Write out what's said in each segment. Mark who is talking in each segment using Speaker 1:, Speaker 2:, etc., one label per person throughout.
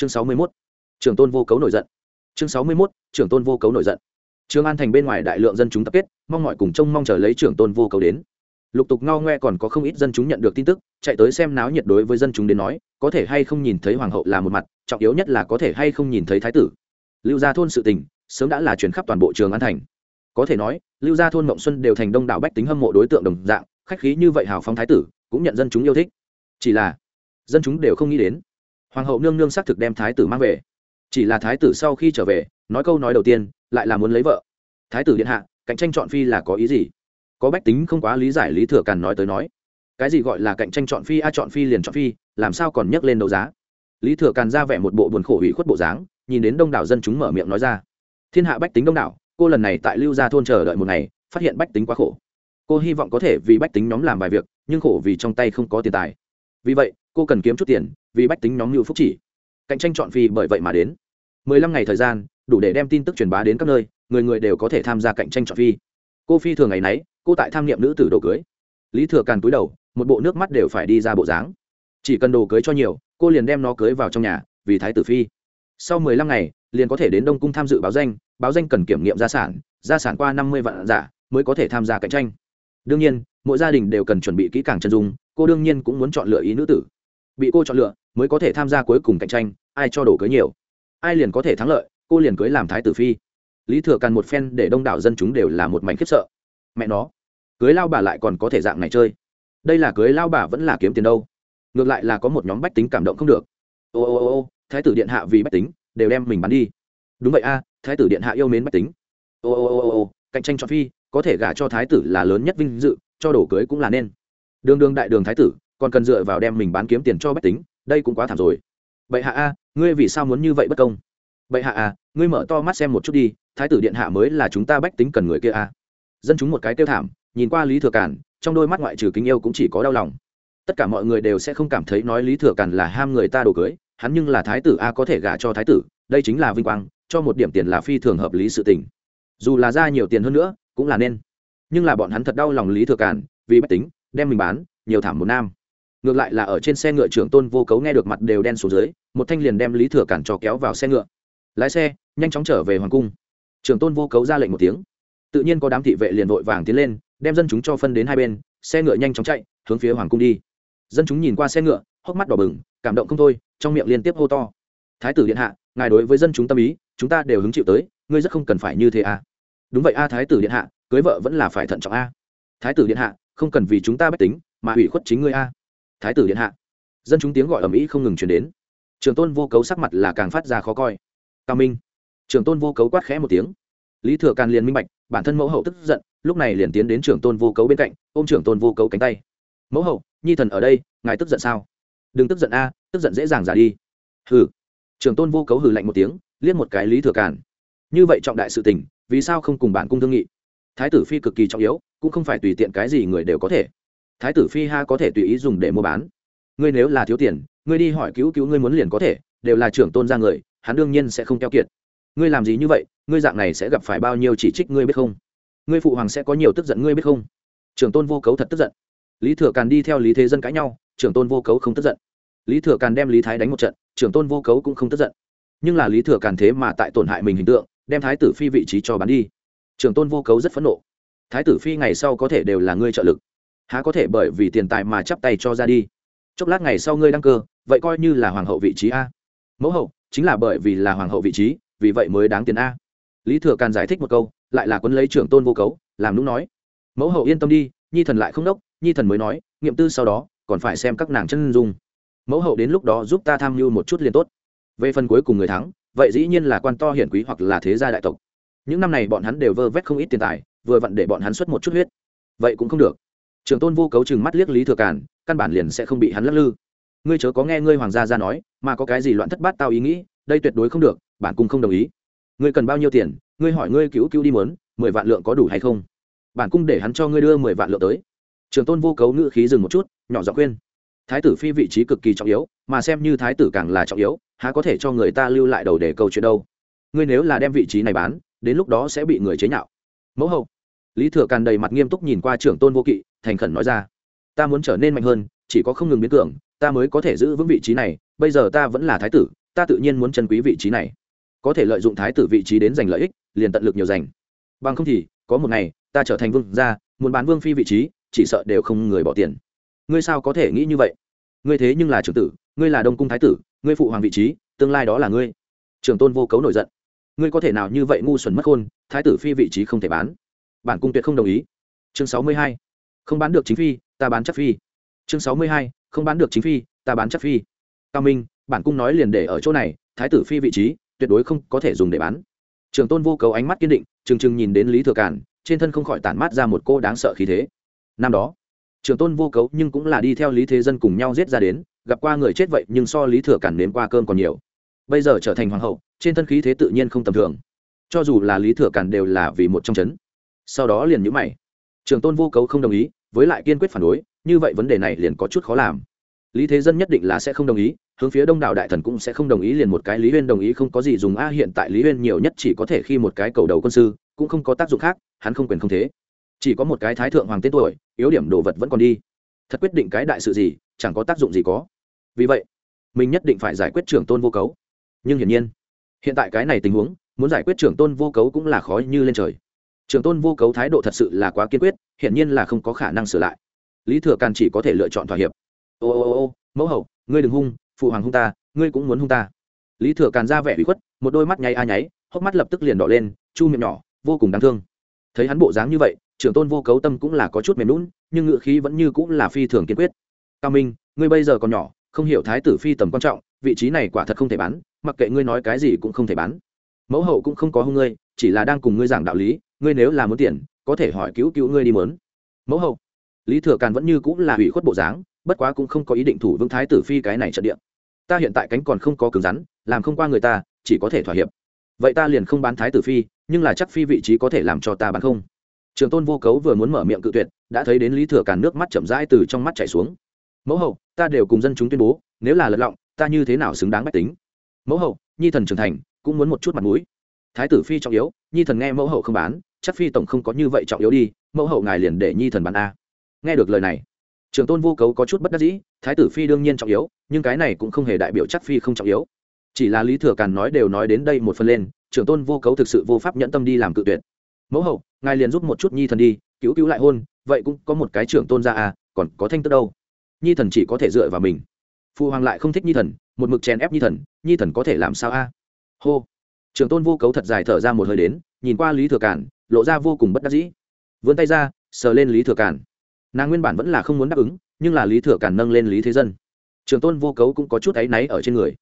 Speaker 1: chương sáu mươi mốt. Trường tôn vô cấu nổi giận. Chương sáu mươi mốt trưởng tôn vô cấu nổi giận. Trường an thành bên ngoài đại lượng dân chúng tập kết, mong mọi cùng trông mong chờ lấy trưởng tôn vô cấu đến. Lục tục ngao ngoe còn có không ít dân chúng nhận được tin tức, chạy tới xem náo nhiệt đối với dân chúng đến nói, có thể hay không nhìn thấy hoàng hậu là một mặt, trọng yếu nhất là có thể hay không nhìn thấy thái tử. Lưu gia thôn sự tình, sớm đã là chuyển khắp toàn bộ trường an thành. Có thể nói, lưu gia thôn mộng xuân đều thành đông đảo bách tính hâm mộ đối tượng đồng dạng, khách khí như vậy hào phóng thái tử, cũng nhận dân chúng yêu thích. Chỉ là, dân chúng đều không nghĩ đến hoàng hậu nương nương xác thực đem thái tử mang về. Chỉ là thái tử sau khi trở về, nói câu nói đầu tiên, lại là muốn lấy vợ. Thái tử điện hạ, cạnh tranh chọn phi là có ý gì? Có bách tính không quá lý giải lý thừa càn nói tới nói. Cái gì gọi là cạnh tranh chọn phi, a chọn phi liền chọn phi, làm sao còn nhấc lên đấu giá? Lý thừa càn ra vẻ một bộ buồn khổ hủy khuất bộ dáng, nhìn đến đông đảo dân chúng mở miệng nói ra. Thiên hạ bách tính đông đảo, cô lần này tại lưu gia thôn chờ đợi một ngày, phát hiện bách tính quá khổ. Cô hy vọng có thể vì bách tính nhóm làm vài việc, nhưng khổ vì trong tay không có tiền tài. Vì vậy, cô cần kiếm chút tiền vì bách tính nhóm lưu phúc chỉ. Cạnh tranh chọn phi bởi vậy mà đến. Mười lăm ngày thời gian, đủ để đem tin tức truyền bá đến các nơi, người người đều có thể tham gia cạnh tranh chọn phi. Cô phi thường ngày nấy, cô tại tham nghiệm nữ tử đồ cưới. Lý thừa càn túi đầu, một bộ nước mắt đều phải đi ra bộ dáng. Chỉ cần đồ cưới cho nhiều, cô liền đem nó cưới vào trong nhà, vì thái tử phi. Sau mười lăm ngày, liền có thể đến đông cung tham dự báo danh báo danh cần kiểm nghiệm gia sản gia sản qua năm mươi vạn giả, mới có thể tham gia cạnh tranh. Đương nhiên, mỗi gia đình đều cần chuẩn bị kỹ càng chân dung, cô đương nhiên cũng muốn chọn lựa ý nữ tử bị cô chọn lựa mới có thể tham gia cuối cùng cạnh tranh, ai cho đổ cưới nhiều, ai liền có thể thắng lợi, cô liền cưới làm thái tử phi. Lý thừa càn một phen để đông đảo dân chúng đều là một mảnh khiếp sợ. Mẹ nó, cưới lao bà lại còn có thể dạng này chơi. Đây là cưới lao bà vẫn là kiếm tiền đâu. Ngược lại là có một nhóm bách tính cảm động không được. Ô ô ô ô, thái tử điện hạ vì bách tính đều đem mình bắn đi. Đúng vậy a, thái tử điện hạ yêu mến bách tính. Ô ô ô ô ô, cạnh tranh cho phi, có thể gả cho thái tử là lớn nhất vinh dự, cho đổ cưới cũng là nên. Đường đường đại đường thái tử còn cần dựa vào đem mình bán kiếm tiền cho bách tính, đây cũng quá thảm rồi. Vậy hạ a, ngươi vì sao muốn như vậy bất công? Vậy hạ a, ngươi mở to mắt xem một chút đi, thái tử điện hạ mới là chúng ta bách tính cần người kia a. Dân chúng một cái tiêu thảm, nhìn qua lý thừa cản trong đôi mắt ngoại trừ kính yêu cũng chỉ có đau lòng. Tất cả mọi người đều sẽ không cảm thấy nói lý thừa cản là ham người ta đồ cưới, hắn nhưng là thái tử a có thể gả cho thái tử, đây chính là vinh quang, cho một điểm tiền là phi thường hợp lý sự tình. Dù là ra nhiều tiền hơn nữa, cũng là nên. Nhưng là bọn hắn thật đau lòng lý thừa cản vì bách tính, đem mình bán, nhiều thảm một nam ngược lại là ở trên xe ngựa trưởng tôn vô cấu nghe được mặt đều đen xuống dưới, một thanh liền đem lý thừa cản cho kéo vào xe ngựa. Lái xe, nhanh chóng trở về hoàng cung. Trưởng tôn vô cấu ra lệnh một tiếng. Tự nhiên có đám thị vệ liền vội vàng tiến lên, đem dân chúng cho phân đến hai bên, xe ngựa nhanh chóng chạy, hướng phía hoàng cung đi. Dân chúng nhìn qua xe ngựa, hốc mắt đỏ bừng, cảm động không thôi, trong miệng liên tiếp hô to. Thái tử điện hạ, ngài đối với dân chúng tâm ý, chúng ta đều hứng chịu tới, ngươi rất không cần phải như thế à? Đúng vậy a, thái tử điện hạ, cưới vợ vẫn là phải thận trọng a. Thái tử điện hạ, không cần vì chúng ta bách tính, mà hủy khuất chính ngươi a thái tử điện hạ. Dân chúng tiếng gọi ầm ĩ không ngừng chuyển đến. Trường tôn vô cấu sắc mặt là càng phát ra khó coi. Cao minh. Trường tôn vô cấu quát khẽ một tiếng. Lý thừa càn liền minh bạch, bản thân mẫu hậu tức giận, lúc này liền tiến đến Trường tôn vô cấu bên cạnh, ôm Trường tôn vô cấu cánh tay. Mẫu hậu, nhi thần ở đây, ngài tức giận sao? Đừng tức giận a, tức giận dễ dàng giả đi. Hừ. Trường tôn vô cấu hừ lạnh một tiếng, liếc một cái lý thừa càn. Như vậy trọng đại sự tình, vì sao không cùng bản cung thương nghị? Thái tử phi cực kỳ trọng yếu, cũng không phải tùy tiện cái gì người đều có thể thái tử phi ha có thể tùy ý dùng để mua bán. Ngươi nếu là thiếu tiền, ngươi đi hỏi cứu cứu ngươi muốn liền có thể, đều là trưởng tôn ra người, hắn đương nhiên sẽ không keo kiệt. Ngươi làm gì như vậy, ngươi dạng này sẽ gặp phải bao nhiêu chỉ trích ngươi biết không? Ngươi phụ hoàng sẽ có nhiều tức giận ngươi biết không? Trưởng tôn vô cấu thật tức giận. Lý thừa càn đi theo lý thế dân cãi nhau, trưởng tôn vô cấu không tức giận. Lý thừa càn đem lý thái đánh một trận, trưởng tôn vô cấu cũng không tức giận. Nhưng là lý thừa càn thế mà tại tổn hại mình hình tượng, đem thái tử phi vị trí cho bán đi. Trưởng tôn vô cấu rất phẫn nộ. Thái tử phi ngày sau có thể đều là ngươi trợ lực há có thể bởi vì tiền tài mà chắp tay cho ra đi. Chốc lát ngày sau ngươi đăng cơ, vậy coi như là hoàng hậu vị trí a. Mẫu hậu, chính là bởi vì là hoàng hậu vị trí, vì vậy mới đáng tiền a. Lý thừa càn giải thích một câu, lại là quân lấy trưởng tôn vô cấu, làm lúc nói. Mẫu hậu yên tâm đi, nhi thần lại không đốc, nhi thần mới nói, nghiệm tư sau đó, còn phải xem các nàng chân dung. Mẫu hậu đến lúc đó giúp ta tham mưu một chút liền tốt. Về phần cuối cùng người thắng, vậy dĩ nhiên là quan to hiển quý hoặc là thế gia đại tộc. Những năm này bọn hắn đều vơ vét không ít tiền tài, vừa vặn để bọn hắn xuất một chút huyết. Vậy cũng không được trường tôn vô cấu chừng mắt liếc lý thừa càn, căn bản liền sẽ không bị hắn lắc lư. Ngươi chớ có nghe ngươi hoàng gia ra nói, mà có cái gì loạn thất bát tao ý nghĩ, đây tuyệt đối không được, bản cung không đồng ý. Ngươi cần bao nhiêu tiền, ngươi hỏi ngươi cứu cứu đi mớn mười vạn lượng có đủ hay không? Bản cung để hắn cho ngươi đưa mười vạn lượng tới. Trường tôn vô cấu ngữ khí dừng một chút, nhỏ giọng khuyên. Thái tử phi vị trí cực kỳ trọng yếu, mà xem như thái tử càng là trọng yếu, há có thể cho người ta lưu lại đầu để câu chuyện đâu. Ngươi nếu là đem vị trí này bán, đến lúc đó sẽ bị người chế nhạo. Mẫu hậu. Lý thừa càn đầy mặt nghiêm túc nhìn qua trưởng tôn vô kỵ thành khẩn nói ra. Ta muốn trở nên mạnh hơn, chỉ có không ngừng biến cường, ta mới có thể giữ vững vị trí này, bây giờ ta vẫn là thái tử, ta tự nhiên muốn chân quý vị trí này. Có thể lợi dụng thái tử vị trí đến giành lợi ích, liền tận lực nhiều giành. Bằng không thì, có một ngày, ta trở thành vương gia, muốn bán vương phi vị trí, chỉ sợ đều không người bỏ tiền. Ngươi sao có thể nghĩ như vậy? Ngươi thế nhưng là trưởng tử, ngươi là đông cung thái tử, ngươi phụ hoàng vị trí, tương lai đó là ngươi. Trường tôn vô cấu nổi giận. Ngươi có thể nào như vậy ngu xuẩn mất khôn, thái tử phi vị trí không thể bán. Bản cung tuyệt không đồng ý. Chương sáu mươi hai không bán được chính phi, ta bán chắc phi. Chương sáu mươi hai, không bán được chính phi, ta bán chắc phi. Cao minh, bản cung nói liền để ở chỗ này, thái tử phi vị trí, tuyệt đối không có thể dùng để bán. Trường tôn vô cấu ánh mắt kiên định, trừng trừng nhìn đến lý thừa cản trên thân không khỏi tản mát ra một cô đáng sợ khí thế. Năm đó, trường tôn vô cấu nhưng cũng là đi theo lý thế dân cùng nhau giết ra đến, gặp qua người chết vậy nhưng so lý thừa cản nếm qua cơm còn nhiều. Bây giờ trở thành hoàng hậu, trên thân khí thế tự nhiên không tầm thường. Cho dù là lý thừa cản đều là vì một trong c h ấ n sau đó liền nhữ mày. Trường tôn vô cấu không đồng ý với lại kiên quyết phản đối, như vậy vấn đề này liền có chút khó làm. Lý thế dân nhất định là sẽ không đồng ý, hướng phía đông đảo đại thần cũng sẽ không đồng ý liền một cái lý huyên đồng ý không có gì dùng a, hiện tại lý huyên nhiều nhất chỉ có thể khi một cái cầu đầu quân sư, cũng không có tác dụng khác, hắn không quyền không thế. Chỉ có một cái thái thượng hoàng tên tuổi, yếu điểm đồ vật vẫn còn đi. Thật quyết định cái đại sự gì, chẳng có tác dụng gì có. Vì vậy, mình nhất định phải giải quyết trưởng tôn vô cấu. Nhưng hiển nhiên, hiện tại cái này tình huống, muốn giải quyết trưởng tôn vô cấu cũng là khó như lên trời. Trường tôn vô cấu thái độ thật sự là quá kiên quyết, hiển nhiên là không có khả năng sửa lại. Lý thừa càn chỉ có thể lựa chọn thỏa hiệp. Ô ô ô ô, mẫu hậu, ngươi đừng hung, phụ hoàng hung ta, ngươi cũng muốn hung ta. Lý thừa càn ra vẻ bị khuất, một đôi mắt nháy a nháy, hốc mắt lập tức liền đỏ lên, chu miệng nhỏ, vô cùng đáng thương. Thấy hắn bộ dáng như vậy trưởng tôn vô cấu tâm cũng là có chút mềm lún nhưng ngự khí vẫn như cũng là phi thường kiên quyết. Cao minh, ngươi bây giờ còn nhỏ, không hiểu thái tử phi tầm quan trọng, vị trí này quả thật không thể bán, mặc kệ ngươi nói cái gì cũng không thể bán. Mẫu hậu cũng không có hung ngươi, chỉ là đang cùng ngươi giảng đạo lý ngươi nếu là muốn tiền, có thể hỏi cứu cứu ngươi đi mớn. Mẫu hậu, lý thừa càn vẫn như cũng là hủy khuất bộ dáng, bất quá cũng không có ý định thủ vững thái tử phi cái này trận địa. Ta hiện tại cánh còn không có cứng rắn, làm không qua người ta, chỉ có thể thỏa hiệp. Vậy ta liền không bán thái tử phi, nhưng là chắc phi vị trí có thể làm cho ta bán không? Trường tôn vô cấu vừa muốn mở miệng cự tuyệt, đã thấy đến lý thừa càn nước mắt chậm rãi từ trong mắt chảy xuống. Mẫu hậu, ta đều cùng dân chúng tuyên bố, nếu là lật lọng, ta như thế nào xứng đáng bách tính? Mẫu hậu, nhi thần trưởng thành, cũng muốn một chút mặt mũi. Thái tử phi trọng yếu, nhi thần nghe mẫu hậu không bán chắc phi tổng không có như vậy trọng yếu đi, mẫu hậu ngài liền để nhi thần bàn a. Nghe được lời này trường tôn vô cấu có chút bất đắc dĩ, thái tử phi đương nhiên trọng yếu, nhưng cái này cũng không hề đại biểu chắc phi không trọng yếu. Chỉ là lý thừa càn nói đều nói đến đây một phần lên trường tôn vô cấu thực sự vô pháp nhẫn tâm đi làm cự tuyệt. Mẫu hậu, ngài liền giúp một chút nhi thần đi, cứu cứu lại hôn, vậy cũng có một cái trưởng tôn ra à còn có thanh tức đâu? Nhi thần chỉ có thể dựa vào mình. Phụ hoàng lại không thích nhi thần, một mực chèn ép nhi thần nhi thần có thể làm sao a? Hô. Trường tôn vô cấu thật dài thở ra một hơi đến nhìn qua lý thừa cản lộ ra vô cùng bất đắc dĩ. Vươn tay ra, sờ lên lý thừa cản nàng nguyên bản vẫn là không muốn đáp ứng, nhưng là lý thừa cản nâng lên lý thế dân. Trường tôn vô cấu cũng có chút áy náy ở trên người.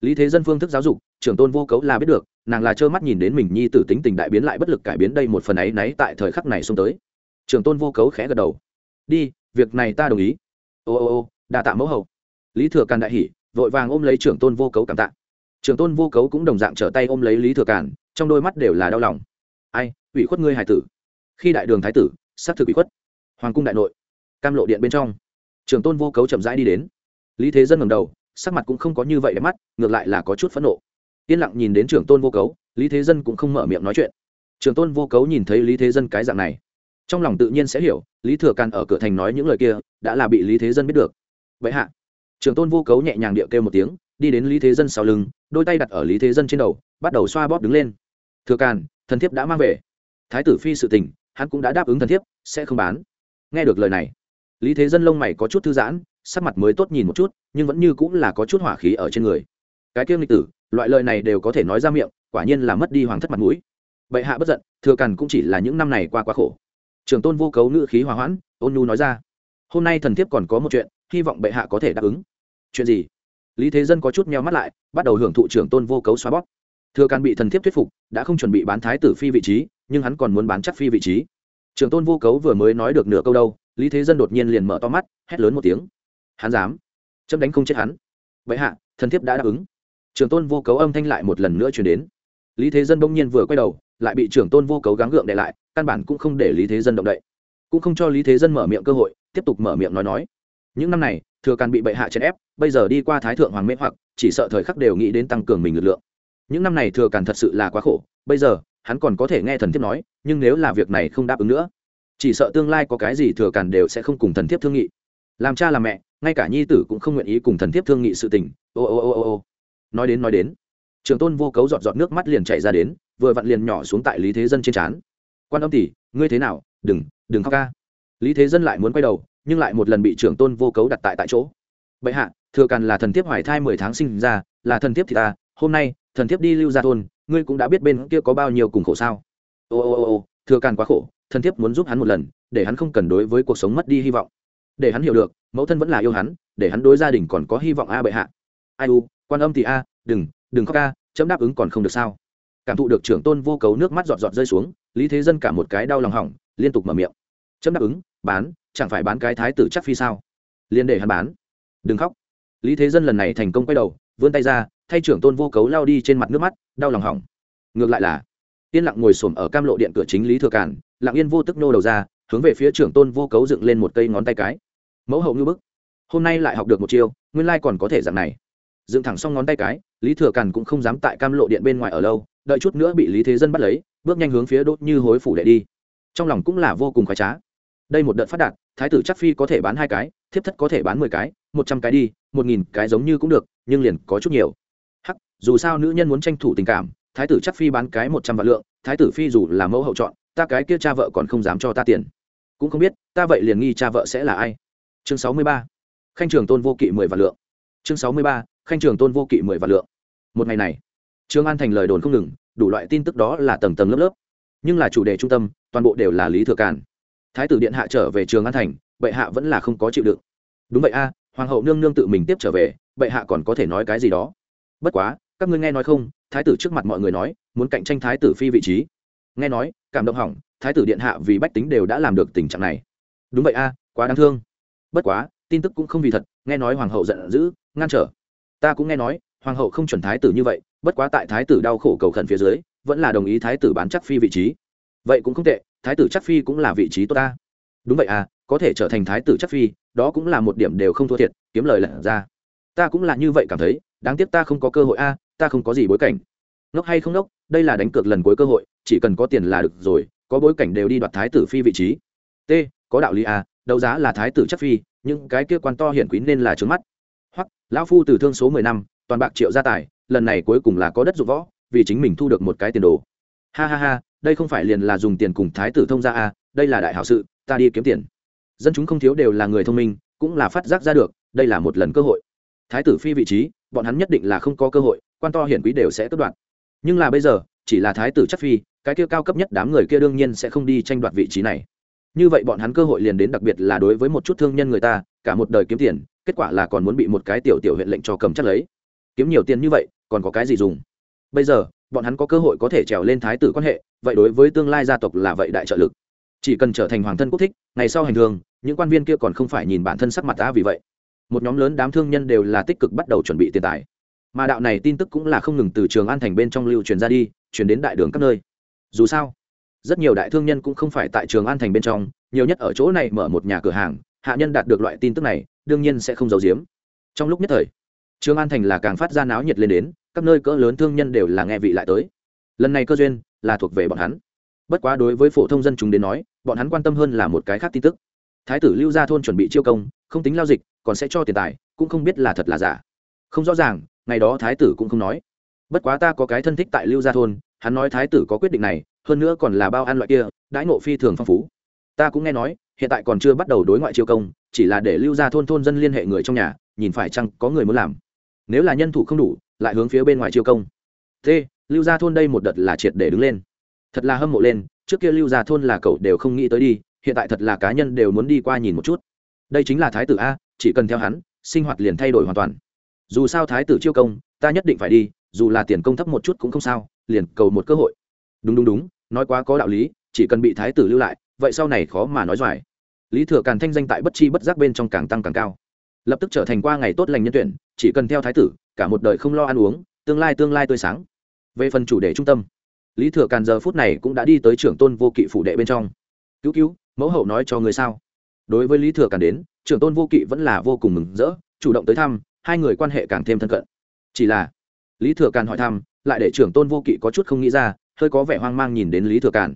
Speaker 1: Lý thế dân phương thức giáo dục, trường tôn vô cấu là biết được, nàng là trơ mắt nhìn đến mình nhi tử tính tình đại biến lại bất lực cải biến đây một phần áy náy tại thời khắc này xông tới. Trường tôn vô cấu khẽ gật đầu. Đi, việc này ta đồng ý. Ô ô ô, đa tạ mẫu hậu. Lý thừa càn đại hỉ, vội vàng ôm lấy trưởng tôn vô cấu cảm tạ. Trưởng tôn vô cấu cũng đồng dạng trở tay ôm lấy lý thừa càn trong đôi mắt đều là đau lòng. Ai, ủy khuất ngươi hải tử. Khi đại đường thái tử, xác thực ủy khuất. Hoàng cung đại nội, cam lộ điện bên trong. Trường tôn vô cấu chậm rãi đi đến. Lý thế dân ngầm đầu, sắc mặt cũng không có như vậy đẹp mắt, ngược lại là có chút phẫn nộ. Yên lặng nhìn đến trường tôn vô cấu, lý thế dân cũng không mở miệng nói chuyện. Trường tôn vô cấu nhìn thấy lý thế dân cái dạng này, trong lòng tự nhiên sẽ hiểu, lý thừa càn ở cửa thành nói những lời kia, đã là bị lý thế dân biết được. Vậy hạ. Trường tôn vô cấu nhẹ nhàng điệu kêu một tiếng, đi đến lý thế dân sau lưng, đôi tay đặt ở lý thế dân trên đầu, bắt đầu xoa bóp đứng lên thừa càn, thần thiếp đã mang về. Thái tử phi sự tình, hắn cũng đã đáp ứng thần thiếp, sẽ không bán. Nghe được lời này, lý thế dân lông mày có chút thư giãn, sắc mặt mới tốt nhìn một chút, nhưng vẫn như cũng là có chút hỏa khí ở trên người. Cái kiêng lịch tử, loại lời này đều có thể nói ra miệng, quả nhiên là mất đi hoàng thất mặt mũi. Bệ hạ bất giận, thừa càn cũng chỉ là những năm này qua quá khổ. Trường tôn vô cấu ngữ khí hòa hoãn, ôn nhu nói ra, hôm nay thần thiếp còn có một chuyện, hy vọng bệ hạ có thể đáp ứng. Chuyện gì? Lý thế dân có chút meo mắt lại, bắt đầu hưởng thụ trưởng tôn vô cấu xóa bóp thừa càn bị thần thiếp thuyết phục, đã không chuẩn bị bán thái tử phi vị trí, nhưng hắn còn muốn bán chắc phi vị trí. Trường tôn vô cấu vừa mới nói được nửa câu đâu, lý thế dân đột nhiên liền mở to mắt, hét lớn một tiếng. Hắn dám? Chấm đánh không chết hắn. Vậy hạ, thần thiếp đã đáp ứng. Trường tôn vô cấu âm thanh lại một lần nữa chuyển đến. Lý thế dân bỗng nhiên vừa quay đầu, lại bị trưởng tôn vô cấu gắng gượng để lại, căn bản cũng không để lý thế dân động đậy. Cũng không cho lý thế dân mở miệng cơ hội, tiếp tục mở miệng nói nói. Những năm này, thừa càn bị bệ hạ chèn ép, bây giờ đi qua thái thượng hoàng mê hoặc, chỉ sợ thời khắc đều nghĩ đến tăng cường mình lực lượng những năm này thừa càn thật sự là quá khổ, bây giờ, hắn còn có thể nghe thần thiếp nói, nhưng nếu là việc này không đáp ứng nữa, chỉ sợ tương lai có cái gì thừa càn đều sẽ không cùng thần thiếp thương nghị. Làm cha làm mẹ, ngay cả nhi tử cũng không nguyện ý cùng thần thiếp thương nghị sự tình. Ô ô ô ô ô. Nói đến nói đến, trường tôn vô cấu giọt giọt nước mắt liền chảy ra đến, vừa vặn liền nhỏ xuống tại lý thế dân trên trán. Quan âm tỷ, ngươi thế nào? Đừng đừng khóc ca. Lý thế dân lại muốn quay đầu, nhưng lại một lần bị trưởng tôn vô cấu đặt tại tại chỗ. Bệ hạ, thừa càn là thần thiếp hoài thai mười tháng sinh ra, là thần thiếp thì ta hôm nay, thần thiếp đi lưu ra thôn, ngươi cũng đã biết bên kia có bao nhiêu cùng khổ sao. Ô ô ô ô, thừa càn quá khổ, thần thiếp muốn giúp hắn một lần, để hắn không cần đối với cuộc sống mất đi hy vọng. Để hắn hiểu được, mẫu thân vẫn là yêu hắn, để hắn đối gia đình còn có hy vọng a bệ hạ. Ai u, quan âm thì a, đừng đừng khóc ca chấm đáp ứng còn không được sao. Cảm thụ được trưởng tôn vô cấu nước mắt giọt giọt rơi xuống, lý thế dân cả một cái đau lòng hỏng, liên tục mở miệng. Chấm đáp ứng, bán, chẳng phải bán cái thái tử chắc phi sao? Liên để hắn bán. Đừng khóc. Lý thế dân lần này thành công quay đầu vươn tay ra, thay trưởng tôn vô cấu lao đi trên mặt nước mắt, đau lòng hỏng. Ngược lại là, yên lặng ngồi xổm ở cam lộ điện cửa chính lý thừa cản lặng yên vô tức nô đầu ra, hướng về phía trưởng tôn vô cấu dựng lên một cây ngón tay cái. Mẫu hậu như bức, hôm nay lại học được một chiêu, nguyên lai còn có thể dạng này. Dựng thẳng xong ngón tay cái, lý thừa cản cũng không dám tại cam lộ điện bên ngoài ở lâu, đợi chút nữa bị lý thế dân bắt lấy, bước nhanh hướng phía đốt như hối phủ đệ đi. Trong lòng cũng là vô cùng khoái trá. Đây một đợt phát đạt, thái tử chắc phi có thể bán hai cái, thiếp thất có thể bán mười cái, một trăm cái đi, một nghìn cái giống như cũng được nhưng liền có chút nhiều. Hắc, dù sao nữ nhân muốn tranh thủ tình cảm, thái tử chắc phi bán cái một trăm vạn lượng, thái tử phi dù là mẫu hậu chọn, ta cái kia cha vợ còn không dám cho ta tiền. Cũng không biết, ta vậy liền nghi cha vợ sẽ là ai. Chương sáu mươi ba. Khanh trường tôn vô kỵ mười vạn lượng. Chương sáu mươi ba. Khanh trường tôn vô kỵ mười vạn lượng. Một ngày này, trương an thành lời đồn không ngừng, đủ loại tin tức đó là tầng tầng lớp lớp. Nhưng là chủ đề trung tâm, toàn bộ đều là lý thừa càn. Thái tử điện hạ trở về trường an thành, bệ hạ vẫn là không có chịu đựng. Đúng vậy a hoàng hậu nương nương tự mình tiếp trở về, bệ hạ còn có thể nói cái gì đó? Bất quá, các ngươi nghe nói không? Thái tử trước mặt mọi người nói, muốn cạnh tranh thái tử phi vị trí. Nghe nói, cảm động hỏng, thái tử điện hạ vì bách tính đều đã làm được tình trạng này. Đúng vậy a, quá đáng thương. Bất quá, tin tức cũng không vì thật, nghe nói hoàng hậu giận dữ, ngăn trở. Ta cũng nghe nói, hoàng hậu không chuẩn thái tử như vậy, bất quá tại thái tử đau khổ cầu khẩn phía dưới, vẫn là đồng ý thái tử bán chắc phi vị trí. Vậy cũng không tệ, thái tử chắc phi cũng là vị trí tốt ta. Đúng vậy à có thể trở thành thái tử chắc phi đó cũng là một điểm đều không thua thiệt, kiếm lời lật ra. Ta cũng là như vậy cảm thấy, đáng tiếc ta không có cơ hội a, ta không có gì bối cảnh. Ngốc hay không ngốc, đây là đánh cược lần cuối cơ hội, chỉ cần có tiền là được rồi, có bối cảnh đều đi đoạt thái tử phi vị trí. T, có đạo lý a, đấu giá là thái tử chắc phi, nhưng cái kia quan to hiển quý nên là trướng mắt. Hoặc lão phu từ thương số mười năm, toàn bạc triệu gia tài, lần này cuối cùng là có đất dụng võ, vì chính mình thu được một cái tiền đồ. Ha ha ha, đây không phải liền là dùng tiền cùng thái tử thông gia a, đây là đại hảo sự, ta đi kiếm tiền dân chúng không thiếu đều là người thông minh, cũng là phát giác ra được, đây là một lần cơ hội. Thái tử phi vị trí, bọn hắn nhất định là không có cơ hội, quan to hiển quý đều sẽ cất đoạt. Nhưng là bây giờ, chỉ là thái tử chắc phi, cái kia cao cấp nhất đám người kia đương nhiên sẽ không đi tranh đoạt vị trí này. Như vậy bọn hắn cơ hội liền đến đặc biệt là đối với một chút thương nhân người ta, cả một đời kiếm tiền, kết quả là còn muốn bị một cái tiểu tiểu huyện lệnh cho cầm chắc lấy. Kiếm nhiều tiền như vậy, còn có cái gì dùng? Bây giờ, bọn hắn có cơ hội có thể trèo lên thái tử quan hệ, vậy đối với tương lai gia tộc là vậy đại trợ lực chỉ cần trở thành hoàng thân quốc thích, ngày sau hành thường những quan viên kia còn không phải nhìn bản thân sắc mặt ta vì vậy. Một nhóm lớn đám thương nhân đều là tích cực bắt đầu chuẩn bị tiền tài. Mà đạo này tin tức cũng là không ngừng từ trường an thành bên trong lưu truyền ra đi, truyền đến đại đường các nơi. Dù sao, rất nhiều đại thương nhân cũng không phải tại trường an thành bên trong, nhiều nhất ở chỗ này mở một nhà cửa hàng, hạ nhân đạt được loại tin tức này, đương nhiên sẽ không giấu giếm. Trong lúc nhất thời, trường an thành là càng phát ra náo nhiệt lên đến, các nơi cỡ lớn thương nhân đều là nghe vị lại tới. Lần này cơ duyên là thuộc về bọn hắn. Bất quá đối với phổ thông dân chúng đến nói bọn hắn quan tâm hơn là một cái khác tin tức. Thái tử lưu gia thôn chuẩn bị chiêu công, không tính lao dịch, còn sẽ cho tiền tài, cũng không biết là thật là giả. Không rõ ràng, ngày đó thái tử cũng không nói. Bất quá ta có cái thân thích tại lưu gia thôn, hắn nói thái tử có quyết định này, hơn nữa còn là bao ăn loại kia, đãi ngộ phi thường phong phú. Ta cũng nghe nói, hiện tại còn chưa bắt đầu đối ngoại chiêu công, chỉ là để lưu gia thôn thôn dân liên hệ người trong nhà, nhìn phải chăng có người muốn làm. Nếu là nhân thủ không đủ, lại hướng phía bên ngoài chiêu công. T lưu gia thôn đây một đợt là triệt để đứng lên. Thật là hâm mộ lên trước kia lưu gia thôn là cậu đều không nghĩ tới đi, hiện tại thật là cá nhân đều muốn đi qua nhìn một chút. Đây chính là thái tử a, chỉ cần theo hắn, sinh hoạt liền thay đổi hoàn toàn. Dù sao thái tử chiêu công, ta nhất định phải đi, dù là tiền công thấp một chút cũng không sao, liền cầu một cơ hội. Đúng đúng đúng, nói quá có đạo lý, chỉ cần bị thái tử lưu lại, vậy sau này khó mà nói doài lý thừa càn thanh danh tại bất chi bất giác bên trong càng tăng càng cao. Lập tức trở thành qua ngày tốt lành nhân tuyển, chỉ cần theo thái tử, cả một đời không lo ăn uống, tương lai tương lai tươi sáng. Về phần chủ đề trung tâm lý thừa càn giờ phút này cũng đã đi tới trưởng tôn vô kỵ phủ đệ bên trong. Cứu cứu, mẫu hậu nói cho người sao? Đối với lý thừa càn đến, trưởng tôn vô kỵ vẫn là vô cùng mừng rỡ, chủ động tới thăm, hai người quan hệ càng thêm thân cận. Chỉ là, lý thừa càn hỏi thăm, lại để trưởng tôn vô kỵ có chút không nghĩ ra, hơi có vẻ hoang mang nhìn đến lý thừa càn.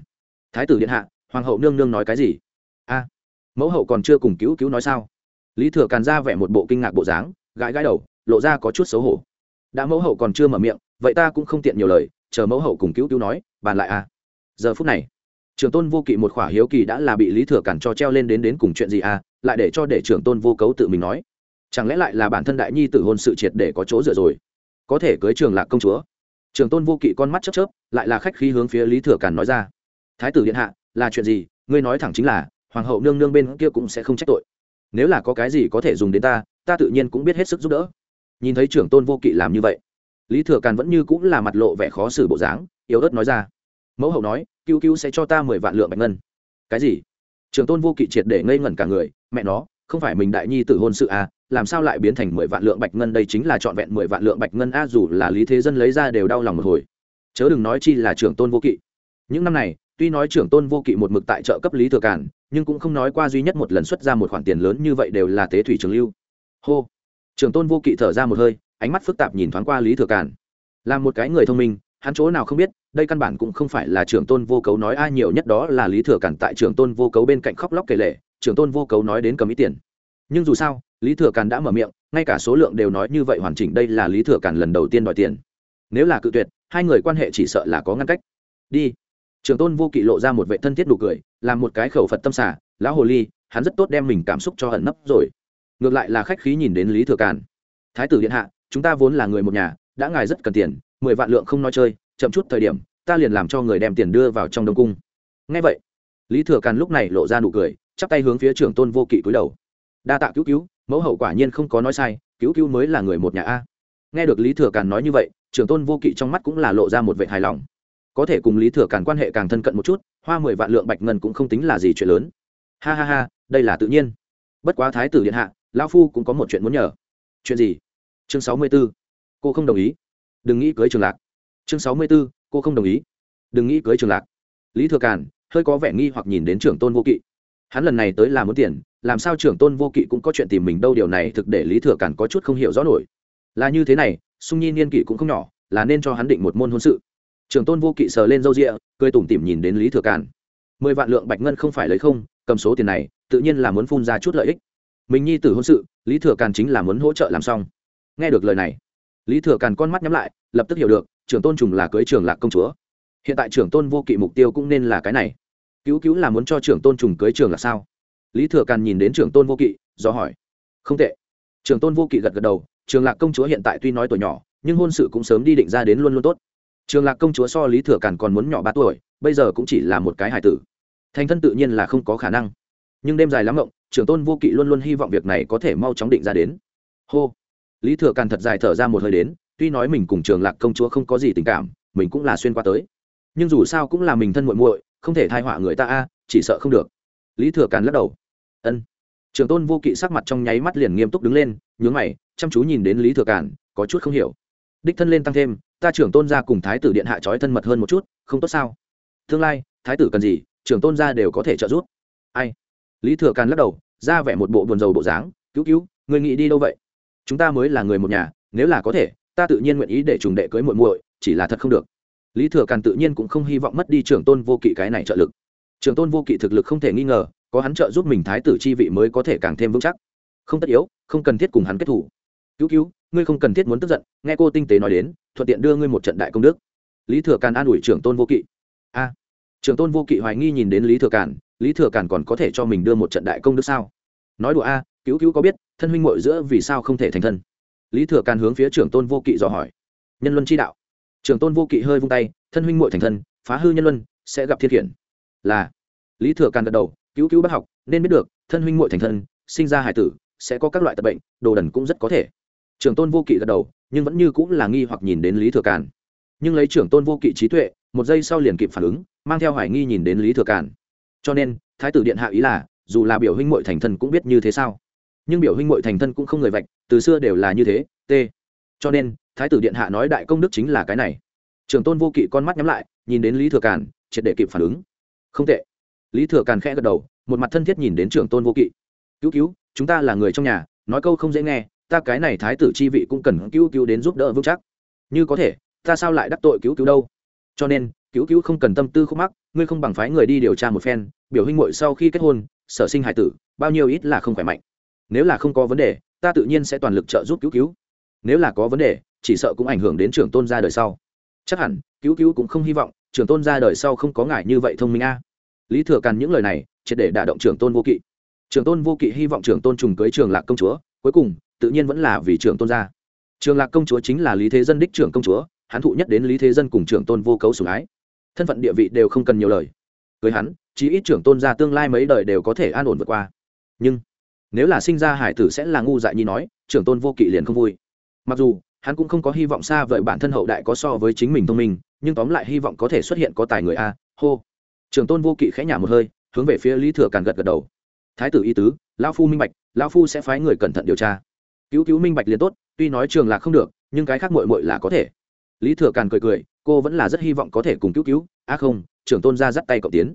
Speaker 1: Thái tử điện hạ, hoàng hậu nương nương nói cái gì? A, mẫu hậu còn chưa cùng cứu cứu nói sao? Lý thừa càn ra vẻ một bộ kinh ngạc bộ dáng, gãi gãi đầu, lộ ra có chút xấu hổ. Đã mẫu hậu còn chưa mở miệng, vậy ta cũng không tiện nhiều lời chờ mẫu hậu cùng cứu cứu nói, bàn lại à. Giờ phút này, trưởng tôn vô kỵ một khỏa hiếu kỳ đã là bị lý thừa cản cho treo lên đến đến cùng chuyện gì à lại để cho để trưởng tôn vô cấu tự mình nói. Chẳng lẽ lại là bản thân đại nhi tử hôn sự triệt để có chỗ dựa rồi? Có thể cưới trường lạc công chúa. Trường tôn vô kỵ con mắt chớp chớp, lại là khách khí hướng phía lý thừa cản nói ra. Thái tử điện hạ, là chuyện gì? Ngươi nói thẳng chính là, hoàng hậu nương nương bên kia cũng sẽ không trách tội. Nếu là có cái gì có thể dùng đến ta ta tự nhiên cũng biết hết sức giúp đỡ. Nhìn thấy trưởng tôn vô kỵ làm như vậy lý thừa càn vẫn như cũng là mặt lộ vẻ khó xử bộ dáng, yếu ớt nói ra. Mẫu hậu nói cứu cứu sẽ cho ta mười vạn lượng bạch ngân. Cái gì? Trường tôn vô kỵ triệt để ngây ngẩn cả người, mẹ nó, không phải mình đại nhi tử hôn sự à làm sao lại biến thành mười vạn lượng bạch ngân đây chính là trọn vẹn mười vạn lượng bạch ngân a, dù là lý thế dân lấy ra đều đau lòng một hồi. Chớ đừng nói chi là trưởng tôn vô kỵ. Những năm này, tuy nói trưởng tôn vô kỵ một mực tại trợ cấp lý thừa cản nhưng cũng không nói qua duy nhất một lần xuất ra một khoản tiền lớn như vậy đều là tế thủy trường lưu. Hô. Trưởng tôn vô kỵ thở ra một hơi ánh mắt phức tạp nhìn thoáng qua lý thừa cản là một cái người thông minh, hắn chỗ nào không biết, đây căn bản cũng không phải là trưởng tôn vô cấu nói, ai nhiều nhất đó là lý thừa cản tại trưởng tôn vô cấu bên cạnh khóc lóc kể lệ trưởng tôn vô cấu nói đến cầm ý tiền. Nhưng dù sao, lý thừa càn đã mở miệng, ngay cả số lượng đều nói như vậy hoàn chỉnh đây là lý thừa càn lần đầu tiên đòi tiền. Nếu là cự tuyệt, hai người quan hệ chỉ sợ là có ngăn cách. Đi. Trường tôn vô kỵ lộ ra một vệ thân thiết đủ cười làm một cái khẩu phật tâm xả lão hồ ly, hắn rất tốt đem mình cảm xúc cho hận nấp rồi. Ngược lại là khách khí nhìn đến lý thừa càn. Thái tử điện hạ chúng ta vốn là người một nhà, đã ngài rất cần tiền, mười vạn lượng không nói chơi, chậm chút thời điểm, ta liền làm cho người đem tiền đưa vào trong đông cung. Ngay vậy, lý thừa càn lúc này lộ ra nụ cười, chắp tay hướng phía trưởng tôn vô kỵ cúi đầu. Đa tạ cứu cứu, mẫu hậu quả nhiên không có nói sai, cứu cứu mới là người một nhà a. Nghe được lý thừa càn nói như vậy, trưởng tôn vô kỵ trong mắt cũng là lộ ra một vệ hài lòng. Có thể cùng lý thừa càn quan hệ càng thân cận một chút, hoa mười vạn lượng bạch ngân cũng không tính là gì chuyện lớn. Ha ha ha, đây là tự nhiên. Bất quá thái tử điện hạ lao phu cũng có một chuyện muốn nhờ. Chuyện gì? Chương sáu mươi b ố cô không đồng ý. Đừng nghĩ cưới trường lạc. Chương sáu mươi b ố cô không đồng ý. Đừng nghĩ cưới trường lạc. Lý thừa càn hơi có vẻ nghi hoặc nhìn đến trưởng tôn vô kỵ. Hắn lần này tới làm muốn tiền, làm sao trưởng tôn vô kỵ cũng có chuyện tìm mình đâu, điều này thực để lý thừa càn có chút không hiểu rõ nổi. Là như thế này sung nhi niên kỵ cũng không nhỏ, là nên cho hắn định một môn hôn sự. Trưởng tôn vô kỵ sờ lên râu rịa cười tủm tỉm nhìn đến lý thừa càn. Mười vạn lượng bạch ngân không phải lấy không, cầm số tiền này, tự nhiên là muốn phun ra chút lợi ích. Mình nhi tử hôn sự, lý thừa càn chính là muốn hỗ trợ làm xong nghe được lời này, lý thừa càn con mắt nhắm lại, lập tức hiểu được, trưởng tôn trùng là cưới trường lạc công chúa. Hiện tại trưởng tôn vô kỵ mục tiêu cũng nên là cái này. Cứu cứu là muốn cho trưởng tôn trùng cưới trường là sao? Lý thừa càn nhìn đến trưởng tôn vô kỵ, do hỏi. Không tệ. Trưởng tôn vô kỵ gật gật đầu, trường lạc công chúa hiện tại tuy nói tuổi nhỏ, nhưng hôn sự cũng sớm đi định ra đến luôn luôn tốt. Trường lạc công chúa so lý thừa càn còn muốn nhỏ ba tuổi, bây giờ cũng chỉ là một cái hải tử. Thành thân tự nhiên là không có khả năng. Nhưng đêm dài lắm rộng trưởng tôn vô kỵ luôn luôn hy vọng việc này có thể mau chóng định ra đến. Hô lý thừa càn thật dài thở ra một hơi đến, tuy nói mình cùng trường lạc công chúa không có gì tình cảm, mình cũng là xuyên qua tới. Nhưng dù sao cũng là mình thân muội muội, không thể thai họa người ta a, chỉ sợ không được. Lý thừa càn lắc đầu. Ân. Trường tôn vô kỵ sắc mặt trong nháy mắt liền nghiêm túc đứng lên, nhướng mày, chăm chú nhìn đến lý thừa càn, có chút không hiểu. Đích thân lên tăng thêm, ta trưởng tôn ra cùng thái tử điện hạ trói thân mật hơn một chút, không tốt sao? Tương lai, thái tử cần gì trưởng tôn ra đều có thể trợ giúp. Ai? Lý thừa càn lắc đầu, ra vẻ một bộ buồn rầu bộ dáng, cứu cứu người nghĩ đi đâu vậy? Chúng ta mới là người một nhà, nếu là có thể, ta tự nhiên nguyện ý để trùng đệ cưới muội muội, chỉ là thật không được. Lý thừa càn tự nhiên cũng không hy vọng mất đi trưởng tôn vô kỵ cái này trợ lực. Trưởng tôn vô kỵ thực lực không thể nghi ngờ, có hắn trợ giúp mình thái tử chi vị mới có thể càng thêm vững chắc. Không tất yếu, không cần thiết cùng hắn kết thủ. Cứu cứu, ngươi không cần thiết muốn tức giận, nghe cô tinh tế nói đến, thuận tiện đưa ngươi một trận đại công đức. Lý thừa càn an ủi trưởng tôn vô kỵ. A, trưởng tôn vô kỵ hoài nghi nhìn đến lý thừa càn, lý thừa càn còn có thể cho mình đưa một trận đại công đức sao? Nói đùa a cứu cứu có biết, thân huynh muội giữa vì sao không thể thành thân? Lý thừa càn hướng phía trưởng tôn vô kỵ dò hỏi. Nhân luân chi đạo. Trưởng tôn vô kỵ hơi vung tay, thân huynh muội thành thân, phá hư nhân luân, sẽ gặp thiên khiển. Là. Lý thừa càn gật đầu, cứu cứu bác học, nên biết được, thân huynh muội thành thân, sinh ra hải tử, sẽ có các loại tật bệnh, đồ đần cũng rất có thể. Trưởng tôn vô kỵ gật đầu, nhưng vẫn như cũng là nghi hoặc nhìn đến lý thừa càn nhưng lấy trưởng tôn vô kỵ trí tuệ, một giây sau liền kịp phản ứng, mang theo hoài nghi nhìn đến lý thừa càn cho nên, thái tử điện hạ ý là, dù là biểu huynh muội thành thân cũng biết như thế sao? Nhưng biểu huynh muội thành thân cũng không người vạch, từ xưa đều là như thế, t. Cho nên, thái tử điện hạ nói đại công đức chính là cái này. Trưởng tôn vô kỵ con mắt nhắm lại, nhìn đến lý thừa càn, triệt để kịp phản ứng. Không tệ. Lý thừa càn khẽ gật đầu, một mặt thân thiết nhìn đến trưởng tôn vô kỵ. Cứu cứu, chúng ta là người trong nhà, nói câu không dễ nghe, ta cái này thái tử chi vị cũng cần cứu cứu đến giúp đỡ vững chắc. Như có thể, ta sao lại đắc tội cứu cứu đâu? Cho nên, cứu cứu không cần tâm tư khúc mắc, ngươi không bằng phái người đi điều tra một phen, biểu huynh muội sau khi kết hôn, sở sinh hải tử, bao nhiêu ít là không khỏe mạnh nếu là không có vấn đề, ta tự nhiên sẽ toàn lực trợ giúp cứu cứu. Nếu là có vấn đề, chỉ sợ cũng ảnh hưởng đến trưởng tôn gia đời sau. Chắc hẳn, cứu cứu cũng không hy vọng, trưởng tôn gia đời sau không có ngại như vậy thông minh a. Lý thừa càn những lời này, triệt để đả động trưởng tôn vô kỵ. Trưởng tôn vô kỵ hy vọng trưởng tôn trùng cưới trường lạc công chúa, cuối cùng, tự nhiên vẫn là vì trưởng tôn gia trường lạc công chúa chính là lý thế dân đích trưởng công chúa, hắn thụ nhất đến lý thế dân cùng trưởng tôn vô cấu sủng ái. Thân phận địa vị đều không cần nhiều lời. Cưới hắn, chí ít trưởng tôn gia tương lai mấy đời đều có thể an ổn vượt qua. Nhưng nếu là sinh ra hải tử sẽ là ngu dại nhi nói, trưởng tôn vô kỵ liền không vui. Mặc dù, hắn cũng không có hy vọng xa vời bản thân hậu đại có so với chính mình thông minh, nhưng tóm lại hy vọng có thể xuất hiện có tài người a, hô. Trưởng tôn vô kỵ khẽ nhả một hơi, hướng về phía lý thừa càn gật gật đầu. Thái tử y tứ, lão phu minh bạch, lão phu sẽ phái người cẩn thận điều tra. Cứu cứu minh bạch liền tốt, tuy nói trường lạc không được, nhưng cái khác mội mội là có thể. Lý thừa càn cười cười, cô vẫn là rất hy vọng có thể cùng cứu cứu, a à không, trưởng tôn ra dắt tay cậu tiến.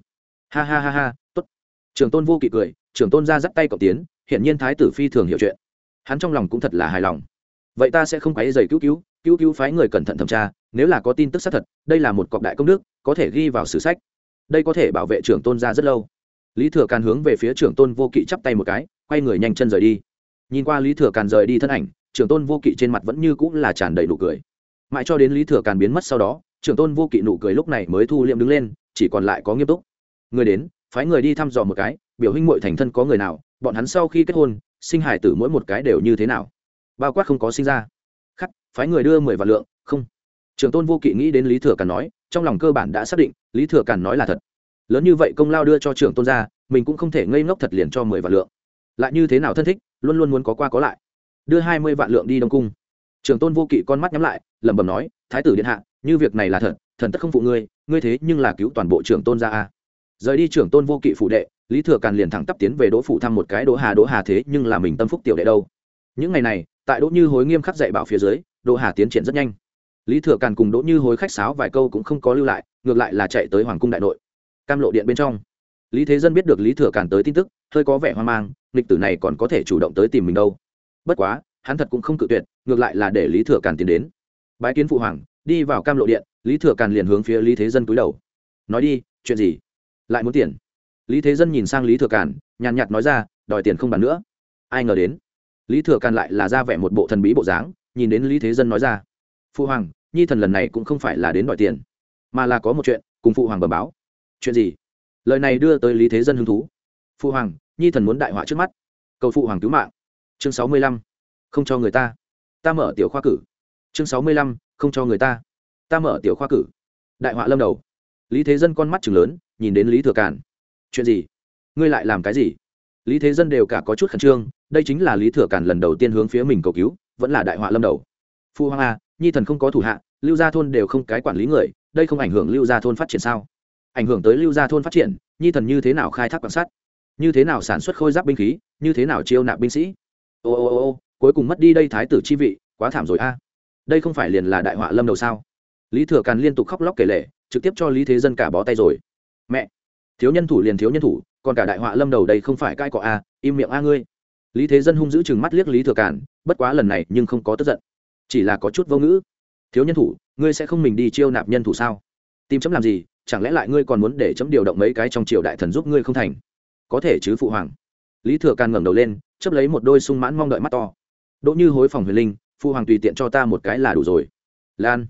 Speaker 1: Ha ha ha ha, tốt. Trưởng tôn vô kỵ cười, trưởng tôn ra dắt tay cậu tiến hiện nhiên thái tử phi thường hiểu chuyện. Hắn trong lòng cũng thật là hài lòng. Vậy ta sẽ không quấy dày cứu cứu cứu cứu phái người cẩn thận thẩm tra, nếu là có tin tức xác thật, đây là một cọc đại công đức, có thể ghi vào sử sách. Đây có thể bảo vệ trưởng tôn ra rất lâu. Lý thừa càn hướng về phía trưởng tôn vô kỵ chắp tay một cái, quay người nhanh chân rời đi. Nhìn qua lý thừa càn rời đi thân ảnh, trưởng tôn vô kỵ trên mặt vẫn như cũng là tràn đầy nụ cười. Mãi cho đến lý thừa càn biến mất sau đó, trưởng tôn vô kỵ nụ cười lúc này mới thu liệm đứng lên, chỉ còn lại có nghiêm túc. Người đến, phái người đi thăm dò một cái, biểu huynh muội thành thân có người nào bọn hắn sau khi kết hôn, sinh hải tử mỗi một cái đều như thế nào? Bao quát không có sinh ra. Khắc, phái người đưa mười vạn lượng, không. Trường tôn vô kỵ nghĩ đến lý thừa càn nói, trong lòng cơ bản đã xác định, lý thừa càn nói là thật. Lớn như vậy công lao đưa cho trưởng tôn ra, mình cũng không thể ngây ngốc thật liền cho mười vạn lượng. Lại như thế nào thân thích, luôn luôn muốn có qua có lại. Đưa hai mươi vạn lượng đi đông cung. Trưởng tôn vô kỵ con mắt nhắm lại, lẩm bẩm nói, thái tử điện hạ, như việc này là thật, thần tất không phụ ngươi ngươi thế nhưng là cứu toàn bộ trưởng tôn ra a. Rời đi trưởng tôn vô kỵ phụ đệ lý thừa càn liền thẳng tắp tiến về đỗ phủ thăm một cái đỗ hà đỗ hà thế nhưng là mình tâm phúc tiểu đệ đâu. Những ngày này, tại đỗ như hối nghiêm khắc dạy bảo phía dưới, đỗ hà tiến triển rất nhanh. Lý thừa càn cùng đỗ như hối khách sáo vài câu cũng không có lưu lại, ngược lại là chạy tới hoàng cung đại nội. Cam lộ điện bên trong. Lý thế dân biết được lý thừa càn tới tin tức, hơi có vẻ hoang mang lịch tử này còn có thể chủ động tới tìm mình đâu. Bất quá, hắn thật cũng không cự tuyệt, ngược lại là để lý thừa càn tiến đến. Bái kiến phụ hoàng, đi vào cam lộ điện, lý thừa càn liền hướng phía lý thế dân cúi đầu. Nói đi, chuyện gì? Lại muốn tiền? Lý thế dân nhìn sang lý thừa càn, nhàn nhạt nói ra, đòi tiền không bàn nữa. Ai ngờ đến, lý thừa càn lại là ra vẻ một bộ thần bí bộ dáng, nhìn đến lý thế dân nói ra phụ hoàng, nhi thần lần này cũng không phải là đến đòi tiền, mà là có một chuyện, cùng phụ hoàng bẩm báo. Chuyện gì? Lời này đưa tới lý thế dân hứng thú. Phụ hoàng, nhi thần muốn đại họa trước mắt, cầu phụ hoàng cứu mạng. Chương sáu mươi lăm, không cho người ta ta mở tiểu khoa cử. Chương sáu mươi lăm, không cho người ta ta mở tiểu khoa cử. Đại họa lâm đầu. Lý thế dân con mắt chừng lớn, nhìn đến lý thừa càn chuyện gì? Ngươi lại làm cái gì? Lý thế dân đều cả có chút khẩn trương đây chính là lý thừa càn lần đầu tiên hướng phía mình cầu cứu vẫn là đại họa lâm đầu. Phu hoàng a à, nhi thần không có thủ hạ lưu gia thôn đều không cái quản lý người đây không ảnh hưởng lưu gia thôn phát triển sao? Ảnh hưởng tới lưu gia thôn phát triển nhi thần như thế nào khai thác quan sát? Như thế nào sản xuất khôi giáp binh khí? Như thế nào chiêu nạp binh sĩ? Ô ô ô ô cuối cùng mất đi đây thái tử chi vị quá thảm rồi a. Đây không phải liền là đại họa lâm đầu sao? Lý thừa càn liên tục khóc lóc kể lể trực tiếp cho lý thế dân cả bó tay rồi. Mẹ thiếu nhân thủ liền thiếu nhân thủ, còn cả đại họa lâm đầu đây không phải cai cọ a im miệng a ngươi. Lý thế dân hung dữ chừng mắt liếc lý thừa cản bất quá lần này nhưng không có tức giận. Chỉ là có chút vô ngữ. Thiếu nhân thủ, ngươi sẽ không mình đi chiêu nạp nhân thủ sao? Tìm chấm làm gì, chẳng lẽ lại ngươi còn muốn để chấm điều động mấy cái trong triều đại thần giúp ngươi không thành? Có thể chứ phụ hoàng. Lý thừa càn ngẩng đầu lên chấp lấy một đôi sung mãn mong đợi mắt to. Đỗ như hối phòng huyền linh phụ hoàng tùy tiện cho ta một cái là đủ rồi. Lan.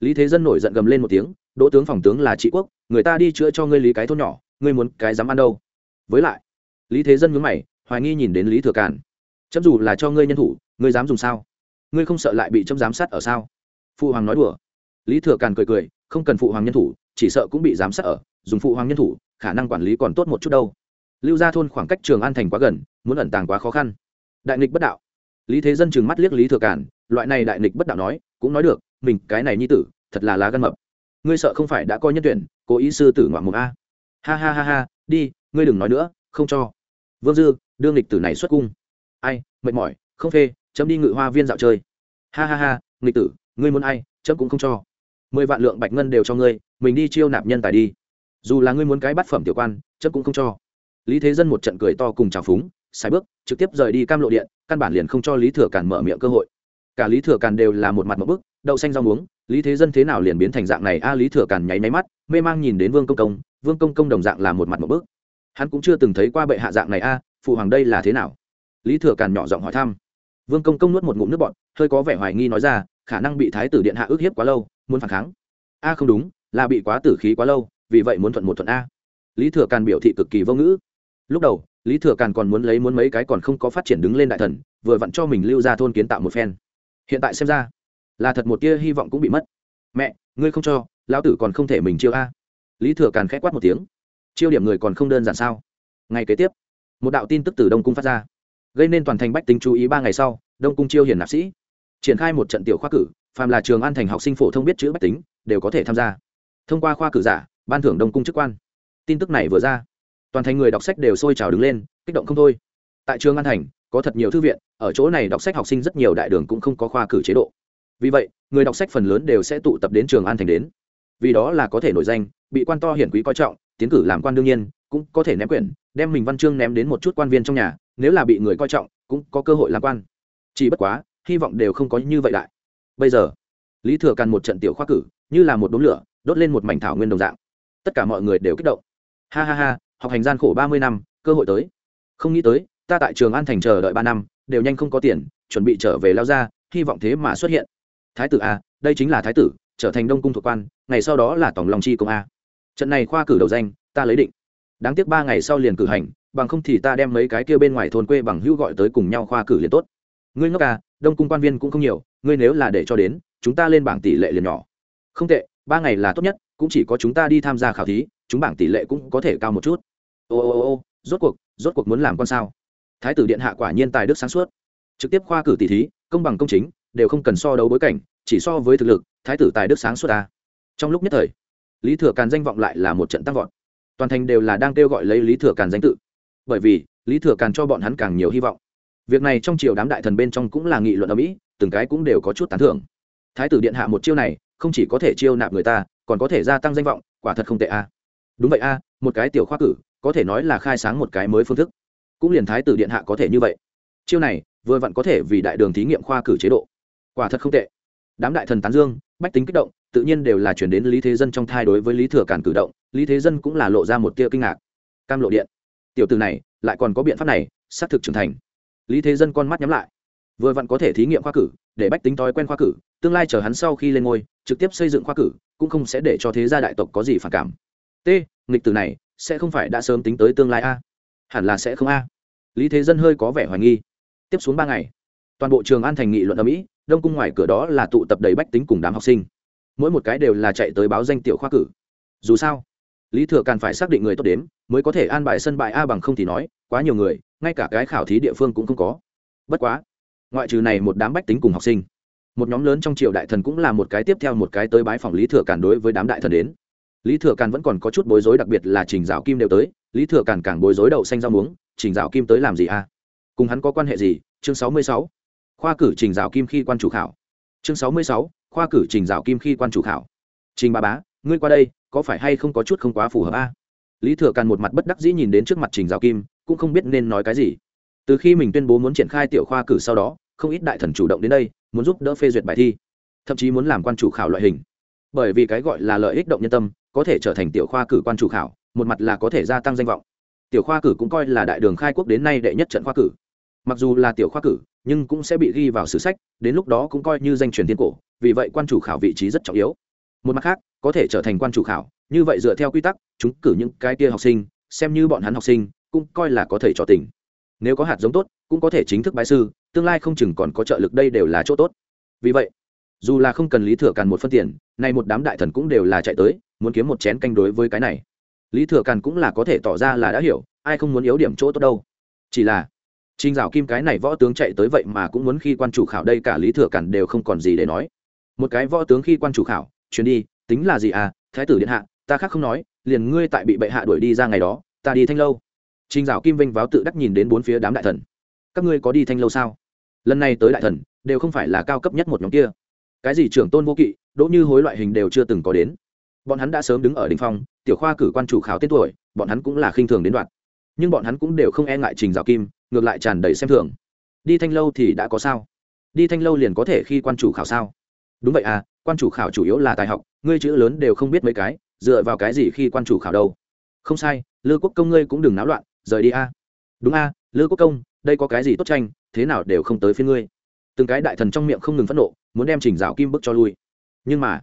Speaker 1: Lý thế dân nổi giận gầm lên một tiếng, đỗ tướng phòng tướng là trị quốc, người ta đi chữa cho ngươi lý cái thôn nhỏ ngươi muốn cái dám ăn đâu. Với lại, lý thế dân nhướng mày, hoài nghi nhìn đến lý thừa càn. Chấm dù là cho ngươi nhân thủ, ngươi dám dùng sao? Ngươi không sợ lại bị chấm giám sát ở sao? Phụ hoàng nói đùa. Lý thừa càn cười cười, không cần phụ hoàng nhân thủ, chỉ sợ cũng bị giám sát ở, dùng phụ hoàng nhân thủ, khả năng quản lý còn tốt một chút đâu. Lưu gia thôn khoảng cách trường an thành quá gần, muốn ẩn tàng quá khó khăn. Đại nghịch bất đạo. Lý thế dân trừng mắt liếc lý thừa cản loại này đại nghịch bất đạo nói, cũng nói được, mình cái này nhi tử, thật là lá gan mập. Ngươi sợ không phải đã coi nhân tuyển, cố ý sư tử ngoạn mục a ha ha ha ha, đi, ngươi đừng nói nữa, không cho. Vương dư, đương lịch tử này xuất cung. Ai, mệt mỏi, không phê, chấm đi ngự hoa viên dạo chơi. Ha ha ha, nghịch tử, ngươi muốn ai, chấm cũng không cho. Mười vạn lượng bạch ngân đều cho ngươi, mình đi chiêu nạp nhân tài đi. Dù là ngươi muốn cái bát phẩm tiểu quan, chấm cũng không cho. Lý thế dân một trận cười to cùng trào phúng sai bước, trực tiếp rời đi cam lộ điện, căn bản liền không cho lý thừa càn mở miệng cơ hội. Cả lý thừa càn đều là một mặt một bức, đậu xanh rau muống lý thế dân thế nào liền biến thành dạng này? A lý thừa càn nháy máy mắt mê mang nhìn đến vương công công vương công công đồng dạng là một mặt một bước, hắn cũng chưa từng thấy qua bệ hạ dạng này a phụ hoàng đây là thế nào? Lý thừa càn nhỏ giọng hỏi thăm. Vương công công nuốt một ngụm nước bọt hơi có vẻ hoài nghi nói ra khả năng bị thái tử điện hạ ức hiếp quá lâu muốn phản kháng. A không đúng là bị quá tử khí quá lâu vì vậy muốn thuận một thuận a. Lý thừa càn biểu thị cực kỳ vô ngữ. Lúc đầu lý thừa càn còn muốn lấy muốn mấy cái còn không có phát triển đứng lên đại thần vừa vặn cho mình lưu ra thôn kiến tạo một phen. Hiện tại xem ra là thật một tia hy vọng cũng bị mất. Mẹ, ngươi không cho, lão tử còn không thể mình chiêu a. Lý thừa càn khẽ quát một tiếng. Chiêu điểm người còn không đơn giản sao? Ngay kế tiếp, một đạo tin tức từ đông cung phát ra. Gây nên toàn thành bách tính chú ý ba ngày sau, đông cung chiêu hiền nạp sĩ. Triển khai một trận tiểu khoa cử, phàm là trường an thành học sinh phổ thông biết chữ bách tính, đều có thể tham gia. Thông qua khoa cử giả, ban thưởng đông cung chức quan. Tin tức này vừa ra, toàn thành người đọc sách đều sôi trào đứng lên, kích động không thôi. Tại trường an thành, có thật nhiều thư viện, ở chỗ này đọc sách học sinh rất nhiều đại đường cũng không có khoa cử chế độ vì vậy, người đọc sách phần lớn đều sẽ tụ tập đến trường an thành đến. Vì đó là có thể nổi danh, bị quan to hiển quý coi trọng, tiến cử làm quan đương nhiên, cũng có thể ném quyển, đem mình văn chương ném đến một chút quan viên trong nhà, nếu là bị người coi trọng, cũng có cơ hội làm quan. Chỉ bất quá, hy vọng đều không có như vậy lại. Bây giờ, lý thừa càn một trận tiểu khoa cử, như là một đốm lửa, đốt lên một mảnh thảo nguyên đồng dạng. Tất cả mọi người đều kích động. Ha ha ha, học hành gian khổ ba mươi năm, cơ hội tới. Không nghĩ tới, ta tại trường an thành chờ đợi ba năm, đều nhanh không có tiền, chuẩn bị trở về lao ra, hy vọng thế mà xuất hiện thái tử a, đây chính là thái tử, trở thành đông cung thuộc quan, ngày sau đó là tổng lòng chi công a. Trận này khoa cử đầu danh, ta lấy định. Đáng tiếc ba ngày sau liền cử hành, bằng không thì ta đem mấy cái kia bên ngoài thôn quê bằng hữu gọi tới cùng nhau khoa cử liền tốt. Ngươi ngốc à đông cung quan viên cũng không nhiều, ngươi nếu là để cho đến, chúng ta lên bảng tỷ lệ liền nhỏ. Không tệ, ba ngày là tốt nhất, cũng chỉ có chúng ta đi tham gia khảo thí, chúng bảng tỷ lệ cũng có thể cao một chút. Ô ô ô ô, rốt cuộc rốt cuộc muốn làm con sao? Thái tử điện hạ quả nhiên tài đức sáng suốt. Trực tiếp khoa cử tỷ thí, công bằng công chính đều không cần so đấu bối cảnh, chỉ so với thực lực, thái tử tài đức sáng suốt ta. Trong lúc nhất thời, lý thừa càn danh vọng lại là một trận tăng vọt. Toàn thành đều là đang kêu gọi lấy lý thừa càn danh tự. Bởi vì, lý thừa càn cho bọn hắn càng nhiều hy vọng. Việc này trong triều đám đại thần bên trong cũng là nghị luận ở mỹ, từng cái cũng đều có chút tán thưởng. Thái tử điện hạ một chiêu này, không chỉ có thể chiêu nạp người ta, còn có thể gia tăng danh vọng, quả thật không tệ a. Đúng vậy a, một cái tiểu khoa cử, có thể nói là khai sáng một cái mới phương thức. Cũng liền thái tử điện hạ có thể như vậy. Chiêu này, vừa vặn có thể vì đại đường thí nghiệm khoa cử chế độ quả thật không tệ. Đám đại thần tán dương, bách tính kích động, tự nhiên đều là chuyển đến lý thế dân trong thai đối với lý thừa cản cử động, lý thế dân cũng là lộ ra một tia kinh ngạc. Cam lộ điện. Tiểu từ này, lại còn có biện pháp này, xác thực trưởng thành. Lý thế dân con mắt nhắm lại. Vừa vặn có thể thí nghiệm khoa cử, để bách tính thói quen khoa cử, tương lai chờ hắn sau khi lên ngôi, trực tiếp xây dựng khoa cử, cũng không sẽ để cho thế gia đại tộc có gì phản cảm. T, nghịch từ này, sẽ không phải đã sớm tính tới tương lai a? Hẳn là sẽ không a. Lý thế dân hơi có vẻ hoài nghi. Tiếp xuống ba ngày, toàn bộ trường an thành nghị luận ở mỹ đông cung ngoài cửa đó là tụ tập đầy bách tính cùng đám học sinh. Mỗi một cái đều là chạy tới báo danh tiểu khoa cử. Dù sao, lý thừa càn phải xác định người tốt đến, mới có thể an bài sân bại a bằng không thì nói, quá nhiều người, ngay cả cái khảo thí địa phương cũng không có. Bất quá, ngoại trừ này một đám bách tính cùng học sinh, một nhóm lớn trong triều đại thần cũng là một cái tiếp theo một cái tới bái phòng lý thừa càn đối với đám đại thần đến. Lý thừa càn vẫn còn có chút bối rối đặc biệt là trình dạo kim đều tới, lý thừa càn càng bối rối đậu xanh rau muống, trình dạo kim tới làm gì a? Cùng hắn có quan hệ gì? Chương sáu mươi sáu khoa cử trình dạo kim khi quan chủ khảo. Chương sáu mươi sáu, khoa cử trình dạo kim khi quan chủ khảo. Trình ba bá, ngươi qua đây, có phải hay không có chút không quá phù hợp a? Lý thừa càn một mặt bất đắc dĩ nhìn đến trước mặt trình dạo kim, cũng không biết nên nói cái gì. Từ khi mình tuyên bố muốn triển khai tiểu khoa cử sau đó, không ít đại thần chủ động đến đây, muốn giúp đỡ phê duyệt bài thi, thậm chí muốn làm quan chủ khảo loại hình. Bởi vì cái gọi là lợi ích động nhân tâm, có thể trở thành tiểu khoa cử quan chủ khảo, một mặt là có thể gia tăng danh vọng. Tiểu khoa cử cũng coi là đại đường khai quốc đến nay đệ nhất trận khoa cử mặc dù là tiểu khoa cử, nhưng cũng sẽ bị ghi vào sử sách, đến lúc đó cũng coi như danh truyền thiên cổ, vì vậy quan chủ khảo vị trí rất trọng yếu. Một mặt khác, có thể trở thành quan chủ khảo, như vậy dựa theo quy tắc, chúng cử những cái kia học sinh, xem như bọn hắn học sinh, cũng coi là có thể trò tình. Nếu có hạt giống tốt, cũng có thể chính thức bái sư, tương lai không chừng còn có trợ lực đây đều là chỗ tốt. Vì vậy, dù là không cần lý thừa càn một phân tiền, nay một đám đại thần cũng đều là chạy tới, muốn kiếm một chén canh đối với cái này. Lý thừa càn cũng là có thể tỏ ra là đã hiểu, ai không muốn yếu điểm chỗ tốt đâu. Chỉ là Trình Dạo Kim cái này võ tướng chạy tới vậy mà cũng muốn khi quan chủ khảo đây cả Lý Thừa Cản đều không còn gì để nói. Một cái võ tướng khi quan chủ khảo, chuyến đi, tính là gì à? Thái tử điện hạ, ta khác không nói, liền ngươi tại bị bệ hạ đuổi đi ra ngày đó, ta đi thanh lâu. Trình Dạo Kim vinh váo tự đắc nhìn đến bốn phía đám đại thần. Các ngươi có đi thanh lâu sao? Lần này tới đại thần, đều không phải là cao cấp nhất một nhóm kia. Cái gì trưởng tôn vô kỵ, đỗ như hối loại hình đều chưa từng có đến. Bọn hắn đã sớm đứng ở đỉnh phong, tiểu khoa cử quan chủ khảo tên tuổi, bọn hắn cũng là khinh thường đến đoạn. Nhưng bọn hắn cũng đều không e ngại Trình Dạo Kim, ngược lại tràn đầy xem thường. Đi thanh lâu thì đã có sao? Đi thanh lâu liền có thể khi quan chủ khảo sao? Đúng vậy à quan chủ khảo chủ yếu là tài học, ngươi chữ lớn đều không biết mấy cái, dựa vào cái gì khi quan chủ khảo đâu? Không sai, lư quốc công ngươi cũng đừng náo loạn, rời đi a. Đúng a, lư quốc công, đây có cái gì tốt tranh, thế nào đều không tới phía ngươi. Từng cái đại thần trong miệng không ngừng phẫn nộ, muốn đem trình dạo kim bức cho lui. Nhưng mà,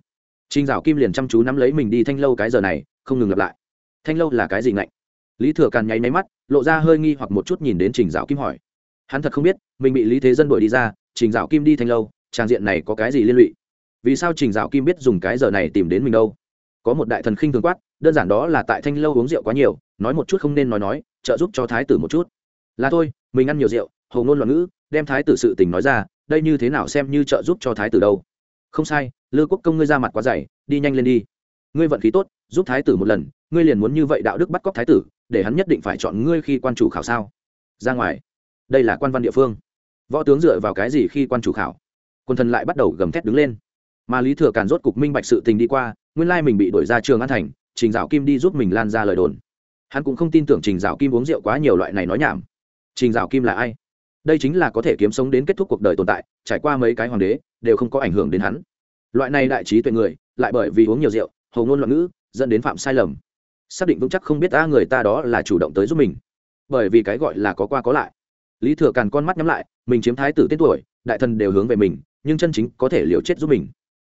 Speaker 1: trình dạo kim liền chăm chú nắm lấy mình đi thanh lâu cái giờ này, không ngừng lặp lại. Thanh lâu là cái gì ngạnh? Lý thừa càn nháy máy mắt, lộ ra hơi nghi hoặc một chút nhìn đến trình dạo kim hỏi. Hắn thật không biết, mình bị lý thế dân đuổi đi ra, trình dạo kim đi thanh lâu, trang diện này có cái gì liên lụy? Vì sao trình dạo kim biết dùng cái giờ này tìm đến mình đâu? Có một đại thần khinh thường quát, đơn giản đó là tại thanh lâu uống rượu quá nhiều, nói một chút không nên nói nói, trợ giúp cho thái tử một chút. Là thôi, mình ăn nhiều rượu hầu ngôn loạn ngữ, đem thái tử sự tình nói ra, đây như thế nào xem như trợ giúp cho thái tử đâu? Không sai, lư quốc công ngươi ra mặt quá dày, đi nhanh lên đi. Ngươi vận khí tốt, giúp thái tử một lần, ngươi liền muốn như vậy đạo đức bắt cóc thái tử để hắn nhất định phải chọn ngươi khi quan chủ khảo sao? Ra ngoài. Đây là quan văn địa phương. Võ tướng dựa vào cái gì khi quan chủ khảo? Quân thần lại bắt đầu gầm thét đứng lên. Mà lý thừa càn rốt cục minh bạch sự tình đi qua, nguyên lai mình bị đuổi ra trường an thành, trình dạo kim đi giúp mình lan ra lời đồn. Hắn cũng không tin tưởng trình dạo kim uống rượu quá nhiều loại này nói nhảm. Trình dạo kim là ai? Đây chính là có thể kiếm sống đến kết thúc cuộc đời tồn tại, trải qua mấy cái hoàng đế, đều không có ảnh hưởng đến hắn. Loại này đại trí tuệ người, lại bởi vì uống nhiều rượu hầu ngôn loạn ngữ, dẫn đến phạm sai lầm xác định vững chắc không biết ta người ta đó là chủ động tới giúp mình. Bởi vì cái gọi là có qua có lại. Lý thừa càn con mắt nhắm lại, mình chiếm thái tử tên tuổi, đại thần đều hướng về mình, nhưng chân chính có thể liều chết giúp mình.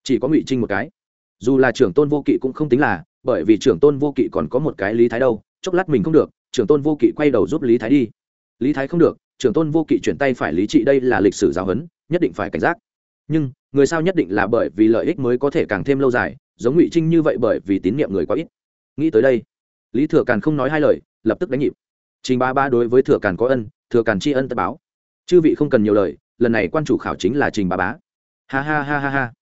Speaker 1: Chỉ có ngụy trinh một cái. Dù là trưởng tôn vô kỵ cũng không tính là, bởi vì trưởng tôn vô kỵ còn có một cái lý thái đâu, chốc lát mình không được, trưởng tôn vô kỵ quay đầu giúp lý thái đi. Lý thái không được, trưởng tôn vô kỵ chuyển tay phải lý trị đây là lịch sử giáo huấn, nhất định phải cảnh giác. Nhưng, người sao nhất định là bởi vì lợi ích mới có thể càng thêm lâu dài, giống ngụy trinh như vậy bởi vì tín nhiệm người quá ít nghĩ tới đây, lý thừa càn không nói hai lời, lập tức đánh nhịp. Trình ba ba đối với thừa càn có ân, thừa càn tri ân tất báo. Chư vị không cần nhiều lời, lần này quan chủ khảo chính là trình ba bá. Ha ha ha ha ha.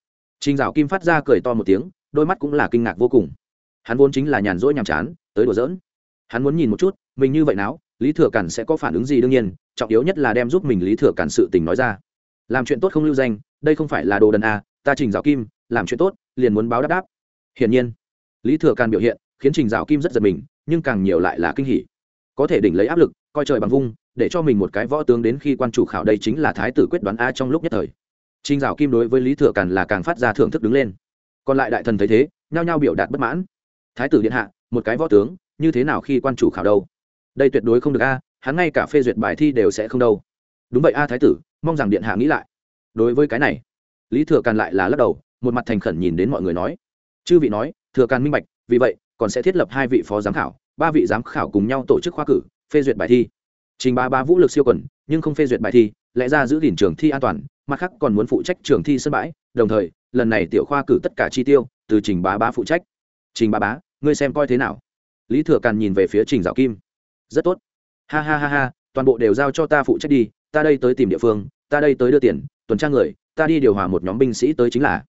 Speaker 1: Trình dạo kim phát ra cười to một tiếng, đôi mắt cũng là kinh ngạc vô cùng. Hắn vốn chính là nhàn rỗi nhàm chán, tới đùa giỡn. Hắn muốn nhìn một chút, mình như vậy nào lý thừa Càn sẽ có phản ứng gì đương nhiên, trọng yếu nhất là đem giúp mình lý thừa Càn sự tình nói ra. Làm chuyện tốt không lưu danh, đây không phải là đồ đần à? ta trình dạo kim, làm chuyện tốt, liền muốn báo đáp đáp. Hiển nhiên, lý thừa Càn biểu hiện khiến trình dạo kim rất giật mình, nhưng càng nhiều lại là kinh hỉ. Có thể đỉnh lấy áp lực, coi trời bằng vung, để cho mình một cái võ tướng đến khi quan chủ khảo đây chính là thái tử quyết đoán a trong lúc nhất thời. Trình dạo kim đối với lý thừa càn là càng phát ra thưởng thức đứng lên. Còn lại đại thần thấy thế, nhao nhao biểu đạt bất mãn. Thái tử điện hạ, một cái võ tướng, như thế nào khi quan chủ khảo đâu? Đây tuyệt đối không được a, hắn ngay cả phê duyệt bài thi đều sẽ không đâu. Đúng vậy a thái tử, mong rằng điện hạ nghĩ lại. Đối với cái này, lý thừa càn lại là lắc đầu, một mặt thành khẩn nhìn đến mọi người nói. Chư vị nói, thừa càn minh bạch, vì vậy còn sẽ thiết lập hai vị phó giám khảo, ba vị giám khảo cùng nhau tổ chức khoa cử, phê duyệt bài thi. Trình ba ba vũ lực siêu quẩn nhưng không phê duyệt bài thi, lẽ ra giữ gìn trường thi an toàn, mặt khác còn muốn phụ trách trường thi sân bãi, đồng thời, lần này tiểu khoa cử tất cả chi tiêu, từ trình bá bá phụ trách. Trình bá bá, ngươi xem coi thế nào? Lý thừa càn nhìn về phía trình dạo kim. Rất tốt. Ha ha ha ha, toàn bộ đều giao cho ta phụ trách đi, ta đây tới tìm địa phương, ta đây tới đưa tiền, tuần tra người, ta đi điều hòa một nhóm binh sĩ tới chính là.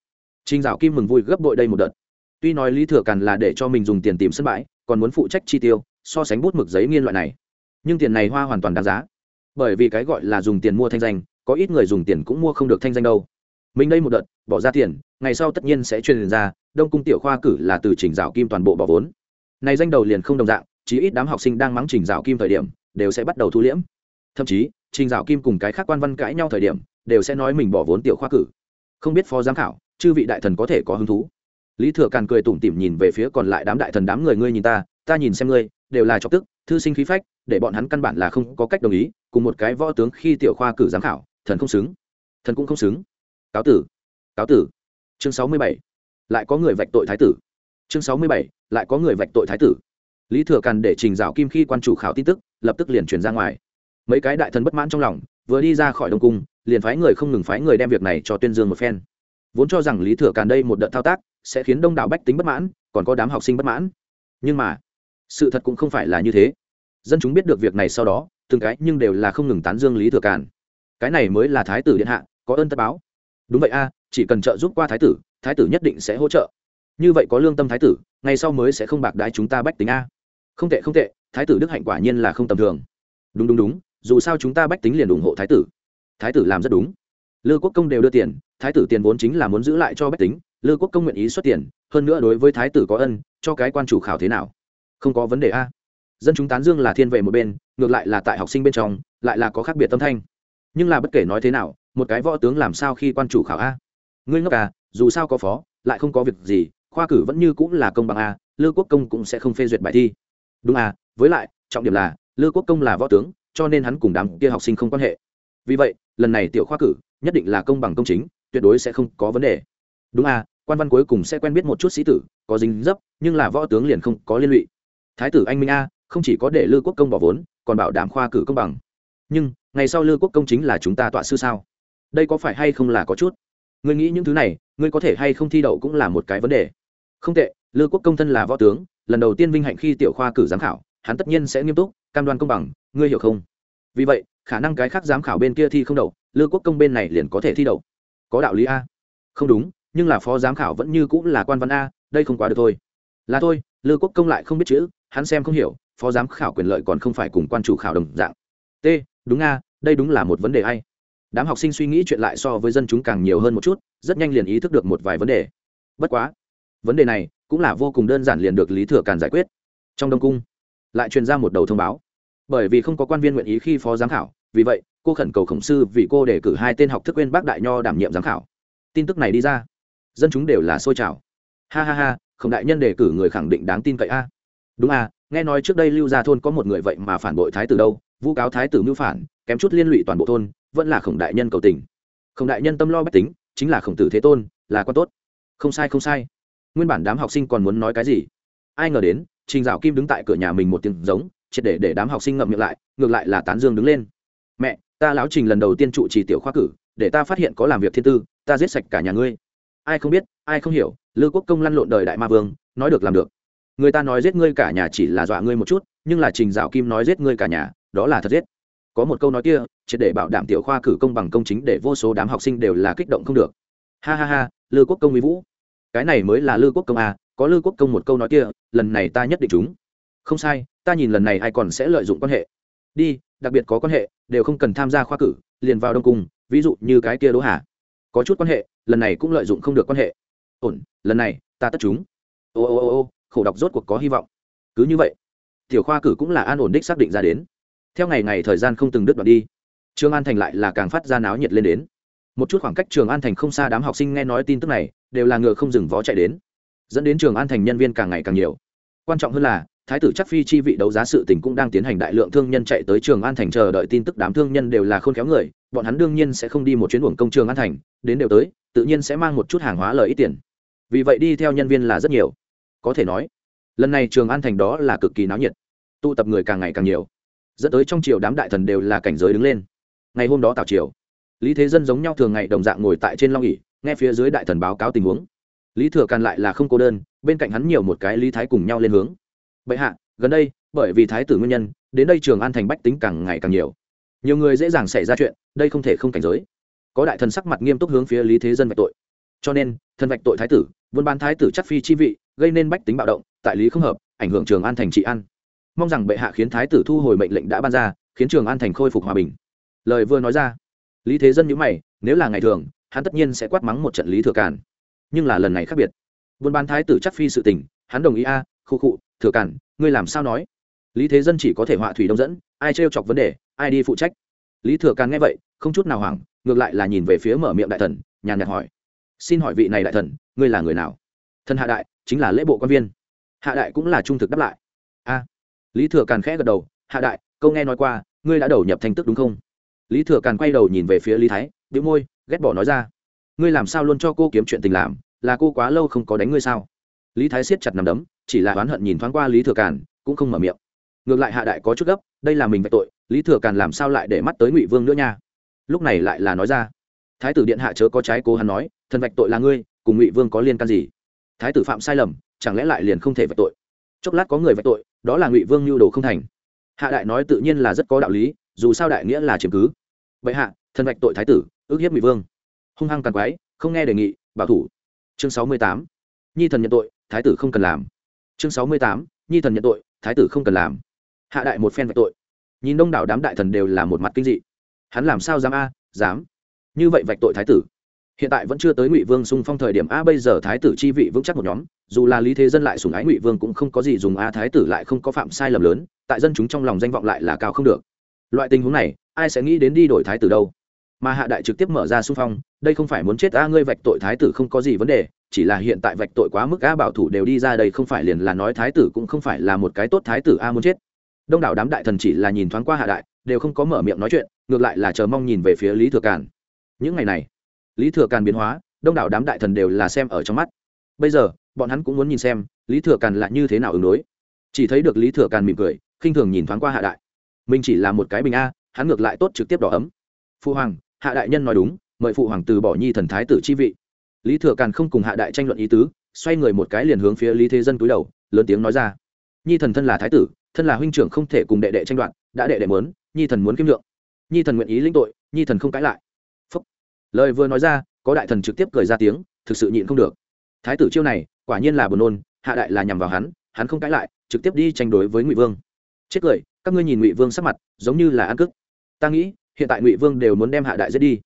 Speaker 1: Trình dạo kim mừng vui gấp bội đây một đợt tuy nói lý thừa càn là để cho mình dùng tiền tìm sân bãi, còn muốn phụ trách chi tiêu, so sánh bút mực giấy nghiên loại này. Nhưng tiền này hoa hoàn toàn đáng giá. Bởi vì cái gọi là dùng tiền mua thanh danh, có ít người dùng tiền cũng mua không được thanh danh đâu. Mình đây một đợt, bỏ ra tiền, ngày sau tất nhiên sẽ truyền ra, đông cung tiểu khoa cử là từ trình dạo kim toàn bộ bỏ vốn. Này danh đầu liền không đồng dạng chỉ ít đám học sinh đang mắng trình dạo kim thời điểm, đều sẽ bắt đầu thu liễm. Thậm chí trình dạo kim cùng cái khác quan văn cãi nhau thời điểm, đều sẽ nói mình bỏ vốn tiểu khoa cử. Không biết phó giám khảo, chư vị đại thần có thể có hứng thú? Lý thừa càn cười tủm tỉm nhìn về phía còn lại đám đại thần đám người, ngươi nhìn ta ta nhìn xem ngươi, đều là chọc tức, thư sinh khí phách, để bọn hắn căn bản là không có cách đồng ý, cùng một cái võ tướng khi tiểu khoa cử giám khảo, thần không xứng, thần cũng không xứng. Cáo tử cáo tử. Chương sáu mươi bảy, lại có người vạch tội thái tử. Chương sáu mươi bảy, lại có người vạch tội thái tử. Lý thừa càn để trình dạo kim khi quan chủ khảo tin tức, lập tức liền truyền ra ngoài. Mấy cái đại thần bất mãn trong lòng, vừa đi ra khỏi đông cung, liền phái người không ngừng phái người đem việc này cho tuyên dương một phen. Vốn cho rằng lý thừa càn đây một đợt thao tác sẽ khiến đông đảo bách tính bất mãn, còn có đám học sinh bất mãn. Nhưng mà, sự thật cũng không phải là như thế. Dân chúng biết được việc này sau đó, từng cái nhưng đều là không ngừng tán dương lý thừa càn. Cái này mới là thái tử điện hạ, có ơn tất báo. Đúng vậy a, chỉ cần trợ giúp qua thái tử thái tử nhất định sẽ hỗ trợ. Như vậy có lương tâm thái tử, ngày sau mới sẽ không bạc đái chúng ta bách tính a. Không tệ không tệ, thái tử đức hạnh quả nhiên là không tầm thường. Đúng đúng đúng, dù sao chúng ta bách tính liền ủng hộ thái tử. Thái tử làm rất đúng. Lư quốc công đều đưa tiền, thái tử tiền vốn chính là muốn giữ lại cho bách tính lư quốc công nguyện ý xuất tiền, hơn nữa đối với thái tử có ân, cho cái quan chủ khảo thế nào? Không có vấn đề a. Dân chúng tán dương là thiên về một bên, ngược lại là tại học sinh bên trong, lại là có khác biệt tâm thanh. Nhưng là bất kể nói thế nào, một cái võ tướng làm sao khi quan chủ khảo a? Ngươi ngốc à dù sao có phó, lại không có việc gì, khoa cử vẫn như cũng là công bằng a, lư quốc công cũng sẽ không phê duyệt bài thi. Đúng à với lại, trọng điểm là, lư quốc công là võ tướng, cho nên hắn cùng đám kia học sinh không quan hệ. Vì vậy, lần này tiểu khoa cử, nhất định là công bằng công chính, tuyệt đối sẽ không có vấn đề. Đúng à quan văn cuối cùng sẽ quen biết một chút sĩ tử, có dính dấp, nhưng là võ tướng liền không có liên lụy. Thái tử anh minh a, không chỉ có để lư quốc công bỏ vốn, còn bảo đảm khoa cử công bằng. Nhưng, ngày sau lư quốc công chính là chúng ta tọa sư sao? Đây có phải hay không là có chút? Ngươi nghĩ những thứ này, ngươi có thể hay không thi đậu cũng là một cái vấn đề. Không tệ, lư quốc công thân là võ tướng, lần đầu tiên vinh hạnh khi tiểu khoa cử giám khảo, hắn tất nhiên sẽ nghiêm túc, cam đoan công bằng, ngươi hiểu không? Vì vậy, khả năng cái khác giám khảo bên kia thi không đậu, lư quốc công bên này liền có thể thi đậu. Có đạo lý a. Không đúng nhưng là phó giám khảo vẫn như cũng là quan văn a, đây không quá được thôi. Là thôi, lư quốc công lại không biết chữ, hắn xem không hiểu, phó giám khảo quyền lợi còn không phải cùng quan chủ khảo đồng dạng. T, đúng a, đây đúng là một vấn đề hay. Đám học sinh suy nghĩ chuyện lại so với dân chúng càng nhiều hơn một chút, rất nhanh liền ý thức được một vài vấn đề. Bất quá, vấn đề này cũng là vô cùng đơn giản liền được lý thừa càn giải quyết. Trong đông cung, lại truyền ra một đầu thông báo. Bởi vì không có quan viên nguyện ý khi phó giám khảo, vì vậy, cô khẩn cầu khổng sư vì cô để cử hai tên học thức quên bác đại nho đảm nhiệm giám khảo. Tin tức này đi ra dân chúng đều là xôi trào. Ha ha ha, khổng đại nhân đề cử người khẳng định đáng tin cậy a. Đúng à nghe nói trước đây lưu gia thôn có một người vậy mà phản bội thái tử đâu, vu cáo thái tử mưu phản, kém chút liên lụy toàn bộ thôn, vẫn là khổng đại nhân cầu tình. Khổng đại nhân tâm lo bách tính, chính là khổng tử thế tôn, là con tốt. Không sai không sai. Nguyên bản đám học sinh còn muốn nói cái gì? Ai ngờ đến, trình dạo kim đứng tại cửa nhà mình một tiếng giống, triệt để để đám học sinh ngậm miệng lại, ngược lại là tán dương đứng lên. Mẹ, ta lão trình lần đầu tiên trụ trì tiểu khoa cử, để ta phát hiện có làm việc thiên tư, ta giết sạch cả nhà ngươi ai không biết, ai không hiểu, lư quốc công lăn lộn đời đại ma vương, nói được làm được. Người ta nói giết ngươi cả nhà chỉ là dọa ngươi một chút, nhưng là trình dạo kim nói giết ngươi cả nhà, đó là thật giết. Có một câu nói kia, triệt để bảo đảm tiểu khoa cử công bằng công chính để vô số đám học sinh đều là kích động không được. Ha ha ha, lư quốc công mỹ vũ. Cái này mới là lư quốc công à có lư quốc công một câu nói kia, lần này ta nhất định chúng không sai, ta nhìn lần này ai còn sẽ lợi dụng quan hệ. Đi, đặc biệt có quan hệ, đều không cần tham gia khoa cử, liền vào đông cung, ví dụ như cái kia đỗ hà. Có chút quan hệ lần này cũng lợi dụng không được quan hệ. Ổn, lần này, ta tất chúng. Ô ô ô ô, khổ đọc rốt cuộc có hy vọng. Cứ như vậy, tiểu khoa cử cũng là an ổn đích xác định ra đến. Theo ngày ngày thời gian không từng đứt đoạn đi, trường an thành lại là càng phát ra náo nhiệt lên đến. Một chút khoảng cách trường an thành không xa đám học sinh nghe nói tin tức này, đều là ngựa không dừng vó chạy đến. Dẫn đến trường an thành nhân viên càng ngày càng nhiều. Quan trọng hơn là thái tử chắc phi chi vị đấu giá sự tình cũng đang tiến hành, đại lượng thương nhân chạy tới trường an thành chờ đợi tin tức, đám thương nhân đều là khôn khéo người, bọn hắn đương nhiên sẽ không đi một chuyến uổng công trường an thành, đến đều tới, tự nhiên sẽ mang một chút hàng hóa lời ít tiền. Vì vậy đi theo nhân viên là rất nhiều. Có thể nói, lần này trường an thành đó là cực kỳ náo nhiệt, tụ tập người càng ngày càng nhiều. Dẫn tới trong triều đám đại thần đều là cảnh giới đứng lên. Ngày hôm đó tào triều, lý thế dân giống nhau thường ngày đồng dạng ngồi tại trên long ỉ nghe phía dưới đại thần báo cáo tình huống. Lý thừa càn lại là không cô đơn, bên cạnh hắn nhiều một cái lý thái cùng nhau lên hướng bệ hạ gần đây bởi vì thái tử nguyên nhân đến đây trường an thành bách tính càng ngày càng nhiều. Nhiều người dễ dàng xảy ra chuyện đây không thể không cảnh giới. Có đại thần sắc mặt nghiêm túc hướng phía lý thế dân vạch tội. Cho nên thần vạch tội thái tử buôn bán thái tử chắc phi chi vị gây nên bách tính bạo động tại lý không hợp ảnh hưởng trường an thành trị an. Mong rằng bệ hạ khiến thái tử thu hồi mệnh lệnh đã ban ra khiến trường an thành khôi phục hòa bình. Lời vừa nói ra lý thế dân nhữ mày nếu là ngày thường hắn tất nhiên sẽ quát mắng một trận lý thừa càn. Nhưng là lần này khác biệt. Buôn bán thái tử chắc phi sự tình hắn đồng ý a à, khu khụ, thừa cản ngươi làm sao nói? Lý thế dân chỉ có thể họa thủy đông dẫn, ai trêu chọc vấn đề, ai đi phụ trách. Lý thừa càn nghe vậy, không chút nào hoảng, ngược lại là nhìn về phía mở miệng đại thần, nhàn nhạt hỏi, xin hỏi vị này đại thần, ngươi là người nào? Thần hạ đại, chính là lễ bộ quan viên. Hạ đại cũng là trung thực đáp lại. A. Lý thừa càn khẽ gật đầu, hạ đại, câu nghe nói qua, ngươi đã đầu nhập thanh tức đúng không? Lý thừa càn quay đầu nhìn về phía lý thái biếu môi, ghét bỏ nói ra, ngươi làm sao luôn cho cô kiếm chuyện tình làm, là cô quá lâu không có đánh ngươi sao? Lý thái siết chặt nằm đấm chỉ là oán hận nhìn thoáng qua lý thừa càn, cũng không mở miệng. Ngược lại hạ đại có chút gấp, đây là mình vạch tội, lý thừa càn làm sao lại để mắt tới ngụy vương nữa nha? Lúc này lại là nói ra. Thái tử điện hạ chớ có trái cố hắn nói, thần vạch tội là ngươi, cùng ngụy vương có liên can gì? Thái tử phạm sai lầm, chẳng lẽ lại liền không thể vạch tội? Chốc lát có người vạch tội, đó là ngụy vương nhu đồ không thành. Hạ đại nói tự nhiên là rất có đạo lý, dù sao đại nghĩa là chiếm cứ. Vậy hạ, thần vạch tội thái tử, ước hiếp ngụy vương. Hung hăng càng quái, không nghe đề nghị, bảo thủ. Chương sáu mươi tám. Nhi thần nhận tội, thái tử không cần làm chương sáu mươi tám, nhi thần nhận tội, thái tử không cần làm. Hạ đại một phen vạch tội. Nhìn đông đảo đám đại thần đều là một mặt kinh dị. Hắn làm sao dám a, dám? Như vậy vạch tội thái tử. Hiện tại vẫn chưa tới ngụy vương xung phong thời điểm a, bây giờ thái tử chi vị vững chắc một nhóm. Dù là lý thế dân lại sùng ái ngụy vương cũng không có gì dùng a, thái tử lại không có phạm sai lầm lớn, tại dân chúng trong lòng danh vọng lại là cao không được. Loại tình huống này, ai sẽ nghĩ đến đi đổi thái tử đâu? Mà hạ đại trực tiếp mở ra xung phong, đây không phải muốn chết a, ngươi vạch tội thái tử không có gì vấn đề chỉ là hiện tại vạch tội quá mức a bảo thủ đều đi ra đây không phải liền là nói thái tử cũng không phải là một cái tốt thái tử a muốn chết. Đông đảo đám đại thần chỉ là nhìn thoáng qua hạ đại, đều không có mở miệng nói chuyện, ngược lại là chờ mong nhìn về phía lý thừa càn. Những ngày này, lý thừa càn biến hóa, đông đảo đám đại thần đều là xem ở trong mắt. Bây giờ, bọn hắn cũng muốn nhìn xem, lý thừa càn là như thế nào ứng đối. Chỉ thấy được lý thừa càn mỉm cười, khinh thường nhìn thoáng qua hạ đại. Mình chỉ là một cái bình a, hắn ngược lại tốt trực tiếp đỏ ấm. Phụ hoàng, hạ đại nhân nói đúng, mời phụ hoàng từ bỏ nhi thần thái tử chi vị lý thừa càn không cùng hạ đại tranh luận ý tứ, xoay người một cái liền hướng phía lý thế dân túi đầu, lớn tiếng nói ra. Nhi thần thân là thái tử, thân là huynh trưởng không thể cùng đệ đệ tranh đoạt, đã đệ đệ muốn, nhi thần muốn kiếm lượng. Nhi thần nguyện ý lĩnh tội, nhi thần không cãi lại. Phúc. lời vừa nói ra, có đại thần trực tiếp cười ra tiếng, thực sự nhịn không được. Thái tử chiêu này, quả nhiên là buồn nôn, hạ đại là nhằm vào hắn hắn không cãi lại, trực tiếp đi tranh đối với ngụy vương. Chết cười, các ngươi nhìn ngụy vương sắc mặt, giống như là ăn cức. Ta nghĩ, hiện tại ngụy vương đều muốn đem hạ đại giết đi.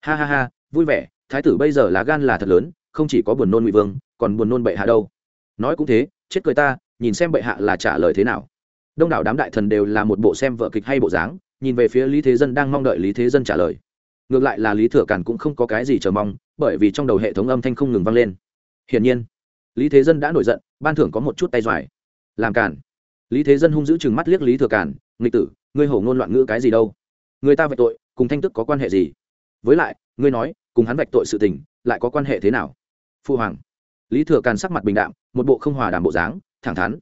Speaker 1: Ha ha ha, vui vẻ thái tử bây giờ lá gan là thật lớn, không chỉ có buồn nôn ngụy vương, còn buồn nôn bệ hạ đâu. Nói cũng thế, chết cười ta, nhìn xem bệ hạ là trả lời thế nào. Đông đảo đám đại thần đều là một bộ xem vợ kịch hay bộ dáng, nhìn về phía lý thế dân đang mong đợi lý thế dân trả lời. Ngược lại là lý thừa càn cũng không có cái gì chờ mong, bởi vì trong đầu hệ thống âm thanh không ngừng vang lên. Hiển nhiên, lý thế dân đã nổi giận, ban thưởng có một chút tay doài làm càn. Lý thế dân hung dữ chừng mắt liếc lý thừa càn, nghịch tử, ngươi hổ ngôn loạn ngữ cái gì đâu? Người ta vậy tội, cùng thanh tức có quan hệ gì? Với lại, ngươi nói cùng hắn vạch tội sự tình, lại có quan hệ thế nào? Phu hoàng. Lý thừa càn sắc mặt bình đạm, một bộ không hòa đàm bộ dáng, thẳng thắn.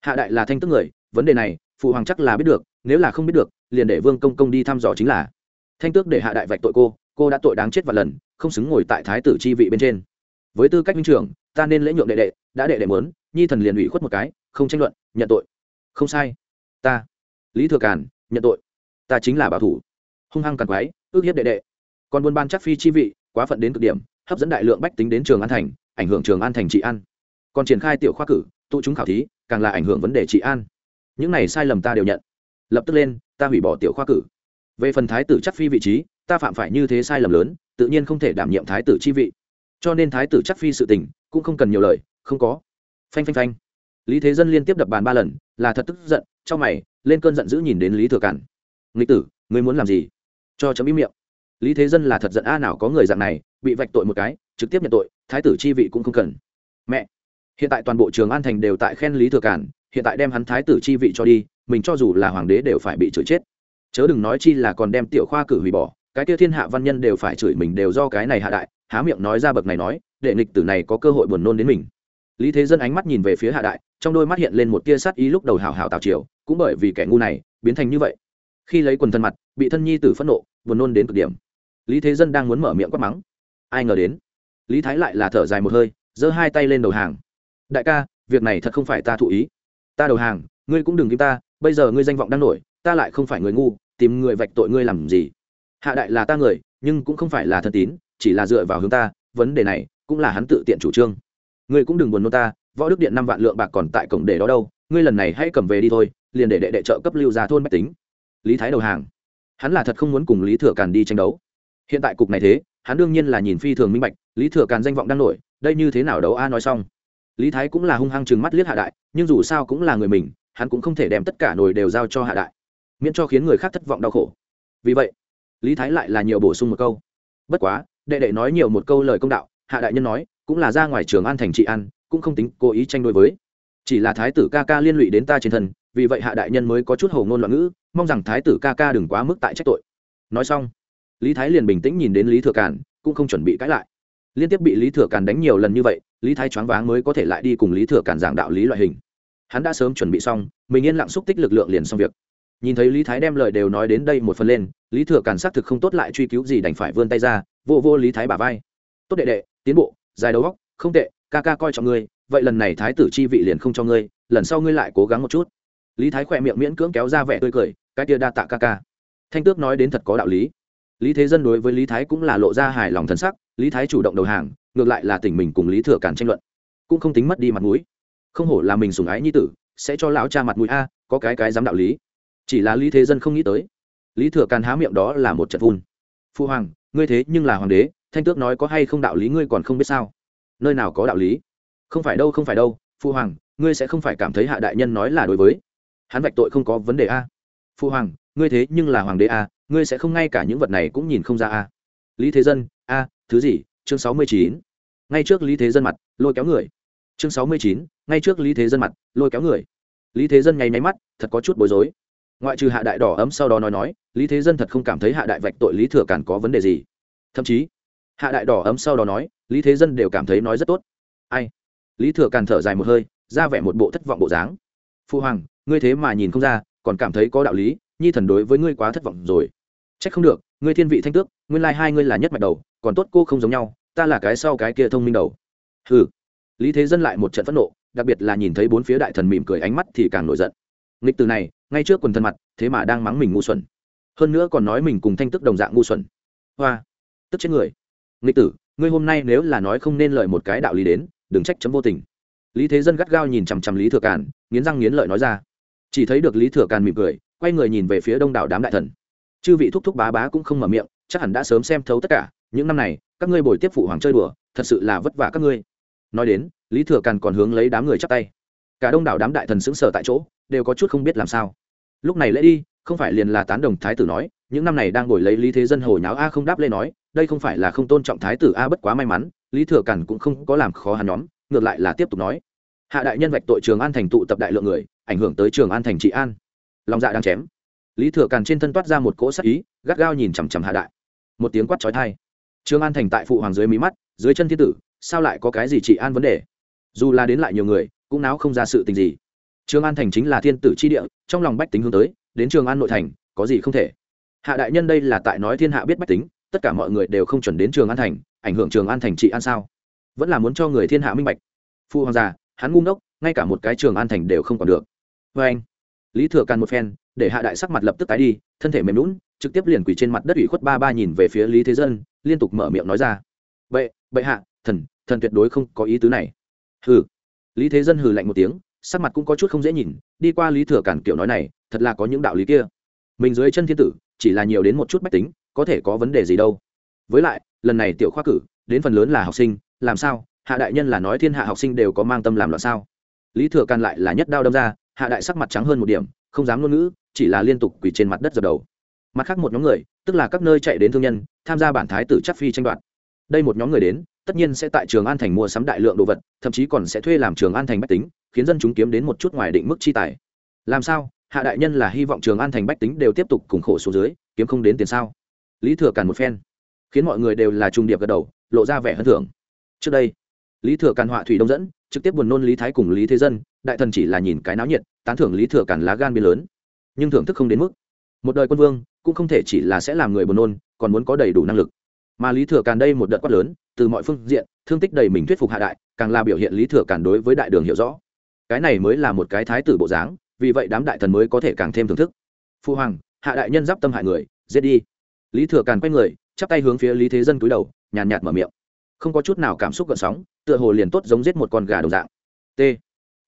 Speaker 1: Hạ đại là thanh tức người, vấn đề này phụ hoàng chắc là biết được, nếu là không biết được, liền để vương công công đi thăm dò chính là. Thanh tước để hạ đại vạch tội cô cô đã tội đáng chết và lần, không xứng ngồi tại thái tử chi vị bên trên. Với tư cách minh trưởng, ta nên lễ nhượng đệ đệ, đã đệ đệ mớn nhi thần liền ủy khuất một cái, không tranh luận, nhận tội. Không sai. Ta. Lý thừa càn, nhận tội. Ta chính là bảo thủ. Hung hăng càn quái ước hiếp đệ đệ còn buôn ban chắc phi chi vị, quá phận đến cực điểm, hấp dẫn đại lượng bách tính đến trường an thành, ảnh hưởng trường an thành trị an. Còn triển khai tiểu khoa cử, tụ chúng khảo thí, càng là ảnh hưởng vấn đề trị an. Những này sai lầm ta đều nhận. Lập tức lên, ta hủy bỏ tiểu khoa cử. Về phần thái tử chắc phi vị trí, ta phạm phải như thế sai lầm lớn, tự nhiên không thể đảm nhiệm thái tử chi vị. Cho nên thái tử chắc phi sự tình, cũng không cần nhiều lời, không có. Phanh phanh phanh. Lý thế dân liên tiếp đập bàn ba lần, là thật tức giận trong mày, lên cơn giận dữ nhìn đến lý thừa cản. Nghịch tử, ngươi muốn làm gì? Cho chấm ý miệng lý thế dân là thật giận a nào có người dạng này, bị vạch tội một cái, trực tiếp nhận tội, thái tử chi vị cũng không cần. Mẹ, hiện tại toàn bộ trường an thành đều tại khen lý thừa cản, hiện tại đem hắn thái tử chi vị cho đi, mình cho dù là hoàng đế đều phải bị chửi chết. Chớ đừng nói chi là còn đem tiểu khoa cử hủy bỏ, cái kia thiên hạ văn nhân đều phải chửi mình đều do cái này hạ đại, há miệng nói ra bậc này nói, để nghịch tử này có cơ hội buồn nôn đến mình. Lý thế dân ánh mắt nhìn về phía hạ đại, trong đôi mắt hiện lên một tia sát ý lúc đầu hào hào tào triều, cũng bởi vì kẻ ngu này, biến thành như vậy. Khi lấy quần thân mặt, bị thân nhi tử phẫn nộ, buồn nôn đến cực điểm lý thế dân đang muốn mở miệng quát mắng. Ai ngờ đến, lý thái lại là thở dài một hơi, giơ hai tay lên đầu hàng. Đại ca, việc này thật không phải ta thụ ý. Ta đầu hàng, ngươi cũng đừng kim ta, bây giờ ngươi danh vọng đang nổi, ta lại không phải người ngu, tìm người vạch tội ngươi làm gì? Hạ đại là ta người, nhưng cũng không phải là thân tín, chỉ là dựa vào hướng ta, vấn đề này cũng là hắn tự tiện chủ trương. Ngươi cũng đừng buồn nôn ta, võ đức điện năm vạn lượng bạc còn tại cổng để đó đâu, ngươi lần này hãy cầm về đi thôi, liền để đệ đệ trợ cấp lưu ra thôn bách tính. Lý thái đầu hàng, hắn là thật không muốn cùng lý thừa càn đi tranh đấu hiện tại cục này thế, hắn đương nhiên là nhìn phi thường minh bạch, lý thừa càn danh vọng đang nổi, đây như thế nào đấu a nói xong. Lý thái cũng là hung hăng chừng mắt liếc hạ đại, nhưng dù sao cũng là người mình, hắn cũng không thể đem tất cả nồi đều giao cho hạ đại, miễn cho khiến người khác thất vọng đau khổ. Vì vậy, lý thái lại là nhiều bổ sung một câu. Bất quá, đệ đệ nói nhiều một câu lời công đạo, hạ đại nhân nói, cũng là ra ngoài trường an thành trị an, cũng không tính cố ý tranh đối với. Chỉ là thái tử ca ca liên lụy đến ta trên thân, vì vậy hạ đại nhân mới có chút hầu ngôn loạn ngữ, mong rằng thái tử ca ca đừng quá mức tại trách tội. Nói xong lý thái liền bình tĩnh nhìn đến lý thừa càn, cũng không chuẩn bị cãi lại. Liên tiếp bị lý thừa càn đánh nhiều lần như vậy, lý thái choáng váng mới có thể lại đi cùng lý thừa càn giảng đạo lý loại hình. Hắn đã sớm chuẩn bị xong, mình yên lặng xúc tích lực lượng liền xong việc. Nhìn thấy lý thái đem lời đều nói đến đây một phần lên, lý thừa càn xác thực không tốt lại truy cứu gì đành phải vươn tay ra, vô vô lý thái bả vai. Tốt đệ đệ, tiến bộ, dài đầu góc không tệ, ca ca coi trọng ngươi, vậy lần này thái tử chi vị liền không cho ngươi, lần sau ngươi lại cố gắng một chút. Lý thái khỏe miệng miễn cưỡng kéo ra vẻ tươi cười, cái tia đa tạ ca ca. Thanh tước nói đến thật có đạo lý lý thế dân đối với lý thái cũng là lộ ra hài lòng thân sắc, lý thái chủ động đầu hàng, ngược lại là tỉnh mình cùng lý thừa càn tranh luận. Cũng không tính mất đi mặt mũi. Không hổ là mình sùng ái nhi tử, sẽ cho lão cha mặt mũi a, có cái cái dám đạo lý. Chỉ là lý thế dân không nghĩ tới. Lý thừa càn há miệng đó là một trận vun. Phu hoàng, ngươi thế nhưng là hoàng đế, thanh tước nói có hay không đạo lý ngươi còn không biết sao? Nơi nào có đạo lý? Không phải đâu, không phải đâu, phu hoàng, ngươi sẽ không phải cảm thấy hạ đại nhân nói là đối với. Hắn vạch tội không có vấn đề a. Phu hoàng, ngươi thế nhưng là hoàng đế a ngươi sẽ không ngay cả những vật này cũng nhìn không ra a. Lý thế dân, a, thứ gì? Chương sáu mươi chín. Ngay trước lý thế dân mặt, lôi kéo người. Chương sáu mươi chín, ngay trước lý thế dân mặt, lôi kéo người. Lý thế dân nháy máy mắt, thật có chút bối rối. Ngoại trừ hạ đại đỏ ấm sau đó nói nói, lý thế dân thật không cảm thấy hạ đại vạch tội lý thừa càn có vấn đề gì. Thậm chí, hạ đại đỏ ấm sau đó nói, lý thế dân đều cảm thấy nói rất tốt. Ai? Lý thừa càn thở dài một hơi, ra vẻ một bộ thất vọng bộ dáng. Phu hoàng, ngươi thế mà nhìn không ra, còn cảm thấy có đạo lý, nhi thần đối với ngươi quá thất vọng rồi trách không được, ngươi thiên vị thanh tước, nguyên lai hai ngươi là nhất mạch đầu, còn tốt cô không giống nhau, ta là cái sau cái kia thông minh đầu. Hừ. Lý thế dân lại một trận phẫn nộ, đặc biệt là nhìn thấy bốn phía đại thần mỉm cười ánh mắt thì càng nổi giận. Nghịch từ này, ngay trước quần thân mặt, thế mà đang mắng mình ngu xuẩn. Hơn nữa còn nói mình cùng thanh tức đồng dạng ngu xuẩn. Hoa. Tức chết người. Nghịch tử, ngươi hôm nay nếu là nói không nên lời một cái đạo lý đến, đừng trách chấm vô tình. Lý thế dân gắt gao nhìn chằm chằm lý thừa càn, nghiến răng nghiến lợi nói ra. Chỉ thấy được lý thừa càn mỉm cười, quay người nhìn về phía đông đảo đám đại thần chư vị thúc thúc bá bá cũng không mở miệng, chắc hẳn đã sớm xem thấu tất cả, những năm này, các ngươi bồi tiếp phụ hoàng chơi đùa, thật sự là vất vả các ngươi. Nói đến, lý thừa càn còn hướng lấy đám người chắp tay. Cả đông đảo đám đại thần xứng sở tại chỗ, đều có chút không biết làm sao. Lúc này lễ đi, không phải liền là tán đồng thái tử nói, những năm này đang ngồi lấy lý thế dân hồi nháo a không đáp lên nói, đây không phải là không tôn trọng thái tử a bất quá may mắn, lý thừa càn cũng không có làm khó hắn nhóm, ngược lại là tiếp tục nói. Hạ đại nhân vạch tội trường an thành tụ tập đại lượng người, ảnh hưởng tới trường an thành trị an. Lòng dạ đang chém lý thừa càn trên thân toát ra một cỗ sắc ý, gắt gao nhìn chằm chằm hạ đại. Một tiếng quát trói thai. Trường an thành tại phụ hoàng dưới mí mắt, dưới chân thiên tử, sao lại có cái gì trị an vấn đề? Dù là đến lại nhiều người, cũng náo không ra sự tình gì. Trường an thành chính là thiên tử chi địa, trong lòng bách tính hướng tới, đến trường an nội thành, có gì không thể. Hạ đại nhân đây là tại nói thiên hạ biết bách tính, tất cả mọi người đều không chuẩn đến trường an thành, ảnh hưởng trường an thành trị an sao? Vẫn là muốn cho người thiên hạ minh bạch. Phu hoàng già, hắn ngu ngốc, ngay cả một cái trường an thành đều không còn được. Vê anh lý thừa càn một phen để hạ đại sắc mặt lập tức tái đi, thân thể mềm lún trực tiếp liền quỳ trên mặt đất ủy khuất ba ba nhìn về phía lý thế dân, liên tục mở miệng nói ra. Vậy vậy hạ, thần thần tuyệt đối không có ý tứ này. Hừ. Lý thế dân hừ lạnh một tiếng, sắc mặt cũng có chút không dễ nhìn, đi qua lý thừa cản kiểu nói này, thật là có những đạo lý kia. Mình dưới chân thiên tử, chỉ là nhiều đến một chút bách tính, có thể có vấn đề gì đâu. Với lại, lần này tiểu khoa cử, đến phần lớn là học sinh, làm sao? Hạ đại nhân là nói thiên hạ học sinh đều có mang tâm làm loạn sao? Lý thừa càn lại là nhất đao đâm ra, hạ đại sắc mặt trắng hơn một điểm, không dám ngôn ngữ chỉ là liên tục quỳ trên mặt đất dập đầu. Mặt khác một nhóm người, tức là các nơi chạy đến thương nhân, tham gia bản thái tử chắc phi tranh đoạt. Đây một nhóm người đến, tất nhiên sẽ tại trường an thành mua sắm đại lượng đồ vật, thậm chí còn sẽ thuê làm trường an thành bách tính, khiến dân chúng kiếm đến một chút ngoài định mức chi tài. Làm sao? Hạ đại nhân là hy vọng trường an thành bách tính đều tiếp tục cùng khổ số dưới, kiếm không đến tiền sao? Lý thừa càn một phen, khiến mọi người đều là trung điệp gật đầu, lộ ra vẻ hơn thưởng. Trước đây, lý thừa càn họa thủy đông dẫn, trực tiếp buồn nôn lý thái cùng lý thế dân, đại thần chỉ là nhìn cái náo nhiệt, tán thưởng lý thừa càn lá gan biên lớn nhưng thưởng thức không đến mức. Một đời quân vương cũng không thể chỉ là sẽ làm người buồn nôn, còn muốn có đầy đủ năng lực. Mà lý thừa càn đây một đợt quát lớn, từ mọi phương diện, thương tích đầy mình thuyết phục hạ đại, càng là biểu hiện lý thừa càn đối với đại đường hiểu rõ. Cái này mới là một cái thái tử bộ dáng, vì vậy đám đại thần mới có thể càng thêm thưởng thức. Phu hoàng, hạ đại nhân giáp tâm hại người, giết đi. Lý thừa càn quay người, chắp tay hướng phía lý thế dân cúi đầu, nhàn nhạt mở miệng. Không có chút nào cảm xúc gợn sóng, tựa hồ liền tốt giống giết một con gà đồng dạng. T.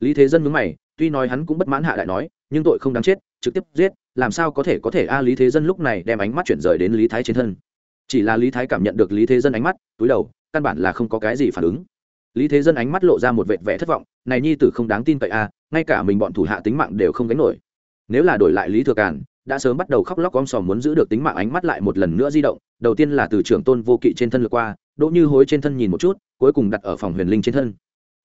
Speaker 1: Lý thế dân mướn mày, tuy nói hắn cũng bất mãn hạ đại nói, nhưng tội không đáng chết trực tiếp giết, làm sao có thể có thể a lý thế dân lúc này đem ánh mắt chuyển rời đến lý thái trên thân? Chỉ là lý thái cảm nhận được lý thế dân ánh mắt, túi đầu, căn bản là không có cái gì phản ứng. Lý thế dân ánh mắt lộ ra một vệt vẻ thất vọng, này nhi tử không đáng tin cậy a ngay cả mình bọn thủ hạ tính mạng đều không gánh nổi. Nếu là đổi lại lý thừa càn, đã sớm bắt đầu khóc lóc om sòm muốn giữ được tính mạng, ánh mắt lại một lần nữa di động, đầu tiên là từ trưởng tôn vô kỵ trên thân lượt qua, đỗ như hối trên thân nhìn một chút, cuối cùng đặt ở phòng huyền linh trên thân.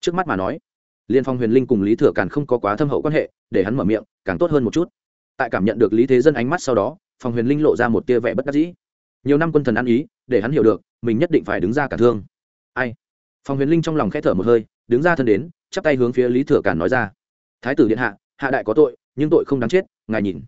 Speaker 1: Trước mắt mà nói, liên phong huyền linh cùng lý thừa càn không có quá thâm hậu quan hệ, để hắn mở miệng, càng tốt hơn một chút tại cảm nhận được lý thế dân ánh mắt sau đó, phòng huyền linh lộ ra một tia vẻ bất đắc dĩ. Nhiều năm quân thần ăn ý, để hắn hiểu được, mình nhất định phải đứng ra cả thương. Ai? Phòng huyền linh trong lòng khẽ thở một hơi, đứng ra thân đến, chắp tay hướng phía lý thừa càn nói ra. Thái tử điện hạ hạ đại có tội, nhưng tội không đáng chết, ngài nhìn.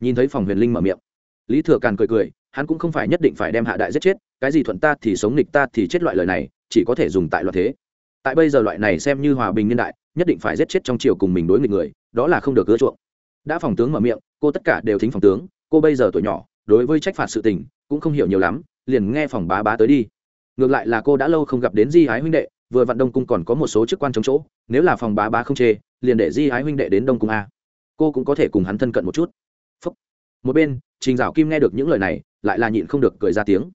Speaker 1: Nhìn thấy phòng huyền linh mở miệng. Lý thừa càn cười cười, hắn cũng không phải nhất định phải đem hạ đại giết chết, cái gì thuận ta thì sống nghịch ta thì chết loại lời này, chỉ có thể dùng tại loạn thế. Tại bây giờ loại này xem như hòa bình niên đại, nhất định phải giết chết trong triều cùng mình đối nghịch người, đó là không được ưa chuộng. Đã phòng tướng mở miệng cô tất cả đều thính phòng tướng cô bây giờ tuổi nhỏ đối với trách phạt sự tình cũng không hiểu nhiều lắm liền nghe phòng bá bá tới đi. Ngược lại là cô đã lâu không gặp đến di ái huynh đệ vừa vặn đông cung còn có một số chức quan chống chỗ nếu là phòng bá bá không chê liền để di ái huynh đệ đến đông cung a. Cô cũng có thể cùng hắn thân cận một chút. Phúc. một bên trình dạo kim nghe được những lời này lại là nhịn không được cười ra tiếng.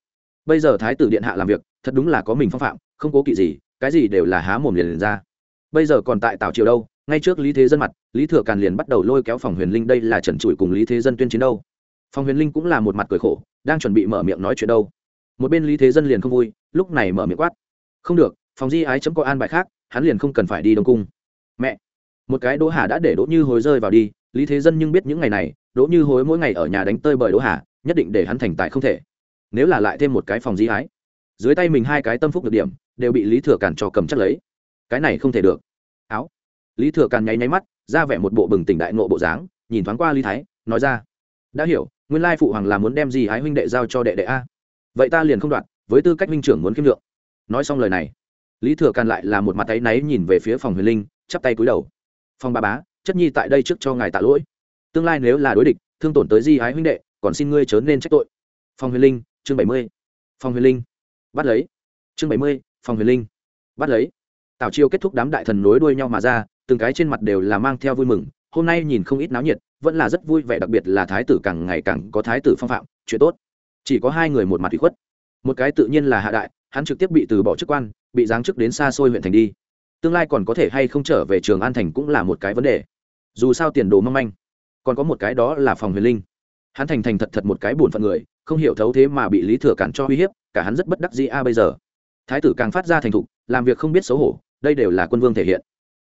Speaker 1: Bây giờ thái tử điện hạ làm việc thật đúng là có mình phong phạm không cố kỵ gì cái gì đều là há mồm liền, liền ra. Bây giờ còn tại tào triều đâu ngay trước lý thế dân mặt, lý thừa càn liền bắt đầu lôi kéo phòng huyền linh, đây là trần trụi cùng lý thế dân tuyên chiến đâu. Phòng huyền linh cũng là một mặt cười khổ, đang chuẩn bị mở miệng nói chuyện đâu. Một bên lý thế dân liền không vui, lúc này mở miệng quát. Không được, phòng di ái chấm có an bài khác, hắn liền không cần phải đi đông cung. Mẹ! Một cái đỗ hà đã để đỗ như hồi rơi vào đi, lý thế dân nhưng biết những ngày này, đỗ như hối mỗi ngày ở nhà đánh tơi bời đỗ hà, nhất định để hắn thành tài không thể. Nếu là lại thêm một cái phòng di ái, dưới tay mình hai cái tâm phúc được điểm, đều bị lý thừa càn cho cầm chắc lấy. Cái này không thể được. Áo! Lý thừa càn nháy nháy mắt, ra vẻ một bộ bừng tỉnh đại nộ bộ dáng, nhìn thoáng qua lý thái, nói ra, đã hiểu, nguyên lai phụ hoàng là muốn đem gì ái huynh đệ giao cho đệ đệ a? Vậy ta liền không đoạt với tư cách huynh trưởng muốn kiêm lượng. Nói xong lời này, lý thừa càn lại là một mặt tay náy nhìn về phía phòng huyền linh, chắp tay cúi đầu. Phòng ba bá, chất nhi tại đây trước cho ngài tạ lỗi. Tương lai nếu là đối địch, thương tổn tới di ái huynh đệ, còn xin ngươi chớ nên trách tội. Phòng huyền linh, chương bảy mươi. Phòng huyền linh. Bắt lấy. Chương bảy mươi, phòng huyền linh. Bắt lấy. Tào chiêu kết thúc đám đại thần nối đuôi nhau mà ra từng cái trên mặt đều là mang theo vui mừng, hôm nay nhìn không ít náo nhiệt, vẫn là rất vui vẻ, đặc biệt là thái tử càng ngày càng có thái tử phong phạm, chuyện tốt. Chỉ có hai người một mặt bị khuất. Một cái tự nhiên là hạ đại, hắn trực tiếp bị từ bỏ chức quan, bị giáng chức đến xa xôi huyện thành đi. Tương lai còn có thể hay không trở về trường an thành cũng là một cái vấn đề. Dù sao tiền đồ mong manh, còn có một cái đó là phòng huyền linh. Hắn thành thành thật thật một cái buồn phận người, không hiểu thấu thế mà bị lý thừa cản cho uy hiếp, cả hắn rất bất đắc dĩ a bây giờ. Thái tử càng phát ra thành thục, làm việc không biết xấu hổ, đây đều là quân vương thể hiện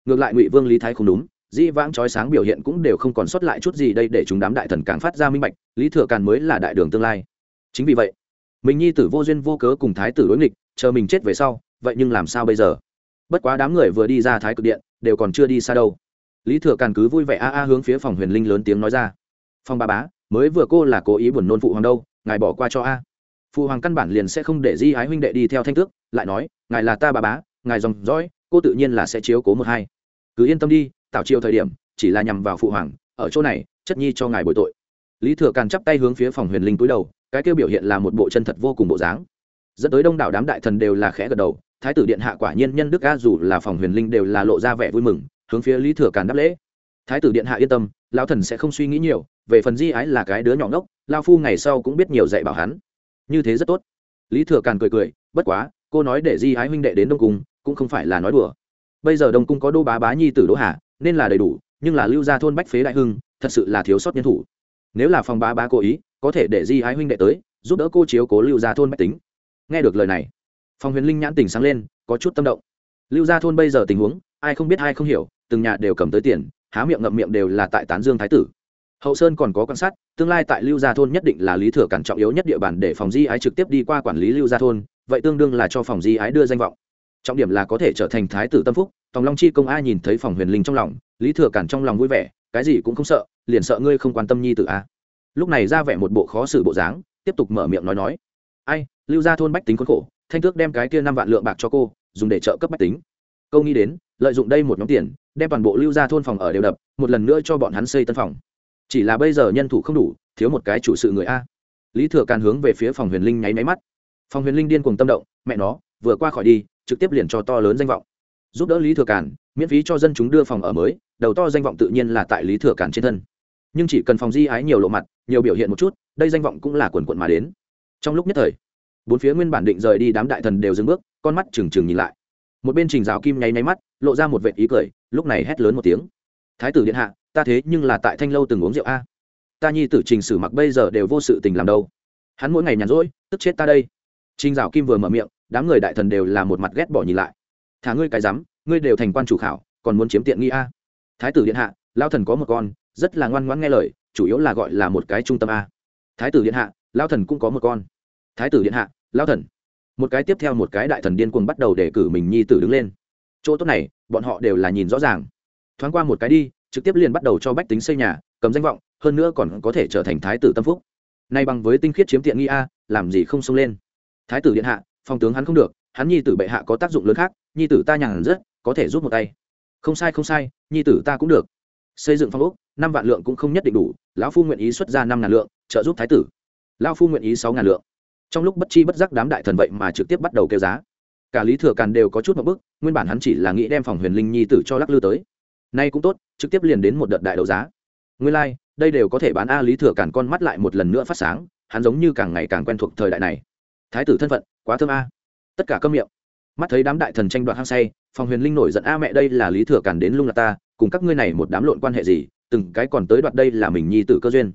Speaker 1: ngược lại ngụy vương lý thái không đúng, dĩ vãng trói sáng biểu hiện cũng đều không còn sót lại chút gì đây để chúng đám đại thần càng phát ra minh bạch, lý thừa càn mới là đại đường tương lai. Chính vì vậy, mình nhi tử vô duyên vô cớ cùng thái tử đối nghịch, chờ mình chết về sau, vậy nhưng làm sao bây giờ? Bất quá đám người vừa đi ra thái cực điện, đều còn chưa đi xa đâu. Lý thừa càn cứ vui vẻ a a hướng phía phòng huyền linh lớn tiếng nói ra. Phong ba bá, mới vừa cô là cố ý buồn nôn phụ hoàng đâu, ngài bỏ qua cho a. Phụ hoàng căn bản liền sẽ không để di ái huynh đệ đi theo thanh tước, lại nói, ngài là ta bà bá, ngài dòng dõi, cô tự nhiên là sẽ chiếu cố một hai cứ yên tâm đi tạo chiều thời điểm, chỉ là nhằm vào phụ hoàng, ở chỗ này, chất nhi cho ngài bồi tội. Lý thừa càn chắp tay hướng phía phòng huyền linh túi đầu, cái kêu biểu hiện là một bộ chân thật vô cùng bộ dáng. Dẫn tới đông đảo đám đại thần đều là khẽ gật đầu, thái tử điện hạ quả nhiên nhân đức a dù là phòng huyền linh đều là lộ ra vẻ vui mừng, hướng phía lý thừa càn đáp lễ. Thái tử điện hạ yên tâm lao thần sẽ không suy nghĩ nhiều, về phần di ái là cái đứa nhỏ ngốc lao phu ngày sau cũng biết nhiều dạy bảo hắn. Như thế rất tốt. Lý thừa càn cười cười, bất quá, cô nói để di ái huynh đệ đến đông cung, cũng không phải là nói đùa bây giờ đông cung có đô bá bá nhi tử đỗ hà, nên là đầy đủ, nhưng là lưu gia thôn bách phế đại hưng, thật sự là thiếu sót nhân thủ. Nếu là phòng bá bá cố ý, có thể để di ái huynh đệ tới, giúp đỡ cô chiếu cố lưu gia thôn bách tính. Nghe được lời này phòng huyền linh nhãn tình sáng lên, có chút tâm động. Lưu gia thôn bây giờ tình huống, ai không biết ai không hiểu, từng nhà đều cầm tới tiền, há miệng ngậm miệng đều là tại tán dương thái tử. Hậu sơn còn có quan sát, tương lai tại lưu gia thôn nhất định là lý thừa cản trọng yếu nhất địa bàn để phòng di ái trực tiếp đi qua quản lý lưu gia thôn, vậy tương đương là cho phòng di ái đưa danh vọng trọng điểm là có thể trở thành thái tử tâm phúc, tòng long chi công a nhìn thấy phòng huyền linh trong lòng, lý thừa cản trong lòng vui vẻ, cái gì cũng không sợ, liền sợ ngươi không quan tâm nhi tử a. Lúc này ra vẻ một bộ khó xử bộ dáng, tiếp tục mở miệng nói nói. Ai, lưu gia thôn bách tính khốn khổ, thanh tước đem cái kia năm vạn lượng bạc cho cô, dùng để trợ cấp bách tính. Câu nghĩ đến, lợi dụng đây một nhóm tiền, đem toàn bộ lưu gia thôn phòng ở đều đập, một lần nữa cho bọn hắn xây tân phòng. Chỉ là bây giờ nhân thủ không đủ, thiếu một cái chủ sự người a. Lý thừa càn hướng về phía phòng huyền linh nháy máy mắt. Phòng huyền linh điên cuồng tâm động, mẹ nó, vừa qua khỏi đi trực tiếp liền cho to lớn danh vọng. Giúp đỡ lý thừa càn, miễn phí cho dân chúng đưa phòng ở mới, đầu to danh vọng tự nhiên là tại lý thừa càn trên thân. Nhưng chỉ cần phòng di ái nhiều lộ mặt, nhiều biểu hiện một chút, đây danh vọng cũng là quần quận mà đến. Trong lúc nhất thời, bốn phía nguyên bản định rời đi đám đại thần đều dừng bước, con mắt trừng trừng nhìn lại. Một bên trình rào kim nháy nháy mắt, lộ ra một vệ ý cười, lúc này hét lớn một tiếng. Thái tử điện hạ, ta thế nhưng là tại thanh lâu từng uống rượu a. Ta nhi tử trình sử mặc bây giờ đều vô sự tình làm đâu. Hắn mỗi ngày nhàn rỗi, tức chết ta đây. Trình rào kim vừa mở miệng đám người đại thần đều là một mặt ghét bỏ nhìn lại. Thả ngươi cái rắm, ngươi đều thành quan chủ khảo, còn muốn chiếm tiện nghi a? Thái tử điện hạ lao thần có một con, rất là ngoan ngoãn nghe lời, chủ yếu là gọi là một cái trung tâm a. Thái tử điện hạ lao thần cũng có một con. Thái tử điện hạ lao thần. Một cái tiếp theo một cái đại thần điên cuồng bắt đầu để cử mình nhi tử đứng lên. Chỗ tốt này, bọn họ đều là nhìn rõ ràng. Thoáng qua một cái đi, trực tiếp liền bắt đầu cho bách tính xây nhà, cầm danh vọng, hơn nữa còn có thể trở thành thái tử tâm phúc. Nay bằng với tinh khiết chiếm tiện nghi a, làm gì không xông lên? Thái tử điện hạ phong tướng hắn không được hắn nhi tử bệ hạ có tác dụng lớn khác nhi tử ta nhàn rất có thể giúp một tay. Không sai không sai nhi tử ta cũng được. Xây dựng phong ốc năm vạn lượng cũng không nhất định đủ lão phu nguyện ý xuất ra năm ngàn lượng trợ giúp thái tử. Lão phu nguyện ý sáu ngàn lượng. Trong lúc bất chi bất giác đám đại thần vậy mà trực tiếp bắt đầu kêu giá. Cả lý thừa càn đều có chút một bức nguyên bản hắn chỉ là nghĩ đem phòng huyền linh nhi tử cho lắc lư tới. Nay cũng tốt trực tiếp liền đến một đợt đại đấu giá. Nguyên lai、like, đây đều có thể bán a lý thừa càn con mắt lại một lần nữa phát sáng hắn giống như càng ngày càng quen thuộc thời đại này thái tử thân phận, quá thơm a. Tất cả cơm miệng. Mắt thấy đám đại thần tranh đoạt hăng say phòng huyền linh nổi giận, a mẹ, đây là lý thừa càn đến lung là ta, cùng các ngươi này một đám lộn quan hệ gì, từng cái còn tới đoạt đây là mình nhi tử cơ duyên.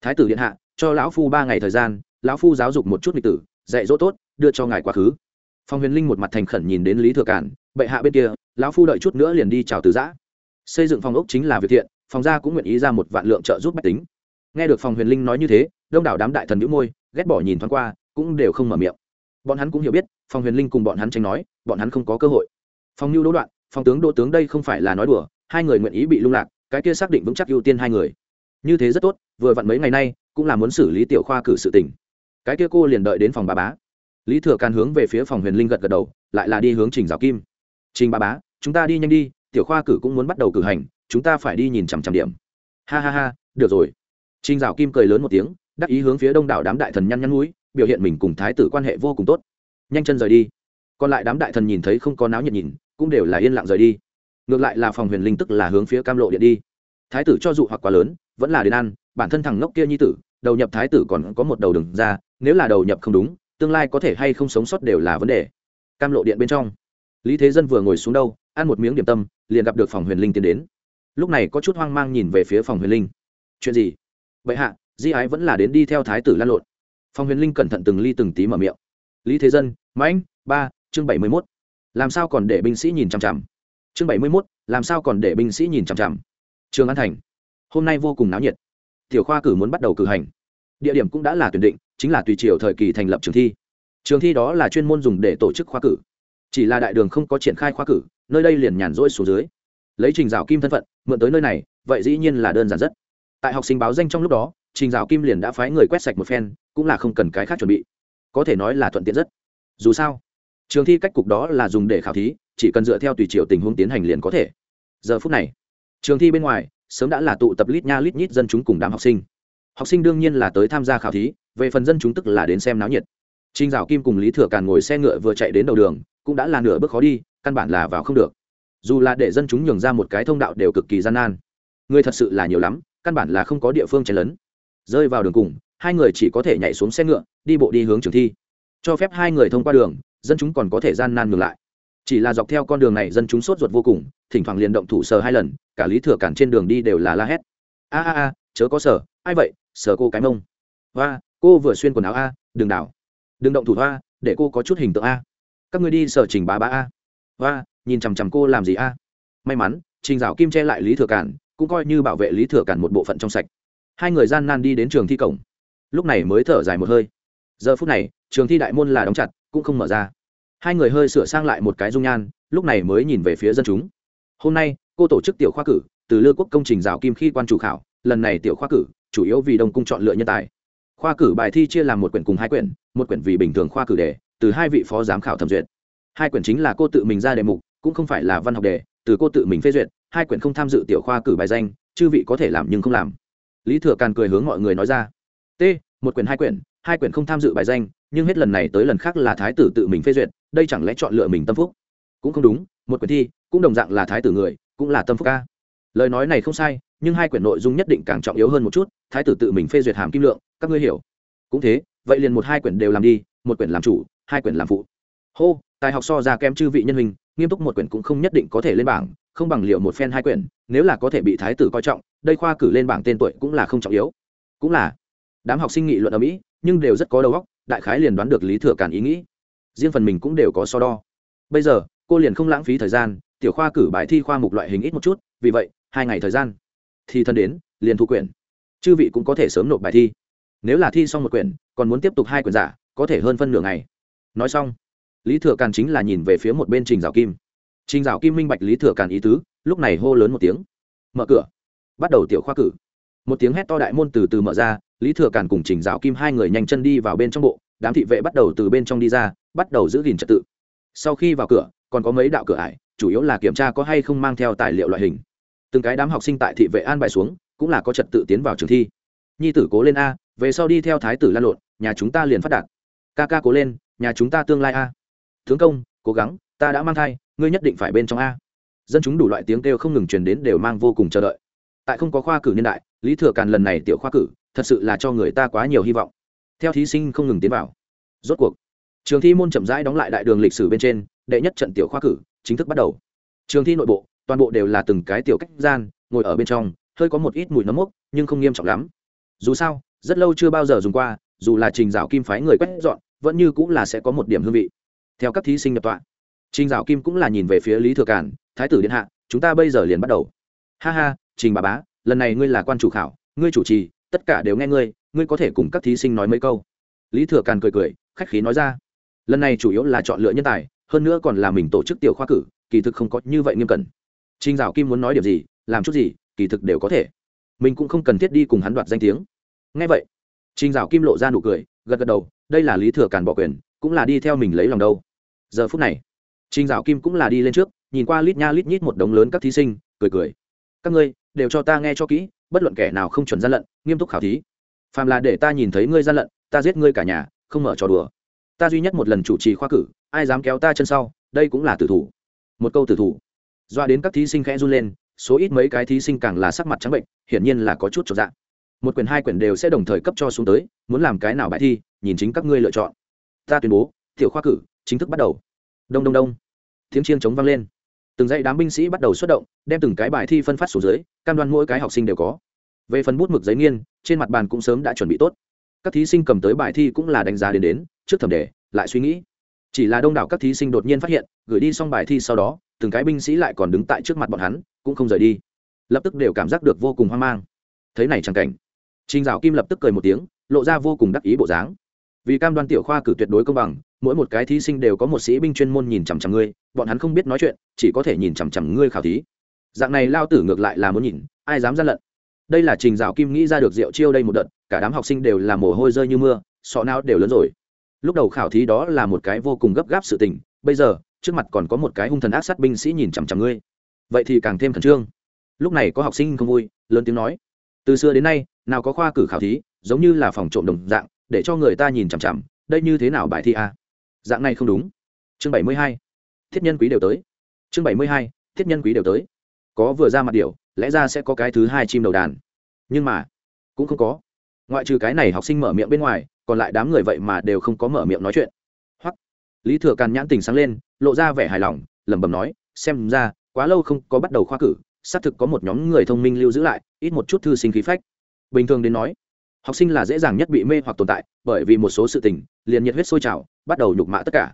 Speaker 1: Thái tử điện hạ, cho lão phu ba ngày thời gian, lão phu giáo dục một chút lịch tử, dạy dỗ tốt, đưa cho ngài quá khứ. Phòng huyền linh một mặt thành khẩn nhìn đến lý thừa cản, bệ hạ bên kia, lão phu đợi chút nữa liền đi chào từ giã. Xây dựng phòng ốc chính là việc thiện, phòng gia cũng nguyện ý ra một vạn lượng trợ giúp bách tính. Nghe được phòng huyền linh nói như thế, đông đảo đám đại thần nhũ môi, ghét bỏ nhìn thoáng qua cũng đều không mở miệng. Bọn hắn cũng hiểu biết phòng huyền linh cùng bọn hắn tranh nói, bọn hắn không có cơ hội. Phòng lưu đỗ đoạn phòng tướng đỗ tướng đây không phải là nói đùa, hai người nguyện ý bị lung lạc, cái kia xác định vững chắc ưu tiên hai người. Như thế rất tốt, vừa vặn mấy ngày nay, cũng là muốn xử lý tiểu khoa cử sự tình. Cái kia cô liền đợi đến phòng bà bá. Lý thừa càn hướng về phía phòng huyền linh gật gật đầu, lại là đi hướng trình giáo kim. Trình bà bá, chúng ta đi nhanh đi, tiểu khoa cử cũng muốn bắt đầu cử hành, chúng ta phải đi nhìn chằm chằm điểm. Ha ha ha, được rồi. Trình giáo kim cười lớn một tiếng, đắc ý hướng phía đông đảo đám đại thần nhăn nhăn núi biểu hiện mình cùng thái tử quan hệ vô cùng tốt. Nhanh chân rời đi. Còn lại đám đại thần nhìn thấy không có náo nhiệt nhìn, cũng đều là yên lặng rời đi. Ngược lại là phòng huyền linh tức là hướng phía cam lộ điện đi. Thái tử cho dụ hoặc quá lớn, vẫn là đến ăn, bản thân thằng ngốc kia nhi tử, đầu nhập thái tử còn có một đầu đừng ra, nếu là đầu nhập không đúng, tương lai có thể hay không sống sót đều là vấn đề. Cam lộ điện bên trong. Lý thế dân vừa ngồi xuống đâu, ăn một miếng điểm tâm, liền gặp được phòng huyền linh tiến đến. Lúc này có chút hoang mang nhìn về phía phòng huyền linh. Chuyện gì? Vậy hạ, di ái vẫn là đến đi theo thái tử lan lộn. Phong huyền linh cẩn thận từng ly từng tí mở miệng. Lý thế dân, mãnh, ba, chương bảy mươi mốt. Làm sao còn để binh sĩ nhìn chằm chằm? Chương bảy mươi mốt, làm sao còn để binh sĩ nhìn chằm chằm? Trường an thành. Hôm nay vô cùng náo nhiệt. Tiểu khoa cử muốn bắt đầu cử hành. Địa điểm cũng đã là tuyển định, chính là tùy triều thời kỳ thành lập trường thi. Trường thi đó là chuyên môn dùng để tổ chức khoa cử. Chỉ là đại đường không có triển khai khoa cử, nơi đây liền nhàn rỗi xuống dưới. Lấy trình dạo kim thân phận, mượn tới nơi này, vậy dĩ nhiên là đơn giản rất. Tại học sinh báo danh trong lúc đó, trình dạo kim liền đã phái người quét sạch một phen cũng là không cần cái khác chuẩn bị. Có thể nói là thuận tiện rất. Dù sao, trường thi cách cục đó là dùng để khảo thí, chỉ cần dựa theo tùy chiều tình huống tiến hành liền có thể. Giờ phút này, trường thi bên ngoài, sớm đã là tụ tập lít nha lít nhít dân chúng cùng đám học sinh. Học sinh đương nhiên là tới tham gia khảo thí, về phần dân chúng tức là đến xem náo nhiệt. Trinh dạo kim cùng lý thừa càn ngồi xe ngựa vừa chạy đến đầu đường, cũng đã là nửa bước khó đi, căn bản là vào không được. Dù là để dân chúng nhường ra một cái thông đạo đều cực kỳ gian nan. Người thật sự là nhiều lắm, căn bản là không có địa phương chen lấn. Rơi vào đường cùng hai người chỉ có thể nhảy xuống xe ngựa, đi bộ đi hướng trường thi. Cho phép hai người thông qua đường, dân chúng còn có thể gian nan ngừng lại. Chỉ là dọc theo con đường này, dân chúng sốt ruột vô cùng, thỉnh thoảng liền động thủ sờ hai lần, cả lý thừa cản trên đường đi đều là la hét. A a a, chớ có sờ, ai vậy? Sờ cô cái mông. Hoa, cô vừa xuyên quần áo a, đừng đảo. Đừng động thủ hoa, để cô có chút hình tượng a. Các người đi sờ trình bá bá a. Hoa, nhìn chằm chằm cô làm gì a? May mắn, trình dạo kim che lại lý thừa cản, cũng coi như bảo vệ lý thừa cản một bộ phận trong sạch. Hai người gian nan đi đến trường thi cổng lúc này mới thở dài một hơi. Giờ phút này, trường thi đại môn là đóng chặt, cũng không mở ra. Hai người hơi sửa sang lại một cái dung nhan, lúc này mới nhìn về phía dân chúng. Hôm nay, cô tổ chức tiểu khoa cử, từ lư quốc công trình rào kim khi quan chủ khảo, lần này tiểu khoa cử, chủ yếu vì đông cung chọn lựa nhân tài. Khoa cử bài thi chia làm một quyển cùng hai quyển, một quyển vì bình thường khoa cử đề, từ hai vị phó giám khảo thẩm duyệt. Hai quyển chính là cô tự mình ra đề mục, cũng không phải là văn học đề, từ cô tự mình phê duyệt, hai quyển không tham dự tiểu khoa cử bài danh, chư vị có thể làm nhưng không làm. Lý thừa càn cười hướng mọi người nói ra. T một quyển hai quyển hai quyển không tham dự bài danh, nhưng hết lần này tới lần khác là thái tử tự mình phê duyệt, đây chẳng lẽ chọn lựa mình tâm phúc? Cũng không đúng, một quyển thi, cũng đồng dạng là thái tử người, cũng là tâm phúc ca. Lời nói này không sai, nhưng hai quyển nội dung nhất định càng trọng yếu hơn một chút, thái tử tự mình phê duyệt hàm kim lượng, các ngươi hiểu. Cũng thế, vậy liền một hai quyển đều làm đi, một quyển làm chủ, hai quyển làm phụ. Hô, tài học so ra kém chư vị nhân hình nghiêm túc một quyển cũng không nhất định có thể lên bảng, không bằng liệu một phen hai quyển, nếu là có thể bị thái tử coi trọng, đây khoa cử lên bảng tên tuổi cũng là không trọng yếu. Cũng là đám học sinh nghị luận ở mỹ, nhưng đều rất có đầu óc, đại khái liền đoán được lý thừa cản ý nghĩ. Riêng phần mình cũng đều có so đo. Bây giờ, cô liền không lãng phí thời gian, tiểu khoa cử bài thi khoa mục loại hình ít một chút, vì vậy, hai ngày thời gian. Thì thân đến, liền thu quyển. Chư vị cũng có thể sớm nộp bài thi. Nếu là thi xong một quyển, còn muốn tiếp tục hai quyển giả, có thể hơn phân nửa ngày. Nói xong, lý thừa càn chính là nhìn về phía một bên trình dạo kim. Trình dạo kim minh bạch lý thừa càn ý tứ, lúc này hô lớn một tiếng. Mở cửa. Bắt đầu tiểu khoa cử. Một tiếng hét to đại môn từ từ mở ra lý thừa càn cùng trình giáo kim hai người nhanh chân đi vào bên trong bộ, đám thị vệ bắt đầu từ bên trong đi ra, bắt đầu giữ gìn trật tự. Sau khi vào cửa, còn có mấy đạo cửa ải, chủ yếu là kiểm tra có hay không mang theo tài liệu loại hình. Từng cái đám học sinh tại thị vệ an bài xuống, cũng là có trật tự tiến vào trường thi. Nhi tử cố lên a, về sau đi theo thái tử lan lộn, nhà chúng ta liền phát đạt. Ca ca cố lên, nhà chúng ta tương lai a. Tướng công, cố gắng, ta đã mang thai, ngươi nhất định phải bên trong a. Dân chúng đủ loại tiếng kêu không ngừng truyền đến đều mang vô cùng chờ đợi. Tại không có khoa cử niên đại, lý thừa càn lần này tiểu khoa cử thật sự là cho người ta quá nhiều hy vọng. Theo thí sinh không ngừng tiến vào. Rốt cuộc, trường thi môn chậm rãi đóng lại đại đường lịch sử bên trên, đệ nhất trận tiểu khoa cử chính thức bắt đầu. Trường thi nội bộ, toàn bộ đều là từng cái tiểu cách gian, ngồi ở bên trong, hơi có một ít mùi nấm mốc, nhưng không nghiêm trọng lắm. Dù sao, rất lâu chưa bao giờ dùng qua, dù là trình dạo kim phái người quét dọn, vẫn như cũng là sẽ có một điểm hương vị. Theo các thí sinh nhập tọa, trình dạo kim cũng là nhìn về phía lý thừa cản thái tử điện hạ, chúng ta bây giờ liền bắt đầu. Ha ha, trình bà bá, lần này ngươi là quan chủ khảo, ngươi chủ trì tất cả đều nghe ngươi ngươi có thể cùng các thí sinh nói mấy câu. Lý thừa càn cười cười, khách khí nói ra. Lần này chủ yếu là chọn lựa nhân tài, hơn nữa còn là mình tổ chức tiểu khoa cử, kỳ thực không có như vậy nghiêm cẩn. Trinh dạo kim muốn nói điểm gì, làm chút gì, kỳ thực đều có thể. Mình cũng không cần thiết đi cùng hắn đoạt danh tiếng. Ngay vậy trinh dạo kim lộ ra nụ cười, gật gật đầu, đây là lý thừa càn bỏ quyền, cũng là đi theo mình lấy lòng đâu. Giờ phút này trinh dạo kim cũng là đi lên trước, nhìn qua lít nha lít nhít một đống lớn các thí sinh, cười cười. Các ngươi, đều cho ta nghe cho kỹ bất luận kẻ nào không chuẩn gian lận, nghiêm túc khảo thí. Phàm là để ta nhìn thấy ngươi gian lận, ta giết ngươi cả nhà, không mở trò đùa. Ta duy nhất một lần chủ trì khoa cử, ai dám kéo ta chân sau, đây cũng là tử thủ. Một câu tử thủ. Doa đến các thí sinh khẽ run lên, số ít mấy cái thí sinh càng là sắc mặt trắng bệnh, hiển nhiên là có chút trọn dạng một quyển hai quyển đều sẽ đồng thời cấp cho xuống tới, muốn làm cái nào bài thi, nhìn chính các ngươi lựa chọn. Ta tuyên bố, tiểu khoa cử chính thức bắt đầu. Đông đông đông. Tiếng chiêng chống vang lên từng dãy đám binh sĩ bắt đầu xuất động đem từng cái bài thi phân phát xuống dưới cam đoan mỗi cái học sinh đều có. Về phần bút mực giấy nghiên trên mặt bàn cũng sớm đã chuẩn bị tốt. Các thí sinh cầm tới bài thi cũng là đánh giá đến đến trước thẩm đề lại suy nghĩ. Chỉ là đông đảo các thí sinh đột nhiên phát hiện gửi đi xong bài thi sau đó từng cái binh sĩ lại còn đứng tại trước mặt bọn hắn cũng không rời đi. Lập tức đều cảm giác được vô cùng hoang mang. Thấy này chẳng cảnh. Trình Dạo Kim lập tức cười một tiếng, lộ ra vô cùng đắc ý bộ dáng. Vì cam đoan tiểu khoa cử tuyệt đối công bằng, mỗi một cái thí sinh đều có một sĩ binh chuyên môn nhìn chằm chằm ngươi, bọn hắn không biết nói chuyện, chỉ có thể nhìn chằm chằm ngươi khảo thí. Dạng này lao tử ngược lại là muốn nhìn, ai dám gian lận. Đây là Trình Dạo Kim nghĩ ra được rượu chiêu đây một đợt, cả đám học sinh đều là mồ hôi rơi như mưa, sọ não đều lớn rồi. Lúc đầu khảo thí đó là một cái vô cùng gấp gáp sự tình, bây giờ, trước mặt còn có một cái hung thần ác sát binh sĩ nhìn chằm chằm ngươi. Vậy thì càng thêm khẩn trương. Lúc này có học sinh không vui, lớn tiếng nói: "Từ xưa đến nay, nào có khoa cử khảo thí giống như là phòng trộm đồng dạng để cho người ta nhìn chằm chằm đây như thế nào bài thi a dạng này không đúng. Chương bảy mươi hai, thiết nhân quý đều tới. Chương bảy mươi hai, thiết nhân quý đều tới. Có vừa ra mặt điều lẽ ra sẽ có cái thứ hai chim đầu đàn. Nhưng mà, cũng không có. Ngoại trừ cái này học sinh mở miệng bên ngoài, còn lại đám người vậy mà đều không có mở miệng nói chuyện. Hoặc lý thừa càn nhãn tình sáng lên, lộ ra vẻ hài lòng, lẩm bẩm nói, xem ra, quá lâu không có bắt đầu khoa cử, xác thực có một nhóm người thông minh lưu giữ lại, ít một chút thư sinh khí phách. Bình thường đến nói, học sinh là dễ dàng nhất bị mê hoặc tồn tại, bởi vì một số sự tình, liền nhiệt huyết sôi trào bắt đầu nhục mạ tất cả.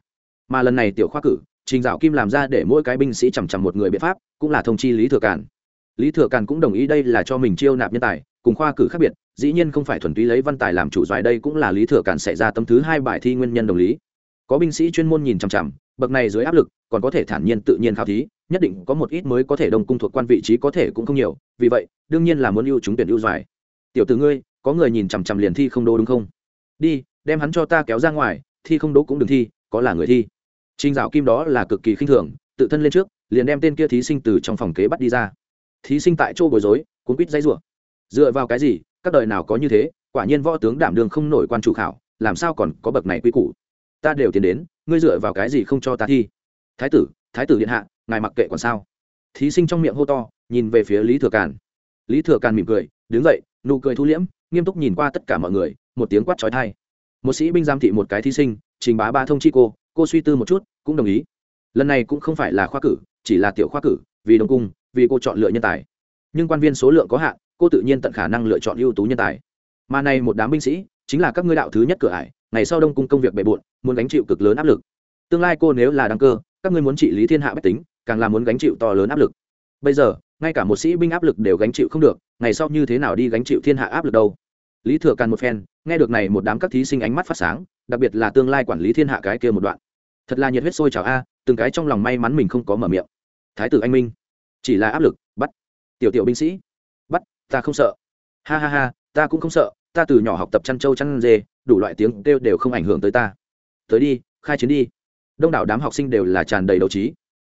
Speaker 1: Mà lần này tiểu khoa cử, trình dạo kim làm ra để mỗi cái binh sĩ chằm chằm một người biện pháp, cũng là thông chi lý thừa càn. Lý thừa càn cũng đồng ý đây là cho mình chiêu nạp nhân tài, cùng khoa cử khác biệt, dĩ nhiên không phải thuần túy lấy văn tài làm chủ doài đây cũng là lý thừa càn xảy ra tâm thứ hai bài thi nguyên nhân đồng lý. Có binh sĩ chuyên môn nhìn chằm chằm, bậc này dưới áp lực, còn có thể thản nhiên tự nhiên khảo thí, nhất định có một ít mới có thể đông cung thuộc quan vị trí có thể cũng không nhiều, vì vậy, đương nhiên là muốn ưu chúng tuyển ưu doài tiểu tử ngươi, có người nhìn chằm chằm liền thi không đô đúng không? Đi, đem hắn cho ta kéo ra ngoài thi không đỗ cũng đừng thi có là người thi Trình Dạo Kim đó là cực kỳ khinh thường, tự thân lên trước, liền đem tên kia thí sinh từ trong phòng kế bắt đi ra. Thí sinh tại chỗ bối rối, cuốn quýt dây rủa. Dựa vào cái gì, các đời nào có như thế, quả nhiên võ tướng đảm đường không nổi quan chủ khảo, làm sao còn có bậc này quy củ. Ta đều tiến đến, ngươi dựa vào cái gì không cho ta thi? Thái tử, thái tử điện hạ, ngài mặc kệ còn sao? Thí sinh trong miệng hô to, nhìn về phía Lý Thừa Càn. Lý Thừa Càn mỉm cười, đứng dậy, nụ cười thu liễm nghiêm túc nhìn qua tất cả mọi người một tiếng quát trói thai một sĩ binh giam thị một cái thí sinh, trình bá ba thông chi cô cô suy tư một chút, cũng đồng ý. Lần này cũng không phải là khoa cử, chỉ là tiểu khoa cử, vì đông cung, vì cô chọn lựa nhân tài. Nhưng quan viên số lượng có hạn, cô tự nhiên tận khả năng lựa chọn ưu tú nhân tài. Mà này một đám binh sĩ, chính là các ngươi đạo thứ nhất cửa ải, ngày sau đông cung công việc bề bộn, muốn gánh chịu cực lớn áp lực. Tương lai cô nếu là đăng cơ, các ngươi muốn trị lý thiên hạ bách tính, càng là muốn gánh chịu to lớn áp lực. Bây giờ, ngay cả một sĩ binh áp lực đều gánh chịu không được, ngày sau như thế nào đi gánh chịu thiên hạ áp lực đâu? Lý thừa càn một phen, nghe được này một đám các thí sinh ánh mắt phát sáng, đặc biệt là tương lai quản lý thiên hạ cái kia một đoạn. Thật là nhiệt huyết sôi trào a, từng cái trong lòng may mắn mình không có mở miệng. Thái tử anh minh. Chỉ là áp lực, bắt. Tiểu tiểu binh sĩ. Bắt, ta không sợ. Ha ha ha, ta cũng không sợ, ta từ nhỏ học tập chăn trâu chăn dê, đủ loại tiếng kêu đều không ảnh hưởng tới ta. Tới đi, khai chiến đi. Đông đảo đám học sinh đều là tràn đầy đấu trí.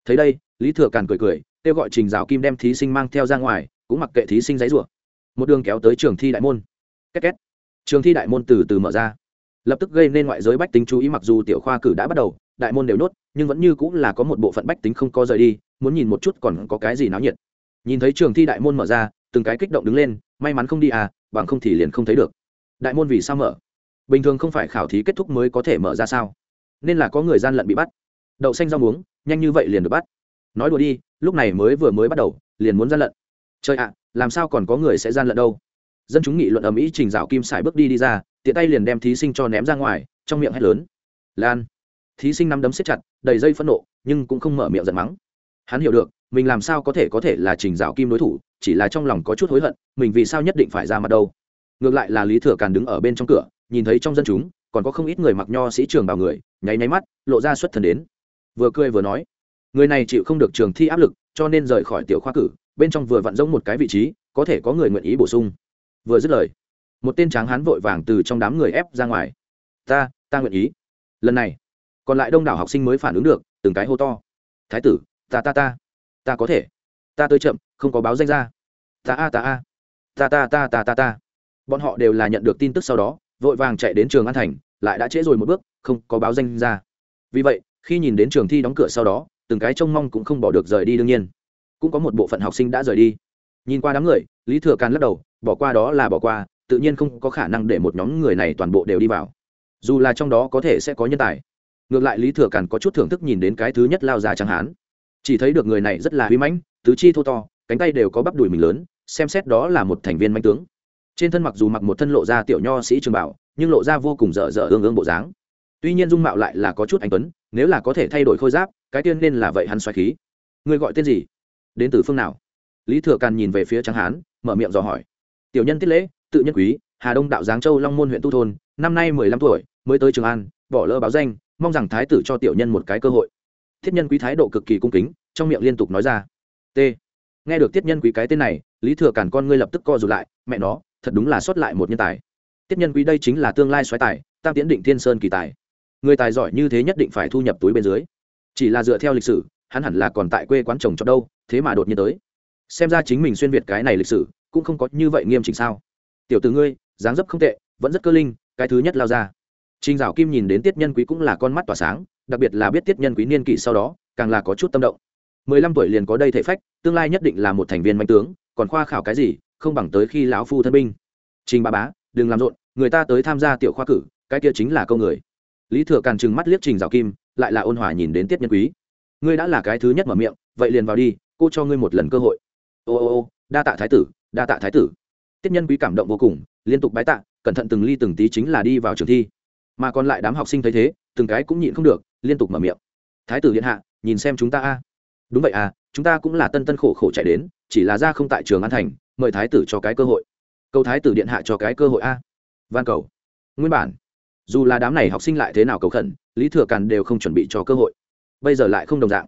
Speaker 1: Thấy đây, lý thừa càn cười cười, kêu gọi trình rào kim đem thí sinh mang theo ra ngoài, cũng mặc kệ thí sinh giấy rủa. Một đường kéo tới trường thi đại môn két két. Trường thi đại môn từ từ mở ra. Lập tức gây nên ngoại giới bách tính chú ý mặc dù tiểu khoa cử đã bắt đầu, đại môn đều nốt, nhưng vẫn như cũng là có một bộ phận bách tính không có rời đi, muốn nhìn một chút còn có cái gì náo nhiệt. Nhìn thấy trường thi đại môn mở ra, từng cái kích động đứng lên, may mắn không đi à bằng không thì liền không thấy được. Đại môn vì sao mở? Bình thường không phải khảo thí kết thúc mới có thể mở ra sao? Nên là có người gian lận bị bắt. Đậu xanh rau muống, nhanh như vậy liền được bắt. Nói đùa đi, lúc này mới vừa mới bắt đầu, liền muốn gian lận. Trời ạ, làm sao còn có người sẽ gian lận đâu? Dân chúng nghị luận ầm ĩ trình dạo kim sải bước đi đi ra, tiện tay liền đem thí sinh cho ném ra ngoài, trong miệng hét lớn. Lan. Thí sinh nắm đấm xếp chặt, đầy dây phẫn nộ, nhưng cũng không mở miệng giận mắng. Hắn hiểu được, mình làm sao có thể có thể là trình dạo kim đối thủ, chỉ là trong lòng có chút hối hận, mình vì sao nhất định phải ra mặt đâu. Ngược lại là lý thừa càn đứng ở bên trong cửa, nhìn thấy trong dân chúng, còn có không ít người mặc nho sĩ trường bào người, nháy nháy mắt, lộ ra xuất thần đến. Vừa cười vừa nói, người này chịu không được trường thi áp lực, cho nên rời khỏi tiểu khoa cử, bên trong vừa vặn giống một cái vị trí, có thể có người nguyện ý bổ sung vừa dứt lời, một tên tráng hán vội vàng từ trong đám người ép ra ngoài. Ta ta nguyện ý. Lần này, còn lại đông đảo học sinh mới phản ứng được, từng cái hô to. Thái tử, ta ta ta ta có thể. Ta tới chậm, không có báo danh ra. Ta, a ta a. Ta ta ta ta ta ta. Bọn họ đều là nhận được tin tức sau đó, vội vàng chạy đến trường an thành, lại đã trễ rồi một bước, không có báo danh ra. Vì vậy, khi nhìn đến trường thi đóng cửa sau đó, từng cái trông mong cũng không bỏ được rời đi đương nhiên. Cũng có một bộ phận học sinh đã rời đi. Nhìn qua đám người, lý thừa càn lắc đầu bỏ qua đó là bỏ qua, tự nhiên không có khả năng để một nhóm người này toàn bộ đều đi vào. Dù là trong đó có thể sẽ có nhân tài, ngược lại lý thừa càn có chút thưởng thức nhìn đến cái thứ nhất lao ra chẳng hán. Chỉ thấy được người này rất là huy mãnh, tứ chi thô to, cánh tay đều có bắp đùi mình lớn, xem xét đó là một thành viên manh tướng. Trên thân mặc dù mặc một thân lộ ra tiểu nho sĩ trường bảo, nhưng lộ ra vô cùng dở dở ương ương bộ dáng. Tuy nhiên dung mạo lại là có chút anh tuấn, nếu là có thể thay đổi khôi giáp, cái tiên nên là vậy hắn xoáy khí. Người gọi tên gì? Đến từ phương nào? Lý thừa càn nhìn về phía tráng hán, mở miệng dò hỏi tiểu nhân tiết lễ, tự nhân quý, hà đông đạo giáng châu long môn huyện tu thôn, năm nay mười lăm tuổi, mới tới trường an, bỏ lỡ báo danh, mong rằng thái tử cho tiểu nhân một cái cơ hội. Thiết nhân quý thái độ cực kỳ cung kính, trong miệng liên tục nói ra. T. Nghe được tiết nhân quý cái tên này, lý thừa cản con ngươi lập tức co rụt lại, mẹ nó, thật đúng là xuất lại một nhân tài. Tiết nhân quý đây chính là tương lai xoáy tài, tam tiến định thiên sơn kỳ tài. Người tài giỏi như thế nhất định phải thu nhập túi bên dưới. Chỉ là dựa theo lịch sử, hắn hẳn là còn tại quê quán chồng cho đâu, thế mà đột nhiên tới. Xem ra chính mình xuyên việt cái này lịch sử cũng không có như vậy nghiêm chỉnh sao tiểu t ử ngươi dáng dấp không tệ vẫn rất cơ linh cái thứ nhất lao ra Trình Dạo Kim nhìn đến Tiết Nhân Quý cũng là con mắt tỏa sáng, đặc biệt là biết Tiết Nhân Quý niên kỷ sau đó, càng là có chút tâm động. Mười lăm tuổi liền có đây thể phách, tương lai nhất định là một thành viên mạnh tướng, còn khoa khảo cái gì, không bằng tới khi lão phu thân binh. Trình Ba Bá, đừng làm rộn, người ta tới tham gia tiểu khoa cử, cái kia chính là câu người. Lý Thừa Càn trừng mắt liếc Trình Dạo Kim, lại là ôn hòa nhìn đến Tiết Nhân Quý. Ngươi đã là cái thứ nhất mở miệng, vậy liền vào đi, cô cho ngươi một lần cơ hội. Ô ô ô, đa tạ thái tử, đa tạ thái tử. Tiết Nhân Quý cảm động vô cùng, liên tục bái tạ, cẩn thận từng ly từng tí chính là đi vào trường thi. Mà còn lại đám học sinh thấy thế từng cái cũng nhịn không được liên tục mở miệng. Thái tử điện hạ nhìn xem chúng ta a. Đúng vậy à chúng ta cũng là tân tân khổ khổ chạy đến chỉ là ra không tại trường an thành mời thái tử cho cái cơ hội. Câu thái tử điện hạ cho cái cơ hội a. Van cầu. Nguyên bản dù là đám này học sinh lại thế nào cầu khẩn lý thừa càn đều không chuẩn bị cho cơ hội. Bây giờ lại không đồng dạng.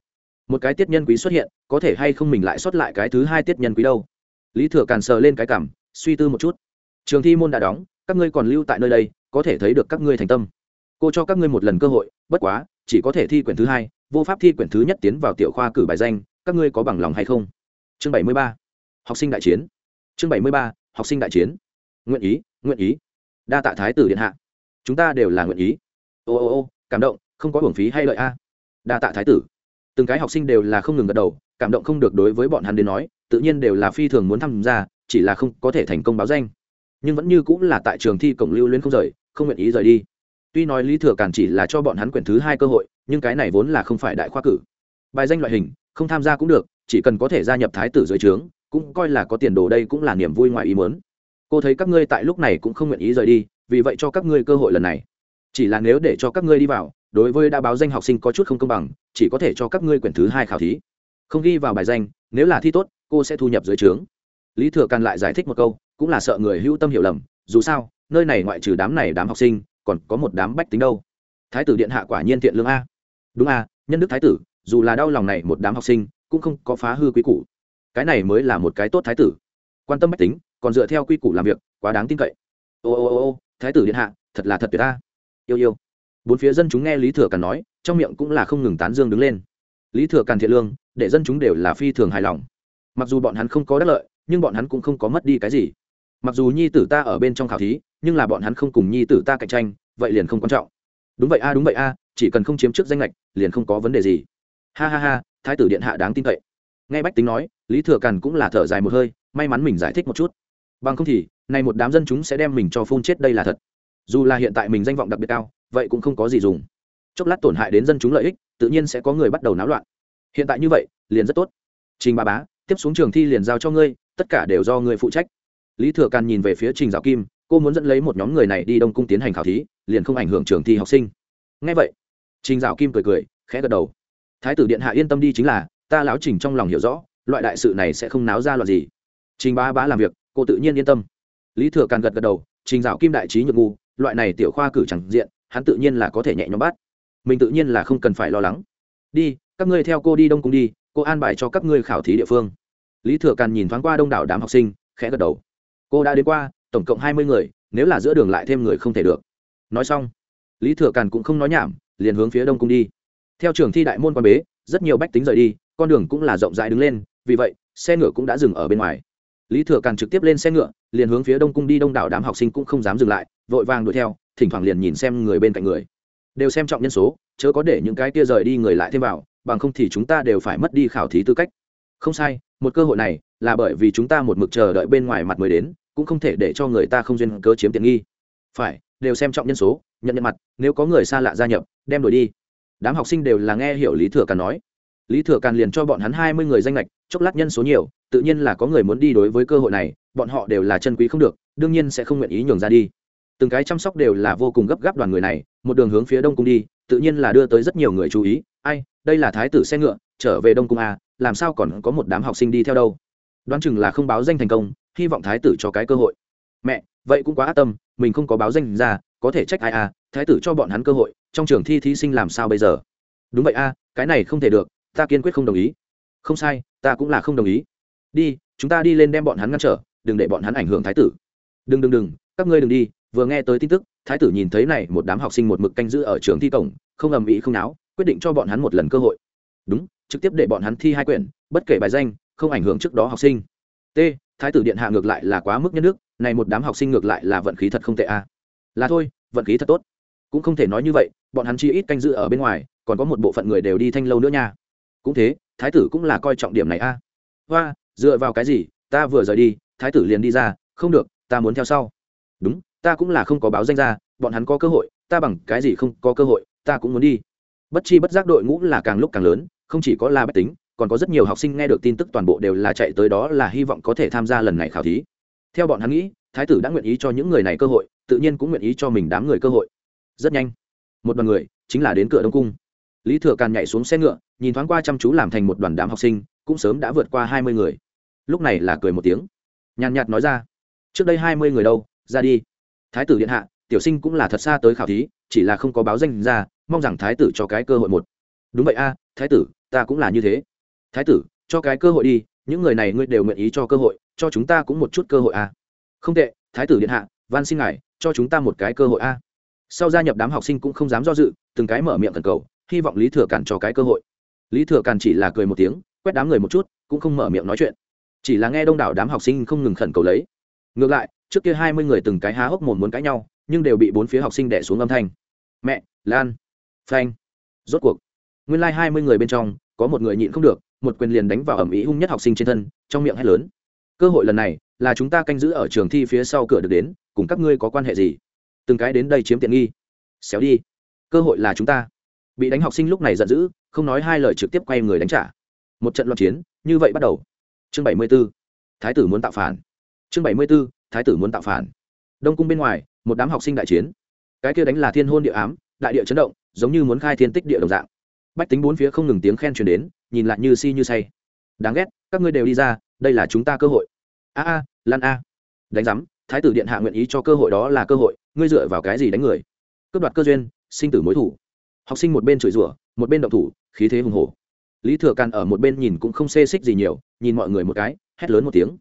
Speaker 1: Một cái tiết nhân quý xuất hiện có thể hay không mình lại xuất lại cái thứ hai tiết nhân quý đâu? Lý thừa càn sờ lên cái cảm, suy tư một chút. Trường thi môn đã đóng, các ngươi còn lưu tại nơi đây, có thể thấy được các ngươi thành tâm. Cô cho các ngươi một lần cơ hội, bất quá, chỉ có thể thi quyển thứ hai, vô pháp thi quyển thứ nhất tiến vào tiểu khoa cử bài danh, các ngươi có bằng lòng hay không? Chương bảy mươi ba. Học sinh đại chiến. Chương bảy mươi ba, học sinh đại chiến. Nguyện ý nguyện ý. Đa tạ thái tử điện hạ. Chúng ta đều là nguyện ý. Ô ô ô, cảm động, không có hưởng phí hay lợi a. Đa tạ thái tử. Từng cái học sinh đều là không ngừng gật đầu, cảm động không được đối với bọn hắn đến nói tự nhiên đều là phi thường muốn tham gia, chỉ là không có thể thành công báo danh. Nhưng vẫn như cũng là tại trường thi cổng lưu luyến không rời, không nguyện ý rời đi. Tuy nói lý thừa càn chỉ là cho bọn hắn quyển thứ hai cơ hội, nhưng cái này vốn là không phải đại khoa cử. Bài danh loại hình, không tham gia cũng được, chỉ cần có thể gia nhập thái tử dưới trướng, cũng coi là có tiền đồ đây cũng là niềm vui ngoài ý muốn. Cô thấy các ngươi tại lúc này cũng không nguyện ý rời đi, vì vậy cho các ngươi cơ hội lần này. Chỉ là nếu để cho các ngươi đi vào, đối với đã báo danh học sinh có chút không công bằng, chỉ có thể cho các ngươi quyển thứ hai khảo thí. Không ghi vào bài danh, nếu là thi tốt cô sẽ thu nhập dưới trướng. Lý thừa càn lại giải thích một câu, cũng là sợ người hữu tâm hiểu lầm, dù sao, nơi này ngoại trừ đám này đám học sinh, còn có một đám bách tính đâu. Thái tử điện hạ quả nhiên thiện lương a. Đúng a, nhân đức thái tử, dù là đau lòng này một đám học sinh, cũng không có phá hư quý củ. Cái này mới là một cái tốt thái tử. Quan tâm bách tính, còn dựa theo quy củ làm việc, quá đáng tin cậy. Ô ô ô ô, thái tử điện hạ, thật là thật tuyệt ta yêu yêu. Bốn phía dân chúng nghe lý thừa càn nói, trong miệng cũng là không ngừng tán dương đứng lên. Lý thừa càn thiện lương, để dân chúng đều là phi thường hài lòng mặc dù bọn hắn không có đắc lợi, nhưng bọn hắn cũng không có mất đi cái gì. Mặc dù nhi tử ta ở bên trong khảo thí, nhưng là bọn hắn không cùng nhi tử ta cạnh tranh, vậy liền không quan trọng. Đúng vậy a, đúng vậy a, chỉ cần không chiếm trước danh lệch liền không có vấn đề gì. Ha ha ha, thái tử điện hạ đáng tin cậy. Nghe bách tính nói, lý thừa càn cũng là thở dài một hơi, may mắn mình giải thích một chút. Bằng không thì, nay một đám dân chúng sẽ đem mình cho phun chết đây là thật. Dù là hiện tại mình danh vọng đặc biệt cao, vậy cũng không có gì dùng. Chốc lát tổn hại đến dân chúng lợi ích, tự nhiên sẽ có người bắt đầu náo loạn. Hiện tại như vậy, liền rất tốt. Trình ba bá tiếp xuống trường thi liền giao cho ngươi, tất cả đều do ngươi phụ trách. Lý thừa càn nhìn về phía trình dạo kim, cô muốn dẫn lấy một nhóm người này đi đông cung tiến hành khảo thí, liền không ảnh hưởng trường thi học sinh. Ngay vậy, trình dạo kim cười cười, khẽ gật đầu. Thái tử điện hạ yên tâm đi chính là, ta lão trình trong lòng hiểu rõ, loại đại sự này sẽ không náo ra loạn gì. Trình bá bá làm việc, cô tự nhiên yên tâm. Lý thừa càn gật gật đầu, trình dạo kim đại trí nhược ngu, loại này tiểu khoa cử chẳng diện, hắn tự nhiên là có thể nhẹ nhõm bắt. Mình tự nhiên là không cần phải lo lắng. Đi, các ngươi theo cô đi đông cung đi cô an bài cho các ngươi khảo thí địa phương. Lý thừa càn nhìn thoáng qua đông đảo đám học sinh, khẽ gật đầu. Cô đã đến qua, tổng cộng hai mươi người, nếu là giữa đường lại thêm người không thể được. Nói xong, lý thừa càn cũng không nói nhảm, liền hướng phía đông cung đi. Theo trường thi đại môn quan bế, rất nhiều bách tính rời đi, con đường cũng là rộng rãi đứng lên, vì vậy, xe ngựa cũng đã dừng ở bên ngoài. Lý thừa càn trực tiếp lên xe ngựa, liền hướng phía đông cung đi, đông đảo đám học sinh cũng không dám dừng lại, vội vàng đuổi theo, thỉnh thoảng liền nhìn xem người bên cạnh người. Đều xem trọng nhân số, chớ có để những cái kia rời đi người lại thêm vào bằng không thì chúng ta đều phải mất đi khảo thí tư cách. Không sai, một cơ hội này là bởi vì chúng ta một mực chờ đợi bên ngoài mặt mới đến, cũng không thể để cho người ta không duyên cớ chiếm tiện nghi. Phải, đều xem trọng nhân số, nhận nhận mặt, nếu có người xa lạ gia nhập, đem đổi đi. Đám học sinh đều là nghe hiểu lý thừa càn nói. Lý thừa càn liền cho bọn hắn hai mươi người danh lệch, chốc lát nhân số nhiều, tự nhiên là có người muốn đi đối với cơ hội này, bọn họ đều là chân quý không được, đương nhiên sẽ không nguyện ý nhường ra đi. Từng cái chăm sóc đều là vô cùng gấp gáp đoàn người này, một đường hướng phía đông cung đi, tự nhiên là đưa tới rất nhiều người chú ý. Ai đây là thái tử xe ngựa trở về đông cung à, làm sao còn có một đám học sinh đi theo đâu? Đoán chừng là không báo danh thành công hy vọng thái tử cho cái cơ hội. Mẹ vậy cũng quá ác tâm mình không có báo danh ra có thể trách ai à thái tử cho bọn hắn cơ hội trong trường thi thí sinh làm sao bây giờ? Đúng vậy a à, cái này không thể được ta kiên quyết không đồng ý. Không sai ta cũng là không đồng ý. Đi chúng ta đi lên đem bọn hắn ngăn trở đừng để bọn hắn ảnh hưởng thái tử. Đừng đừng đừng các ngươi đừng đi vừa nghe tới tin tức thái tử nhìn thấy này một đám học sinh một mực canh giữ ở trường thi cổng không ầm ĩ không náo quyết định cho bọn hắn một lần cơ hội. Đúng, trực tiếp để bọn hắn thi hai quyển, bất kể bài danh, không ảnh hưởng trước đó học sinh. T, thái tử điện hạ ngược lại là quá mức nhân nước. này một đám học sinh ngược lại là vận khí thật không tệ a. Là thôi, vận khí thật tốt. Cũng không thể nói như vậy, bọn hắn chi ít canh giữ ở bên ngoài, còn có một bộ phận người đều đi thanh lâu nữa nha. Cũng thế, thái tử cũng là coi trọng điểm này a. Hoa, dựa vào cái gì, ta vừa rời đi, thái tử liền đi ra, không được, ta muốn theo sau. Đúng, ta cũng là không có báo danh ra, bọn hắn có cơ hội, ta bằng cái gì không có cơ hội, ta cũng muốn đi bất chi bất giác đội ngũ là càng lúc càng lớn, không chỉ có la bách tính, còn có rất nhiều học sinh nghe được tin tức toàn bộ đều là chạy tới đó là hy vọng có thể tham gia lần này khảo thí. Theo bọn hắn nghĩ, thái tử đã nguyện ý cho những người này cơ hội, tự nhiên cũng nguyện ý cho mình đám người cơ hội. Rất nhanh, một đoàn người, chính là đến cửa đông cung. Lý thừa càn nhảy xuống xe ngựa, nhìn thoáng qua chăm chú làm thành một đoàn đám học sinh, cũng sớm đã vượt qua hai mươi người. Lúc này là cười một tiếng, nhàn nhạt nói ra, trước đây hai mươi người đâu, ra đi. Thái tử điện hạ tiểu sinh cũng là thật xa tới khảo thí, chỉ là không có báo danh ra, mong rằng thái tử cho cái cơ hội một. Đúng vậy a, thái tử, ta cũng là như thế. Thái tử, cho cái cơ hội đi, những người này ngươi đều nguyện ý cho cơ hội, cho chúng ta cũng một chút cơ hội a. Không tệ, thái tử điện hạ, van xin ngài, cho chúng ta một cái cơ hội a. Sau gia nhập đám học sinh cũng không dám do dự, từng cái mở miệng cần cầu, hy vọng lý thừa càn cho cái cơ hội. Lý thừa càn chỉ là cười một tiếng, quét đám người một chút, cũng không mở miệng nói chuyện. Chỉ là nghe đông đảo đám học sinh không ngừng khẩn cầu lấy. Ngược lại, trước kia hai mươi người từng cái há hốc mồm muốn cãi nhau nhưng đều bị bốn phía học sinh đẻ xuống âm thanh. Mẹ, lan, phanh. Rốt cuộc, nguyên lai、like、hai mươi người bên trong, có một người nhịn không được, một quyền liền đánh vào ẩm ý hung nhất học sinh trên thân, trong miệng hét lớn. Cơ hội lần này là chúng ta canh giữ ở trường thi phía sau cửa được đến, cùng các ngươi có quan hệ gì? Từng cái đến đây chiếm tiện nghi. Xéo đi. Cơ hội là chúng ta. Bị đánh học sinh lúc này giận dữ, không nói hai lời trực tiếp quay người đánh trả. Một trận loạn chiến, như vậy bắt đầu. Chương bảy mươi b ố thái tử muốn tạo phản. Chương bảy mươi b ố thái tử muốn tạo phản. Đông cung bên ngoài một đám học sinh đại chiến. Cái kia đánh là thiên hôn địa ám, đại địa chấn động, giống như muốn khai thiên tích địa đồng dạng. Bách tính bốn phía không ngừng tiếng khen truyền đến, nhìn lại như si như say. Đáng ghét, các ngươi đều đi ra, đây là chúng ta cơ hội. A a, lan a. Đánh giám, thái tử điện hạ nguyện ý cho cơ hội đó là cơ hội, ngươi dựa vào cái gì đánh người? Cướp đoạt cơ duyên, sinh tử mối thủ. Học sinh một bên chửi rủa, một bên động thủ, khí thế hùng hổ. Lý thừa càn ở một bên nhìn cũng không xê xích gì nhiều, nhìn mọi người một cái, hét lớn một tiếng.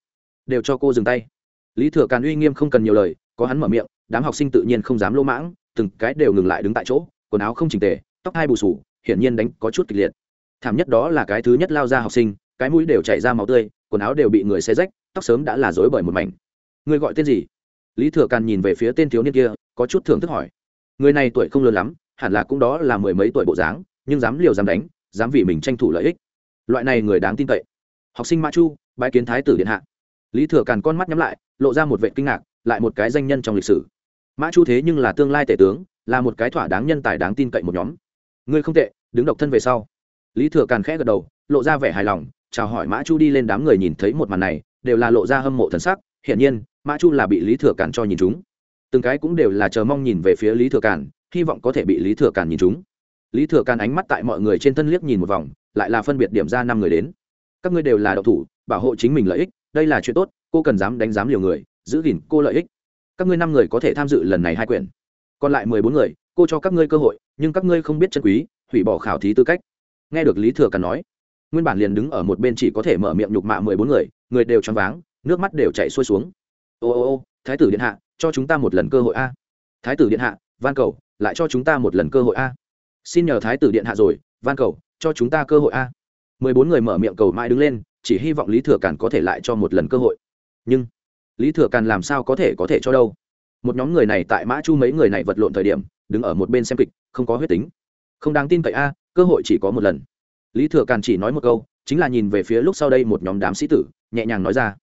Speaker 1: Đều cho cô dừng tay. Lý thừa càn uy nghiêm không cần nhiều lời, có hắn mở miệng đám học sinh tự nhiên không dám lỗ mãng, từng cái đều ngừng lại đứng tại chỗ, quần áo không chỉnh tề, tóc hai bù sù, hiển nhiên đánh có chút kịch liệt. Thảm nhất đó là cái thứ nhất lao ra học sinh, cái mũi đều chảy ra máu tươi, quần áo đều bị người xe rách, tóc sớm đã là dối bởi một mảnh. Người gọi tên gì? Lý thừa càn nhìn về phía tên thiếu niên kia, có chút thưởng thức hỏi. Người này tuổi không lớn lắm, hẳn là cũng đó là mười mấy tuổi bộ dáng, nhưng dám liều dám đánh, dám vì mình tranh thủ lợi ích. Loại này người đáng tin cậy. Học sinh mã chu bãi kiến thái tử điện hạ. Lý thừa càn con mắt nhắm lại, lộ ra một vệ kinh ngạc, lại một cái danh nhân trong lịch sử mã chu thế nhưng là tương lai tể tướng, là một cái thỏa đáng nhân tài đáng tin cậy một nhóm. Ngươi không tệ, đứng độc thân về sau. Lý thừa càn khẽ gật đầu, lộ ra vẻ hài lòng, chào hỏi mã chu đi lên đám người nhìn thấy một màn này, đều là lộ ra hâm mộ thần sắc. Hiển nhiên, mã chu là bị lý thừa càn cho nhìn chúng. Từng cái cũng đều là chờ mong nhìn về phía lý thừa càn, hy vọng có thể bị lý thừa càn nhìn chúng. Lý thừa càn ánh mắt tại mọi người trên thân liếc nhìn một vòng, lại là phân biệt điểm ra năm người đến. Các ngươi đều là độc thủ, bảo hộ chính mình lợi ích, đây là chuyện tốt, cô cần dám đánh dám liều người, giữ gìn cô lợi ích các ngươi năm người có thể tham dự lần này hai quyển. Còn lại mười bốn người, cô cho các ngươi cơ hội, nhưng các ngươi không biết chân quý, hủy bỏ khảo thí tư cách. Nghe được lý thừa càn nói, nguyên bản liền đứng ở một bên chỉ có thể mở miệng nhục mạ mười bốn người người đều choáng váng, nước mắt đều chảy xuôi xuống. Ô ô ô, thái tử điện hạ, cho chúng ta một lần cơ hội a. Thái tử điện hạ, van cầu, lại cho chúng ta một lần cơ hội a. Xin nhờ thái tử điện hạ rồi, van cầu, cho chúng ta cơ hội a. Mười bốn người mở miệng cầu mãi đứng lên, chỉ hy vọng lý thừa càn có thể lại cho một lần cơ hội. Nhưng lý thừa càn làm sao có thể có thể cho đâu? Một nhóm người này tại mã chu mấy người này vật lộn thời điểm, đứng ở một bên xem kịch, không có huyết tính. Không đáng tin cậy a à, cơ hội chỉ có một lần. Lý thừa càn chỉ nói một câu, chính là nhìn về phía lúc sau đây một nhóm đám sĩ tử, nhẹ nhàng nói ra.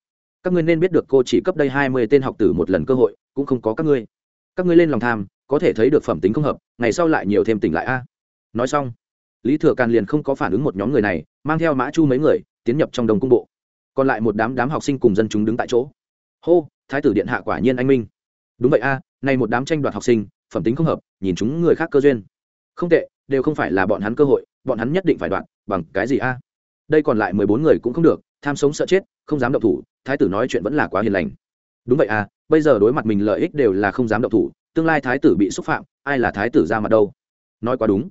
Speaker 1: Các ngươi nên biết được cô chỉ cấp đây hai mươi tên học tử một lần cơ hội, cũng không có các ngươi. Các ngươi lên lòng tham, có thể thấy được phẩm tính không hợp, ngày sau lại nhiều thêm tỉnh lại a. Nói xong, lý thừa càn liền không có phản ứng một nhóm người này, mang theo mã chu mấy người, tiến nhập trong đồng cung bộ. Còn lại một đám đám học sinh cùng dân chúng đứng tại chỗ hô thái tử điện hạ quả nhiên anh minh. Đúng vậy a à, này một đám tranh đoạt học sinh phẩm tính không hợp nhìn chúng người khác cơ duyên. Không tệ đều không phải là bọn hắn cơ hội bọn hắn nhất định phải đoạt. bằng cái gì a? Đây còn lại mười bốn người cũng không được tham sống sợ chết không dám động thủ thái tử nói chuyện vẫn là quá hiền lành. Đúng vậy à bây giờ đối mặt mình lợi ích đều là không dám động thủ tương lai thái tử bị xúc phạm ai là thái tử ra mặt đâu? Nói quá đúng.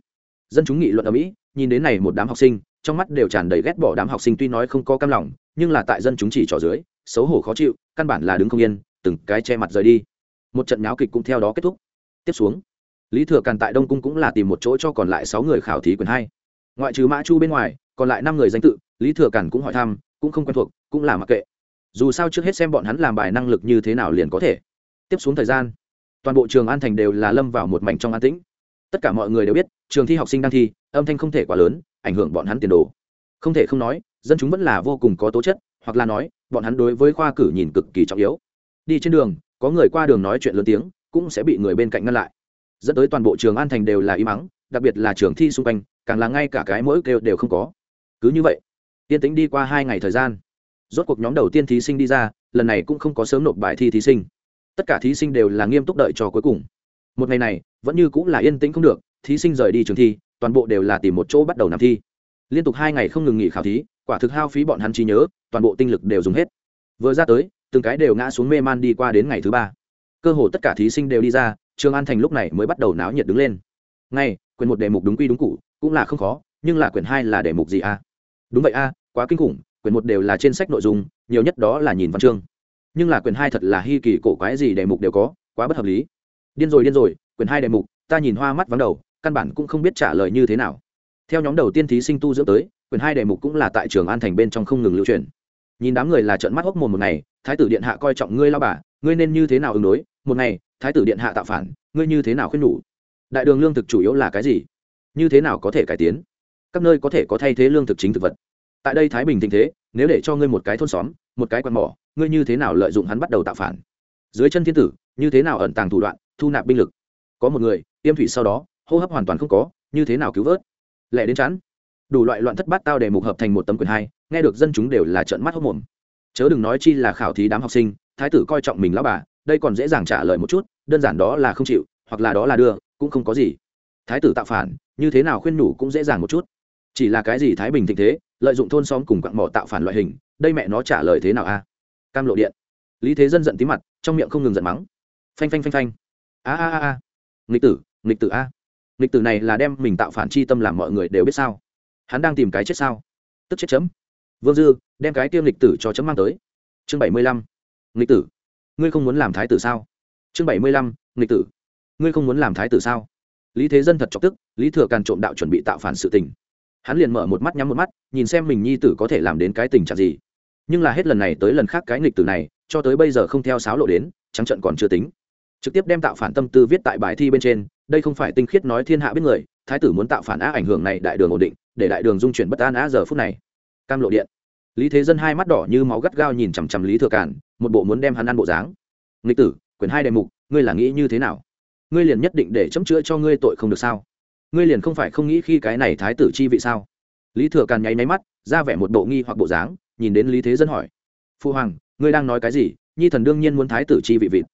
Speaker 1: Dân chúng nghị luận ở mỹ nhìn đến này một đám học sinh trong mắt đều tràn đầy ghét bỏ đám học sinh tuy nói không có cam lòng nhưng là tại dân chúng chỉ trò dưới xấu hổ khó chịu căn bản là đứng không yên, từng cái che mặt rời đi. Một trận nháo kịch cũng theo đó kết thúc. Tiếp xuống, lý thừa càn tại đông cung cũng là tìm một chỗ cho còn lại sáu người khảo thí quyền hai. Ngoại trừ mã chu bên ngoài, còn lại năm người danh tự, lý thừa càn cũng hỏi thăm, cũng không quen thuộc, cũng là mặc kệ. Dù sao trước hết xem bọn hắn làm bài năng lực như thế nào liền có thể. Tiếp xuống thời gian, toàn bộ trường an thành đều là lâm vào một mảnh trong an tĩnh. Tất cả mọi người đều biết, trường thi học sinh đang thi, âm thanh không thể quá lớn, ảnh hưởng bọn hắn tiền đồ. Không thể không nói dân chúng vẫn là vô cùng có tố chất, hoặc là nói, bọn hắn đối với khoa cử nhìn cực kỳ trọng yếu. Đi trên đường, có người qua đường nói chuyện lớn tiếng, cũng sẽ bị người bên cạnh ngăn lại. Dẫn tới toàn bộ trường an thành đều là im mắng đặc biệt là trường thi xung quanh, càng là ngay cả cái mỗi kêu đều không có. Cứ như vậy, tiên tính đi qua hai ngày thời gian. Rốt cuộc nhóm đầu tiên thí sinh đi ra, lần này cũng không có sớm nộp bài thi thí sinh. Tất cả thí sinh đều là nghiêm túc đợi cho cuối cùng. Một ngày này, vẫn như cũng là yên tĩnh không được, thí sinh rời đi trường thi, toàn bộ đều là tìm một chỗ bắt đầu nằm thi. Liên tục hai ngày không ngừng nghỉ khảo thí quả thực hao phí bọn hắn trí nhớ, toàn bộ tinh lực đều dùng hết. Vừa ra tới, từng cái đều ngã xuống mê man đi qua đến ngày thứ ba. Cơ hồ tất cả thí sinh đều đi ra trường an thành lúc này mới bắt đầu náo nhiệt đứng lên. Ngay quyền một đề mục đúng quy đúng cụ cũng là không khó, nhưng là quyển hai là đề mục gì a? Đúng vậy a, quá kinh khủng, quyển một đều là trên sách nội dung, nhiều nhất đó là nhìn văn chương. Nhưng là quyển hai thật là hy kỳ cổ quái gì đề mục đều có, quá bất hợp lý. Điên rồi điên rồi, quyển hai đề mục, ta nhìn hoa mắt vắng đầu, căn bản cũng không biết trả lời như thế nào. Theo nhóm đầu tiên thí sinh tu dưỡng tới quyển hai đề mục cũng là tại trường an thành bên trong không ngừng lưu truyền. Nhìn đám người là trận mắt hốc mồm một ngày, thái tử điện hạ coi trọng ngươi lao bà, ngươi nên như thế nào ứng đối? Một ngày, thái tử điện hạ tạo phản, ngươi như thế nào khuyên nhủ? Đại đường lương thực chủ yếu là cái gì? Như thế nào có thể cải tiến? Các nơi có thể có thay thế lương thực chính thực vật. Tại đây thái bình tình thế, nếu để cho ngươi một cái thôn xóm, một cái quạt mỏ, ngươi như thế nào lợi dụng hắn bắt đầu tạo phản? Dưới chân thiên tử, như thế nào ẩn tàng thủ đoạn, thu nạp binh lực? Có một người, tiêm thủy sau đó, hô hấp hoàn toàn không có, như thế nào cứu vớt? Lẽ đến chắn đủ loại loạn thất bát tao để mục hợp thành một tấm quyền hai, nghe được dân chúng đều là trợn mắt hốc mồm chớ đừng nói chi là khảo thí đám học sinh, thái tử coi trọng mình lão bà, đây còn dễ dàng trả lời một chút, đơn giản đó là không chịu, hoặc là đó là đưa, cũng không có gì. Thái tử tạo phản, như thế nào khuyên nhủ cũng dễ dàng một chút. Chỉ là cái gì thái bình thịnh thế, lợi dụng thôn xóm cùng quặng mỏ tạo phản loại hình, đây mẹ nó trả lời thế nào a? Cam lộ điện. Lý thế dân giận tí mặt, trong miệng không ngừng giận mắng. Phanh phanh phanh phanh. A a a a. Nghịch tử nghịch tử a. Nghịch tử này là đem mình tạo phản chi tâm làm mọi người đều biết sao? Hắn đang tìm cái chết sao? Tức chết chấm. Vương dư, đem cái tiêm lịch tử cho chấm mang tới. Chương bảy mươi lăm. Lịch tử. Ngươi không muốn làm thái tử sao? Chương bảy mươi lăm. Lịch tử. Ngươi không muốn làm thái tử sao? Lý thế dân thật chọc tức, lý thừa càn trộm đạo chuẩn bị tạo phản sự tình. Hắn liền mở một mắt nhắm một mắt, nhìn xem mình nhi tử có thể làm đến cái tình trạng gì. Nhưng là hết lần này tới lần khác cái nghịch tử này, cho tới bây giờ không theo sáo lộ đến, trắng trận còn chưa tính. Trực tiếp đem tạo phản tâm tư viết tại bài thi bên trên, đây không phải tinh khiết nói thiên hạ biết người, thái tử muốn tạo phản á ảnh hưởng này đại đường ổn định để đại đường dung chuyển bất an á giờ phút này. Cam lộ điện. Lý thế dân hai mắt đỏ như máu gắt gao nhìn chằm chằm lý thừa cản một bộ muốn đem hắn ăn bộ dáng. Nghịch tử quyền hai đề mục, ngươi là nghĩ như thế nào? Ngươi liền nhất định để chấm chữa cho ngươi tội không được sao? Ngươi liền không phải không nghĩ khi cái này thái tử chi vị sao? Lý thừa càn nháy máy mắt, ra vẻ một bộ nghi hoặc bộ dáng, nhìn đến lý thế dân hỏi. Phu hoàng, ngươi đang nói cái gì? Nhi thần đương nhiên muốn thái tử chi vị vịt.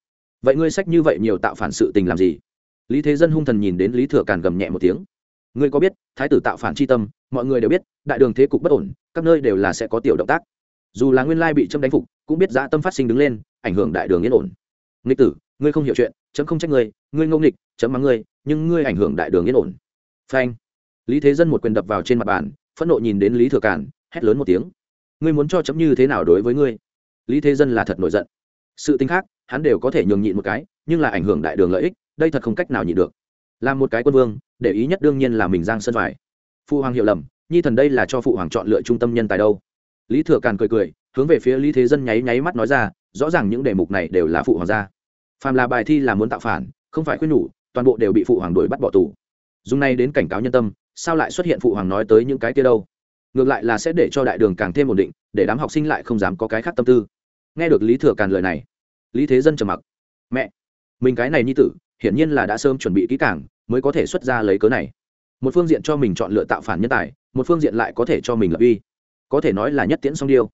Speaker 1: Vậy ngươi sách như vậy nhiều tạo phản sự tình làm gì? Lý thế dân hung thần nhìn đến lý thừa càn gầm nhẹ một tiếng ngươi có biết, thái tử tạo phản c h i tâm, mọi người đều biết, đại đường thế cục bất ổn, các nơi đều là sẽ có tiểu động tác. Dù là nguyên lai bị trâm đánh phục, cũng biết dã tâm phát sinh đứng lên, ảnh hưởng đại đường yên ổn. Nghịch tử, ngươi không hiểu chuyện, chấm không trách ngươi ngươi ngông nghịch, chấm mắng ngươi, nhưng ngươi ảnh hưởng đại đường yên ổn. Phanh. Lý thế dân một quyền đập vào trên mặt bàn, phẫn nộ nhìn đến lý thừa cản hét lớn một tiếng. Ngươi muốn cho chấm như thế nào đối với ngươi? Lý thế dân là thật nổi giận. Sự tính khác, hắn đều có thể nhường nhịn một cái, nhưng là ảnh hưởng đại đường lợi ích, đây thật không cách nào nhịn được làm một cái quân vương, để ý nhất đương nhiên là mình giang sơn phải. Phụ hoàng hiểu lầm, nhi thần đây là cho phụ hoàng chọn lựa trung tâm nhân tài đâu. Lý thừa càn cười cười, hướng về phía lý thế dân nháy nháy mắt nói ra, rõ ràng những đề mục này đều là phụ hoàng gia phàm là bài thi là muốn tạo phản, không phải khuyên nhủ, toàn bộ đều bị phụ hoàng đuổi bắt bỏ tù. Dùng này đến cảnh cáo nhân tâm, sao lại xuất hiện phụ hoàng nói tới những cái kia đâu? Ngược lại là sẽ để cho đại đường càng thêm ổn định, để đám học sinh lại không dám có cái khác tâm tư. Nghe được lý thừa càn lời này, lý thế dân trầm mặc. Mẹ, mình cái này nhi tử hiển nhiên là đã sớm chuẩn bị kỹ càng, mới có thể xuất ra lấy cớ này. Một phương diện cho mình chọn lựa tạo phản nhân tài, một phương diện lại có thể cho mình lập uy. Có thể nói là nhất tiễn song điêu.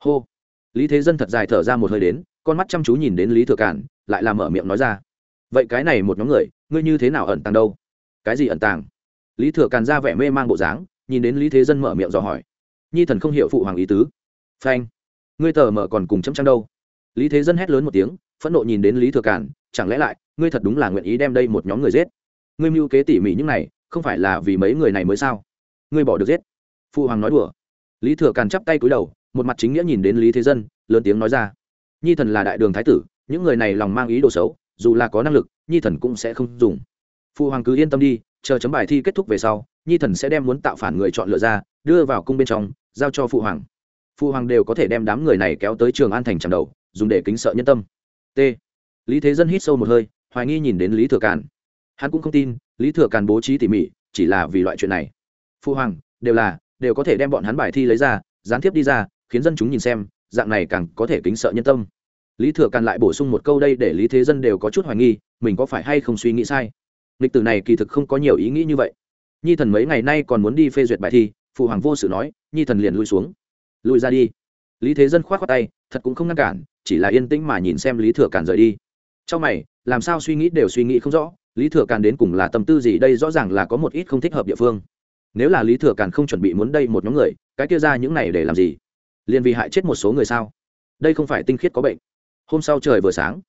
Speaker 1: Hô. Lý thế dân thật dài thở ra một hơi đến, con mắt chăm chú nhìn đến lý thừa cản, lại làm mở miệng nói ra. Vậy cái này một nhóm người, ngươi như thế nào ẩn tàng đâu? Cái gì ẩn tàng? Lý thừa càn ra vẻ mê mang bộ dáng, nhìn đến lý thế dân mở miệng dò hỏi. Nhi thần không hiểu phụ hoàng ý tứ. Phanh. Ngươi tờ mở còn cùng chấm trăng đâu? Lý thế dân hét lớn một tiếng, phẫn nộ nhìn đến lý thừa càn chẳng lẽ lại ngươi thật đúng là nguyện ý đem đây một nhóm người giết. Ngươi mưu kế tỉ mỉ những này, không phải là vì mấy người này mới sao? Ngươi bỏ được giết. Phụ hoàng nói đùa. Lý thừa càn chắp tay cúi đầu, một mặt chính nghĩa nhìn đến lý thế dân, lớn tiếng nói ra. Nhi thần là đại đường thái tử, những người này lòng mang ý đồ xấu, dù là có năng lực, nhi thần cũng sẽ không dùng. Phụ hoàng cứ yên tâm đi, chờ chấm bài thi kết thúc về sau, nhi thần sẽ đem muốn tạo phản người chọn lựa ra, đưa vào cung bên trong, giao cho phụ hoàng. Phụ hoàng đều có thể đem đám người này kéo tới trường an thành tràng đầu, dùng để kính sợ nhân tâm. T. Lý thế dân hít sâu một hơi hoài nghi nhìn đến lý thừa càn. Hắn cũng không tin, lý thừa càn bố trí tỉ mỉ, chỉ là vì loại chuyện này. Phu hoàng, đều là, đều có thể đem bọn hắn bài thi lấy ra, gián tiếp đi ra, khiến dân chúng nhìn xem, dạng này càng có thể kính sợ nhân tâm. Lý thừa càn lại bổ sung một câu đây để lý thế dân đều có chút hoài nghi, mình có phải hay không suy nghĩ sai? Lịch tử này kỳ thực không có nhiều ý nghĩ như vậy. Nhi thần mấy ngày nay còn muốn đi phê duyệt bài thi phụ hoàng vô sự nói, nhi thần liền lui xuống. Lui ra đi. Lý thế dân k h o á t khoác tay, thật cũng không ngăn cản, chỉ là yên tĩnh mà nhìn xem lý thừa càn rời đi trong mày, làm sao suy nghĩ đều suy nghĩ không rõ, lý thừa càn đến cùng là tâm tư gì đây rõ ràng là có một ít không thích hợp địa phương. Nếu là lý thừa càn không chuẩn bị muốn đây một nhóm người, cái kia ra những này để làm gì? Liền vì hại chết một số người sao? Đây không phải tinh khiết có bệnh. Hôm sau trời vừa sáng,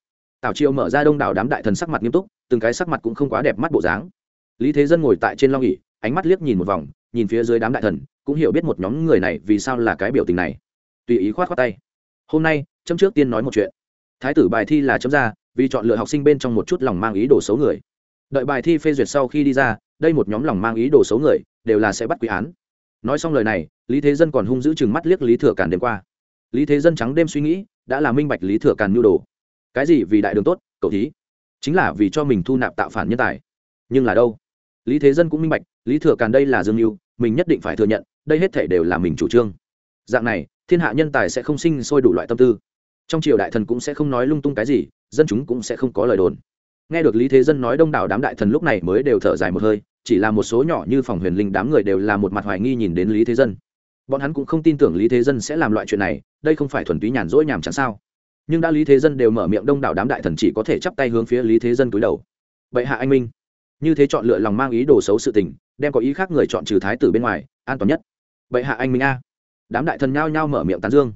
Speaker 1: tào triều mở ra đông đảo đám đại thần sắc mặt nghiêm túc, từng cái sắc mặt cũng không quá đẹp mắt bộ dáng. Lý thế dân ngồi tại trên long ỉ ánh mắt liếc nhìn một vòng, nhìn phía dưới đám đại thần, cũng hiểu biết một nhóm người này vì sao là cái biểu tình này. Tùy ý khoát khoát tay. Hôm nay, chấm trước tiên nói một chuyện. Thái tử bài thi là chấm ra vì chọn lựa học sinh bên trong một chút lòng mang ý đồ xấu người. Đợi bài thi phê duyệt sau khi đi ra, đây một nhóm lòng mang ý đồ xấu người đều là sẽ bắt quy án. Nói xong lời này, lý thế dân còn hung giữ chừng mắt liếc lý thừa càn đêm qua. Lý thế dân trắng đêm suy nghĩ, đã là minh bạch lý thừa càn nhu đồ. Cái gì vì đại đường tốt, cậu thí? Chính là vì cho mình thu nạp tạo phản nhân tài. Nhưng là đâu? Lý thế dân cũng minh bạch, lý thừa càn đây là dương mưu, mình nhất định phải thừa nhận, đây hết thể đều là mình chủ trương. Dạng này, thiên hạ nhân tài sẽ không sinh sôi đủ loại tâm tư trong triều đại thần cũng sẽ không nói lung tung cái gì, dân chúng cũng sẽ không có lời đồn. Nghe được lý thế dân nói đông đảo đám đại thần lúc này mới đều thở dài một hơi, chỉ là một số nhỏ như phòng huyền linh đám người đều là một mặt hoài nghi nhìn đến lý thế dân. Bọn hắn cũng không tin tưởng lý thế dân sẽ làm loại chuyện này, đây không phải thuần túy nhàn rỗi nhàm chẳng sao? Nhưng đã lý thế dân đều mở miệng đông đảo đám đại thần chỉ có thể chắp tay hướng phía lý thế dân cúi đầu. Vậy hạ anh minh. Như thế chọn lựa lòng mang ý đồ xấu sự tình, đem có ý khác người chọn trừ thái tử bên ngoài, an toàn nhất. Vậy hạ anh minh a. Đám đại thần nhao nhao mở miệng tán dương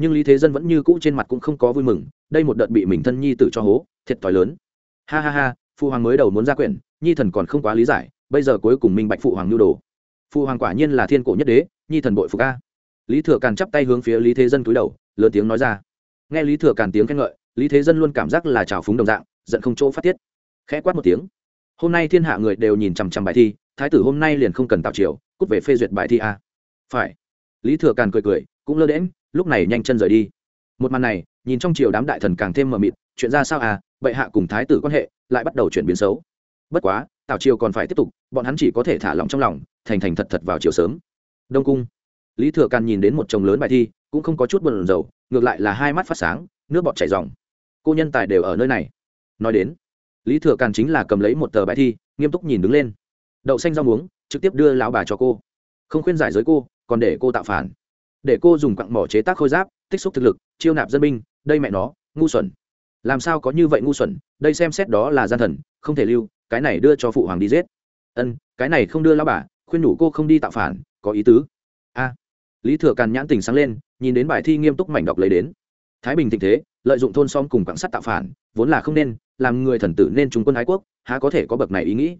Speaker 1: nhưng lý thế dân vẫn như cũ trên mặt cũng không có vui mừng, đây một đợt bị mình thân nhi tử cho hố, thiệt thòi lớn. Ha ha ha phụ hoàng mới đầu muốn ra quyển, nhi thần còn không quá lý giải, bây giờ cuối cùng minh bạch phụ hoàng nhu đồ. Phụ hoàng quả nhiên là thiên cổ nhất đế, nhi thần bội phụ ca lý thừa càn chắp tay hướng phía lý thế dân cúi đầu, lớn tiếng nói ra. Nghe lý thừa càn tiếng khen ngợi, lý thế dân luôn cảm giác là trào phúng đồng dạng, giận không chỗ phát tiết. Khẽ quát một tiếng. Hôm nay thiên hạ người đều nhìn chằm chằm bài thi, thái tử hôm nay liền không cần tạo chiều cút về phê duyệt bài thi a. Phải. Lý thừa càn cười cười, cũng lơ đễm lúc này nhanh chân rời đi. Một màn này, nhìn trong triều đám đại thần càng thêm mờ mịt, chuyện ra sao à bệ hạ cùng thái tử quan hệ lại bắt đầu chuyển biến xấu. Bất quá, tào triều còn phải tiếp tục, bọn hắn chỉ có thể thả lỏng trong lòng, thành thành thật thật vào chiều sớm. Đông cung, lý thừa càn nhìn đến một chồng lớn bài thi, cũng không có chút buồn rầu, ngược lại là hai mắt phát sáng, nước bọt chảy dòng cô nhân tài đều ở nơi này. Nói đến, lý thừa càn chính là cầm lấy một tờ bài thi, nghiêm túc nhìn đứng lên. Đậu xanh rau muống, trực tiếp đưa lão bà cho cô. Không khuyên giải giới cô, còn để cô tạo phản để cô dùng quặng mỏ chế tác khôi giáp, tích xúc thực lực, chiêu nạp dân binh, đây mẹ nó, ngu xuẩn. Làm sao có như vậy ngu xuẩn, đây xem xét đó là gian thần, không thể lưu, cái này đưa cho phụ hoàng đi giết. Ân, cái này không đưa lão bà, khuyên nhủ cô không đi tạo phản, có ý tứ. A. Lý thừa càn nhãn tình sáng lên, nhìn đến bài thi nghiêm túc mảnh đọc lấy đến. Thái bình tình thế, lợi dụng thôn xóm cùng quảng sắt tạo phản, vốn là không nên, làm người thần tử nên trung quân ái quốc, há có thể có bậc này ý nghĩ.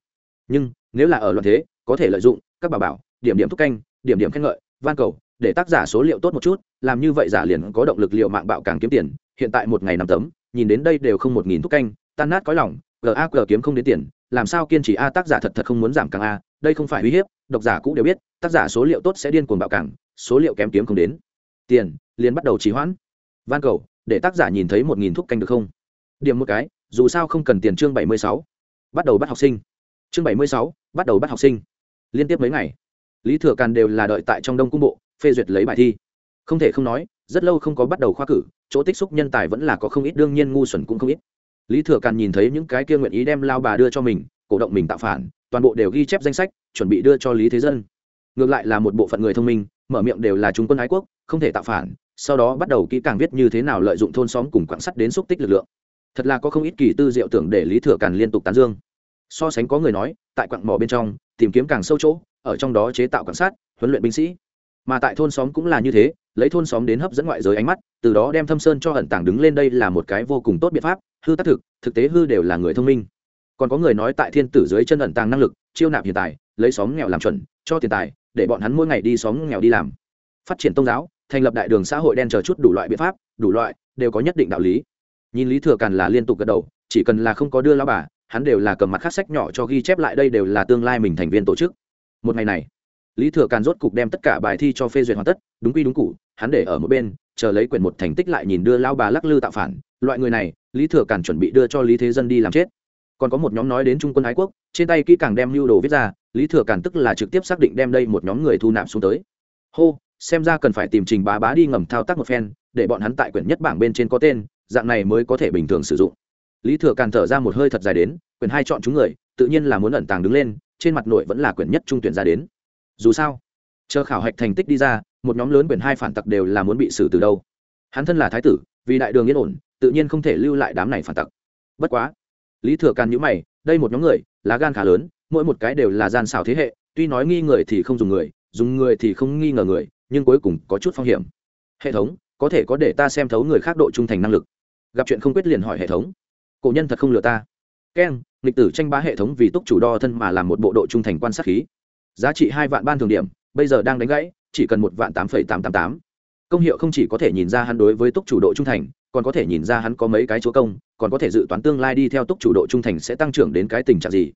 Speaker 1: Nhưng, nếu là ở loạn thế, có thể lợi dụng, các bà bảo, điểm điểm thúc canh, điểm điểm khen ngợi, van cầu để tác giả số liệu tốt một chút, làm như vậy giả liền có động lực liệu mạng bạo càng kiếm tiền, hiện tại một ngày năm tấm, nhìn đến đây đều không một nghìn thúc canh, tan nát có lòng gag kiếm không đến tiền, làm sao kiên trì a, tác giả thật thật không muốn giảm càng a, đây không phải uy hiếp, độc giả cũng đều biết, tác giả số liệu tốt sẽ điên cuồng bạo càng, số liệu kém kiếm không đến. Tiền, liền bắt đầu trì hoãn. Van cầu, để tác giả nhìn thấy một nghìn thúc canh được không? Điểm một cái, dù sao không cần tiền chương bảy mươi sáu. Bắt đầu bắt học sinh. Chương bảy mươi sáu, bắt đầu bắt học sinh. Liên tiếp mấy ngày. Lý thừa càn đều là đợi tại trong đông cung bộ phê duyệt lấy bài thi. Không thể không nói, rất lâu không có bắt đầu khoa cử, chỗ tích xúc nhân tài vẫn là có không ít, đương nhiên ngu xuẩn cũng không ít. Lý thừa càn nhìn thấy những cái kia nguyện ý đem lao bà đưa cho mình, cổ động mình tạo phản, toàn bộ đều ghi chép danh sách, chuẩn bị đưa cho lý thế dân. Ngược lại là một bộ phận người thông minh, mở miệng đều là chúng quân ái quốc, không thể tạo phản, sau đó bắt đầu kỹ càng viết như thế nào lợi dụng thôn xóm cùng quảng sắt đến xúc tích lực lượng. Thật là có không ít kỳ tư diệu tưởng để lý thừa càn liên tục tán dương. So sánh có người nói, tại quặng mỏ bên trong, tìm kiếm càng sâu chỗ, ở trong đó chế tạo quảng sát huấn luyện binh sĩ mà tại thôn xóm cũng là như thế, lấy thôn xóm đến hấp dẫn ngoại giới ánh mắt, từ đó đem thâm sơn cho hận tảng đứng lên đây là một cái vô cùng tốt biện pháp, hư tác thực thực tế hư đều là người thông minh. Còn có người nói tại thiên tử dưới chân ẩn tàng năng lực, chiêu nạp hiện tại lấy xóm nghèo làm chuẩn, cho tiền tài, để bọn hắn mỗi ngày đi xóm nghèo đi làm. Phát triển tôn giáo, thành lập đại đường xã hội đen chờ chút đủ loại biện pháp, đủ loại, đều có nhất định đạo lý. Nhìn lý thừa càn là liên tục gật đầu, chỉ cần là không có đưa lao bà, hắn đều là cầm mặt khắc sách nhỏ cho ghi chép lại đây đều là tương lai mình thành viên tổ chức. Một ngày này lý thừa càn rốt cục đem tất cả bài thi cho phê duyệt hoàn tất, đúng quy đúng cụ hắn để ở một bên, chờ lấy quyển một thành tích lại nhìn đưa lao bà lắc lư tạo phản. Loại người này, lý thừa càn chuẩn bị đưa cho lý thế dân đi làm chết. Còn có một nhóm nói đến trung quân ái quốc, trên tay kỹ càng đem lưu đồ viết ra, lý thừa càn tức là trực tiếp xác định đem đây một nhóm người thu nạp xuống tới. Hô, xem ra cần phải tìm trình bá bá đi ngầm thao tác một phen, để bọn hắn tại quyển nhất bảng bên trên có tên, dạng này mới có thể bình thường sử dụng. Lý thừa càn thở ra một hơi thật dài đến, quyển hai chọn chúng người, tự nhiên là muốn ẩn tàng đứng lên, trên mặt nội vẫn là quyển nhất trung tuyển ra đến dù sao, chờ khảo hạch thành tích đi ra, một nhóm lớn quyền hai phản tặc đều là muốn bị xử từ đâu. Hắn thân là thái tử, vì đại đường yên ổn, tự nhiên không thể lưu lại đám này phản tặc. Bất quá, lý thừa càn nhữ mày, đây một nhóm người, lá gan khá lớn, mỗi một cái đều là gian xảo thế hệ, tuy nói nghi người thì không dùng người dùng người thì không nghi ngờ người, nhưng cuối cùng có chút phong hiểm. Hệ thống, có thể có để ta xem thấu người khác độ trung thành năng lực. Gặp chuyện không quyết liền hỏi hệ thống. Cổ nhân thật không lừa ta. Keng lịch tử tranh bá hệ thống vì túc chủ đo thân mà làm một bộ độ trung thành quan sát khí giá trị hai vạn ban thường điểm, bây giờ đang đánh gãy, chỉ cần một vạn tám phẩy tám tám tám. Công hiệu không chỉ có thể nhìn ra hắn đối với túc chủ độ trung thành, còn có thể nhìn ra hắn có mấy cái chúa công, còn có thể dự toán tương lai đi theo túc chủ độ trung thành sẽ tăng trưởng đến cái tình trạng gì.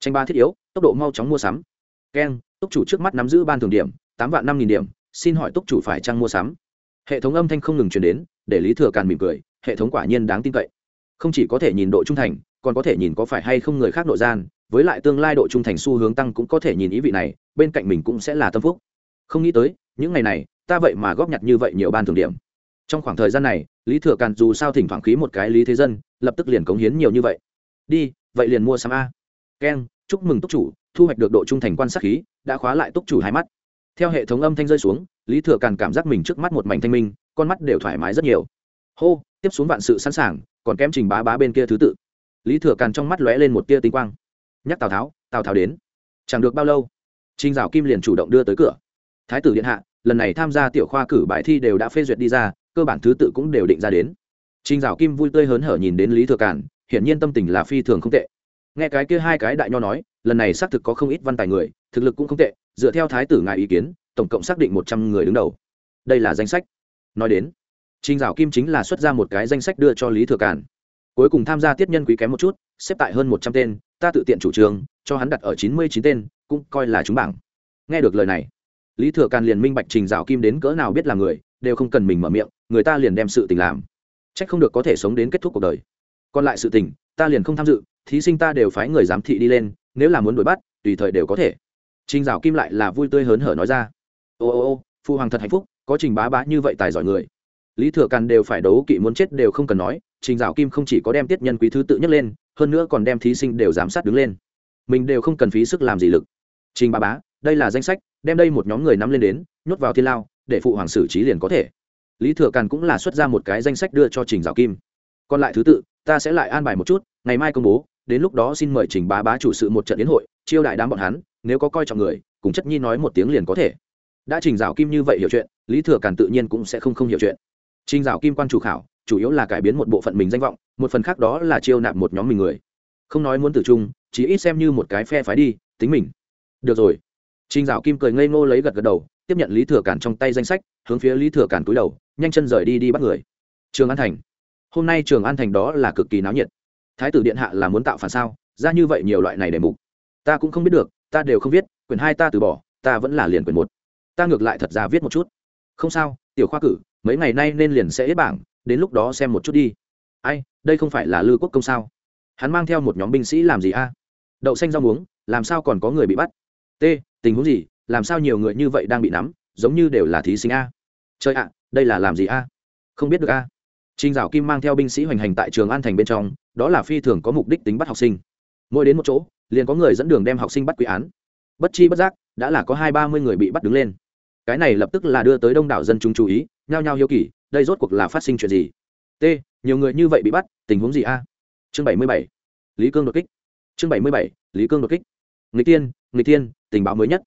Speaker 1: Tranh ba thiết yếu, tốc độ mau chóng mua sắm. Keng, túc chủ trước mắt nắm giữ ban thường điểm, tám vạn năm nghìn điểm, xin hỏi túc chủ phải trăng mua sắm? Hệ thống âm thanh không ngừng chuyển đến, để lý thừa càn mỉm cười, hệ thống quả nhiên đáng tin cậy. Không chỉ có thể nhìn độ trung thành, còn có thể nhìn có phải hay không người khác nội gian với lại tương lai độ trung thành xu hướng tăng cũng có thể nhìn ý vị này, bên cạnh mình cũng sẽ là tâm phúc. Không nghĩ tới, những ngày này, ta vậy mà góp nhặt như vậy nhiều ban thường điểm. Trong khoảng thời gian này, lý thừa càn dù sao thỉnh thoảng khí một cái lý thế dân, lập tức liền cống hiến nhiều như vậy. Đi, vậy liền mua sắm a. Keng chúc mừng túc chủ, thu hoạch được độ trung thành quan sát khí, đã khóa lại túc chủ hai mắt. Theo hệ thống âm thanh rơi xuống, lý thừa càn cảm giác mình trước mắt một mảnh thanh minh, con mắt đều thoải mái rất nhiều. Hô, tiếp xuống vạn sự sẵn sàng, còn kém trình bá bá bên kia thứ tự. Lý thừa càn trong mắt lóe lên một tia tinh quang nhắc tào tháo tào tháo đến chẳng được bao lâu trinh dạo kim liền chủ động đưa tới cửa thái tử điện hạ lần này tham gia tiểu khoa cử bài thi đều đã phê duyệt đi ra cơ bản thứ tự cũng đều định ra đến trinh dạo kim vui tươi hớn hở nhìn đến lý thừa cản, hiển nhiên tâm tình là phi thường không tệ nghe cái kia hai cái đại nho nói lần này xác thực có không ít văn tài người thực lực cũng không tệ dựa theo thái tử ngài ý kiến tổng cộng xác định một trăm người đứng đầu đây là danh sách nói đến trinh dạo kim chính là xuất ra một cái danh sách đưa cho lý thừa cản cuối cùng tham gia tiết nhân quý kém một chút, xếp tại hơn một trăm tên, ta tự tiện chủ trương, cho hắn đặt ở chín mươi chín tên, cũng coi là chúng bảng. Nghe được lời này, lý thừa càn liền minh bạch trình dạo kim đến cỡ nào biết là người, đều không cần mình mở miệng, người ta liền đem sự tình làm. C h ắ c không được có thể sống đến kết thúc cuộc đời. Còn lại sự tình, ta liền không tham dự, thí sinh ta đều phái người giám thị đi lên, nếu là muốn đuổi bắt, tùy thời đều có thể. Trình dạo kim lại là vui tươi hớn hở nói ra. Ô ô ô, phụ hoàng thật hạnh phúc, có trình bá bá như vậy tài giỏi người lý thừa càn đều phải đấu kỵ muốn chết đều không cần nói, trình dạo kim không chỉ có đem tiết nhân quý thứ tự nhấc lên, hơn nữa còn đem thí sinh đều giám sát đứng lên. Mình đều không cần phí sức làm gì lực. Trình bà bá, đây là danh sách, đem đây một nhóm người nắm lên đến, nhốt vào thiên lao, để phụ hoàng xử trí liền có thể. Lý thừa càn cũng là xuất ra một cái danh sách đưa cho trình dạo kim. Còn lại thứ tự, ta sẽ lại an bài một chút, ngày mai công bố, đến lúc đó xin mời trình bá bá chủ sự một trận đến hội, chiêu đại đám bọn hắn, nếu có coi trọng người, cùng chất nhi nói một tiếng liền có thể. Đã trình dạo kim như vậy hiểu chuyện, lý thừa càn tự nhiên cũng sẽ không không hiểu chuyện. Trình Dạo Kim quan chủ khảo, chủ yếu là cải biến một bộ phận mình danh vọng một phần khác đó là chiêu nạp một nhóm mình người không nói muốn tử trung chỉ ít xem như một cái phe phái đi tính mình được rồi Trình Dạo Kim cười ngây ngô lấy gật gật đầu, tiếp nhận Lý Thừa Cản trong tay danh sách, hướng phía Lý Thừa Cản cúi đầu, nhanh chân rời đi đi bắt người. Trường An Thành. Hôm nay Trường An Thành đó là cực kỳ náo nhiệt. Thái tử điện hạ là muốn tạo phản sao? Ra như vậy nhiều loại này để mục. Ta cũng không biết được, ta đều không viết, quyển hai ta từ bỏ, ta vẫn là liền quyển một. Ta ngược lại thật ra viết một chút. Không sao, tiểu khoa cử, mấy ngày nay nên liền sẽ ế bảng, đến lúc đó xem một chút đi. Ai, đây không phải là Lư Quốc công sao? Hắn mang theo một nhóm binh sĩ làm gì a? Đậu xanh rau muống, làm sao còn có người bị bắt? T, tình huống gì làm sao nhiều người như vậy đang bị nắm giống như đều là thí sinh a chơi ạ đây là làm gì a không biết được a Trình Dạo Kim mang theo binh sĩ hoành hành tại trường An thành bên trong, đó là phi thường có mục đích tính bắt học sinh. Mỗi đến một chỗ, liền có người dẫn đường đem học sinh bắt quy án. Bất chi bất giác, đã là có hai ba mươi người bị bắt đứng lên. Cái này lập tức là đưa tới đông đảo dân chúng chú ý, nhao nhao hiếu kỳ, đây rốt cuộc là phát sinh chuyện gì? T, nhiều người như vậy bị bắt, tình huống gì a? Chương bảy mươi bảy Lý Cương đột kích. Chương bảy mươi bảy Lý Cương đột kích. Người tiên, người tiên, tình báo mới nhất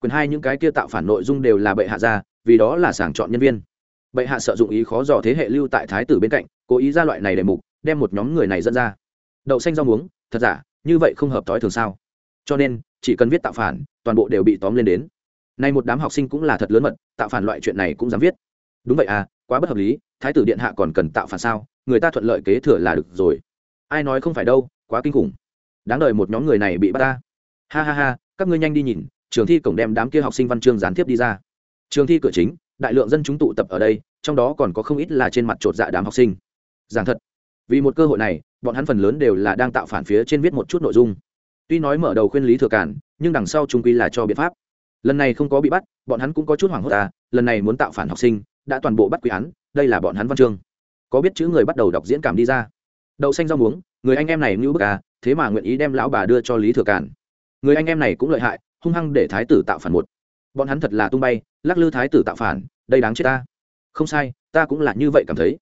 Speaker 1: quyền hai những cái kia tạo phản nội dung đều là bệ hạ ra vì đó là sàng chọn nhân viên bệ hạ sợ dụng ý khó dò thế hệ lưu tại thái tử bên cạnh cố ý ra loại này để mục đem một nhóm người này dẫn ra đậu xanh rau muống thật giả như vậy không hợp thói thường sao cho nên chỉ cần viết tạo phản toàn bộ đều bị tóm lên đến nay một đám học sinh cũng là thật lớn mật, tạo phản loại chuyện này cũng dám viết. Đúng vậy à quá bất hợp lý, thái tử điện hạ còn cần tạo phản sao? Người ta thuận lợi kế thừa là được rồi. Ai nói không phải đâu, quá kinh khủng. Đáng đợi một nhóm người này bị bắt ta. Ha ha ha, các ngươi nhanh đi nhìn, trường thi cổng đem đám kia học sinh văn chương gián tiếp đi ra. Trường thi cửa chính, đại lượng dân chúng tụ tập ở đây, trong đó còn có không ít là trên mặt t dạ đám học sinh. Giảng thật, vì một cơ hội này, bọn hắn phần lớn đều là đang tạo phản phía trên viết một chút nội dung. Tuy nói mở đầu khuyên lý thừa cản nhưng đằng sau trung quy là cho biện pháp lần này không có bị bắt, bọn hắn cũng có chút hoảng hốt à lần này muốn tạo phản học sinh, đã toàn bộ bắt quý án, đây là bọn hắn văn chương. Có biết chữ người bắt đầu đọc diễn cảm đi ra. Đậu xanh rau muống, người anh em này như bức à thế mà nguyện ý đem lão bà đưa cho lý thừa cản người anh em này cũng lợi hại, hung hăng để thái tử tạo phản một. Bọn hắn thật là tung bay, lắc lư thái tử tạo phản, đây đáng chết ta. Không sai, ta cũng là như vậy cảm thấy.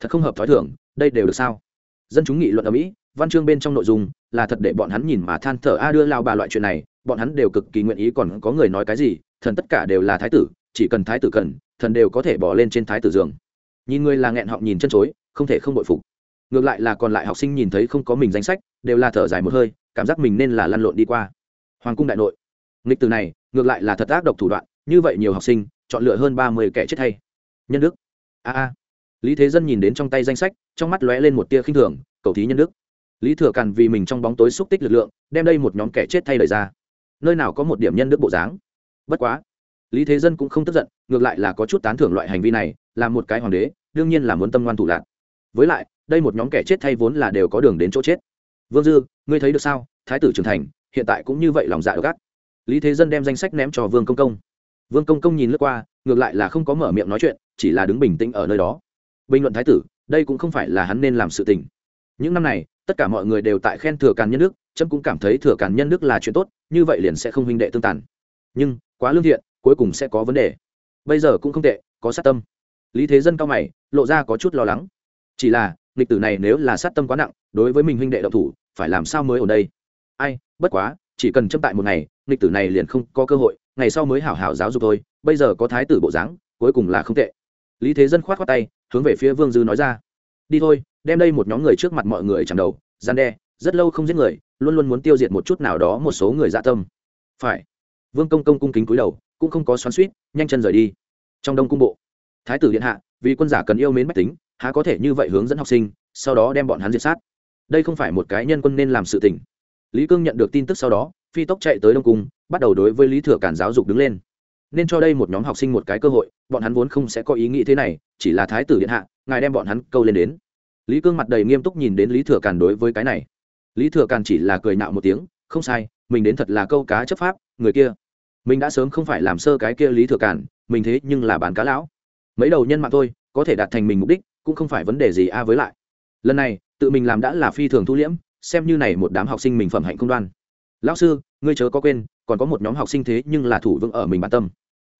Speaker 1: Thật không hợp thói thường, đây đều được sao? Dân chúng nghị luận ở mỹ, văn chương bên trong nội dung là thật để bọn hắn nhìn mà than thở, a, đưa lao bà loại chuyện này bọn hắn đều cực kỳ nguyện ý còn có người nói cái gì, thần tất cả đều là thái tử, chỉ cần thái tử cần, thần đều có thể bỏ lên trên thái tử giường. Nhìn người là nghẹn họ nhìn chân chối, không thể không bội phục. Ngược lại là còn lại học sinh nhìn thấy không có mình danh sách, đều là thở dài một hơi, cảm giác mình nên là lăn lộn đi qua. Hoàng cung đại nội. Nghịch từ này, ngược lại là thật ác độc thủ đoạn, như vậy nhiều học sinh, chọn lựa hơn ba mươi kẻ chết hay. Nhân đức. A a. Lý thế dân nhìn đến trong tay danh sách, trong mắt lóe lên một tia khinh thường, cầu thí nhân đức. Lý thừa càn vì mình trong bóng tối xúc tích lực lượng, đem đây một nhóm kẻ chết thay đời ra nơi nào có một điểm nhân đức bộ dáng. Bất quá, lý thế dân cũng không tức giận, ngược lại là có chút tán thưởng loại hành vi này, là một cái hoàng đế, đương nhiên là muốn tâm ngoan thủ lạc. Với lại, đây một nhóm kẻ chết thay vốn là đều có đường đến chỗ chết. Vương dư, ngươi thấy được sao? Thái tử trưởng thành, hiện tại cũng như vậy lòng dạ độc gắt. lý thế dân đem danh sách ném cho vương công công. Vương công công nhìn lướt qua, ngược lại là không có mở miệng nói chuyện, chỉ là đứng bình tĩnh ở nơi đó. Bình luận thái tử, đây cũng không phải là hắn nên làm sự tình. Những năm này, tất cả mọi người đều tại khen thừa càn nhân đức trâm cũng cảm thấy thừa cản nhân đức là chuyện tốt, như vậy liền sẽ không huynh đệ tương tàn. Nhưng, quá lương thiện, cuối cùng sẽ có vấn đề. Bây giờ cũng không tệ, có sát tâm. Lý thế dân cao mày, lộ ra có chút lo lắng. Chỉ là, nghịch tử này nếu là sát tâm quá nặng, đối với mình huynh đệ độc thủ, phải làm sao mới ở đây? Ai, bất quá, chỉ cần châm tại một ngày, nghịch tử này liền không có cơ hội, ngày sau mới hảo hảo giáo dục thôi, bây giờ có thái tử bộ dáng, cuối cùng là không tệ. Lý thế dân khoát khoát tay, hướng về phía vương dư nói ra. Đi thôi, đem đây một nhóm người trước mặt mọi người chẳng đầu, gian đe, rất lâu không giết người luôn luôn muốn tiêu diệt một chút nào đó một số người dạ tâm. Phải. Vương công công cung kính cúi đầu, cũng không có xoắn suýt nhanh chân rời đi. Trong đông cung bộ, thái tử điện hạ, vì quân giả cần yêu mến mách tính, há có thể như vậy hướng dẫn học sinh, sau đó đem bọn hắn diệt sát. Đây không phải một cái nhân quân nên làm sự tình. Lý cương nhận được tin tức sau đó, phi tốc chạy tới đông cung, bắt đầu đối với lý thừa cản giáo dục đứng lên. Nên cho đây một nhóm học sinh một cái cơ hội, bọn hắn vốn không sẽ có ý nghĩ thế này, chỉ là thái tử điện hạ, ngài đem bọn hắn câu lên đến. Lý cương mặt đầy nghiêm túc nhìn đến lý thừa cản đối với cái này lý thừa cản chỉ là cười nạo một tiếng, không sai, mình đến thật là câu cá chấp pháp, người kia, mình đã sớm không phải làm sơ cái kia lý thừa cản mình thế nhưng là bán cá lão. Mấy đầu nhân mạng thôi, có thể đạt thành mình mục đích, cũng không phải vấn đề gì a với lại. Lần này, tự mình làm đã là phi thường thu liễm, xem như này một đám học sinh mình phẩm hạnh công đoan. Lão sư, ngươi chớ có quên, còn có một nhóm học sinh thế nhưng là thủ vững ở mình bản tâm.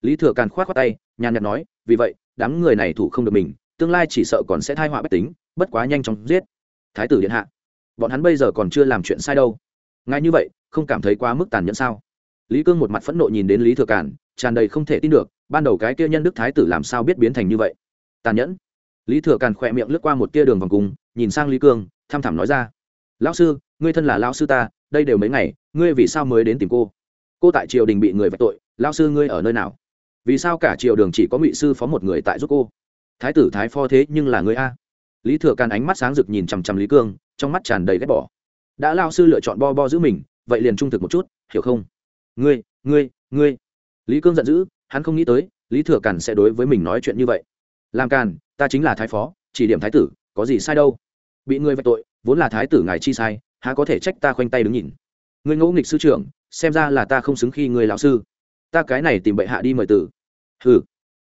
Speaker 1: Lý thừa càn khoát khoát tay, nhàn nhạt nói, vì vậy, đám người này thủ không được mình, tương lai chỉ sợ còn sẽ thai họa bất tính, bất quá nhanh chóng giết. Thái tử điện hạ bọn hắn bây giờ còn chưa làm chuyện sai đâu. Ngay như vậy không cảm thấy quá mức tàn nhẫn sao? Lý cương một mặt phẫn nộ nhìn đến lý thừa Cản, tràn đầy không thể tin được ban đầu cái kia nhân đức thái tử làm sao biết biến thành như vậy? Tàn nhẫn. Lý thừa càn khỏe miệng lướt qua một tia đường vòng cùng nhìn sang lý cương thăm thẳm nói ra. Lão sư ngươi thân là lão sư ta đây đều mấy ngày ngươi vì sao mới đến tìm cô? Cô tại triều đình bị người vạch tội lão sư ngươi ở nơi nào? Vì sao cả triều đường chỉ có ngụy sư phó một người tại giúp cô? Thái tử thái pho thế nhưng là người a. Lý thừa càn ánh mắt sáng rực nhìn chằm chằm lý cương trong mắt tràn đầy ghét bỏ. Đã lao sư lựa chọn bo bo giữ mình, vậy liền trung thực một chút, hiểu không? Ngươi ngươi ngươi. Lý cương giận dữ, hắn không nghĩ tới, lý thừa càn sẽ đối với mình nói chuyện như vậy. Làm càn, ta chính là thái phó, chỉ điểm thái tử, có gì sai đâu? Bị ngươi vạch tội, vốn là thái tử ngài chi sai, há có thể trách ta khoanh tay đứng nhìn? Ngươi ngẫu nghịch sư trưởng, xem ra là ta không xứng khi người lão sư. Ta cái này tìm bệ hạ đi mời tử. Hừ.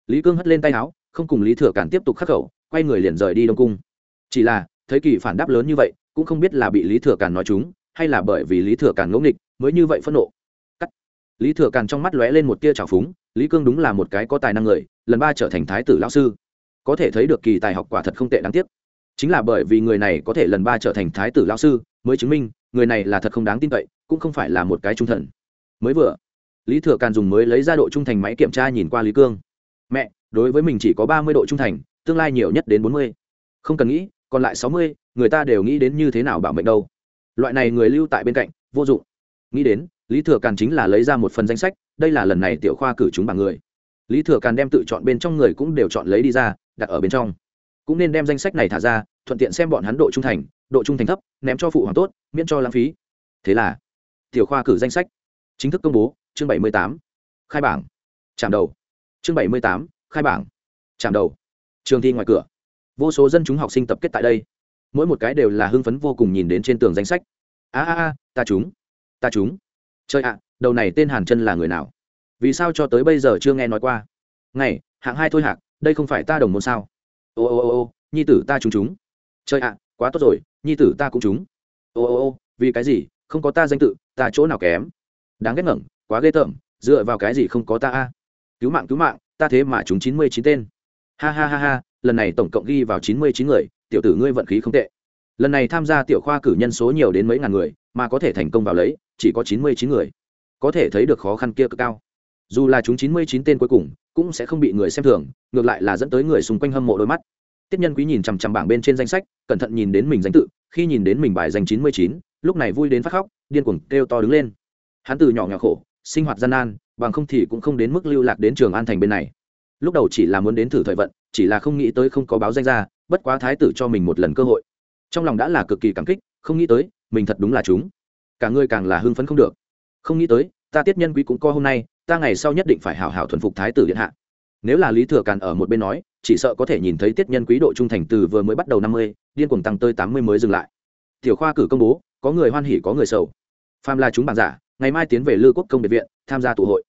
Speaker 1: Lý cương hất lên tay áo, không cùng lý thừa cản tiếp tục khắc khẩu, quay người liền rời đi đông cung. Chỉ là, thấy kỳ phản đáp lớn như vậy cũng không biết là bị lý thừa Càn nói chúng, hay là bởi vì lý thừa Càn ngẫu nghịch mới như vậy phẫn nộ. Cắt. Lý thừa Càn trong mắt lóe lên một tia trào phúng, lý cương đúng là một cái có tài năng người, lần ba trở thành thái tử lão sư. Có thể thấy được kỳ tài học quả thật không tệ đáng tiếc. Chính là bởi vì người này có thể lần ba trở thành thái tử lão sư, mới chứng minh, người này là thật không đáng tin cậy, cũng không phải là một cái trung thần. Mới vừa, lý thừa càn dùng mới lấy ra độ trung thành máy kiểm tra nhìn qua lý cương. Mẹ, đối với mình chỉ có ba mươi độ trung thành, tương lai nhiều nhất đến bốn mươi. Không cần nghĩ còn lại sáu mươi, người ta đều nghĩ đến như thế nào bảo mệnh đâu. Loại này người lưu tại bên cạnh, vô dụng. Nghĩ đến, lý thừa càn chính là lấy ra một phần danh sách, đây là lần này tiểu khoa cử chúng bằng người. Lý thừa càn đem tự chọn bên trong người cũng đều chọn lấy đi ra, đặt ở bên trong. Cũng nên đem danh sách này thả ra, thuận tiện xem bọn hắn độ trung thành, độ trung thành thấp, ném cho phụ hoàng tốt, miễn cho lãng phí. Thế là, tiểu khoa cử danh sách chính thức công bố, chương bảy mươi tám, khai bảng. Chạm đầu. Chương bảy mươi tám, khai bảng. Chạm đầu. Trường thi ngoài cửa vô số dân chúng học sinh tập kết tại đây. Mỗi một cái đều là hưng phấn vô cùng nhìn đến trên tường danh sách. A a a, ta chúng ta chúng chơi ạ, đầu này tên hàn chân là người nào? Vì sao cho tới bây giờ chưa nghe nói qua? Ngày hạng hai thôi hạc, đây không phải ta đồng môn sao? Ô ô ô ô, nhi tử ta chúng chúng chơi ạ, quá tốt rồi, nhi tử ta cũng chúng ô ô ô, vì cái gì? Không có ta danh tự, ta chỗ nào kém? Đáng ghét ngẩng, quá ghê tởm, dựa vào cái gì không có ta a? Cứu mạng cứu mạng, ta thế mà chúng chín mươi chín tên. Ha ha ha ha lần này tổng cộng ghi vào chín mươi chín người, tiểu tử ngươi vận khí không tệ. Lần này tham gia tiểu khoa cử nhân số nhiều đến mấy ngàn người, mà có thể thành công vào lấy, chỉ có chín mươi chín người. Có thể thấy được khó khăn kia cực cao. Dù là chúng chín mươi chín tên cuối cùng, cũng sẽ không bị người xem thường, ngược lại là dẫn tới người xung quanh hâm mộ đôi mắt. Tiết nhân quý nhìn chằm chằm bảng bên trên danh sách, cẩn thận nhìn đến mình danh tự, khi nhìn đến mình bài danh chín mươi chín, lúc này vui đến phát khóc, điên cuồng kêu to đứng lên. Hắn từ nhỏ nhỏ khổ, sinh hoạt gian nan, bằng không thì cũng không đến mức lưu lạc đến trường an thành bên này. Lúc đầu chỉ là muốn đến thử thời vận chỉ là không nghĩ tới không có báo danh ra, bất quá thái tử cho mình một lần cơ hội. Trong lòng đã là cực kỳ cảm kích, không nghĩ tới, mình thật đúng là chúng. Cả ngươi càng là hưng phấn không được. Không nghĩ tới, ta tiết nhân quý cũng co hôm nay, ta ngày sau nhất định phải hảo hảo thuần phục thái tử điện hạ. Nếu là lý thừa càn ở một bên nói, chỉ sợ có thể nhìn thấy tiết nhân quý độ trung thành từ vừa mới bắt đầu năm mươi, điên cuồng tăng tới tám mươi mới dừng lại. Tiểu khoa cử công bố, có người hoan hỉ có người sầu. Phàm là chúng bằng giả, ngày mai tiến về lư quốc công biệt viện, tham gia tụ hội.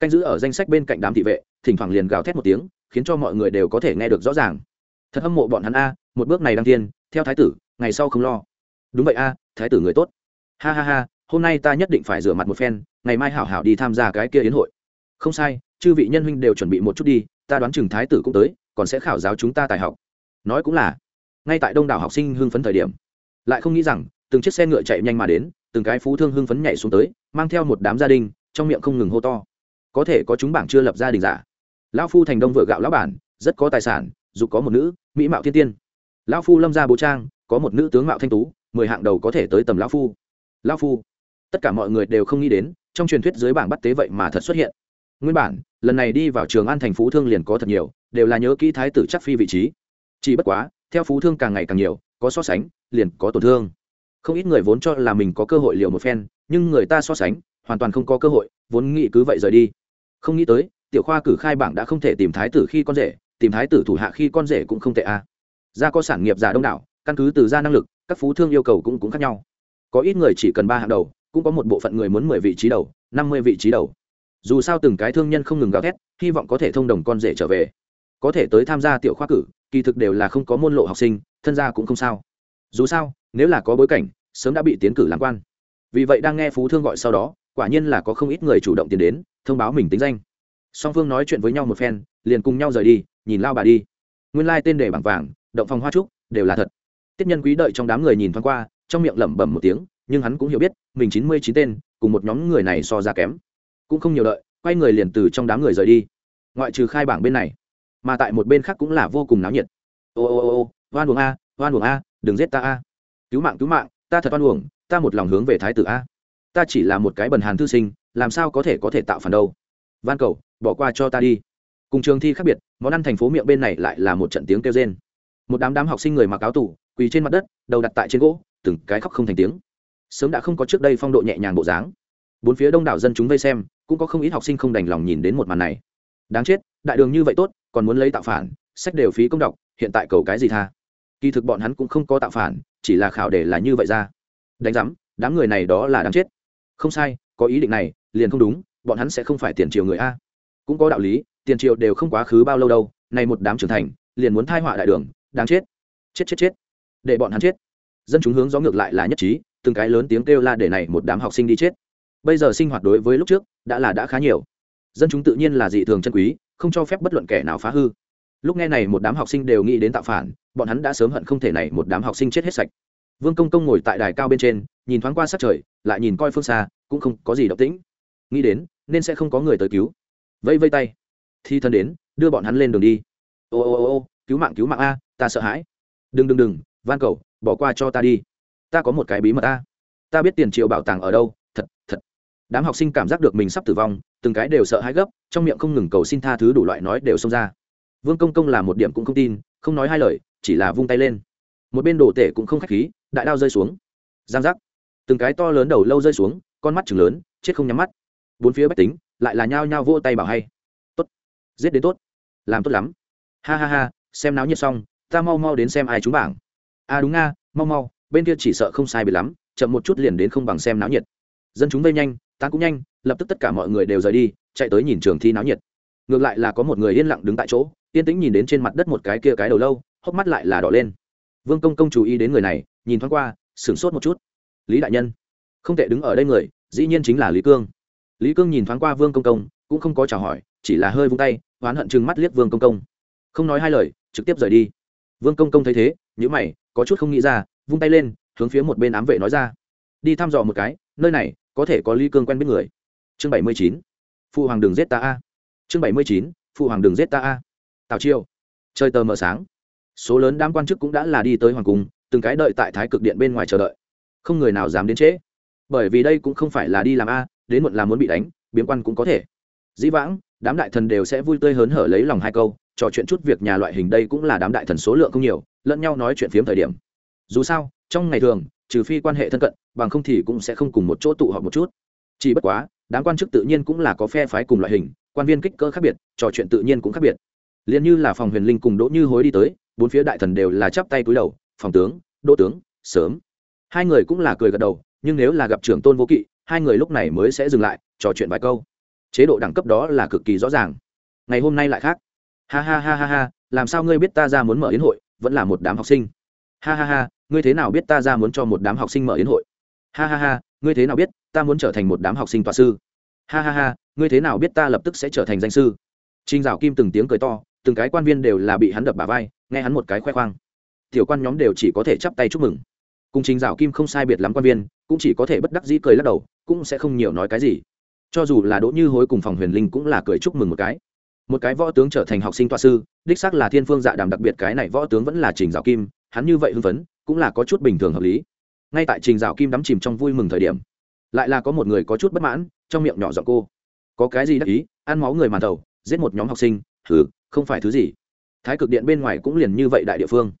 Speaker 1: Canh giữ ở danh sách bên cạnh đám thị vệ, thỉnh thoảng liền gào thét một tiếng khiến cho mọi người đều có thể nghe được rõ ràng. Thật hâm mộ bọn hắn a, một bước này đăng tiên theo thái tử, ngày sau không lo. Đúng vậy a, thái tử người tốt. Ha ha ha, hôm nay ta nhất định phải rửa mặt một phen, ngày mai hảo hảo đi tham gia cái kia yến hội. Không sai, chư vị nhân huynh đều chuẩn bị một chút đi, ta đoán chừng thái tử cũng tới, còn sẽ khảo giáo chúng ta tài học. Nói cũng là, ngay tại đông đảo học sinh hưng phấn thời điểm, lại không nghĩ rằng, từng chiếc xe ngựa chạy nhanh mà đến, từng cái phú thương hưng phấn nhảy xuống tới, mang theo một đám gia đình, trong miệng không ngừng hô to. Có thể có chúng bảng chưa lập gia đình giả lão phu thành đông vựa gạo lão bản, rất có tài sản, dù có một nữ, mỹ mạo thiên tiên. Lão phu lâm gia bố trang, có một nữ tướng mạo thanh tú, mười hạng đầu có thể tới tầm lão phu. Lão phu. Tất cả mọi người đều không nghĩ đến, trong truyền thuyết dưới bảng bắt tế vậy mà thật xuất hiện. Nguyên bản, lần này đi vào trường an thành phú thương liền có thật nhiều, đều là nhớ kỹ thái tử chắc phi vị trí. Chỉ bất quá, theo phú thương càng ngày càng nhiều, có so sánh, liền có tổn thương. Không ít người vốn cho là mình có cơ hội liều một phen, nhưng người ta so sánh, hoàn toàn không có cơ hội, vốn nghĩ cứ vậy rời đi. Không nghĩ tới tiểu khoa cử khai bảng đã không thể tìm thái tử khi con rể, tìm thái tử thủ hạ khi con rể cũng không tệ a à. có sản nghiệp già đông đảo, căn cứ từ gia năng lực, các phú thương yêu cầu cũng cũng khác nhau. Có ít người chỉ cần ba hạng đầu, cũng có một bộ phận người muốn mười vị trí đầu, năm mươi vị trí đầu. Dù sao từng cái thương nhân không ngừng gào thét, hy vọng có thể thông đồng con rể trở về. Có thể tới tham gia tiểu khoa cử, kỳ thực đều là không có môn lộ học sinh, thân gia cũng không sao. Dù sao, nếu là có bối cảnh, sớm đã bị tiến cử làm quan. Vì vậy đang nghe phú thương gọi sau đó, quả nhiên là có không ít người chủ động tiến đến, thông báo mình tính danh song phương nói chuyện với nhau một phen, liền cùng nhau rời đi, nhìn lao bà đi. Nguyên lai、like、tên đề bảng vàng, động phòng hoa trúc, đều là thật. Tiết nhân quý đợi trong đám người nhìn thoáng qua, trong miệng lẩm bẩm một tiếng, nhưng hắn cũng hiểu biết, mình chín mươi chín tên, cùng một nhóm người này so ra kém. Cũng không nhiều đợi, quay người liền từ trong đám người rời đi. Ngoại trừ khai bảng bên này, mà tại một bên khác cũng là vô cùng náo nhiệt. Ô ô ô ô, oan uổng a, oan uổng a, đừng giết ta a. Cứu mạng cứu mạng, ta thật oan uổng, ta một lòng hướng về thái tử a. Ta chỉ là một cái bần hàn thư sinh, làm sao có thể có thể tạo phản đâu. Van cầu bỏ qua cho ta đi. Cùng trường thi khác biệt, món ăn thành phố miệng bên này lại là một trận tiếng kêu rên. Một đám đám học sinh người mặc áo tủ quỳ trên mặt đất, đầu đặt tại trên gỗ, từng cái khóc không thành tiếng. Sớm đã không có trước đây phong độ nhẹ nhàng bộ dáng. Bốn phía đông đảo dân chúng vây xem, cũng có không ít học sinh không đành lòng nhìn đến một màn này. Đáng chết, đại đường như vậy tốt, còn muốn lấy tạo phản, sách đều phí công đọc, hiện tại cầu cái gì tha? Kỳ thực bọn hắn cũng không có tạo phản, chỉ là khảo để là như vậy ra. Đánh giám, đám người này đó là đáng chết. Không sai, có ý định này, liền không đúng, bọn hắn sẽ không phải tiền triều người a cũng có đạo lý, tiền triều đều không quá khứ bao lâu đâu này một đám trưởng thành, liền muốn thai họa đại đường, đáng chết. Chết chết chết. Để bọn hắn chết. Dân chúng hướng gió ngược lại là nhất trí, từng cái lớn tiếng kêu la để này một đám học sinh đi chết. Bây giờ sinh hoạt đối với lúc trước, đã là đã khá nhiều. Dân chúng tự nhiên là dị thường chân quý, không cho phép bất luận kẻ nào phá hư. Lúc nghe này một đám học sinh đều nghĩ đến tạo phản, bọn hắn đã sớm hận không thể này một đám học sinh chết hết sạch. Vương công công ngồi tại đài cao bên trên, nhìn thoáng qua sát trời, lại nhìn coi phương xa, cũng không có gì động tĩnh. Nghĩ đến, nên sẽ không có người tới cứu vẫy vây tay. Thi thân đến đưa bọn hắn lên đường đi. Ô ô ô ô cứu mạng cứu mạng a ta sợ hãi. Đừng đừng đừng van cầu bỏ qua cho ta đi. Ta có một cái bí mật ta, ta biết tiền triệu bảo tàng ở đâu thật thật. Đám học sinh cảm giác được mình sắp tử vong từng cái đều sợ hãi gấp trong miệng không ngừng cầu xin tha thứ đủ loại nói đều xông ra. Vương công công là một điểm cũng không tin không nói hai lời chỉ là vung tay lên. Một bên đồ tể cũng không k h á c h khí đại đao rơi xuống. Giang giác. Từng cái to lớn đầu lâu rơi xuống con mắt chừng lớn chết không nhắm mắt. Bốn phía bách tính lại là nhao nhao vô tay bảo hay. Tốt, giết đến tốt, làm tốt lắm. Ha ha ha, xem náo nhiệt xong, ta mau mau đến xem ai trúng bảng. A à đúng nga, mau mau, bên kia chỉ sợ không sai bị lắm, chậm một chút liền đến không bằng xem náo nhiệt. Dân chúng vây nhanh, ta cũng nhanh, lập tức tất cả mọi người đều rời đi, chạy tới nhìn trường thi náo nhiệt. Ngược lại là có một người yên lặng đứng tại chỗ, yên tĩnh nhìn đến trên mặt đất một cái kia cái đầu lâu, hốc mắt lại là đỏ lên. Vương công công chú ý đến người này, nhìn thoáng qua, sửng sốt một chút. Lý đại nhân. Không thể đứng ở đây người, dĩ nhiên chính là lý cương lý cương nhìn thoáng qua vương công công, cũng không có chào hỏi, chỉ là hơi vung tay, oán hận chừng mắt liếc vương công công. Không nói hai lời, trực tiếp rời đi. Vương công công thấy thế nhữ mày, có chút không nghĩ ra, vung tay lên, hướng phía một bên ám vệ nói ra. Đi thăm dò một cái, nơi này, có thể có lý cương quen biết người. Chương bảy mươi chín. Phụ hoàng đường giết ta a. Chương bảy mươi chín phụ hoàng đường giết ta a. Tào chiêu chơi tờ mờ sáng. Số lớn đám quan chức cũng đã là đi tới hoàng cung, từng cái đợi tại thái cực điện bên ngoài chờ đợi. Không người nào dám đến trễ. Bởi vì đây cũng không phải là đi làm a đến muộn là muốn bị đánh, biếm quan cũng có thể. Dĩ vãng, đám đại thần đều sẽ vui tươi hớn hở lấy lòng hai câu, trò chuyện chút việc nhà loại hình đây cũng là đám đại thần số lượng không nhiều, lẫn nhau nói chuyện phiếm thời điểm. Dù sao, trong ngày thường, trừ phi quan hệ thân cận, bằng không thì cũng sẽ không cùng một chỗ tụ họp một chút. Chỉ bất quá, đám quan chức tự nhiên cũng là có phe phái cùng loại hình, quan viên kích cỡ khác biệt, trò chuyện tự nhiên cũng khác biệt. Liền như là phòng huyền linh cùng đỗ như hối đi tới, bốn phía đại thần đều là chắp tay cúi đầu, phòng tướng, đỗ tướng, sớm. Hai người cũng là cười gật đầu, nhưng nếu là gặp trưởng tôn vô kỵ hai người lúc này mới sẽ dừng lại, trò chuyện vài câu. Chế độ đẳng cấp đó là cực kỳ rõ ràng. Ngày hôm nay lại khác. Ha ha ha ha ha, làm sao ngươi biết ta ra muốn mở yến hội, vẫn là một đám học sinh? Ha ha ha, ngươi thế nào biết ta ra muốn cho một đám học sinh mở yến hội? Ha ha ha, ngươi thế nào biết ta muốn trở thành một đám học sinh tòa sư? Ha ha ha, ngươi thế nào biết ta lập tức sẽ trở thành danh sư? Trinh dạo kim từng tiếng cười to, từng cái quan viên đều là bị hắn đập bà vai, nghe hắn một cái khoe khoang. Tiểu quan nhóm đều chỉ có thể chắp tay chúc mừng. Cùng trình dạo kim không sai biệt lắm quan viên, cũng chỉ có thể bất đắc dĩ cười lắc đầu cũng sẽ không nhiều nói cái gì. Cho dù là đỗ như hối cùng phòng huyền linh cũng là cười chúc mừng một cái. Một cái võ tướng trở thành học sinh toa sư, đích xác là thiên phương dạ đàm đặc biệt cái này võ tướng vẫn là trình dạo kim, hắn như vậy hưng phấn, cũng là có chút bình thường hợp lý. Ngay tại trình dạo kim đắm chìm trong vui mừng thời điểm, lại là có một người có chút bất mãn, trong miệng nhỏ giọng cô. Có cái gì đắc ý? Ăn máu người màn thầu, giết một nhóm học sinh. Thử không phải thứ gì. Thái cực điện bên ngoài cũng liền như vậy đại địa phương.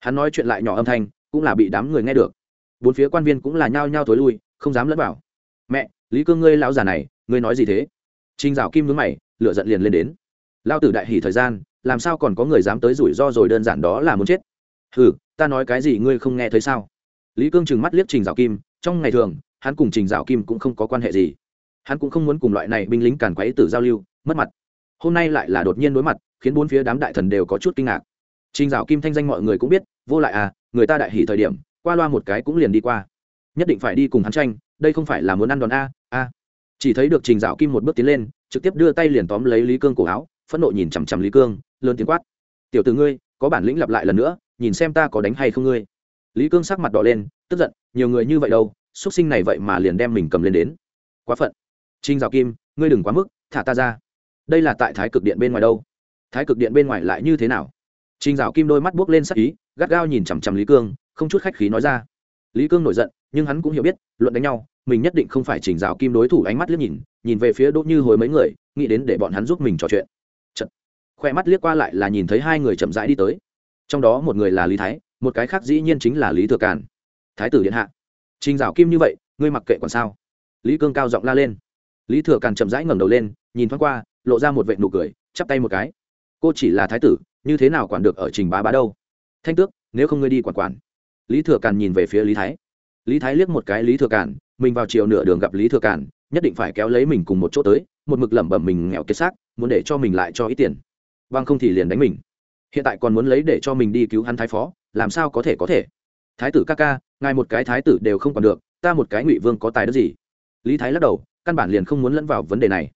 Speaker 1: Hắn nói chuyện lại nhỏ âm thanh, cũng là bị đám người nghe được. Bốn phía quan viên cũng là nhao nhao tối lui, không dám lẫn vào mẹ, lý cương ngươi lão già này, ngươi nói gì thế? Trinh dạo kim ngứng mày lựa giận liền lên đến. Lao tử đại hỉ thời gian, làm sao còn có người dám tới rủi ro rồi đơn giản đó là muốn chết? Ừ ta nói cái gì ngươi không nghe thấy sao? Lý cương trừng mắt liếc trình dạo kim, trong ngày thường, hắn cùng trình dạo kim cũng không có quan hệ gì. Hắn cũng không muốn cùng loại này binh lính càn quấy tử giao lưu, mất mặt. Hôm nay lại là đột nhiên đối mặt, khiến bốn phía đám đại thần đều có chút kinh ngạc. Trình dạo kim thanh danh mọi người cũng biết, vô lại à người ta đại hỉ thời điểm, qua loa một cái cũng liền đi qua. Nhất định phải đi cùng hắn tranh đây không phải là muốn ăn đòn a a. Chỉ thấy được trình dạo kim một bước tiến lên, trực tiếp đưa tay liền tóm lấy lý cương cổ áo, phẫn nộ nhìn chằm chằm lý cương, lớn tiếng quát. Tiểu t ử ngươi, có bản lĩnh lặp lại lần nữa, nhìn xem ta có đánh hay không ngươi. Lý cương sắc mặt đỏ lên, tức giận, nhiều người như vậy đâu x u ấ t sinh này vậy mà liền đem mình cầm lên đến. Quá phận. Trinh dạo kim, ngươi đừng quá mức, thả ta ra. Đây là tại thái cực điện bên ngoài đâu. Thái cực điện bên ngoài lại như thế nào? Trình dạo kim đôi mắt buốc lên sắc ý, gắt gao nhìn chằm chằm lý cương, không chút khách khí nói ra lý cương nổi giận, nhưng hắn cũng hiểu biết, luận đánh nhau, mình nhất định không phải trình dạo kim đối thủ ánh mắt liếc nhìn nhìn về phía đỗ như hồi mấy người, nghĩ đến để bọn hắn giúp mình trò chuyện. Chật. khoe mắt liếc qua lại là nhìn thấy hai người chậm rãi đi tới. Trong đó một người là lý thái, một cái khác dĩ nhiên chính là lý thừa càn. Thái tử điện hạ trình dạo kim như vậy, ngươi mặc kệ còn sao? Lý cương cao giọng la lên. Lý thừa càn chậm rãi ngẩng đầu lên, nhìn thoáng qua, lộ ra một vệ nụ cười, chắp tay một cái. Cô chỉ là thái tử, như thế nào quản được ở trình bá bá đâu? Thanh tước, nếu không ngươi đi quản quản lý thừa càn nhìn về phía lý thái. Lý thái liếc một cái lý thừa càn, mình vào chiều nửa đường gặp lý thừa càn, nhất định phải kéo lấy mình cùng một chỗ tới, một mực lẩm bẩm mình nghèo kiệt xác, muốn để cho mình lại cho ít tiền. Vâng không thì liền đánh mình. Hiện tại còn muốn lấy để cho mình đi cứu hắn thái phó, làm sao có thể có thể? Thái tử ca ca, ngài một cái thái tử đều không còn được, ta một cái ngụy vương có tài đất gì? Lý thái lắc đầu, căn bản liền không muốn lẫn vào vấn đề này.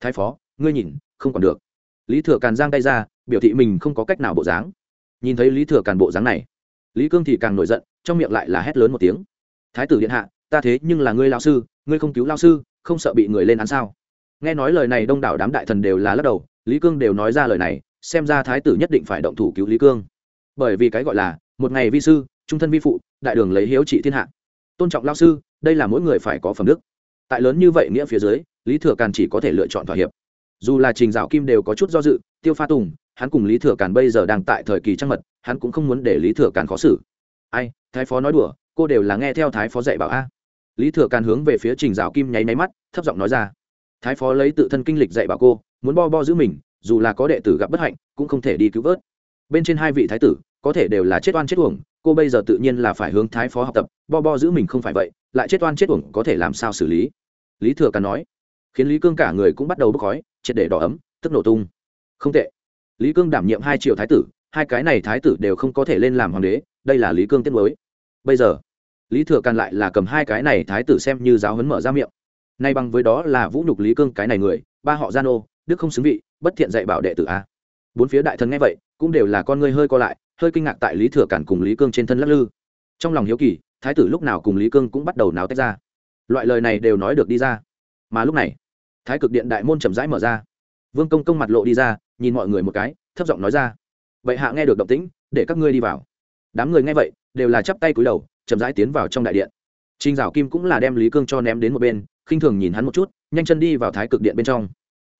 Speaker 1: Thái phó, ngươi nhìn, không còn được. Lý thừa càn giang tay ra, biểu thị mình không có cách nào bộ dáng. Nhìn thấy lý thừa càn bộ dáng này lý cương thì càng nổi giận, trong miệng lại là hét lớn một tiếng. Thái tử điện hạ, ta thế nhưng là ngươi lao sư, ngươi không cứu lao sư, không sợ bị người lên án sao? Nghe nói lời này đông đảo đám đại thần đều là lắc đầu, lý cương đều nói ra lời này, xem ra thái tử nhất định phải động thủ cứu lý cương. Bởi vì cái gọi là, một ngày vi sư, trung thân vi phụ, đại đường lấy hiếu trị thiên hạ. Tôn trọng lao sư, đây là mỗi người phải có phẩm đức. Tại lớn như vậy nghĩa phía dưới, lý thừa càn chỉ có thể lựa chọn thỏa hiệp. Dù là trình dạo kim đều có chút do dự, tiêu pha tùng hắn cùng lý thừa càn bây giờ đang tại thời kỳ trăng mật, hắn cũng không muốn để lý thừa càn khó xử. Ai, thái phó nói đùa, cô đều là nghe theo thái phó dạy bảo a. Lý thừa càn hướng về phía trình dạo kim nháy máy mắt, thấp giọng nói ra. Thái phó lấy tự thân kinh lịch dạy bảo cô, muốn bo bo giữ mình, dù là có đệ tử gặp bất hạnh, cũng không thể đi cứu vớt. Bên trên hai vị thái tử, có thể đều là chết oan chết uổng, cô bây giờ tự nhiên là phải hướng thái phó học tập, bo bo giữ mình không phải vậy, lại chết oan chết uổng có thể làm sao xử lý? Lý thừa càn nói. Khiến lý cương cả người cũng bắt đầu bốc khói, triệt để đỏ ấm, tức nổ tung. Không tệ lý cương đảm nhiệm hai triệu thái tử, hai cái này thái tử đều không có thể lên làm hoàng đế, đây là lý cương tiết mới. Bây giờ, lý thừa càn lại là cầm hai cái này thái tử xem như giáo hấn mở ra miệng. Nay bằng với đó là vũ nhục lý cương cái này người, ba họ gian ô, đức không xứng vị, bất thiện dạy bảo đệ tử a. Bốn phía đại thần nghe vậy, cũng đều là con ngươi hơi co lại, hơi kinh ngạc tại lý thừa cản cùng lý cương trên thân lắc lư. Trong lòng hiếu kỳ, thái tử lúc nào cùng lý cương cũng bắt đầu náo tách ra. Loại lời này đều nói được đi ra. Mà lúc này, thái cực điện đại môn chậm rãi mở ra vương công công mặt lộ đi ra, nhìn mọi người một cái, thấp giọng nói ra. Vậy hạ nghe được động tĩnh, để các ngươi đi vào. Đám người nghe vậy, đều là chắp tay cúi đầu, chậm rãi tiến vào trong đại điện. Trinh dạo kim cũng là đem lý cương cho ném đến một bên, khinh thường nhìn hắn một chút, nhanh chân đi vào thái cực điện bên trong.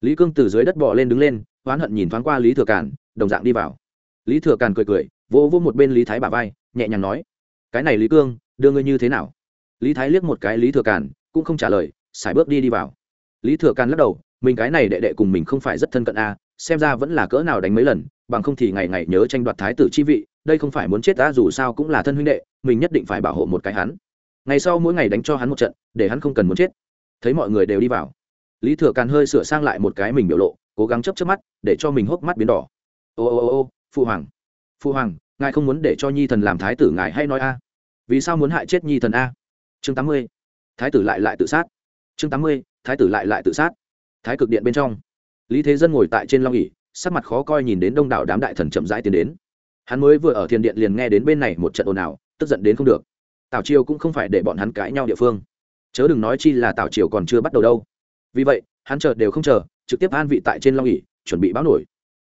Speaker 1: Lý cương từ dưới đất bỏ lên đứng lên, oán hận nhìn thoáng qua lý thừa cản đồng dạng đi vào. Lý thừa càn cười cười, vỗ vỗ một bên lý thái bà vai, nhẹ nhàng nói, cái này lý cương, đưa ngươi như thế nào? Lý thái liếc một cái lý thừa càn, cũng không trả lời xài bước đi đi vào. Lý thừa càn lắc đầu mình cái này đệ đệ cùng mình không phải rất thân cận a à, xem ra vẫn là cỡ nào đánh mấy lần bằng không thì ngày ngày nhớ tranh đoạt thái tử chi vị đây không phải muốn chết ta dù sao cũng là thân huynh đệ mình nhất định phải bảo hộ một cái hắn. Ngày sau mỗi ngày đánh cho hắn một trận để hắn không cần muốn chết. Thấy mọi người đều đi vào. Lý thừa càn hơi sửa sang lại một cái mình biểu lộ cố gắng chấp chấp mắt để cho mình hốc mắt biến đỏ. Ô ô ô ô phụ hoàng. Phụ hoàng ngài không muốn để cho nhi thần làm thái tử ngài hay nói a? Vì sao muốn hại chết nhi thần a? Chương tám mươi. Thái tử lại lại tự sát. Chương tám mươi thái tử lại lại tự sát thái cực điện bên trong. Lý thế dân ngồi tại trên long ỉ sắc mặt khó coi nhìn đến đông đảo đám đại thần chậm rãi tiến đến. Hắn mới vừa ở thiền điện liền nghe đến bên này một trận ồn ào, tức giận đến không được. Tào triều cũng không phải để bọn hắn cãi nhau địa phương. Chớ đừng nói chi là tào triều còn chưa bắt đầu đâu. Vì vậy, hắn chờ đều không chờ, trực tiếp an vị tại trên long ỉ chuẩn bị báo nổi.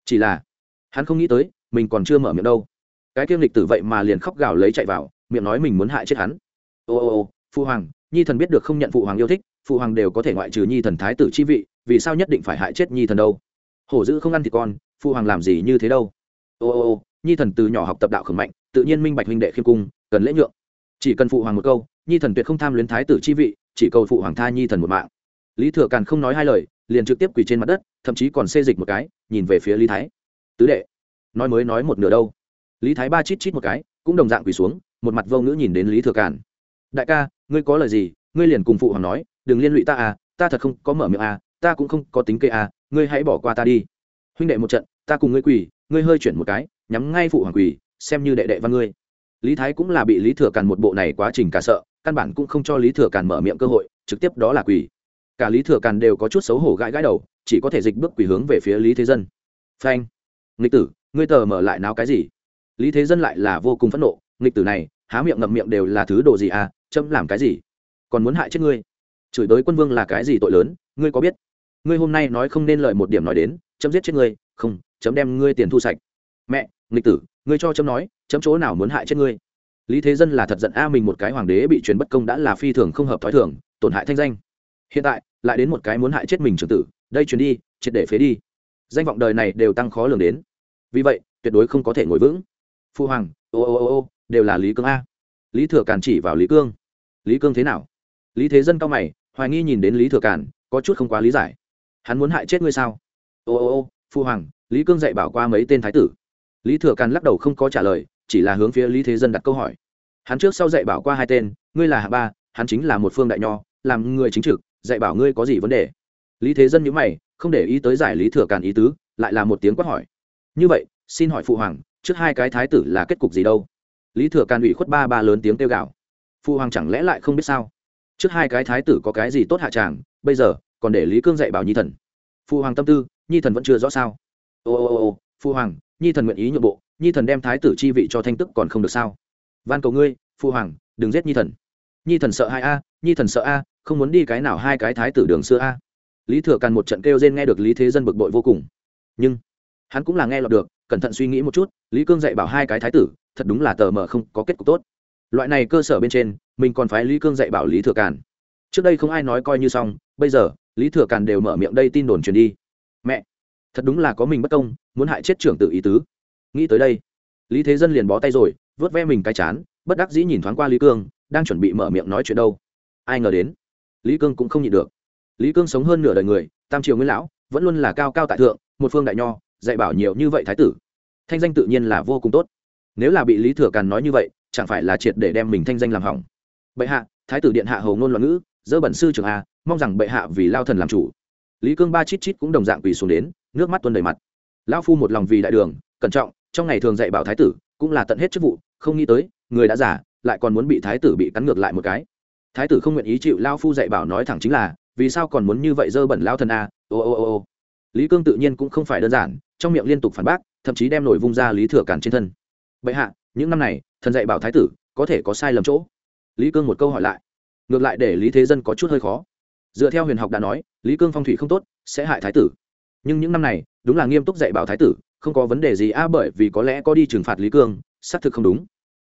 Speaker 1: Chỉ là, hắn không nghĩ tới, mình còn chưa mở miệng đâu. Cái kiêm lịch tử vậy mà liền khóc gào lấy chạy vào, miệng nói mình muốn hại chết hắn. Ô ô ô phụ hoàng, nhi thần biết được không nhận phụ hoàng yêu thích, phụ hoàng đều có thể ngoại trừ nhi thần thái tử chi vị vì sao nhất định phải hại chết nhi thần đâu? Hổ dữ không ăn thì con phụ hoàng làm gì như thế đâu? Ô ô ô, nhi thần từ nhỏ học tập đạo khẩn mạnh, tự nhiên minh bạch huynh đệ khiêm cung, cần lễ nhượng. Chỉ cần phụ hoàng một câu, nhi thần tuyệt không tham luyến thái tử chi vị, chỉ cầu phụ hoàng tha nhi thần một mạng. Lý thừa càn không nói hai lời, liền trực tiếp quỳ trên mặt đất, thậm chí còn xê dịch một cái, nhìn về phía lý thái. Tứ đệ, nói mới nói một nửa đâu. Lý thái ba chít chít một cái, cũng đồng dạng quỳ xuống, một mặt vô ngữ nhìn đến lý thừa càn. Đại ca, ngươi có lời gì, ngươi liền cùng phụ hoàng nói, đừng liên lụy ta à ta thật không có mở miệng à ta cũng không có tính kê à ngươi hãy bỏ qua ta đi. Huynh đệ một trận, ta cùng ngươi quỳ, ngươi hơi chuyển một cái, nhắm ngay phụ hoàng quỳ, xem như đệ đệ văn ngươi. Lý thái cũng là bị lý thừa càn một bộ này quá trình cả sợ, căn bản cũng không cho lý thừa càn mở miệng cơ hội, trực tiếp đó là quỳ. Cả lý thừa càn đều có chút xấu hổ gãi gãi đầu, chỉ có thể dịch bước quỳ hướng về phía lý thế dân. Phanh. Nghịch tử, ngươi tờ mở lại náo cái gì? Lý thế dân lại là vô cùng phẫn nộ, nghịch tử này, há miệng ngậm miệng đều là thứ đồ gì à châm làm cái gì? Còn muốn hại chết ngươi? Chửi đối quân vương là cái gì tội lớn, ngươi có biết? Ngươi hôm nay nói không nên lợi một điểm nói đến, chấm giết chết ngươi, không, chấm đem ngươi tiền thu sạch. Mẹ, nghịch tử, ngươi cho chấm nói, chấm chỗ nào muốn hại chết ngươi? Lý thế dân là thật giận a mình một cái hoàng đế bị truyền bất công đã là phi thường không hợp thói thường, tổn hại thanh danh. Hiện tại, lại đến một cái muốn hại chết mình trưởng tử, đây truyền đi, triệt để phế đi. Danh vọng đời này đều tăng khó lường đến. Vì vậy, tuyệt đối không có thể ngồi vững. Phu hoàng, ô ô ô ô, đều là lý cương a. Lý thừa càn chỉ vào lý cương. Lý cương thế nào? Lý thế dân cao mày, hoài nghi nhìn đến lý thừa càn, có chút không quá lý giải hắn muốn hại chết ngươi sao? Ô ô ô, phu hoàng, lý cương dạy bảo qua mấy tên thái tử. Lý thừa càn lắc đầu không có trả lời, chỉ là hướng phía lý thế dân đặt câu hỏi. Hắn trước sau dạy bảo qua hai tên, ngươi là hạ ba, hắn chính là một phương đại nho, làm người chính trực, dạy bảo ngươi có gì vấn đề? Lý thế dân nhữ mày, không để ý tới giải lý thừa càn ý tứ, lại là một tiếng quát hỏi. Như vậy, xin hỏi phụ hoàng, trước hai cái thái tử là kết cục gì đâu? Lý thừa càn ủy khuất ba ba lớn tiếng kêu gào. Phụ hoàng chẳng lẽ lại không biết sao? Trước hai cái thái tử có cái gì tốt hạ tràng, bây giờ còn để lý cương dạy bảo nhi thần phụ hoàng tâm tư nhi thần vẫn chưa rõ sao ô ô ô ô phụ hoàng nhi thần nguyện ý nhượng bộ nhi thần đem thái tử chi vị cho thanh tức còn không được sao van cầu ngươi phụ hoàng đừng giết nhi thần nhi thần sợ hai a nhi thần sợ a không muốn đi cái nào hai cái thái tử đường xưa a lý thừa càn một trận kêu rên nghe được lý thế dân bực bội vô cùng nhưng hắn cũng là nghe lọt được cẩn thận suy nghĩ một chút lý cương dạy bảo hai cái thái tử thật đúng là tờ mờ không có kết cục tốt loại này cơ sở bên trên mình còn phái lý cương dạy bảo lý thừa càn trước đây không ai nói coi như xong bây giờ lý thừa càn đều mở miệng đây tin đồn truyền đi. Mẹ, thật đúng là có mình bất công, muốn hại chết trưởng tự ý tứ. Nghĩ tới đây, lý thế dân liền bó tay rồi vớt ve mình cái chán, bất đắc dĩ nhìn thoáng qua lý cương, đang chuẩn bị mở miệng nói chuyện đâu. Ai ngờ đến, lý cương cũng không nhịn được. Lý cương sống hơn nửa đời người, tam triều nguyên lão, vẫn luôn là cao cao tại thượng, một phương đại nho, dạy bảo nhiều như vậy thái tử. Thanh danh tự nhiên là vô cùng tốt. Nếu là bị lý thừa càn nói như vậy, chẳng phải là triệt để đem mình thanh danh làm hỏng. Bệ hạ, thái tử điện hạ hầu ngôn loạn ngữ dỡ bẩn sư trường a mong rằng bệ hạ vì lao thần làm chủ. Lý cương ba chít chít cũng đồng dạng quỳ xuống đến, nước mắt tuôn đầy mặt. Lao phu một lòng vì đại đường, cẩn trọng, trong ngày thường dạy bảo thái tử, cũng là tận hết chức vụ, không nghĩ tới, người đã giả lại còn muốn bị thái tử bị cắn ngược lại một cái. Thái tử không nguyện ý chịu lao phu dạy bảo nói thẳng chính là, vì sao còn muốn như vậy dơ bẩn lao thần a, ô ô ô ô. Lý cương tự nhiên cũng không phải đơn giản, trong miệng liên tục phản bác, thậm chí đem nổi vung ra lý thừa cản trên thân. Bệ hạ, những năm này, thần dạy bảo thái tử có thể có sai lầm chỗ. Lý cương một câu hỏi lại. Ngược lại để lý thế dân có chút hơi khó dựa theo huyền học đã nói, lý cương phong thủy không tốt, sẽ hại thái tử. Nhưng những năm này, đúng là nghiêm túc dạy bảo thái tử, không có vấn đề gì a, bởi vì có lẽ có đi trừng phạt lý cương, xác thực không đúng.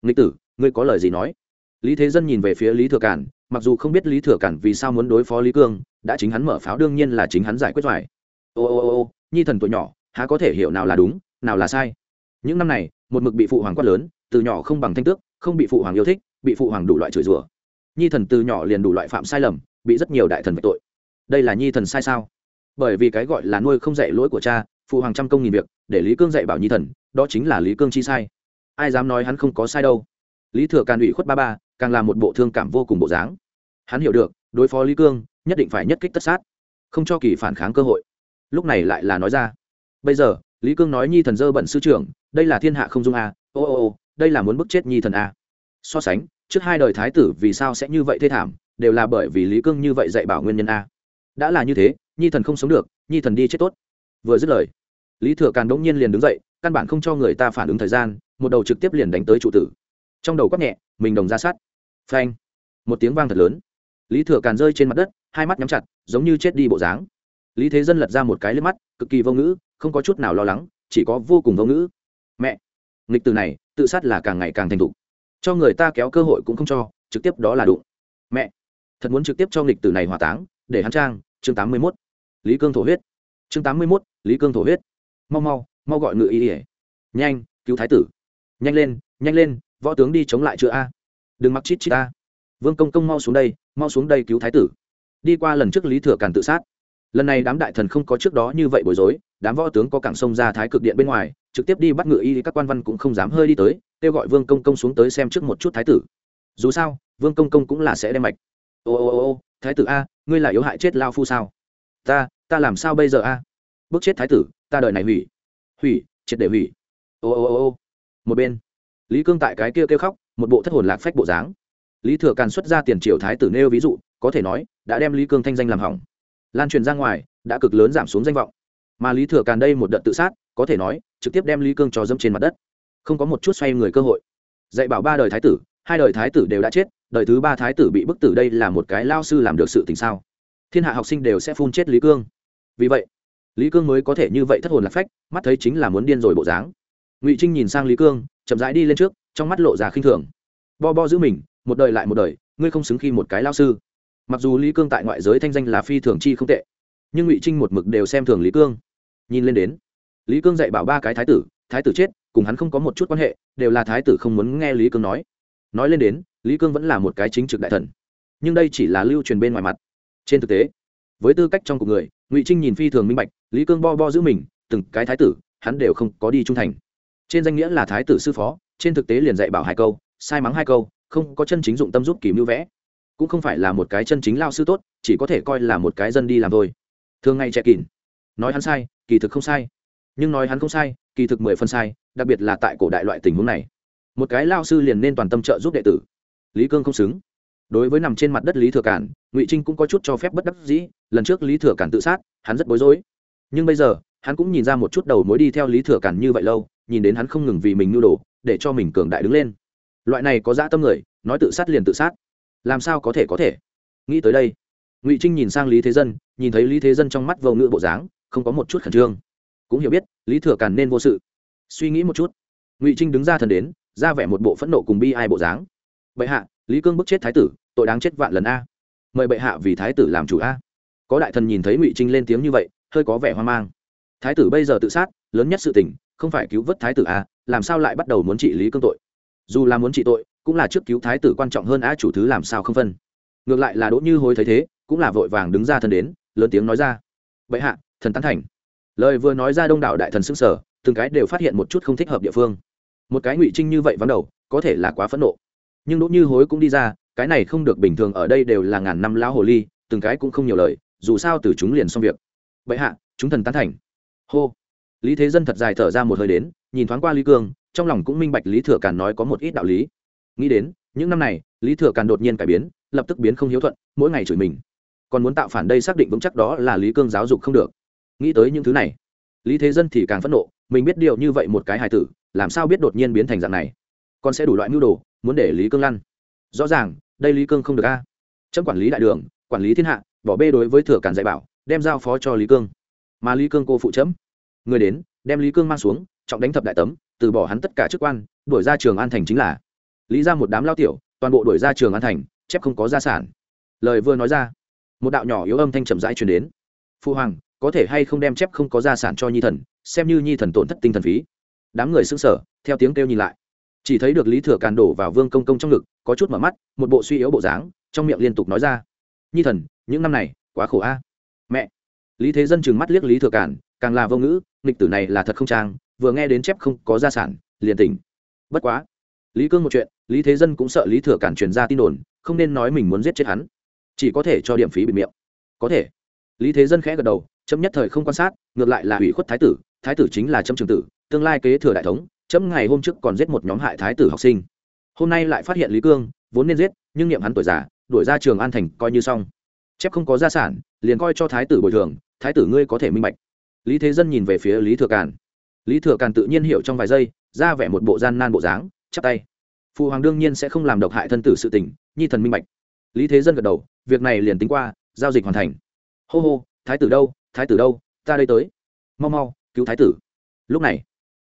Speaker 1: Nghịch tử, ngươi có lời gì nói? Lý thế dân nhìn về phía lý thừa cản, mặc dù không biết lý thừa cản vì sao muốn đối phó lý cương, đã chính hắn mở pháo đương nhiên là chính hắn giải quyết phải ô ô ô ô, nhi thần tuổi nhỏ, há có thể hiểu nào là đúng, nào là sai? Những năm này, một mực bị phụ hoàng quát lớn, từ nhỏ không bằng thanh tước, không bị phụ hoàng yêu thích, bị phụ hoàng đủ loại chửi rủa. Nhi thần từ nhỏ liền đủ loại phạm sai lầm bị rất nhiều đại thần vạch tội. Đây là nhi thần sai sao? Bởi vì cái gọi là nuôi không dạy lỗi của cha, phụ hoàng trăm công nghìn việc, để lý cương dạy bảo nhi thần, đó chính là lý cương chi sai. Ai dám nói hắn không có sai đâu? Lý thừa càn ủy khuất ba ba, càng là một bộ thương cảm vô cùng bộ dáng. Hắn hiểu được, đối phó lý cương, nhất định phải nhất kích tất sát, không cho kỳ phản kháng cơ hội. Lúc này lại là nói ra, bây giờ, lý cương nói nhi thần dơ bẩn sư trưởng, đây là thiên hạ không dung a, ô ô ô, đây là muốn bức chết nhi thần a. So sánh, trước hai đời thái tử vì sao sẽ như vậy thê thảm? Đều là bởi vì lý cương như vậy dạy bảo nguyên nhân a. Đã là như thế, nhi thần không sống được, nhi thần đi chết tốt. Vừa dứt lời, lý thừa càn đỗng nhiên liền đứng dậy, căn bản không cho người ta phản ứng thời gian, một đầu trực tiếp liền đánh tới trụ tử. Trong đầu quắp nhẹ, mình đồng ra sát. Phanh, một tiếng vang thật lớn. Lý thừa càn rơi trên mặt đất, hai mắt nhắm chặt, giống như chết đi bộ dáng. Lý thế dân lật ra một cái lên mắt, cực kỳ vô ngữ, không có chút nào lo lắng, chỉ có vô cùng vô ngữ. Mẹ, nghịch từ này, tự sát là càng ngày càng thành thục. Cho người ta kéo cơ hội cũng không cho, trực tiếp đó là đụng. Mẹ thật muốn trực tiếp cho nghịch tử này hỏa táng, để hắn trang, chương tám mươi mốt. Lý cương thổ huyết. Chương tám mươi mốt, lý cương thổ huyết. Mau mau mau gọi ngự y ỉa nhanh, cứu thái tử. Nhanh lên nhanh lên, võ tướng đi chống lại chữa a. Đừng mặc chít chít a. Vương công công mau xuống đây, mau xuống đây cứu thái tử. Đi qua lần trước lý thừa càn tự sát. Lần này đám đại thần không có trước đó như vậy bối rối, đám võ tướng có cảng sông ra thái cực điện bên ngoài, trực tiếp đi bắt ngự y các quan văn cũng không dám hơi đi tới, kêu gọi vương công công xuống tới xem trước một chút thái tử. Dù sao, vương công công cũng là sẽ đem mạch ô ô ô ô, thái tử a, ngươi là yếu hại chết lao phu sao? Ta ta làm sao bây giờ a? Bước chết thái tử, ta đợi này hủy. Hủy, triệt để hủy. Ô ô ô ô. Một bên, lý cương tại cái kia kêu khóc, một bộ thất hồn lạc phách bộ dáng. Lý thừa càn xuất ra tiền triều thái tử nêu ví dụ, có thể nói, đã đem lý cương thanh danh làm hỏng. Lan truyền ra ngoài, đã cực lớn giảm xuống danh vọng. Mà lý thừa càn đây một đợt tự sát, có thể nói, trực tiếp đem lý cương cho dẫm trên mặt đất. Không có một chút xoay người cơ hội. Dạy bảo ba đời thái tử hai đời thái tử đều đã chết, đời thứ ba thái tử bị bức tử đây là một cái lao sư làm được sự tình sao? Thiên hạ học sinh đều sẽ phun chết lý cương. Vì vậy, lý cương mới có thể như vậy thất hồn lạc phách, mắt thấy chính là muốn điên rồi bộ dáng. Ngụy trinh nhìn sang lý cương, chậm rãi đi lên trước, trong mắt lộ ra khinh thường. Bo bo giữ mình, một đời lại một đời, ngươi không xứng khi một cái lao sư. Mặc dù lý cương tại ngoại giới thanh danh là phi thường chi không tệ, nhưng ngụy trinh một mực đều xem thường lý cương. Nhìn lên đến, lý cương dạy bảo ba cái thái tử thái tử chết, cùng hắn không có một chút quan hệ, đều là thái tử không muốn nghe lý cương nói nói lên đến, lý cương vẫn là một cái chính trực đại thần. Nhưng đây chỉ là lưu truyền bên ngoài mặt. Trên thực tế, với tư cách trong cuộc người, ngụy trinh nhìn phi thường minh bạch, lý cương bo bo giữ mình, từng cái thái tử, hắn đều không có đi trung thành. Trên danh nghĩa là thái tử sư phó, trên thực tế liền dạy bảo hai câu, sai mắng hai câu, không có chân chính dụng tâm giúp kỳ mưu vẽ. Cũng không phải là một cái chân chính lao sư tốt, chỉ có thể coi là một cái dân đi làm thôi. Thường ngày trẻ kín nói hắn sai, kỳ thực không sai. Nhưng nói hắn không sai, kỳ thực mười phân sai, đặc biệt là tại cổ đại loại tình huống này một cái lao sư liền nên toàn tâm trợ giúp đệ tử. Lý cương không xứng. Đối với nằm trên mặt đất lý thừa cản, ngụy trinh cũng có chút cho phép bất đắc dĩ, lần trước lý thừa cản tự sát, hắn rất bối rối. Nhưng bây giờ, hắn cũng nhìn ra một chút đầu mối đi theo lý thừa cản như vậy lâu, nhìn đến hắn không ngừng vì mình nhu đồ, để cho mình cường đại đứng lên. Loại này có dã tâm người, nói tự sát liền tự sát. Làm sao có thể có thể? Nghĩ tới đây, ngụy trinh nhìn sang lý thế dân, nhìn thấy lý thế dân trong mắt vô ngự bộ dáng, không có một chút khẩn trương. Cũng hiểu biết, lý thừa càn nên vô sự. Suy nghĩ một chút, ngụy trinh đứng ra thần đến ra vẻ một bộ phẫn nộ cùng bi ai bộ dáng. Bệ hạ, lý cương bức chết thái tử, tội đáng chết vạn lần a. Mời bệ hạ vì thái tử làm chủ a. Có đại thần nhìn thấy ngụy trinh lên tiếng như vậy, hơi có vẻ hoang mang. Thái tử bây giờ tự sát, lớn nhất sự tình, không phải cứu vớt thái tử a, làm sao lại bắt đầu muốn trị lý cương tội? Dù là muốn trị tội, cũng là trước cứu thái tử quan trọng hơn a, chủ thứ làm sao không phân. Ngược lại là đỗ như hối thấy thế, cũng là vội vàng đứng ra thân đến, lớn tiếng nói ra. Bệ hạ, thần tán thành. Lời vừa nói ra đông đảo đại thần xưng sở từng cái đều phát hiện một chút không thích hợp địa phương một cái ngụy trinh như vậy vắng đầu, có thể là quá phẫn nộ. Nhưng đỗ như hối cũng đi ra, cái này không được bình thường ở đây đều là ngàn năm lão hồ ly, từng cái cũng không nhiều lời, dù sao từ chúng liền xong việc. Vậy hạ, chúng thần tán thành. Hô. Lý thế dân thật dài thở ra một hơi đến, nhìn thoáng qua lý cương trong lòng cũng minh bạch lý thừa càn nói có một ít đạo lý. Nghĩ đến, những năm này, lý thừa càn đột nhiên cải biến, lập tức biến không hiếu thuận, mỗi ngày chửi mình. Còn muốn tạo phản đây xác định vững chắc đó là lý cương giáo dục không được. Nghĩ tới những thứ này, lý thế dân thì càng phẫn nộ, mình biết điều như vậy một cái hài tử làm sao biết đột nhiên biến thành dạng này? Con sẽ đủ loại mưu đồ, muốn để lý cương lăn. Rõ ràng, đây lý cương không được a. Chấm quản lý đại đường, quản lý thiên hạ, bỏ bê đối với thừa cản dạy bảo, đem giao phó cho lý cương. Mà lý cương cô phụ chấm. Người đến, đem lý cương mang xuống, trọng đánh thập đại tấm, từ bỏ hắn tất cả chức quan, đuổi ra trường an thành chính là. Lý ra một đám lao tiểu, toàn bộ đuổi ra trường an thành, chép không có gia sản. Lời vừa nói ra, một đạo nhỏ yếu âm thanh trầm rãi truyền đến. Phu hoàng, có thể hay không đem chép không có gia sản cho nhi thần, xem như nhi thần tổn thất tinh thần phí đám người sững sở theo tiếng kêu nhìn lại. Chỉ thấy được lý thừa càn đổ vào vương công công trong ngực, có chút mở mắt, một bộ suy yếu bộ dáng, trong miệng liên tục nói ra. Nhi thần, những năm này, quá khổ a. Mẹ. Lý thế dân chừng mắt liếc lý thừa càn, càng là vô ngữ, nghịch tử này là thật không trang, vừa nghe đến chép không có gia sản, liền tỉnh. Bất quá. Lý cương một chuyện, lý thế dân cũng sợ lý thừa càn truyền ra tin đồn, không nên nói mình muốn giết chết hắn. Chỉ có thể cho điểm phí bị miệng. Có thể. Lý thế dân khẽ gật đầu, chấm nhất thời không quan sát, ngược lại là ủy khuất thái tử thái tử chính là chấm trường tử tương lai kế thừa đại thống, chấm ngày hôm trước còn giết một nhóm hại thái tử học sinh. Hôm nay lại phát hiện lý cương, vốn nên giết, nhưng niệm hắn tuổi già, đuổi ra trường an thành coi như xong. Chép không có gia sản, liền coi cho thái tử bồi thường, thái tử ngươi có thể minh bạch. Lý thế dân nhìn về phía lý thừa càn. Lý thừa càn tự nhiên hiểu trong vài giây, ra vẻ một bộ gian nan bộ dáng, chắp tay. Phụ hoàng đương nhiên sẽ không làm độc hại thân tử sự tình, nhi thần minh bạch. Lý thế dân gật đầu, việc này liền tính qua, giao dịch hoàn thành. Hô hô, thái tử đâu, thái tử đâu, ta đây tới. Mau mau, cứu thái tử. Lúc này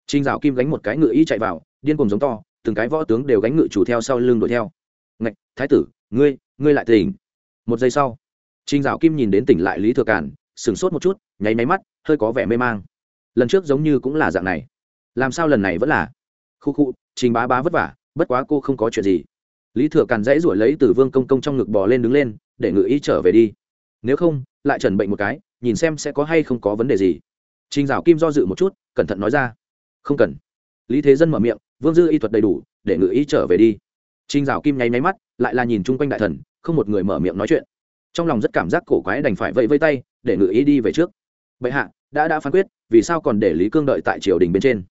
Speaker 1: trinh dạo kim gánh một cái ngựa y chạy vào điên cuồng giống to từng cái võ tướng đều gánh ngựa chủ theo sau lưng đuổi theo. Ngạch thái tử ngươi ngươi lại tỉnh. Một giây sau trinh dạo kim nhìn đến tỉnh lại lý thừa cản sững sốt một chút nháy máy mắt hơi có vẻ mê mang. Lần trước giống như cũng là dạng này. Làm sao lần này vẫn là? Khụ khụ, trình bá bá vất vả bất quá cô không có chuyện gì. Lý thừa càn dãy ruổi lấy Tử vương công công trong ngực bò lên đứng lên để ngựa y trở về đi. Nếu không lại chẩn bệnh một cái nhìn xem sẽ có hay không có vấn đề gì. Trình dạo kim do dự một chút cẩn thận nói ra không cần. Lý thế dân mở miệng, vương dư y thuật đầy đủ, để ngự y trở về đi. Trinh dạo kim nháy máy mắt, lại là nhìn chung quanh đại thần, không một người mở miệng nói chuyện. Trong lòng rất cảm giác cổ quái đành phải vẫy vây tay, để ngự y đi về trước. Bệ hạ, đã đã phán quyết, vì sao còn để lý cương đợi tại triều đình bên trên?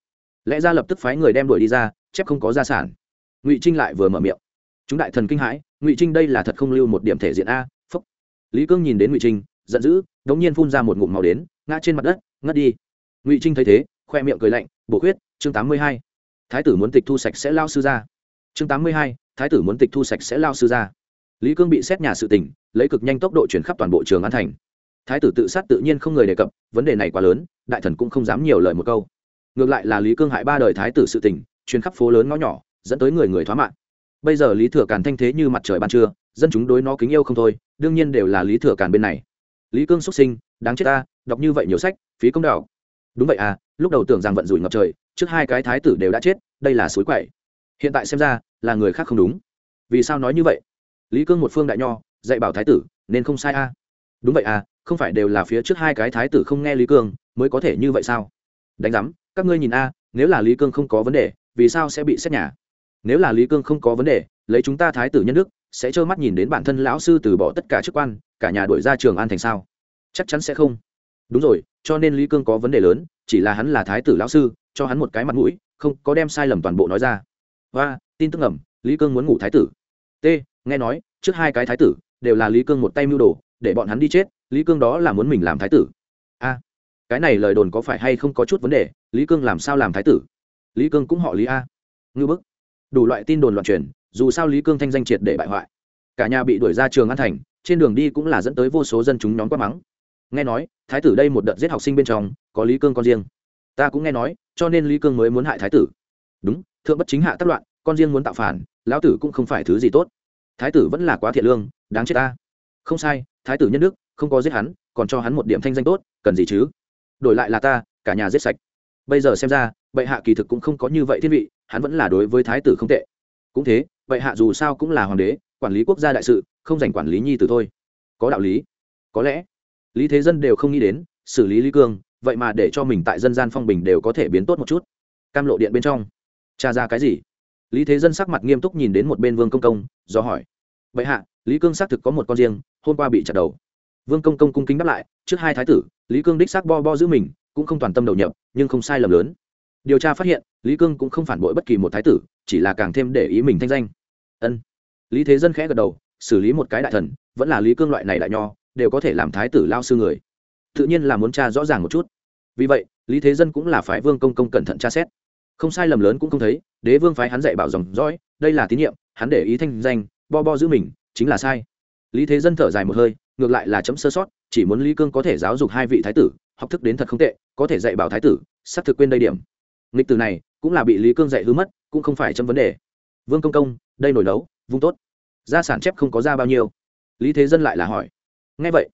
Speaker 1: Lẽ ra lập tức phái người đem đuổi đi ra, chép không có gia sản. Ngụy trinh lại vừa mở miệng, chúng đại thần kinh hãi, ngụy trinh đây là thật không lưu một điểm thể diện a, phúc. Lý cương nhìn đến ngụy trinh, giận dữ, đống nhiên phun ra một ngụm màu đến, ngã trên mặt đất, ngất đi. Ngụy trinh thấy thế, khoe miệng cười lạnh bổ khuyết chương tám mươi hai. Thái tử muốn tịch thu sạch sẽ lao sư ra. Chương tám mươi hai thái tử muốn tịch thu sạch sẽ lao sư ra. Lý cương bị xét nhà sự tỉnh lấy cực nhanh tốc độ chuyển khắp toàn bộ trường an thành. Thái tử tự sát tự nhiên không người đề cập vấn đề này quá lớn đại thần cũng không dám nhiều lời một câu. Ngược lại là lý cương hại ba đời thái tử sự tỉnh, chuyến khắp phố lớn ngõ nhỏ dẫn tới người người thoá mạng. Bây giờ lý thừa càn thanh thế như mặt trời ban trưa dân chúng đối nó kính yêu không thôi đương nhiên đều là lý thừa càn bên này. Lý cương xuất sinh đáng chết ta đọc như vậy nhiều sách phí công đạo đúng vậy à lúc đầu tưởng rằng vận rủi ngập trời, trước hai cái thái tử đều đã chết, đây là suối quậy. Hiện tại xem ra, là người khác không đúng. Vì sao nói như vậy? Lý cương một phương đại nho, dạy bảo thái tử, nên không sai a. À? đúng vậy à không phải đều là phía trước hai cái thái tử không nghe lý cương, mới có thể như vậy sao? Đánh giám, các ngươi nhìn a, nếu là lý cương không có vấn đề, vì sao sẽ bị xét nhà? Nếu là lý cương không có vấn đề, lấy chúng ta thái tử nhân đức, sẽ trơ mắt nhìn đến bản thân lão sư từ bỏ tất cả chức quan, cả nhà đuổi ra trường an thành sao? Chắc chắn sẽ không đúng rồi cho nên lý cương có vấn đề lớn chỉ là hắn là thái tử lão sư cho hắn một cái mặt mũi không có đem sai lầm toàn bộ nói ra. Và tin tức ngầm, lý cương muốn ngủ thái tử. T nghe nói trước hai cái thái tử đều là lý cương một tay mưu đồ để bọn hắn đi chết lý cương đó là muốn mình làm thái tử. A cái này lời đồn có phải hay không có chút vấn đề lý cương làm sao làm thái tử? Lý cương cũng họ lý a. Ngư bức. Đủ loại tin đồn loạn truyền dù sao lý cương thanh danh triệt để bại hoại. Cả nhà bị đuổi ra trường an thành trên đường đi cũng là dẫn tới vô số dân chúng nhóm quát mắng nghe nói, thái tử đây một đợt giết học sinh bên trong, có lý cương con riêng. Ta cũng nghe nói, cho nên lý cương mới muốn hại thái tử. Đúng, thượng bất chính hạ tác loạn, con riêng muốn tạo phản, lão tử cũng không phải thứ gì tốt. Thái tử vẫn là quá thiện lương, đáng chết ta. Không sai, thái tử nhân đức, không có giết hắn, còn cho hắn một điểm thanh danh tốt, cần gì chứ? Đổi lại là ta, cả nhà giết sạch. Bây giờ xem ra, bệ hạ kỳ thực cũng không có như vậy thiên vị, hắn vẫn là đối với thái tử không tệ. Cũng thế, bệ hạ dù sao cũng là hoàng đế, quản lý quốc gia đại sự, không dành quản lý nhi tử thôi. Có đạo lý. Có lẽ lý thế dân đều không nghĩ đến, xử lý lý cương, vậy mà để cho mình tại dân gian phong bình đều có thể biến tốt một chút. Cam lộ điện bên trong. Tra ra cái gì? Lý thế dân sắc mặt nghiêm túc nhìn đến một bên vương công công, do hỏi. Vậy hạ, lý cương xác thực có một con riêng, hôm qua bị chặt đầu. Vương công công cung kính đáp lại, trước hai thái tử, lý cương đích xác bo bo giữ mình, cũng không toàn tâm đầu nhập, nhưng không sai lầm lớn. Điều tra phát hiện, lý cương cũng không phản bội bất kỳ một thái tử, chỉ là càng thêm để ý mình thanh danh. Ân. Lý thế dân khẽ gật đầu, xử lý một cái đại thần, vẫn là lý cương loại này đại nho đều có thể làm thái tử lao sư người. Tự nhiên là muốn tra rõ ràng một chút. Vì vậy lý thế dân cũng là phái vương công công cẩn thận tra xét. Không sai lầm lớn cũng không thấy đế vương phái hắn dạy bảo dòng dõi đây là tín nhiệm hắn để ý thanh danh bo bo giữ mình chính là sai. Lý thế dân thở dài một hơi ngược lại là chấm sơ sót chỉ muốn lý cương có thể giáo dục hai vị thái tử học thức đến thật không tệ có thể dạy bảo thái tử sắp thực quên đây điểm. Nghịch từ này cũng là bị lý cương dạy hứa mất cũng không phải chấm vấn đề. Vương công công đây nổi đấu, vung tốt. Gia sản chép không có ra bao nhiêu. Lý thế dân lại là hỏi ngay vậy,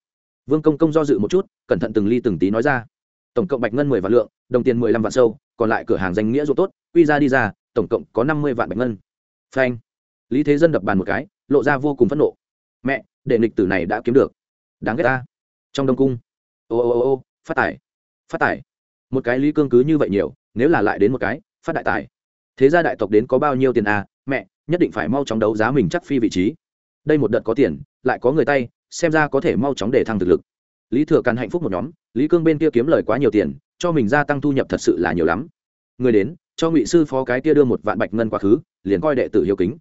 Speaker 1: vương công công do dự một chút, cẩn thận từng ly từng tí nói ra. Tổng cộng bạch ngân mười vạn lượng, đồng tiền mười lăm vạn sâu, còn lại cửa hàng danh nghĩa ruộng tốt, quy ra đi ra, tổng cộng có năm mươi vạn bạch ngân. Phanh. Lý thế dân đập bàn một cái, lộ ra vô cùng phẫn nộ. Mẹ đệ nghịch tử này đã kiếm được. Đáng ghét ta. Trong đông cung. Ô ô ô ô, phát tài. Phát tài. Một cái lý cương cứ như vậy nhiều, nếu là lại đến một cái, phát đại tài. Thế gia đại tộc đến có bao nhiêu tiền à? Mẹ, nhất định phải mau chóng đấu giá mình chắc phi vị trí đây một đợt có tiền, lại có người tay, xem ra có thể mau chóng để thăng thực lực. Lý thừa càn hạnh phúc một nhóm, lý cương bên kia kiếm lời quá nhiều tiền, cho mình gia tăng thu nhập thật sự là nhiều lắm. Người đến, cho ngụy sư phó cái kia đưa một vạn bạch ngân quá khứ, liền coi đệ tử hiếu kính.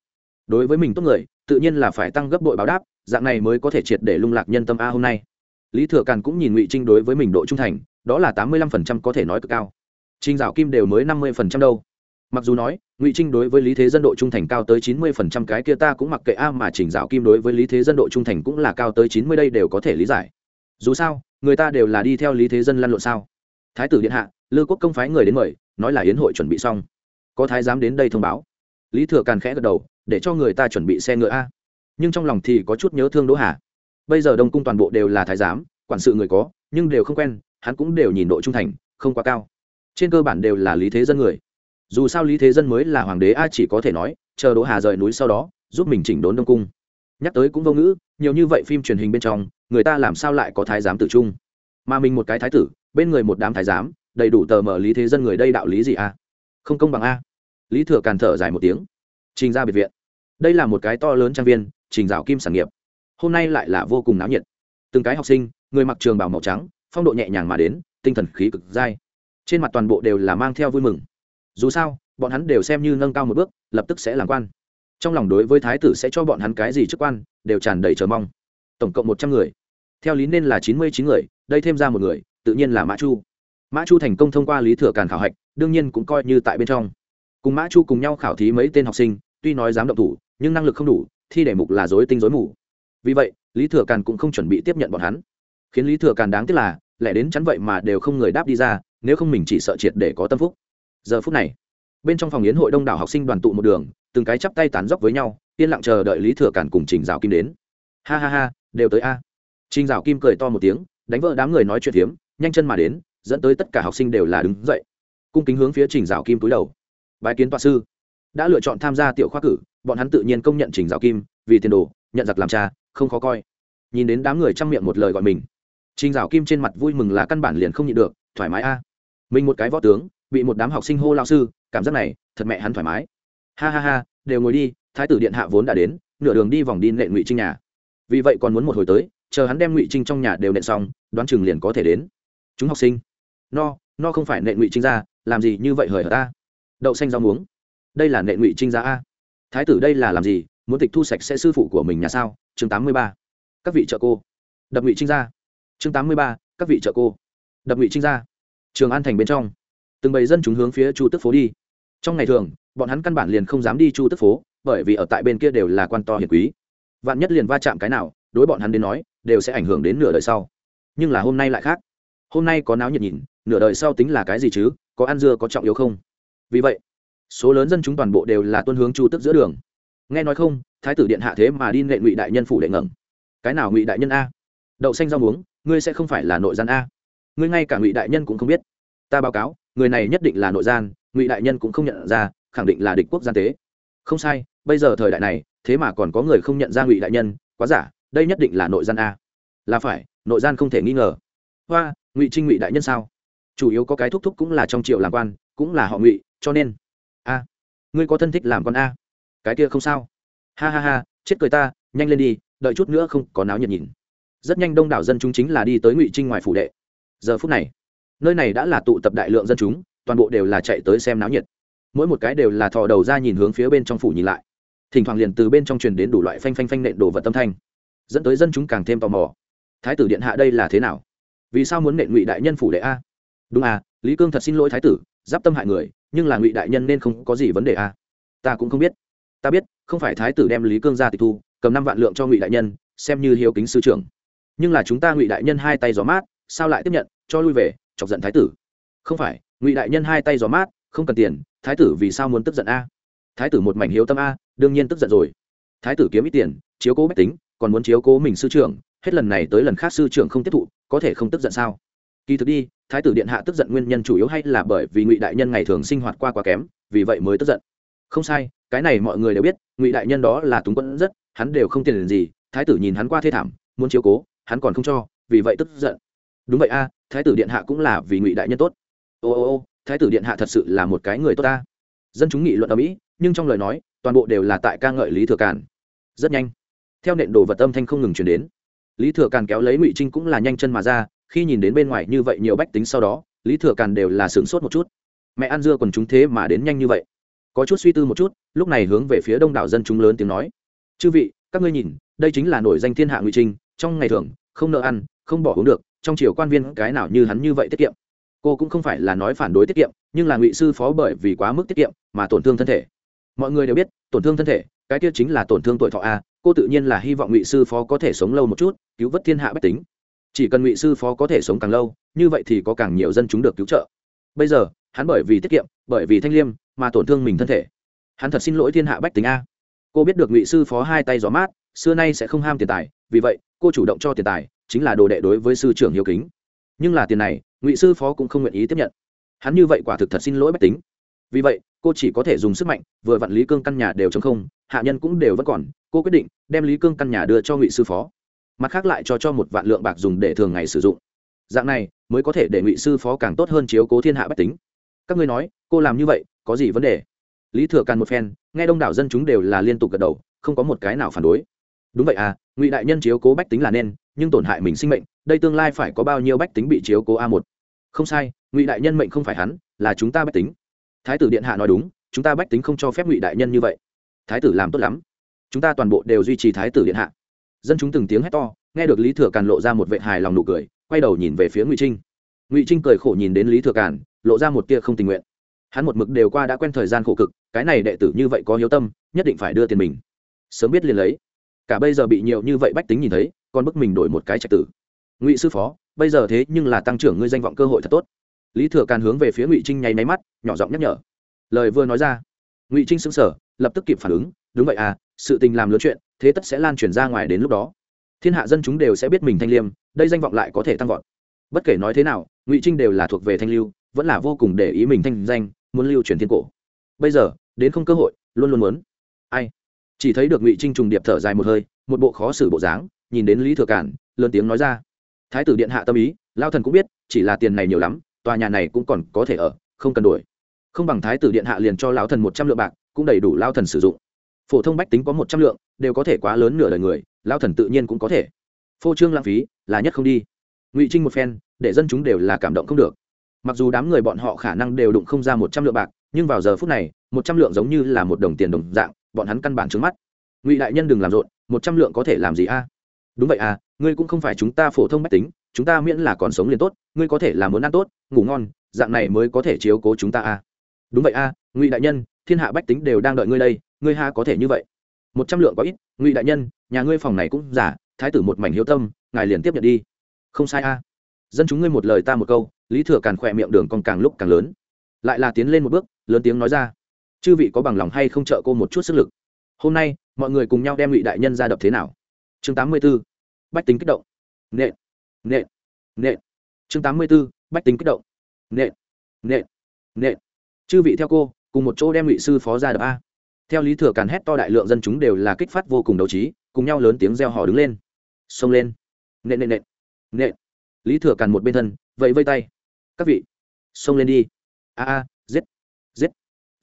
Speaker 1: Đối với mình tốt người, tự nhiên là phải tăng gấp bội báo đáp, dạng này mới có thể triệt để lung lạc nhân tâm a hôm nay. Lý thừa càn cũng nhìn ngụy trinh đối với mình độ trung thành, đó là tám mươi lăm phần trăm có thể nói cực cao. Trinh dạo kim đều mới năm mươi phần trăm đâu mặc dù nói, ngụy trinh đối với lý thế dân độ trung thành cao tới chín mươi phần trăm cái kia ta cũng mặc kệ a mà chỉnh dạo kim đối với lý thế dân độ trung thành cũng là cao tới chín mươi đây đều có thể lý giải. Dù sao, người ta đều là đi theo lý thế dân lăn lộn sao? Thái tử điện hạ, lư quốc công phái người đến mời, nói là yến hội chuẩn bị xong. Có thái giám đến đây thông báo. Lý thừa càn khẽ gật đầu, để cho người ta chuẩn bị xe ngựa a. Nhưng trong lòng thì có chút nhớ thương đỗ hà. Bây giờ đông cung toàn bộ đều là thái giám, quản sự người có, nhưng đều không quen, hắn cũng đều nhìn độ trung thành, không quá cao. Trên cơ bản đều là lý thế dân người dù sao lý thế dân mới là hoàng đế a, chỉ có thể nói, chờ đỗ hà rời núi sau đó, giúp mình chỉnh đốn đông cung. Nhắc tới cũng vô ngữ, nhiều như vậy phim truyền hình bên trong, người ta làm sao lại có thái giám tử trung? Mà mình một cái thái tử, bên người một đám thái giám, đầy đủ tờ mở lý thế dân người đây đạo lý gì a? Không công bằng a. Lý thừa càn thở dài một tiếng. Trình ra biệt viện. Đây là một cái to lớn trang viên, trình rào kim sản nghiệp. Hôm nay lại là vô cùng náo nhiệt. Từng cái học sinh, người mặc trường bảo màu trắng, phong độ nhẹ nhàng mà đến, tinh thần khí cực dai. Trên mặt toàn bộ đều là mang theo vui mừng dù sao, bọn hắn đều xem như nâng cao một bước, lập tức sẽ làm quan. Trong lòng đối với thái tử sẽ cho bọn hắn cái gì chức quan, đều tràn đầy chờ mong. Tổng cộng một trăm người. Theo lý nên là chín mươi chín người, đây thêm ra một người, tự nhiên là mã chu. Mã chu thành công thông qua lý thừa càn khảo hạch, đương nhiên cũng coi như tại bên trong. Cùng mã chu cùng nhau khảo thí mấy tên học sinh, tuy nói dám động thủ, nhưng năng lực không đủ, thi đề mục là dối tinh dối mù. Vì vậy, lý thừa càn cũng không chuẩn bị tiếp nhận bọn hắn. Khiến lý thừa càn đáng tiếc là lẽ đến chắn vậy mà đều không người đáp đi ra, nếu không mình chỉ sợ triệt để có tâm phúc giờ phút này, bên trong phòng yến hội đông đảo học sinh đoàn tụ một đường, từng cái chắp tay tán dốc với nhau, yên lặng chờ đợi lý thừa cản cùng trình dạo kim đến. Ha ha ha, đều tới a. Trình dạo kim cười to một tiếng, đánh vỡ đám người nói chuyện hiếm nhanh chân mà đến, dẫn tới tất cả học sinh đều là đứng dậy. Cung kính hướng phía trình dạo kim túi đầu. Bài kiến tọa sư. Đã lựa chọn tham gia tiểu khoa cử, bọn hắn tự nhiên công nhận trình dạo kim, vì tiền đồ, nhận giặc làm cha, không khó coi. Nhìn đến đám người chăm miệng một lời gọi mình, trình dạo kim trên mặt vui mừng là căn bản liền không nhịn được, thoải mái a. Mình một cái võ tướng bị một đám học sinh hô lao sư, cảm giác này, thật mẹ hắn thoải mái. Ha ha ha, đều ngồi đi, thái tử điện hạ vốn đã đến, nửa đường đi vòng đi nệ ngụy trinh nhà. Vì vậy còn muốn một hồi tới, chờ hắn đem ngụy trinh trong nhà đều nện xong, đoán chừng liền có thể đến. Chúng học sinh, no no không phải nệ ngụy trinh ra, làm gì như vậy hời hợt ta? Đậu xanh rau muống. Đây là nệ ngụy trinh ra a. Thái tử đây là làm gì, muốn tịch thu sạch sẽ sư phụ của mình nhà sao? Chương tám mươi ba. Các vị trợ cô. Đập ngụy trinh ra. Chương tám mươi ba. Các vị trợ cô. Đập ngụy trinh ra. Trường an thành bên trong từng bầy dân chúng hướng phía chu tức phố đi. Trong ngày thường, bọn hắn căn bản liền không dám đi chu tức phố, bởi vì ở tại bên kia đều là quan to hiền quý. Vạn nhất liền va chạm cái nào, đối bọn hắn đến nói, đều sẽ ảnh hưởng đến nửa đời sau. Nhưng là hôm nay lại khác. Hôm nay có náo nhiệt nhìn, nửa đời sau tính là cái gì chứ, có ăn dưa có trọng yếu không? Vì vậy, số lớn dân chúng toàn bộ đều là tuân hướng chu tức giữa đường. Nghe nói không, thái tử điện hạ thế mà đi nệ ngụy đại nhân phủ đệ ngẩng. Cái nào ngụy đại nhân a? Đậu xanh rau muống, ngươi sẽ không phải là nội gian a. Ngươi ngay cả ngụy đại nhân cũng không biết. Ta báo cáo người này nhất định là nội gian, ngụy đại nhân cũng không nhận ra, khẳng định là địch quốc gian tế. Không sai, bây giờ thời đại này, thế mà còn có người không nhận ra ngụy đại nhân, quá giả, đây nhất định là nội gian a. Là phải, nội gian không thể nghi ngờ. Hoa, ngụy trinh ngụy đại nhân sao? Chủ yếu có cái thúc thúc cũng là trong triệu làm quan, cũng là họ ngụy, cho nên. A, ngươi có thân thích làm con a? Cái kia không sao. Ha ha ha, chết cười ta, nhanh lên đi, đợi chút nữa không có náo nhiệt nhìn. Rất nhanh đông đảo dân chúng chính là đi tới ngụy trinh ngoài phủ đệ. Giờ phút này nơi này đã là tụ tập đại lượng dân chúng, toàn bộ đều là chạy tới xem náo nhiệt. Mỗi một cái đều là thò đầu ra nhìn hướng phía bên trong phủ nhìn lại. Thỉnh thoảng liền từ bên trong truyền đến đủ loại phanh phanh phanh nện đồ vật tâm thanh, dẫn tới dân chúng càng thêm tò mò. Thái tử điện hạ đây là thế nào? Vì sao muốn nện ngụy đại nhân phủ đệ a? Đúng à lý cương thật xin lỗi thái tử, giáp tâm hại người, nhưng là ngụy đại nhân nên không có gì vấn đề a. Ta cũng không biết. Ta biết, không phải thái tử đem lý cương ra tịch thu, cầm năm vạn lượng cho ngụy đại nhân, xem như hiếu kính sư trưởng. Nhưng là chúng ta ngụy đại nhân hai tay gió mát, sao lại tiếp nhận, cho lui về chọc giận thái tử. Không phải, ngụy đại nhân hai tay gió mát, không cần tiền, thái tử vì sao muốn tức giận a? Thái tử một mảnh hiếu tâm a, đương nhiên tức giận rồi. Thái tử kiếm ít tiền, chiếu cố bách tính, còn muốn chiếu cố mình sư trưởng, hết lần này tới lần khác sư trưởng không tiếp thụ, có thể không tức giận sao? Kỳ thực đi, thái tử điện hạ tức giận nguyên nhân chủ yếu hay là bởi vì ngụy đại nhân ngày thường sinh hoạt qua quá kém, vì vậy mới tức giận. Không sai, cái này mọi người đều biết, ngụy đại nhân đó là túng quẫn rất, hắn đều không tiền gì, thái tử nhìn hắn qua thê thảm, muốn chiếu cố, hắn còn không cho, vì vậy tức giận. Đúng vậy a thái tử điện hạ cũng là vì ngụy đại nhân tốt. Ô ô ô, thái tử điện hạ thật sự là một cái người tốt ta. Dân chúng nghị luận ở mỹ nhưng trong lời nói, toàn bộ đều là tại ca ngợi lý thừa càn. Rất nhanh, theo nện đồ vật âm thanh không ngừng chuyển đến. Lý thừa càn kéo lấy ngụy trinh cũng là nhanh chân mà ra, khi nhìn đến bên ngoài như vậy nhiều bách tính sau đó, lý thừa càn đều là sửng sốt một chút. Mẹ ăn dưa còn chúng thế mà đến nhanh như vậy. Có chút suy tư một chút, lúc này hướng về phía đông đảo dân chúng lớn tiếng nói. Chư vị, các ngươi nhìn, đây chính là nổi danh thiên hạ ngụy trinh, trong ngày thường, không nợ ăn, không bỏ uống được trong triều quan viên cái nào như hắn như vậy tiết kiệm. Cô cũng không phải là nói phản đối tiết kiệm, nhưng là ngụy sư phó bởi vì quá mức tiết kiệm mà tổn thương thân thể. Mọi người đều biết, tổn thương thân thể, cái kia chính là tổn thương tuổi thọ a, cô tự nhiên là hy vọng ngụy sư phó có thể sống lâu một chút, cứu vớt thiên hạ bách tính. Chỉ cần ngụy sư phó có thể sống càng lâu, như vậy thì có càng nhiều dân chúng được cứu trợ. Bây giờ, hắn bởi vì tiết kiệm, bởi vì thanh liêm mà tổn thương mình thân thể. Hắn thật xin lỗi thiên hạ bách tính a. Cô biết được ngụy sư phó hai tay gió mát, xưa nay sẽ không ham tiền tài, vì vậy, cô chủ động cho tiền tài chính là đồ đệ đối với sư trưởng hiếu kính. Nhưng là tiền này, ngụy sư phó cũng không nguyện ý tiếp nhận. Hắn như vậy quả thực thật xin lỗi bách tính. Vì vậy, cô chỉ có thể dùng sức mạnh, vừa vặn lý cương căn nhà đều chống không, hạ nhân cũng đều vẫn còn, cô quyết định đem lý cương căn nhà đưa cho ngụy sư phó. Mặt khác lại cho cho một vạn lượng bạc dùng để thường ngày sử dụng. Dạng này mới có thể để ngụy sư phó càng tốt hơn chiếu cố thiên hạ bách tính. Các ngươi nói, cô làm như vậy, có gì vấn đề? Lý thừa càn một phen, nghe đông đảo dân chúng đều là liên tục gật đầu, không có một cái nào phản đối. Đúng vậy à ngụy đại nhân chiếu cố bách tính là nên nhưng tổn hại mình sinh mệnh, đây tương lai phải có bao nhiêu bách tính bị chiếu cố a một? Không sai, ngụy đại nhân mệnh không phải hắn, là chúng ta bách tính. Thái tử điện hạ nói đúng, chúng ta bách tính không cho phép ngụy đại nhân như vậy. Thái tử làm tốt lắm. Chúng ta toàn bộ đều duy trì thái tử điện hạ. Dân chúng từng tiếng hét to, nghe được lý thừa càn lộ ra một vệ hài lòng nụ cười, quay đầu nhìn về phía ngụy trinh. Ngụy trinh cười khổ nhìn đến lý thừa càn, lộ ra một tia không tình nguyện. Hắn một mực đều qua đã quen thời gian khổ cực, cái này đệ tử như vậy có hiếu tâm, nhất định phải đưa tiền mình. Sớm biết liền lấy. Cả bây giờ bị nhiều như vậy bách tính nhìn thấy còn bức mình đổi một cái trạch tử. Ngụy sư phó, bây giờ thế nhưng là tăng trưởng ngươi danh vọng cơ hội thật tốt. Lý thừa càn hướng về phía ngụy trinh nháy máy mắt, nhỏ giọng nhắc nhở. Lời vừa nói ra, ngụy trinh xứng sở lập tức kịp phản ứng, đúng vậy à sự tình làm lớn chuyện, thế tất sẽ lan truyền ra ngoài đến lúc đó. Thiên hạ dân chúng đều sẽ biết mình thanh liêm, đây danh vọng lại có thể tăng vọt. Bất kể nói thế nào, ngụy trinh đều là thuộc về thanh lưu, vẫn là vô cùng để ý mình thanh danh, muốn lưu truyền thiên cổ. Bây giờ, đến không cơ hội, luôn luôn muốn. Ai? Chỉ thấy được ngụy trinh trùng điệp thở dài một hơi, một bộ khó xử bộ dáng nhìn đến lý thừa cản, lớn tiếng nói ra. Thái tử điện hạ tâm ý lao thần cũng biết, chỉ là tiền này nhiều lắm, tòa nhà này cũng còn có thể ở, không cần đuổi. Không bằng thái tử điện hạ liền cho lão thần một trăm lượng bạc, cũng đầy đủ lao thần sử dụng. Phổ thông bách tính có một trăm lượng, đều có thể quá lớn nửa đời người lao thần tự nhiên cũng có thể. Phô trương lãng phí, là nhất không đi. Ngụy trinh một phen, để dân chúng đều là cảm động không được. Mặc dù đám người bọn họ khả năng đều đụng không ra một trăm lượng bạc, nhưng vào giờ phút này, một trăm lượng giống như là một đồng tiền đồng dạng, bọn hắn căn bản trứng mắt. Ngụy đại nhân đừng làm rộn, một trăm lượng có thể làm gì a? Đúng vậy à ngươi cũng không phải chúng ta phổ thông bách tính, chúng ta miễn là còn sống liền tốt, ngươi có thể là muốn ăn tốt, ngủ ngon, dạng này mới có thể chiếu cố chúng ta à. Đúng vậy à ngụy đại nhân, thiên hạ bách tính đều đang đợi ngươi đây, ngươi ha có thể như vậy. Một trăm lượng có ít, ngụy đại nhân, nhà ngươi phòng này cũng giả, thái tử một mảnh hiếu tâm, ngài liền tiếp nhận đi. Không sai à. dân chúng ngươi một lời ta một câu, lý thừa càn khỏe miệng đường còn càng lúc càng lớn. Lại là tiến lên một bước, lớn tiếng nói ra. Chư vị có bằng lòng hay không trợ cô một chút sức lực? Hôm nay, mọi người cùng nhau đem ngụy đại nhân ra đập thế nào? Chương tám mươi b ố bách tính kích động. Nện nện nện. Chương tám mươi b ố bách tính kích động. Nện nện nện. Chư vị theo cô, cùng một chỗ đem ngụy sư phó ra đập a. Theo lý thừa càn hét to đại lượng dân chúng đều là kích phát vô cùng đấu trí, cùng nhau lớn tiếng reo hò đứng lên. Xông lên. Nện nện nện nện. Lý thừa càn một bên thân vậy vây tay. Các vị, xông lên đi. A a, giết giết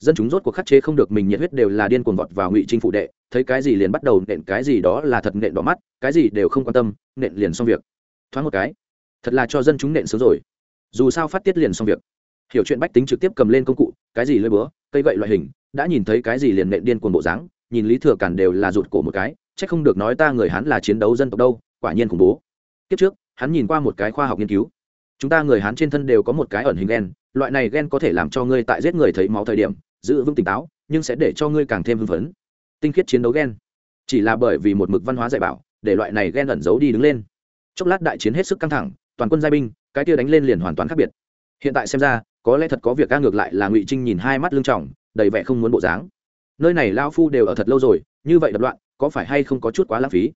Speaker 1: dân chúng rốt cuộc khắc chế không được mình nhiệt huyết đều là điên cuồng vọt vào ngụy trinh phụ đệ, thấy cái gì liền bắt đầu nện cái gì đó là thật nện đỏ mắt, cái gì đều không quan tâm, nện liền xong việc. Thoáng một cái, thật là cho dân chúng nện sớm rồi. Dù sao phát tiết liền xong việc. Hiểu chuyện bách tính trực tiếp cầm lên công cụ, cái gì lơi búa, cây gậy loại hình, đã nhìn thấy cái gì liền nện điên cuồng bộ dáng, nhìn lý thừa cản đều là rụt cổ một cái c h ắ c không được nói ta người hắn là chiến đấu dân tộc đâu, quả nhiên khủng bố. Kiếp trước, hắn nhìn qua một cái khoa học nghiên cứu. Chúng ta người hắn trên thân đều có một cái ẩn hình gen, loại này gen có thể làm cho ngươi tại giết người thấy máu thời điểm giữ vững tỉnh táo nhưng sẽ để cho ngươi càng thêm hưng phấn. Tinh khiết chiến đấu ghen, chỉ là bởi vì một mực văn hóa dạy bảo để loại này ghen ẩn giấu đi đứng lên. Chốc lát đại chiến hết sức căng thẳng toàn quân giai binh cái kia đánh lên liền hoàn toàn khác biệt. Hiện tại xem ra có lẽ thật có việc ca ngược lại là ngụy trinh nhìn hai mắt lưng trỏng đầy vẻ không muốn bộ dáng. Nơi này lao phu đều ở thật lâu rồi như vậy đập loạn có phải hay không có chút quá lãng phí?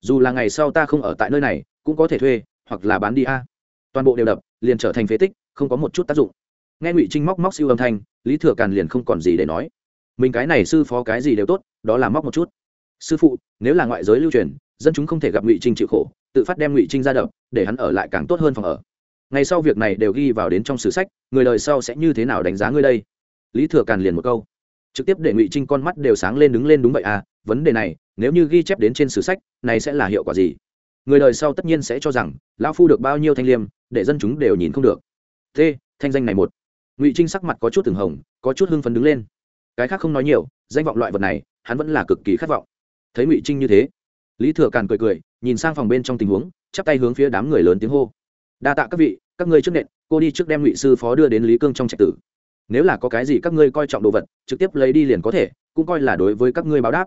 Speaker 1: Dù là ngày sau ta không ở tại nơi này cũng có thể thuê hoặc là bán đi a. Toàn bộ đều đập liền trở thành phế tích không có một chút tác dụng nghe ngụy trinh móc móc siêu âm thanh, lý thừa càn liền không còn gì để nói. Mình cái này sư phó cái gì đều tốt, đó là móc một chút. Sư phụ, nếu là ngoại giới lưu truyền, dân chúng không thể gặp ngụy trinh chịu khổ, tự phát đem ngụy trinh ra đập, để hắn ở lại càng tốt hơn phòng ở. Ngày sau việc này đều ghi vào đến trong sử sách, người đời sau sẽ như thế nào đánh giá ngươi đây? Lý thừa càn liền một câu. Trực tiếp để ngụy trinh con mắt đều sáng lên đứng lên đúng vậy à vấn đề này, nếu như ghi chép đến trên sử sách, này sẽ là hiệu quả gì? Người đời sau tất nhiên sẽ cho rằng, lão phu được bao nhiêu thanh liêm, để dân chúng đều nhìn không được. T thanh danh này một ngụy trinh sắc mặt có chút từng hồng có chút hưng phấn đứng lên cái khác không nói nhiều danh vọng loại vật này hắn vẫn là cực kỳ khát vọng thấy ngụy trinh như thế lý thừa càn cười cười nhìn sang phòng bên trong tình huống chắp tay hướng phía đám người lớn tiếng hô đa tạ các vị các ngươi trước nện cô đi trước đem ngụy sư phó đưa đến lý cương trong trạch tử nếu là có cái gì các ngươi coi trọng đồ vật trực tiếp lấy đi liền có thể cũng coi là đối với các ngươi báo đáp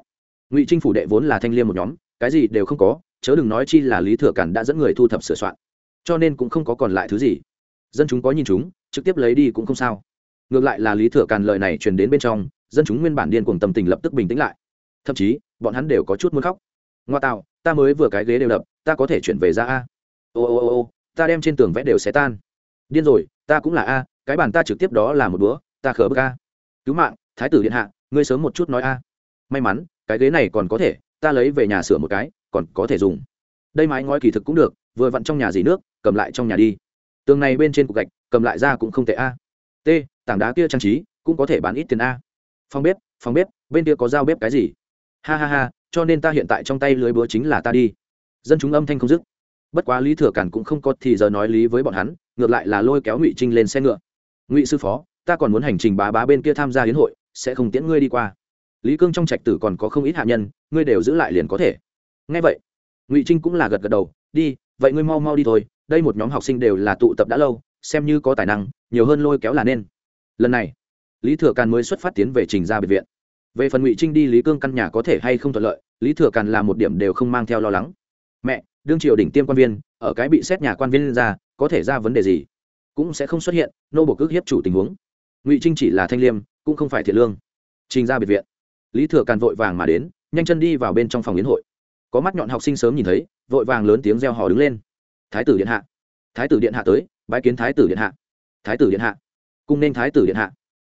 Speaker 1: ngụy trinh phủ đệ vốn là thanh liêm một nhóm cái gì đều không có chớ đừng nói chi là lý thừa cản đã dẫn người thu thập sửa soạn cho nên cũng không có còn lại thứ gì dân chúng có nhìn chúng trực tiếp lấy đi cũng không sao. Ngược lại là lý thừa càn lời này truyền đến bên trong, dân chúng nguyên bản điên cuồng tâm tình lập tức bình tĩnh lại. Thậm chí, bọn hắn đều có chút muốn khóc. Ngoa tạo, ta mới vừa cái ghế đều đập, ta có thể chuyển về ra a. Ô ô ô ô, ta đem trên tường vẽ đều xé tan. Điên rồi, ta cũng là a, cái bàn ta trực tiếp đó là một búa ta khở bức a. Cứu mạng, thái tử điện hạ, ngươi sớm một chút nói a. May mắn, cái ghế này còn có thể, ta lấy về nhà sửa một cái, còn có thể dùng. Đây mái ngói kỳ thực cũng được, vừa vặn trong nhà dì nước, cầm lại trong nhà đi tường này bên trên cục gạch, cầm lại ra cũng không tệ a. T, tảng đá kia trang trí, cũng có thể bán ít tiền a. Phòng bếp phòng bếp, bên kia có dao bếp cái gì? Ha ha ha, cho nên ta hiện tại trong tay lưới búa chính là ta đi. Dân chúng âm thanh không dứt. Bất quá lý thừa cản cũng không có thì giờ nói lý với bọn hắn, ngược lại là lôi kéo ngụy trinh lên xe ngựa. Ngụy sư phó, ta còn muốn hành trình bá bá bên kia tham gia hiến hội, sẽ không tiễn ngươi đi qua. Lý cương trong trạch tử còn có không ít hạ nhân, ngươi đều giữ lại liền có thể. Ngay vậy, ngụy trinh cũng là gật gật đầu, đi, vậy ngươi mau mau đi thôi đây một nhóm học sinh đều là tụ tập đã lâu, xem như có tài năng, nhiều hơn lôi kéo là nên. Lần này, lý thừa càn mới xuất phát tiến về trình ra biệt viện. Về phần ngụy trinh đi lý cương căn nhà có thể hay không thuận lợi, lý thừa càn là một điểm đều không mang theo lo lắng. Mẹ, đương triều đỉnh tiêm quan viên, ở cái bị xét nhà quan viên ra, có thể ra vấn đề gì? Cũng sẽ không xuất hiện, nô bộ cước hiếp chủ tình huống. Ngụy trinh chỉ là thanh liêm, cũng không phải thiện lương. Trình ra biệt viện. Lý thừa càn vội vàng mà đến, nhanh chân đi vào bên trong phòng yến hội. Có mắt nhọn học sinh sớm nhìn thấy, vội vàng lớn tiếng reo hò đứng lên thái tử điện hạ. Thái tử điện hạ tới, bái kiến thái tử điện hạ. Thái tử điện hạ. Cung nên thái tử điện hạ.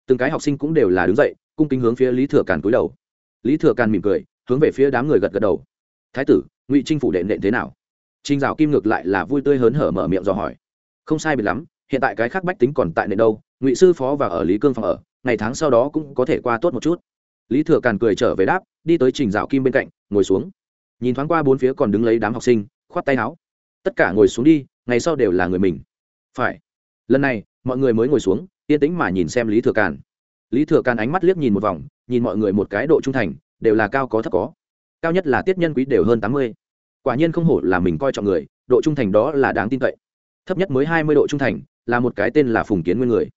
Speaker 1: Từng cái học sinh cũng đều là đứng dậy, cung kính hướng phía lý thừa càn cúi đầu. Lý thừa càn mỉm cười, hướng về phía đám người gật gật đầu. Thái tử, ngụy trinh phủ đệ nện thế nào? Trinh dạo kim ngược lại là vui tươi hớn hở mở miệng do hỏi. Không sai biệt lắm, hiện tại cái khác bách tính còn tại nện đâu, ngụy sư phó và ở lý cương phòng ở, ngày tháng sau đó cũng có thể qua tốt một chút. Lý thừa càn cười trở về đáp, đi tới trình dạo kim bên cạnh, ngồi xuống. Nhìn thoáng qua bốn phía còn đứng lấy đám học sinh, khoát tay áo tất cả ngồi xuống đi, ngày sau đều là người mình. Phải. Lần này, mọi người mới ngồi xuống, yên tĩnh mà nhìn xem lý thừa càn. Lý thừa càn ánh mắt liếc nhìn một vòng, nhìn mọi người một cái độ trung thành, đều là cao có thấp có. Cao nhất là tiết nhân quý đều hơn tám mươi. Quả nhiên không hổ là mình coi trọng người, độ trung thành đó là đáng tin cậy. Thấp nhất mới hai mươi độ trung thành, là một cái tên là phùng kiến nguyên người.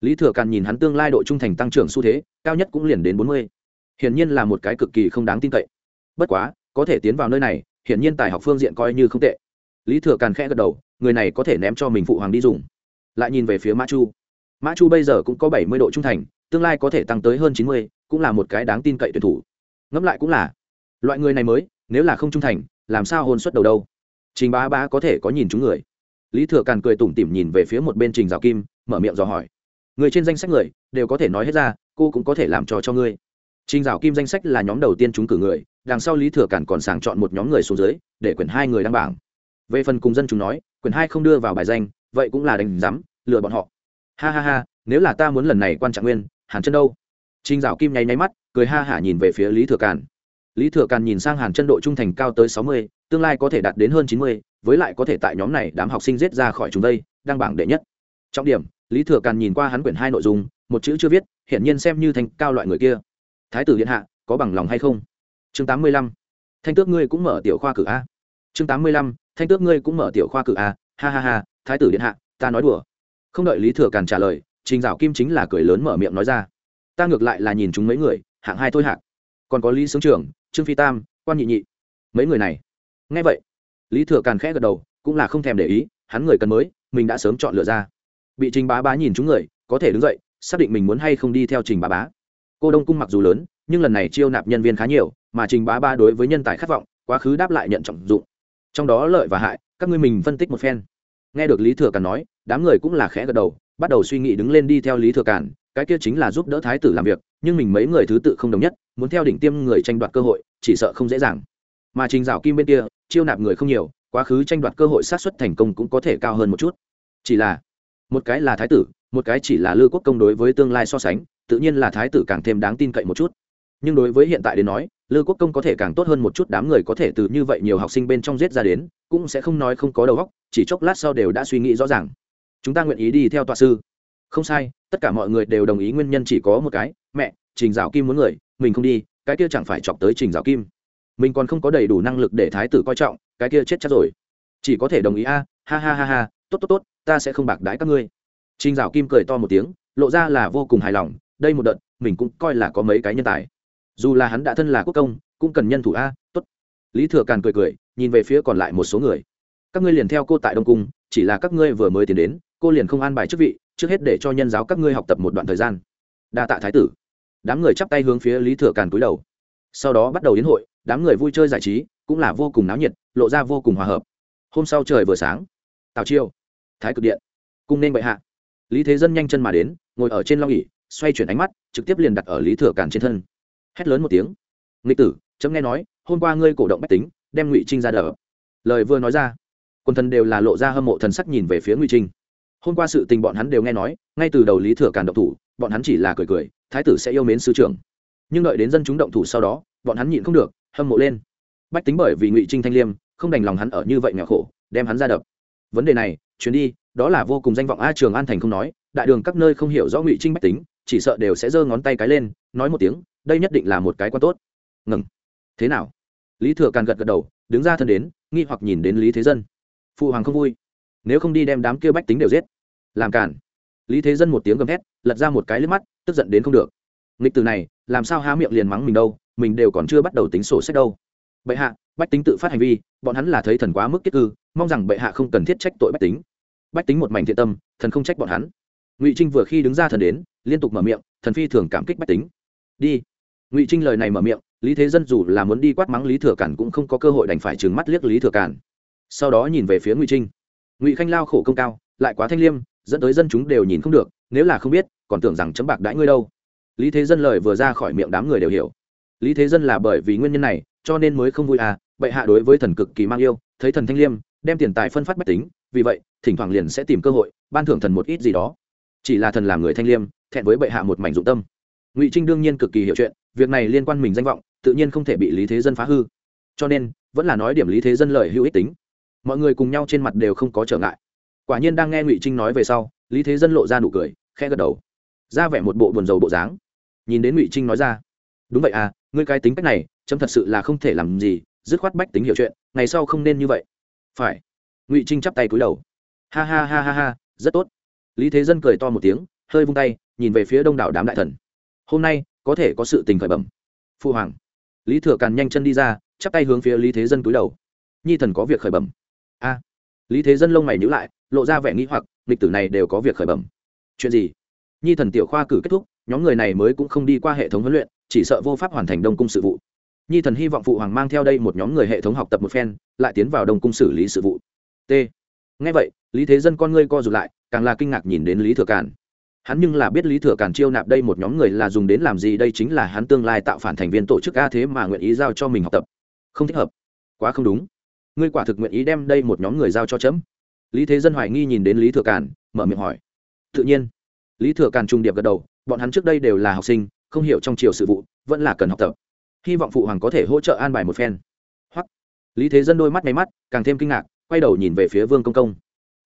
Speaker 1: Lý thừa càn nhìn hắn tương lai độ trung thành tăng trưởng xu thế, cao nhất cũng liền đến bốn mươi. Hiển nhiên là một cái cực kỳ không đáng tin cậy. Bất quá, có thể tiến vào nơi này, hiển nhiên tài học phương diện coi như không tệ lý thừa càn khẽ gật đầu, người này có thể ném cho mình phụ hoàng đi dùng. Lại nhìn về phía mã chu. Mã chu bây giờ cũng có bảy mươi độ trung thành, tương lai có thể tăng tới hơn chín mươi, cũng là một cái đáng tin cậy tuyển thủ. Ngẫm lại cũng là, loại người này mới, nếu là không trung thành, làm sao hôn xuất đầu đâu? Trình bá bá có thể có nhìn chúng người. Lý thừa càn cười tủm tỉm nhìn về phía một bên trình rào kim, mở miệng dò hỏi. Người trên danh sách người, đều có thể nói hết ra, cô cũng có thể làm trò cho ngươi. Trình rào kim danh sách là nhóm đầu tiên chúng cử người, đằng sau lý thừa càn còn sàng chọn một nhóm người xuống dưới, để quyển hai người đăng bảng về phần cùng dân chúng nói quyển hai không đưa vào bài danh, vậy cũng là đánh giám, lừa bọn họ. Ha ha ha, nếu là ta muốn lần này quan trọng nguyên, hàn chân đâu? Trinh dạo kim nháy nháy mắt, cười ha hả nhìn về phía lý thừa càn. Lý thừa càn nhìn sang hàn chân độ trung thành cao tới sáu mươi, tương lai có thể đạt đến hơn chín mươi, với lại có thể tại nhóm này đám học sinh giết ra khỏi chúng đây, đăng bảng đệ nhất. Trọng điểm, lý thừa càn nhìn qua hắn quyển hai nội dung, một chữ chưa viết hiện nhiên xem như thành cao loại người kia. Thái tử điện hạ, có bằng lòng hay không? Chương tám mươi lăm. Thanh tước ngươi cũng mở tiểu khoa cử a. Chương tám mươi lăm thanh tước ngươi cũng mở tiểu khoa cử à ha ha ha, thái tử điện hạ, ta nói đùa. Không đợi lý thừa càn trả lời, trình dạo kim chính là cười lớn mở miệng nói ra. Ta ngược lại là nhìn chúng mấy người, hạng hai thôi hạng. Còn có lý sướng trưởng trương phi tam, quan nhị nhị. Mấy người này. Ngay vậy, lý thừa càn khẽ gật đầu, cũng là không thèm để ý, hắn người cần mới, mình đã sớm chọn lựa ra. Bị trình bá bá nhìn chúng người, có thể đứng dậy, xác định mình muốn hay không đi theo trình bá bá. Cô đông cung mặc dù lớn, nhưng lần này chiêu nạp nhân viên khá nhiều, mà trình bá ba đối với nhân tài khát vọng, quá khứ đáp lại nhận trọng dụng trong đó lợi và hại, các ngươi mình phân tích một phen. Nghe được lý thừa càn nói, đám người cũng là khẽ gật đầu, bắt đầu suy nghĩ đứng lên đi theo lý thừa càn, cái kia chính là giúp đỡ thái tử làm việc, nhưng mình mấy người thứ tự không đồng nhất, muốn theo đỉnh tiêm người tranh đoạt cơ hội, chỉ sợ không dễ dàng. Mà trình dạo kim bên kia, chiêu nạp người không nhiều, quá khứ tranh đoạt cơ hội sát xuất thành công cũng có thể cao hơn một chút. Chỉ là, một cái là thái tử, một cái chỉ là lư quốc công đối với tương lai so sánh, tự nhiên là thái tử càng thêm đáng tin cậy một chút. Nhưng đối với hiện tại đến nói lư quốc công có thể càng tốt hơn một chút, đám người có thể từ như vậy nhiều học sinh bên trong giết ra đến, cũng sẽ không nói không có đầu óc, chỉ chốc lát sau đều đã suy nghĩ rõ ràng. Chúng ta nguyện ý đi theo tọa sư. Không sai, tất cả mọi người đều đồng ý nguyên nhân chỉ có một cái, mẹ, trình dạo kim muốn người, mình không đi, cái kia chẳng phải chọc tới trình dạo kim. Mình còn không có đầy đủ năng lực để thái tử coi trọng, cái kia chết chắc rồi. Chỉ có thể đồng ý, a, ha ha ha ha, tốt tốt tốt, ta sẽ không bạc đái các ngươi. Trình dạo kim cười to một tiếng, lộ ra là vô cùng hài lòng, đây một đợt, mình cũng coi là có mấy cái nhân tài dù là hắn đã thân là quốc công, cũng cần nhân thủ a, tốt. Lý thừa càn cười cười, nhìn về phía còn lại một số người. Các ngươi liền theo cô tại đông cung, chỉ là các ngươi vừa mới tiến đến, cô liền không an bài chức vị, trước hết để cho nhân giáo các ngươi học tập một đoạn thời gian. Đa tạ thái tử. Đám người chắp tay hướng phía lý thừa càn cúi đầu. Sau đó bắt đầu đến hội, đám người vui chơi giải trí, cũng là vô cùng náo nhiệt, lộ ra vô cùng hòa hợp. Hôm sau trời vừa sáng, tào chiêu, thái cực điện, cung nên bệ hạ. Lý thế dân nhanh chân mà đến, ngồi ở trên long ỉ xoay chuyển ánh mắt, trực tiếp liền đặt ở lý thừa càn trên thân hét lớn một tiếng. Nghịch tử, chấm nghe nói, hôm qua ngươi cổ động bách tính, đem ngụy trinh ra đỡ. Lời vừa nói ra, quần thần đều là lộ ra hâm mộ thần sắc nhìn về phía ngụy trinh. Hôm qua sự tình bọn hắn đều nghe nói, ngay từ đầu lý thừa càn động thủ, bọn hắn chỉ là cười cười, thái tử sẽ yêu mến sư trưởng. Nhưng đợi đến dân chúng động thủ sau đó, bọn hắn nhịn không được, hâm mộ lên. Bách tính bởi vì ngụy trinh thanh liêm, không đành lòng hắn ở như vậy nghèo khổ, đem hắn ra đập. Vấn đề này, chuyến đi, đó là vô cùng danh vọng a trường an thành không nói, đại đường các nơi không hiểu rõ ngụy trinh bách tính, chỉ sợ đều sẽ giơ ngón tay cái lên nói một tiếng, đây nhất định là một cái quan tốt. Ngừng. Thế nào? Lý thừa càn gật gật đầu, đứng ra thân đến, nghi hoặc nhìn đến lý thế dân. Phụ hoàng không vui. Nếu không đi đem đám kia bách tính đều giết. Làm cản lý thế dân một tiếng gầm thét, lật ra một cái liếc mắt, tức giận đến không được. Nghịch từ này, làm sao há miệng liền mắng mình đâu, mình đều còn chưa bắt đầu tính sổ sách đâu. Bệ hạ, bách tính tự phát hành vi, bọn hắn là thấy thần quá mức kết cư, mong rằng bệ hạ không cần thiết trách tội bách tính. Bách tính một mảnh thiện tâm, thần không trách bọn hắn. Ngụy trinh vừa khi đứng ra thần đến, liên tục mở miệng, thần phi thường cảm kích bách tính đi. Ngụy trinh lời này mở miệng, lý thế dân dù là muốn đi quát mắng lý thừa cản cũng không có cơ hội đành phải trừng mắt liếc lý thừa cản. Sau đó nhìn về phía ngụy trinh. Ngụy khanh lao khổ công cao, lại quá thanh liêm, dẫn tới dân chúng đều nhìn không được, nếu là không biết, còn tưởng rằng chấm bạc đãi ngươi đâu. Lý thế dân lời vừa ra khỏi miệng đám người đều hiểu. Lý thế dân là bởi vì nguyên nhân này, cho nên mới không vui à bệ hạ đối với thần cực kỳ mang yêu, thấy thần thanh liêm, đem tiền tài phân phát bách tính, vì vậy, thỉnh thoảng liền sẽ tìm cơ hội, ban thưởng thần một ít gì đó. Chỉ là thần làm người thanh liêm, thẹn với bệ hạ một mảnh dụng tâm ngụy trinh đương nhiên cực kỳ hiểu chuyện việc này liên quan mình danh vọng tự nhiên không thể bị lý thế dân phá hư cho nên vẫn là nói điểm lý thế dân lời hữu ích tính mọi người cùng nhau trên mặt đều không có trở ngại quả nhiên đang nghe ngụy trinh nói về sau lý thế dân lộ ra nụ cười khe gật đầu ra vẻ một bộ buồn rầu bộ dáng nhìn đến ngụy trinh nói ra đúng vậy à ngươi cái tính cách này chấm thật sự là không thể làm gì dứt khoát bách tính hiểu chuyện ngày sau không nên như vậy phải ngụy trinh chắp tay cúi đầu ha ha ha ha ha rất tốt lý thế dân cười to một tiếng hơi vung tay nhìn về phía đông đảo đám đại thần hôm nay có thể có sự tình khởi bẩm. Phu hoàng. Lý thừa càn nhanh chân đi ra, chắp tay hướng phía lý thế dân cúi đầu. Nhi thần có việc khởi bẩm. A. À. Lý thế dân lông mày nhữ lại, lộ ra vẻ nghĩ hoặc lịch tử này đều có việc khởi bẩm. Chuyện gì? Nhi thần tiểu khoa cử kết thúc, nhóm người này mới cũng không đi qua hệ thống huấn luyện, chỉ sợ vô pháp hoàn thành đông cung sự vụ. Nhi thần hy vọng phụ hoàng mang theo đây một nhóm người hệ thống học tập một phen, lại tiến vào đông cung xử lý sự vụ. T. Ngay vậy, lý thế dân con ngươi co rụt lại, càng là kinh ngạc nhìn đến lý thừa càn hắn nhưng là biết lý thừa càn chiêu nạp đây một nhóm người là dùng đến làm gì, đây chính là hắn tương lai tạo phản thành viên tổ chức a thế mà nguyện ý giao cho mình học tập. Không thích hợp. Quá không đúng. Ngươi quả thực nguyện ý đem đây một nhóm người giao cho chấm. Lý thế dân hoài nghi nhìn đến lý thừa càn, mở miệng hỏi. Tự nhiên. Lý thừa càn trung điệp gật đầu, bọn hắn trước đây đều là học sinh, không hiểu trong chiều sự vụ, vẫn là cần học tập. Hy vọng phụ hoàng có thể hỗ trợ an bài một phen. Hoặc lý thế dân đôi mắt nháy mắt, càng thêm kinh ngạc, quay đầu nhìn về phía vương công công.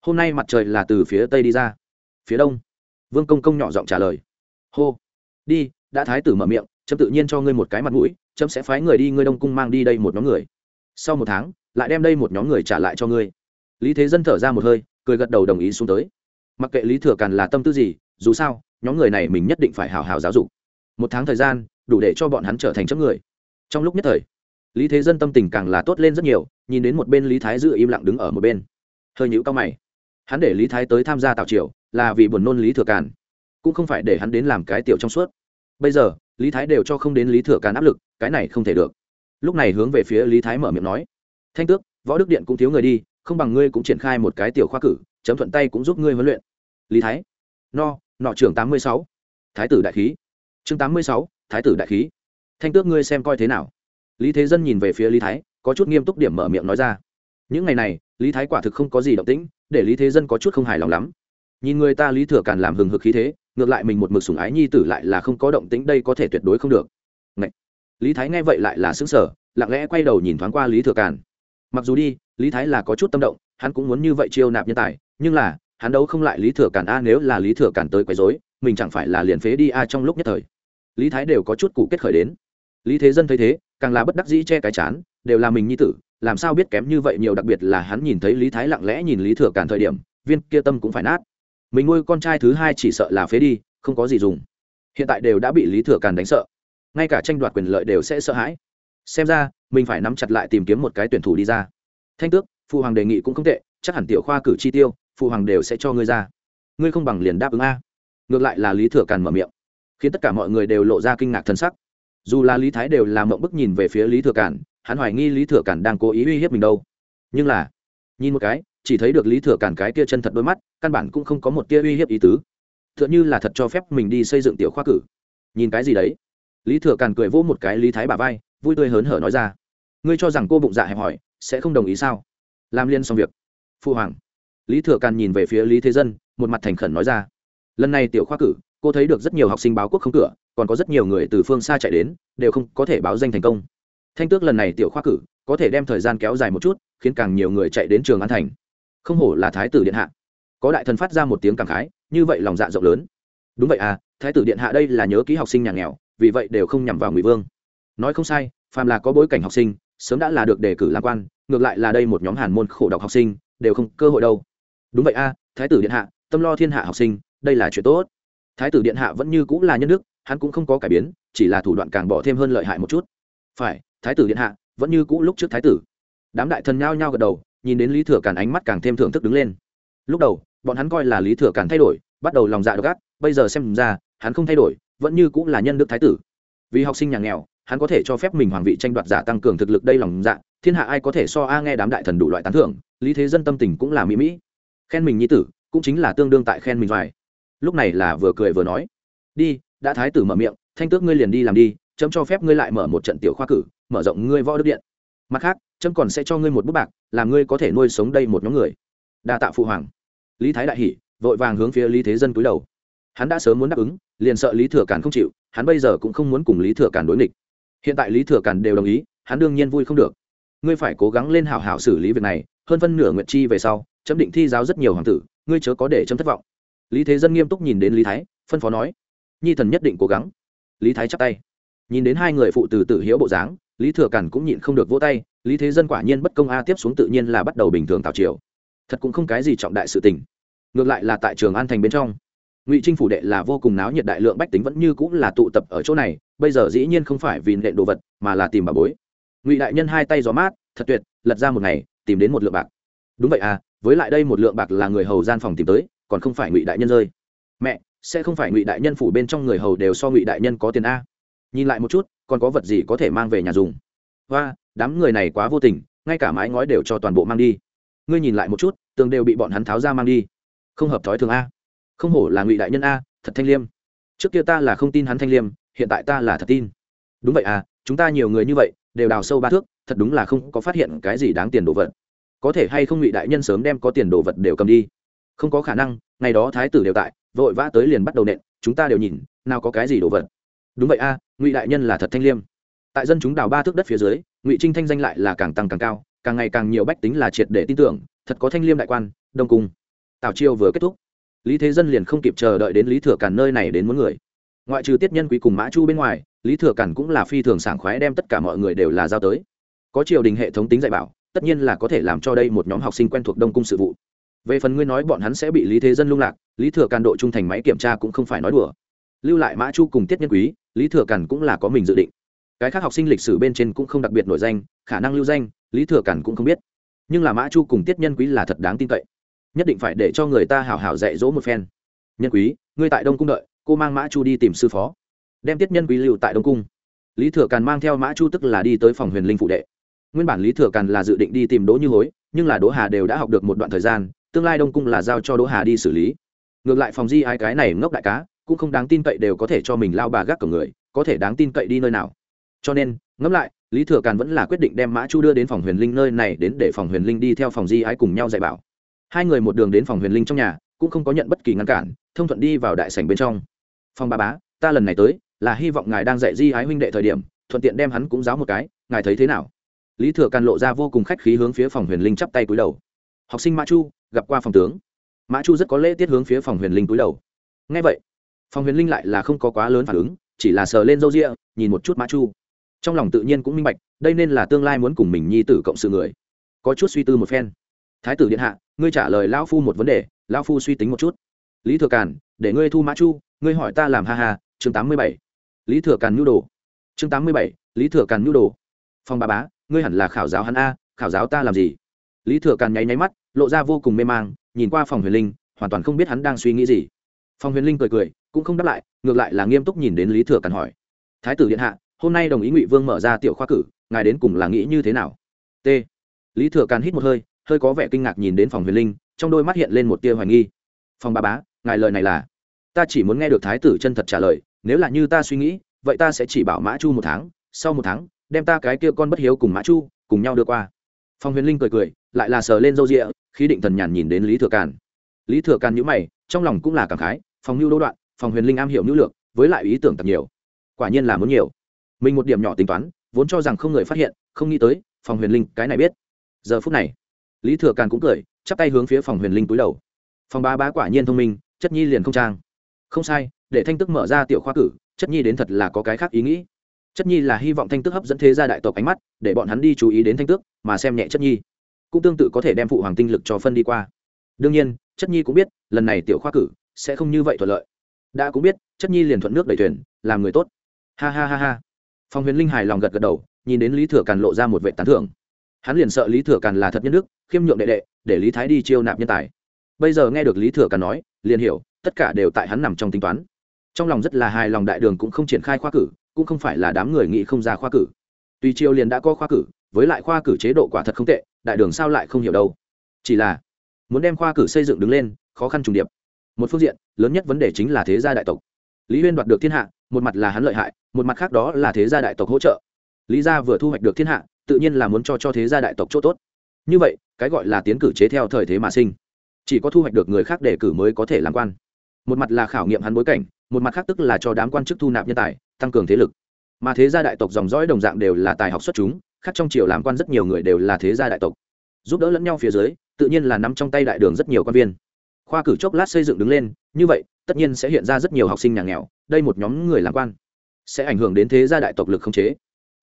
Speaker 1: Hôm nay mặt trời là từ phía tây đi ra. Phía đông vương công công nhỏ giọng trả lời. Hô. Đi, đã thái tử mở miệng, chấm tự nhiên cho ngươi một cái mặt mũi, chấm sẽ phái người đi ngươi đông cung mang đi đây một nhóm người. Sau một tháng, lại đem đây một nhóm người trả lại cho ngươi. Lý thế dân thở ra một hơi, cười gật đầu đồng ý xuống tới. Mặc kệ lý thừa càn là tâm tư gì, dù sao, nhóm người này mình nhất định phải hào hào giáo dục. Một tháng thời gian, đủ để cho bọn hắn trở thành chấp người. Trong lúc nhất thời, lý thế dân tâm tình càng là tốt lên rất nhiều, nhìn đến một bên lý thái dự im lặng đứng ở một bên. Hơi nhũ cao mày. Hắn để lý thái tới tham gia tạo triều là vì buồn nôn lý thừa càn, cũng không phải để hắn đến làm cái tiểu trong suốt. Bây giờ, lý thái đều cho không đến lý thừa càn áp lực, cái này không thể được. Lúc này hướng về phía lý thái mở miệng nói, thanh tước, võ đức điện cũng thiếu người đi, không bằng ngươi cũng triển khai một cái tiểu khoa cử, chấm thuận tay cũng giúp ngươi huấn luyện. Lý thái, no, nọ trưởng tám mươi sáu, thái tử đại khí. Chương tám mươi sáu, thái tử đại khí. Thanh tước ngươi xem coi thế nào? Lý thế dân nhìn về phía lý thái, có chút nghiêm túc điểm mở miệng nói ra, những ngày này, lý thái quả thực không có gì động tĩnh, để lý thế dân có chút không hài lòng lắm nhìn người ta lý thừa càn làm hừng hực khí thế, ngược lại mình một mực sủng ái nhi tử lại là không có động tĩnh đây có thể tuyệt đối không được. Ngậy! lý thái nghe vậy lại là xứng sở lặng lẽ quay đầu nhìn thoáng qua lý thừa càn. Mặc dù đi, lý thái là có chút tâm động, hắn cũng muốn như vậy chiêu nạp nhân tài, nhưng là, hắn đấu không lại lý thừa càn a, nếu là lý thừa càn tới quấy dối mình chẳng phải là liền phế đi a trong lúc nhất thời. Lý thái đều có chút cụ kết khởi đến. Lý thế dân thấy thế, càng là bất đắc dĩ che cái chán, đều là mình nhi tử, làm sao biết kém như vậy nhiều, đặc biệt là hắn nhìn thấy lý thái lặng lẽ nhìn lý thừa càn thời điểm, viên kia tâm cũng phải nát mình nuôi con trai thứ hai chỉ sợ là phế đi, không có gì dùng. Hiện tại đều đã bị lý thừa càn đánh sợ. Ngay cả tranh đoạt quyền lợi đều sẽ sợ hãi. Xem ra, mình phải nắm chặt lại tìm kiếm một cái tuyển thủ đi ra. Thanh tước phụ hoàng đề nghị cũng không tệ, chắc hẳn tiểu khoa cử chi tiêu phụ hoàng đều sẽ cho ngươi ra. Ngươi không bằng liền đáp ứng a. Ngược lại là lý thừa càn mở miệng. Khiến tất cả mọi người đều lộ ra kinh ngạc thân sắc. Dù là lý thái đều làm mộng bức nhìn về phía lý thừa càn, hắn hoài nghi lý thừa càn đang cố ý uy hiếp mình đâu. Nhưng là, nhìn một cái chỉ thấy được lý thừa càn cái kia chân thật đôi mắt, căn bản cũng không có một tia uy hiếp ý tứ. T h ư ợ n h ư là thật cho phép mình đi xây dựng tiểu khoa cử. Nhìn cái gì đấy? Lý thừa càn cười vỗ một cái lý thái bà vai, vui tươi hớn hở nói ra. Ngươi cho rằng cô bụng dạ hẹp hỏi sẽ không đồng ý sao? Làm liên xong việc. Phu hoàng. Lý thừa càn nhìn về phía lý thế dân, một mặt thành khẩn nói ra. Lần này tiểu khoa cử, cô thấy được rất nhiều học sinh báo quốc không cửa, còn có rất nhiều người từ phương xa chạy đến, đều không có thể báo danh thành công. Thanh tước lần này tiểu khoa cử, có thể đem thời gian kéo dài một chút, khiến càng nhiều người chạy đến trường an thành không hổ là thái tử điện hạ. Có đại thần phát ra một tiếng cảm khái như vậy lòng dạ rộng lớn. Đúng vậy à thái tử điện hạ đây là nhớ ký học sinh nhà nghèo vì vậy đều không nhằm vào ngụy vương. Nói không sai phàm là có bối cảnh học sinh sớm đã là được đề cử làm quan ngược lại là đây một nhóm hàn môn khổ đọc học sinh đều không cơ hội đâu. Đúng vậy a à, thái tử điện hạ tâm lo thiên hạ học sinh đây là chuyện tốt. Thái tử điện hạ vẫn như cũng là nhân đức hắn cũng không có cải biến chỉ là thủ đoạn càng bỏ thêm hơn lợi hại một chút. Phải thái tử điện hạ vẫn như cũ lúc trước thái tử. Đám đại thần nhao nhao gật đầu nhìn đến lý thừa càn ánh mắt càng thêm thưởng thức đứng lên. Lúc đầu, bọn hắn coi là lý thừa càn thay đổi, bắt đầu lòng dạ độc ác, bây giờ xem ra, hắn không thay đổi, vẫn như cũng là nhân đức thái tử. Vì học sinh nhà nghèo, hắn có thể cho phép mình hoàng vị tranh đoạt giả tăng cường thực lực đây lòng dạ thiên hạ ai có thể so a nghe đám đại thần đủ loại tán thưởng, lý thế dân tâm tình cũng là mỹ mỹ. Khen mình nhi tử, cũng chính là tương đương tại khen mình vài lúc này là vừa cười vừa nói, đi, đã thái tử mở miệng, thanh tước ngươi liền đi làm đi, chấm cho phép ngươi lại mở một trận tiểu khoa cử, mở rộng ngươi võ đức điện mặt khác, trâm còn sẽ cho ngươi một bút bạc, làm ngươi có thể nuôi sống đây một nhóm người. Đa tạ phụ hoàng. Lý thái đại hỉ vội vàng hướng phía lý thế dân cúi đầu. Hắn đã sớm muốn đáp ứng, liền sợ lý thừa càn không chịu, hắn bây giờ cũng không muốn cùng lý thừa càn đối nghịch. Hiện tại lý thừa càn đều đồng ý, hắn đương nhiên vui không được. Ngươi phải cố gắng lên hảo hảo xử lý việc này, hơn phân nửa nguyện chi về sau chấm định thi giáo rất nhiều hoàng tử, ngươi chớ có để chấm thất vọng. Lý thế dân nghiêm túc nhìn đến lý thái, phân phó nói, nhi thần nhất định cố gắng. Lý thái chắp tay. Nhìn đến hai người phụ từ tử hiếu bộ dáng lý thừa cản cũng nhịn không được vỗ tay, lý thế dân quả nhiên bất công a tiếp xuống tự nhiên là bắt đầu bình thường tào triều. Thật cũng không cái gì trọng đại sự tình. Ngược lại là tại trường an thành bên trong, ngụy trinh phủ đệ là vô cùng náo nhiệt đại lượng bách tính vẫn như cũng là tụ tập ở chỗ này, bây giờ dĩ nhiên không phải vì nện đồ vật, mà là tìm bà bối. Ngụy đại nhân hai tay gió mát, thật tuyệt, lật ra một ngày, tìm đến một lượng bạc. Đúng vậy à với lại đây một lượng bạc là người hầu gian phòng tìm tới, còn không phải ngụy đại nhân rơi. Mẹ, sẽ không phải ngụy đại nhân phủ bên trong người hầu đều so ngụy đại nhân có tiền a nhìn lại một chút, còn có vật gì có thể mang về nhà dùng? Và đám người này quá vô tình, ngay cả mái ngói đều cho toàn bộ mang đi. Ngươi nhìn lại một chút, tường đều bị bọn hắn tháo ra mang đi. Không hợp thói thường a. Không hổ là ngụy đại nhân a, thật thanh liêm. Trước kia ta là không tin hắn thanh liêm, hiện tại ta là thật tin. Đúng vậy à chúng ta nhiều người như vậy, đều đào sâu ba thước, thật đúng là không có phát hiện cái gì đáng tiền đồ vật. Có thể hay không ngụy đại nhân sớm đem có tiền đồ vật đều cầm đi? Không có khả năng, ngày đó thái tử đều tại, vội vã tới liền bắt đầu nện, chúng ta đều nhìn, nào có cái gì đồ vật. Đúng vậy a ngụy đại nhân là thật thanh liêm. Tại dân chúng đào ba thước đất phía dưới, ngụy trinh thanh danh lại là càng tăng càng cao, càng ngày càng nhiều bách tính là triệt để tin tưởng, thật có thanh liêm đại quan, đông cung. Tào chiêu vừa kết thúc, lý thế dân liền không kịp chờ đợi đến lý thừa cản nơi này đến muốn người. Ngoại trừ tiết nhân quý cùng mã chu bên ngoài, lý thừa cản cũng là phi thường sảng khoái đem tất cả mọi người đều là giao tới. Có triều đình hệ thống tính dạy bảo, tất nhiên là có thể làm cho đây một nhóm học sinh quen thuộc đông cung sự vụ. Về phần ngươi nói bọn hắn sẽ bị lý thế dân lung lạc, lý thừa càn độ trung thành máy kiểm tra cũng không phải nói đùa lưu lại mã chu cùng tiết nhân quý, lý thừa cản cũng là có mình dự định. Cái khác học sinh lịch sử bên trên cũng không đặc biệt nổi danh, khả năng lưu danh, lý thừa cản cũng không biết. Nhưng là mã chu cùng tiết nhân quý là thật đáng tin cậy. Nhất định phải để cho người ta hào hào dạy dỗ một phen. Nhân quý, ngươi tại đông cung đợi, cô mang mã chu đi tìm sư phó. Đem tiết nhân quý lưu tại đông cung. Lý thừa càn mang theo mã chu tức là đi tới phòng huyền linh phụ đệ. Nguyên bản lý thừa càn là dự định đi tìm đỗ như hối, nhưng là đỗ hà đều đã học được một đoạn thời gian, tương lai đông cung là giao cho đỗ hà đi xử lý. Ngược lại phòng di ai cái này ngốc đại cá cũng không đáng tin cậy đều có thể cho mình lao bà gác cổng người, có thể đáng tin cậy đi nơi nào. Cho nên, ngẫm lại, lý thừa càn vẫn là quyết định đem mã chu đưa đến phòng huyền linh nơi này đến để phòng huyền linh đi theo phòng di ái cùng nhau dạy bảo. Hai người một đường đến phòng huyền linh trong nhà, cũng không có nhận bất kỳ ngăn cản, thông thuận đi vào đại sảnh bên trong. Phòng ba bá, ta lần này tới, là hy vọng ngài đang dạy di ái huynh đệ thời điểm, thuận tiện đem hắn cũng giáo một cái, ngài thấy thế nào? Lý thừa càn lộ ra vô cùng khách khí hướng phía phòng huyền linh chắp tay cúi đầu. Học sinh mã chu, gặp qua phòng tướng. Mã chu rất có lễ tiết hướng phía phòng huyền linh cúi đầu. Ngay vậy phòng huyền linh lại là không có quá lớn phản ứng, chỉ là sờ lên râu ria, nhìn một chút mã chu. Trong lòng tự nhiên cũng minh bạch, đây nên là tương lai muốn cùng mình nhi tử cộng sự người. Có chút suy tư một phen. Thái tử điện hạ, ngươi trả lời lão phu một vấn đề, lão phu suy tính một chút. Lý thừa càn, để ngươi thu mã chu, ngươi hỏi ta làm ha ha, chương tám mươi bảy. Lý thừa càn nhu đồ. Chương tám mươi bảy, lý thừa càn nhu đồ. Phong ba bá, ngươi hẳn là khảo giáo hắn a, khảo giáo ta làm gì? Lý thừa càn nháy nháy mắt, lộ ra vô cùng mê mang, nhìn qua phòng huyền linh, hoàn toàn không biết hắn đang suy nghĩ gì. Phong huyền linh cười cười, cũng không đáp lại, ngược lại là nghiêm túc nhìn đến lý thừa càn hỏi. Thái tử điện hạ, hôm nay đồng ý ngụy vương mở ra tiểu khoa cử, ngài đến cùng là nghĩ như thế nào? T. Lý thừa càn hít một hơi hơi có vẻ kinh ngạc nhìn đến phòng huyền linh, trong đôi mắt hiện lên một tia hoài nghi. Phòng ba bá, ngài lời này là? Ta chỉ muốn nghe được thái tử chân thật trả lời, nếu là như ta suy nghĩ, vậy ta sẽ chỉ bảo mã chu một tháng, sau một tháng, đem ta cái kia con bất hiếu cùng mã chu cùng nhau đưa qua. Phong huyền linh cười cười, lại là sờ lên râu rịa khi định thần nhàn nhìn đến lý thừa càn. Lý thừa càn nhữ mày trong lòng cũng là cảm khái, phòng mưu đỗ đoạn, phòng huyền linh am hiểu nữ lược với lại ý tưởng tập nhiều. Quả nhiên là muốn nhiều. Mình một điểm nhỏ tính toán, vốn cho rằng không người phát hiện, không nghĩ tới, phòng huyền linh cái này biết. Giờ phút này, lý thừa càn cũng cười, chắp tay hướng phía phòng huyền linh túi đầu. Phòng ba bá quả nhiên thông minh, chất nhi liền không trang. Không sai, để thanh tức mở ra tiểu khoa cử, chất nhi đến thật là có cái khác ý nghĩ. Chất nhi là hy vọng thanh tước hấp dẫn thế gia đại tộc ánh mắt, để bọn hắn đi chú ý đến thanh tước, mà xem nhẹ chất nhi. Cũng tương tự có thể đem phụ hoàng tinh lực cho phân đi qua đương nhiên, chất nhi cũng biết, lần này tiểu khoa cử sẽ không như vậy thuận lợi. Đã cũng biết, chất nhi liền thuận nước đẩy thuyền, làm người tốt. Ha ha ha ha. Phong huyền linh hài lòng gật gật đầu, nhìn đến lý thừa càn lộ ra một vệ tán thưởng. Hắn liền sợ lý thừa càn là thật nhân đức, khiêm nhượng đệ đệ, để lý thái đi chiêu nạp nhân tài. Bây giờ nghe được lý thừa càn nói, liền hiểu, tất cả đều tại hắn nằm trong tính toán. Trong lòng rất là hài lòng đại đường cũng không triển khai khoa cử, cũng không phải là đám người nghĩ không ra khoa cử. Tuy chiêu liền đã có khoa cử, với lại khoa cử chế độ quả thật không tệ, đại đường sao lại không hiểu đâu. Chỉ là muốn đem khoa cử xây dựng đứng lên, khó khăn trùng điệp. Một phương diện, lớn nhất vấn đề chính là thế gia đại tộc. Lý huyên đoạt được thiên hạ, một mặt là hắn lợi hại, một mặt khác đó là thế gia đại tộc hỗ trợ. Lý gia vừa thu hoạch được thiên hạ, tự nhiên là muốn cho cho thế gia đại tộc chỗ tốt. Như vậy, cái gọi là tiến cử chế theo thời thế mà sinh. Chỉ có thu hoạch được người khác đề cử mới có thể làm quan. Một mặt là khảo nghiệm hắn bối cảnh, một mặt khác tức là cho đám quan chức thu nạp nhân tài, tăng cường thế lực. Mà thế gia đại tộc dòng dõi đồng dạng đều là tài học xuất chúng, khác trong triều làm quan rất nhiều người đều là thế gia đại tộc. Giúp đỡ lẫn nhau phía dưới tự nhiên là nắm trong tay đại đường rất nhiều quan viên. Khoa cử chốc lát xây dựng đứng lên, như vậy, tất nhiên sẽ hiện ra rất nhiều học sinh nhà nghèo, đây một nhóm người làm quan. Sẽ ảnh hưởng đến thế gia đại tộc lực không chế.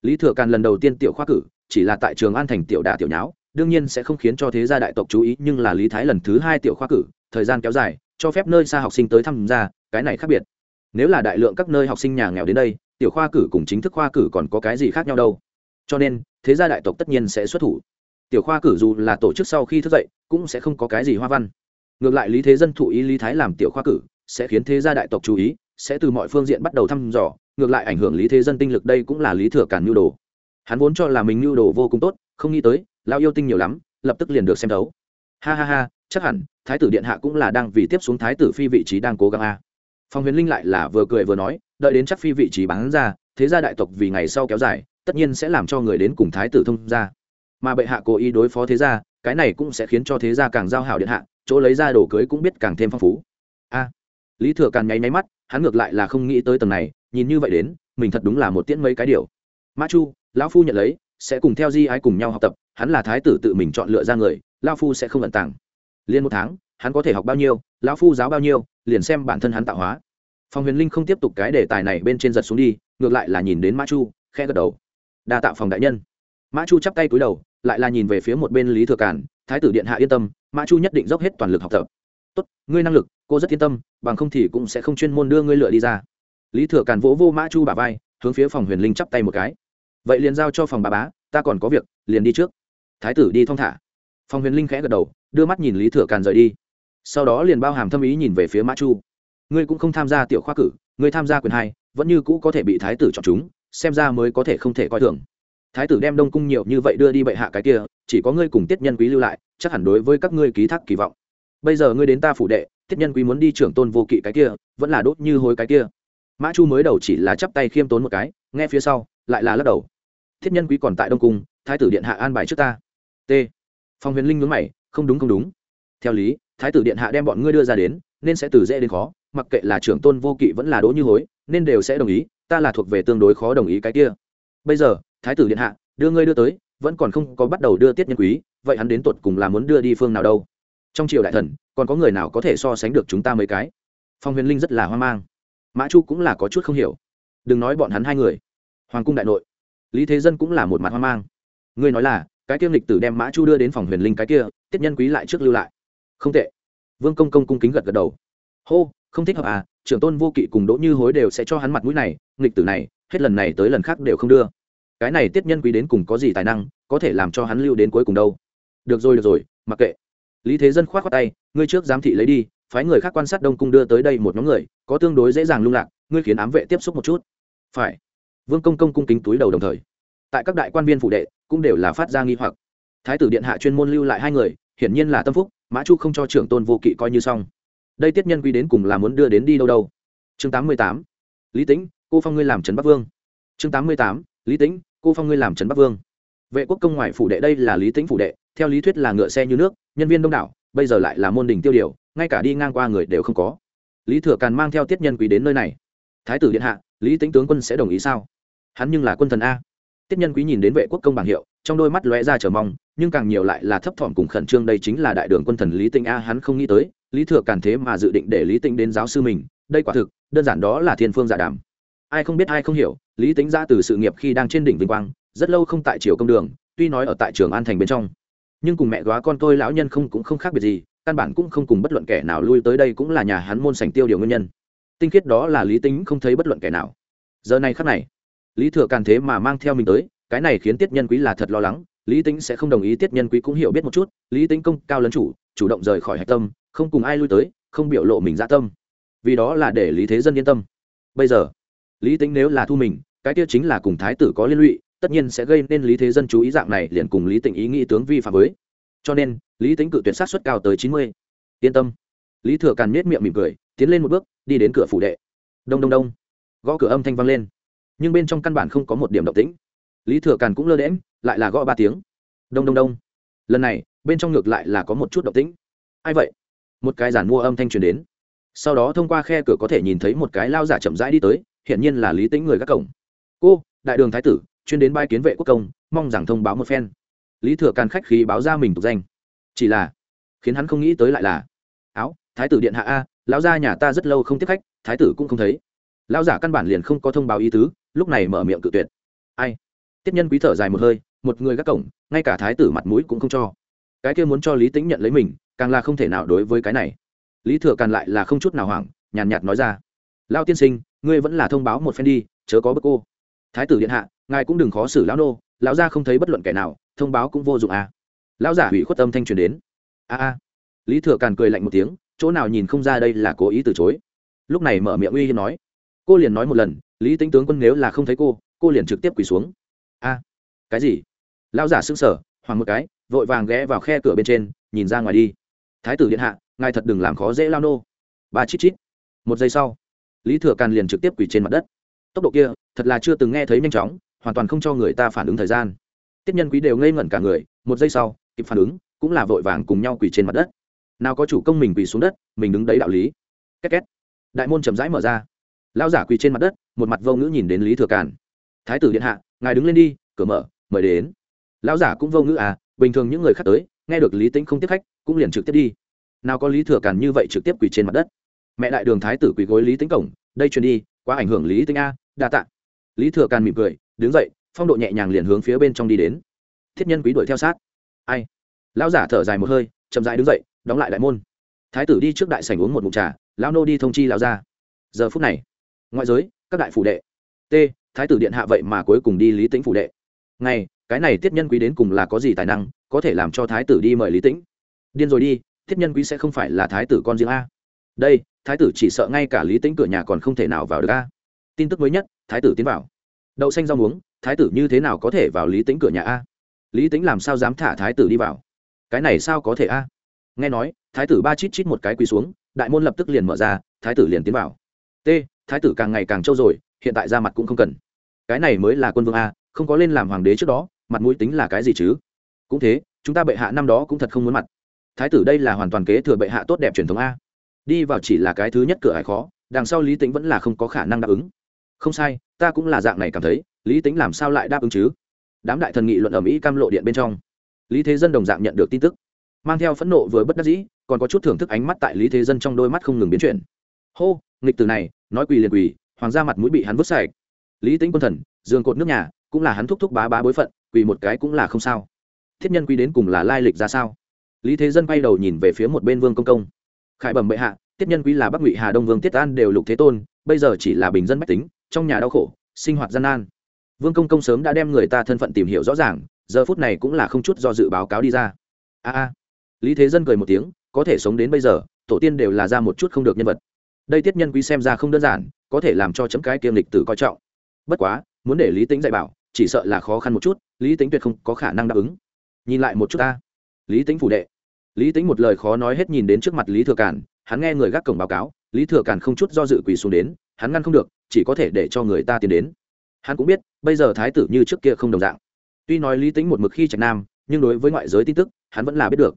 Speaker 1: Lý thừa càn lần đầu tiên tiểu khoa cử, chỉ là tại trường an thành tiểu đà tiểu nháo, đương nhiên sẽ không khiến cho thế gia đại tộc chú ý, nhưng là lý thái lần thứ hai tiểu khoa cử, thời gian kéo dài, cho phép nơi xa học sinh tới tham gia, cái này khác biệt. Nếu là đại lượng các nơi học sinh nhà nghèo đến đây, tiểu khoa cử cùng chính thức khoa cử còn có cái gì khác nhau đâu. Cho nên, thế gia đại tộc tất nhiên sẽ xuất thủ tiểu khoa cử dù là tổ chức sau khi thức dậy, cũng sẽ không có cái gì hoa văn. Ngược lại lý thế dân thụ ý lý thái làm tiểu khoa cử, sẽ khiến thế gia đại tộc chú ý, sẽ từ mọi phương diện bắt đầu thăm dò, ngược lại ảnh hưởng lý thế dân tinh lực đây cũng là lý thừa cản nhu đồ. Hắn vốn cho là mình nhu đồ vô cùng tốt, không nghĩ tới lao yêu tinh nhiều lắm, lập tức liền được xem đấu ha ha ha, chắc hẳn, thái tử điện hạ cũng là đang vì tiếp xuống thái tử phi vị trí đang cố gắng a. Phong huyền linh lại là vừa cười vừa nói, đợi đến chắc phi vị trí bán ra, thế gia đại tộc vì ngày sau kéo dài, tất nhiên sẽ làm cho người đến cùng thái tử thông ra mà bệ hạ cố ý đối phó thế gia, cái này cũng sẽ khiến cho thế gia càng giao hảo điện hạ, chỗ lấy ra đồ cưới cũng biết càng thêm phong phú. A, lý thừa càng nháy máy mắt, hắn ngược lại là không nghĩ tới tầng này, nhìn như vậy đến, mình thật đúng là một tiễn mấy cái điều. Mã chu, lão phu nhận lấy, sẽ cùng theo di ái cùng nhau học tập, hắn là thái tử tự mình chọn lựa ra người, lão phu sẽ không ẩn tàng. Liên một tháng, hắn có thể học bao nhiêu, lão phu giáo bao nhiêu, liền xem bản thân hắn tạo hóa. Phòng huyền linh không tiếp tục cái đề tài này bên trên giật xuống đi, ngược lại là nhìn đến mã chu khe gật đầu. Đa tạo phòng đại nhân. Mã chu chắp tay cúi đầu lại là nhìn về phía một bên lý thừa cản thái tử điện hạ yên tâm mã chu nhất định dốc hết toàn lực học tập. Tốt, ngươi năng lực, cô rất yên tâm, bằng không thì cũng sẽ không chuyên môn đưa ngươi lựa đi ra. Lý thừa cản vỗ vô mã chu bà vai, hướng phía phòng huyền linh chắp tay một cái. Vậy liền giao cho phòng bà bá, ta còn có việc, liền đi trước. Thái tử đi thong thả. Phòng huyền linh khẽ gật đầu, đưa mắt nhìn lý thừa càn rời đi. Sau đó liền bao hàm thâm ý nhìn về phía mã chu. Ngươi cũng không tham gia tiểu khoa cử, ngươi tham gia quyền hai, vẫn như cũ có thể bị thái tử chọn chúng, xem ra mới có thể không thể coi thường thái tử đem đông cung nhiều như vậy đưa đi bệ hạ cái kia, chỉ có ngươi cùng tiết nhân quý lưu lại, chắc hẳn đối với các ngươi ký thác kỳ vọng. Bây giờ ngươi đến ta phủ đệ, tiết nhân quý muốn đi trưởng tôn vô kỵ cái kia, vẫn là đốt như hối cái kia. Mã chu mới đầu chỉ là chắp tay khiêm tốn một cái, nghe phía sau, lại là lắc đầu. Thiết nhân quý còn tại đông cung, thái tử điện hạ an bài trước ta. T. Phong huyền linh nhướng mày, không đúng không đúng. Theo lý, thái tử điện hạ đem bọn ngươi đưa ra đến, nên sẽ từ dễ đến khó, mặc kệ là trưởng tôn vô kỵ vẫn là đỗ như hối, nên đều sẽ đồng ý, ta là thuộc về tương đối khó đồng ý cái kia. Bây giờ thái tử điện hạ, đưa ngươi đưa tới, vẫn còn không có bắt đầu đưa tiết nhân quý, vậy hắn đến tột cùng là muốn đưa đi phương nào đâu? Trong triều đại thần, còn có người nào có thể so sánh được chúng ta mấy cái? Phong huyền linh rất là hoang mang. Mã chu cũng là có chút không hiểu. Đừng nói bọn hắn hai người. Hoàng cung đại nội. Lý thế dân cũng là một mặt hoang mang. Ngươi nói là, cái tiêm lịch tử đem mã chu đưa đến phòng huyền linh cái kia, tiết nhân quý lại trước lưu lại. Không tệ. Vương công công cung kính gật gật đầu. Hô, không thích hợp à trưởng tôn vô kỵ cùng đỗ như hối đều sẽ cho hắn mặt mũi này, nghịch tử này, hết lần này tới lần khác đều không đưa cái này tiết nhân quý đến cùng có gì tài năng, có thể làm cho hắn lưu đến cuối cùng đâu. Được rồi được rồi, mặc kệ. Lý thế dân k h o á t khoác tay, ngươi trước giám thị lấy đi, phái người khác quan sát đông cung đưa tới đây một nhóm người, có tương đối dễ dàng lung lạc, ngươi khiến ám vệ tiếp xúc một chút. Phải. Vương công công cung kính túi đầu đồng thời. Tại các đại quan viên phụ đệ, cũng đều là phát ra nghi hoặc. Thái tử điện hạ chuyên môn lưu lại hai người, hiển nhiên là tâm phúc, mã chu không cho trưởng tôn vô kỵ coi như xong. Đây tiết nhân quy đến cùng là muốn đưa đến đi đâu đâu? Chương tám mươi tám. Lý tĩnh, cô phong ngươi làm trấn bắc vương. Chương tám mươi tám. Lý tĩnh cô phong ngươi làm trấn bắc vương. Vệ quốc công ngoại phủ đệ đây là lý tĩnh phủ đệ, theo lý thuyết là ngựa xe như nước, nhân viên đông đảo, bây giờ lại là môn đình tiêu điều, ngay cả đi ngang qua người đều không có. Lý thừa càn mang theo tiết nhân quý đến nơi này. Thái tử điện hạ, lý tính tướng quân sẽ đồng ý sao? Hắn nhưng là quân thần a. Tiết nhân quý nhìn đến vệ quốc công bảng hiệu, trong đôi mắt lóe ra chờ mong, nhưng càng nhiều lại là thấp thỏm cùng khẩn trương đây chính là đại đường quân thần lý tinh a, hắn không nghĩ tới, lý thừa càn thế mà dự định để lý tinh đến giáo sư mình, đây quả thực, đơn giản đó là thiên phương giả đàm ai không biết ai không hiểu, lý tính ra từ sự nghiệp khi đang trên đỉnh vinh quang, rất lâu không tại triều công đường, tuy nói ở tại trường an thành bên trong. Nhưng cùng mẹ góa con tôi lão nhân không cũng không khác biệt gì, căn bản cũng không cùng bất luận kẻ nào lui tới đây cũng là nhà hắn môn sành tiêu điều nguyên nhân. Tinh khiết đó là lý tính không thấy bất luận kẻ nào. Giờ này khắc này, lý thừa càn thế mà mang theo mình tới, cái này khiến tiết nhân quý là thật lo lắng, lý tính sẽ không đồng ý tiết nhân quý cũng hiểu biết một chút, lý tính công cao lấn chủ chủ động rời khỏi hạch tâm, không cùng ai lui tới, không biểu lộ mình dạ tâm. Vì đó là để lý thế dân yên tâm. Bây giờ lý tính nếu là thu mình, cái kia chính là cùng thái tử có liên lụy, tất nhiên sẽ gây nên lý thế dân chú ý dạng này liền cùng lý tịnh ý nghĩ tướng vi phạm với. Cho nên, lý tính cự tuyệt sát xuất cao tới chín mươi. Yên tâm. Lý thừa càn nết miệng mỉm cười, tiến lên một bước, đi đến cửa phủ đệ. Đông đông đông. Gõ cửa âm thanh vang lên. Nhưng bên trong căn bản không có một điểm động tĩnh. Lý thừa càn cũng lơ đễm lại là gõ ba tiếng. Đông đông đông. Lần này, bên trong ngược lại là có một chút động tĩnh. Ai vậy? Một cái giản mua âm thanh truyền đến. Sau đó thông qua khe cửa có thể nhìn thấy một cái lao giả chậm rãi đi tới hiển nhiên là lý tính người các cổng. Cô, đại đường thái tử, chuyên đến bai kiến vệ quốc công, mong rằng thông báo một phen. Lý thừa càn khách khí báo ra mình tục danh. Chỉ là, khiến hắn không nghĩ tới lại là, áo, thái tử điện hạ a, lão gia nhà ta rất lâu không tiếp khách, thái tử cũng không thấy. Lão giả căn bản liền không có thông báo ý tứ, lúc này mở miệng cự tuyệt. Ai? Tiếp nhân quý thở dài một hơi, một người gác cổng, ngay cả thái tử mặt mũi cũng không cho. Cái kia muốn cho lý tĩnh nhận lấy mình, càng là không thể nào đối với cái này. Lý thừa càn lại là không chút nào hoảng, nhàn nhạt nói ra lao tiên sinh, ngươi vẫn là thông báo một phen đi, chớ có bức cô. Thái tử điện hạ, ngài cũng đừng khó xử lão nô, lão gia không thấy bất luận kẻ nào, thông báo cũng vô dụng à. Lão giả hủy khuất tâm thanh truyền đến. A a. Lý thừa càn cười lạnh một tiếng, chỗ nào nhìn không ra đây là cố ý từ chối. Lúc này mở miệng uy hiên nói. Cô liền nói một lần, lý tính tướng quân nếu là không thấy cô cô liền trực tiếp quỳ xuống. A. Cái gì? Lão giả sững sờ hoàng một cái, vội vàng ghé vào khe cửa bên trên, nhìn ra ngoài đi. Thái tử điện hạ, ngài thật đừng làm khó dễ lao nô. Ba chít chít. Một giây sau lý thừa càn liền trực tiếp quỳ trên mặt đất. Tốc độ kia, thật là chưa từng nghe thấy nhanh chóng, hoàn toàn không cho người ta phản ứng thời gian. Tiếp nhân quý đều ngây ngẩn cả người, một giây sau, kịp phản ứng, cũng là vội vàng cùng nhau quỳ trên mặt đất. Nào có chủ công mình quỳ xuống đất, mình đứng đấy đạo lý. Két két. Đại môn chậm rãi mở ra. Lao giả quỳ trên mặt đất, một mặt vô ngữ nhìn đến lý thừa càn. Thái tử điện hạ, ngài đứng lên đi, cửa mở, mời đến. Lão giả cũng vô ngữ à bình thường những người khác tới, nghe được lý tĩnh không tiếp khách, cũng liền trực tiếp đi. Nào có lý thừa càn như vậy trực tiếp quỳ trên mặt đất mẹ đại đường thái tử quỳ gối lý tĩnh cổng, đây truyền đi, quá ảnh hưởng lý tĩnh a, đa tạ. Lý thừa càn mỉm cười, đứng dậy, phong độ nhẹ nhàng liền hướng phía bên trong đi đến. Thiết nhân quý đuổi theo sát. Ai? Lão giả thở dài một hơi, chậm rãi đứng dậy, đóng lại đại môn. Thái tử đi trước đại sảnh uống một mục trà, lão nô đi thông chi lão ra giờ phút này, ngoại giới, các đại phủ đệ. T, thái tử điện hạ vậy mà cuối cùng đi lý tĩnh phủ đệ. Ngày, cái này tiết nhân quý đến cùng là có gì tài năng, có thể làm cho thái tử đi mời lý tĩnh? Điên rồi đi tiết nhân quý sẽ không phải là thái tử con riêng a đây, thái tử chỉ sợ ngay cả lý tĩnh cửa nhà còn không thể nào vào được a. Tin tức mới nhất, thái tử tiến vào. Đậu xanh rau muống, thái tử như thế nào có thể vào lý tĩnh cửa nhà a? Lý tĩnh làm sao dám thả thái tử đi vào? Cái này sao có thể a? Nghe nói, thái tử ba chít chít một cái quỳ xuống, đại môn lập tức liền mở ra, thái tử liền tiến vào. T, thái tử càng ngày càng trâu rồi, hiện tại ra mặt cũng không cần. Cái này mới là quân vương a, không có lên làm hoàng đế trước đó, mặt mũi tính là cái gì chứ? Cũng thế, chúng ta bệ hạ năm đó cũng thật không muốn mặt. Thái tử đây là hoàn toàn kế thừa bệ hạ tốt đẹp truyền thống a đi vào chỉ là cái thứ nhất cửa hải khó, đằng sau lý tính vẫn là không có khả năng đáp ứng. Không sai, ta cũng là dạng này cảm thấy, lý tính làm sao lại đáp ứng chứ? Đám đại thần nghị luận ở mỹ cam lộ điện bên trong. Lý thế dân đồng dạng nhận được tin tức. Mang theo phẫn nộ vừa bất đắc dĩ, còn có chút thưởng thức ánh mắt tại lý thế dân trong đôi mắt không ngừng biến chuyển. Hô, nghịch từ này, nói quỳ liền quỳ, hoàng gia mặt mũi bị hắn vứt sạch. Lý tính quân thần, giường cột nước nhà, cũng là hắn thúc thúc bá bá bối phận, quỳ một cái cũng là không sao. Thiết nhân quy đến cùng là lai lịch ra sao? Lý thế dân quay đầu nhìn về phía một bên vương công công khải bẩm bệ hạ, tiết nhân quý là bắc ngụy hà đông vương tiết an đều lục thế tôn, bây giờ chỉ là bình dân bách tính, trong nhà đau khổ, sinh hoạt gian nan. Vương công công sớm đã đem người ta thân phận tìm hiểu rõ ràng, giờ phút này cũng là không chút do dự báo cáo đi ra. A a. Lý thế dân cười một tiếng, có thể sống đến bây giờ, tổ tiên đều là ra một chút không được nhân vật. Đây tiết nhân quý xem ra không đơn giản, có thể làm cho chấm cái kiêm lịch tử coi trọng. Bất quá, muốn để lý tính dạy bảo, chỉ sợ là khó khăn một chút, lý tính tuyệt không có khả năng đáp ứng. Nhìn lại một chút ta. Lý tính phủ đệ lý tính một lời khó nói hết nhìn đến trước mặt lý thừa cản hắn nghe người gác cổng báo cáo, lý thừa cản không chút do dự quỳ xuống đến, hắn ngăn không được, chỉ có thể để cho người ta tiến đến. Hắn cũng biết, bây giờ thái tử như trước kia không đồng dạng. Tuy nói lý tính một mực khi trạch nam, nhưng đối với ngoại giới tin tức, hắn vẫn là biết được.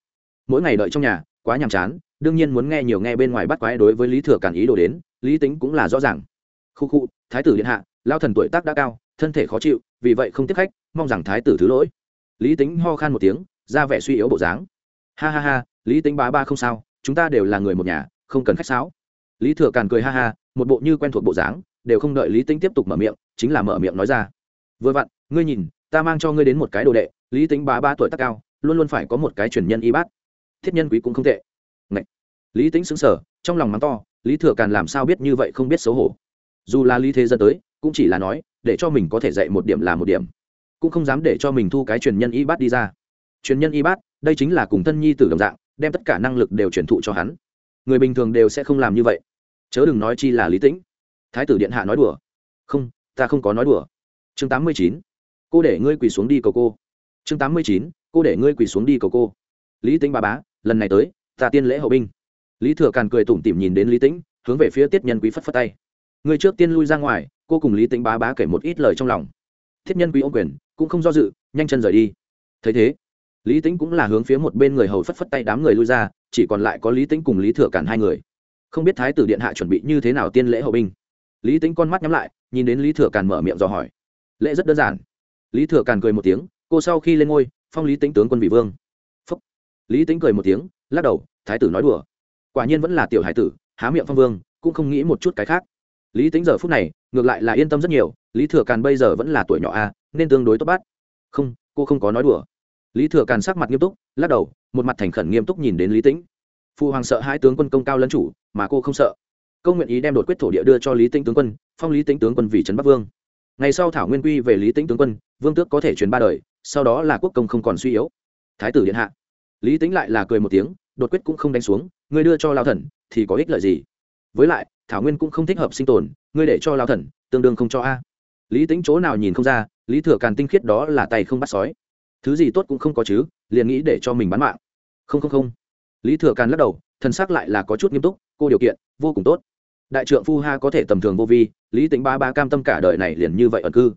Speaker 1: Mỗi ngày đợi trong nhà, quá nhàm chán, đương nhiên muốn nghe nhiều nghe bên ngoài bắt quái đối với lý thừa cản ý đồ đến, lý tính cũng là rõ ràng. Khu khu, thái tử điện hạ, lao thần tuổi tác đã cao, thân thể khó chịu, vì vậy không tiếp khách, mong rằng thái tử thứ lỗi. Lý tính ho khan một tiếng, ra vẻ suy yếu bộ dáng ha ha ha, lý tính bá ba không sao, chúng ta đều là người một nhà, không cần khách sáo. Lý thừa càn cười ha ha, một bộ như quen thuộc bộ dáng, đều không đợi lý tính tiếp tục mở miệng, chính là mở miệng nói ra. Vừa vặn, ngươi nhìn, ta mang cho ngươi đến một cái đồ đệ, lý tính bá ba tuổi tác cao, luôn luôn phải có một cái truyền nhân y bát. Thiết nhân quý cũng không tệ. Ngậy. lý tính xứng sở trong lòng mắng to, lý thừa càn làm sao biết như vậy không biết xấu hổ. Dù là lý thế dân tới, cũng chỉ là nói, để cho mình có thể dạy một điểm là một điểm. Cũng không dám để cho mình thu cái truyền nhân y bát đi ra. Truyền nhân y bát đây chính là cùng thân nhi tử đồng dạng, đem tất cả năng lực đều truyền thụ cho hắn. Người bình thường đều sẽ không làm như vậy. Chớ đừng nói chi là lý tĩnh. Thái tử điện hạ nói đùa. Không, ta không có nói đùa. Chương tám mươi chín. Cô để ngươi quỳ xuống đi cầu cô. Chương tám mươi chín. Cô để ngươi quỳ xuống đi cầu cô. Lý tĩnh ba bá, lần này tới, ta tiên lễ hậu binh. Lý thừa càn cười tủm tỉm nhìn đến lý tĩnh, hướng về phía tiết nhân quý phất phất tay. Người trước tiên lui ra ngoài, cô cùng lý tĩnh bá bá kể một ít lời trong lòng. Thiết nhân quý ô quyền, cũng không do dự, nhanh chân rời đi. Thấy thế lý tĩnh cũng là hướng phía một bên người hầu phất phất tay đám người lui ra, chỉ còn lại có lý tĩnh cùng lý thừa cản hai người. Không biết thái tử điện hạ chuẩn bị như thế nào tiên lễ hậu binh. Lý tĩnh con mắt nhắm lại, nhìn đến lý thừa càn mở miệng dò hỏi. Lễ rất đơn giản. Lý thừa càn cười một tiếng, cô sau khi lên ngôi, phong lý tĩnh tướng quân vị vương. Phúc. lý tĩnh cười một tiếng, lắc đầu, thái tử nói đùa. Quả nhiên vẫn là tiểu hải tử, há miệng phong vương, cũng không nghĩ một chút cái khác. Lý tính giờ phút này, ngược lại là yên tâm rất nhiều, lý thừa càn bây giờ vẫn là tuổi nhỏ a, nên tương đối tốt bát không, cô không có nói đùa lý thừa càn sắc mặt nghiêm túc, lắc đầu, một mặt thành khẩn nghiêm túc nhìn đến lý tĩnh. Phụ hoàng sợ hai tướng quân công cao lân chủ, mà cô không sợ. Câu nguyện ý đem đột quyết thổ địa đưa cho lý tĩnh tướng quân, phong lý tĩnh tướng quân vì trấn bắc vương. Ngày sau thảo nguyên quy về lý tĩnh tướng quân, vương tước có thể truyền ba đời, sau đó là quốc công không còn suy yếu. Thái tử điện hạ. Lý tĩnh lại là cười một tiếng, đột quyết cũng không đánh xuống, ngươi đưa cho lao thần, thì có ích lợi gì? Với lại, thảo nguyên cũng không thích hợp sinh tồn, ngươi để cho lao thần, tương đương không cho a. Lý tính chỗ nào nhìn không ra, lý thừa càn tinh khiết đó là tay không bắt sói thứ gì tốt cũng không có chứ, liền nghĩ để cho mình bán mạng. Không không không. Lý thừa càn lắc đầu thân xác lại là có chút nghiêm túc, cô điều kiện, vô cùng tốt. Đại trượng phu ha có thể tầm thường vô vi, lý tính ba ba cam tâm cả đời này liền như vậy ẩn cư.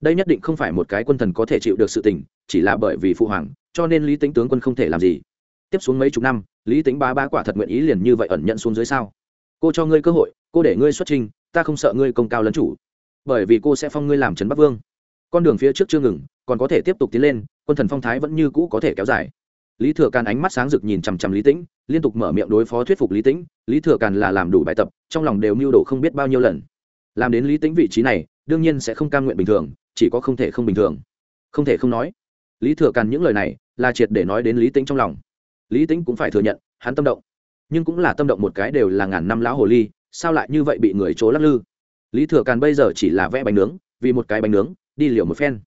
Speaker 1: Đây nhất định không phải một cái quân thần có thể chịu được sự tình, chỉ là bởi vì phụ hoàng, cho nên lý tính tướng quân không thể làm gì. Tiếp xuống mấy chục năm, lý tính ba ba quả thật nguyện ý liền như vậy ẩn nhận xuống dưới sao? Cô cho ngươi cơ hội, cô để ngươi xuất trình, ta không sợ ngươi công cao lấn chủ. Bởi vì cô sẽ phong ngươi làm trấn bắc vương. Con đường phía trước chưa ngừng, còn có thể tiếp tục tiến lên quân thần phong thái vẫn như cũ có thể kéo dài. Lý thừa càn ánh mắt sáng rực nhìn chằm chằm lý tĩnh, liên tục mở miệng đối phó thuyết phục lý tĩnh, lý thừa càn là làm đủ bài tập, trong lòng đều mưu đồ không biết bao nhiêu lần. Làm đến lý tĩnh vị trí này, đương nhiên sẽ không cam nguyện bình thường, chỉ có không thể không bình thường. Không thể không nói, lý thừa càn những lời này là triệt để nói đến lý tĩnh trong lòng. Lý tĩnh cũng phải thừa nhận, hắn tâm động. Nhưng cũng là tâm động một cái đều là ngàn năm lão hồ ly, sao lại như vậy bị người trố lắc lư? Lý thừa càn bây giờ chỉ là vẽ bánh nướng, vì một cái bánh nướng, đi liều một phen.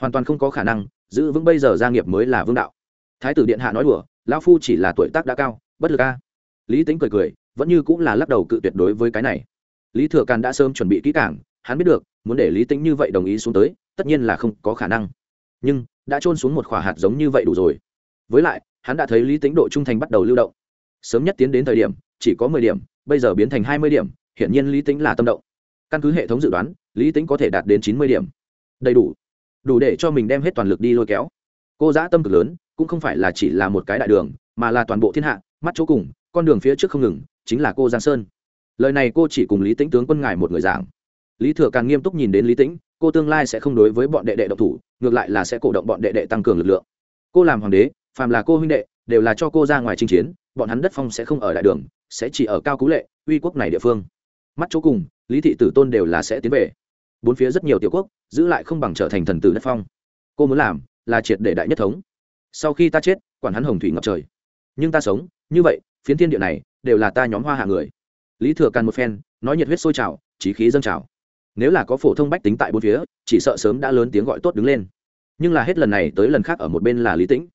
Speaker 1: Hoàn toàn không có khả năng giữ vững bây giờ gia nghiệp mới là vương đạo. Thái tử điện hạ nói đùa, lão phu chỉ là tuổi tác đã cao, bất lực a. Lý tính cười cười, vẫn như cũng là lắc đầu cự tuyệt đối với cái này. Lý thừa càn đã sớm chuẩn bị kỹ càng, hắn biết được, muốn để lý tính như vậy đồng ý xuống tới, tất nhiên là không có khả năng. Nhưng, đã trôn xuống một khỏa hạt giống như vậy đủ rồi. Với lại, hắn đã thấy lý tính độ trung thành bắt đầu lưu động. Sớm nhất tiến đến thời điểm, chỉ có mười điểm, bây giờ biến thành hai mươi điểm, hiển nhiên lý tính là tâm động. Căn cứ hệ thống dự đoán, lý tính có thể đạt đến chín mươi điểm. Đầy đủ đủ để cho mình đem hết toàn lực đi lôi kéo. Cô giã tâm cực lớn, cũng không phải là chỉ là một cái đại đường, mà là toàn bộ thiên hạ, mắt chỗ cùng, con đường phía trước không ngừng, chính là cô giang sơn. Lời này cô chỉ cùng lý Tĩnh tướng quân ngài một người giảng. Lý thừa càng nghiêm túc nhìn đến lý tĩnh, cô tương lai sẽ không đối với bọn đệ đệ độc thủ, ngược lại là sẽ cổ động bọn đệ đệ tăng cường lực lượng. Cô làm hoàng đế, phàm là cô huynh đệ, đều là cho cô ra ngoài chinh chiến, bọn hắn đất phong sẽ không ở đại đường, sẽ chỉ ở cao cú lệ, uy quốc này địa phương. Mắt chỗ cùng, lý thị tử tôn đều là sẽ tiến về bốn phía rất nhiều tiểu quốc, giữ lại không bằng trở thành thần tử đất phong. Cô muốn làm là triệt để đại nhất thống. Sau khi ta chết, quản hắn hồng thủy ngập trời. Nhưng ta sống, như vậy, phiến thiên địa này đều là ta nhóm hoa hạ người. Lý thừa càn một phen, nói nhiệt huyết sôi trào trí khí dâng trào. Nếu là có phổ thông bách tính tại bốn phía, chỉ sợ sớm đã lớn tiếng gọi tốt đứng lên. Nhưng là hết lần này tới lần khác ở một bên là lý tĩnh.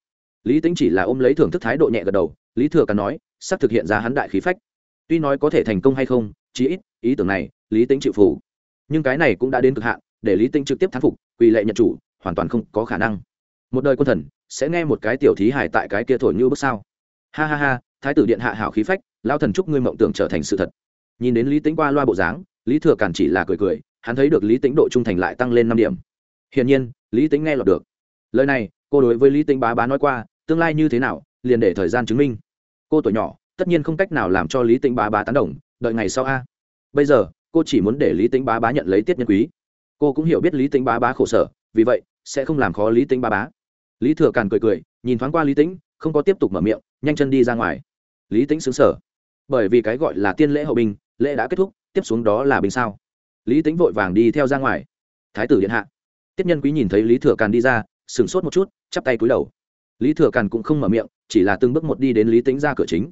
Speaker 1: Lý tĩnh chỉ là ôm lấy thưởng thức thái độ nhẹ gật đầu, lý thừa càn nói, sắp thực hiện ra hắn đại khí phách. Tuy nói có thể thành công hay không, chí ít, ý tưởng này, lý tĩnh chịu phủ nhưng cái này cũng đã đến cực hạn, để lý tinh trực tiếp thắng phục, quỳ lệ nhận chủ, hoàn toàn không có khả năng. Một đời quân thần, sẽ nghe một cái tiểu thí hài tại cái kia thổi như bước sao? Ha ha ha, thái tử điện hạ hảo khí phách lao thần chúc ngươi mộng tưởng trở thành sự thật. Nhìn đến lý tính qua loa bộ dáng, lý thừa càn chỉ là cười cười, hắn thấy được lý tính độ trung thành lại tăng lên năm điểm. Hiển nhiên, lý tính nghe lọt được. Lời này, cô đối với lý tính bá bá nói qua, tương lai như thế nào, liền để thời gian chứng minh. Cô tuổi nhỏ, tất nhiên không cách nào làm cho lý tĩnh bá bá tán đồng, đợi ngày sau a. Bây giờ cô chỉ muốn để lý tĩnh bá bá nhận lấy tiết nhân quý. Cô cũng hiểu biết lý tĩnh bá bá khổ sở, vì vậy, sẽ không làm khó lý tĩnh bá bá. Lý thừa càn cười cười, nhìn thoáng qua lý tĩnh, không có tiếp tục mở miệng, nhanh chân đi ra ngoài. Lý tĩnh xứng sở bởi vì cái gọi là tiên lễ hậu binh, lễ đã kết thúc, tiếp xuống đó là binh sao? Lý tĩnh vội vàng đi theo ra ngoài. Thái tử điện hạ. Tiết nhân quý nhìn thấy lý thừa càn đi ra, sửng sốt một chút, chắp tay cúi đầu. Lý thừa càn cũng không mở miệng, chỉ là từng bước một đi đến lý tĩnh ra cửa chính.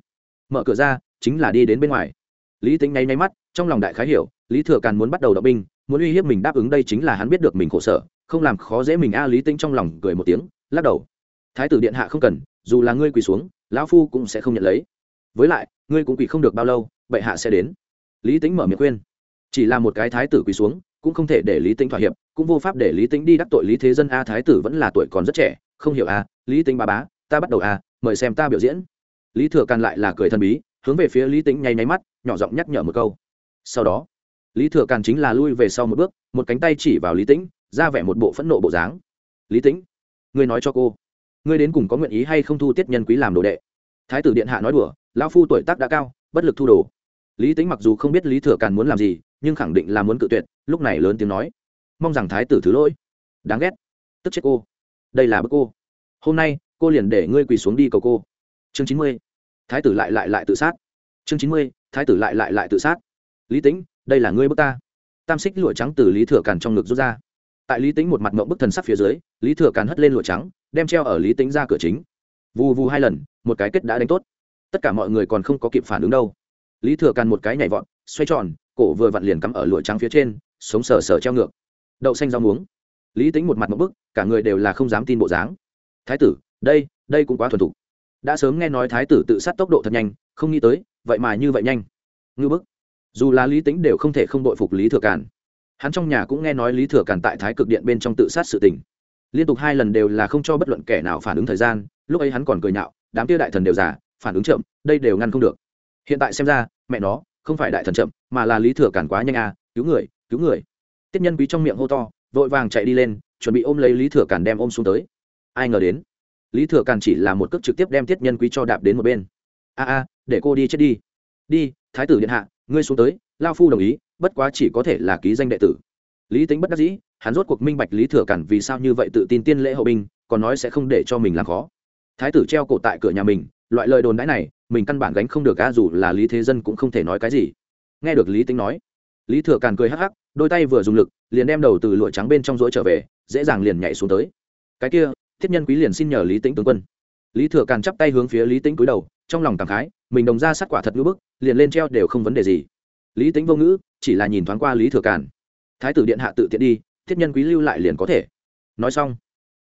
Speaker 1: Mở cửa ra, chính là đi đến bên ngoài. Lý tĩnh nháy nháy mắt trong lòng đại khái hiểu, lý thừa càn muốn bắt đầu động binh, muốn uy hiếp mình đáp ứng đây chính là hắn biết được mình khổ sở, không làm khó dễ mình. A lý tinh trong lòng cười một tiếng, lắc đầu. Thái tử điện hạ không cần, dù là ngươi quỳ xuống, lão phu cũng sẽ không nhận lấy. Với lại, ngươi cũng quỳ không được bao lâu, bệ hạ sẽ đến. Lý tính mở miệng khuyên. Chỉ là một cái thái tử quỳ xuống, cũng không thể để lý tính thỏa hiệp, cũng vô pháp để lý tính đi đắc tội lý thế dân. A thái tử vẫn là tuổi còn rất trẻ, không hiểu a, lý tính ba bá, ta bắt đầu a, mời xem ta biểu diễn. Lý thừa càn lại là cười thần bí, hướng về phía lý tính nháy nháy mắt, nhỏ giọng nhắc nhở một câu sau đó, lý thừa càn chính là lui về sau một bước, một cánh tay chỉ vào lý tĩnh, ra vẻ một bộ phẫn nộ bộ dáng. Lý tĩnh, ngươi nói cho cô, ngươi đến cùng có nguyện ý hay không thu tiết nhân quý làm đồ đệ? Thái tử điện hạ nói đùa, lão phu tuổi tác đã cao, bất lực thu đồ. Lý tính mặc dù không biết lý thừa càn muốn làm gì, nhưng khẳng định là muốn cự tuyệt, lúc này lớn tiếng nói, mong rằng thái tử thứ lỗi. Đáng ghét. Tức chết cô. Đây là bức cô. Hôm nay, cô liền để ngươi quỳ xuống đi cầu cô. Chương chín mươi, thái tử lại lại lại tự sát. Chương chín mươi, thái tử lại lại lại tự sát lý Tĩnh, đây là ngươi bước ta. Tam xích lụa trắng từ lý thừa càn trong ngực rút ra. Tại lý Tĩnh một mặt mộng bức thần sắc phía dưới lý thừa càn hất lên lụa trắng đem treo ở lý Tĩnh ra cửa chính. Vù vù hai lần một cái kết đã đánh tốt. Tất cả mọi người còn không có kịp phản ứng đâu. Lý thừa càn một cái nhảy vọt xoay tròn cổ vừa vặn liền cắm ở lụa trắng phía trên sống sờ sờ treo ngược. Đậu xanh rau muống. Lý tính một mặt một bức cả người đều là không dám tin bộ dáng. Thái tử đây đây cũng quá thuần thục. Đã sớm nghe nói thái tử tự sát tốc độ thật nhanh không nghĩ tới vậy mà như vậy nhanh. Ngư bức dù là lý tính đều không thể không đội phục lý thừa càn. Hắn trong nhà cũng nghe nói lý thừa càn tại thái cực điện bên trong tự sát sự tình. Liên tục hai lần đều là không cho bất luận kẻ nào phản ứng thời gian, lúc ấy hắn còn cười nhạo, đám kia đại thần đều giả, phản ứng chậm, đây đều ngăn không được. Hiện tại xem ra, mẹ nó, không phải đại thần chậm, mà là lý thừa càn quá nhanh à cứu người cứu người. Tiết nhân quý trong miệng hô to, vội vàng chạy đi lên, chuẩn bị ôm lấy lý thừa càn đem ôm xuống tới. Ai ngờ đến, lý thừa càn chỉ là một cước trực tiếp đem tiết nhân quý cho đạp đến một bên. A a, để cô đi chết đi. Đi, thái tử điện hạ ngươi xuống tới, lao phu đồng ý, bất quá chỉ có thể là ký danh đệ tử. Lý tính bất đắc dĩ, hắn rốt cuộc minh bạch lý thừa cản vì sao như vậy tự tin tiên lễ hậu binh, còn nói sẽ không để cho mình làm khó. Thái tử treo cổ tại cửa nhà mình, loại lời đồn đãi này, mình căn bản gánh không được a dù là lý thế dân cũng không thể nói cái gì. Nghe được lý tính nói, lý thừa càn cười hắc hắc, đôi tay vừa dùng lực, liền đem đầu từ lụa trắng bên trong rỗi trở về, dễ dàng liền nhảy xuống tới. Cái kia, thiết nhân quý liền xin nhờ lý tĩnh tướng quân lý thừa càn chắp tay hướng phía lý tĩnh cúi đầu, trong lòng cảm khái, mình đồng ra sát quả thật ngữ bức, liền lên treo đều không vấn đề gì. Lý tính vô ngữ, chỉ là nhìn thoáng qua lý thừa càn. Thái tử điện hạ tự tiện đi, thiết nhân quý lưu lại liền có thể. Nói xong,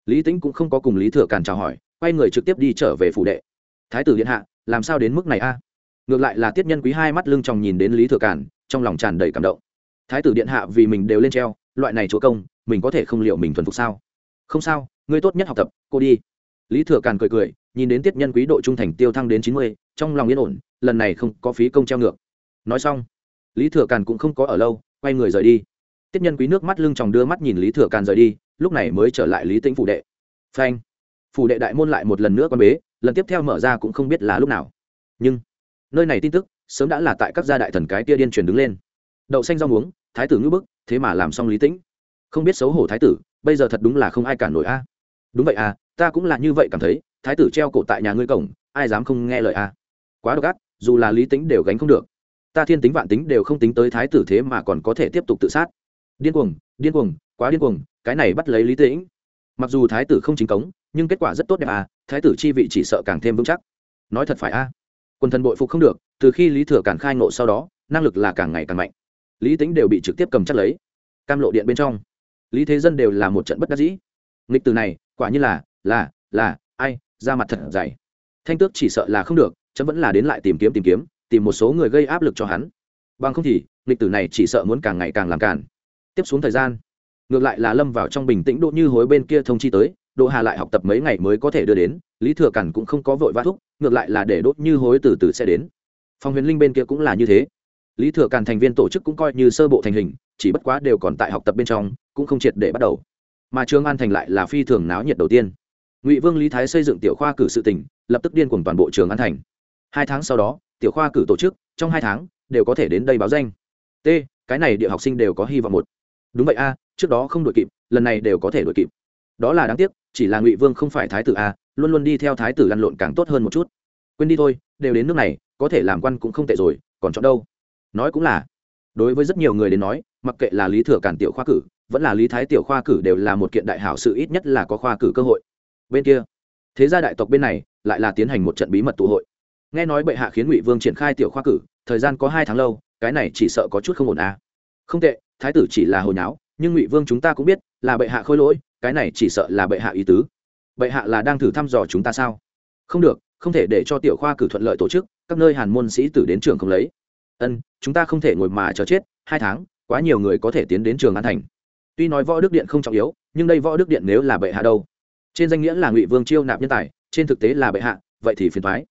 Speaker 1: lý tính cũng không có cùng lý thừa càn chào hỏi, quay người trực tiếp đi trở về phủ đệ. Thái tử điện hạ, làm sao đến mức này a? Ngược lại là tiết nhân quý hai mắt lưng tròng nhìn đến lý thừa càn, trong lòng tràn đầy cảm động. Thái tử điện hạ vì mình đều lên treo, loại này chúa công, mình có thể không liệu mình thuần phục sao? Không sao, ngươi tốt nhất học tập, cô đi lý thừa càn cười cười, nhìn đến tiết nhân quý độ trung thành tiêu thăng đến chín mươi, trong lòng yên ổn, lần này không có phí công treo ngược. Nói xong, lý thừa càn cũng không có ở lâu, quay người rời đi. Tiết nhân quý nước mắt lưng tròng đưa mắt nhìn lý thừa càn rời đi, lúc này mới trở lại lý tĩnh phủ đệ. Phanh. Phủ đệ đại môn lại một lần nữa quan bế, lần tiếp theo mở ra cũng không biết là lúc nào. Nhưng, nơi này tin tức, sớm đã là tại các gia đại thần cái tia điên truyền đứng lên. Đậu xanh rau muống, thái tử ngữ bức, thế mà làm xong lý tĩnh. Không biết xấu hổ thái tử, bây giờ thật đúng là không ai cản nổi a đúng vậy à ta cũng là như vậy cảm thấy, thái tử treo cổ tại nhà ngươi cổng, ai dám không nghe lời à? quá độc ác, dù là lý tính đều gánh không được. Ta thiên tính vạn tính đều không tính tới thái tử thế mà còn có thể tiếp tục tự sát. Điên cuồng điên cuồng, quá điên cuồng, cái này bắt lấy lý tĩnh mặc dù thái tử không chính cống, nhưng kết quả rất tốt đẹp à thái tử chi vị chỉ sợ càng thêm vững chắc. Nói thật phải a à. quân thần bội phục không được, từ khi lý thừa càng khai ngộ sau đó, năng lực là càng ngày càng mạnh. Lý tính đều bị trực tiếp cầm chắc lấy. Cam lộ điện bên trong, lý thế dân đều là một trận bất đắc dĩ. Nghịch từ này quả như là là là, ai ra mặt thật dày. Thanh tước chỉ sợ là không được, chấm vẫn là đến lại tìm kiếm tìm kiếm, tìm một số người gây áp lực cho hắn. Bằng không thì lịch tử này chỉ sợ muốn càng ngày càng làm càn. Tiếp xuống thời gian, ngược lại là lâm vào trong bình tĩnh độ như hối bên kia thông chi tới, đỗ hà lại học tập mấy ngày mới có thể đưa đến, lý thừa cản cũng không có vội vã thúc, ngược lại là để đốt như hối từ từ sẽ đến. Phòng huyền linh bên kia cũng là như thế. Lý thừa cản thành viên tổ chức cũng coi như sơ bộ thành hình, chỉ bất quá đều còn tại học tập bên trong, cũng không triệt để bắt đầu mà trường an thành lại là phi thường náo nhiệt đầu tiên. Ngụy vương lý thái xây dựng tiểu khoa cử sự tỉnh, lập tức điên cùng toàn bộ trường an thành. Hai tháng sau đó, tiểu khoa cử tổ chức, trong hai tháng, đều có thể đến đây báo danh. T, cái này địa học sinh đều có hy vọng một. Đúng vậy a, trước đó không đội kịp, lần này đều có thể đội kịp. Đó là đáng tiếc, chỉ là ngụy vương không phải thái tử a, luôn luôn đi theo thái tử lăn lộn càng tốt hơn một chút. Quên đi thôi, đều đến nước này, có thể làm quan cũng không tệ rồi, còn chọn đâu? Nói cũng là, đối với rất nhiều người đến nói, mặc kệ là lý thừa cản tiểu khoa cử vẫn là lý thái tiểu khoa cử đều là một kiện đại hảo sự ít nhất là có khoa cử cơ hội. Bên kia, thế gia đại tộc bên này lại là tiến hành một trận bí mật tụ hội. Nghe nói bệ hạ khiến ngụy vương triển khai tiểu khoa cử, thời gian có hai tháng lâu, cái này chỉ sợ có chút không ổn à. không tệ, thái tử chỉ là hồi nháo, nhưng ngụy vương chúng ta cũng biết, là bệ hạ khôi lỗi, cái này chỉ sợ là bệ hạ ý tứ. Bệ hạ là đang thử thăm dò chúng ta sao? Không được, không thể để cho tiểu khoa cử thuận lợi tổ chức, các nơi hàn môn sĩ tử đến trường không lấy. Ân, chúng ta không thể ngồi mà chờ chết, hai tháng, quá nhiều người có thể tiến đến trường an thành tuy nói võ đức điện không trọng yếu, nhưng đây võ đức điện nếu là bệ hạ đâu? Trên danh nghĩa là ngụy vương chiêu nạp nhân tài, trên thực tế là bệ hạ, vậy thì phiền thoái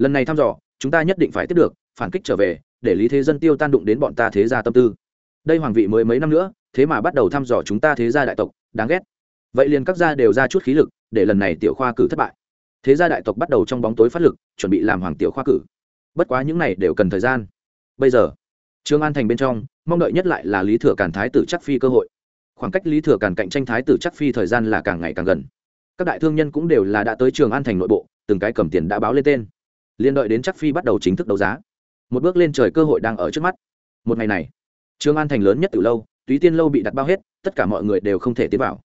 Speaker 1: lần này thăm dò, chúng ta nhất định phải tiếp được, phản kích trở về, để lý thế dân tiêu tan đụng đến bọn ta thế gia tâm tư. Đây hoàng vị mới mấy năm nữa, thế mà bắt đầu thăm dò chúng ta thế gia đại tộc, đáng ghét. Vậy liền các gia đều ra chút khí lực, để lần này tiểu khoa cử thất bại. Thế gia đại tộc bắt đầu trong bóng tối phát lực, chuẩn bị làm hoàng tiểu khoa cử. Bất quá những này đều cần thời gian. Bây giờ, trương an thành bên trong, mong đợi nhất lại là lý thừa cản thái tử chắc phi cơ hội khoảng cách lý thừa càn cạnh tranh thái tử chắc phi thời gian là càng ngày càng gần. Các đại thương nhân cũng đều là đã tới trường an thành nội bộ, từng cái cầm tiền đã báo lên tên. Liên đợi đến chắc phi bắt đầu chính thức đấu giá, một bước lên trời cơ hội đang ở trước mắt. Một ngày này, trường an thành lớn nhất từ lâu, túy tiên lâu bị đặt bao hết, tất cả mọi người đều không thể tiến vào.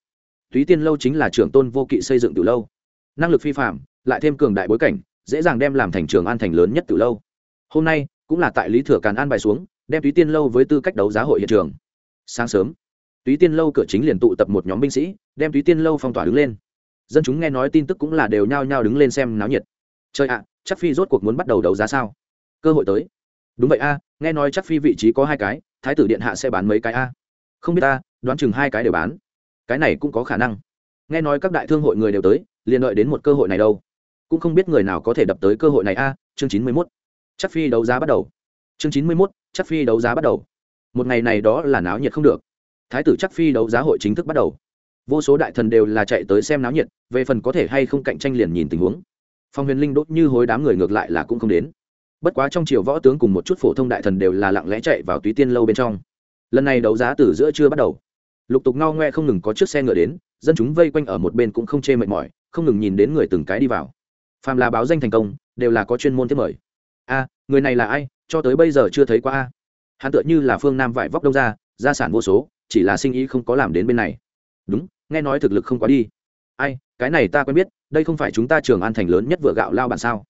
Speaker 1: Túy tiên lâu chính là trưởng tôn vô kỵ xây dựng từ lâu. Năng lực phi phạm lại thêm cường đại bối cảnh, dễ dàng đem làm thành trường an thành lớn nhất từ lâu. Hôm nay, cũng là tại lý thừa càn an bài xuống, đem túy tiên lâu với tư cách đấu giá hội hiện trường. Sáng sớm túy tiên lâu cửa chính liền tụ tập một nhóm binh sĩ, đem túy tiên lâu phong tỏa đứng lên. Dân chúng nghe nói tin tức cũng là đều nhao nhao đứng lên xem náo nhiệt. Chơi ạ, chắc phi rốt cuộc muốn bắt đầu đấu giá sao? Cơ hội tới. Đúng vậy a, nghe nói chắc phi vị trí có hai cái, thái tử điện hạ sẽ bán mấy cái a? Không biết ta đoán chừng hai cái đều bán. Cái này cũng có khả năng. Nghe nói các đại thương hội người đều tới, liền đợi đến một cơ hội này đâu. Cũng không biết người nào có thể đập tới cơ hội này a, chương chín mươi mốt. Chắc phi đấu giá bắt đầu. Chương chín mươi mốt, chắc phi đấu giá bắt đầu. Một ngày này đó là náo nhiệt không được thái tử chắc phi đấu giá hội chính thức bắt đầu. Vô số đại thần đều là chạy tới xem náo nhiệt, về phần có thể hay không cạnh tranh liền nhìn tình huống. Phong huyền linh đốt như hối đám người ngược lại là cũng không đến. Bất quá trong triều võ tướng cùng một chút phổ thông đại thần đều là lặng lẽ chạy vào túy tiên lâu bên trong. Lần này đấu giá từ giữa chưa bắt đầu. Lục tục ngao ngoe không ngừng có chiếc xe ngựa đến, dân chúng vây quanh ở một bên cũng không chê mệt mỏi, không ngừng nhìn đến người từng cái đi vào. Phàm là báo danh thành công, đều là có chuyên môn tiếp mời. A, người này là ai? Cho tới bây giờ chưa thấy qua a. Hắn tựa như là phương nam vải vóc đông ra gia sản vô số chỉ là sinh ý không có làm đến bên này. Đúng, nghe nói thực lực không quá đi. Ai, cái này ta quen biết, đây không phải chúng ta trường an thành lớn nhất vừa gạo lao bản sao?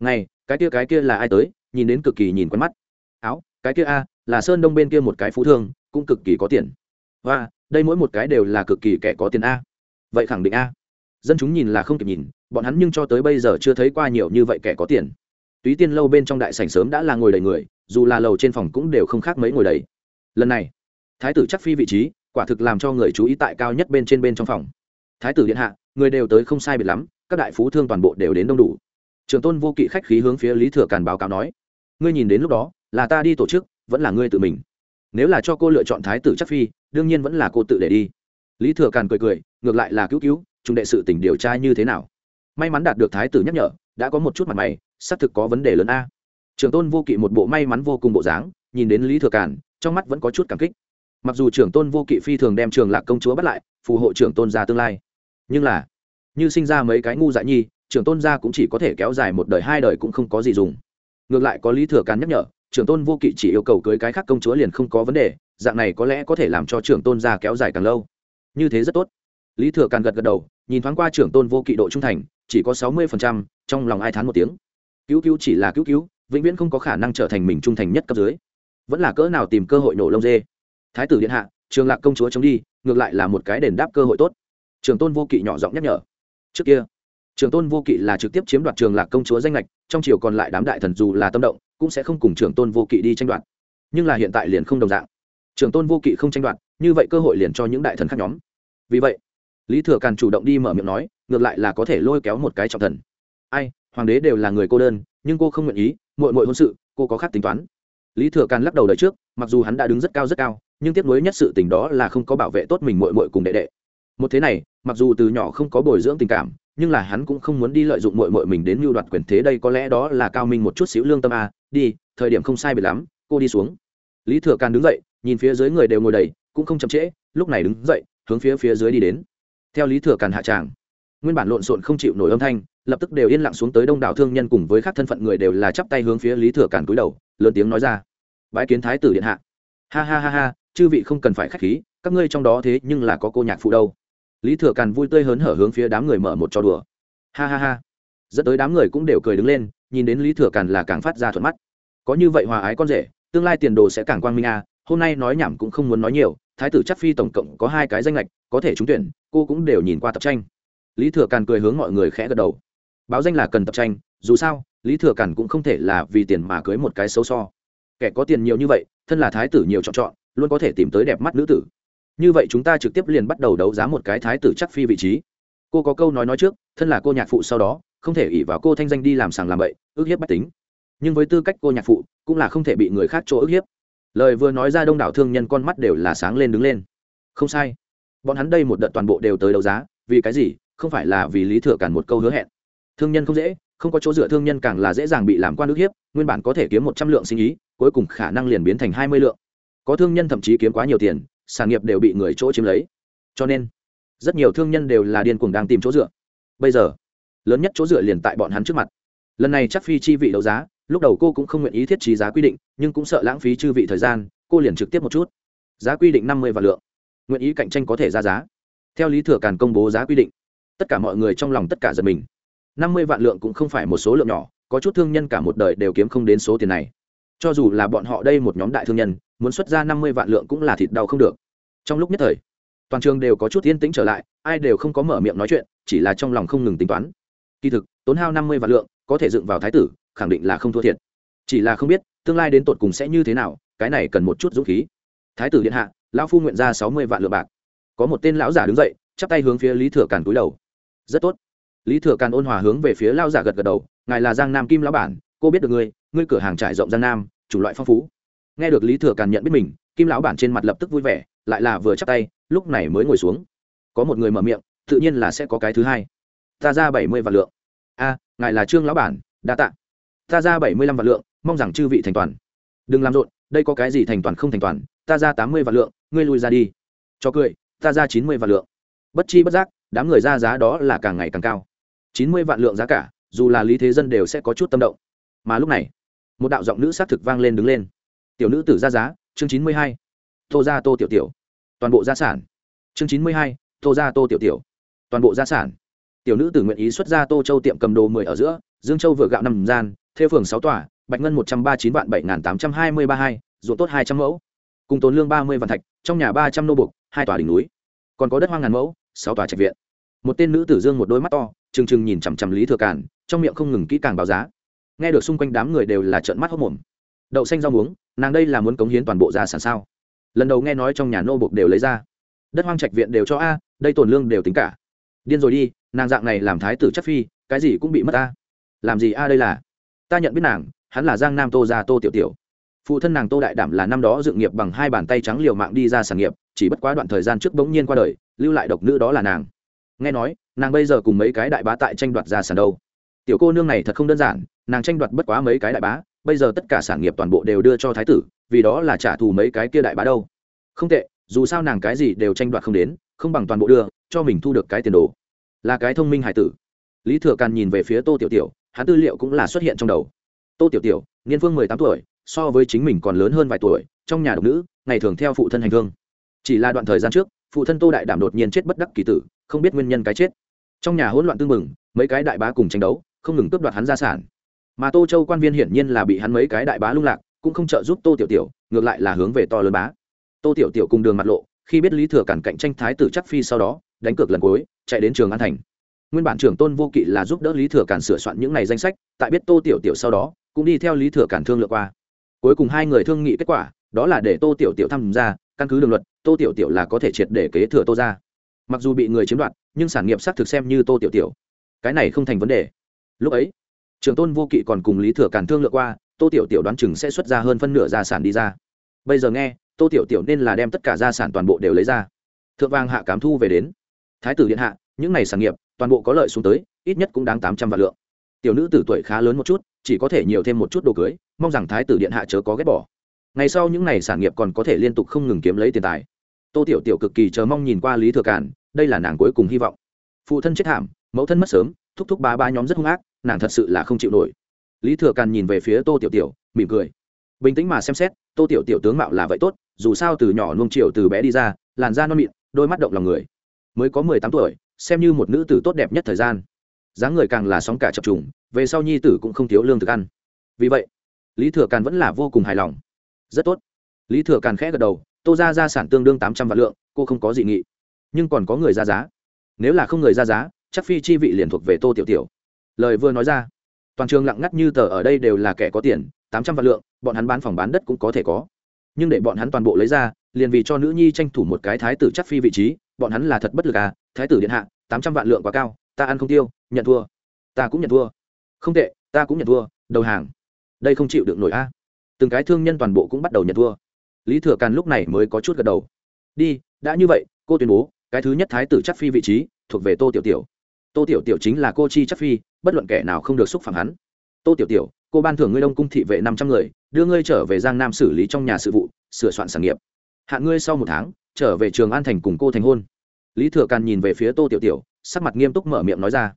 Speaker 1: Ngay cái kia cái kia là ai tới, nhìn đến cực kỳ nhìn quen mắt. Áo, cái kia a, là sơn đông bên kia một cái phú thương, cũng cực kỳ có tiền. Và, đây mỗi một cái đều là cực kỳ kẻ có tiền a. Vậy khẳng định a. Dân chúng nhìn là không kịp nhìn, bọn hắn nhưng cho tới bây giờ chưa thấy qua nhiều như vậy kẻ có tiền. Túy tiên lâu bên trong đại sảnh sớm đã là ngồi đầy người, dù là lầu trên phòng cũng đều không khác mấy ngồi đầy. Lần này thái tử chắc phi vị trí, quả thực làm cho người chú ý tại cao nhất bên trên bên trong phòng. Thái tử điện hạ, người đều tới không sai biệt lắm, các đại phú thương toàn bộ đều đến đông đủ. Trường tôn vô kỵ khách khí hướng phía lý thừa càn báo cáo nói, ngươi nhìn đến lúc đó, là ta đi tổ chức, vẫn là ngươi tự mình. Nếu là cho cô lựa chọn thái tử chắc phi, đương nhiên vẫn là cô tự để đi. Lý thừa càn cười cười, ngược lại là cứu cứu, chúng đệ sự tỉnh điều tra như thế nào? May mắn đạt được thái tử nhắc nhở, đã có một chút mặt mày, xác thực có vấn đề lớn a. Trường tôn vô kỵ một bộ may mắn vô cùng bộ dáng, nhìn đến lý thừa càn, trong mắt vẫn có chút cảm kích mặc dù trưởng tôn vô kỵ phi thường đem trường lạc công chúa bắt lại, phù hộ trưởng tôn gia tương lai. Nhưng là, như sinh ra mấy cái ngu dại nhi, trưởng tôn gia cũng chỉ có thể kéo dài một đời hai đời cũng không có gì dùng. Ngược lại có lý thừa càn nhắc nhở, trưởng tôn vô kỵ chỉ yêu cầu cưới cái khác công chúa liền không có vấn đề, dạng này có lẽ có thể làm cho trưởng tôn gia kéo dài càng lâu. Như thế rất tốt. Lý thừa càn gật gật đầu, nhìn thoáng qua trưởng tôn vô kỵ độ trung thành, chỉ có sáu mươi phần trăm, trong lòng ai thán một tiếng. Cứu cứu chỉ là cứu cứu, vĩnh viễn không có khả năng trở thành mình trung thành nhất cấp dưới. Vẫn là cỡ nào tìm cơ hội nổ lông dê thái tử điện hạ, trường lạc công chúa chống đi, ngược lại là một cái đền đáp cơ hội tốt. Trường tôn vô kỵ nhỏ giọng nhắc nhở. Trước kia, trường tôn vô kỵ là trực tiếp chiếm đoạt trường lạc công chúa danh lệch trong chiều còn lại đám đại thần dù là tâm động, cũng sẽ không cùng trường tôn vô kỵ đi tranh đoạt. Nhưng là hiện tại liền không đồng dạng. Trường tôn vô kỵ không tranh đoạt, như vậy cơ hội liền cho những đại thần khác nhóm. Vì vậy, lý thừa càn chủ động đi mở miệng nói, ngược lại là có thể lôi kéo một cái trọng thần. Ai, hoàng đế đều là người cô đơn, nhưng cô không nguyện ý mội mội hôn sự, cô có khác tính toán. Lý thừa càn lắc đầu đời trước, mặc dù hắn đã đứng rất cao rất cao nhưng tiếc nuối nhất sự tình đó là không có bảo vệ tốt mình muội muội cùng đệ đệ. Một thế này, mặc dù từ nhỏ không có bồi dưỡng tình cảm, nhưng là hắn cũng không muốn đi lợi dụng muội muội mình đến mưu đoạt quyền thế đây có lẽ đó là cao minh một chút xíu lương tâm a. Đi, thời điểm không sai biệt lắm, cô đi xuống. Lý thừa càn đứng dậy, nhìn phía dưới người đều ngồi đầy, cũng không chậm trễ, lúc này đứng dậy, hướng phía phía dưới đi đến. Theo lý thừa càn hạ tràng, nguyên bản lộn xộn không chịu nổi âm thanh, lập tức đều yên lặng xuống tới đông đảo thương nhân cùng với các thân phận người đều là chắp tay hướng phía lý thừa càn cúi đầu, lớn tiếng nói ra. Bái kiến thái tử điện hạ. Ha ha ha ha chư vị không cần phải khách khí, các ngươi trong đó thế nhưng là có cô nhạc phụ đâu. Lý thừa càn vui tươi hớn hở hướng phía đám người mở một trò đùa. Ha ha ha. Dẫn tới đám người cũng đều cười đứng lên, nhìn đến lý thừa càn là càng phát ra thuận mắt. Có như vậy hòa ái con rể, tương lai tiền đồ sẽ càng quang minh a hôm nay nói nhảm cũng không muốn nói nhiều, thái tử chắc phi tổng cộng có hai cái danh lệch có thể trúng tuyển, cô cũng đều nhìn qua tập tranh. Lý thừa càn cười hướng mọi người khẽ gật đầu. Báo danh là cần tập tranh, dù sao, lý thừa càn cũng không thể là vì tiền mà cưới một cái xấu so kẻ có tiền nhiều như vậy, thân là thái tử nhiều chọn chọn luôn có thể tìm tới đẹp mắt nữ tử. Như vậy chúng ta trực tiếp liền bắt đầu đấu giá một cái thái tử chắc phi vị trí. Cô có câu nói nói trước, thân là cô nhạc phụ sau đó, không thể ỉ vào cô thanh danh đi làm sàng làm bậy, ước hiếp bách tính. Nhưng với tư cách cô nhạc phụ, cũng là không thể bị người khác chỗ ước hiếp. Lời vừa nói ra đông đảo thương nhân con mắt đều là sáng lên đứng lên. Không sai. Bọn hắn đây một đợt toàn bộ đều tới đấu giá, vì cái gì? Không phải là vì lý thừa cản một câu hứa hẹn. Thương nhân không dễ, không có chỗ dựa thương nhân càng là dễ dàng bị làm quan ước hiếp, nguyên bản có thể kiếm một trăm lượng sinh ý, cuối cùng khả năng liền biến thành hai mươi lượng có thương nhân thậm chí kiếm quá nhiều tiền, sản nghiệp đều bị người chỗ chiếm lấy. Cho nên, rất nhiều thương nhân đều là điên cuồng đang tìm chỗ dựa. Bây giờ, lớn nhất chỗ dựa liền tại bọn hắn trước mặt. Lần này chắc phi chi vị đấu giá, lúc đầu cô cũng không nguyện ý thiết trí giá quy định, nhưng cũng sợ lãng phí chư vị thời gian, cô liền trực tiếp một chút. Giá quy định năm mươi vạn lượng, nguyện ý cạnh tranh có thể ra giá. Theo lý thừa càn công bố giá quy định, tất cả mọi người trong lòng tất cả giật mình. Năm mươi vạn lượng cũng không phải một số lượng nhỏ, có chút thương nhân cả một đời đều kiếm không đến số tiền này cho dù là bọn họ đây một nhóm đại thương nhân, muốn xuất ra năm mươi vạn lượng cũng là thịt đau không được. Trong lúc nhất thời, toàn trường đều có chút yên tĩnh trở lại, ai đều không có mở miệng nói chuyện, chỉ là trong lòng không ngừng tính toán. Kỳ thực, tốn hao năm mươi vạn lượng, có thể dựng vào thái tử, khẳng định là không thua thiệt. Chỉ là không biết, tương lai đến tột cùng sẽ như thế nào, cái này cần một chút dũng khí. Thái tử điện hạ, lão phu nguyện ra sáu mươi vạn lượng bạc. Có một tên lão giả đứng dậy, chắp tay hướng phía lý thừa càn cúi đầu. Rất tốt. Lý thừa càn ôn hòa hướng về phía lão giả gật gật đầu, ngài là giang nam kim lão bản cô biết được ngươi ngươi cửa hàng trải rộng gian nam chủ loại phong phú. Nghe được lý thừa càn nhận biết mình, kim lão bản trên mặt lập tức vui vẻ, lại là vừa chắp tay, lúc này mới ngồi xuống. Có một người mở miệng, tự nhiên là sẽ có cái thứ hai. Ta ra bảy mươi vạn lượng. A, ngài là trương lão bản, đa tạ. Ta ra bảy mươi lăm vạn lượng, mong rằng chư vị thành toàn. Đừng làm rộn, đây có cái gì thành toàn không thành toàn, ta ra tám mươi vạn lượng, ngươi lùi ra đi. Cho cười, ta ra chín mươi vạn lượng. Bất chi bất giác, đám người ra giá đó là càng ngày càng cao. chín mươi vạn lượng giá cả, dù là lý thế dân đều sẽ có chút tâm động mà lúc này, một đạo giọng nữ xác thực vang lên đứng lên. Tiểu nữ tử ra giá, chương chín mươi hai, tô ra tô tiểu tiểu. Toàn bộ gia sản. Chương chín mươi hai, tô ra tô tiểu tiểu. Toàn bộ gia sản. Tiểu nữ tử nguyện ý xuất ra tô châu tiệm cầm đồ mười ở giữa, dương châu vừa gạo năm gian, theo phường sáu tòa, bạch ngân một trăm ba chín vạn bảy tám trăm hai mươi ba hai, ruộng tốt hai trăm mẫu. Cùng tốn lương ba mươi vạn thạch, trong nhà ba trăm nô bục hai tòa đỉnh núi. Còn có đất hoang ngàn mẫu, sáu tòa trạch viện. Một tên nữ tử dương một đôi mắt to, trừng trừng nhìn chằm chằm lý thừa cản trong miệng không ngừng kỹ càng báo giá nghe được xung quanh đám người đều là trợn mắt hốc mồm. Đậu xanh rau muống, nàng đây là muốn cống hiến toàn bộ gia sản sao? Lần đầu nghe nói trong nhà nô bục đều lấy ra. Đất hoang trạch viện đều cho a, đây tổn lương đều tính cả. Điên rồi đi, nàng dạng này làm thái tử chắc phi, cái gì cũng bị mất a. Làm gì a đây là? Ta nhận biết nàng, hắn là giang nam tô gia tô tiểu tiểu. Phụ thân nàng tô đại đảm là năm đó dựng nghiệp bằng hai bàn tay trắng liều mạng đi ra sản nghiệp, chỉ bất quá đoạn thời gian trước bỗng nhiên qua đời, lưu lại độc nữ đó là nàng. Nghe nói, nàng bây giờ cùng mấy cái đại bá tại tranh đoạt gia sản đâu? Tiểu cô nương này thật không đơn giản, nàng tranh đoạt bất quá mấy cái đại bá, bây giờ tất cả sản nghiệp toàn bộ đều đưa cho thái tử, vì đó là trả thù mấy cái kia đại bá đâu. Không tệ, dù sao nàng cái gì đều tranh đoạt không đến, không bằng toàn bộ đưa, cho mình thu được cái tiền đồ. Là cái thông minh hải tử. Lý thừa càn nhìn về phía tô tiểu tiểu, hắn tư liệu cũng là xuất hiện trong đầu. Tô tiểu tiểu, niên phương mười tám tuổi, so với chính mình còn lớn hơn vài tuổi, trong nhà độc nữ, ngày thường theo phụ thân hành hương. Chỉ là đoạn thời gian trước, phụ thân tô đại đảm đột nhiên chết bất đắc kỳ tử, không biết nguyên nhân cái chết. Trong nhà hỗn loạn tương mừng mấy cái đại bá cùng tranh đấu không ngừng cướp đoạt hắn gia sản. Mà tô châu quan viên hiển nhiên là bị hắn mấy cái đại bá lung lạc, cũng không trợ giúp tô tiểu tiểu, ngược lại là hướng về to lớn bá. Tô tiểu tiểu cùng đường mặt lộ, khi biết lý thừa cản cạnh tranh thái tử chắc phi sau đó, đánh cược lần cuối, chạy đến trường an thành. Nguyên bản trưởng tôn vô kỵ là giúp đỡ lý thừa cản sửa soạn những này danh sách, tại biết tô tiểu tiểu sau đó, cũng đi theo lý thừa cản thương lượng qua. Cuối cùng hai người thương nghị kết quả, đó là để tô tiểu tiểu tham gia, căn cứ đường luật, tô tiểu tiểu là có thể triệt để kế thừa tô ra mặc dù bị người chiếm đoạt, nhưng sản nghiệp xác thực xem như tô tiểu tiểu. Cái này không thành vấn đề lúc ấy, trường tôn vô kỵ còn cùng lý thừa cản thương lượng qua, tô tiểu tiểu đoán chừng sẽ xuất ra hơn phân nửa gia sản đi ra. Bây giờ nghe, tô tiểu tiểu nên là đem tất cả gia sản toàn bộ đều lấy ra. Thượng vàng hạ cám thu về đến. Thái tử điện hạ, những này sản nghiệp, toàn bộ có lợi xuống tới, ít nhất cũng đáng tám trăm vạn lượng. Tiểu nữ tử tuổi khá lớn một chút, chỉ có thể nhiều thêm một chút đồ cưới, mong rằng thái tử điện hạ chớ có ghét bỏ. Ngày sau những này sản nghiệp còn có thể liên tục không ngừng kiếm lấy tiền tài. Tô tiểu tiểu cực kỳ chờ mong nhìn qua lý thừa cản đây là nàng cuối cùng hy vọng. Phụ thân chết thảm, mẫu thân mất sớm, thúc thúc ba ba nhóm rất hung ác nàng thật sự là không chịu nổi. Lý thừa càn nhìn về phía tô tiểu tiểu, mỉm cười. Bình tĩnh mà xem xét, tô tiểu tiểu tướng mạo là vậy tốt, dù sao từ nhỏ nuông chiều từ bé đi ra, làn da non mịn, đôi mắt động lòng người. Mới có mười tám tuổi, xem như một nữ tử tốt đẹp nhất thời gian. Dáng người càng là sóng cả chập trùng, về sau nhi tử cũng không thiếu lương thực ăn. Vì vậy, lý thừa càn vẫn là vô cùng hài lòng. Rất tốt. Lý thừa càn khẽ gật đầu, tô ra gia sản tương đương tám trăm vạn lượng, cô không có dị nghị. Nhưng còn có người ra giá. Nếu là không người ra giá, chắc phi chi vị liền thuộc về tô tiểu tiểu lời vừa nói ra. Toàn trường lặng ngắt như tờ ở đây đều là kẻ có tiền, tám trăm vạn lượng, bọn hắn bán phòng bán đất cũng có thể có. Nhưng để bọn hắn toàn bộ lấy ra, liền vì cho nữ nhi tranh thủ một cái thái tử chắc phi vị trí, bọn hắn là thật bất lực à thái tử điện hạ, tám trăm vạn lượng quá cao, ta ăn không tiêu, nhận thua. Ta cũng nhận thua. Không tệ, ta cũng nhận thua, đầu hàng. Đây không chịu được nổi a. Từng cái thương nhân toàn bộ cũng bắt đầu nhận thua. Lý thừa càn lúc này mới có chút gật đầu. Đi, đã như vậy, cô tuyên bố, cái thứ nhất thái tử chắc phi vị trí, thuộc về tô tiểu tiểu. Tô tiểu tiểu chính là cô chi chắc phi bất luận kẻ nào không được xúc phạm hắn. Tô tiểu tiểu, cô ban thưởng ngươi đông cung thị vệ năm trăm người, đưa ngươi trở về giang nam xử lý trong nhà sự vụ, sửa soạn sản nghiệp. Hạn ngươi sau một tháng, trở về trường an thành cùng cô thành hôn. Lý thừa càn nhìn về phía tô tiểu tiểu, sắc mặt nghiêm túc mở miệng nói ra.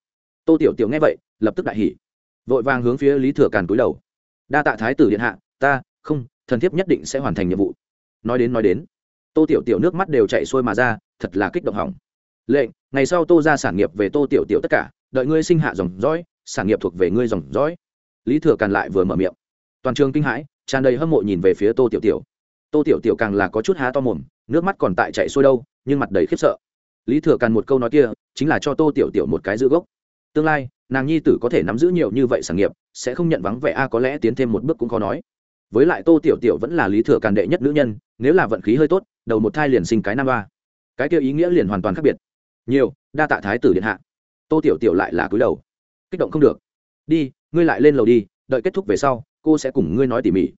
Speaker 1: Tô tiểu tiểu nghe vậy, lập tức đại hỉ. Vội vàng hướng phía lý thừa càn cúi đầu. Đa tạ thái tử điện hạ, ta, không, thần thiếp nhất định sẽ hoàn thành nhiệm vụ. Nói đến nói đến, tô tiểu tiểu nước mắt đều chạy xuôi mà ra, thật là kích động hỏng. Lệnh, ngày sau tô ra sản nghiệp về tô tiểu tiểu tất cả đợi ngươi sinh hạ dòng dõi, sản nghiệp thuộc về ngươi dòng dõi. Lý thừa càn lại vừa mở miệng. Toàn trường kinh hãi, tràn đầy hâm mộ nhìn về phía tô tiểu tiểu. Tô tiểu tiểu càng là có chút há to mồm, nước mắt còn tại chạy xuôi đâu, nhưng mặt đầy khiếp sợ. Lý thừa càn một câu nói kia, chính là cho tô tiểu tiểu một cái giữ gốc. Tương lai, nàng nhi tử có thể nắm giữ nhiều như vậy sản nghiệp, sẽ không nhận vắng vẻ, a, có lẽ tiến thêm một bước cũng khó nói. Với lại tô tiểu tiểu vẫn là lý thừa càn đệ nhất nữ nhân, nếu là vận khí hơi tốt, đầu một thai liền sinh cái năm ba. Cái kia ý nghĩa liền hoàn toàn khác biệt. Nhiều, đa tạ thái tử điện hạ tô tiểu tiểu lại là cúi đầu. Kích động không được. Đi, ngươi lại lên lầu đi, đợi kết thúc về sau, cô sẽ cùng ngươi nói tỉ mỉ.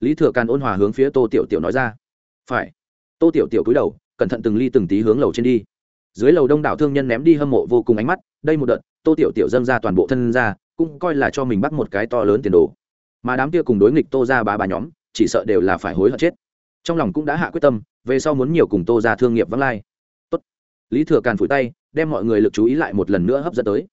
Speaker 1: Lý thừa càn ôn hòa hướng phía tô tiểu tiểu nói ra. Phải. Tô tiểu tiểu cúi đầu, cẩn thận từng ly từng tí hướng lầu trên đi. Dưới lầu đông đảo thương nhân ném đi hâm mộ vô cùng ánh mắt, đây một đợt, tô tiểu tiểu dâng ra toàn bộ thân ra, cũng coi là cho mình bắt một cái to lớn tiền đồ. Mà đám kia cùng đối nghịch tô ra ba bà nhóm, chỉ sợ đều là phải hối hận chết. Trong lòng cũng đã hạ quyết tâm, về sau muốn nhiều cùng tô ra thương nghiệp vắng lai lý thừa càn phủi tay, đem mọi người lực chú ý lại một lần nữa hấp dẫn tới.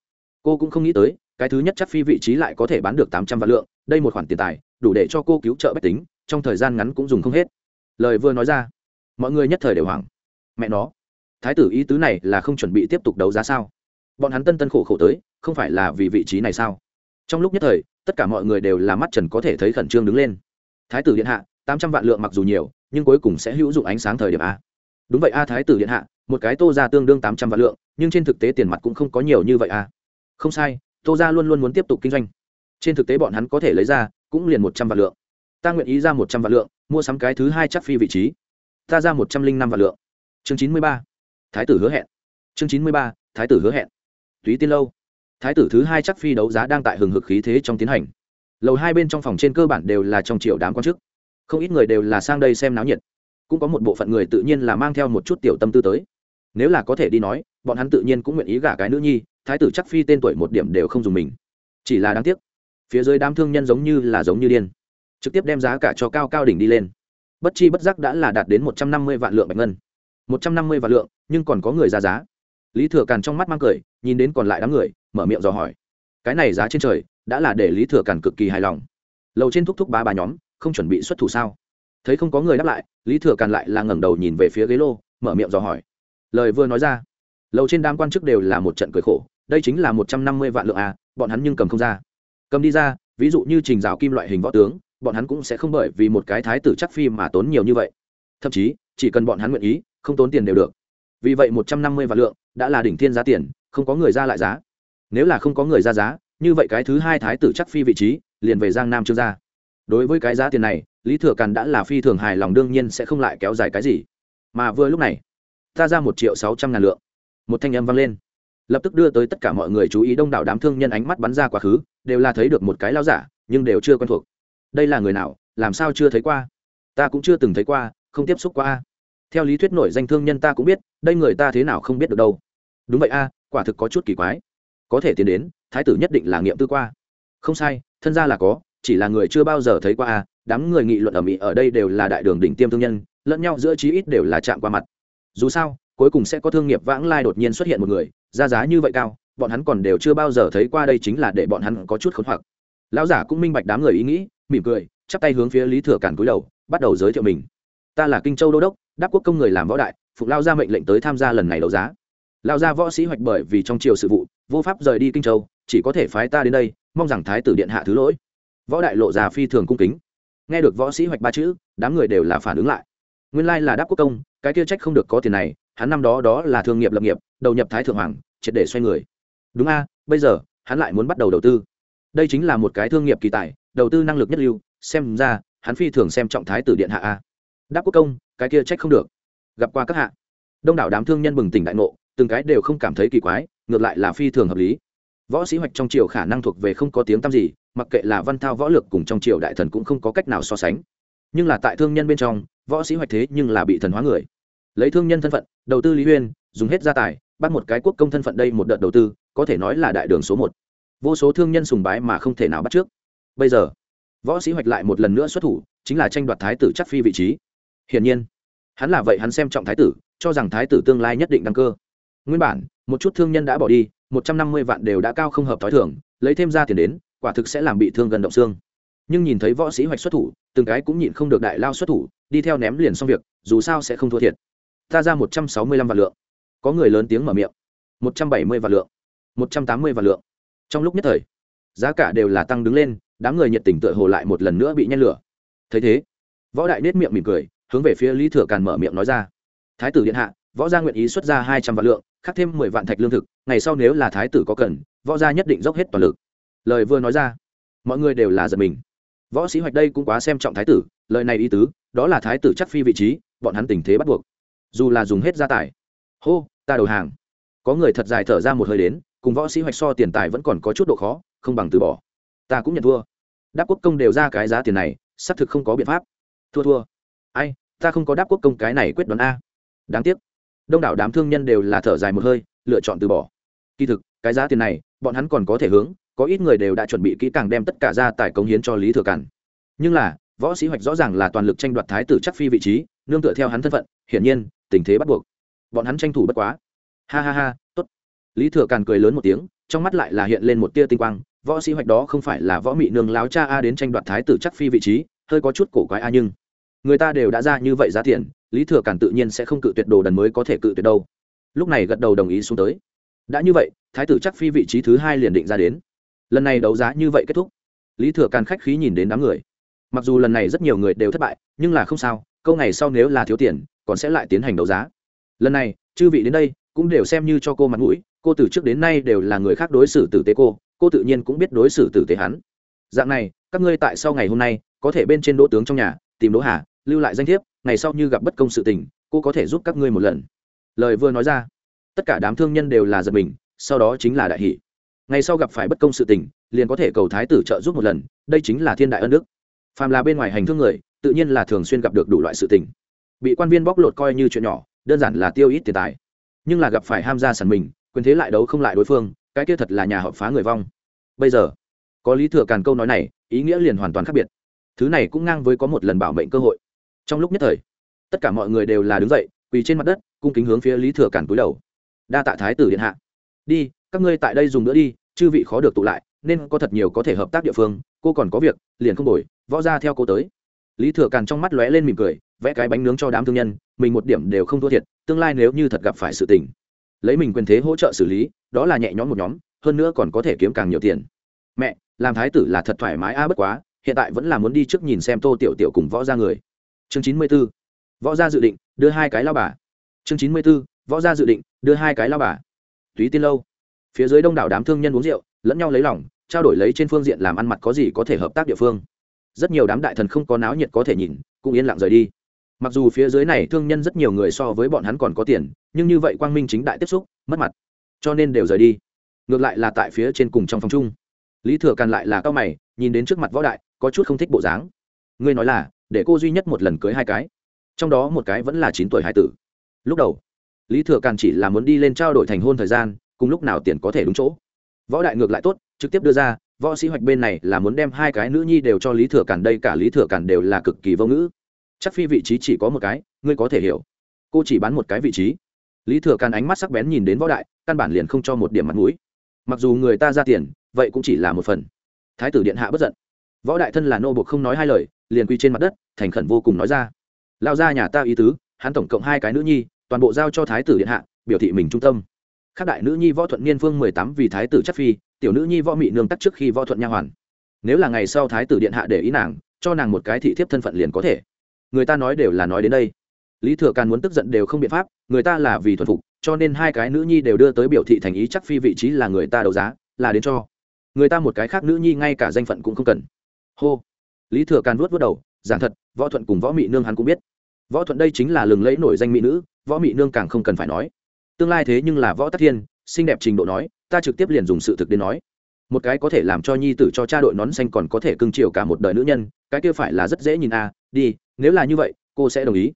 Speaker 1: Cô cũng không nghĩ tới, cái thứ nhất chắc phi vị trí lại có thể bán được tám trăm vạn lượng, đây một khoản tiền tài, đủ để cho cô cứu trợ bách tính, trong thời gian ngắn cũng dùng không hết. Lời vừa nói ra, mọi người nhất thời đều hoảng. Mẹ nó, thái tử ý tứ này là không chuẩn bị tiếp tục đấu giá sao? Bọn hắn tân tân khổ khổ tới, không phải là vì vị trí này sao? Trong lúc nhất thời, tất cả mọi người đều là mắt trần có thể thấy khẩn trương đứng lên. Thái tử điện hạ, tám trăm vạn lượng mặc dù nhiều, nhưng cuối cùng sẽ hữu dụng ánh sáng thời điểm a. Đúng vậy a, thái tử điện hạ một cái tô ra tương đương tám trăm vạn lượng, nhưng trên thực tế tiền mặt cũng không có nhiều như vậy à. Không sai, tô ra luôn luôn muốn tiếp tục kinh doanh. Trên thực tế bọn hắn có thể lấy ra cũng liền một trăm vạn lượng. Ta nguyện ý ra một trăm vạn lượng, mua sắm cái thứ hai chắc phi vị trí. Ta ra một trăm linh năm vạn lượng. Chương chín mươi ba. Thái tử hứa hẹn. Chương chín mươi ba, thái tử hứa hẹn. Túy tiên lâu. Thái tử thứ hai chắc phi đấu giá đang tại hừng hực khí thế trong tiến hành. Lầu hai bên trong phòng trên cơ bản đều là trong triệu đám quan chức. Không ít người đều là sang đây xem náo nhiệt. Cũng có một bộ phận người tự nhiên là mang theo một chút tiểu tâm tư tới nếu là có thể đi nói, bọn hắn tự nhiên cũng nguyện ý gả cái nữ nhi, thái tử chắc phi tên tuổi một điểm đều không dùng mình. Chỉ là đáng tiếc, phía dưới đám thương nhân giống như là giống như điên, trực tiếp đem giá cả cho cao cao đỉnh đi lên. Bất chi bất giác đã là đạt đến một trăm năm mươi vạn lượng bạch ngân. một trăm năm mươi vạn lượng, nhưng còn có người ra giá. Lý thừa càn trong mắt mang cười, nhìn đến còn lại đám người, mở miệng dò hỏi. Cái này giá trên trời, đã là để lý thừa càn cực kỳ hài lòng. Lầu trên thúc thúc ba bà nhóm, không chuẩn bị xuất thủ sao? Thấy không có người đáp lại, lý thừa càn lại là ngẩng đầu nhìn về phía ghế lô, mở miệng dò hỏi lời vừa nói ra. Lầu trên đám quan chức đều là một trận cười khổ, đây chính là một trăm năm mươi vạn lượng à bọn hắn nhưng cầm không ra. Cầm đi ra, ví dụ như trình rào kim loại hình võ tướng, bọn hắn cũng sẽ không bởi vì một cái thái tử chắc phi mà tốn nhiều như vậy. Thậm chí, chỉ cần bọn hắn nguyện ý, không tốn tiền đều được. Vì vậy một trăm năm mươi vạn lượng đã là đỉnh thiên giá tiền, không có người ra lại giá. Nếu là không có người ra giá, như vậy cái thứ hai thái tử chắc phi vị trí, liền về giang nam trương gia. Đối với cái giá tiền này, lý thừa càn đã là phi thường hài lòng, đương nhiên sẽ không lại kéo dài cái gì. Mà vừa lúc này ta ra một triệu sáu trăm ngàn lượng. Một thanh âm vang lên. Lập tức đưa tới tất cả mọi người chú ý đông đảo đám thương nhân ánh mắt bắn ra quá khứ, đều là thấy được một cái lao giả, nhưng đều chưa quen thuộc. Đây là người nào, làm sao chưa thấy qua? Ta cũng chưa từng thấy qua, không tiếp xúc qua theo lý thuyết nổi danh thương nhân ta cũng biết, đây người ta thế nào không biết được đâu. Đúng vậy a, quả thực có chút kỳ quái. Có thể tiến đến, thái tử nhất định là nghiệm tư qua. Không sai, thân ra là có, chỉ là người chưa bao giờ thấy qua a. Đám người nghị luận ở mỹ ở đây đều là đại đường đỉnh tiêm thương nhân, lẫn nhau giữa chí ít đều là chạm qua mặt dù sao, cuối cùng sẽ có thương nghiệp vãng lai đột nhiên xuất hiện một người, ra giá như vậy cao, bọn hắn còn đều chưa bao giờ thấy qua đây chính là để bọn hắn có chút khốn hoặc. Lão giả cũng minh bạch đám người ý nghĩ, mỉm cười, chắp tay hướng phía lý thừa cản cúi đầu, bắt đầu giới thiệu mình. Ta là kinh châu đô đốc, đáp quốc công người làm võ đại phục lao ra mệnh lệnh tới tham gia lần này đấu giá. Lao ra võ sĩ hoạch bởi vì trong triều sự vụ, vô pháp rời đi kinh châu, chỉ có thể phái ta đến đây, mong rằng thái tử điện hạ thứ lỗi. Võ đại lộ già phi thường cung kính. Nghe được võ sĩ hoạch ba chữ, đám người đều là phản ứng lại. Nguyên lai là đáp quốc công cái kia trách không được có tiền này, hắn năm đó đó là thương nghiệp lập nghiệp, đầu nhập thái thượng hoàng, triệt để xoay người. Đúng a, bây giờ, hắn lại muốn bắt đầu đầu tư. Đây chính là một cái thương nghiệp kỳ tài, đầu tư năng lực nhất lưu, xem ra, hắn phi thường xem trọng thái tử điện hạ a. Đáp quốc công, cái kia trách không được. Gặp qua các hạ. Đông đảo đám thương nhân bừng tỉnh đại ngộ, từng cái đều không cảm thấy kỳ quái, ngược lại là phi thường hợp lý. Võ sĩ hoạch trong triều khả năng thuộc về không có tiếng tăm gì, mặc kệ là văn thao võ lược cùng trong triều đại thần cũng không có cách nào so sánh nhưng là tại thương nhân bên trong, võ sĩ hoạch thế nhưng là bị thần hóa người. Lấy thương nhân thân phận, đầu tư lý huyên, dùng hết gia tài, bắt một cái quốc công thân phận đây một đợt đầu tư, có thể nói là đại đường số một. Vô số thương nhân sùng bái mà không thể nào bắt trước. Bây giờ, võ sĩ hoạch lại một lần nữa xuất thủ, chính là tranh đoạt thái tử chắc phi vị trí. Hiển nhiên, hắn là vậy hắn xem trọng thái tử, cho rằng thái tử tương lai nhất định đăng cơ. Nguyên bản, một chút thương nhân đã bỏ đi, một trăm năm mươi vạn đều đã cao không hợp t h o i thưởng lấy thêm ra tiền đến, quả thực sẽ làm bị thương gần động xương nhưng nhìn thấy võ sĩ hoạch xuất thủ, từng cái cũng nhịn không được đại lao xuất thủ, đi theo ném liền xong việc, dù sao sẽ không thua thiệt. Ta ra một trăm sáu mươi lăm vạn lượng. Có người lớn tiếng mở miệng. một trăm bảy mươi vạn lượng. một trăm tám mươi vạn lượng. Trong lúc nhất thời, giá cả đều là tăng đứng lên, đám người nhiệt tình tựa hồ lại một lần nữa bị nhen lửa. Thấy thế, võ đại nết miệng mỉm cười, hướng về phía lý thừa càn mở miệng nói ra. Thái tử điện hạ, võ gia nguyện ý xuất ra hai trăm vạn lượng, khắc thêm mười vạn thạch lương thực, ngày sau nếu là thái tử có cần, võ gia nhất định dốc hết toàn lực. Lời vừa nói ra, mọi người đều là giật mình võ sĩ hoạch đây cũng quá xem trọng thái tử, lời này ý tứ, đó là thái tử chắc phi vị trí, bọn hắn tình thế bắt buộc. Dù là dùng hết gia tài. Hô, ta đầu hàng. Có người thật dài thở ra một hơi đến, cùng võ sĩ hoạch so tiền tài vẫn còn có chút độ khó, không bằng từ bỏ. Ta cũng nhận thua. Đáp quốc công đều ra cái giá tiền này, xác thực không có biện pháp. Thua thua. Ai, ta không có đáp quốc công cái này quyết đoán a. Đáng tiếc. Đông đảo đám thương nhân đều là thở dài một hơi, lựa chọn từ bỏ. Kỳ thực, cái giá tiền này, bọn hắn còn có thể hướng có ít người đều đã chuẩn bị kỹ càng đem tất cả ra tài cống hiến cho lý thừa cản nhưng là, võ sĩ hoạch rõ ràng là toàn lực tranh đoạt thái tử chắc phi vị trí, nương tựa theo hắn thân phận, hiển nhiên, tình thế bắt buộc. Bọn hắn tranh thủ bất quá. Ha ha ha, tốt. Lý thừa càn cười lớn một tiếng, trong mắt lại là hiện lên một tia tinh quang, võ sĩ hoạch đó không phải là võ mị nương láo cha a đến tranh đoạt thái tử chắc phi vị trí, hơi có chút cổ quái a nhưng, người ta đều đã ra như vậy giá tiền, lý thừa càn tự nhiên sẽ không cự tuyệt đồ đần mới có thể cự tuyệt đâu. Lúc này gật đầu đồng ý xuống tới. Đã như vậy, thái tử chắc phi vị trí thứ hai liền định ra đến lần này đấu giá như vậy kết thúc. Lý thừa càn khách khí nhìn đến đám người. Mặc dù lần này rất nhiều người đều thất bại, nhưng là không sao, câu ngày sau nếu là thiếu tiền, còn sẽ lại tiến hành đấu giá. Lần này, chư vị đến đây cũng đều xem như cho cô mặt mũi, cô từ trước đến nay đều là người khác đối xử tử tế cô cô tự nhiên cũng biết đối xử tử tế hắn. Dạng này, các ngươi tại sau ngày hôm nay, có thể bên trên đỗ tướng trong nhà, tìm đỗ hà, lưu lại danh thiếp, ngày sau như gặp bất công sự tình, cô có thể giúp các ngươi một lần. Lời vừa nói ra, tất cả đám thương nhân đều là giật mình, sau đó chính là đại hỷ ngày sau gặp phải bất công sự tình, liền có thể cầu thái tử trợ giúp một lần, đây chính là thiên đại ân đức. Phàm là bên ngoài hành thương người, tự nhiên là thường xuyên gặp được đủ loại sự tình. Bị quan viên bóc lột coi như chuyện nhỏ, đơn giản là tiêu ít tiền tài. Nhưng là gặp phải ham gia sản mình, quyền thế lại đấu không lại đối phương, cái kia thật là nhà hợp phá người vong. Bây giờ, có lý thừa càn câu nói này, ý nghĩa liền hoàn toàn khác biệt. Thứ này cũng ngang với có một lần bảo mệnh cơ hội. Trong lúc nhất thời, tất cả mọi người đều là đứng dậy, quỳ trên mặt đất, cung kính hướng phía lý thừa cản cúi đầu. Đa tạ thái tử điện hạ. Đi các ngươi tại đây dùng nữa đi, chư vị khó được tụ lại, nên có thật nhiều có thể hợp tác địa phương, cô còn có việc, liền không đổi, võ ra theo cô tới. Lý thừa càn trong mắt lóe lên mỉm cười, vẽ cái bánh nướng cho đám thương nhân, mình một điểm đều không thua thiệt, tương lai nếu như thật gặp phải sự tình, lấy mình quyền thế hỗ trợ xử lý, đó là nhẹ nhõm một nhóm, hơn nữa còn có thể kiếm càng nhiều tiền. Mẹ, làm thái tử là thật thoải mái a, bất quá, hiện tại vẫn là muốn đi trước nhìn xem tô tiểu tiểu cùng võ ra người. Chương chín mươi b ố võ gia dự định đưa hai cái lao bà. Chương chín mươi b ố võ gia dự định đưa hai cái lao bà. Túy tiên lâu phía dưới đông đảo đám thương nhân uống rượu, lẫn nhau lấy lòng, trao đổi lấy trên phương diện làm ăn mặt có gì có thể hợp tác địa phương. Rất nhiều đám đại thần không có náo nhiệt có thể nhìn, cũng yên lặng rời đi. Mặc dù phía dưới này thương nhân rất nhiều người so với bọn hắn còn có tiền, nhưng như vậy quang minh chính đại tiếp xúc, mất mặt. Cho nên đều rời đi. Ngược lại là tại phía trên cùng trong phòng chung. Lý thừa càn lại là cao mày, nhìn đến trước mặt võ đại, có chút không thích bộ dáng. Ngươi nói là, để cô duy nhất một lần cưới hai cái. Trong đó một cái vẫn là chín tuổi hải tử. Lúc đầu, lý thừa càn chỉ là muốn đi lên trao đổi thành hôn thời gian cùng lúc nào tiền có thể đúng chỗ. Võ đại ngược lại tốt, trực tiếp đưa ra, võ sĩ hoạch bên này là muốn đem hai cái nữ nhi đều cho lý thừa càn đây cả lý thừa càn đều là cực kỳ vô ngữ. Chắc phi vị trí chỉ có một cái, ngươi có thể hiểu. Cô chỉ bán một cái vị trí. Lý thừa càn ánh mắt sắc bén nhìn đến võ đại, căn bản liền không cho một điểm mặt mũi. Mặc dù người ta ra tiền, vậy cũng chỉ là một phần. Thái tử điện hạ bất giận. Võ đại thân là nô buộc không nói hai lời, liền quy trên mặt đất, thành khẩn vô cùng nói ra. Lao ra nhà ta ý tứ, hắn tổng cộng hai cái nữ nhi, toàn bộ giao cho thái tử điện hạ, biểu thị mình trung tâm khác đại nữ nhi võ thuận niên phương mười tám vì thái tử chất phi, tiểu nữ nhi võ mị nương tắc trước khi võ thuận nha hoàn. Nếu là ngày sau thái tử điện hạ để ý nàng, cho nàng một cái thị thiếp thân phận liền có thể. Người ta nói đều là nói đến đây. Lý thừa càn muốn tức giận đều không biện pháp, người ta là vì thuần phục, cho nên hai cái nữ nhi đều đưa tới biểu thị thành ý chắc phi vị trí là người ta đấu giá, là đến cho. Người ta một cái khác nữ nhi ngay cả danh phận cũng không cần. Hô. Lý thừa càn vuốt vớt đầu, giảng thật, võ thuận cùng võ mị nương hắn cũng biết. Võ thuận đây chính là lừng lẫy nổi danh mỹ nữ, võ mị nương càng không cần phải nói tương lai thế nhưng là võ tắc thiên, xinh đẹp trình độ nói, ta trực tiếp liền dùng sự thực đến nói. Một cái có thể làm cho nhi tử cho cha đội nón xanh còn có thể cưng chiều cả một đời nữ nhân, cái kia phải là rất dễ nhìn à đi, nếu là như vậy, cô sẽ đồng ý.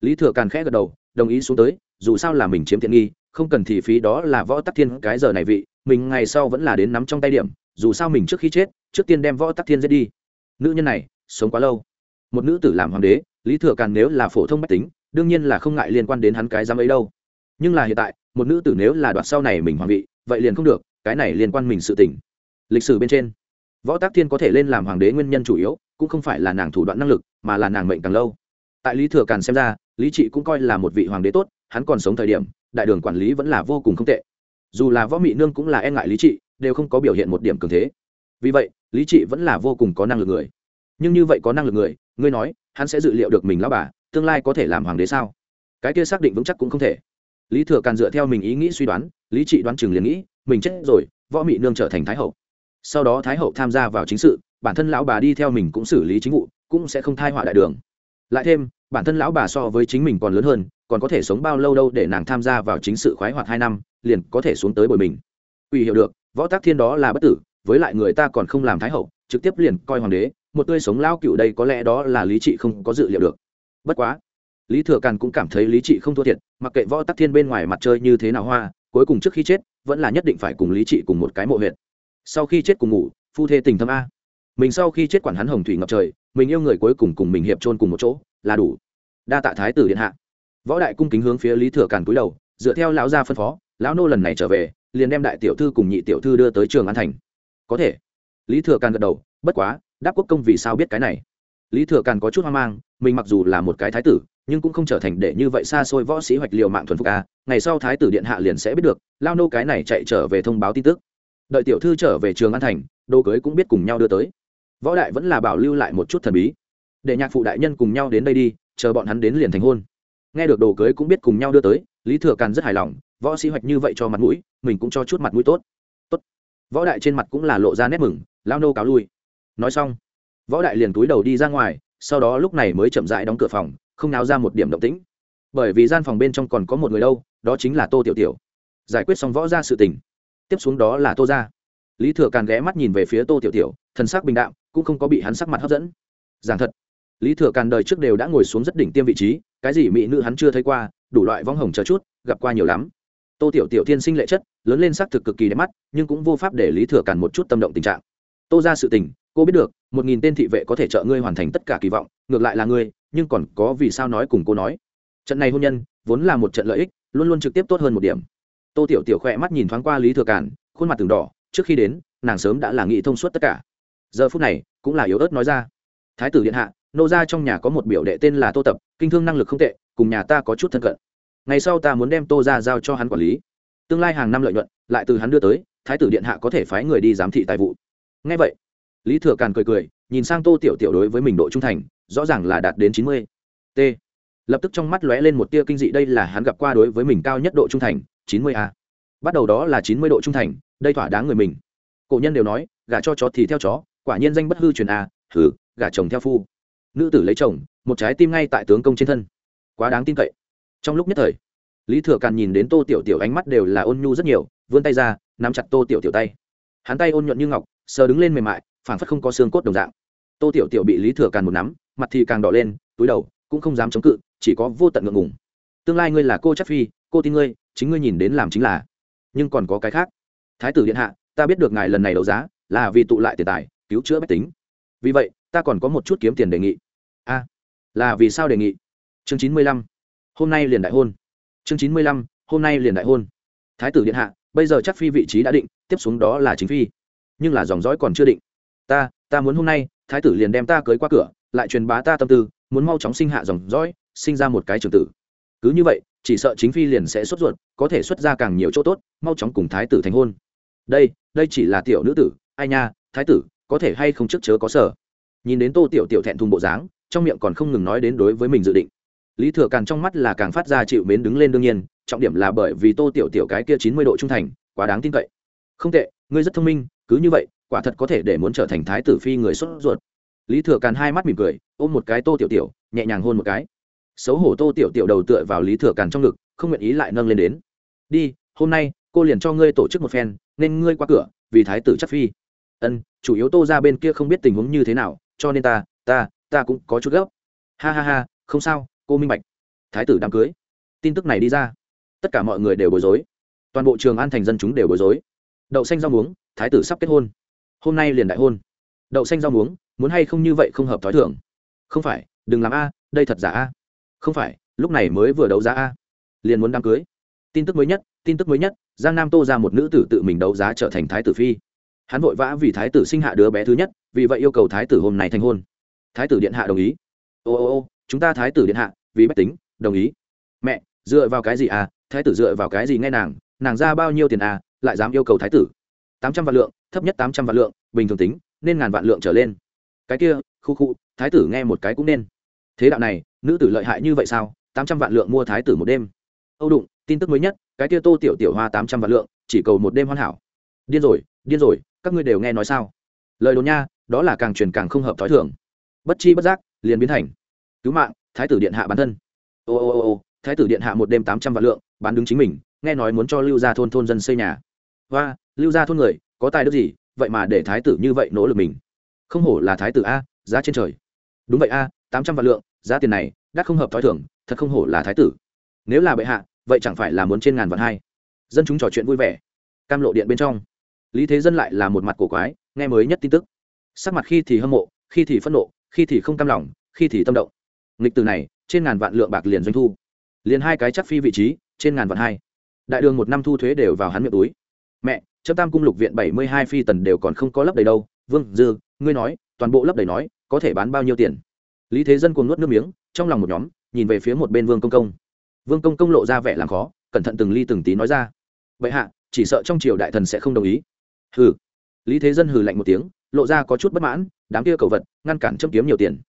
Speaker 1: Lý thừa càn khẽ gật đầu, đồng ý xuống tới, dù sao là mình chiếm tiện nghi, không cần thì phí đó là võ tắc thiên cái giờ này vị, mình ngày sau vẫn là đến nắm trong tay điểm, dù sao mình trước khi chết, trước tiên đem võ tắc thiên giết đi. Nữ nhân này, sống quá lâu. Một nữ tử làm hoàng đế, lý thừa càn nếu là phổ thông mách tính, đương nhiên là không ngại liên quan đến hắn cái giám ấy đâu nhưng là hiện tại, một nữ tử nếu là đoạt sau này mình hoàng vị, vậy liền không được, cái này liên quan mình sự tỉnh lịch sử bên trên, võ tác thiên có thể lên làm hoàng đế nguyên nhân chủ yếu, cũng không phải là nàng thủ đoạn năng lực, mà là nàng mệnh càng lâu. Tại lý thừa càn xem ra, lý trị cũng coi là một vị hoàng đế tốt, hắn còn sống thời điểm, đại đường quản lý vẫn là vô cùng không tệ. Dù là võ mị nương cũng là e ngại lý trị, đều không có biểu hiện một điểm cường thế. Vì vậy, lý trị vẫn là vô cùng có năng lực người. Nhưng như vậy có năng lực người, ngươi nói, hắn sẽ dự liệu được mình lao bà, tương lai có thể làm hoàng đế sao? Cái kia xác định vững chắc cũng không thể lý thừa càn dựa theo mình ý nghĩ suy đoán, lý trị đoán chừng liền nghĩ, mình chết rồi, võ mị nương trở thành thái hậu. Sau đó thái hậu tham gia vào chính sự, bản thân lão bà đi theo mình cũng xử lý chính vụ, cũng sẽ không thai họa đại đường. Lại thêm, bản thân lão bà so với chính mình còn lớn hơn, còn có thể sống bao lâu đâu để nàng tham gia vào chính sự khoái hoạt hai năm, liền có thể xuống tới bồi mình. Ủy hiểu được, võ tác thiên đó là bất tử, với lại người ta còn không làm thái hậu, trực tiếp liền coi hoàng đế, một tươi sống lao cựu đây có lẽ đó là lý trị không có dự liệu được. Bất quá lý thừa càn cũng cảm thấy lý trị không thua thiệt, mặc kệ võ tắc thiên bên ngoài mặt chơi như thế nào hoa, cuối cùng trước khi chết, vẫn là nhất định phải cùng lý trị cùng một cái mộ huyện sau khi chết cùng ngủ, phu thê tình thâm a. Mình sau khi chết quản hắn hồng thủy ngập trời, mình yêu người cuối cùng cùng mình hiệp trôn cùng một chỗ, là đủ. Đa tạ thái tử điện hạ. Võ đại cung kính hướng phía lý thừa càn cúi đầu, dựa theo lão gia phân phó, lão nô lần này trở về, liền đem đại tiểu thư cùng nhị tiểu thư đưa tới trường an thành. Có thể. Lý thừa càn gật đầu, bất quá, đáp quốc công vì sao biết cái này? Lý thừa càn có chút hoang mang, mình mặc dù là một cái thái tử nhưng cũng không trở thành để như vậy xa xôi võ sĩ hoạch liều mạng thuần phục a. Ngày sau thái tử điện hạ liền sẽ biết được, lao nô cái này chạy trở về thông báo tin tức. Đợi tiểu thư trở về trường an thành, đồ cưới cũng biết cùng nhau đưa tới. Võ đại vẫn là bảo lưu lại một chút thần bí. Để nhạc phụ đại nhân cùng nhau đến đây đi, chờ bọn hắn đến liền thành hôn. Nghe được đồ cưới cũng biết cùng nhau đưa tới, lý thừa càn rất hài lòng, võ sĩ hoạch như vậy cho mặt mũi, mình cũng cho chút mặt mũi tốt. Tốt. Võ đại trên mặt cũng là lộ ra nét mừng, lao nô cáo lui. Nói xong, võ đại liền túi đầu đi ra ngoài, sau đó lúc này mới chậm rãi đóng cửa phòng không náo ra một điểm động tĩnh. Bởi vì gian phòng bên trong còn có một người đâu, đó chính là tô tiểu tiểu. Giải quyết xong võ ra sự tình. Tiếp xuống đó là tô ra lý thừa càn ghé mắt nhìn về phía tô tiểu tiểu, thần sắc bình đạm, cũng không có bị hắn sắc mặt hấp dẫn. Giảng thật, lý thừa càn đời trước đều đã ngồi xuống rất đỉnh tiêm vị trí, cái gì mỹ nữ hắn chưa thấy qua, đủ loại vong hồng chờ chút, gặp qua nhiều lắm. Tô tiểu tiểu tiên sinh lệ chất, lớn lên sắc thực cực kỳ đẹp mắt, nhưng cũng vô pháp để lý thừa càn một chút tâm động tình trạng. Tô ra sự tình, cô biết được, một nghìn tên thị vệ có thể trợ ngươi hoàn thành tất cả kỳ vọng, ngược lại là ngươi nhưng còn có vì sao nói cùng cô nói. Trận này hôn nhân, vốn là một trận lợi ích, luôn luôn trực tiếp tốt hơn một điểm. Tô tiểu tiểu khỏe mắt nhìn thoáng qua lý thừa cản, khuôn mặt từng đỏ, trước khi đến, nàng sớm đã là nghị thông suốt tất cả. Giờ phút này, cũng là yếu ớt nói ra. Thái tử điện hạ, nô ra trong nhà có một biểu đệ tên là tô tập, kinh thương năng lực không tệ, cùng nhà ta có chút thân cận. Ngày sau ta muốn đem tô ra giao cho hắn quản lý. Tương lai hàng năm lợi nhuận, lại từ hắn đưa tới, thái tử điện hạ có thể phái người đi giám thị tài vụ. Ngay vậy, lý thừa càn cười cười, nhìn sang tô tiểu tiểu đối với mình độ trung thành rõ ràng là đạt đến chín mươi. T. Lập tức trong mắt lóe lên một tia kinh dị, đây là hắn gặp qua đối với mình cao nhất độ trung thành, chín mươi a. Bắt đầu đó là chín mươi độ trung thành, đây thỏa đáng người mình. Cổ nhân đều nói, gả cho chó thì theo chó, quả nhiên danh bất hư truyền a thử gả chồng theo phu. Nữ tử lấy chồng, một trái tim ngay tại tướng công trên thân. Quá đáng tin cậy. Trong lúc nhất thời, lý thừa càn nhìn đến tô tiểu tiểu ánh mắt đều là ôn nhu rất nhiều, vươn tay ra, nắm chặt tô tiểu tiểu tay. Hắn tay ôn nhuận như ngọc, sờ đứng lên mềm mại, phảng phất không có xương cốt đồng dạng. Tô tiểu tiểu bị lý thừa càn một nắm mặt thì càng đỏ lên, túi đầu cũng không dám chống cự, chỉ có vô tận ngượng ngùng. Tương lai ngươi là cô chắc phi, cô tin ngươi, chính ngươi nhìn đến làm chính là. Nhưng còn có cái khác. Thái tử điện hạ, ta biết được ngài lần này đấu giá là vì tụ lại tiền tài, cứu chữa bách tính. Vì vậy, ta còn có một chút kiếm tiền đề nghị. A, là vì sao đề nghị? Chương chín mươi lăm. Hôm nay liền đại hôn. Chương chín mươi lăm, hôm nay liền đại hôn. Thái tử điện hạ, bây giờ chắc phi vị trí đã định, tiếp xuống đó là chính phi. Nhưng là dòng dõi còn chưa định. Ta ta muốn hôm nay, thái tử liền đem ta cưới qua cửa lại truyền bá ta tâm tư, muốn mau chóng sinh hạ dòng dõi, sinh ra một cái trường tử. Cứ như vậy, chỉ sợ chính phi liền sẽ xuất ruột, có thể xuất ra càng nhiều chỗ tốt, mau chóng cùng thái tử thành hôn. Đây đây chỉ là tiểu nữ tử, ai nha, thái tử, có thể hay không trước chớ có sở nhìn đến tô tiểu tiểu thẹn thùng bộ dáng, trong miệng còn không ngừng nói đến đối với mình dự định. Lý thừa càng trong mắt là càng phát ra chịu mến đứng lên đương nhiên, trọng điểm là bởi vì tô tiểu tiểu cái kia chín mươi độ trung thành, quá đáng tin cậy. Không tệ, ngươi rất thông minh, cứ như vậy, quả thật có thể để muốn trở thành thái tử phi người xuất ruột lý thừa càn hai mắt mỉm cười, ôm một cái tô tiểu tiểu, nhẹ nhàng hôn một cái. Xấu hổ tô tiểu tiểu đầu tựa vào lý thừa càn trong ngực, không nguyện ý lại nâng lên đến. Đi, hôm nay, cô liền cho ngươi tổ chức một phen, nên ngươi qua cửa, vì thái tử chắc phi. Ân, chủ yếu tô ra bên kia không biết tình huống như thế nào, cho nên ta ta ta cũng có chút gấp. Ha ha ha, không sao, cô minh bạch. Thái tử đám cưới. Tin tức này đi ra. Tất cả mọi người đều bối rối. Toàn bộ trường an thành dân chúng đều bối rối. Đậu xanh rau muống, thái tử sắp kết hôn. Hôm nay liền đại hôn. Đậu xanh rau muống muốn hay không như vậy không hợp t h ó i thưởng không phải, đừng làm a, đây thật giả a. Không phải, lúc này mới vừa đấu giá a. Liền muốn đám cưới. Tin tức mới nhất, tin tức mới nhất, giang nam tô ra một nữ tử tự mình đấu giá trở thành thái tử phi. Hắn vội vã vì thái tử sinh hạ đứa bé thứ nhất, vì vậy yêu cầu thái tử hôm nay thành hôn. Thái tử điện hạ đồng ý. Ô ô ô, chúng ta thái tử điện hạ, vì bách tính, đồng ý. Mẹ, dựa vào cái gì à thái tử dựa vào cái gì nghe nàng? Nàng ra bao nhiêu tiền à lại dám yêu cầu thái tử? Tám trăm vạn lượng, thấp nhất tám trăm vạn lượng, bình thường tính, nên ngàn vạn lượng trở lên cái kia, khu khu, thái tử nghe một cái cũng nên. Thế đạo này, nữ tử lợi hại như vậy sao? Tám trăm vạn lượng mua thái tử một đêm. Âu đụng, tin tức mới nhất, cái kia tô tiểu tiểu hoa tám trăm vạn lượng, chỉ cầu một đêm hoàn hảo. Điên rồi điên rồi, các ngươi đều nghe nói sao? Lời đồn nha, đó là càng truyền càng không hợp t h ó i thường. Bất chi bất giác, liền biến thành, cứu mạng, thái tử điện hạ bản thân. Ô ô ô ô, thái tử điện hạ một đêm tám trăm vạn lượng, bán đứng chính mình, nghe nói muốn cho lưu gia thôn thôn dân xây nhà. Và lưu gia thôn người, có tài đức gì, vậy mà để thái tử như vậy nỗ lực mình không hổ là thái tử a, giá trên trời. Đúng vậy a, tám trăm vạn lượng, giá tiền này, đắt không hợp t h ó i thưởng thật không hổ là thái tử. Nếu là bệ hạ, vậy chẳng phải là muốn trên ngàn vạn hai. Dân chúng trò chuyện vui vẻ. Cam lộ điện bên trong. Lý thế dân lại là một mặt cổ quái, nghe mới nhất tin tức. Sắc mặt khi thì hâm mộ, khi thì phẫn nộ, khi thì không cam lòng, khi thì tâm động. Nghịch từ này, trên ngàn vạn lượng bạc liền doanh thu. Liền hai cái chắc phi vị trí, trên ngàn vạn hai. Đại đường một năm thu thuế đều vào hắn miệng túi. Mẹ trong tam cung lục viện bảy mươi hai phi tần đều còn không có lấp đầy đâu, vương dư ngươi nói, toàn bộ lấp đầy nói, có thể bán bao nhiêu tiền? Lý thế dân cuồng nuốt nước miếng, trong lòng một nhóm, nhìn về phía một bên vương công công. Vương công công lộ ra vẻ làm khó, cẩn thận từng ly từng tí nói ra. Vậy hạ, chỉ sợ trong triều đại thần sẽ không đồng ý. Hừ. Lý thế dân hừ lạnh một tiếng, lộ ra có chút bất mãn, đám kia cầu vật, ngăn cản châm kiếm nhiều tiền.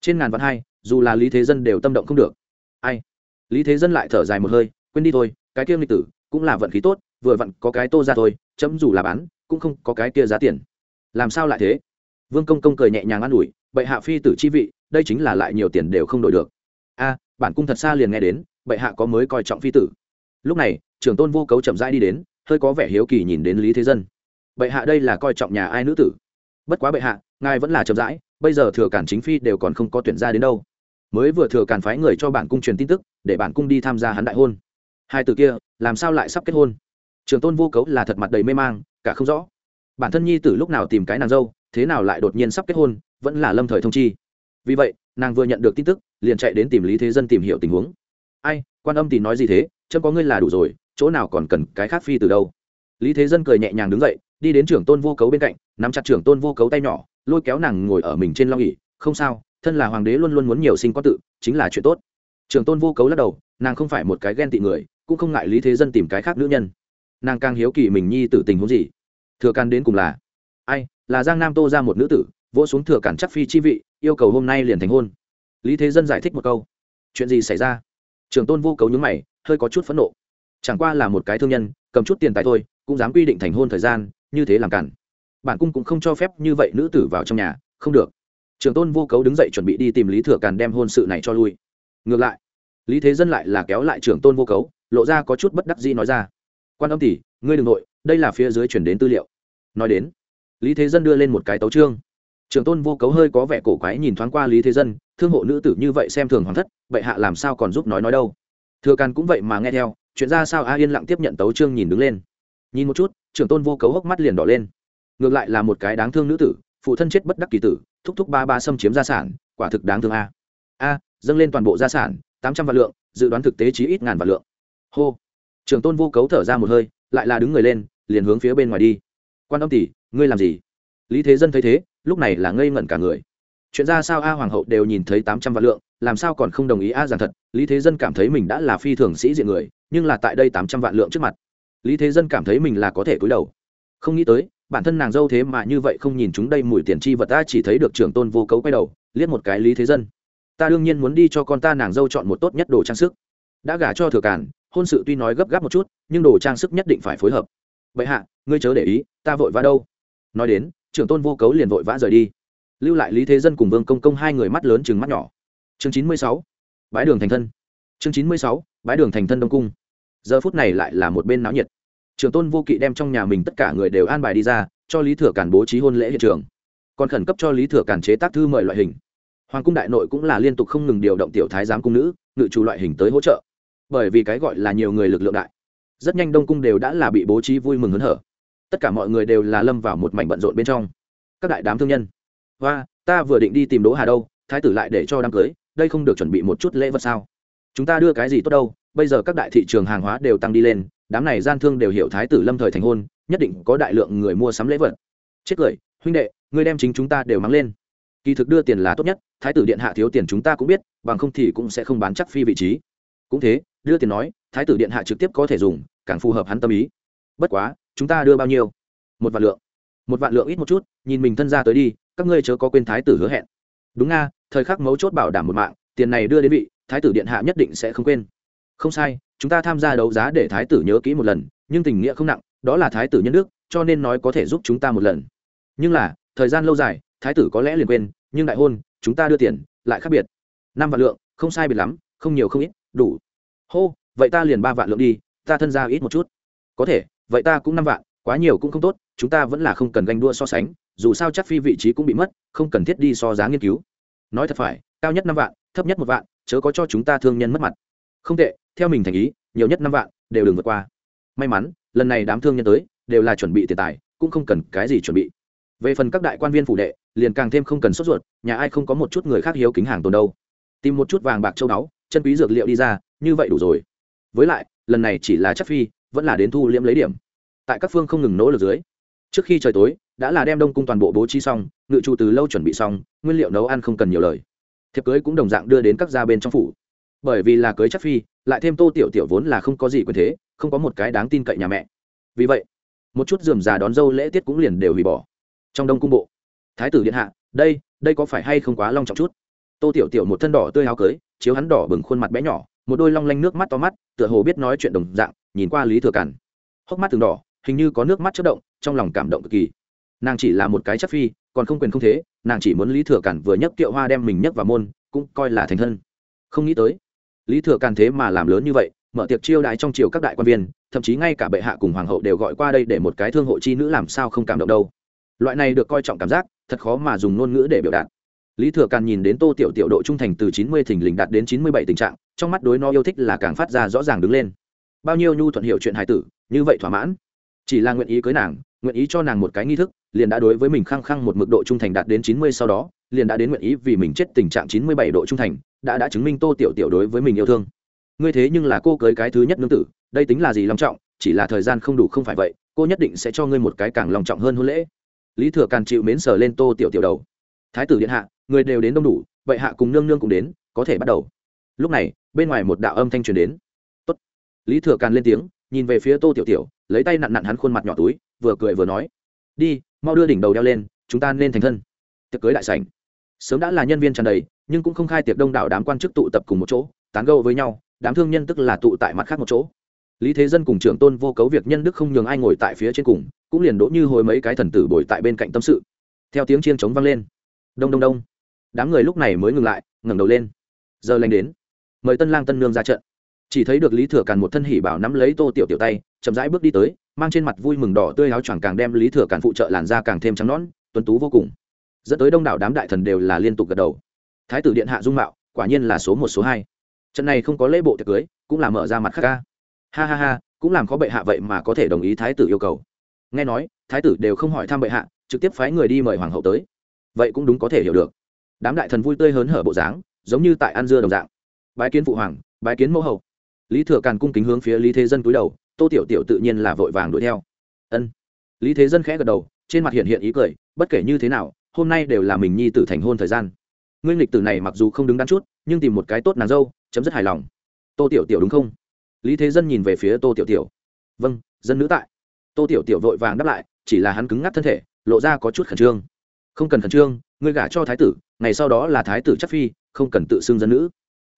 Speaker 1: Trên ngàn vạn hai, dù là lý thế dân đều tâm động không được. Ai? Lý thế dân lại thở dài một hơi, quên đi thôi, cái kia lịch tử, cũng là vận khí tốt, vừa vặn có cái tô ra thôi, chấm dù là bán, cũng không có cái kia giá tiền. Làm sao lại thế? Vương công công cười nhẹ nhàng an ủi, bệ hạ phi tử chi vị, đây chính là lại nhiều tiền đều không đổi được. A, bản cung thật xa liền nghe đến, bệ hạ có mới coi trọng phi tử. Lúc này, trưởng tôn vô cấu chậm rãi đi đến, hơi có vẻ hiếu kỳ nhìn đến lý thế dân. Bệ hạ đây là coi trọng nhà ai nữ tử? Bất quá bệ hạ, ngài vẫn là chậm rãi, bây giờ thừa cản chính phi đều còn không có tuyển ra đến đâu. Mới vừa thừa cản phái người cho bản cung truyền tin tức, để bản cung đi tham gia hắn đại hôn. Hai từ kia, làm sao lại sắp kết hôn? Trường tôn vô cấu là thật mặt đầy mê mang, cả không rõ. Bản thân nhi tử lúc nào tìm cái nàng dâu thế nào lại đột nhiên sắp kết hôn, vẫn là lâm thời thông chi. Vì vậy, nàng vừa nhận được tin tức, liền chạy đến tìm lý thế dân tìm hiểu tình huống. Ai, quan âm thì nói gì thế? Chấm có ngươi là đủ rồi, chỗ nào còn cần cái khác phi từ đâu? Lý thế dân cười nhẹ nhàng đứng dậy, đi đến trưởng tôn vô cấu bên cạnh, nắm chặt trưởng tôn vô cấu tay nhỏ, lôi kéo nàng ngồi ở mình trên long ỉ không sao, thân là hoàng đế luôn luôn muốn nhiều sinh có tự, chính là chuyện tốt. Trưởng tôn vô cấu lắc đầu, nàng không phải một cái ghen tị người, cũng không ngại lý thế dân tìm cái khác nữ nhân. Nàng càng hiếu kỳ mình nhi tử tình huống gì. Thừa can đến cùng là ai, là giang nam tô ra một nữ tử, vỗ xuống thừa cản chắc phi chi vị, yêu cầu hôm nay liền thành hôn. Lý thế dân giải thích một câu. Chuyện gì xảy ra? Trường tôn vô cấu nhúng mày, hơi có chút phẫn nộ. Chẳng qua là một cái thương nhân, cầm chút tiền tài thôi, cũng dám quy định thành hôn thời gian, như thế làm cản. Bản cung cũng không cho phép như vậy nữ tử vào trong nhà, không được. Trường tôn vô cấu đứng dậy chuẩn bị đi tìm lý thừa càn đem hôn sự này cho lui. Ngược lại, lý thế dân lại là kéo lại trường tôn vô cấu, lộ ra có chút bất đắc dĩ nói ra. Quan âm tỷ, ngươi đ ừ n g nội, đây là phía dưới chuyển đến tư liệu. Nói đến lý thế dân đưa lên một cái tấu trương trường tôn vô cấu hơi có vẻ cổ quái nhìn thoáng qua lý thế dân, thương hộ nữ tử như vậy xem thường hoàng thất vậy hạ làm sao còn giúp nói nói đâu. Thừa càn cũng vậy mà nghe theo, chuyện ra sao a yên lặng tiếp nhận tấu trương nhìn đứng lên. Nhìn một chút, trường tôn vô cấu hốc mắt liền đỏ lên. Ngược lại là một cái đáng thương nữ tử, phụ thân chết bất đắc kỳ tử, thúc thúc ba ba xâm chiếm gia sản, quả thực đáng thương a. A, dâng lên toàn bộ gia sản, tám trăm vạn lượng, dự đoán thực tế chỉ ít ngàn vạn lượng. Hô. Trường tôn vô cấu thở ra một hơi, lại là đứng người lên, liền hướng phía bên ngoài đi quan âm tỷ, ngươi làm gì? Lý thế dân thấy thế, lúc này là ngây ngẩn cả người. Chuyện ra sao a hoàng hậu đều nhìn thấy tám trăm vạn lượng, làm sao còn không đồng ý a rằng thật? Lý thế dân cảm thấy mình đã là phi thường sĩ diện người, nhưng là tại đây tám trăm vạn lượng trước mặt. Lý thế dân cảm thấy mình là có thể cúi đầu. Không nghĩ tới, bản thân nàng dâu thế mà như vậy không nhìn chúng đây mùi tiền chi vật ta chỉ thấy được trưởng tôn vô cấu quay đầu, liếc một cái lý thế dân. Ta đương nhiên muốn đi cho con ta nàng dâu chọn một tốt nhất đồ trang sức. Đã gả cho thừa cản hôn sự tuy nói gấp gáp một chút, nhưng đồ trang sức nhất định phải phối hợp vậy hạ, ngươi chớ để ý, ta vội vã đâu. Nói đến, trưởng tôn vô cấu liền vội vã rời đi. Lưu lại lý thế dân cùng vương công công hai người mắt lớn chừng mắt nhỏ. Chương chín mươi sáu, bãi đường thành thân. Chương chín mươi sáu, bãi đường thành thân đông cung. Giờ phút này lại là một bên náo nhiệt. Trưởng tôn vô kỵ đem trong nhà mình tất cả người đều an bài đi ra, cho lý thừa cản bố trí hôn lễ hiện trường. Còn khẩn cấp cho lý thừa cản chế tác thư mời loại hình. Hoàng cung đại nội cũng là liên tục không ngừng điều động tiểu thái giám cung nữ, ngự chủ loại hình tới hỗ trợ. Bởi vì cái gọi là nhiều người lực lượng đại rất nhanh đông cung đều đã là bị bố trí vui mừng hớn hở. Tất cả mọi người đều là lâm vào một mảnh bận rộn bên trong. Các đại đám thương nhân và ta vừa định đi tìm đỗ hà đâu, thái tử lại để cho đám cưới, đây không được chuẩn bị một chút lễ vật sao? Chúng ta đưa cái gì tốt đâu, bây giờ các đại thị trường hàng hóa đều tăng đi lên, đám này gian thương đều hiểu thái tử lâm thời thành hôn, nhất định có đại lượng người mua sắm lễ vật. Chết cười, huynh đệ ngươi đem chính chúng ta đều mắng lên. Kỳ thực đưa tiền là tốt nhất, thái tử điện hạ thiếu tiền chúng ta cũng biết, bằng không thì cũng sẽ không bán chắc phi vị trí. Cũng thế, đưa tiền nói thái tử điện hạ trực tiếp có thể dùng, càng phù hợp hắn tâm ý. Bất quá, chúng ta đưa bao nhiêu? Một vạn lượng. Một vạn lượng ít một chút, nhìn mình thân ra tới đi, các ngươi chớ có quên thái tử hứa hẹn. Đúng nga, thời khắc mấu chốt bảo đảm một mạng, tiền này đưa đến vị, thái tử điện hạ nhất định sẽ không quên. Không sai, chúng ta tham gia đấu giá để thái tử nhớ kỹ một lần, nhưng tình nghĩa không nặng, đó là thái tử nhân đức, cho nên nói có thể giúp chúng ta một lần. Nhưng là, thời gian lâu dài, thái tử có lẽ liền quên, nhưng đại hôn, chúng ta đưa tiền, lại khác biệt. Năm vạn lượng, không sai biệt lắm, không nhiều không ít, đủ. Hô vậy ta liền ba vạn lượng đi, ta thân ra ít một chút. Có thể, vậy ta cũng năm vạn, quá nhiều cũng không tốt, chúng ta vẫn là không cần ganh đua so sánh, dù sao chắc phi vị trí cũng bị mất, không cần thiết đi so giá nghiên cứu. Nói thật phải, cao nhất năm vạn, thấp nhất một vạn, chớ có cho chúng ta thương nhân mất mặt. Không tệ, theo mình thành ý, nhiều nhất năm vạn, đều đừng vượt qua. May mắn, lần này đám thương nhân tới, đều là chuẩn bị tiền tài, cũng không cần cái gì chuẩn bị. Về phần các đại quan viên phủ đệ, liền càng thêm không cần sốt ruột, nhà ai không có một chút người khác hiếu kính hàng tồn đâu. Tìm một chút vàng bạc châu báu, chân quý dược liệu đi ra, như vậy đủ rồi với lại, lần này chỉ là chắc phi, vẫn là đến thu liễm lấy điểm. Tại các phương không ngừng nỗ lực dưới, trước khi trời tối, đã là đem đông cung toàn bộ bố trí xong, ngự trụ từ lâu chuẩn bị xong, nguyên liệu nấu ăn không cần nhiều lời. Thiệp cưới cũng đồng dạng đưa đến các gia bên trong phủ. Bởi vì là cưới chắc phi, lại thêm tô tiểu tiểu vốn là không có gì quyền thế, không có một cái đáng tin cậy nhà mẹ. Vì vậy, một chút dườm già đón dâu lễ tiết cũng liền đều hủy bỏ. Trong đông cung bộ, thái tử điện hạ, đây đây có phải hay không quá long trọng chút? Tô tiểu tiểu một thân đỏ tươi áo cưới, chiếu hắn đỏ bừng khuôn mặt bé nhỏ một đôi long lanh nước mắt to mắt, tựa hồ biết nói chuyện đồng dạng, nhìn qua lý thừa cản hốc mắt từng đỏ, hình như có nước mắt chất động, trong lòng cảm động cực kỳ. Nàng chỉ là một cái chất phi, còn không quyền không thế, nàng chỉ muốn lý thừa cản vừa nhấc kiệu hoa đem mình nhấc vào môn, cũng coi là thành thân. Không nghĩ tới, lý thừa cản thế mà làm lớn như vậy, mở tiệc chiêu đãi trong triều các đại quan viên, thậm chí ngay cả bệ hạ cùng hoàng hậu đều gọi qua đây để một cái thương hộ chi nữ làm sao không cảm động đâu. Loại này được coi trọng cảm giác, thật khó mà dùng ngôn ngữ để biểu đạt lý thừa càn nhìn đến tô tiểu tiểu độ trung thành từ chín mươi thình lình đạt đến chín mươi bảy tình trạng, trong mắt đối nó yêu thích là càng phát ra rõ ràng đứng lên. Bao nhiêu nhu thuận hiệu chuyện hài tử, như vậy thỏa mãn. Chỉ là nguyện ý cưới nàng, nguyện ý cho nàng một cái nghi thức, liền đã đối với mình khăng khăng một mực độ trung thành đạt đến chín mươi sau đó, liền đã đến nguyện ý vì mình chết tình trạng chín mươi bảy độ trung thành, đã đã chứng minh tô tiểu tiểu đối với mình yêu thương. Ngươi thế nhưng là cô cưới cái thứ nhất nương tử, đây tính là gì long trọng, chỉ là thời gian không đủ không phải vậy, cô nhất định sẽ cho ngươi một cái càng long trọng hơn hôn lễ. Lý thừa càn chịu mến sờ lên tô tiểu tiểu đầu. Thái tử điện hạ người đều đến đông đủ, vậy hạ cùng nương nương cũng đến, có thể bắt đầu. Lúc này, bên ngoài một đạo âm thanh truyền đến. Tốt. lý thừa càn lên tiếng, nhìn về phía tô tiểu tiểu, lấy tay nặn nặn hắn khuôn mặt nhỏ túi, vừa cười vừa nói, đi, mau đưa đỉnh đầu đeo lên, chúng ta nên thành thân. Tiệc cưới đại sảnh. Sớm đã là nhân viên tràn đầy, nhưng cũng không khai tiệc đông đảo đám quan chức tụ tập cùng một chỗ, tán gẫu với nhau, đám thương nhân tức là tụ tại mặt khác một chỗ. Lý thế dân cùng trưởng tôn vô cấu việc nhân đức không nhường ai ngồi tại phía trên cùng, cũng liền đỗ như hồi mấy cái thần tử bồi tại bên cạnh tâm sự. Theo tiếng chiên trống vang lên. Đông đông đông đám người lúc này mới ngừng lại, ngẩng đầu lên. Giờ lành đến. Mời tân lang tân nương ra trận. Chỉ thấy được lý thừa càn một thân hỉ bảo nắm lấy tô tiểu tiểu tay, chậm rãi bước đi tới, mang trên mặt vui mừng đỏ tươi áo choàng càng đem lý thừa càn phụ trợ làn da càng thêm trắng nón tuấn tú vô cùng. Dẫn tới đông đảo đám đại thần đều là liên tục gật đầu. Thái tử điện hạ dung mạo, quả nhiên là số một, số hai. Trận này không có lễ bộ tiệc cưới, cũng là mở ra mặt khác ca. Ha ha ha, cũng làm có bệ hạ vậy mà có thể đồng ý thái tử yêu cầu. Nghe nói, thái tử đều không hỏi thăm bệ hạ, trực tiếp phái người đi mời hoàng hậu tới. Vậy cũng đúng có thể hiểu được đám đại thần vui tươi hớn hở bộ dáng, giống như tại ăn dưa đồng dạng. Bái kiến phụ hoàng, bái kiến mẫu hậu. Lý thừa càn cung kính hướng phía lý thế dân cúi đầu, tô tiểu tiểu tự nhiên là vội vàng đuổi theo. Ân. Lý thế dân khẽ gật đầu, trên mặt hiện hiện ý cười, bất kể như thế nào, hôm nay đều là mình nhi tử thành hôn thời gian. Ngươi lịch tử này mặc dù không đứng đắn chút, nhưng tìm một cái tốt nàng dâu, chấm dứt hài lòng. Tô tiểu tiểu đúng không? Lý thế dân nhìn về phía tô tiểu tiểu. Vâng dân nữ tại. Tô tiểu tiểu vội vàng đáp lại, chỉ là hắn cứng ngắc thân thể, lộ ra có chút khẩn trương không cần khẩn trương ngươi gả cho thái tử ngày sau đó là thái tử chắc phi không cần tự xưng dân nữ.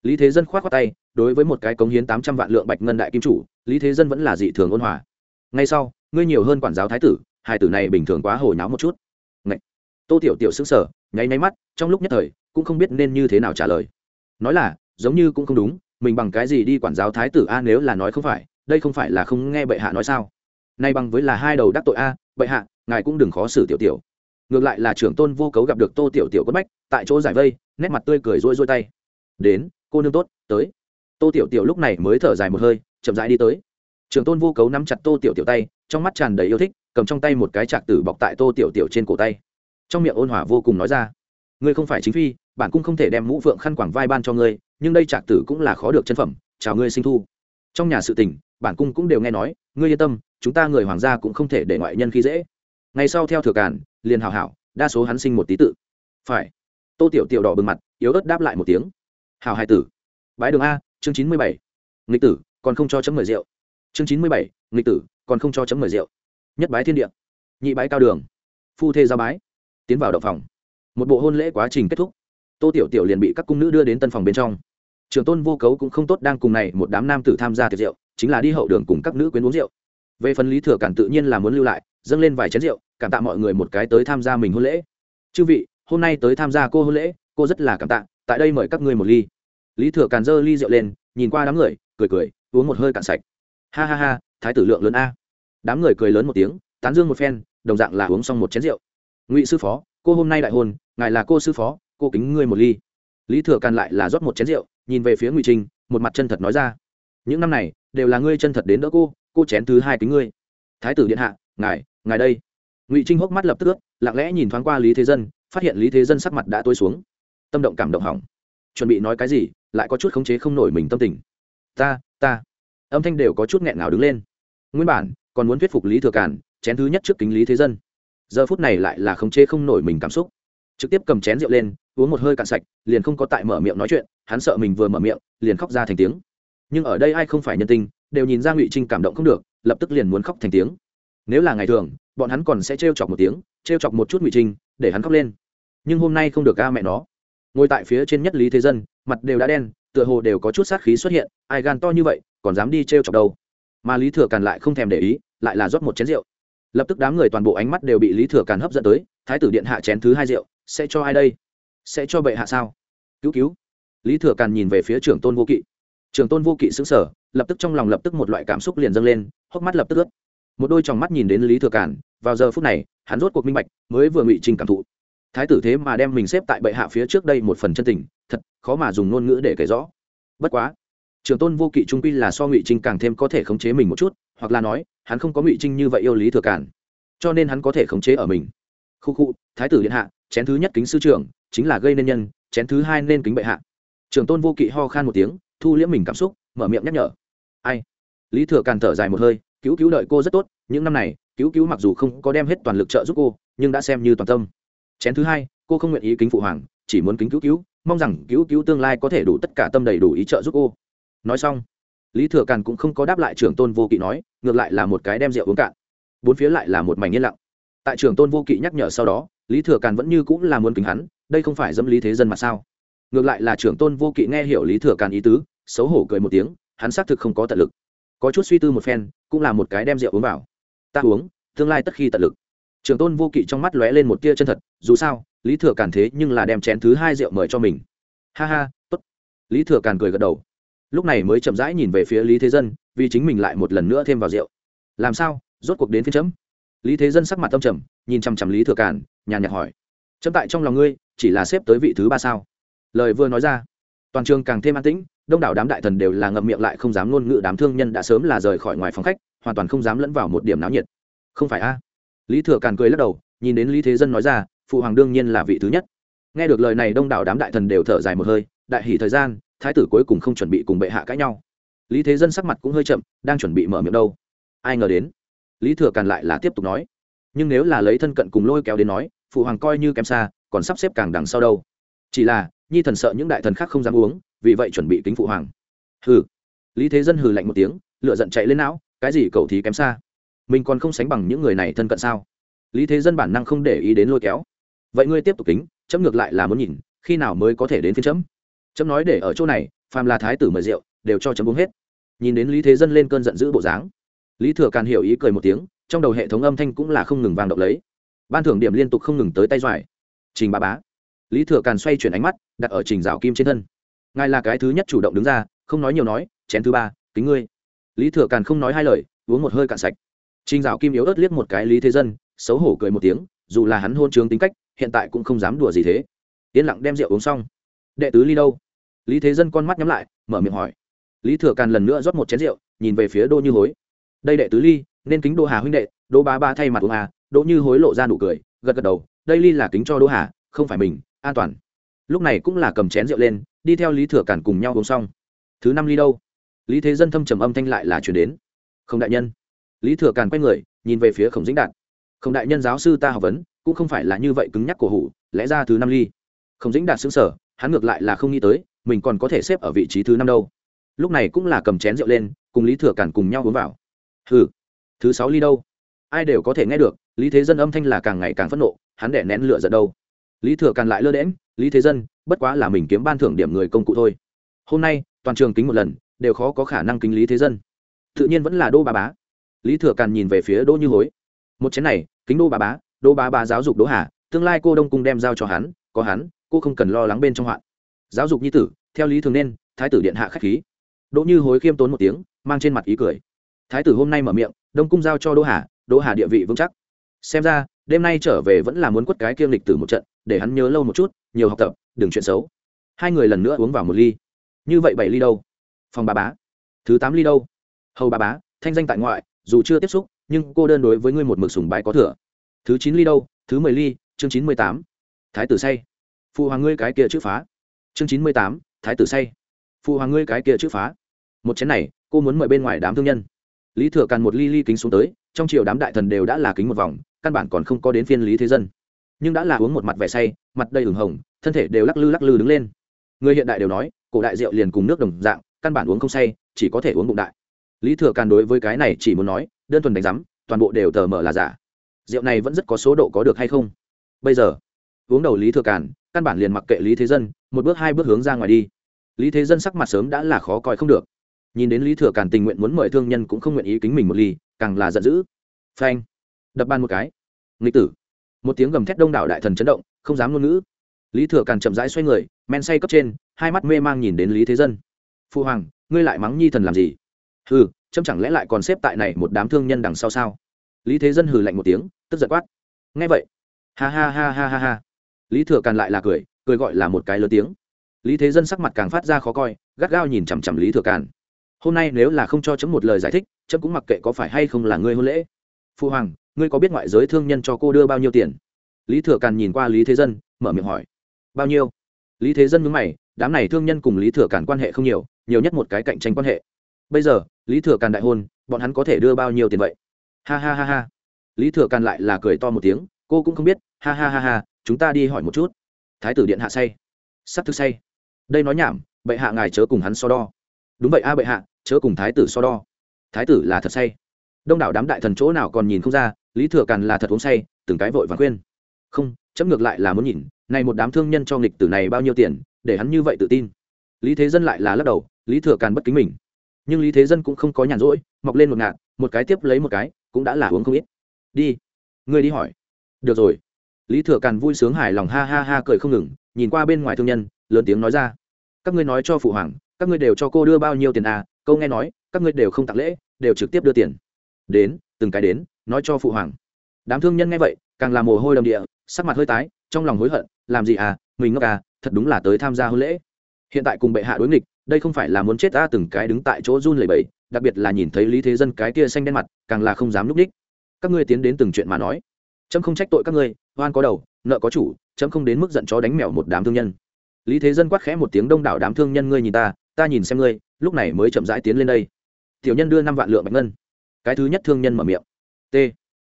Speaker 1: Lý thế dân k h o á t khoác tay đối với một cái cống hiến tám trăm vạn lượng bạch ngân đại kim chủ lý thế dân vẫn là dị thường ôn hòa. Ngay sau ngươi nhiều hơn quản giáo thái tử hai tử này bình thường quá hồi náo một chút. Ngậy. tô tiểu tiểu sững sở, nháy nháy mắt trong lúc nhất thời cũng không biết nên như thế nào trả lời. Nói là giống như cũng không đúng mình bằng cái gì đi quản giáo thái tử a nếu là nói không phải đây không phải là không nghe bệ hạ nói sao? Nay bằng với là hai đầu đắc tội a bệ hạ ngài cũng đừng khó xử tiểu tiểu ngược lại là trưởng tôn vô cấu gặp được tô tiểu tiểu quất bách, tại chỗ giải vây, nét mặt tươi cười rôi rôi tay. Đến, cô nương tốt, tới. Tô tiểu tiểu lúc này mới thở dài một hơi, chậm rãi đi tới. Trưởng tôn vô cấu nắm chặt tô tiểu tiểu tay, trong mắt tràn đầy yêu thích, cầm trong tay một cái trạc tử bọc tại tô tiểu tiểu trên cổ tay. Trong miệng ôn hòa vô cùng nói ra, ngươi không phải chính phi, bản cung không thể đem mũ phượng khăn quảng vai ban cho ngươi, nhưng đây trạc tử cũng là khó được chân phẩm, chào ngươi sinh thu. Trong nhà sự tình, bản cung cũng đều nghe nói, ngươi yên tâm, chúng ta người hoàng gia cũng không thể để ngoại nhân khi dễ ngày sau theo thừa cản liền hào hảo, đa số hắn sinh một tí tự. Phải. Tô tiểu tiểu đỏ bừng mặt, yếu ớt đáp lại một tiếng. Hào hai tử. Bái đường a, chương chín mươi bảy. Nghịch tử, còn không cho chấm mời rượu. Chương chín mươi bảy, nghịch tử, còn không cho chấm mời rượu. Nhất bái thiên địa. Nhị bái cao đường. Phu thê giao bái. Tiến vào động phòng. Một bộ hôn lễ quá trình kết thúc. Tô tiểu tiểu liền bị các cung nữ đưa đến tân phòng bên trong. Trường tôn vô cấu cũng không tốt đang cùng này một đám nam tử tham gia tiệc rượu, chính là đi hậu đường cùng các nữ quyến uống rượu. Về phần lý thừa cản tự nhiên là muốn lưu lại dâng lên vài chén rượu, cảm tạ mọi người một cái tới tham gia mình hôn lễ. Chư vị, hôm nay tới tham gia cô hôn lễ, cô rất là cảm tạ, tại đây mời các ngươi một ly. Lý thừa càn dơ ly rượu lên, nhìn qua đám người, cười cười, uống một hơi cạn sạch. Ha ha ha, thái tử lượng lớn a. Đám người cười lớn một tiếng, tán dương một phen, đồng dạng là uống xong một chén rượu. Ngụy sư phó, cô hôm nay đại hôn, ngài là cô sư phó, cô kính ngươi một ly. Lý thừa càn lại là rót một chén rượu, nhìn về phía ngụy trinh một mặt chân thật nói ra. Những năm này, đều là ngươi chân thật đến đỡ cô cô chén thứ hai kính ngươi. Thái tử điện hạ, ngài ngài đây. Ngụy trinh hốc mắt lập tức ướt, lặng lẽ nhìn thoáng qua lý thế dân, phát hiện lý thế dân sắc mặt đã tối xuống. Tâm động cảm động hỏng. Chuẩn bị nói cái gì, lại có chút khống chế không nổi mình tâm tình. Ta ta. Âm thanh đều có chút nghẹn ngào đứng lên. Nguyên bản, còn muốn thuyết phục lý thừa cản chén thứ nhất trước kính lý thế dân. Giờ phút này lại là khống chế không nổi mình cảm xúc. Trực tiếp cầm chén rượu lên, uống một hơi cạn sạch, liền không có tại mở miệng nói chuyện, hắn sợ mình vừa mở miệng, liền khóc ra thành tiếng. Nhưng ở đây ai không phải nhân tình, đều nhìn ra ngụy trinh cảm động không được, lập tức liền muốn khóc thành tiếng nếu là ngày thường, bọn hắn còn sẽ trêu chọc một tiếng, trêu chọc một chút ngụy trinh để hắn khóc lên. Nhưng hôm nay không được ca mẹ nó. Ngồi tại phía trên nhất lý thế dân, mặt đều đã đen, tựa hồ đều có chút sát khí xuất hiện, ai gan to như vậy, còn dám đi t chọc đâu. Mà lý thừa càn lại không thèm để ý, lại là rót một chén rượu. Lập tức đám người toàn bộ ánh mắt đều bị lý thừa càn hấp dẫn tới, thái tử điện hạ chén thứ hai rượu, sẽ cho ai đây? Sẽ cho bệ hạ sao? Cứu cứu. Lý thừa càn nhìn về phía trưởng tôn vô kỵ. Trưởng tôn vô kỵ xứng sở lập tức trong lòng lập tức một loại cảm xúc liền dâng lên, hốc mắt lập tức ướt một đôi tròng mắt nhìn đến lý thừa Cản. vào giờ phút này, hắn rốt cuộc minh bạch, mới vừa ngụy trình cảm thụ. Thái tử thế mà đem mình xếp tại bệ hạ phía trước đây một phần chân tình, thật khó mà dùng ngôn ngữ để kể rõ. Bất quá, trường tôn vô kỵ trung quy là so ngụy trinh càng thêm có thể khống chế mình một chút, hoặc là nói, hắn không có ngụy trinh như vậy yêu lý thừa cản cho nên hắn có thể khống chế ở mình. Khu khu, thái tử điện hạ, chén thứ nhất kính sư trưởng, chính là gây nên nhân, chén thứ hai nên kính bệ hạ. Trường tôn vô kỵ ho khan một tiếng, thu liễm mình cảm xúc, mở miệng nhắc nhở. Ai? Lý thừa càn thở dài một hơi cứu cứu đợi cô rất tốt, những năm này, cứu cứu mặc dù không có đem hết toàn lực trợ giúp cô, nhưng đã xem như toàn tâm. Chén thứ hai, cô không nguyện ý kính phụ hoàng, chỉ muốn kính cứu cứu, mong rằng cứu cứu tương lai có thể đủ tất cả tâm đầy đủ ý trợ giúp cô. Nói xong, lý thừa càn cũng không có đáp lại trưởng tôn vô kỵ nói, ngược lại là một cái đem rượu uống cạn. Bốn phía lại là một mảnh yên lặng. Tại trưởng tôn vô kỵ nhắc nhở sau đó, lý thừa càn vẫn như cũng là muốn kính hắn, đây không phải dâm lý thế dân mà sao? Ngược lại là trưởng tôn vô kỵ nghe hiểu lý thừa càn ý tứ, xấu hổ cười một tiếng, hắn xác thực không có tận lực có chút suy tư một phen, cũng là một cái đem rượu uống vào. Ta uống, tương lai tất khi tận lực. Trường tôn vô kỵ trong mắt lóe lên một tia chân thật, dù sao, lý thừa càn thế nhưng là đem chén thứ hai rượu mời cho mình. Ha ha, tốt. Lý thừa càn cười gật đầu. Lúc này mới chậm rãi nhìn về phía lý thế dân, vì chính mình lại một lần nữa thêm vào rượu. Làm sao? Rốt cuộc đến phiên chấm. Lý thế dân sắc mặt tâm trầm, nhìn chằm chằm lý thừa càn, nhàn nhạt hỏi. Chấm tại trong lòng ngươi, chỉ là xếp tới vị thứ ba sao? Lời vừa nói ra, toàn trường càng thêm an tĩnh đông đảo đám đại thần đều là ngậm miệng lại không dám ngôn ngữ, đám thương nhân đã sớm là rời khỏi ngoài phòng khách, hoàn toàn không dám lẫn vào một điểm náo nhiệt. Không phải a? Lý thừa càn cười lắc đầu, nhìn đến lý thế dân nói ra, phụ hoàng đương nhiên là vị thứ nhất. Nghe được lời này, đông đảo đám đại thần đều thở dài một hơi, đại hỉ thời gian, thái tử cuối cùng không chuẩn bị cùng bệ hạ cãi nhau. Lý thế dân sắc mặt cũng hơi chậm, đang chuẩn bị mở miệng đâu. Ai ngờ đến, lý thừa càn lại là tiếp tục nói. Nhưng nếu là lấy thân cận cùng lôi kéo đến nói, phụ hoàng coi như kém xa, còn sắp xếp càng đằng sau đâu. Chỉ là nhi thần sợ những đại thần khác không dám uống, vì vậy chuẩn bị kính phụ hoàng. Hừ. Lý thế dân hừ lạnh một tiếng lựa giận chạy lên não, cái gì cậu thì kém xa. Mình còn không sánh bằng những người này thân cận sao? Lý thế dân bản năng không để ý đến lôi kéo. Vậy ngươi tiếp tục kính, chấm ngược lại là muốn nhìn, khi nào mới có thể đến phiên chấm? Chấm nói để ở chỗ này, phàm là thái tử mời rượu, đều cho chấm uống hết. Nhìn đến lý thế dân lên cơn giận dữ bộ dáng, lý thừa càn hiểu ý cười một tiếng, trong đầu hệ thống âm thanh cũng là không ngừng vang động lấy. Ban thưởng điểm liên tục không ngừng tới tay doài. Trình bá bá lý thừa càn xoay chuyển ánh mắt, đặt ở trình rào kim trên thân. Ngài là cái thứ nhất chủ động đứng ra, không nói nhiều nói, chén thứ ba, kính ngươi. Lý thừa càn không nói hai lời, uống một hơi cạn sạch. Trình rào kim yếu ớt liếc một cái lý thế dân, xấu hổ cười một tiếng, dù là hắn hôn trướng tính cách, hiện tại cũng không dám đùa gì thế. Yên lặng đem rượu uống xong. Đệ tứ ly đâu? Lý thế dân con mắt nhắm lại, mở miệng hỏi. Lý thừa càn lần nữa rót một chén rượu, nhìn về phía đô như hối. Đây đệ tứ ly, nên kính đô hà huynh đệ đô ba ba thay mặt uống à đỗ như hối lộ ra nụ cười, gật gật đầu, đây ly là kính cho đô hà, không phải mình an toàn. Lúc này cũng là cầm chén rượu lên, đi theo lý thừa Cản cùng nhau uống xong. Thứ năm ly đâu? Lý thế dân thâm trầm âm thanh lại là chuyển đến. Không đại nhân. Lý thừa càn quay người, nhìn về phía khổng dĩnh đạt. Không đại nhân giáo sư ta học vấn, cũng không phải là như vậy cứng nhắc cổ hủ, lẽ ra thứ năm ly. Khổng dĩnh đạt xứng sở hắn ngược lại là không nghĩ tới, mình còn có thể xếp ở vị trí thứ năm đâu. Lúc này cũng là cầm chén rượu lên, cùng lý thừa càn cùng nhau uống vào. Ừ thứ sáu ly đâu? Ai đều có thể nghe được, lý thế dân âm thanh là càng ngày càng phẫn nộ, hắn đẻ nén lựa giận đâu lý thừa càn lại lơ đễm lý thế dân, bất quá là mình kiếm ban thưởng điểm người công cụ thôi. Hôm nay, toàn trường kính một lần, đều khó có khả năng kính lý thế dân. Tự nhiên vẫn là đô bà bá. Lý thừa càn nhìn về phía đô như hối. Một chén này, kính đô bà bá, đô bà bá giáo dục đỗ hà, tương lai cô đông cung đem giao cho hắn, có hắn, cô không cần lo lắng bên trong hoạn. Giáo dục nhi tử, theo lý thường nên, thái tử điện hạ khách khí. Đỗ như hối khiêm tốn một tiếng, mang trên mặt ý cười. Thái tử hôm nay mở miệng, đông cung giao cho đỗ hà đỗ hà địa vị vững chắc. Xem ra đêm nay trở về vẫn là muốn quất cái kiêm lịch tử một trận, để hắn nhớ lâu một chút, nhiều học tập, đừng chuyện xấu. Hai người lần nữa uống vào một ly. Như vậy bảy ly đâu? Phòng bà bá. Thứ tám ly đâu? Hầu bà bá, thanh danh tại ngoại, dù chưa tiếp xúc, nhưng cô đơn đối với ngươi một mực sùng bái có thừa. Thứ chín ly đâu? Thứ mười ly, chương chín mươi tám. Thái tử say. Phụ hoàng ngươi cái kia chữ phá. Chương chín mươi tám, thái tử say. Phụ hoàng ngươi cái kia chữ phá. Một chén này, cô muốn mời bên ngoài đám thương nhân lý thừa càn một ly ly kính xuống tới, trong chiều đám đại thần đều đã là kính một vòng, căn bản còn không có đến phiên lý thế dân. Nhưng đã là uống một mặt vẻ say, mặt đầy ửng hồng, thân thể đều lắc lư lắc lư đứng lên. Người hiện đại đều nói, cổ đại rượu liền cùng nước đồng dạng, căn bản uống không say, chỉ có thể uống bụng đại. Lý thừa càn đối với cái này chỉ muốn nói, đơn thuần đánh giám, toàn bộ đều tờ mở là giả. Rượu này vẫn rất có số độ có được hay không? Bây giờ, uống đầu lý thừa càn, căn bản liền mặc kệ lý thế dân, một bước hai bước hướng ra ngoài đi. Lý thế dân sắc mặt sớm đã là khó coi không được nhìn đến lý thừa càn tình nguyện muốn mời thương nhân cũng không nguyện ý kính mình một ly, càng là giận dữ. Phanh. Đập ban một cái. Nghịch tử. Một tiếng gầm thét đông đảo đại thần chấn động, không dám ngôn ngữ. Lý thừa càn chậm rãi xoay người, men say cấp trên, hai mắt mê mang nhìn đến lý thế dân. Phu hoàng, ngươi lại mắng nhi thần làm gì? Hừ, chấm chẳng lẽ lại còn xếp tại này một đám thương nhân đằng sau sao? Lý thế dân hừ lạnh một tiếng, tức giật quát. Nghe vậy. Ha ha ha ha ha ha. Lý thừa càn lại là cười cười gọi là một cái lớn tiếng. Lý thế dân sắc mặt càng phát ra khó coi, gắt gao nhìn chằm chằm lý thừa càn hôm nay nếu là không cho chấm một lời giải thích, chấm cũng mặc kệ có phải hay không là ngươi hôn lễ. Phu hoàng, ngươi có biết ngoại giới thương nhân cho cô đưa bao nhiêu tiền? Lý thừa càn nhìn qua lý thế dân, mở miệng hỏi. Bao nhiêu? Lý thế dân mướn mày, đám này thương nhân cùng lý thừa càn quan hệ không nhiều nhiều nhất một cái cạnh tranh quan hệ. Bây giờ, lý thừa càn đại hôn, bọn hắn có thể đưa bao nhiêu tiền vậy? Ha ha ha ha. Lý thừa càn lại là cười to một tiếng, cô cũng không biết, ha ha ha ha, chúng ta đi hỏi một chút. Thái tử điện hạ say. Sắp thức say. Đây nói nhảm, bệ hạ ngài chớ cùng hắn so đo. Đúng vậy a bệ hạ chớ cùng thái tử so đo. Thái tử là thật say. Đông đảo đám đại thần chỗ nào còn nhìn không ra, lý thừa càn là thật uống say, từng cái vội và khuyên. Không chấm ngược lại là muốn nhìn, này một đám thương nhân cho nghịch tử này bao nhiêu tiền, để hắn như vậy tự tin. Lý thế dân lại là lắc đầu, lý thừa càn bất kính mình. Nhưng lý thế dân cũng không có nhàn rỗi, mọc lên một ngạn một cái tiếp lấy một cái, cũng đã là uống không ít. Đi, ngươi đi hỏi. Được rồi. Lý thừa càn vui sướng hài lòng ha ha ha cười không ngừng, nhìn qua bên ngoài thương nhân, lớn tiếng nói ra. Các ngươi nói cho phụ hoàng, các ngươi đều cho cô đưa bao nhiêu tiền à câu nghe nói, các ngươi đều không tặng lễ, đều trực tiếp đưa tiền. Đến, từng cái đến, nói cho phụ hoàng. Đám thương nhân nghe vậy, càng làm mồ hôi đầm địa, sắc mặt hơi tái, trong lòng hối hận, làm gì à mình ngốc à thật đúng là tới tham gia hôn lễ. Hiện tại cùng bệ hạ đối nghịch, đây không phải là muốn chết ta từng cái đứng tại chỗ run lẩy bẩy, đặc biệt là nhìn thấy lý thế dân cái kia xanh đen mặt, càng là không dám núp đích. Các ngươi tiến đến từng chuyện mà nói. Trâm không trách tội các ngươi hoan có đầu, nợ có chủ trâm không đến mức giận chó đánh mèo một đám thương nhân. Lý thế dân quát khẽ một tiếng, đông đảo đám thương nhân, ngươi nhìn ta ta nhìn xem ngươi, lúc này mới chậm rãi tiến lên đây. Tiểu nhân đưa năm vạn lượng bạch ngân. Cái thứ nhất thương nhân mở miệng. T.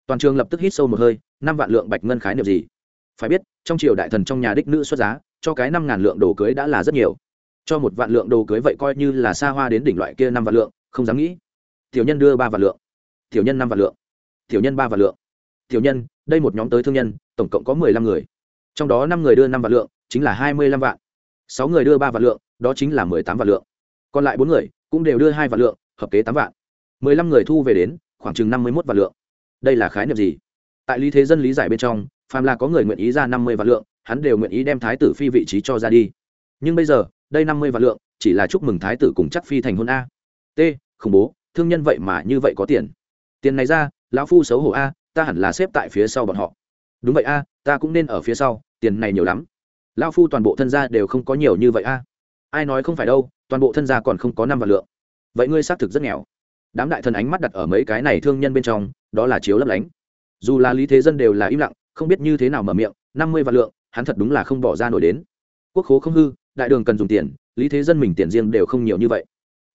Speaker 1: Toàn trường lập tức hít sâu một hơi, năm vạn lượng bạch ngân khái niệm gì? Phải biết, trong triều đại thần trong nhà đích nữ xuất giá, cho cái năm ngàn lượng đồ cưới đã là rất nhiều. Cho một vạn lượng đồ cưới vậy coi như là xa hoa đến đỉnh loại kia năm vạn lượng, không dám nghĩ. Tiểu nhân đưa ba vạn lượng. Tiểu nhân năm vạn lượng. Tiểu nhân ba vạn lượng. Tiểu nhân, đây một nhóm tới thương nhân, tổng cộng có mười lăm người. Trong đó năm người đưa năm vạn lượng, chính là hai mươi lăm vạn sáu người đưa ba vạn lượng, đó chính là mười tám vạn lượng. Còn lại bốn người cũng đều đưa hai vạn lượng, hợp kế tám vạn. Mười lăm người thu về đến, khoảng chừng năm mươi một vạn lượng. Đây là khái niệm gì? Tại lý thế dân lý giải bên trong, phàm là có người nguyện ý ra năm mươi vạn lượng, hắn đều nguyện ý đem thái tử phi vị trí cho ra đi. Nhưng bây giờ, đây năm mươi vạn lượng chỉ là chúc mừng thái tử cùng chắc phi thành hôn a. T, khủng bố, thương nhân vậy mà như vậy có tiền. Tiền này ra, lão phu xấu hổ a, ta hẳn là xếp tại phía sau bọn họ. Đúng vậy a, ta cũng nên ở phía sau, tiền này nhiều lắm lão phu toàn bộ thân gia đều không có nhiều như vậy a. Ai nói không phải đâu, toàn bộ thân gia còn không có năm vạn lượng. Vậy ngươi xác thực rất nghèo. Đám đại thần ánh mắt đặt ở mấy cái này thương nhân bên trong, đó là chiếu lấp lánh. Dù là lý thế dân đều là im lặng, không biết như thế nào mở miệng, năm mươi vạn lượng, hắn thật đúng là không bỏ ra nổi đến. Quốc khố không hư, đại đường cần dùng tiền, lý thế dân mình tiền riêng đều không nhiều như vậy.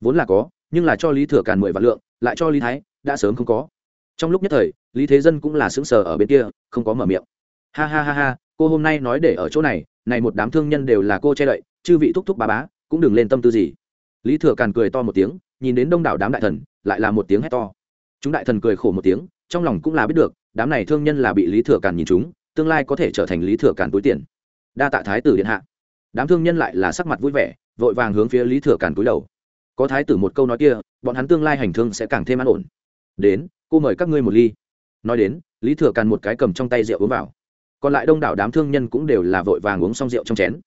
Speaker 1: Vốn là có, nhưng là cho lý thừa càn mười vạn lượng, lại cho lý thái, đã sớm không có. Trong lúc nhất thời, lý thế dân cũng là sững sờ ở bên kia, không có mở miệng. Ha ha ha ha, cô hôm nay nói để ở chỗ này này một đám thương nhân đều là cô che đậy, chư vị thúc thúc bà bá, cũng đừng lên tâm tư gì. Lý thừa càn cười to một tiếng, nhìn đến đông đảo đám đại thần, lại là một tiếng hét to. Chúng đại thần cười khổ một tiếng, trong lòng cũng là biết được, đám này thương nhân là bị lý thừa càn nhìn chúng, tương lai có thể trở thành lý thừa càn túi tiền. Đa tạ thái tử điện hạ. Đám thương nhân lại là sắc mặt vui vẻ, vội vàng hướng phía lý thừa càn túi đầu. Có thái tử một câu nói kia, bọn hắn tương lai hành thương sẽ càng thêm an ổn. Đến, cô mời các ngươi một ly. Nói đến, lý thừa càn một cái cầm trong tay rượu uống vào còn lại đông đảo đám thương nhân cũng đều là vội vàng uống xong rượu trong chén.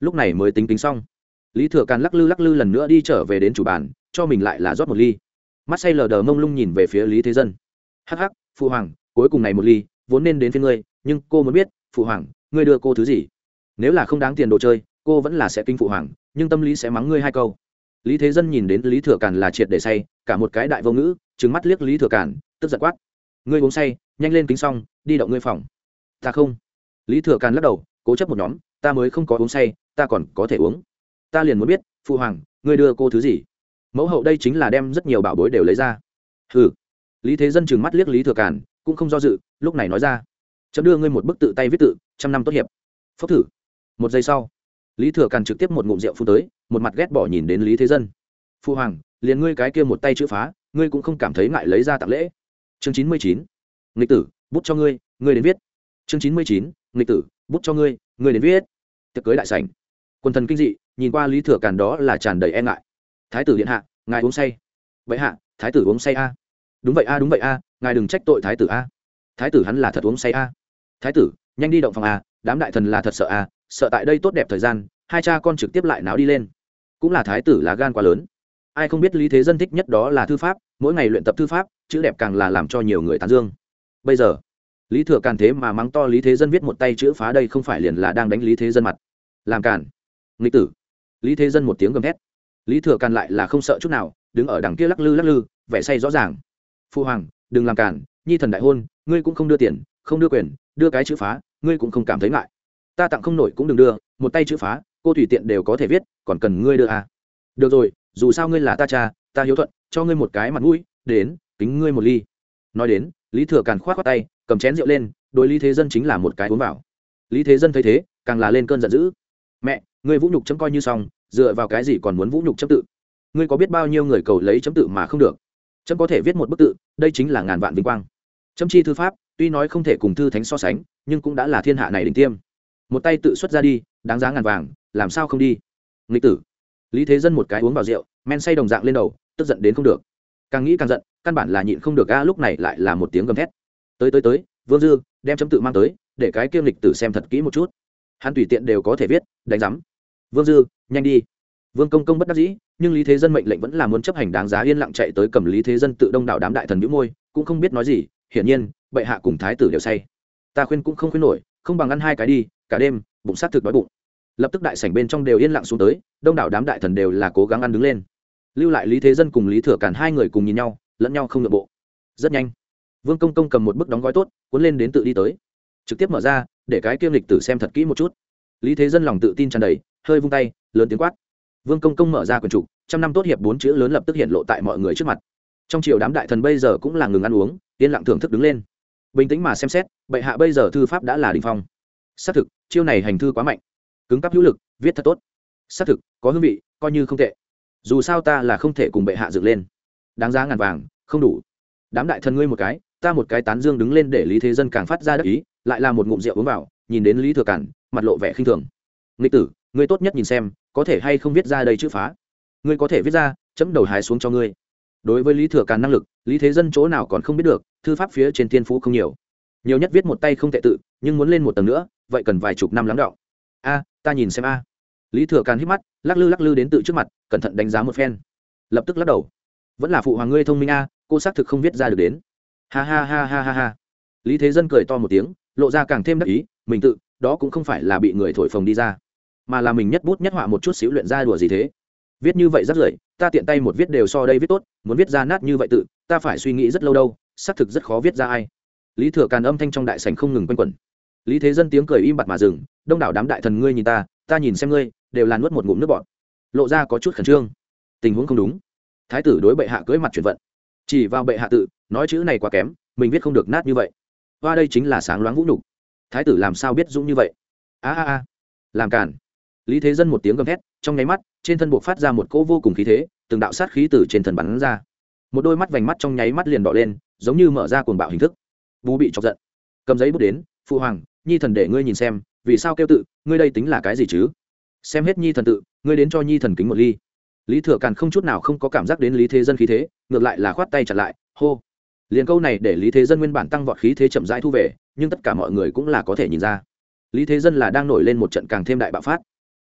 Speaker 1: Lúc này mới tính tính xong. Lý thừa càn lắc lư lắc lư lần nữa đi trở về đến chủ bàn, cho mình lại là rót một ly. Mắt say lờ đờ mông lung nhìn về phía lý thế dân. Hắc hắc, phụ hoàng, cuối cùng này một ly, vốn nên đến phía ngươi, nhưng cô muốn biết, phụ hoàng, ngươi đưa cô thứ gì? Nếu là không đáng tiền đồ chơi, cô vẫn là sẽ kinh phụ hoàng, nhưng tâm lý sẽ mắng ngươi hai câu. Lý thế dân nhìn đến lý thừa càn là triệt để say, cả một cái đại vô ngữ trứng mắt liếc lý thừa càn, tức giật quát. Ngươi uống say, nhanh lên kính xong, đi động ngươi phòng ta không. Lý thừa càn lắc đầu, cố chấp một nhóm, ta mới không có uống say, ta còn có thể uống. Ta liền muốn biết phụ hoàng, ngươi đưa cô thứ gì? Mẫu hậu đây chính là đem rất nhiều bảo bối đều lấy ra. Hừ. Lý thế dân trừng mắt liếc lý thừa càn, cũng không do dự, lúc này nói ra. Chấm đưa ngươi một bức tự tay viết tự, trăm năm tốt hiệp. Phốc thử. Một giây sau, lý thừa càn trực tiếp một ngụm rượu phu tới, một mặt ghét bỏ nhìn đến lý thế dân. Phu hoàng, liền ngươi cái kia một tay chữ phá, ngươi cũng không cảm thấy ngại lấy ra tặng lễ. Chương chín mươi chín. Nghịch tử, bút cho ngươi ngươi đến viết chương chín mươi chín, nghịch tử, bút cho ngươi ngươi đến viết. Tiệc cưới đại sảnh. Quần thần kinh dị, nhìn qua lý thừa càn đó là tràn đầy e ngại. Thái tử điện hạ, ngài uống say. Vậy hạ, thái tử uống say a. Đúng vậy a, đúng vậy a, ngài đừng trách tội thái tử a. Thái tử hắn là thật uống say a. Thái tử, nhanh đi động phòng a, đám đại thần là thật sợ a, sợ tại đây tốt đẹp thời gian, hai cha con trực tiếp lại náo đi lên. Cũng là thái tử là gan quá lớn. Ai không biết lý thế dân thích nhất đó là thư pháp, mỗi ngày luyện tập thư pháp, chữ đẹp càng là làm cho nhiều người tán dương. Bây giờ lý thừa càn thế mà mắng to lý thế dân viết một tay chữ phá đây không phải liền là đang đánh lý thế dân mặt. Làm càn. Nghịch tử. Lý thế dân một tiếng gầm hét lý thừa càn lại là không sợ chút nào, đứng ở đằng kia lắc lư lắc lư, vẻ say rõ ràng. Phu hoàng, đừng làm càn, nhi thần đại hôn, ngươi cũng không đưa tiền, không đưa quyền, đưa cái chữ phá, ngươi cũng không cảm thấy ngại. Ta tặng không nổi cũng đừng đưa, một tay chữ phá, cô tùy tiện đều có thể viết, còn cần ngươi đưa à. được rồi, dù sao ngươi là ta cha, ta hiếu thuận, cho ngươi một cái mặt mũi, đến, kính ngươi một ly. Nói đến, lý thừa càn k h o á t tay cầm chén rượu lên, đối lý thế dân chính là một cái uống vào. Lý thế dân thấy thế, càng là lên cơn giận dữ. Mẹ, ngươi vũ nhục chấm coi như xong, dựa vào cái gì còn muốn vũ nhục chấm tự? Ngươi có biết bao nhiêu người cầu lấy chấm tự mà không được? Chấm có thể viết một bức tự, đây chính là ngàn vạn vinh quang. Chấm chi thư pháp, tuy nói không thể cùng thư thánh so sánh, nhưng cũng đã là thiên hạ này đỉnh tiêm. Một tay tự xuất ra đi, đáng giá ngàn vàng, làm sao không đi? Nghịch tử. Lý thế dân một cái uống vào rượu, men say đồng dạng lên đầu, tức giận đến không được. Càng nghĩ càng giận, căn bản là nhịn không được ga lúc này lại là một tiếng gầm thét tới tới tới, vương dư, đem chấm tự mang tới, để cái kiêm lịch tử xem thật kỹ một chút. Hắn tùy tiện đều có thể viết, đánh giám. Vương dư, nhanh đi. Vương công công bất đắc dĩ, nhưng lý thế dân mệnh lệnh vẫn là muốn chấp hành đáng giá yên lặng chạy tới cầm lý thế dân tự đông đảo đám đại thần nhũ môi, cũng không biết nói gì, hiển nhiên, bệ hạ cùng thái tử đều say. Ta khuyên cũng không khuyên nổi, không bằng ăn hai cái đi, cả đêm, bụng sát thực đói bụng. Lập tức đại sảnh bên trong đều yên lặng xuống tới, đông đảo đám đại thần đều là cố gắng ăn đứng lên. Lưu lại lý thế dân cùng lý thừa cản hai người cùng nhìn nhau, lẫn nhau không nội bộ. Rất nhanh vương công công cầm một bức đóng gói tốt, cuốn lên đến tự đi tới. Trực tiếp mở ra, để cái kiêm lịch tử xem thật kỹ một chút. Lý thế dân lòng tự tin tràn đầy, hơi vung tay, lớn tiếng quát. Vương công công mở ra quần trục, trăm năm tốt hiệp bốn chữ lớn lập tức hiện lộ tại mọi người trước mặt. Trong triều đám đại thần bây giờ cũng là ngừng ăn uống, yên lặng thưởng thức đứng lên. Bình tĩnh mà xem xét, bệ hạ bây giờ thư pháp đã là đình phong. Xác thực, chiêu này hành thư quá mạnh. Cứng cắp hữu lực, viết thật tốt. Xác thực, có hương vị, coi như không tệ. Dù sao ta là không thể cùng bệ hạ dựng lên. Đáng giá ngàn vàng, không đủ. Đám đại thần ngươi một cái ta một cái tán dương đứng lên để lý thế dân càng phát ra đắc ý, lại là một ngụm rượu uống vào, nhìn đến lý thừa cản, mặt lộ vẻ khinh thường. Nghịch tử, ngươi tốt nhất nhìn xem, có thể hay không viết ra đây chữ phá? Ngươi có thể viết ra, chấm đầu hái xuống cho ngươi. Đối với lý thừa càn năng lực, lý thế dân chỗ nào còn không biết được, thư pháp phía trên thiên phú không nhiều. Nhiều nhất viết một tay không tệ tự, nhưng muốn lên một tầng nữa, vậy cần vài chục năm lắng đọng. A, ta nhìn xem a. Lý thừa càn hít mắt, lắc lư lắc lư đến tự trước mặt, cẩn thận đánh giá một phen. Lập tức lắc đầu. Vẫn là phụ hoàng ngươi thông minh a, cô xác thực không viết ra được đến ha ha ha ha ha ha. Lý thế dân cười to một tiếng, lộ ra càng thêm đắc ý, mình tự, đó cũng không phải là bị người thổi phồng đi ra, mà là mình nhất bút nhất họa một chút xíu luyện ra đùa gì thế. Viết như vậy rất rưởi ta tiện tay một viết đều so đây viết tốt, muốn viết ra nát như vậy tự, ta phải suy nghĩ rất lâu đâu, xác thực rất khó viết ra ai. Lý thừa càn âm thanh trong đại sành không ngừng quanh quẩn. Lý thế dân tiếng cười im bặt mà dừng, đông đảo đám đại thần ngươi nhìn ta ta nhìn xem ngươi, đều là nuốt một ngụm nước bọt. Lộ ra có chút khẩn trương. Tình huống không đúng. Thái tử đối bệ hạ cưỡi mặt chuyển vận. Chỉ vào bệ hạ tự nói chữ này quá kém, mình viết không được nát như vậy. Hoa đây chính là sáng loáng vũ nhục. Thái tử làm sao biết dũng như vậy? A a a. Làm cản lý thế dân một tiếng gầm thét, trong nháy mắt, trên thân buộc phát ra một cỗ vô cùng khí thế, từng đạo sát khí từ trên thần bắn ra. Một đôi mắt vành mắt trong nháy mắt liền đỏ lên, giống như mở ra cuồng bạo hình thức. Bú bị chọc giận. Cầm giấy bút đến, phụ hoàng, nhi thần để ngươi nhìn xem, vì sao kêu tự, ngươi đây tính là cái gì chứ? Xem hết nhi thần tự, ngươi đến cho nhi thần kính một ly. Lý thừa càn không chút nào không có cảm giác đến lý thế dân khí thế, ngược lại là khoát tay chặt lại, hô liền câu này để lý thế dân nguyên bản tăng vọt khí thế chậm rãi thu về, nhưng tất cả mọi người cũng là có thể nhìn ra. Lý thế dân là đang nổi lên một trận càng thêm đại bạo phát.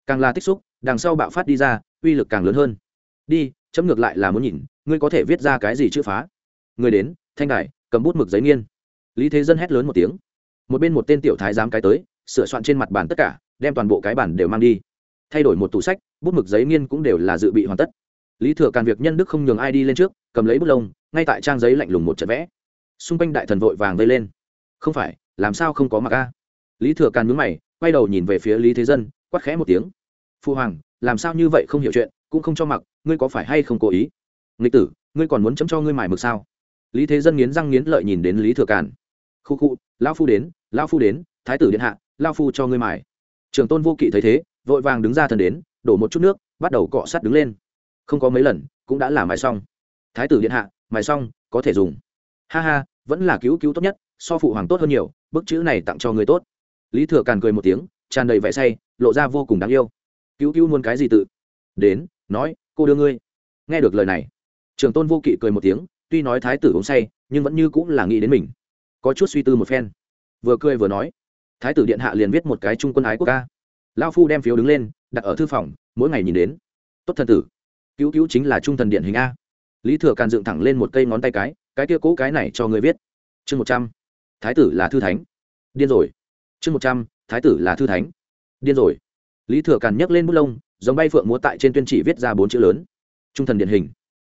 Speaker 1: Càng là tích xúc, đằng sau bạo phát đi ra, uy lực càng lớn hơn. Đi, chấm ngược lại là muốn nhìn, ngươi có thể viết ra cái gì chữ phá? Người đến, thanh đại cầm bút mực giấy nghiên. Lý thế dân hét lớn một tiếng. Một bên một tên tiểu thái giám cái tới, sửa soạn trên mặt bàn tất cả, đem toàn bộ cái bản đều mang đi. Thay đổi một tủ sách, bút mực giấy nghiên cũng đều là dự bị hoàn tất. Lý thừa càn việc nhân đức không nhường ai đi lên trước, cầm lấy bút lông ngay tại trang giấy lạnh lùng một trận vẽ. Xung quanh đại thần vội vàng vây lên. Không phải, làm sao không có mặc a? Lý thừa càn mướn mày, quay đầu nhìn về phía lý thế dân, quát khẽ một tiếng. Phu hoàng, làm sao như vậy không hiểu chuyện, cũng không cho mặc, ngươi có phải hay không cố ý? Nghịch tử, ngươi còn muốn chấm cho ngươi mải mực sao? Lý thế dân nghiến răng nghiến lợi nhìn đến lý thừa càn. Khu khu, lão phu đến, lão phu đến, thái tử điện hạ lao phu cho ngươi mải trường tôn vô kỵ thấy thế, vội vàng đứng ra thần đến, đổ một chút nước, bắt đầu cọ sắt đứng lên. Không có mấy lần, cũng đã làm mài xong. Thái tử điện hạ mài xong, có thể dùng. Ha ha, vẫn là cứu cứu tốt nhất, so phụ hoàng tốt hơn nhiều, bức chữ này tặng cho người tốt. Lý thừa càn cười một tiếng, tràn đầy vẻ say, lộ ra vô cùng đáng yêu. Cứu cứu muốn cái gì tự? Đến, nói, cô đưa ngươi. Nghe được lời này, trường tôn vô kỵ cười một tiếng, tuy nói thái tử uống say, nhưng vẫn như cũng là nghĩ đến mình. Có chút suy tư một phen. Vừa cười vừa nói, thái tử điện hạ liền viết một cái trung quân ái quốc ca. Lao phu đem phiếu đứng lên, đặt ở thư phòng, mỗi ngày nhìn đến. Tốt thần tử, cứu cứu chính là trung thần điện hình a lý thừa càn dựng thẳng lên một cây ngón tay cái cái kia cố cái này cho người viết. Chương một trăm, thái tử là thư thánh. Điên rồi. Chương một trăm, thái tử là thư thánh. Điên rồi. Lý thừa càn nhấc lên bút lông, giống bay phượng múa tại trên tuyên chỉ viết ra bốn chữ lớn. Trung thần điện hình.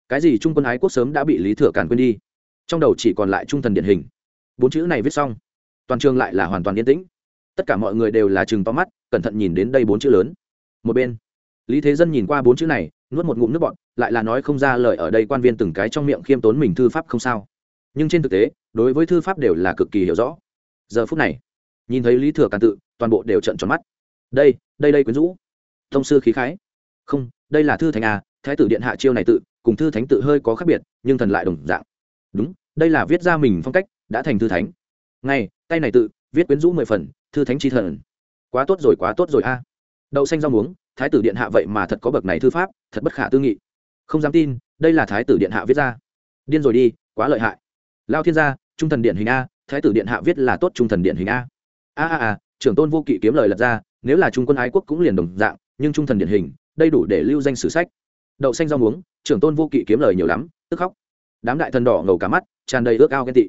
Speaker 1: Cái gì trung quân ái quốc sớm đã bị lý thừa càn quên đi. Trong đầu chỉ còn lại trung thần điện hình. Bốn chữ này viết xong, toàn trường lại là hoàn toàn yên tĩnh. Tất cả mọi người đều là chừng to mắt, cẩn thận nhìn đến đây bốn chữ lớn. Một bên, lý thế dân nhìn qua bốn chữ này nuốt một ngụm nước bọn lại là nói không ra lời ở đây quan viên từng cái trong miệng khiêm tốn mình thư pháp không sao. Nhưng trên thực tế, đối với thư pháp đều là cực kỳ hiểu rõ. Giờ phút này, nhìn thấy lý thừa càn tự, toàn bộ đều trận tròn mắt. Đây đây đây quyến rũ. Thông sư khí khái. Không, đây là thư thánh à thái tử điện hạ chiêu này tự, cùng thư thánh tự hơi có khác biệt, nhưng thần lại đồng dạng. Đúng, đây là viết ra mình phong cách, đã thành thư thánh. Ngay, tay này tự, viết quyến rũ mười phần, thư thánh chi thần. Quá tốt rồi, quá tốt rồi a. Đậu xanh rau muống thái tử điện hạ vậy mà thật có bậc này thư pháp, thật bất khả tư nghị. Không dám tin, đây là thái tử điện hạ viết ra. Điên rồi đi, quá lợi hại. Lao thiên gia, trung thần điện hình a, thái tử điện hạ viết là tốt trung thần điện hình a. A a a, trưởng tôn vô kỵ kiếm lời lật ra, nếu là trung quân ái quốc cũng liền đồng dạng, nhưng trung thần điện hình đây đủ để lưu danh sử sách. Đậu xanh rau muống, trưởng tôn vô kỵ kiếm lời nhiều lắm, tức khóc. Đám đại thần đỏ ngầu cả mắt, tràn đầy ước ao ghen tị.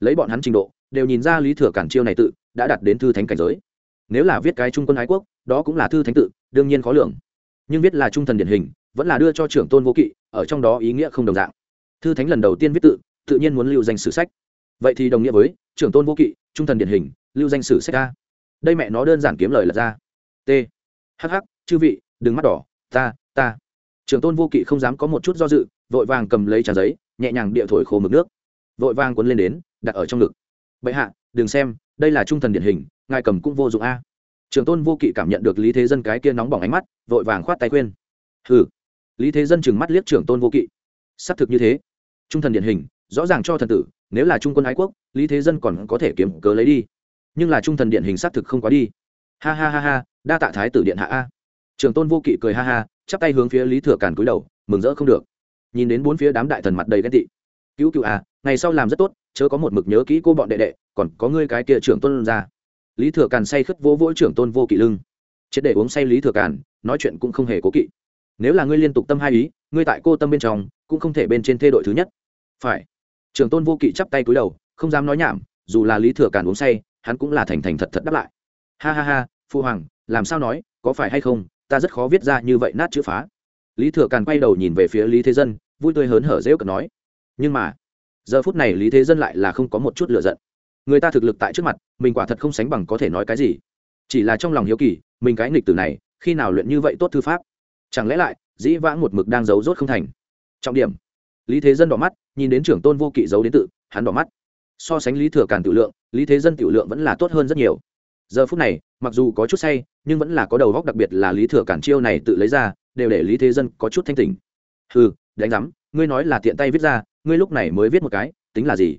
Speaker 1: Lấy bọn hắn trình độ, đều nhìn ra lý thừa cản chiêu này tự, đã đặt đến thư thánh cảnh giới. Nếu là viết cái trung quân ái quốc đó cũng là thư thánh tự, đương nhiên khó lường. Nhưng viết là trung thần điển hình, vẫn là đưa cho trưởng tôn vô kỵ, ở trong đó ý nghĩa không đồng dạng. Thư thánh lần đầu tiên viết tự tự nhiên muốn lưu danh sử sách. Vậy thì đồng nghĩa với, trưởng tôn vô kỵ, trung thần điển hình, lưu danh sử sách a. Đây mẹ nó đơn giản kiếm lời lật ra. T. Hh chư vị, đừng mắt đỏ, ta ta. Trưởng tôn vô kỵ không dám có một chút do dự, vội vàng cầm lấy trà giấy, nhẹ nhàng địa thổi khô mực nước. Vội vàng cuốn lên đến, đặt ở trong ngực. Bệ hạ, đừng xem, đây là trung thần điển hình, ngài cầm cũng vô dụng a trường tôn vô kỵ cảm nhận được lý thế dân cái kia nóng bỏng ánh mắt, vội vàng khoát tay khuyên. Hừ. Lý thế dân chừng mắt liếc trưởng tôn vô kỵ. Xác thực như thế. Trung thần điển hình, rõ ràng cho thần tử, nếu là trung quân ái quốc, lý thế dân còn có thể kiếm cớ lấy đi. Nhưng là trung thần điện hình xác thực không quá đi. Ha ha ha ha, đa tạ thái tử điện hạ a. Trường tôn vô kỵ cười ha ha, chắp tay hướng phía lý thừa càn cúi đầu, mừng rỡ không được. Nhìn đến bốn phía đám đại thần mặt đầy ghen tị. Cứu cứu à ngày sau làm rất tốt, chớ có một mực nhớ kỹ cô bọn đệ đệ, còn có ngươi cái kia trưởng tôn ra lý thừa càn say khất vỗ vỗ trưởng tôn vô kỵ lưng. Chết để uống say lý thừa càn, nói chuyện cũng không hề cố kỵ. Nếu là ngươi liên tục tâm hai ý, ngươi tại cô tâm bên trong, cũng không thể bên trên thê đội thứ nhất. Phải. Trưởng tôn vô kỵ chắp tay cúi đầu, không dám nói nhảm, dù là lý thừa càn uống say, hắn cũng là thành thành thật thật đáp lại. Ha ha ha, phu hoàng, làm sao nói, có phải hay không, ta rất khó viết ra như vậy nát chữ phá. Lý thừa càn quay đầu nhìn về phía lý thế dân, vui tươi hớn hở dễ cận nói. Nhưng mà, giờ phút này lý thế dân lại là không có một chút lựa giận người ta thực lực tại trước mặt, mình quả thật không sánh bằng có thể nói cái gì. Chỉ là trong lòng hiếu kỳ, mình cái nghịch tử này, khi nào luyện như vậy tốt thư pháp? Chẳng lẽ lại, dĩ vãng một mực đang giấu rốt không thành? Trọng điểm. Lý thế dân đỏ mắt, nhìn đến trưởng tôn vô kỵ giấu đến tự, hắn đỏ mắt. So sánh lý thừa càn tự lượng, lý thế dân tự lượng vẫn là tốt hơn rất nhiều. Giờ phút này, mặc dù có chút say, nhưng vẫn là có đầu góc đặc biệt là lý thừa cản chiêu này tự lấy ra, đều để lý thế dân có chút thanh tỉnh. Ừ đánh giám, ngươi nói là tiện tay viết ra, ngươi lúc này mới viết một cái, tính là gì?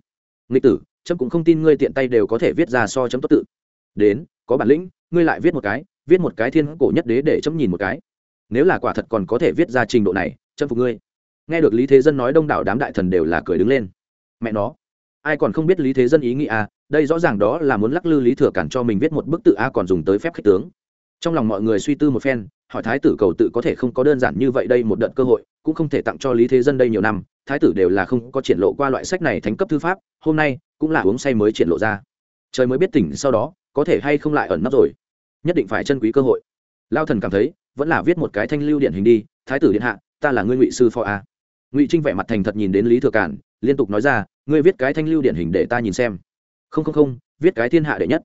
Speaker 1: Nghịch tử chấm cũng không tin ngươi tiện tay đều có thể viết ra so chấm tốt tự. Đến, có bản lĩnh, ngươi lại viết một cái, viết một cái thiên cổ nhất đế để chấm nhìn một cái. Nếu là quả thật còn có thể viết ra trình độ này, chấm phục ngươi. Nghe được lý thế dân nói đông đảo đám đại thần đều là cười đứng lên. Mẹ nó, ai còn không biết lý thế dân ý nghĩ à đây rõ ràng đó là muốn lắc lư lý thừa cản cho mình viết một bức tự a còn dùng tới phép khích tướng. Trong lòng mọi người suy tư một phen, hỏi thái tử cầu tự có thể không có đơn giản như vậy đây một đợt cơ hội, cũng không thể tặng cho lý thế dân đây nhiều năm thái tử đều là không có triển lộ qua loại sách này thánh cấp thư pháp, hôm nay cũng là uống say mới triển lộ ra. Trời mới biết tỉnh sau đó có thể hay không lại ẩn nấp rồi. Nhất định phải chân quý cơ hội. Lao thần cảm thấy, vẫn là viết một cái thanh lưu điển hình đi, thái tử điện hạ, ta là ngươi ngụy sư phó a. Ngụy trinh vẻ mặt thành thật nhìn đến lý thừa cản, liên tục nói ra, ngươi viết cái thanh lưu điển hình để ta nhìn xem. Không không không, viết cái thiên hạ đệ nhất.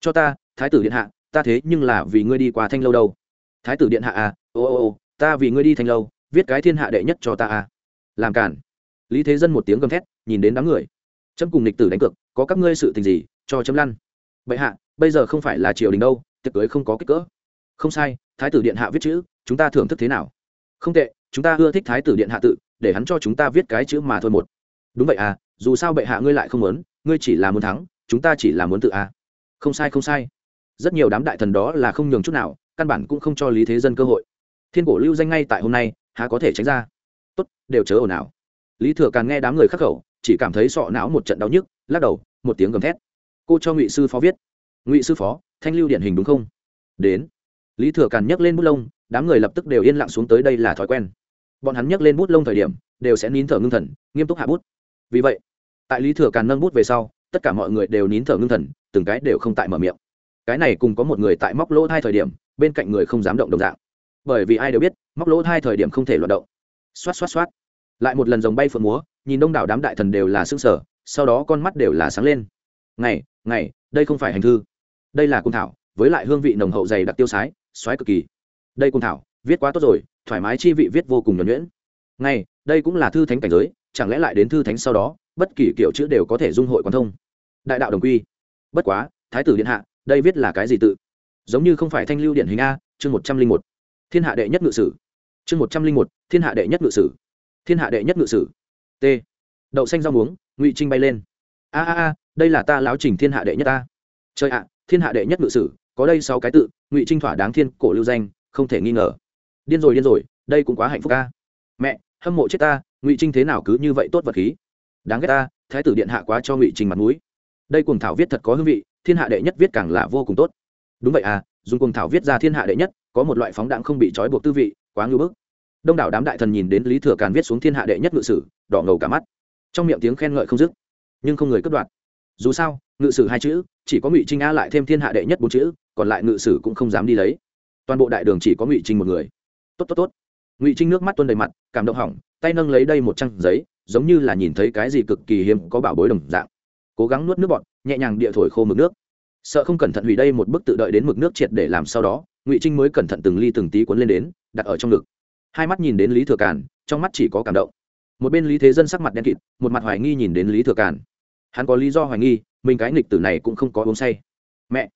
Speaker 1: Cho ta, thái tử điện hạ, ta thế nhưng là vì ngươi đi qua thanh lâu đâu. Thái tử điện hạ à ô ô ô, ta vì ngươi đi thanh lâu, viết cái thiên hạ đệ nhất cho ta à làm cản lý thế dân một tiếng gầm thét, nhìn đến đám người. Chấm cùng lịch tử đánh cược, có các ngươi sự tình gì, cho chấm lăn. Bệ hạ, bây giờ không phải là triều đình đâu, tiệc cưới không có kích cỡ. Không sai, thái tử điện hạ viết chữ, chúng ta thưởng thức thế nào? Không tệ, chúng ta ưa thích thái tử điện hạ tự, để hắn cho chúng ta viết cái chữ mà thôi một. Đúng vậy à dù sao bệ hạ ngươi lại không muốn, ngươi chỉ là muốn thắng, chúng ta chỉ là muốn tự à? không sai không sai. Rất nhiều đám đại thần đó là không nhường chút nào, căn bản cũng không cho lý thế dân cơ hội. Thiên cổ lưu danh ngay tại hôm nay, há có thể tránh ra? Đều chớ ồn ào. Lý thừa càng nghe đám người khắc khẩu, chỉ cảm thấy sọ não một trận đau nhức, lắc đầu, một tiếng gầm thét. Cô cho ngụy sư phó viết. Ngụy sư phó, thanh lưu điển hình đúng không? Đến. Lý thừa càn nhấc lên bút lông, đám người lập tức đều yên lặng xuống tới đây là thói quen. Bọn hắn nhấc lên bút lông thời điểm, đều sẽ nín thở ngưng thần, nghiêm túc hạ bút. Vì vậy, tại lý thừa càn nâng bút về sau, tất cả mọi người đều nín thở ngưng thần, từng cái đều không tại mở miệng. Cái này cùng có một người tại móc lỗ hai thời điểm, bên cạnh người không dám động đồng dạng. Bởi vì ai đều biết, móc lỗ hai thời điểm không thể loạt động. Xoát xoát xoát lại một lần dòng bay phượng múa, nhìn đông đảo đám đại thần đều là s ư ơ n g sở sau đó con mắt đều là sáng lên. Ngày ngày, đây không phải hành thư. Đây là cung thảo, với lại hương vị nồng hậu dày đặc tiêu sái xoáy cực kỳ. Đây cung thảo, viết quá tốt rồi, thoải mái chi vị viết vô cùng nhuẩn nhuyễn. Ngay đây cũng là thư thánh cảnh giới, chẳng lẽ lại đến thư thánh sau đó, bất kỳ kiểu chữ đều có thể dung hội quan thông? Đại đạo đồng quy. Bất quá, thái tử điện hạ, đây viết là cái gì tự? Giống như không phải thanh lưu điện hình a, chương một trăm linh một. Thiên hạ đệ nhất ngự sử. Chương một trăm linh một, thiên hạ đệ nhất ngự sử thiên hạ đệ nhất ngự sử. T. Đậu xanh rau muống, ngụy trinh bay lên. A a a, đây là ta láo trình thiên hạ đệ nhất ta. Chơi ạ, thiên hạ đệ nhất ngự sử, có đây sáu cái tự, ngụy trinh thỏa đáng thiên cổ lưu danh, không thể nghi ngờ. Điên rồi điên rồi, đây cũng quá hạnh phúc ca mẹ, hâm mộ chết ta, ngụy trinh thế nào cứ như vậy tốt vật khí. Đáng ghét ta, thái tử điện hạ quá cho ngụy trinh mặt mũi. Đây cùng thảo viết thật có hương vị, thiên hạ đệ nhất viết càng là vô cùng tốt. Đúng vậy à dùng cùng thảo viết ra thiên hạ đệ nhất, có một loại phóng đạn không bị trói buộc tư vị, quá ngưỡng bức đông đảo đám đại thần nhìn đến lý thừa càn viết xuống thiên hạ đệ nhất ngự sử, đỏ ngầu cả mắt. Trong miệng tiếng khen ngợi không dứt, nhưng không người cất đoạt. Dù sao, ngự sử hai chữ, chỉ có ngụy trinh a lại thêm thiên hạ đệ nhất bốn chữ, còn lại ngự sử cũng không dám đi lấy. Toàn bộ đại đường chỉ có ngụy trinh một người. Tốt tốt tốt. Ngụy trinh nước mắt tuôn đầy mặt, cảm động hỏng, tay nâng lấy đây một trang giấy, giống như là nhìn thấy cái gì cực kỳ hiếm có bảo bối đồng dạng. Cố gắng nuốt nước bọt, nhẹ nhàng địa thổi khô mực nước. Sợ không cẩn thận hủy đây một bức tự đợi đến mực nước triệt để làm sau đó, ngụy trinh mới cẩn thận từng ly từng tí cuốn lên đến, đặt ở trong ngực hai mắt nhìn đến lý thừa càn, trong mắt chỉ có cảm động. Một bên lý thế dân sắc mặt đen kịt, một mặt hoài nghi nhìn đến lý thừa càn. Hắn có lý do hoài nghi, mình cái nghịch tử này cũng không có uống say. Mẹ!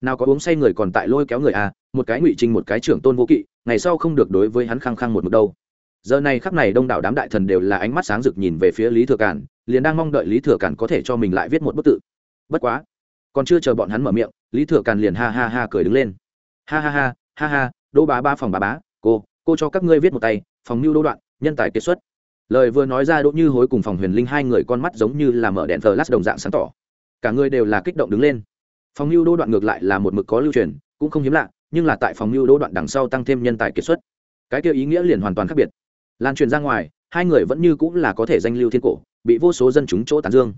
Speaker 1: Nào có uống say người còn tại lôi kéo người à một cái ngụy trinh một cái trưởng tôn vô kỵ, ngày sau không được đối với hắn khăng khăng một mực đâu. Giờ này khắc này đông đảo đám đại thần đều là ánh mắt sáng rực nhìn về phía lý thừa cản liền đang mong đợi lý thừa cản có thể cho mình lại viết một bức tự. Bất quá, còn chưa chờ bọn hắn mở miệng, lý thừa cản liền ha ha ha cười đứng lên. Ha ha ha ha ha đô bá ba phòng bà bá, cô cô cho các ngươi viết một tay, phòng mưu đô đoạn, nhân tài kiệt xuất. Lời vừa nói ra đỗ như hối cùng phòng huyền linh hai người con mắt giống như là mở đèn thờ lát đồng dạng sáng tỏ. Cả người đều là kích động đứng lên. Phòng lưu đô đoạn ngược lại là một mực có lưu truyền, cũng không hiếm lạ, nhưng là tại phòng lưu đô đoạn đằng sau tăng thêm nhân tài kiệt xuất. Cái kia ý nghĩa liền hoàn toàn khác biệt. Lan truyền ra ngoài, hai người vẫn như cũng là có thể danh lưu thiên cổ, bị vô số dân chúng chỗ tán dương.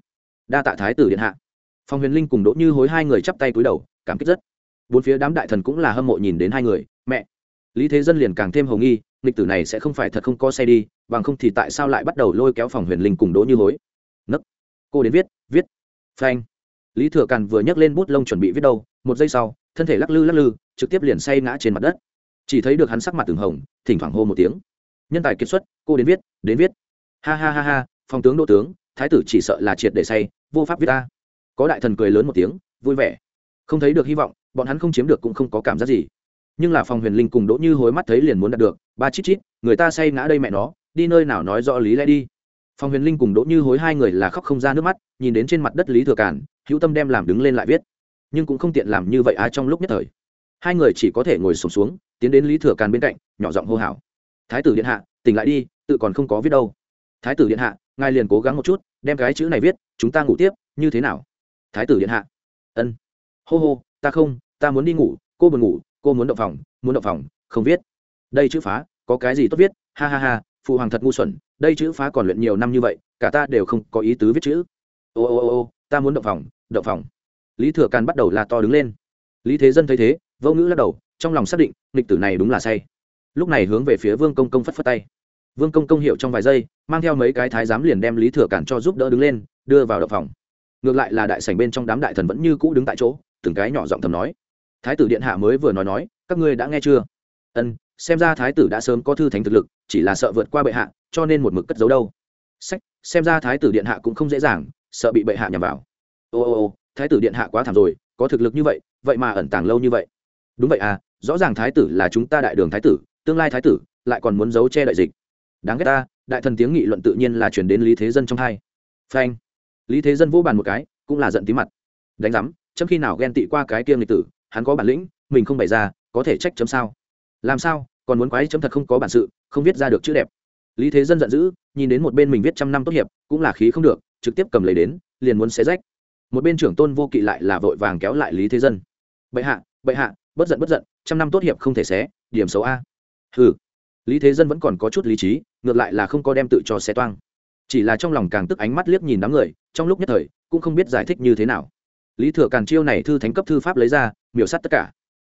Speaker 1: Đa tạ thái tử điện hạ. Phòng huyền linh cùng đỗ như hối hai người chắp tay cúi đầu, cảm kích rất. Bốn phía đám đại thần cũng là hâm mộ nhìn đến hai người, mẹ lý thế dân liền càng thêm hồng nghi, nghịch tử này sẽ không phải thật không có xe đi, bằng không thì tại sao lại bắt đầu lôi kéo phòng huyền linh cùng đỗ như hối? Nấc. Cô đến viết viết. Phanh. Lý thừa càn vừa nhấc lên bút lông chuẩn bị viết đâu, một giây sau, thân thể lắc lư lắc lư, trực tiếp liền say ngã trên mặt đất. Chỉ thấy được hắn sắc mặt từng hồng, thỉnh thoảng hô một tiếng. Nhân tài kiệt xuất, cô đến viết đến viết. Ha ha ha ha, phòng tướng đỗ tướng, thái tử chỉ sợ là triệt để say, vô pháp viết ta. Có đại thần cười lớn một tiếng, vui vẻ. Không thấy được hy vọng, bọn hắn không chiếm được cũng không có cảm giác gì nhưng là phòng huyền linh cùng đỗ như hối mắt thấy liền muốn đạt được ba chít chít người ta say ngã đây mẹ nó đi nơi nào nói rõ lý lẽ đi. Phòng huyền linh cùng đỗ như hối hai người là khóc không ra nước mắt nhìn đến trên mặt đất lý thừa cản hữu tâm đem làm đứng lên lại viết. Nhưng cũng không tiện làm như vậy ai trong lúc nhất thời. Hai người chỉ có thể ngồi sùng xuống, xuống tiến đến lý thừa càn bên cạnh nhỏ giọng hô hào. Thái tử điện hạ tỉnh lại đi tự còn không có viết đâu. Thái tử điện hạ ngài liền cố gắng một chút đem cái chữ này viết chúng ta ngủ tiếp như thế nào? Thái tử điện hạ. Ân. Hô hô ta không ta muốn đi ngủ cô buồn ngủ cô muốn động phòng, muốn động phòng, không viết. Đây chữ phá, có cái gì tốt viết? Ha ha ha, phụ hoàng thật ngu xuẩn, đây chữ phá còn luyện nhiều năm như vậy, cả ta đều không có ý tứ viết chữ. Ô ô ô ô, ta muốn động phòng động phòng. Lý thừa càn bắt đầu là to đứng lên. Lý thế dân thấy thế, vô ngữ lắc đầu, trong lòng xác định, nghịch tử này đúng là say. Lúc này hướng về phía vương công công phất phất tay. Vương công công hiệu trong vài giây, mang theo mấy cái thái giám liền đem lý thừa cản cho giúp đỡ đứng lên, đưa vào động phòng. Ngược lại là đại sảnh bên trong đám đại thần vẫn như cũ đứng tại chỗ, từng cái nhỏ giọng thầm nói thái tử điện hạ mới vừa nói nói, các ngươi đã nghe chưa? Ân, xem ra thái tử đã sớm có thư thánh thực lực, chỉ là sợ vượt qua bệ hạ, cho nên một mực cất giấu đâu. Sách, xem ra thái tử điện hạ cũng không dễ dàng, sợ bị bệ hạ nhằm vào. Ô ô ô, thái tử điện hạ quá thảm rồi, có thực lực như vậy vậy mà ẩn tàng lâu như vậy. Đúng vậy à rõ ràng thái tử là chúng ta đại đường thái tử, tương lai thái tử, lại còn muốn giấu che đại dịch. Đáng ghét ta, đại thần tiếng nghị luận tự nhiên là chuyển đến lý thế dân trong hai. Phanh. Lý thế dân vỗ bàn một cái, cũng là giận tí mặt. Đánh giám, chấm khi nào ghen tị qua cái kia lịch tử hắn có bản lĩnh, mình không bày ra, có thể trách chấm sao? Làm sao? Còn muốn quái chấm thật không có bản sự, không viết ra được chữ đẹp. Lý thế dân giận dữ, nhìn đến một bên mình viết trăm năm tốt hiệp, cũng là khí không được, trực tiếp cầm lấy đến, liền muốn xé rách. Một bên trưởng tôn vô kỵ lại là vội vàng kéo lại lý thế dân. Bệ hạ bệ hạ, bất giận bất giận, trăm năm tốt hiệp không thể xé, điểm xấu a. Ừ lý thế dân vẫn còn có chút lý trí, ngược lại là không có đem tự cho xé toang. Chỉ là trong lòng càng tức ánh mắt liếc nhìn đám người, trong lúc nhất thời, cũng không biết giải thích như thế nào lý thừa càn chiêu này thư thánh cấp thư pháp lấy ra, miểu sát tất cả.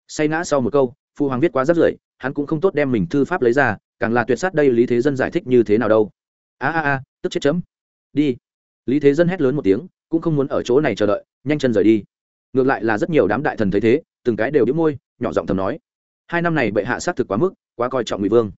Speaker 1: Say ngã sau một câu, phu hoàng viết quá rất rưởi, hắn cũng không tốt đem mình thư pháp lấy ra, càng là tuyệt sát đây lý thế dân giải thích như thế nào đâu. A a a, tức chết chấm. Đi. Lý thế dân hét lớn một tiếng, cũng không muốn ở chỗ này chờ đợi, nhanh chân rời đi. Ngược lại là rất nhiều đám đại thần thấy thế, từng cái đều đĩu môi, nhỏ giọng thầm nói. Hai năm này bệ hạ xác thực quá mức, quá coi trọng ngụy vương.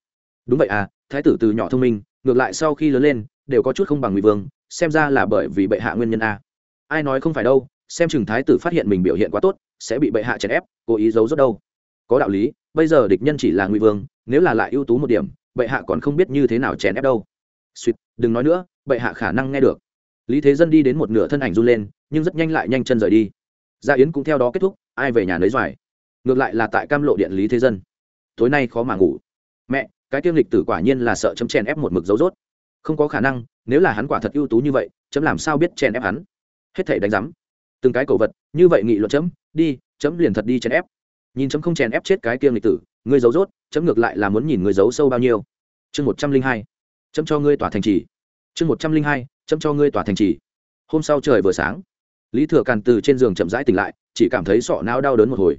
Speaker 1: Đúng vậy à thái tử từ nhỏ thông minh, ngược lại sau khi lớn lên, đều có chút không bằng ngụy vương, xem ra là bởi vì bệ hạ nguyên nhân a. Ai nói không phải đâu xem chừng thái tử phát hiện mình biểu hiện quá tốt, sẽ bị bệ hạ chèn ép, cố ý giấu rất đâu. Có đạo lý, bây giờ địch nhân chỉ là ngụy vương, nếu là lại ưu tú một điểm, bệ hạ còn không biết như thế nào chèn ép đâu. Suýt, đừng nói nữa, bệ hạ khả năng nghe được. Lý thế dân đi đến một nửa thân ảnh run lên, nhưng rất nhanh lại nhanh chân rời đi. Gia yến cũng theo đó kết thúc, ai về nhà lấy doài ngược lại là tại cam lộ điện lý thế dân. Tối nay khó mà ngủ. Mẹ, cái tiêm lịch tử quả nhiên là sợ chấm chèn ép một mực dấu dốt không có khả năng, nếu là hắn quả thật ưu tú như vậy, chấm làm sao biết chèn ép hắn? Hết thể đánh giám từng cái cầu vật, như vậy nghị luận chấm, đi, chấm liền thật đi chèn ép. Nhìn chấm không chèn ép chết cái kiêng lịch tử ngươi giấu rốt, chấm ngược lại là muốn nhìn người giấu sâu bao nhiêu. Chương một trăm linh hai, chấm cho ngươi tỏa thành trì. Chương một trăm linh hai, chấm cho ngươi tỏa thành trì. Hôm sau trời vừa sáng, lý thừa càn từ trên giường chậm rãi tỉnh lại, chỉ cảm thấy sọ não đau đớn một hồi.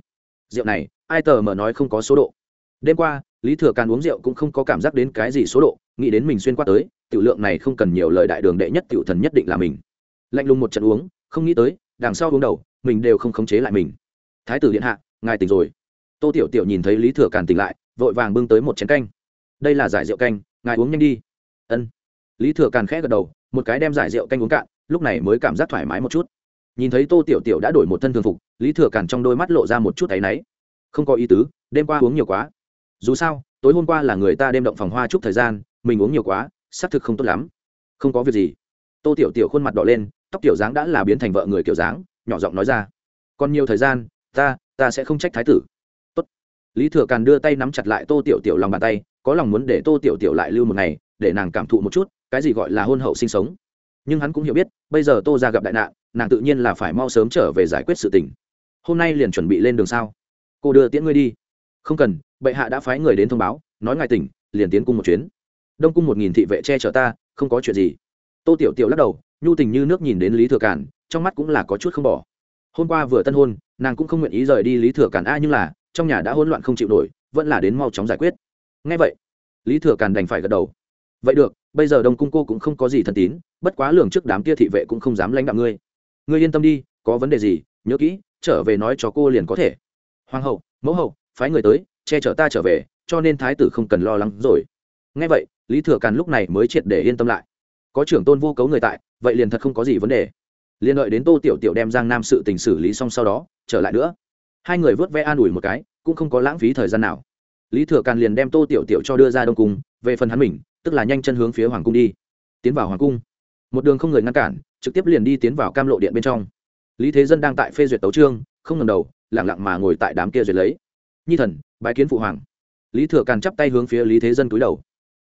Speaker 1: Rượu này, ai tờ mở nói không có số độ. Đêm qua, lý thừa càn uống rượu cũng không có cảm giác đến cái gì số độ, nghĩ đến mình xuyên qua tới, tiểu lượng này không cần nhiều lời đại đường đệ nhất tiểu thần nhất định là mình. Lạnh lùng một trận uống, không nghĩ tới đằng sau uống đầu, mình đều không khống chế lại mình. Thái tử điện hạ, ngài tỉnh rồi. Tô tiểu tiểu nhìn thấy lý thừa càn tỉnh lại, vội vàng bưng tới một chén canh. Đây là giải rượu canh, ngài uống nhanh đi. Ân. Lý thừa càn khẽ gật đầu, một cái đem giải rượu canh uống cạn, lúc này mới cảm giác thoải mái một chút. Nhìn thấy tô tiểu tiểu đã đổi một thân thường phục, lý thừa càn trong đôi mắt lộ ra một chút áy náy. Không có ý tứ, đêm qua uống nhiều quá. Dù sao, tối hôm qua là người ta đêm động phòng hoa chúc thời gian, mình uống nhiều quá, xác thực không tốt lắm. Không có việc gì. Tô tiểu tiểu khuôn mặt đỏ lên tóc tiểu dáng đã là biến thành vợ người kiểu dáng, nhỏ giọng nói ra. Còn nhiều thời gian, ta ta sẽ không trách thái tử. Tốt. lý thừa càn đưa tay nắm chặt lại tô tiểu tiểu lòng bàn tay, có lòng muốn để tô tiểu tiểu lại lưu một ngày, để nàng cảm thụ một chút, cái gì gọi là hôn hậu sinh sống. Nhưng hắn cũng hiểu biết, bây giờ tô ra gặp đại nạn, nàng tự nhiên là phải mau sớm trở về giải quyết sự tình. Hôm nay liền chuẩn bị lên đường sao? Cô đưa tiễn ngươi đi. Không cần, bệ hạ đã phái người đến thông báo, nói ngài tỉnh, liền tiến cung một chuyến. Đông cung một nghìn thị vệ che chở ta, không có chuyện gì. Tô tiểu tiểu lắc đầu nhu tình như nước nhìn đến lý thừa cản trong mắt cũng là có chút không bỏ. Hôm qua vừa tân hôn, nàng cũng không nguyện ý rời đi lý thừa cản a, nhưng là, trong nhà đã hỗn loạn không chịu nổi, vẫn là đến mau chóng giải quyết. Ngay vậy, lý thừa Cản đành phải gật đầu. Vậy được, bây giờ đông cung cô cũng không có gì thân tín, bất quá lường trước đám kia thị vệ cũng không dám lãnh đạo ngươi. Ngươi yên tâm đi, có vấn đề gì, nhớ kỹ, trở về nói cho cô liền có thể. Hoàng hậu, mẫu hậu, phái người tới, che chở ta trở về, cho nên thái tử không cần lo lắng rồi. Ngay vậy, lý thừa càn lúc này mới triệt để yên tâm lại. Có trưởng tôn vô cấu người tại vậy liền thật không có gì vấn đề. Liền đợi đến tô tiểu tiểu đem giang nam sự tình xử lý xong sau đó, trở lại nữa. Hai người vớt vẽ an ủi một cái, cũng không có lãng phí thời gian nào. Lý thừa càn liền đem tô tiểu tiểu cho đưa ra đông cung, về phần hắn mình, tức là nhanh chân hướng phía hoàng cung đi. Tiến vào hoàng cung. Một đường không người ngăn cản, trực tiếp liền đi tiến vào cam lộ điện bên trong. Lý thế dân đang tại phê duyệt tấu trương không ngầm đầu lẳng lặng mà ngồi tại đám kia duyệt lấy. Nhi thần, bái kiến phụ hoàng. Lý thừa càn chắp tay hướng phía lý thế dân cúi đầu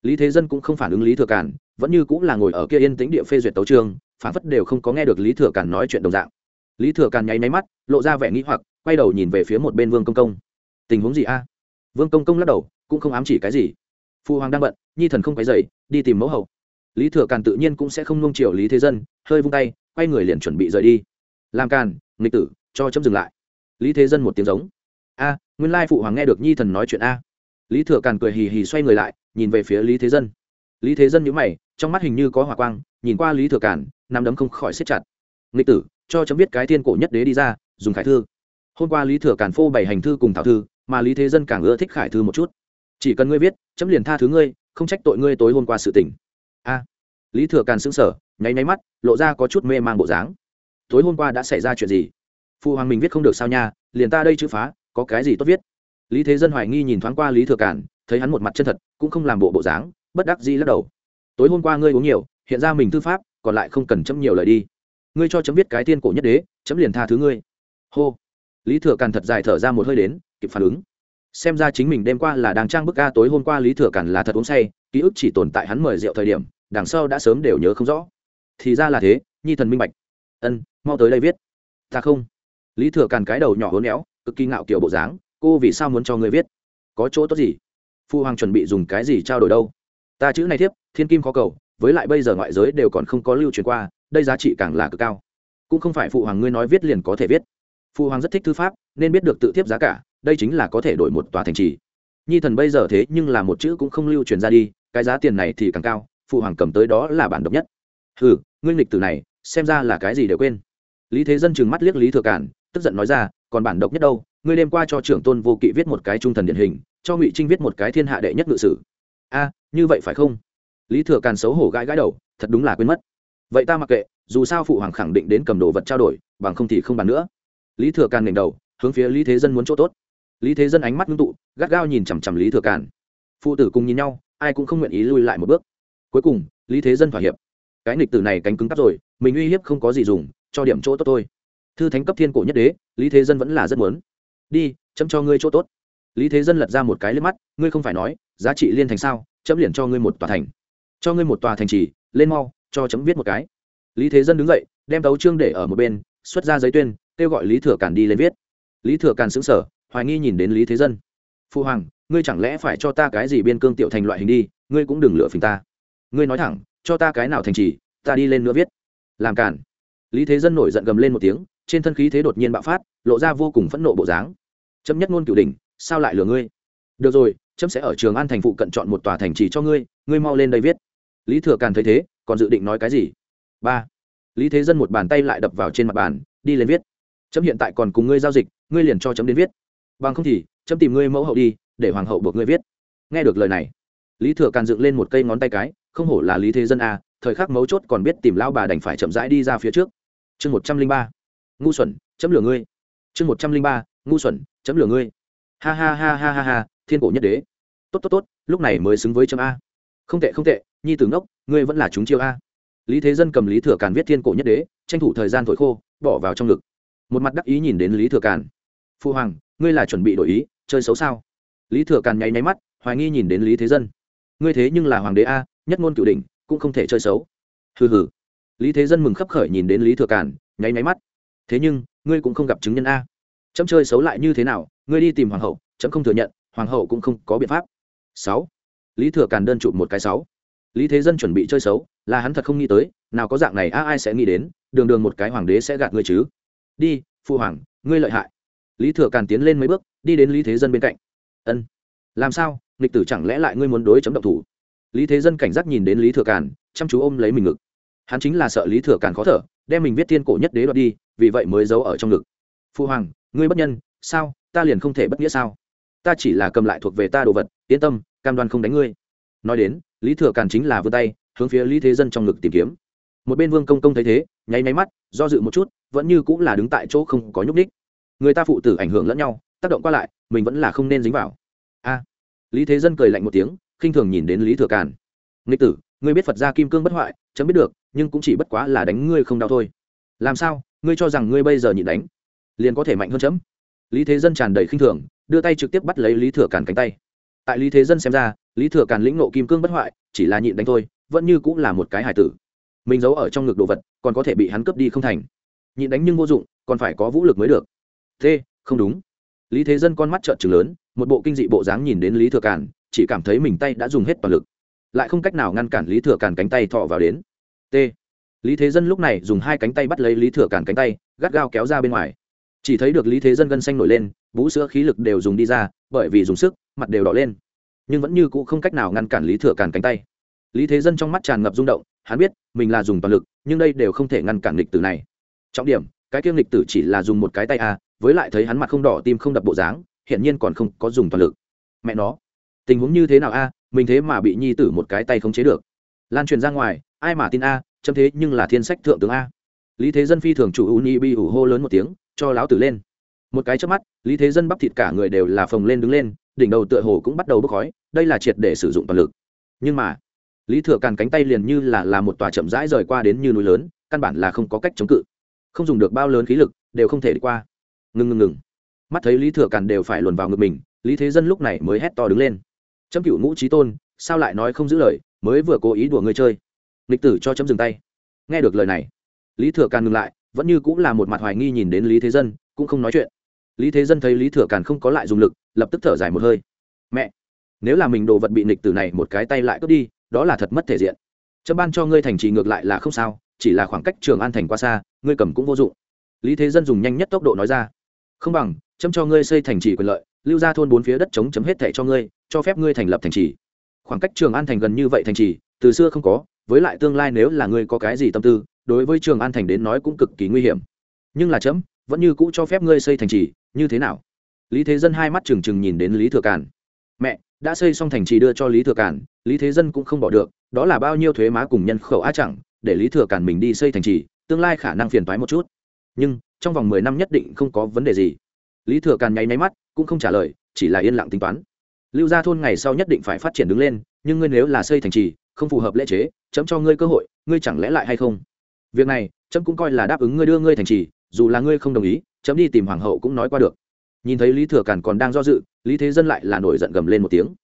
Speaker 1: lý thế dân cũng không phản ứng lý thừa Cản, vẫn như cũng là ngồi ở kia yên tĩnh địa phê duyệt tấu trương phản phất đều không có nghe được lý thừa Cản nói chuyện đồng dạng. Lý thừa Cản nháy máy mắt lộ ra vẻ nghĩ hoặc quay đầu nhìn về phía một bên vương công công. Tình huống gì a? Vương công công lắc đầu cũng không ám chỉ cái gì. Phụ hoàng đang bận nhi thần không phải dậy đi tìm mẫu hậu. Lý thừa càn tự nhiên cũng sẽ không nung chiều lý thế dân hơi vung tay quay người liền chuẩn bị rời đi. Làm càn nghịch tử cho chấm dừng lại. Lý thế dân một tiếng giống. A nguyên lai phụ hoàng nghe được nhi thần nói chuyện a lý thừa càn cười hì hì xoay người lại, nhìn về phía lý thế dân. Lý thế dân nhữ mày, trong mắt hình như có hỏa quang, nhìn qua lý thừa càn nằm đấm không khỏi xếp chặt. Nghịch tử, cho chấm biết cái thiên cổ nhất đế đi ra, dùng khải thư. Hôm qua lý thừa càn phô bày hành thư cùng thảo thư, mà lý thế dân càng ưa thích khải thư một chút. Chỉ cần ngươi viết, chấm liền tha thứ ngươi, không trách tội ngươi tối hôm qua sự tình. A. Lý thừa càn sững sờ, nháy nháy mắt, lộ ra có chút mê man bộ dáng. Tối hôm qua đã xảy ra chuyện gì? Phụ hoàng mình viết không được sao nha, liền ta đây chữ phá, có cái gì tốt viết? Lý thế dân hoài nghi nhìn thoáng qua lý thừa Cản, thấy hắn một mặt chân thật cũng không làm bộ bộ dáng bất đắc dĩ lắc đầu. Tối hôm qua ngươi uống nhiều hiện ra mình thư pháp còn lại không cần chấm nhiều lời đi. Ngươi cho chấm viết cái tiên cổ nhất đế chấm liền tha thứ ngươi. Hô. Lý thừa càn thật dài thở ra một hơi đến kịp phản ứng. Xem ra chính mình đêm qua là đang trang bức ca tối hôm qua lý thừa càn là thật uống say ký ức chỉ tồn tại hắn mời rượu thời điểm đằng sau đã sớm đều nhớ không rõ. Thì ra là thế nhi thần minh bạch. Ân mau tới đây viết. Ta không. Lý thừa càn cái đầu nhỏ hố néo cực kỳ ngạo kiểu bộ dáng cô vì sao muốn cho người viết? Có chỗ tốt gì? Phu hoàng chuẩn bị dùng cái gì trao đổi đâu? Ta chữ này thiếp, thiên kim khó cầu, với lại bây giờ ngoại giới đều còn không có lưu truyền qua, đây giá trị càng là cực cao. Cũng không phải phụ hoàng ngươi nói viết liền có thể viết. Phụ hoàng rất thích thư pháp, nên biết được tự thiếp giá cả, đây chính là có thể đổi một tòa thành trì. Nhi thần bây giờ thế nhưng là một chữ cũng không lưu truyền ra đi, cái giá tiền này thì càng cao phụ hoàng cầm tới đó là bản độc nhất. Ừ ngươi nghịch từ này, xem ra là cái gì đều quên. Lý thế dân chừng mắt liếc lý thừa cản tức giận nói ra, còn bản độc nhất đâu? Ngươi đêm qua cho trưởng tôn vô kỵ viết một cái trung thần điển hình, cho ngụy trinh viết một cái thiên hạ đệ nhất ngự sử. A, như vậy phải không? Lý thừa càn xấu hổ gãi gãi đầu, thật đúng là quên mất. Vậy ta mặc kệ, dù sao phụ hoàng khẳng định đến cầm đồ vật trao đổi, bằng không thì không bàn nữa. Lý thừa càn ngẩng đầu, hướng phía lý thế dân muốn chỗ tốt. Lý thế dân ánh mắt ngưng tụ, gắt gao nhìn chằm chằm lý thừa càn. Phụ tử cùng nhìn nhau, ai cũng không nguyện ý lui lại một bước. Cuối cùng, lý thế dân thỏa hiệp. Cái nghịch tử này cánh cứng cắp rồi, mình uy hiếp không có gì dùng, cho điểm chỗ tốt thôi. Thư thánh cấp thiên cổ nhất đế, lý thế dân vẫn là rất muốn đi, chấm cho ngươi chỗ tốt. Lý thế dân lật ra một cái lên mắt, ngươi không phải nói, giá trị liên thành sao, chấm liền cho ngươi một tòa thành. Cho ngươi một tòa thành trì, lên mau, cho chấm viết một cái. Lý thế dân đứng dậy, đem tấu trương để ở một bên, xuất ra giấy tuyên, kêu gọi lý thừa càn đi lên viết. Lý thừa càn xứng sở hoài nghi nhìn đến lý thế dân. Phu hoàng, ngươi chẳng lẽ phải cho ta cái gì biên cương tiểu thành loại hình đi, ngươi cũng đừng lựa phình ta. Ngươi nói thẳng, cho ta cái nào thành trì, ta đi lên nữa viết. Làm cản. Lý thế dân nổi giận gầm lên một tiếng trên thân khí thế đột nhiên bạo phát, lộ ra vô cùng phẫn nộ bộ dáng. Chấm nhất ngôn cửu đình sao lại lừa ngươi? Được rồi, chấm sẽ ở trường an thành phụ cận chọn một tòa thành trì cho ngươi ngươi mau lên đây viết. Lý thừa càn thấy thế, còn dự định nói cái gì? Ba. Lý thế dân một bàn tay lại đập vào trên mặt bàn, đi lên viết. Chấm hiện tại còn cùng ngươi giao dịch, ngươi liền cho chấm đến viết. Bằng không thì, chấm tìm ngươi mẫu hậu đi, để hoàng hậu buộc ngươi viết. Nghe được lời này, lý thừa càn dựng lên một cây ngón tay cái, không hổ là lý thế dân à thời khắc mấu chốt còn biết tìm lao bà đành phải chậm rãi đi ra phía trước. Chương một trăm linh ba ngu xuẩn, chấm lửa ngươi. Chương một trăm linh ba, ngu xuẩn, chấm lửa ngươi. Ha ha ha ha ha ha, thiên cổ nhất đế. Tốt tốt tốt, lúc này mới xứng với chấm a. Không tệ không tệ, nhi tử ngốc, ngươi vẫn là chúng chiêu a. Lý thế dân cầm lý thừa càn viết thiên cổ nhất đế, tranh thủ thời gian thổi khô, bỏ vào trong ngực. Một mặt đắc ý nhìn đến lý thừa càn. Phu hoàng, ngươi là chuẩn bị đổi ý, chơi xấu sao? Lý thừa càn nháy nháy mắt, hoài nghi nhìn đến lý thế dân. Ngươi thế nhưng là hoàng đế a, nhất ngôn cửu đình cũng không thể chơi xấu. Hừ hừ. Lý thế dân mừng khấp khởi nhìn đến lý thừa càn, nháy nháy mắt thế nhưng, ngươi cũng không gặp chứng nhân a. Chấm chơi xấu lại như thế nào, ngươi đi tìm hoàng hậu, chấm không thừa nhận, hoàng hậu cũng không có biện pháp. Sáu. Lý thừa càn đơn chụp một cái sáu. Lý thế dân chuẩn bị chơi xấu, là hắn thật không nghĩ tới, nào có dạng này a ai sẽ nghĩ đến, đường đường một cái hoàng đế sẽ gạt ngươi chứ. Đi phụ hoàng, ngươi lợi hại. Lý thừa càn tiến lên mấy bước, đi đến lý thế dân bên cạnh. Ân. Làm sao, nghịch tử chẳng lẽ lại ngươi muốn đối chấm động thủ? Lý thế dân cảnh giác nhìn đến lý thừa càn, chăm chú ôm lấy mình ngực. Hắn chính là sợ lý thừa càn khó thở, đem mình viết thiên cổ nhất đế đoạt đi vì vậy mới giấu ở trong ngực. Phu hoàng, ngươi bất nhân, sao? Ta liền không thể bất nghĩa sao? Ta chỉ là cầm lại thuộc về ta đồ vật, yên tâm, cam đoan không đánh ngươi. Nói đến, lý thừa càn chính là vươn tay, hướng phía lý thế dân trong ngực tìm kiếm. Một bên vương công công thấy thế, nháy máy mắt, do dự một chút, vẫn như cũng là đứng tại chỗ không có nhúc ních người ta phụ tử ảnh hưởng lẫn nhau, tác động qua lại, mình vẫn là không nên dính vào. A! Lý thế dân cười lạnh một tiếng, khinh thường nhìn đến lý thừa càn. Nghịch tử, ngươi biết phật gia kim cương bất hoại, chấm biết được, nhưng cũng chỉ bất quá là đánh ngươi không đau thôi. Làm sao? Ngươi cho rằng ngươi bây giờ nhịn đánh, liền có thể mạnh hơn chấm. Lý thế dân tràn đầy khinh thường, đưa tay trực tiếp bắt lấy lý thừa càn cánh tay. Tại lý thế dân xem ra, lý thừa càn lĩnh nộ kim cương bất hoại, chỉ là nhịn đánh thôi, vẫn như cũng là một cái hải tử. Mình giấu ở trong ngực đồ vật, còn có thể bị hắn cướp đi không thành. Nhịn đánh nhưng vô dụng, còn phải có vũ lực mới được. Thế, không đúng. Lý thế dân con mắt trợn trừng lớn, một bộ kinh dị bộ dáng nhìn đến lý thừa càn, chỉ cảm thấy mình tay đã dùng hết toàn lực. Lại không cách nào ngăn cản lý thừa càn cánh tay thọ vào đến. T lý thế dân lúc này dùng hai cánh tay bắt lấy lý thừa càn cánh tay, gắt gao kéo ra bên ngoài. Chỉ thấy được lý thế dân gân xanh nổi lên, vũ sữa khí lực đều dùng đi ra, bởi vì dùng sức, mặt đều đỏ lên. Nhưng vẫn như cũ không cách nào ngăn cản lý thừa càn cánh tay. Lý thế dân trong mắt tràn ngập rung động, hắn biết, mình là dùng toàn lực, nhưng đây đều không thể ngăn cản lịch tử này. Trọng điểm, cái kiêng lịch tử chỉ là dùng một cái tay a với lại thấy hắn mặt không đỏ, tim không đập bộ dáng hiện nhiên còn không có dùng toàn lực. Mẹ nó, tình huống như thế nào a mình thế mà bị nhi tử một cái tay không chế được. Lan truyền ra ngoài, ai mà tin a chấm thế nhưng là thiên sách thượng tướng a. Lý thế dân phi thường chủ u ni bi ủ hô lớn một tiếng, cho láo tử lên. Một cái trước mắt, lý thế dân bắp thịt cả người đều là phồng lên đứng lên, đỉnh đầu tựa hồ cũng bắt đầu bốc khói, đây là triệt để sử dụng toàn lực. Nhưng mà, lý thừa càn cánh tay liền như là là một tòa chậm rãi rời qua đến như núi lớn, căn bản là không có cách chống cự. Không dùng được bao lớn khí lực, đều không thể đi qua. Ngừng ngừng ngừng. Mắt thấy lý thừa càn đều phải luồn vào ngực mình, lý thế dân lúc này mới hét to đứng lên. Chấm cựu ngũ trí tôn, sao lại nói không giữ lời, mới vừa cố ý đùa người chơi lịch tử cho chấm dừng tay. Nghe được lời này, lý thừa càn ngừng lại, vẫn như cũng là một mặt hoài nghi nhìn đến lý thế dân, cũng không nói chuyện. Lý thế dân thấy lý thừa càn không có lại dùng lực, lập tức thở dài một hơi. Mẹ, nếu là mình đồ vật bị nịch tử này một cái tay lại cướp đi, đó là thật mất thể diện. Chấm ban cho ngươi thành trì ngược lại là không sao, chỉ là khoảng cách trường an thành quá xa, ngươi cầm cũng vô dụng. Lý thế dân dùng nhanh nhất tốc độ nói ra. Không bằng, chấm cho ngươi xây thành trì quyền lợi, lưu ra thôn bốn phía đất chống chấm hết thẻ cho ngươi, cho phép ngươi thành lập thành trì. Khoảng cách trường an thành gần như vậy thành trì, từ xưa không có với lại tương lai nếu là ngươi có cái gì tâm tư, đối với trường an thành đến nói cũng cực kỳ nguy hiểm. Nhưng là chấm, vẫn như cũ cho phép ngươi xây thành trì, như thế nào? Lý thế dân hai mắt trừng trừng nhìn đến lý thừa càn. Mẹ, đã xây xong thành trì đưa cho lý thừa càn, lý thế dân cũng không bỏ được, đó là bao nhiêu thuế má cùng nhân khẩu á chẳng, để lý thừa càn mình đi xây thành trì, tương lai khả năng phiền toái một chút. Nhưng, trong vòng mười năm nhất định không có vấn đề gì. Lý thừa càn nháy nháy mắt, cũng không trả lời, chỉ là yên lặng tính toán. Lưu gia thôn ngày sau nhất định phải phát triển đứng lên, nhưng ngươi nếu là xây thành trì không phù hợp lễ chế, chấm cho ngươi cơ hội, ngươi chẳng lẽ lại hay không? Việc này, chấm cũng coi là đáp ứng ngươi đưa ngươi thành trì, dù là ngươi không đồng ý, chấm đi tìm hoàng hậu cũng nói qua được. Nhìn thấy lý thừa càn còn đang do dự, lý thế dân lại là nổi giận gầm lên một tiếng.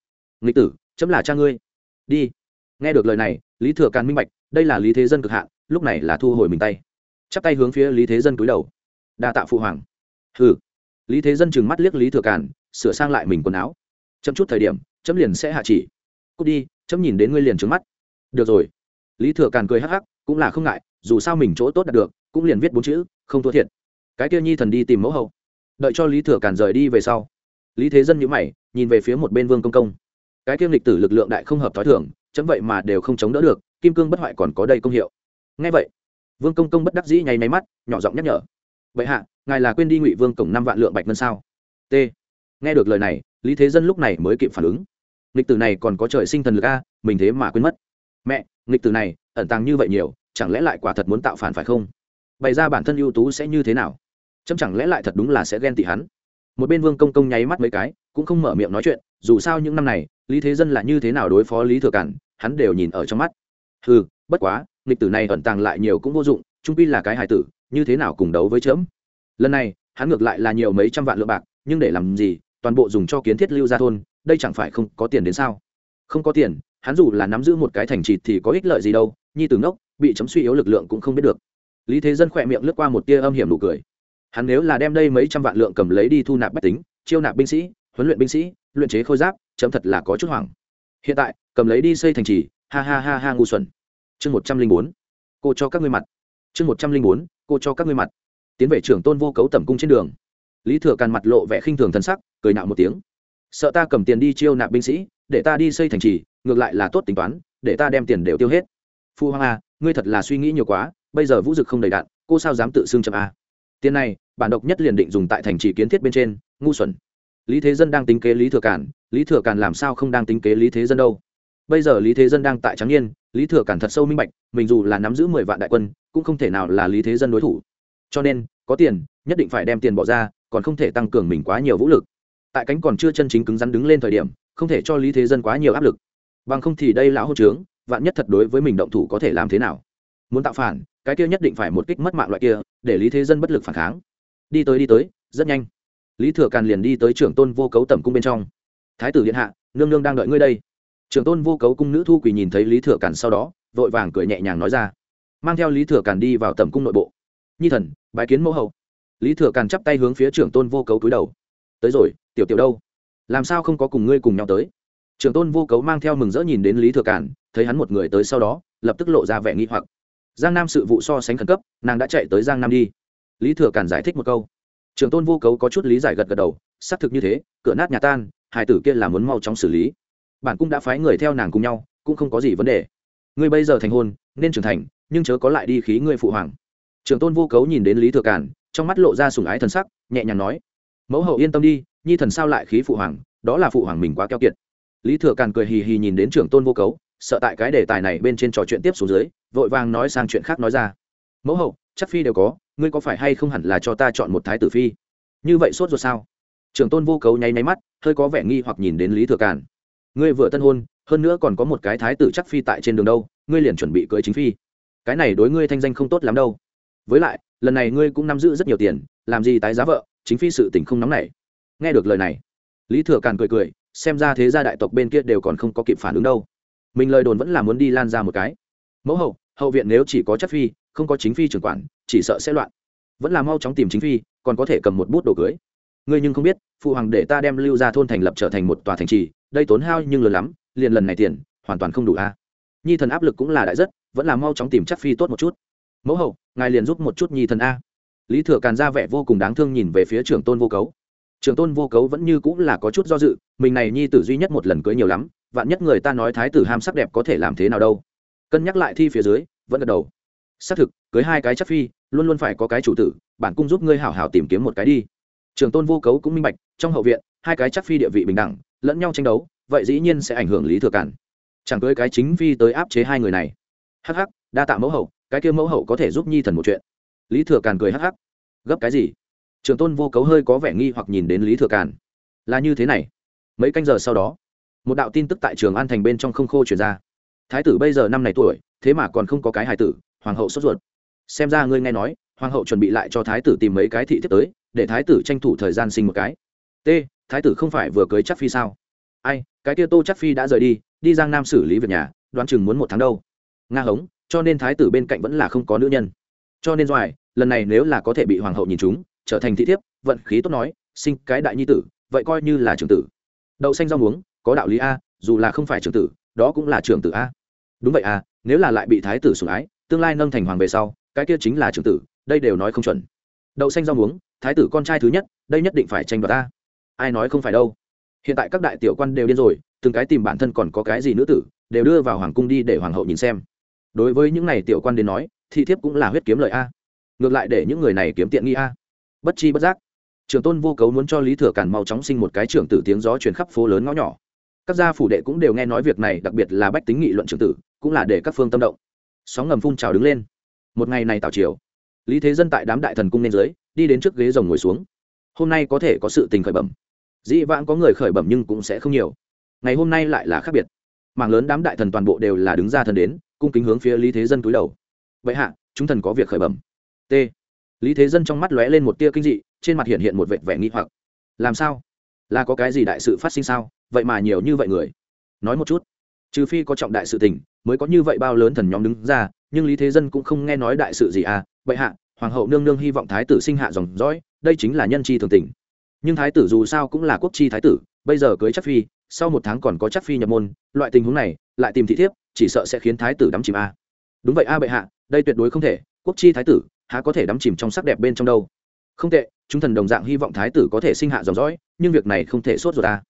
Speaker 1: Nghịch tử, chấm là cha ngươi. Đi. Nghe được lời này, lý thừa càn minh bạch, đây là lý thế dân cực hạn, lúc này là thu hồi mình tay. Chắp tay hướng phía lý thế dân cúi đầu. Đa tạ phụ hoàng. Hừ. Lý thế dân chừng mắt liếc lý thừa càn, sửa sang lại mình quần áo. Chấm chút thời điểm, chấm liền sẽ hạ chỉ cút đi, chấm nhìn đến ngươi liền trướng mắt. Được rồi. Lý thừa càn cười hắc hắc, cũng là không ngại, dù sao mình chỗ tốt đạt được, cũng liền viết bốn chữ, không thua thiệt. Cái kia nhi thần đi tìm mẫu hậu. Đợi cho lý thừa càn rời đi về sau, lý thế dân nhữ mày, nhìn về phía một bên vương công công. Cái kia lịch tử lực lượng đại không hợp t h ó i thưởng chấm vậy mà đều không chống đỡ được, kim cương bất hoại còn có đây công hiệu. Ngay vậy, vương công công bất đắc dĩ nháy máy mắt, nhỏ giọng nhắc nhở. Vậy hạ, ngài là quên đi ngụy vương cổng năm vạn lượng bạch ngân sao? T. Nghe được lời này, lý thế dân lúc này mới kịp phản ứng. Nghịch tử này còn có trời sinh thần lực a, mình thế mà quên mất. Mẹ, nghịch tử này, ẩn tàng như vậy nhiều, chẳng lẽ lại quả thật muốn tạo phản phải không? Bày ra bản thân ưu tú sẽ như thế nào? Chấm chẳng lẽ lại thật đúng là sẽ ghen tị hắn? Một bên vương công công nháy mắt mấy cái, cũng không mở miệng nói chuyện, dù sao những năm này, lý thế dân là như thế nào đối phó lý thừa cản, hắn đều nhìn ở trong mắt. Ừ bất quá, nghịch tử này ẩn tàng lại nhiều cũng vô dụng, trung pi là cái hài tử, như thế nào cùng đấu với chấm? Lần này, hắn ngược lại là nhiều mấy trăm vạn lượng bạc, nhưng để làm gì, toàn bộ dùng cho kiến thiết lưu gia thôn đây chẳng phải không có tiền đến sao? Không có tiền, hắn dù là nắm giữ một cái thành trì thì có ích lợi gì đâu, nhi tử ngốc, bị chấm suy yếu lực lượng cũng không biết được. Lý thế dân khỏe miệng lướt qua một tia âm hiểm nụ cười. Hắn nếu là đem đây mấy trăm vạn lượng cầm lấy đi thu nạp bách tính, chiêu nạp binh sĩ, huấn luyện binh sĩ, luyện chế khôi giáp, chấm thật là có chút hoảng. Hiện tại, cầm lấy đi xây thành trì, ha ha ha ha ngu xuẩn. Chương một trăm linh bốn, cô cho các ngươi mặt. Chương một trăm linh bốn, cô cho các ngươi mặt. Tiến về trưởng tôn vô cấu tẩm cung trên đường. Lý thừa càn mặt lộ vẻ khinh thường thân sắc, cười nạo một tiếng sợ ta cầm tiền đi chiêu nạp binh sĩ để ta đi xây thành trì ngược lại là tốt tính toán để ta đem tiền đều tiêu hết. Phu hoàng a à, ngươi thật là suy nghĩ nhiều quá bây giờ vũ dực không đầy đạn cô sao dám tự xưng chậm a? Tiền này bản độc nhất liền định dùng tại thành trì kiến thiết bên trên ngu xuẩn. Lý thế dân đang tính kế lý thừa cản lý thừa cản làm sao không đang tính kế lý thế dân đâu? Bây giờ lý thế dân đang tại trắng nhiên lý thừa cản thật sâu minh bạch mình dù là nắm giữ mười vạn đại quân cũng không thể nào là lý thế dân đối thủ. Cho nên có tiền nhất định phải đem tiền bỏ ra còn không thể tăng cường mình quá nhiều vũ lực tại cánh còn chưa chân chính cứng rắn đứng lên thời điểm, không thể cho lý thế dân quá nhiều áp lực. Bằng không thì đây lão hôn trướng, vạn nhất thật đối với mình động thủ có thể làm thế nào? Muốn tạo phản, cái kia nhất định phải một kích mất mạng loại kia, để lý thế dân bất lực phản kháng. Đi tới đi tới, rất nhanh. Lý thừa càn liền đi tới trưởng tôn vô cấu tẩm cung bên trong. Thái tử điện hạ, nương nương đang đợi ngươi đây. Trưởng tôn vô cấu cung nữ thu quỳ nhìn thấy lý thừa càn sau đó, vội vàng cười nhẹ nhàng nói ra. Mang theo lý thừa càn đi vào tẩm cung nội bộ. Nhi thần, bái kiến mẫu hậu. Lý thừa càn chắp tay hướng phía trưởng tôn vô cấu túi đầu. Tới rồi tiểu tiểu đâu? Làm sao không có cùng ngươi cùng nhau tới? Trường tôn vô cấu mang theo mừng rỡ nhìn đến lý thừa Cản, thấy hắn một người tới sau đó lập tức lộ ra vẻ nghi hoặc. Giang nam sự vụ so sánh khẩn cấp nàng đã chạy tới giang nam đi. Lý thừa Cản giải thích một câu. Trường tôn vô cấu có chút lý giải gật gật đầu xác thực như thế cửa nát nhà tan hải tử kia là muốn mau chóng xử lý. Bản cung đã phái người theo nàng cùng nhau cũng không có gì vấn đề. Ngươi bây giờ thành hôn nên trưởng thành nhưng chớ có lại đi khí ngươi phụ hoàng. Trường tôn vô cấu nhìn đến lý thừa Cản, trong mắt lộ ra sùng ái thần sắc nhẹ nhàng nói. Mẫu hậu yên tâm đi nhi thần sao lại khí phụ hoàng, đó là phụ hoàng mình quá keo kiệt. Lý thừa càn cười hì hì nhìn đến trưởng tôn vô cấu, sợ tại cái đề tài này bên trên trò chuyện tiếp xuống dưới, vội vàng nói sang chuyện khác nói ra. Mẫu hậu, chắc phi đều có, ngươi có phải hay không hẳn là cho ta chọn một thái tử phi? Như vậy sốt ruột sao? Trưởng tôn vô cấu nháy máy mắt, hơi có vẻ nghi hoặc nhìn đến lý thừa càn. Ngươi vừa tân hôn, hơn nữa còn có một cái thái tử chắc phi tại trên đường đâu, ngươi liền chuẩn bị cưới chính phi. Cái này đối ngươi thanh danh không tốt lắm đâu. Với lại, lần này ngươi cũng nắm giữ rất nhiều tiền, làm gì tái giá vợ, chính phi sự tình không nóng này nghe được lời này, lý thừa càn cười cười, xem ra thế gia đại tộc bên kia đều còn không có kịp phản ứng đâu. Mình lời đồn vẫn là muốn đi lan ra một cái. Mẫu hậu hậu viện nếu chỉ có chất phi, không có chính phi trưởng quản, chỉ sợ sẽ loạn. Vẫn là mau chóng tìm chính phi, còn có thể cầm một bút đồ cưới. Ngươi nhưng không biết, phụ hoàng để ta đem lưu ra thôn thành lập trở thành một tòa thành trì, đây tốn hao nhưng lớn lắm, liền lần này tiền, hoàn toàn không đủ a. Nhi thần áp lực cũng là đại rất, vẫn là mau chóng tìm chắc phi tốt một chút. Mẫu hậu, ngài liền giúp một chút nhi thần a. Lý thừa càn ra vẻ vô cùng đáng thương nhìn về phía trưởng tôn vô cấu trưởng tôn vô cấu vẫn như cũng là có chút do dự, mình này nhi tử duy nhất một lần cưới nhiều lắm, vạn nhất người ta nói thái tử ham sắc đẹp có thể làm thế nào đâu. Cân nhắc lại thi phía dưới, vẫn gật đầu. Xác thực, cưới hai cái chắc phi, luôn luôn phải có cái chủ tử, bản cung giúp ngươi hảo hảo tìm kiếm một cái đi. Trường tôn vô cấu cũng minh bạch, trong hậu viện, hai cái chắc phi địa vị bình đẳng, lẫn nhau tranh đấu, vậy dĩ nhiên sẽ ảnh hưởng lý thừa cản chẳng cưới cái chính phi tới áp chế hai người này. Hắc hắc, đa tạ mẫu hậu, cái kia mẫu hậu có thể giúp nhi thần một chuyện. Lý thừa càn cười hắc hắc. Gấp cái gì? Trường tôn vô cấu hơi có vẻ nghi hoặc nhìn đến lý thừa càn. Là như thế này. Mấy canh giờ sau đó, một đạo tin tức tại trường an thành bên trong không khô chuyển ra. Thái tử bây giờ năm này tuổi, thế mà còn không có cái hài tử, hoàng hậu sốt ruột. Xem ra ngươi nghe nói, hoàng hậu chuẩn bị lại cho thái tử tìm mấy cái thị thiếp tới, để thái tử tranh thủ thời gian sinh một cái. T, thái tử không phải vừa cưới chắc phi sao? Ai, cái kia tô chắc phi đã rời đi đi giang nam xử lý việc nhà, đoán chừng muốn một tháng đâu. Nga hống, cho nên thái tử bên cạnh vẫn là không có nữ nhân. Cho nên doài, lần này nếu là có thể bị hoàng hậu nhìn chúng trở thành thị thiếp, vận khí tốt nói, sinh cái đại nhi tử, vậy coi như là trưởng tử. Đậu xanh rau muống, có đạo lý a, dù là không phải trưởng tử, đó cũng là trưởng tử a. Đúng vậy a, nếu là lại bị thái tử sủng ái, tương lai nâng thành hoàng về sau, cái kia chính là trưởng tử, đây đều nói không chuẩn. Đậu xanh rau muống, thái tử con trai thứ nhất, đây nhất định phải tranh đoạt ta ai nói không phải đâu. Hiện tại các đại tiểu quan đều điên rồi, từng cái tìm bản thân còn có cái gì nữ tử, đều đưa vào hoàng cung đi để hoàng hậu nhìn xem. Đối với những này tiểu quan đến nói, thị thiếp cũng là huyết kiếm lợi a. Ngược lại để những người này kiếm tiện nghi a bất chi bất giác. Trường tôn vô cấu muốn cho lý thừa càn mau chóng sinh một cái trưởng tử tiếng gió truyền khắp phố lớn ngõ nhỏ. Các gia phủ đệ cũng đều nghe nói việc này đặc biệt là bách tính nghị luận trưởng tử cũng là để các phương tâm động. Sóng ngầm phun trào đứng lên. Một ngày này tào chiều, lý thế dân tại đám đại thần cung nên dưới đi đến trước ghế rồng ngồi xuống. Hôm nay có thể có sự tình khởi bẩm. Dĩ vãng có người khởi bẩm nhưng cũng sẽ không nhiều. Ngày hôm nay lại là khác biệt. Mảng lớn đám đại thần toàn bộ đều là đứng ra thần đến cung kính hướng phía lý thế dân túi đầu. Vậy hạ chúng thần có việc khởi bẩm. T lý thế dân trong mắt lóe lên một tia kinh dị, trên mặt hiện hiện một vệt vẻ nghi hoặc. Làm sao? Là có cái gì đại sự phát sinh sao? Vậy mà nhiều như vậy người. Nói một chút. Trừ phi có trọng đại sự tình, mới có như vậy bao lớn thần nhóm đứng ra, nhưng lý thế dân cũng không nghe nói đại sự gì à. Vậy hạ, hoàng hậu nương nương hy vọng thái tử sinh hạ dòng dõi, đây chính là nhân tri thường tình. Nhưng thái tử dù sao cũng là quốc tri thái tử, bây giờ cưới chắc phi, sau một tháng còn có chắc phi nhập môn, loại tình huống này, lại tìm thị thiếp, chỉ sợ sẽ khiến thái tử đắm chìm a đúng vậy a bệ hạ, đây tuyệt đối không thể, quốc chi thái tử há có thể đắm chìm trong sắc đẹp bên trong đâu. Không tệ chúng thần đồng dạng hy vọng thái tử có thể sinh hạ dòng dõi nhưng việc này không thể sốt ruột ta.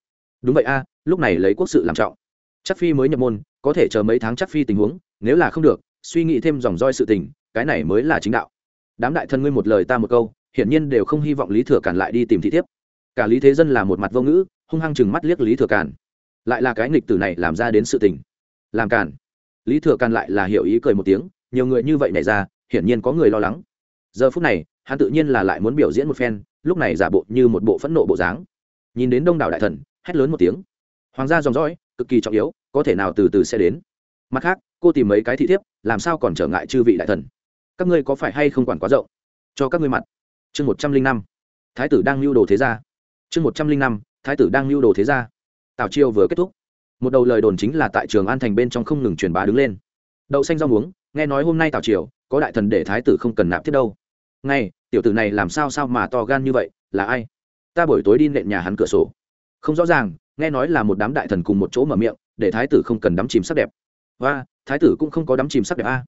Speaker 1: Đúng vậy a lúc này lấy quốc sự làm trọng. Chắc phi mới nhập môn có thể chờ mấy tháng chắc phi tình huống nếu là không được suy nghĩ thêm dòng roi sự tình cái này mới là chính đạo. Đám đại thần ngươi một lời ta một câu hiển nhiên đều không hy vọng lý thừa cản lại đi tìm thị thiếp. Cả lý thế dân là một mặt vô ngữ hung hăng chừng mắt liếc lý thừa cản, lại là cái nghịch tử này làm ra đến sự tình. Làm cản? lý thừa cản lại là hiểu ý cười một tiếng nhiều người như vậy nảy ra hiển nhiên có người lo lắng giờ phút này, hắn tự nhiên là lại muốn biểu diễn một phen, lúc này giả bộ như một bộ phẫn nộ bộ dáng. Nhìn đến đông đảo đại thần, hét lớn một tiếng. Hoàng gia dòng dõi, cực kỳ trọng yếu, có thể nào từ từ sẽ đến. Mặt khác, cô tìm mấy cái thị thiếp, làm sao còn trở ngại chư vị đại thần? Các ngươi có phải hay không quản quá rộng? Cho các ngươi mặt. Chương một trăm linh năm. Thái tử đang lưu đồ thế gia. Chương một trăm linh năm, thái tử đang lưu đồ thế gia. Tào chiêu vừa kết thúc. Một đầu lời đồn chính là tại trường an thành bên trong không ngừng truyền bá đứng lên. Đậu xanh rau muống, nghe nói hôm nay tào triều, có đại thần để thái tử không cần nạp thiết đâu ngay, tiểu tử này làm sao sao mà to gan như vậy, là ai? Ta buổi tối đi nện nhà hắn cửa sổ. Không rõ ràng, nghe nói là một đám đại thần cùng một chỗ mở miệng, để thái tử không cần đắm chìm sắc đẹp. Và thái tử cũng không có đắm chìm sắc đẹp a.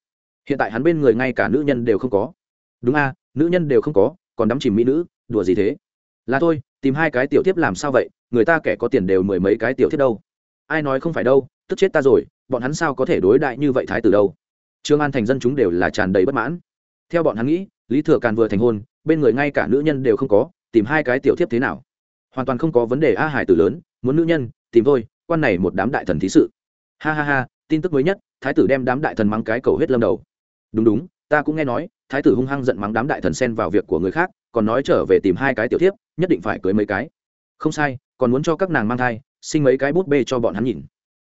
Speaker 1: Hiện tại hắn bên người ngay cả nữ nhân đều không có. Đúng a, nữ nhân đều không có, còn đắm chìm mỹ nữ, đùa gì thế? Là thôi, tìm hai cái tiểu tiếp làm sao vậy, người ta kẻ có tiền đều mười mấy cái tiểu tiếp đâu. Ai nói không phải đâu, tức chết ta rồi, bọn hắn sao có thể đối đại như vậy thái tử đâu? Trương an thành dân chúng đều là tràn đầy bất mãn. Theo bọn hắn nghĩ lý thừa càn vừa thành hôn, bên người ngay cả nữ nhân đều không có, tìm hai cái tiểu thiếp thế nào? Hoàn toàn không có vấn đề a hải tử lớn, muốn nữ nhân, tìm thôi, quan này một đám đại thần thí sự. Ha ha ha, tin tức mới nhất, thái tử đem đám đại thần mắng cái cầu hết lâm đầu. Đúng đúng, ta cũng nghe nói, thái tử hung hăng giận mắng đám đại thần xen vào việc của người khác, còn nói trở về tìm hai cái tiểu thiếp, nhất định phải cưới mấy cái. Không sai, còn muốn cho các nàng mang thai, sinh mấy cái bút bê cho bọn hắn nhìn.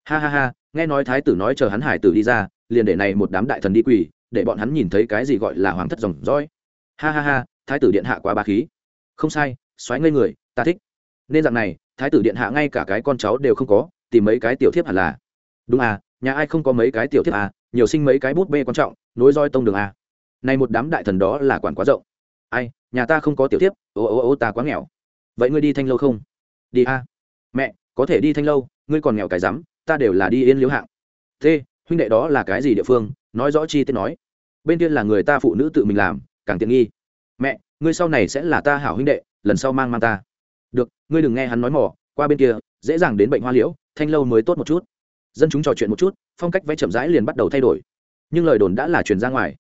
Speaker 1: Ha ha ha, nghe nói thái tử nói chờ hắn hải tử đi ra, liền để này một đám đại thần đi quỳ để bọn hắn nhìn thấy cái gì gọi là hoàng thất dòng dõi. Ha ha ha, thái tử điện hạ quá ba khí. Không sai xoáy ngây người, ta thích. Nên dạng này, thái tử điện hạ ngay cả cái con cháu đều không có, tìm mấy cái tiểu thiếp hẳn là. Đúng à nhà ai không có mấy cái tiểu thiếp à nhiều sinh mấy cái bút bê quan trọng, nối roi tông đường à. Này một đám đại thần đó là quản quá rộng. Ai, nhà ta không có tiểu thiếp, ô ô ô, ta quá nghèo. Vậy ngươi đi thanh lâu không? Đi a. Mẹ, có thể đi thanh lâu, ngươi còn nghèo cái rắm, ta đều là đi yên liễu hạng. Thế, huynh đệ đó là cái gì địa phương nói rõ chi tiết nói. Bên kia là người ta phụ nữ tự mình làm, càng tiện nghi. Mẹ, ngươi sau này sẽ là ta hảo huynh đệ, lần sau mang mang ta. Được, ngươi đừng nghe hắn nói mỏ qua bên kia, dễ dàng đến bệnh hoa liễu, thanh lâu mới tốt một chút. Dân chúng trò chuyện một chút, phong cách vẽ chậm rãi liền bắt đầu thay đổi. Nhưng lời đồn đã là truyền ra ngoài.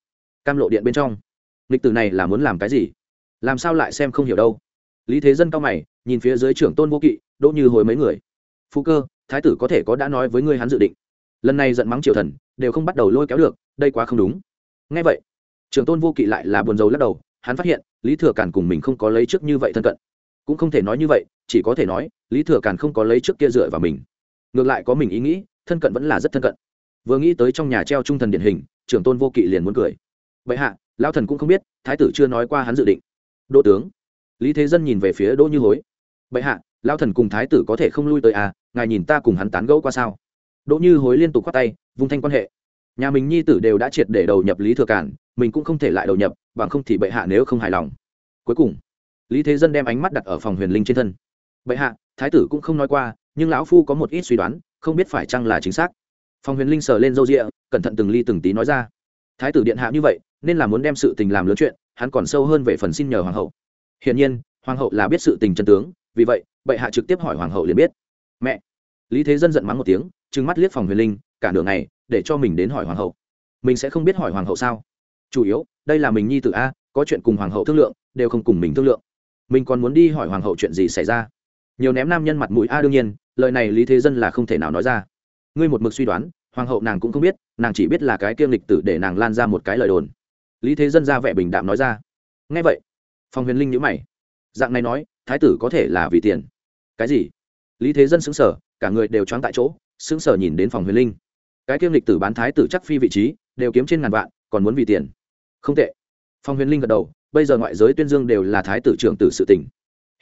Speaker 1: Cam lộ điện bên trong. Lịch tử này là muốn làm cái gì? Làm sao lại xem không hiểu đâu? Lý thế dân cao mày, nhìn phía dưới trưởng tôn vô kỵ, đỗ như hồi mấy người. Phú cơ, thái tử có thể có đã nói với ngươi hắn dự định lần này giận mắng triều thần, đều không bắt đầu lôi kéo được, đây quá không đúng. Ngay vậy, trưởng tôn vô kỵ lại là buồn rầu lắc đầu, hắn phát hiện, lý thừa càn cùng mình không có lấy trước như vậy thân cận. Cũng không thể nói như vậy, chỉ có thể nói, lý thừa càn không có lấy trước kia dựa vào mình. Ngược lại có mình ý nghĩ, thân cận vẫn là rất thân cận. Vừa nghĩ tới trong nhà treo trung thần điển hình, trưởng tôn vô kỵ liền muốn cười. Vậy hạ lao thần cũng không biết, thái tử chưa nói qua hắn dự định. Đỗ tướng, lý thế dân nhìn về phía đỗ như hối. Bệ hạ lao thần cùng thái tử có thể không lui tới à ngài nhìn ta cùng hắn tán gẫu qua sao? Đỗ như hối liên tục khoát tay, vung thanh quan hệ. Nhà mình nhi tử đều đã triệt để đầu nhập lý thừa cản mình cũng không thể lại đầu nhập, bằng không thì bệ hạ nếu không hài lòng. Cuối cùng, lý thế dân đem ánh mắt đặt ở phòng huyền linh trên thân. Bệ hạ, thái tử cũng không nói qua, nhưng lão phu có một ít suy đoán, không biết phải chăng là chính xác. Phòng huyền linh sờ lên râu rịa cẩn thận từng ly từng tí nói ra. Thái tử điện hạ như vậy, nên là muốn đem sự tình làm lớn chuyện, hắn còn sâu hơn về phần xin nhờ hoàng hậu. Hiển nhiên, hoàng hậu là biết sự tình chân tướng, vì vậy, bệ hạ trực tiếp hỏi hoàng hậu liền biết. Mẹ lý thế dân giận mắng một tiếng, trừng mắt liếc phòng huyền linh, cả nửa ngày, để cho mình đến hỏi hoàng hậu. Mình sẽ không biết hỏi hoàng hậu sao? Chủ yếu, đây là mình nhi tự a, có chuyện cùng hoàng hậu thương lượng, đều không cùng mình thương lượng. Mình còn muốn đi hỏi hoàng hậu chuyện gì xảy ra? Nhiều ném nam nhân mặt mũi a đương nhiên, lời này lý thế dân là không thể nào nói ra. Ngươi một mực suy đoán, hoàng hậu nàng cũng không biết, nàng chỉ biết là cái kiêm lịch tử để nàng lan ra một cái lời đồn. Lý thế dân ra vẻ bình đạm nói ra. Ngay vậy, phòng huyền linh nhữ mày. Dạng này nói, thái tử có thể là vì tiền. Cái gì? Lý thế dân xứng sở cả người đều choáng tại chỗ, sững sờ nhìn đến phòng huyền linh. Cái kiêm lịch tử bán thái tử chắc phi vị trí, đều kiếm trên ngàn vạn, còn muốn vì tiền. Không tệ. Phòng huyền linh gật đầu, bây giờ ngoại giới tuyên dương đều là thái tử trưởng tử sự tình.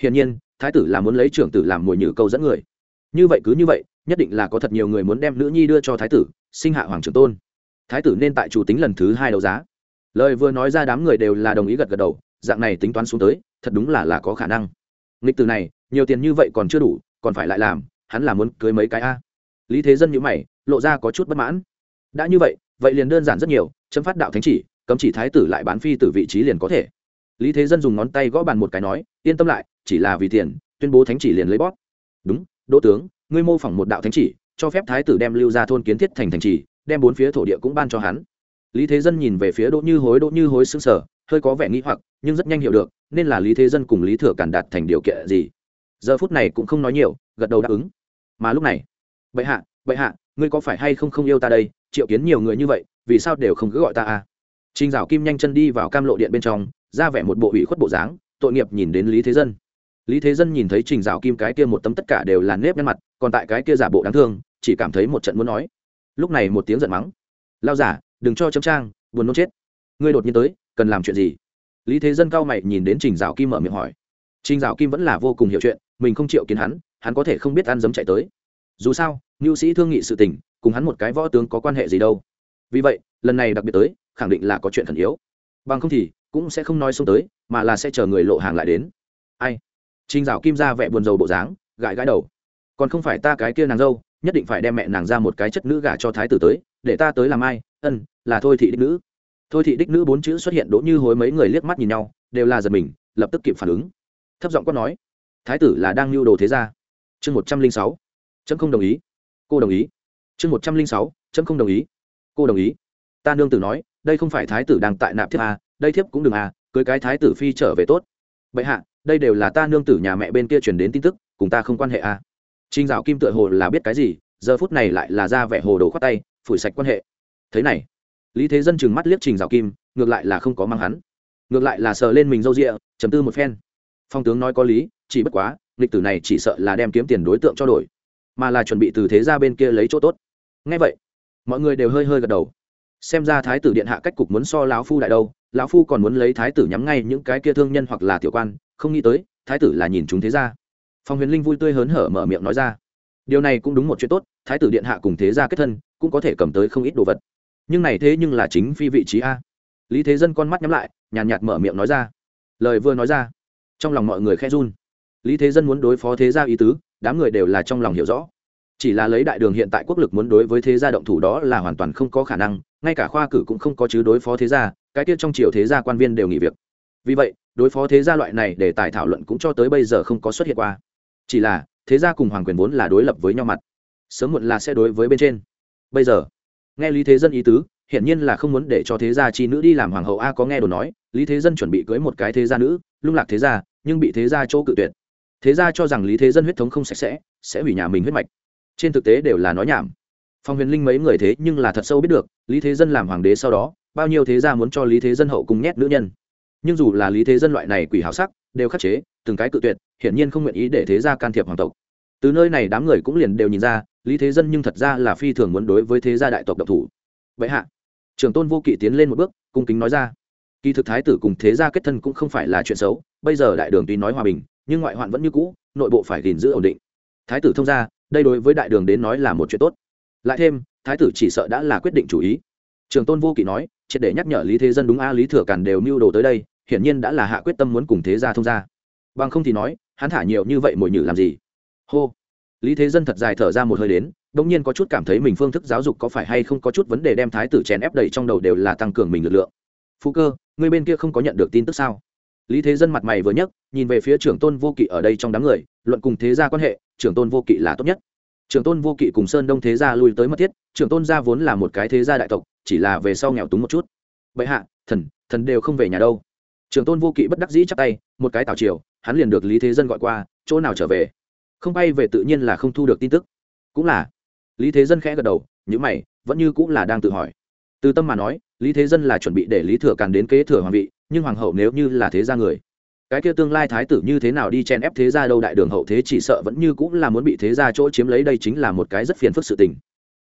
Speaker 1: Hiển nhiên, thái tử là muốn lấy trưởng tử làm mồi nhử câu dẫn người. Như vậy cứ như vậy, nhất định là có thật nhiều người muốn đem nữ nhi đưa cho thái tử, sinh hạ hoàng trưởng tôn. Thái tử nên tại chủ tính lần thứ hai đấu giá. Lời vừa nói ra đám người đều là đồng ý gật gật đầu, dạng này tính toán xuống tới, thật đúng là là có khả năng. Nghịch từ này, nhiều tiền như vậy còn chưa đủ, còn phải lại làm hắn là muốn cưới mấy cái a. Lý thế dân nhữ mày, lộ ra có chút bất mãn. Đã như vậy vậy liền đơn giản rất nhiều, chấm phát đạo thánh chỉ, cấm chỉ thái tử lại bán phi từ vị trí liền có thể. Lý thế dân dùng ngón tay gõ bàn một cái nói, yên tâm lại, chỉ là vì tiền, tuyên bố thánh chỉ liền lấy bóp. Đúng, đỗ tướng, ngươi mô phỏng một đạo thánh chỉ, cho phép thái tử đem lưu ra thôn kiến thiết thành thành trì, đem bốn phía thổ địa cũng ban cho hắn. Lý thế dân nhìn về phía đỗ như hối, đỗ như hối xứng sở hơi có vẻ nghĩ hoặc, nhưng rất nhanh hiểu được, nên là lý thế dân cùng lý thừa cản đạt thành điều kiện gì. Giờ phút này cũng không nói nhiều, gật đầu đáp ứng mà lúc này bệ hạ bệ hạ ngươi có phải hay không không yêu ta đây triệu kiến nhiều người như vậy vì sao đều không cứ gọi ta à? Trình Dạo Kim nhanh chân đi vào cam lộ điện bên trong, ra vẻ một bộ ủy khuất bộ dáng, tội nghiệp nhìn đến Lý Thế Dân. Lý Thế Dân nhìn thấy Trình Dạo Kim cái kia một tấm tất cả đều là nếp nhăn mặt, còn tại cái kia giả bộ đáng thương, chỉ cảm thấy một trận muốn nói. Lúc này một tiếng giận mắng: "Lao giả, đừng cho chấm trang, buồn nôn chết. Ngươi đột nhiên tới, cần làm chuyện gì?" Lý Thế Dân cao mày nhìn đến Trình Dạo Kim mở miệng hỏi. Trình Dạo Kim vẫn là vô cùng hiểu chuyện, mình không chịu kiến hắn, hắn có thể không biết ăn dấm chạy tới. Dù sao, Nưu sĩ thương nghị sự tình, cùng hắn một cái võ tướng có quan hệ gì đâu. Vì vậy, lần này đặc biệt tới, khẳng định là có chuyện khẩn yếu. Bằng không thì cũng sẽ không nói xông tới mà là sẽ chờ người lộ hàng lại đến. Ai? Trinh dạo kim ra vẻ buồn rầu bộ dáng gãi gãi đầu. Còn không phải ta cái kia nàng dâu nhất định phải đem mẹ nàng ra một cái chất nữ gả cho thái tử tới để ta tới làm ai? Ân là thôi thị đích nữ. Thôi thị đích nữ bốn chữ xuất hiện đỗ như hối mấy người liếc mắt nhìn nhau đều là giật mình lập tức kịp phản ứng. Thấp giọng quát nói thái tử là đang lưu đồ thế gia chương một trăm linh sáu chấm không đồng ý. Cô đồng ý. Chương một trăm linh sáu chấm không đồng ý. Cô đồng ý. Ta nương tử nói đây không phải thái tử đang tại nạp thiếp à, đây thiếp cũng đừng à cưới cái thái tử phi trở về tốt. Bệ hạ đây đều là ta nương tử nhà mẹ bên kia truyền đến tin tức cùng ta không quan hệ à. Trinh dạo kim tựa hồ là biết cái gì giờ phút này lại là ra vẻ hồ đồ khoát tay phủi sạch quan hệ. Thế này lý thế dân chừng mắt liếc trình dạo kim ngược lại là không có mang hắn. Ngược lại là sờ lên mình râu rịa chấm tư một phen phong tướng nói có lý, chỉ bất quá lịch tử này chỉ sợ là đem kiếm tiền đối tượng cho đổi, mà là chuẩn bị từ thế ra bên kia lấy chỗ tốt. Ngay vậy, mọi người đều hơi hơi gật đầu. Xem ra thái tử điện hạ cách cục muốn so lão phu đại đâu, lão phu còn muốn lấy thái tử nhắm ngay những cái kia thương nhân hoặc là tiểu quan, không nghĩ tới, thái tử là nhìn chúng thế ra phong huyền linh vui tươi hớn hở mở miệng nói ra. Điều này cũng đúng một chuyện tốt, thái tử điện hạ cùng thế gia kết thân, cũng có thể cầm tới không ít đồ vật. Nhưng này thế nhưng là chính phi vị trí a. Lý thế dân con mắt nhắm lại, nhàn nhạt mở miệng nói ra. Lời vừa nói ra trong lòng mọi người khe run. Lý thế dân muốn đối phó thế gia ý tứ, đám người đều là trong lòng hiểu rõ. Chỉ là lấy đại đường hiện tại quốc lực muốn đối với thế gia động thủ đó là hoàn toàn không có khả năng, ngay cả khoa cử cũng không có chứ đối phó thế gia, cái tiết trong triều thế gia quan viên đều nghỉ việc. Vì vậy, đối phó thế gia loại này để tài thảo luận cũng cho tới bây giờ không có xuất hiện qua. Chỉ là, thế gia cùng hoàng quyền vốn là đối lập với nhau mặt. Sớm muộn là sẽ đối với bên trên. Bây giờ, nghe lý thế dân ý tứ, hiển nhiên là không muốn để cho thế gia chi nữ đi làm hoàng hậu a có nghe đồ nói, lý thế dân chuẩn bị cưới một cái thế gia nữ, lung lạc thế gia nhưng bị thế gia chỗ cự tuyệt. Thế gia cho rằng lý thế dân huyết thống không sạch sẽ sẽ hủy nhà mình huyết mạch. Trên thực tế đều là nói nhảm. Phong huyền linh mấy người thế nhưng là thật sâu biết được, lý thế dân làm hoàng đế sau đó, bao nhiêu thế gia muốn cho lý thế dân hậu cùng nhét nữ nhân. Nhưng dù là lý thế dân loại này quỷ hảo sắc, đều khắc chế, từng cái cự tuyệt, hiển nhiên không nguyện ý để thế gia can thiệp hoàng tộc. Từ nơi này đám người cũng liền đều nhìn ra, lý thế dân nhưng thật ra là phi thường muốn đối với thế gia đại tộc độc thủ. Vậy hạ. Trưởng tôn vô kỵ tiến lên một bước, cung kính nói ra kỳ thực thái tử cùng thế gia kết thân cũng không phải là chuyện xấu, bây giờ đại đường tuy nói hòa bình, nhưng ngoại hoạn vẫn như cũ, nội bộ phải gìn giữ ổn định. Thái tử thông gia, đây đối với đại đường đến nói là một chuyện tốt. Lại thêm, thái tử chỉ sợ đã là quyết định chủ ý. Trường tôn vô kỵ nói, triệt để nhắc nhở lý thế dân đúng a, lý thừa càn đều mưu đồ tới đây, hiển nhiên đã là hạ quyết tâm muốn cùng thế gia thông gia. Bằng không thì nói, hắn thả nhiều như vậy mồi nhử làm gì? Hô. Lý thế dân thật dài thở ra một hơi đến đông nhiên có chút cảm thấy mình phương thức giáo dục có phải hay không có chút vấn đề đem thái tử chèn ép đầy trong đầu đều là tăng cường mình lực lượng. Phú cơ người bên kia không có nhận được tin tức sao? Lý thế dân mặt mày vừa nhấc, nhìn về phía trưởng tôn vô kỵ ở đây trong đám người, luận cùng thế gia quan hệ, trưởng tôn vô kỵ là tốt nhất. Trưởng tôn vô kỵ cùng sơn đông thế gia lui tới mất thiết, trưởng tôn gia vốn là một cái thế gia đại tộc, chỉ là về sau nghèo túng một chút. Bệ hạ, thần thần đều không về nhà đâu. Trưởng tôn vô kỵ bất đắc dĩ chắp tay, một cái tảo triều, hắn liền được lý thế dân gọi qua, chỗ nào trở về? Không bay về tự nhiên là không thu được tin tức. Cũng là. Lý thế dân khẽ gật đầu những mày, vẫn như cũng là đang tự hỏi. Từ tâm mà nói lý thế dân là chuẩn bị để lý thừa càn đến kế thừa hoàng vị, nhưng hoàng hậu nếu như là thế gia người, cái kia tương lai thái tử như thế nào đi chen ép thế gia đâu đại đường hậu thế chỉ sợ vẫn như cũng là muốn bị thế gia chỗ chiếm lấy đây chính là một cái rất phiền phức sự tình.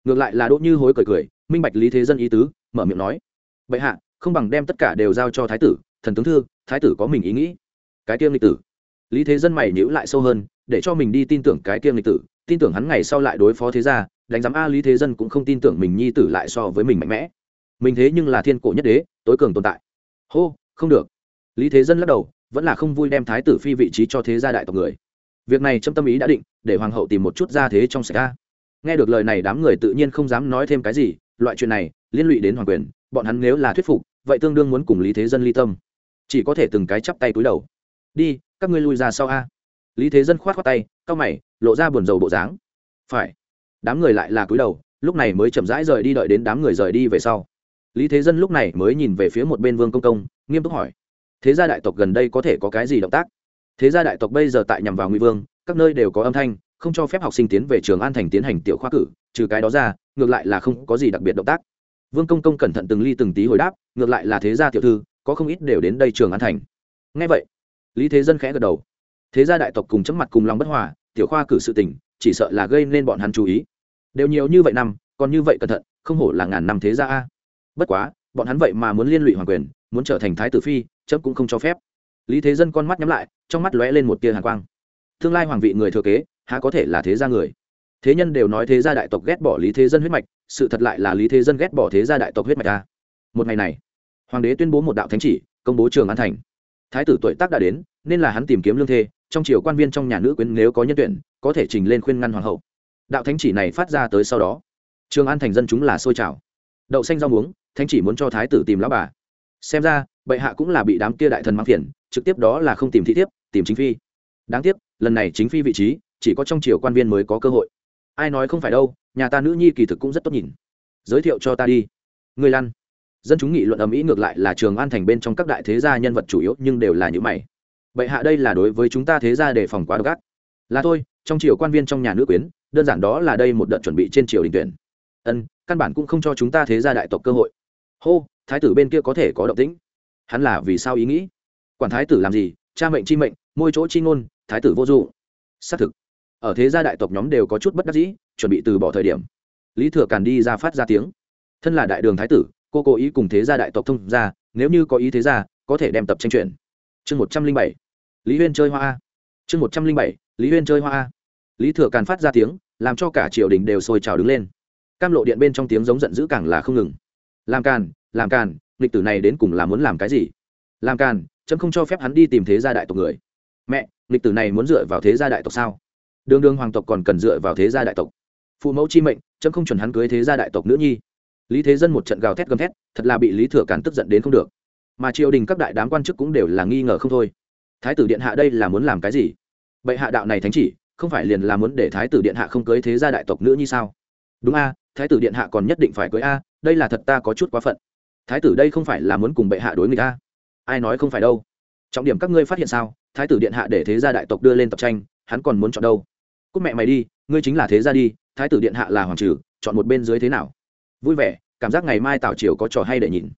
Speaker 1: Ngược lại là đỗ như hối cười cười, minh bạch lý thế dân ý tứ, mở miệng nói, bệ hạ, không bằng đem tất cả đều giao cho thái tử, thần tướng thư, thái tử có mình ý nghĩ. Cái kiêng lịch tử. Lý thế dân mày nhữ lại sâu hơn, để cho mình đi tin tưởng cái kiêng lịch tử, tin tưởng hắn ngày sau lại đối phó thế gia, đánh giám a lý thế dân cũng không tin tưởng mình nhi tử lại so với mình mạnh mẽ mình thế nhưng là thiên cổ nhất đế, tối cường tồn tại. Hô, không được. Lý thế dân lắc đầu, vẫn là không vui đem thái tử phi vị trí cho thế gia đại tộc người. Việc này trong tâm ý đã định, để hoàng hậu tìm một chút ra thế trong sạch ra nghe được lời này đám người tự nhiên không dám nói thêm cái gì, loại chuyện này, liên lụy đến hoàng quyền, bọn hắn nếu là thuyết phục, vậy tương đương muốn cùng lý thế dân ly tâm. Chỉ có thể từng cái chắp tay cúi đầu. Đi, các ngươi lui ra sau a. Lý thế dân khoát khoát tay c a o mày, lộ ra buồn rầu bộ dáng. Phải. Đám người lại là cúi đầu, lúc này mới chậm rãi rời đi đợi đến đám người rời đi về sau lý thế dân lúc này mới nhìn về phía một bên vương công công, nghiêm túc hỏi, thế gia đại tộc gần đây có thể có cái gì động tác? Thế gia đại tộc bây giờ tại nhằm vào nguy vương, các nơi đều có âm thanh, không cho phép học sinh tiến về trường an thành tiến hành tiểu khoa cử, trừ cái đó ra, ngược lại là không có gì đặc biệt động tác. Vương công công cẩn thận từng ly từng tí hồi đáp, ngược lại là thế gia tiểu thư, có không ít đều đến đây trường an thành. Ngay vậy, lý thế dân khẽ gật đầu. Thế gia đại tộc cùng chấm mặt cùng lòng bất hòa, tiểu khoa cử sự tình, chỉ sợ là gây nên bọn hắn chú ý. Đều nhiều như vậy năm, còn như vậy cẩn thận, không hổ là ngàn năm thế gia a bất quá, bọn hắn vậy mà muốn liên lụy hoàng quyền, muốn trở thành thái tử phi, chấm cũng không cho phép. Lý thế dân con mắt nhắm lại, trong mắt lóe lên một tia hàn quang. Tương lai hoàng vị người thừa kế, há có thể là thế gia người? Thế nhân đều nói thế gia đại tộc ghét bỏ lý thế dân huyết mạch, sự thật lại là lý thế dân ghét bỏ thế gia đại tộc huyết mạch ta một ngày này, hoàng đế tuyên bố một đạo thánh chỉ, công bố trường an thành. Thái tử tuổi tác đã đến, nên là hắn tìm kiếm lương thê, trong triều quan viên trong nhà nữ quyến nếu có nhân tuyển, có thể trình lên khuyên ngăn hoàng hậu. Đạo thánh chỉ này phát ra tới sau đó. Trường an thành dân chúng là sôi trào đậu xanh rau muống, thánh chỉ muốn cho thái tử tìm lão bà. Xem ra, bệ hạ cũng là bị đám kia đại thần mang phiền, trực tiếp đó là không tìm thị thiếp, tìm chính phi. Đáng tiếc, lần này chính phi vị trí, chỉ có trong triều quan viên mới có cơ hội. Ai nói không phải đâu, nhà ta nữ nhi kỳ thực cũng rất tốt nhìn. Giới thiệu cho ta đi. Người lăn. Dân chúng nghị luận ầm ĩ ngược lại là trường an thành bên trong các đại thế gia nhân vật chủ yếu, nhưng đều là những mày. Bệ hạ đây là đối với chúng ta thế gia đề phòng quá độc ác. Là thôi, trong triều quan viên trong nhà nữ quyến, đơn giản đó là đây một đợt chuẩn bị trên triều đình tuyển ân, căn bản cũng không cho chúng ta thế gia đại tộc cơ hội. Hô, thái tử bên kia có thể có động tĩnh. Hắn là vì sao ý nghĩ? Quản thái tử làm gì? Cha mệnh chi mệnh, môi chỗ chi ngôn, thái tử vô dụng. Xác thực, ở thế gia đại tộc nhóm đều có chút bất đắc dĩ, chuẩn bị từ bỏ thời điểm. Lý thừa càn đi ra phát ra tiếng. Thân là đại đường thái tử, cô cố ý cùng thế gia đại tộc thông ra nếu như có ý thế gia, có thể đem tập tranh chuyển chương một trăm linh bảy, lý huyên chơi hoa a. Chương một trăm linh bảy, lý huyên chơi hoa a. Lý thừa càn phát ra tiếng, làm cho cả triều đình đều sôi trào đứng lên cam lộ điện bên trong tiếng giống giận dữ càng là không ngừng. Làm càn làm càn lịch tử này đến cùng là muốn làm cái gì? Làm càn, chấm không cho phép hắn đi tìm thế gia đại tộc người. Mẹ lịch tử này muốn dựa vào thế gia đại tộc sao? Đường đường hoàng tộc còn cần dựa vào thế gia đại tộc. Phụ mẫu chi mệnh, chấm không chuẩn hắn cưới thế gia đại tộc nữ nhi. Lý thế dân một trận gào thét gầm thét, thật là bị lý thừa càn tức giận đến không được. Mà triều đình các đại đám quan chức cũng đều là nghi ngờ không thôi. Thái tử điện hạ đây là muốn làm cái gì? Bệ hạ đạo này thánh chỉ, không phải liền là muốn để thái tử điện hạ không cưới thế gia đại tộc nữ như sao? Đúng a thái tử điện hạ còn nhất định phải cưới a, đây là thật ta có chút quá phận. Thái tử đây không phải là muốn cùng bệ hạ đối nghịch a. Ai nói không phải đâu. Trọng điểm các ngươi phát hiện sao? Thái tử điện hạ để thế gia đại tộc đưa lên tập tranh, hắn còn muốn chọn đâu? Cúc mẹ mày đi, ngươi chính là thế gia đi, thái tử điện hạ là hoàng trừ, chọn một bên dưới thế nào? Vui vẻ, cảm giác ngày mai tào triều có trò hay để nhìn.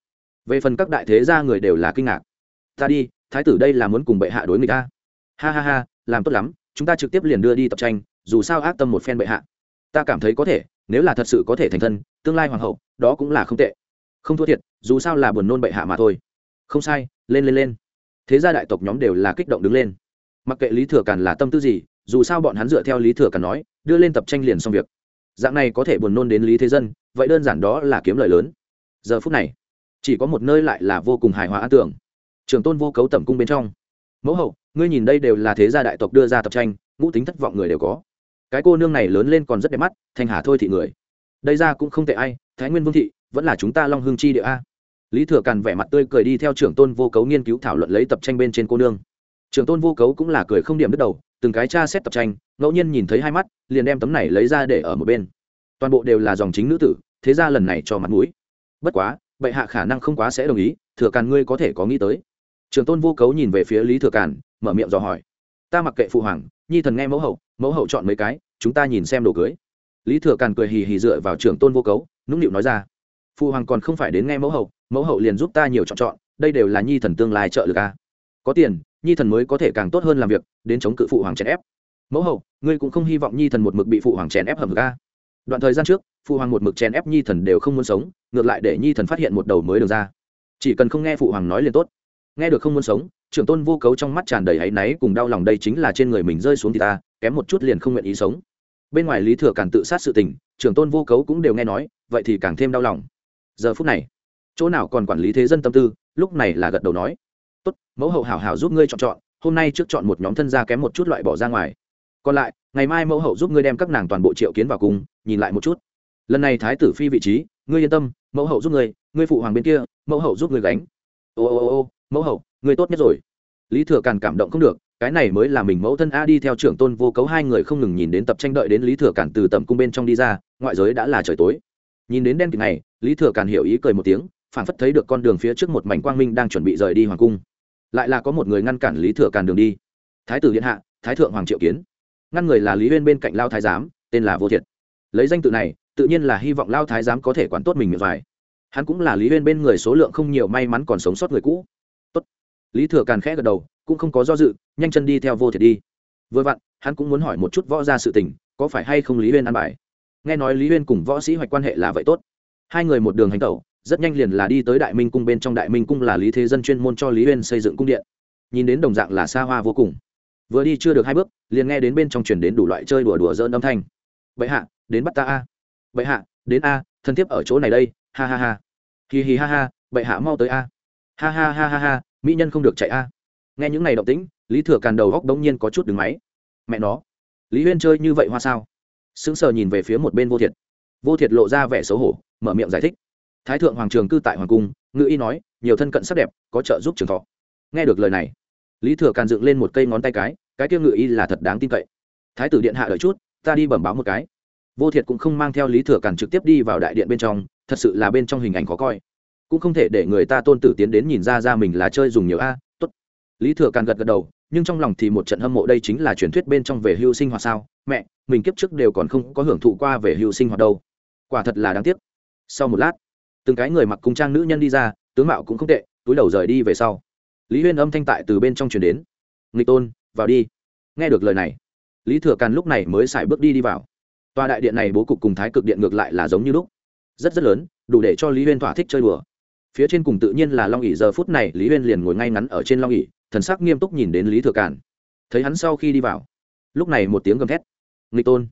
Speaker 1: Về phần các đại thế gia người đều là kinh ngạc. Ta đi, thái tử đây là muốn cùng bệ hạ đối người ta ha ha ha, làm tốt lắm, chúng ta trực tiếp liền đưa đi tập tranh, dù sao ác tâm một phen bệ hạ. Ta cảm thấy có thể nếu là thật sự có thể thành thân, tương lai hoàng hậu, đó cũng là không tệ. Không thua thiệt, dù sao là buồn nôn bệ hạ mà thôi. Không sai, lên lên lên. Thế gia đại tộc nhóm đều là kích động đứng lên. Mặc kệ lý thừa càn là tâm tư gì, dù sao bọn hắn dựa theo lý thừa càn nói, đưa lên tập tranh liền xong việc. Dạng này có thể buồn nôn đến lý thế dân, vậy đơn giản đó là kiếm lời lớn. Giờ phút này, chỉ có một nơi lại là vô cùng hài hòa an tưởng trường tôn vô cấu tẩm cung bên trong. Mẫu hậu, ngươi nhìn đây đều là thế gia đại tộc đưa ra tập tranh, ngũ tính thất vọng người đều có cái cô nương này lớn lên còn rất đẹp mắt thanh hà thôi thị người. Đây ra cũng không tệ ai, thái nguyên vương thị, vẫn là chúng ta long hương chi địa a. Lý thừa càn vẻ mặt tươi cười đi theo trưởng tôn vô cấu nghiên cứu thảo luận lấy tập tranh bên trên cô nương. Trưởng tôn vô cấu cũng là cười không điểm đứt đầu, từng cái tra xét tập tranh, ngẫu nhiên nhìn thấy hai mắt, liền đem tấm này lấy ra để ở một bên. Toàn bộ đều là dòng chính nữ tử, thế ra lần này cho mặt mũi. Bất quá, bệ hạ khả năng không quá sẽ đồng ý, thừa càn ngươi có thể có nghĩ tới. Trường tôn vô cấu nhìn về phía lý thừa càn, mở miệng dò hỏi. Ta mặc kệ phụ hoàng nhi thần nghe mẫu hậu mẫu hậu chọn mấy cái, chúng ta nhìn xem đồ cưới. Lý thừa càn cười hì hì dựa vào trưởng tôn vô cấu, nũng nịu nói ra phụ hoàng còn không phải đến nghe mẫu hậu mẫu hậu liền giúp ta nhiều chọn chọn, đây đều là nhi thần tương lai trợ lực a. Có tiền, nhi thần mới có thể càng tốt hơn làm việc, đến chống cự phụ hoàng chèn ép. Mẫu hậu, ngươi cũng không hy vọng nhi thần một mực bị phụ hoàng chèn ép hầm ga đoạn thời gian trước, phụ hoàng một mực chèn ép nhi thần đều không muốn sống, ngược lại để nhi thần phát hiện một đầu mới được ra. Chỉ cần không nghe phụ hoàng nói liền tốt nghe được không muốn sống, trưởng tôn vô cấu trong mắt tràn đầy áy náy cùng đau lòng đây chính là trên người mình rơi xuống thì ta, kém một chút liền không nguyện ý sống. Bên ngoài lý thừa càn tự sát sự tình, trưởng tôn vô cấu cũng đều nghe nói, vậy thì càng thêm đau lòng. Giờ phút này, chỗ nào còn quản lý thế dân tâm tư, lúc này là gật đầu nói, tốt, mẫu hậu hảo hảo giúp ngươi chọn chọn, hôm nay trước chọn một nhóm thân gia kém một chút loại bỏ ra ngoài. Còn lại, ngày mai mẫu hậu giúp ngươi đem các nàng toàn bộ triệu kiến vào cùng, nhìn lại một chút. Lần này thái tử phi vị trí, ngươi yên tâm, mẫu hậu giúp ngươi ngươi phụ hoàng bên kia, mẫu hậu giúp ngươi gánh. Ô ô ô ô mẫu hậu người tốt nhất rồi. Lý thừa càn cảm động không được, cái này mới là mình mẫu thân a đi theo trưởng tôn vô cấu hai người không ngừng nhìn đến tập tranh đợi đến lý thừa càn từ tầm cung bên trong đi ra, ngoại giới đã là trời tối. Nhìn đến đen kịt này, lý thừa càn hiểu ý cười một tiếng phản phất thấy được con đường phía trước một mảnh quang minh đang chuẩn bị rời đi hoàng cung. Lại là có một người ngăn cản lý thừa càn đường đi. Thái tử điện hạ, thái thượng hoàng triệu kiến. Ngăn người là lý huyên bên cạnh lao thái giám, tên là vô thiệt. Lấy danh tự này, tự nhiên là hy vọng lao thái giám có thể quản tốt mình miệng vải hắn cũng là lý huyên bên người số lượng không nhiều, may mắn còn sống sót người cũ lý thừa càn khẽ gật đầu, cũng không có do dự, nhanh chân đi theo vô thiệt đi. Vừa vặn, hắn cũng muốn hỏi một chút võ ra sự tình, có phải hay không lý huyên ăn bài? Nghe nói lý huyên cùng võ sĩ hoạch quan hệ là vậy tốt. Hai người một đường hành tẩu, rất nhanh liền là đi tới đại minh cung, bên trong đại minh cung là lý thế dân chuyên môn cho lý huyên xây dựng cung điện. Nhìn đến đồng dạng là xa hoa vô cùng. Vừa đi chưa được hai bước, liền nghe đến bên trong chuyển đến đủ loại chơi đùa đùa dỡn âm thanh. Bệ hạ, đến bắt ta a. Bệ hạ, đến a, thân thiếp ở chỗ này đây, ha ha ha. Hi hi ha ha, bệ hạ mau tới a. Ha ha ha ha ha mỹ nhân không được chạy a. Nghe những ngày động tĩnh, lý thừa càn đầu góc đống nhiên có chút đứng máy. Mẹ nó, lý huyên chơi như vậy hoa sao? Sững sờ nhìn về phía một bên vô thiệt. Vô thiệt lộ ra vẻ xấu hổ, mở miệng giải thích. Thái thượng hoàng trường cư tại hoàng cung, ngự y nói, nhiều thân cận sắc đẹp, có trợ giúp trường thọ. Nghe được lời này, lý thừa càn dựng lên một cây ngón tay cái cái kia ngự y là thật đáng tin cậy. Thái tử điện hạ đợi chút, ta đi bẩm báo một cái. Vô thiệt cũng không mang theo lý thừa càn trực tiếp đi vào đại điện bên trong, thật sự là bên trong hình ảnh khó coi cũng không thể để người ta tôn tử tiến đến nhìn ra ra mình là chơi dùng nhiều a t ố t lý thừa càn gật gật đầu, nhưng trong lòng thì một trận hâm mộ đây chính là truyền thuyết bên trong về hưu sinh hoạt sao? Mẹ, mình kiếp trước đều còn không có hưởng thụ qua về hưu sinh hoạt đâu. Quả thật là đáng tiếc. Sau một lát, từng cái người mặc cung trang nữ nhân đi ra, tướng mạo cũng không tệ, túi đầu rời đi về sau. Lý huyên âm thanh tại từ bên trong chuyển đến. Nghịch tôn, vào đi. Nghe được lời này, lý thừa càn lúc này mới xài bước đi đi vào. Tòa đại điện này bố cục cùng thái cực điện ngược lại là giống như lúc. Rất rất lớn, đủ để cho lý huyên thỏa thích chơi đùa phía trên cùng tự nhiên là long ỉ giờ phút này, lý huyên liền ngồi ngay ngắn ở trên long ỉ thần sắc nghiêm túc nhìn đến lý thừa cản thấy hắn sau khi đi vào, lúc này một tiếng gầm thét. Nghịch tôn,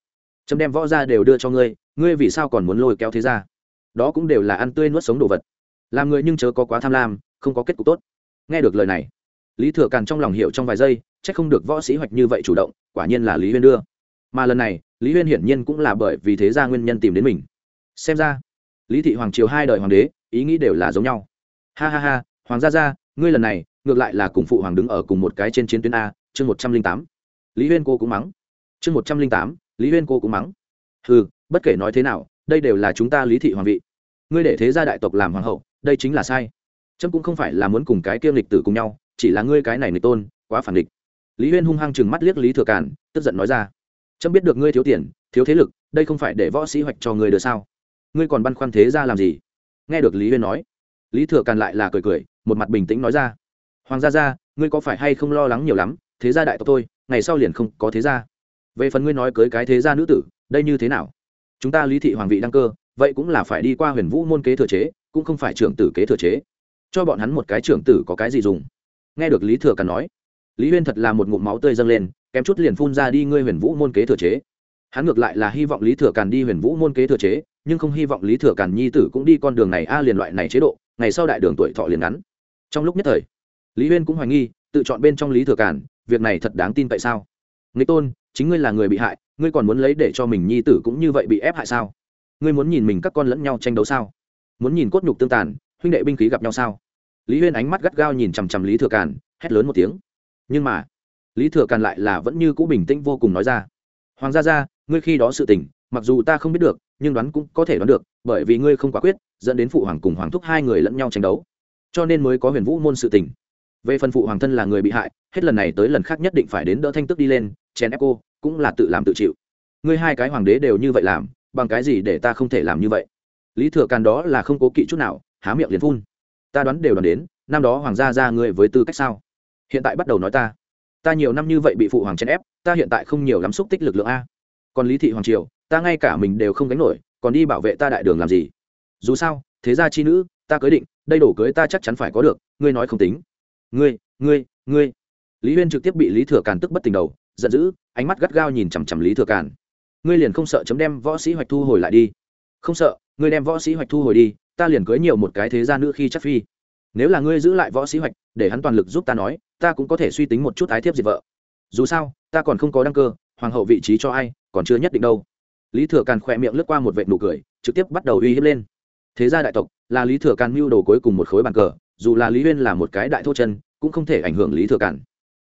Speaker 1: chấm đem võ ra đều đưa cho ngươi ngươi vì sao còn muốn lôi kéo thế ra đó cũng đều là ăn tươi nuốt sống đồ vật. Làm người nhưng chớ có quá tham lam, không có kết cục tốt. Nghe được lời này, lý thừa càn trong lòng hiểu trong vài giây c h ắ c không được võ sĩ hoạch như vậy chủ động, quả nhiên là lý huyên đưa. Mà lần này, lý huyên hiển nhiên cũng là bởi vì thế ra nguyên nhân tìm đến mình. Xem ra, lý thị hoàng triều hai đời hoàng đế ý nghĩ đều là giống nhau. Ha ha ha hoàng gia gia ngươi lần này ngược lại là cùng phụ hoàng đứng ở cùng một cái trên chiến tuyến a chương một trăm linh tám. Lý huyên cô cũng mắng. Chương một trăm linh tám lý huyên cô cũng mắng. Ừ bất kể nói thế nào đây đều là chúng ta lý thị hoàng vị. Ngươi để thế gia đại tộc làm hoàng hậu đây chính là sai. Trâm cũng không phải là muốn cùng cái kiêm lịch tử cùng nhau chỉ là ngươi cái này nghịch tôn quá phản địch lý huyên hung hăng chừng mắt liếc lý thừa cản, tức giận nói ra. Trâm biết được ngươi thiếu tiền thiếu thế lực đây không phải để võ sĩ hoạch cho ngươi được sao? Ngươi còn băn khoăn thế ra làm gì? Nghe được lý huyên nói. Lý thừa càn lại là cười cười, một mặt bình tĩnh nói ra. Hoàng gia gia, ngươi có phải hay không lo lắng nhiều lắm? Thế gia đại tộc tôi, ngày sau liền không có thế gia. Về phần ngươi nói cưới cái thế gia nữ tử, đây như thế nào? Chúng ta lý thị hoàng vị đăng cơ, vậy cũng là phải đi qua huyền vũ môn kế thừa chế, cũng không phải trưởng tử kế thừa chế. Cho bọn hắn một cái trưởng tử có cái gì dùng? Nghe được lý thừa càn nói, lý huyên thật là một ngụm máu tươi dâng lên, kém chút liền phun ra đi ngươi huyền vũ môn kế thừa chế hắn ngược lại là hy vọng lý thừa càn đi huyền vũ môn kế thừa chế, nhưng không hy vọng lý thừa càn nhi tử cũng đi con đường này a liền loại này chế độ, ngày sau đại đường tuổi thọ liền ngắn. Trong lúc nhất thời, lý huyên cũng hoài nghi, tự chọn bên trong lý thừa càn, việc này thật đáng tin tại sao? Nghịch tôn, chính ngươi là người bị hại, ngươi còn muốn lấy để cho mình nhi tử cũng như vậy bị ép hại sao? Ngươi muốn nhìn mình các con lẫn nhau tranh đấu sao? Muốn nhìn cốt nhục tương tàn, huynh đệ binh khí gặp nhau sao? Lý huyên ánh mắt gắt gao nhìn chằm chằm lý thừa càn, hét lớn một tiếng. Nhưng mà, lý thừa càn lại là vẫn như cũ bình tĩnh vô cùng nói ra. Hoàng gia gia ngươi khi đó sự tình, mặc dù ta không biết được, nhưng đoán cũng có thể đoán được, bởi vì ngươi không quả quyết, dẫn đến phụ hoàng cùng hoàng thúc hai người lẫn nhau tranh đấu. Cho nên mới có huyền vũ môn sự tình. Về phần phụ hoàng thân là người bị hại, hết lần này tới lần khác nhất định phải đến đỡ thanh tức đi lên, chèn ép cô, cũng là tự làm tự chịu. Ngươi hai cái hoàng đế đều như vậy làm, bằng cái gì để ta không thể làm như vậy? Lý thừa càn đó là không cố kỵ chút nào, há miệng liền phun. Ta đoán đều đoán đến, năm đó hoàng gia ra ngươi với tư cách sao? Hiện tại bắt đầu nói ta. Ta nhiều năm như vậy bị phụ hoàng chèn ép, ta hiện tại không nhiều lắm xúc tích lực lượng a còn lý thị hoàng triều, ta ngay cả mình đều không gánh nổi, còn đi bảo vệ ta đại đường làm gì? Dù sao, thế gia chi nữ, ta cưới định, đây đổ cưới ta chắc chắn phải có được, ngươi nói không tính. Ngươi ngươi ngươi. Lý huyên trực tiếp bị lý thừa càn tức bất tình đầu, giận dữ, ánh mắt gắt gao nhìn chằm chằm lý thừa càn. Ngươi liền không sợ chấm đem võ sĩ hoạch thu hồi lại đi? Không sợ, ngươi đem võ sĩ hoạch thu hồi đi, ta liền cưới nhiều một cái thế gia nữ khi chắc phi. Nếu là ngươi giữ lại võ sĩ hoạch, để hắn toàn lực giúp ta nói, ta cũng có thể suy tính một chút ái thiếp diệt vợ. Dù sao, ta còn không có đăng cơ hoàng hậu vị trí cho ai, còn chưa nhất định đâu. Lý thừa càn khỏe miệng lướt qua một vệ nụ cười, trực tiếp bắt đầu uy hiếp lên. Thế gia đại tộc, là lý thừa càn mưu đồ cuối cùng một khối bàn cờ, dù là lý huyên là một cái đại thô chân, cũng không thể ảnh hưởng lý thừa càn.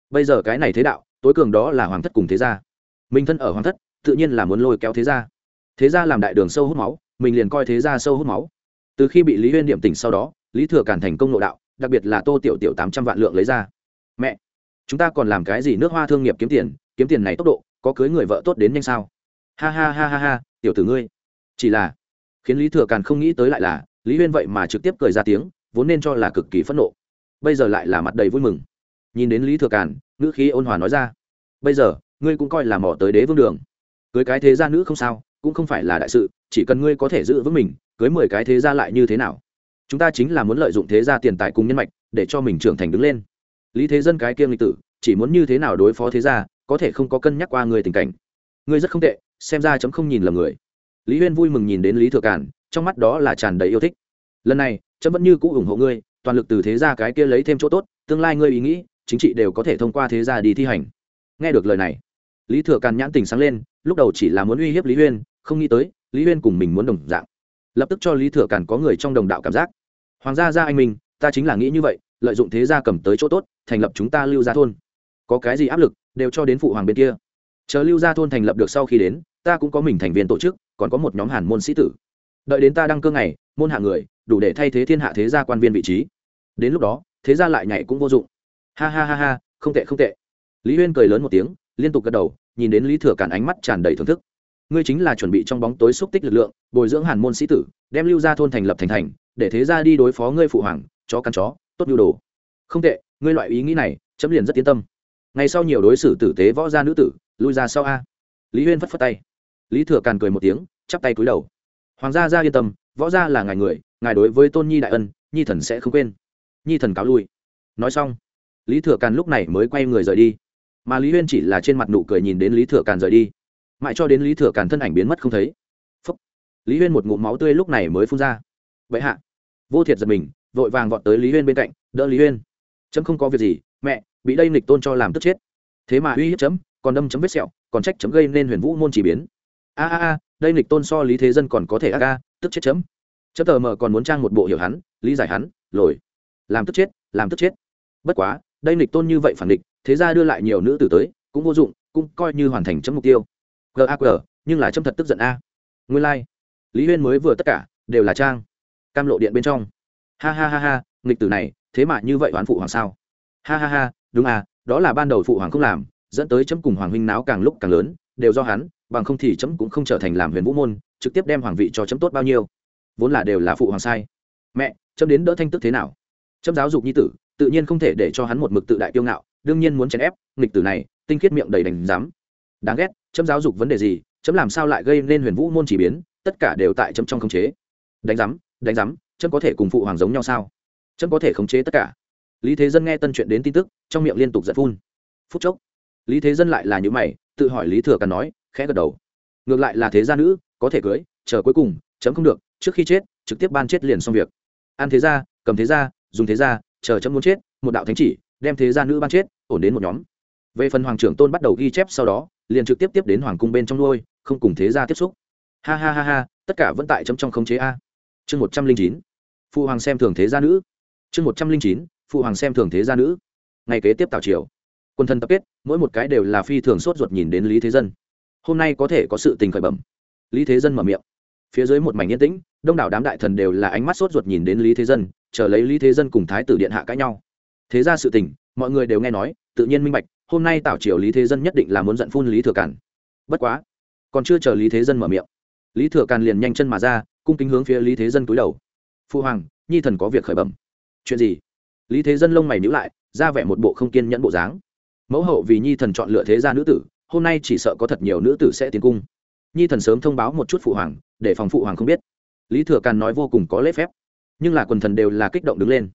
Speaker 1: Bây giờ cái này thế đạo, tối cường đó là hoàng thất cùng thế gia. Mình thân ở hoàng thất, tự nhiên là muốn lôi kéo thế gia. Thế gia làm đại đường sâu hút máu, mình liền coi thế gia sâu hút máu. Từ khi bị lý huyên điểm tỉnh sau đó, lý thừa càn thành công nội đạo, đặc biệt là tô tiểu tiểu tám trăm vạn lượng lấy ra. Mẹ, chúng ta còn làm cái gì nước hoa thương nghiệp kiếm tiền kiếm tiền này tốc độ có cưới người vợ tốt đến nhanh sao? Ha ha ha ha ha, tiểu tử ngươi. Chỉ là, khiến lý thừa càn không nghĩ tới lại là, lý huyên vậy mà trực tiếp cười ra tiếng, vốn nên cho là cực kỳ phẫn nộ. Bây giờ lại là mặt đầy vui mừng. Nhìn đến lý thừa càn, ngữ khí ôn hòa nói ra. Bây giờ, ngươi cũng coi là mỏ tới đế vương đường. Cưới cái thế gia nữ không sao, cũng không phải là đại sự, chỉ cần ngươi có thể giữ vững mình, cưới mười cái thế gia lại như thế nào? Chúng ta chính là muốn lợi dụng thế gia tiền tài cùng nhân mạch, để cho mình trưởng thành đứng lên. Lý thế dân cái kiêng lịch tử, chỉ muốn như thế nào đối phó thế gia có thể không có cân nhắc qua người tình cảnh. Ngươi rất không tệ, xem ra chấm không nhìn lầm người. Lý huyên vui mừng nhìn đến lý thừa cản trong mắt đó là tràn đầy yêu thích. Lần này, chấm vẫn như cũ ủng hộ ngươi, toàn lực từ thế gia cái kia lấy thêm chỗ tốt, tương lai ngươi ý nghĩ, chính trị đều có thể thông qua thế gia đi thi hành. Nghe được lời này, lý thừa càn nhãn tình sáng lên, lúc đầu chỉ là muốn uy hiếp lý huyên, không nghĩ tới, lý huyên cùng mình muốn đồng dạng. Lập tức cho lý thừa càn có người trong đồng đạo cảm giác. Hoàng gia gia anh minh, ta chính là nghĩ như vậy, lợi dụng thế gia cầm tới chỗ tốt, thành lập chúng ta lưu gia thôn có cái gì áp lực, đều cho đến phụ hoàng bên kia. Chờ lưu gia thôn thành lập được sau khi đến, ta cũng có mình thành viên tổ chức, còn có một nhóm hàn môn sĩ tử. Đợi đến ta đăng cơ ngày, môn hạ người, đủ để thay thế thiên hạ thế gia quan viên vị trí. Đến lúc đó, thế gia lại nhảy cũng vô dụng. Ha ha ha ha, không tệ không tệ. Lý huyên cười lớn một tiếng, liên tục gật đầu, nhìn đến lý thừa cản ánh mắt tràn đầy thưởng thức. Ngươi chính là chuẩn bị trong bóng tối xúc tích lực lượng, bồi dưỡng hàn môn sĩ tử, đem lưu gia thôn thành lập thành thành, để thế gia đi đối phó ngươi phụ hoàng, chó căn chó, tốt nhu đồ. Không tệ, ngươi loại ý nghĩ này, chấm liền rất yên tâm ngày sau nhiều đối xử tử tế võ gia nữ tử, lui ra sau a. Lý huyên phất phất tay. Lý thừa càn cười một tiếng, chắp tay cúi đầu. Hoàng gia ra yên tâm, võ gia là ngài người, ngài đối với tôn nhi đại ân, nhi thần sẽ không quên. Nhi thần cáo lui. Nói xong, lý thừa càn lúc này mới quay người rời đi. Mà lý huyên chỉ là trên mặt nụ cười nhìn đến lý thừa càn rời đi. Mãi cho đến lý thừa càn thân ảnh biến mất không thấy. Phúc. lý huyên một ngụm máu tươi lúc này mới phun ra. Vậy hạ. Vô thiệt giật mình, vội vàng vọt tới lý huyên bên cạnh, đỡ lý huyên. Chấm không có việc gì, mẹ bị đây nịch tôn cho làm tức chết. Thế mà uy hiếp chấm, còn đâm chấm vết sẹo, còn trách chấm gây nên huyền vũ môn chỉ biến. A a a, đây nịch tôn so lý thế dân còn có thể a ca tức chết chấm. Chấm tờ mờ còn muốn trang một bộ hiểu hắn, lý giải hắn, lồi. Làm tức chết, làm tức chết. Bất quá, đây nịch tôn như vậy phản địch thế ra đưa lại nhiều nữ tử tới, cũng vô dụng, cũng coi như hoàn thành chấm mục tiêu. Gaq nhưng là chấm thật tức giận a. Nguyên lai、like. lý huyên mới vừa tất cả, đều là trang. Cam lộ điện bên trong. Ha ha ha ha, nghịch tử này, thế mà như vậy oán phụ hoàng sao? Ha ha ha đúng à đó là ban đầu phụ hoàng không làm, dẫn tới chấm cùng hoàng huynh náo càng lúc càng lớn, đều do hắn, bằng không thì chấm cũng không trở thành làm huyền vũ môn, trực tiếp đem hoàng vị cho chấm tốt bao nhiêu. Vốn là đều là phụ hoàng sai. Mẹ, chấm đến đỡ thanh tức thế nào? Chấm giáo dục nhi tử, tự nhiên không thể để cho hắn một mực tự đại kiêu ngạo, đương nhiên muốn chèn ép, nghịch tử này, tinh khiết miệng đầy đành dám đáng ghét, chấm giáo dục vấn đề gì, chấm làm sao lại gây nên huyền vũ môn chỉ biến, tất cả đều tại chấm trong khống chế. Đánh giám đánh giám chấm có thể cùng phụ hoàng giống nhau sao? Chấm có thể khống chế tất cả lý thế dân nghe tân chuyện đến tin tức, trong miệng liên tục giật phun. Phút chốc, lý thế dân lại là những mày, tự hỏi lý thừa càn nói, khẽ gật đầu. Ngược lại là thế gia nữ, có thể cưới, chờ cuối cùng, chấm không được, trước khi chết, trực tiếp ban chết liền xong việc. Ăn thế gia, cầm thế gia, dùng thế gia, chờ chấm muốn chết, một đạo thánh chỉ, đem thế gia nữ ban chết, ổn đến một nhóm. Về phần hoàng trưởng tôn bắt đầu ghi chép sau đó, liền trực tiếp tiếp đến hoàng cung bên trong nuôi, không cùng thế gia tiếp xúc. Ha ha ha ha, tất cả vẫn tại chấm trong khống chế a. Chương một trăm linh chín phụ hoàng xem thường thế gia nữ. Chương một trăm linh chín phụ hoàng xem thường thế gia nữ. Ngày kế tiếp tào triều, quân thân tập kết, mỗi một cái đều là phi thường sốt ruột nhìn đến lý thế dân. Hôm nay có thể có sự tình khởi bẩm. Lý thế dân mở miệng. Phía dưới một mảnh yên tĩnh, đông đảo đám đại thần đều là ánh mắt sốt ruột nhìn đến lý thế dân, chờ lấy lý thế dân cùng thái tử điện hạ cãi nhau. Thế ra sự tình, mọi người đều nghe nói, tự nhiên minh bạch, hôm nay tảo triều lý thế dân nhất định là muốn giận phun lý thừa càn. Bất quá, còn chưa chờ lý thế dân mở miệng, lý thừa càn liền nhanh chân mà ra, cung kính hướng phía lý thế dân cúi đầu. Phu hoàng, nhi thần có việc khởi bẩm. Chuyện gì? Lý thế dân lông mày nhữ lại, ra vẻ một bộ không kiên nhẫn bộ dáng. Mẫu hậu vì nhi thần chọn lựa thế gia nữ tử, hôm nay chỉ sợ có thật nhiều nữ tử sẽ tiến cung. Nhi thần sớm thông báo một chút phụ hoàng, để phòng phụ hoàng không biết. Lý thừa càn nói vô cùng có lễ phép. Nhưng là quần thần đều là kích động đứng lên.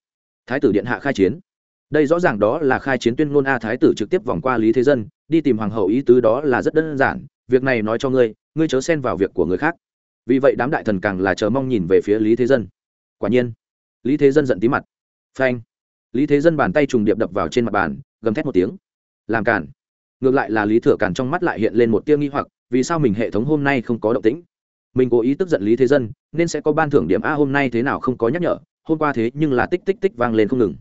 Speaker 1: Thái tử điện hạ khai chiến. Đây rõ ràng đó là khai chiến tuyên ngôn a thái tử trực tiếp vòng qua lý thế dân, đi tìm hoàng hậu ý tứ đó là rất đơn giản, việc này nói cho ngươi ngươi chớ xen vào việc của người khác. Vì vậy đám đại thần càng là chờ mong nhìn về phía lý thế dân. Quả nhiên, lý thế dân giận tí mặt. Phanh lý thế dân bàn tay trùng điệp đập vào trên mặt bàn, gầm thét một tiếng. Làm cản ngược lại là lý thừa cản trong mắt lại hiện lên một tia nghi hoặc, vì sao mình hệ thống hôm nay không có động tĩnh? Mình cố ý tức giận lý thế dân, nên sẽ có ban thưởng điểm a hôm nay thế nào không có nhắc nhở, hôm qua thế nhưng là tích tích tích vang lên không ngừng.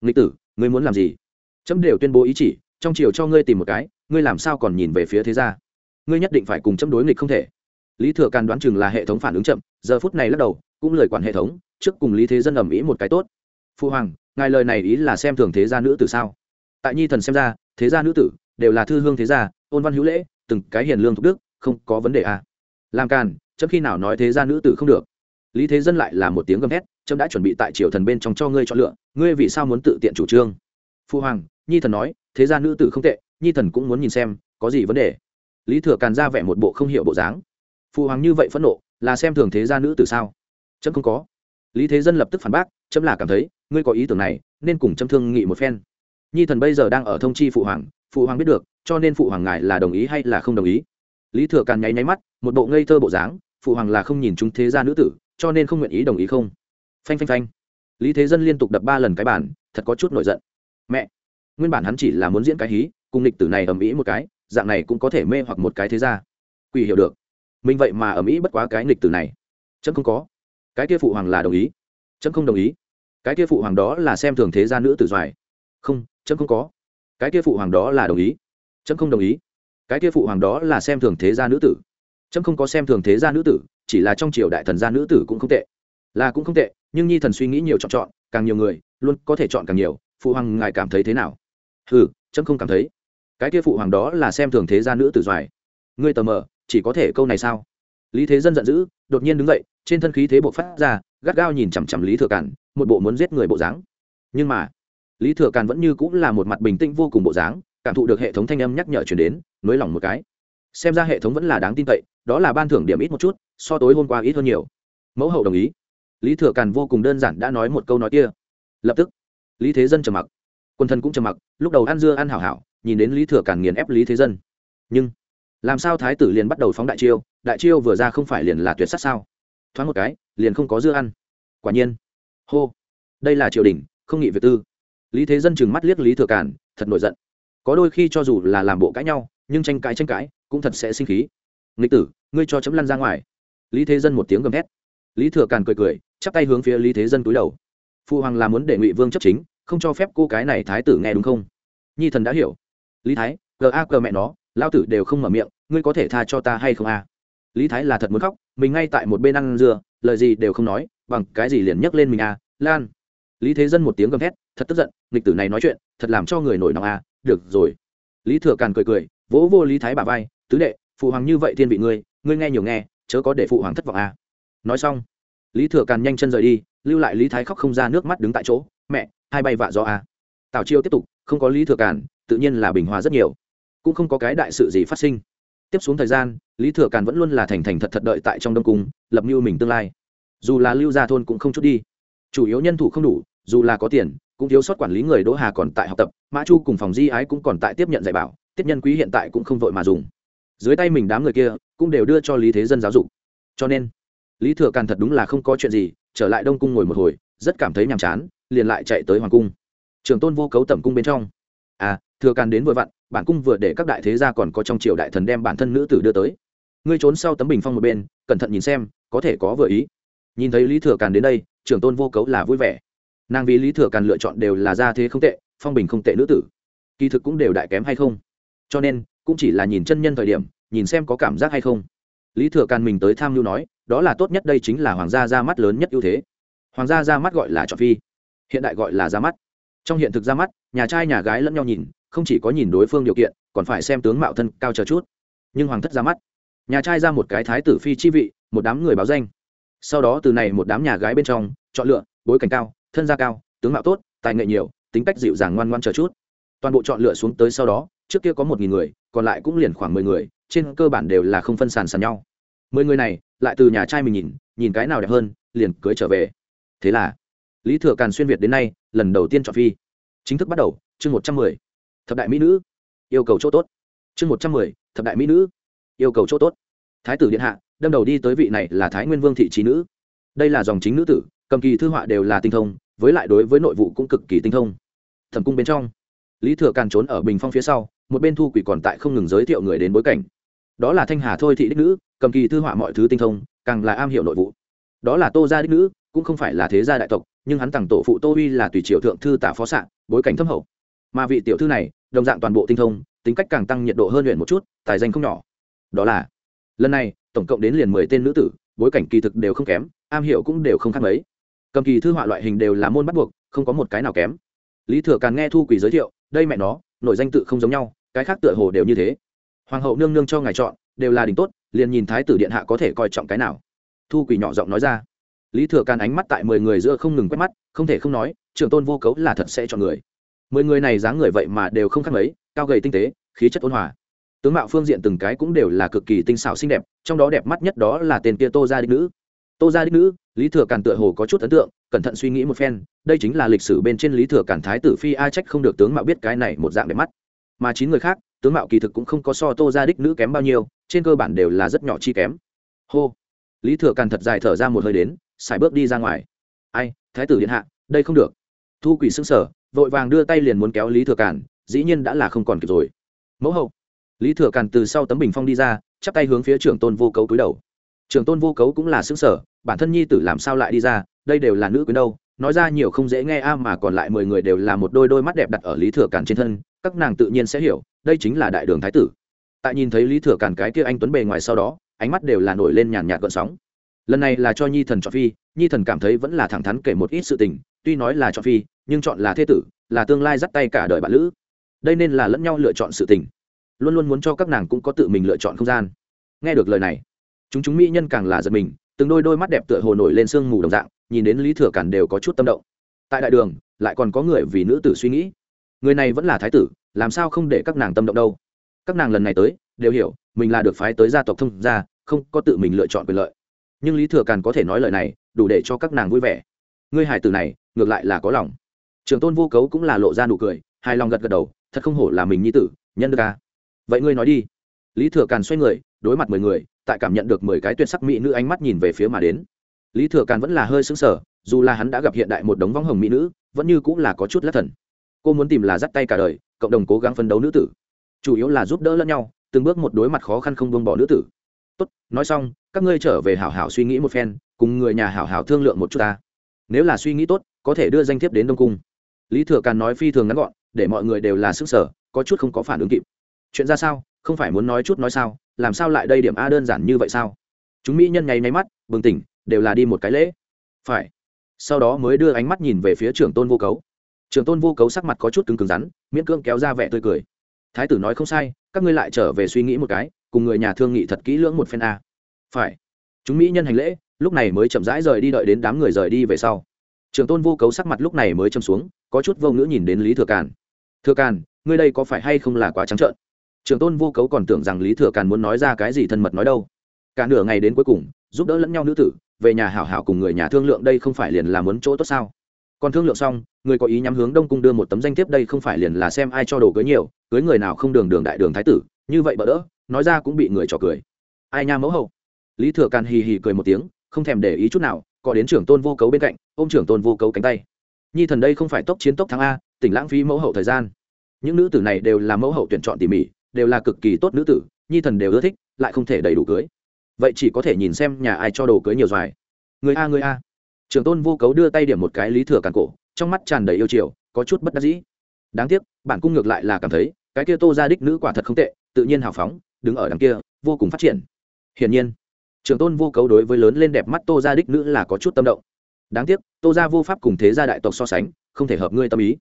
Speaker 1: Nghịch tử, ngươi muốn làm gì? Chấm đều tuyên bố ý chỉ, trong chiều cho ngươi tìm một cái, ngươi làm sao còn nhìn về phía thế gia? Ngươi nhất định phải cùng chấm đối nghịch không thể. Lý thừa càn đoán chừng là hệ thống phản ứng chậm, giờ phút này lắc đầu, cũng lời quản hệ thống, trước cùng lý thế dân ầm ĩ một cái tốt. Phu hoàng ngài lời này ý là xem thường thế gia nữ tử sao? Tại nhi thần xem ra, thế gia nữ tử đều là thư hương thế gia, ôn văn hữu lễ, từng cái hiền lương thục đức, không có vấn đề à. làm càn, chấm khi nào nói thế gia nữ tử không được? Lý thế dân lại là một tiếng gầm hét chấm đã chuẩn bị tại triều thần bên trong cho ngươi chọn lựa, ngươi vì sao muốn tự tiện chủ trương? Phu hoàng, nhi thần nói, thế gia nữ tử không tệ, nhi thần cũng muốn nhìn xem, có gì vấn đề? Lý thừa càn ra vẻ một bộ không hiểu bộ dáng. Phu hoàng như vậy phẫn nộ, là xem thường thế gia nữ tử sao? Chấm không có. Lý thế dân lập tức phản bác, chấm là cảm thấy ngươi có ý tưởng này, nên cùng châm thương nghị một phen. Nhi thần bây giờ đang ở thông chi phụ hoàng phụ hoàng biết được, cho nên phụ hoàng ngài là đồng ý hay là không đồng ý? Lý thừa càn nháy nháy mắt, một bộ ngây thơ bộ dáng, phụ hoàng là không nhìn chúng thế gia nữ tử, cho nên không nguyện ý đồng ý không? Phanh phanh phanh. Lý thế dân liên tục đập ba lần cái bản thật có chút nổi giận. Mẹ! Nguyên bản hắn chỉ là muốn diễn cái hí, cùng lịch tử này ầm ĩ một cái, dạng này cũng có thể mê hoặc một cái thế gia. Quỷ hiểu được. Mình vậy mà ầm ĩ bất quá cái lịch tử này. Chấm không có. Cái kia phụ hoàng là đồng ý. Chấm không đồng ý cái kia phụ hoàng đó là xem thường thế gia nữ tử doài. Không, chấm không có. Cái kia phụ hoàng đó là đồng ý. Chấm không đồng ý. Cái kia phụ hoàng đó là xem thường thế gia nữ tử. Chấm không có xem thường thế gia nữ tử, chỉ là trong triều đại thần gia nữ tử cũng không tệ. Là cũng không tệ, nhưng nhi thần suy nghĩ nhiều chọn chọn, càng nhiều người, luôn có thể chọn càng nhiều, phụ hoàng ngài cảm thấy thế nào? Ừ chấm không cảm thấy. Cái kia phụ hoàng đó là xem thường thế gia nữ tử doài. Ngươi tờ mờ chỉ có thể câu này sao? Lý thế dân giận dữ, đột nhiên đứng dậy, trên thân khí thế bộ phát ra, gắt gao nhìn chằm chằm lý thừa cản một bộ muốn giết người bộ dáng. Nhưng mà, lý thừa càn vẫn như cũng là một mặt bình tĩnh vô cùng bộ dáng, cảm thụ được hệ thống thanh âm nhắc nhở chuyển đến, nới lỏng một cái. Xem ra hệ thống vẫn là đáng tin cậy, đó là ban thưởng điểm ít một chút, so tối hôm qua ít hơn nhiều. Mẫu hậu đồng ý. Lý thừa càn vô cùng đơn giản đã nói một câu nói kia. Lập tức, lý thế dân trầm mặc. Quân thân cũng trầm mặc, lúc đầu ăn dưa ăn hảo hảo, nhìn đến lý thừa càn nghiền ép lý thế dân. Nhưng, làm sao thái tử liền bắt đầu phóng đại chiêu đại chiêu vừa ra không phải liền là tuyệt sát sao? Thoáng một cái, liền không có dưa ăn. Quả nhiên hô. Đây là triều đình, không nghị việc tư. Lý thế dân chừng mắt liếc lý thừa càn, thật nổi giận. Có đôi khi cho dù là làm bộ cãi nhau, nhưng tranh cãi tranh cãi, cũng thật sẽ sinh khí. Nghịch tử, ngươi cho chấm lăn ra ngoài. Lý thế dân một tiếng gầm hét lý thừa càn cười cười, chắp tay hướng phía lý thế dân túi đầu. Phụ hoàng là muốn để ngụy vương chấp chính, không cho phép cô cái này thái tử nghe đúng không? Nhi thần đã hiểu. Lý thái, gờ a cờ mẹ nó lao tử đều không mở miệng, ngươi có thể tha cho ta hay không a? Lý thái là thật muốn khóc, mình ngay tại một bên ăn dừa lời gì đều không nói bằng cái gì liền nhấc lên mình a lan lý thế dân một tiếng gầm thét, thật tức giận, nghịch tử này nói chuyện, thật làm cho người nổi nóng a được rồi lý thừa càn cười cười, vỗ vô lý thái bà vai, tứ đệ, phụ hoàng như vậy thiên vị ngươi ngươi nghe nhiều nghe, chớ có để phụ hoàng thất vọng à. nói xong, lý thừa càn nhanh chân rời đi, lưu lại lý thái khóc không ra nước mắt đứng tại chỗ, mẹ, hai bay vạ do à. tào chiêu tiếp tục, không có lý thừa càn, tự nhiên là bình hòa rất nhiều, cũng không có cái đại sự gì phát sinh tiếp xuống thời gian, lý thừa càn vẫn luôn là thành thành thật thật đợi tại trong đông cung, lập mưu mình tương lai dù là lưu gia thôn cũng không chút đi. Chủ yếu nhân thủ không đủ, dù là có tiền, cũng thiếu sót quản lý người đỗ hà còn tại học tập, mã chu cùng phòng di ái cũng còn tại tiếp nhận dạy bảo tiết nhân quý hiện tại cũng không vội mà dùng. Dưới tay mình đám người kia, cũng đều đưa cho lý thế dân giáo dục. Cho nên, lý thừa càn thật đúng là không có chuyện gì, trở lại đông cung ngồi một hồi, rất cảm thấy nhàm chán, liền lại chạy tới hoàng cung. Trường tôn vô cấu tẩm cung bên trong. À thừa càn đến vừa vặn, bản cung vừa để các đại thế gia còn có trong triều đại thần đem bản thân nữ tử đưa tới. Ngươi trốn sau tấm bình phong một bên, cẩn thận nhìn xem, có thể có vừa ý nhìn thấy lý thừa càn đến đây trường tôn vô cấu là vui vẻ. Nàng vì lý thừa càn lựa chọn đều là gia thế không tệ, phong bình không tệ nữ tử. Kỳ thực cũng đều đại kém hay không. Cho nên, cũng chỉ là nhìn chân nhân thời điểm, nhìn xem có cảm giác hay không. Lý thừa càn mình tới tham mưu nói, đó là tốt nhất đây chính là hoàng gia ra mắt lớn nhất ưu thế. Hoàng gia ra mắt gọi là trọ phi, hiện đại gọi là ra mắt. Trong hiện thực ra mắt, nhà trai nhà gái lẫn nhau nhìn, không chỉ có nhìn đối phương điều kiện, còn phải xem tướng mạo thân cao chờ chút. Nhưng hoàng thất ra mắt, nhà trai ra một cái thái tử phi chi vị, một đám người báo danh sau đó từ này một đám nhà gái bên trong, chọn lựa, bối cảnh cao, thân gia cao, tướng mạo tốt, tài nghệ nhiều, tính cách dịu dàng ngoan ngoan chờ chút. Toàn bộ chọn lựa xuống tới sau đó, trước kia có một nghìn người, còn lại cũng liền khoảng mười người, trên cơ bản đều là không phân sàn sàn nhau. Mười người này, lại từ nhà trai mình nhìn nhìn cái nào đẹp hơn, liền cưới trở về. Thế là, lý thừa càn xuyên việt đến nay, lần đầu tiên chọn phi. Chính thức bắt đầu, chương một trăm mười. Thập đại mỹ nữ. Yêu cầu chỗ tốt. Chương một trăm mười, thập đại mỹ nữ. Yêu cầu chỗ tốt. Thái tử điện hạ đâm đầu đi tới vị này là thái nguyên vương thị trí nữ. Đây là dòng chính nữ tử, cầm kỳ thư họa đều là tinh thông, với lại đối với nội vụ cũng cực kỳ tinh thông. Thẩm cung bên trong, lý thừa càn trốn ở bình phong phía sau, một bên thu quỷ còn tại không ngừng giới thiệu người đến bối cảnh. Đó là thanh hà thôi thị đích nữ, cầm kỳ thư họa mọi thứ tinh thông, càng là am hiểu nội vụ. Đó là tô gia đích nữ, cũng không phải là thế gia đại tộc, nhưng hắn tặng tổ phụ tô uy là tùy triệu thượng thư tả phó sạn bối cảnh thâm hậu. Mà vị tiểu thư này, đồng dạng toàn bộ tinh thông, tính cách càng tăng nhiệt độ hơn luyện một chút, tài danh không nhỏ. Đó là lần này, tổng cộng đến liền mười tên nữ tử, bối cảnh kỳ thực đều không kém, am hiểu cũng đều không khác mấy. Cầm kỳ thư họa loại hình đều là môn bắt buộc, không có một cái nào kém. Lý thừa càng nghe thu quỷ giới thiệu, đây mẹ nó, nội danh tự không giống nhau, cái khác tựa hồ đều như thế. Hoàng hậu nương nương cho ngài chọn, đều là đình tốt, liền nhìn thái tử điện hạ có thể coi trọng cái nào. Thu quỷ nhỏ giọng nói ra. Lý thừa càn ánh mắt tại mười người giữa không ngừng quét mắt, không thể không nói trường tôn vô cấu là thật sẽ chọn người. Mười người này dáng người vậy mà đều không khác mấy, cao gầy tinh tế, khí chất ôn hòa tướng mạo phương diện từng cái cũng đều là cực kỳ tinh xảo xinh đẹp, trong đó đẹp mắt nhất đó là tên kia tô gia đích nữ. Tô gia đích nữ, lý thừa càn tựa hồ có chút ấn tượng, cẩn thận suy nghĩ một phen, đây chính là lịch sử bên trên lý thừa càn thái tử phi a trách không được tướng mạo biết cái này một dạng đẹp mắt. Mà chín người khác, tướng mạo kỳ thực cũng không có so tô gia đích nữ kém bao nhiêu, trên cơ bản đều là rất nhỏ chi kém. Hô. Lý thừa càn thật dài thở ra một hơi đến xài bước đi ra ngoài. Ai, thái tử điện hạ, đây không được. Thu quỷ xưng sở vội vàng đưa tay liền muốn kéo lý thừa càn dĩ nhiên đã là không còn kịp rồi. Mẫu hậu lý thừa càn từ sau tấm bình phong đi ra, chắp tay hướng phía trưởng tôn vô cấu cúi đầu. Trưởng tôn vô cấu cũng là xứng sở bản thân nhi tử làm sao lại đi ra, đây đều là nữ quyến đâu, nói ra nhiều không dễ nghe a, mà còn lại mười người đều là một đôi đôi mắt đẹp đặt ở lý thừa càn trên thân, các nàng tự nhiên sẽ hiểu, đây chính là đại đường thái tử. Tại nhìn thấy lý thừa càn cái kia anh tuấn bề ngoài sau đó, ánh mắt đều là nổi lên nhàn nhạt gợn sóng. Lần này là cho nhi thần chọn phi, nhi thần cảm thấy vẫn là thẳng thắn kể một ít sự tình, tuy nói là chọn phi, nhưng chọn là thế tử, là tương lai dắt tay cả đời bạn lữ. Đây nên là lẫn nhau lựa chọn sự tình luôn luôn muốn cho các nàng cũng có tự mình lựa chọn không gian. Nghe được lời này, chúng chúng mỹ nhân càng là giật mình, từng đôi đôi mắt đẹp tựa hồ nổi lên sương mù đồng dạng, nhìn đến lý thừa cản đều có chút tâm động. Tại đại đường, lại còn có người vì nữ tử suy nghĩ. Người này vẫn là thái tử, làm sao không để các nàng tâm động đâu? Các nàng lần này tới, đều hiểu, mình là được phái tới gia tộc thông gia, không có tự mình lựa chọn quyền lợi. Nhưng lý thừa càn có thể nói lời này, đủ để cho các nàng vui vẻ. Ngươi hải tử này, ngược lại là có lòng. Trường tôn vô cấu cũng là lộ ra nụ cười, hài lòng gật gật đầu, thật không hổ là mình nhi tử, nhân đức ca vậy ngươi nói đi. Lý thừa càn xoay người, đối mặt mười người, tại cảm nhận được mười cái tuyệt sắc mỹ nữ ánh mắt nhìn về phía mà đến. Lý thừa càn vẫn là hơi xứng sở dù là hắn đã gặp hiện đại một đống vong hồng mỹ nữ, vẫn như cũng là có chút lất thần. Cô muốn tìm là dắt tay cả đời, cộng đồng cố gắng phấn đấu nữ tử. Chủ yếu là giúp đỡ lẫn nhau, từng bước một đối mặt khó khăn không buông bỏ nữ tử. Tốt, nói xong, các ngươi trở về hảo hảo suy nghĩ một phen, cùng người nhà hảo hảo thương lượng một chút ta. Nếu là suy nghĩ tốt, có thể đưa danh thiếp đến đông cung. Lý thừa càn nói phi thường ngắn gọn, để mọi người đều là sức sở có chút không có phản ứng kịp chuyện ra sao, không phải muốn nói chút nói sao, làm sao lại đây điểm a đơn giản như vậy sao? Chúng mỹ nhân nháy nháy mắt, bừng tỉnh, đều là đi một cái lễ. Phải. Sau đó mới đưa ánh mắt nhìn về phía trưởng tôn vô cấu. Trưởng tôn vô cấu sắc mặt có chút cứng cứng rắn, miễn cưỡng kéo ra vẻ tươi cười. Thái tử nói không sai, các ngươi lại trở về suy nghĩ một cái, cùng người nhà thương nghị thật kỹ lưỡng một phen a. Phải. Chúng mỹ nhân hành lễ, lúc này mới chậm rãi rời đi đợi đến đám người rời đi về sau. Trường tôn vô cấu sắc mặt lúc này mới châm xuống, có chút vô ngữ nhìn đến lý thừa càn. Thừa càn, ngươi đây có phải hay không là quá trắng trợn? Trường tôn vô cấu còn tưởng rằng lý thừa càn muốn nói ra cái gì thân mật nói đâu. Cả nửa ngày đến cuối cùng, giúp đỡ lẫn nhau nữ tử, về nhà hảo hảo cùng người nhà thương lượng đây không phải liền là muốn chỗ tốt sao? Còn thương lượng xong, người có ý nhắm hướng đông cung đưa một tấm danh thiếp đây không phải liền là xem ai cho đồ cưới nhiều, cưới người nào không đường đường đại đường thái tử, như vậy bỡ đỡ, nói ra cũng bị người trò cười. Ai nha mẫu hậu? Lý thừa càn hì hì cười một tiếng, không thèm để ý chút nào có đến trưởng tôn vô cấu bên cạnh, ôm trưởng tôn vô cấu cánh tay. Nhi thần đây không phải tốc chiến tốc thắng a, tỉnh lãng phí mẫu hậu thời gian. Những nữ tử này đều là mẫu hậu tuyển chọn tỉ mỉ đều là cực kỳ tốt nữ tử, nhi thần đều ưa thích, lại không thể đầy đủ cưới. Vậy chỉ có thể nhìn xem nhà ai cho đồ cưới nhiều dài người a người a. Trưởng tôn vô cấu đưa tay điểm một cái lý thừa càn cổ, trong mắt tràn đầy yêu chiều, có chút bất đắc dĩ. Đáng tiếc, bản cung ngược lại là cảm thấy, cái kia tô gia đích nữ quả thật không tệ, tự nhiên hào phóng, đứng ở đằng kia, vô cùng phát triển. Hiển nhiên trường tôn vô cấu đối với lớn lên đẹp mắt tô gia đích nữ là có chút tâm động. Đáng tiếc, tô gia vô pháp cùng thế gia đại tộc so sánh, không thể hợp ngươi tâm ý.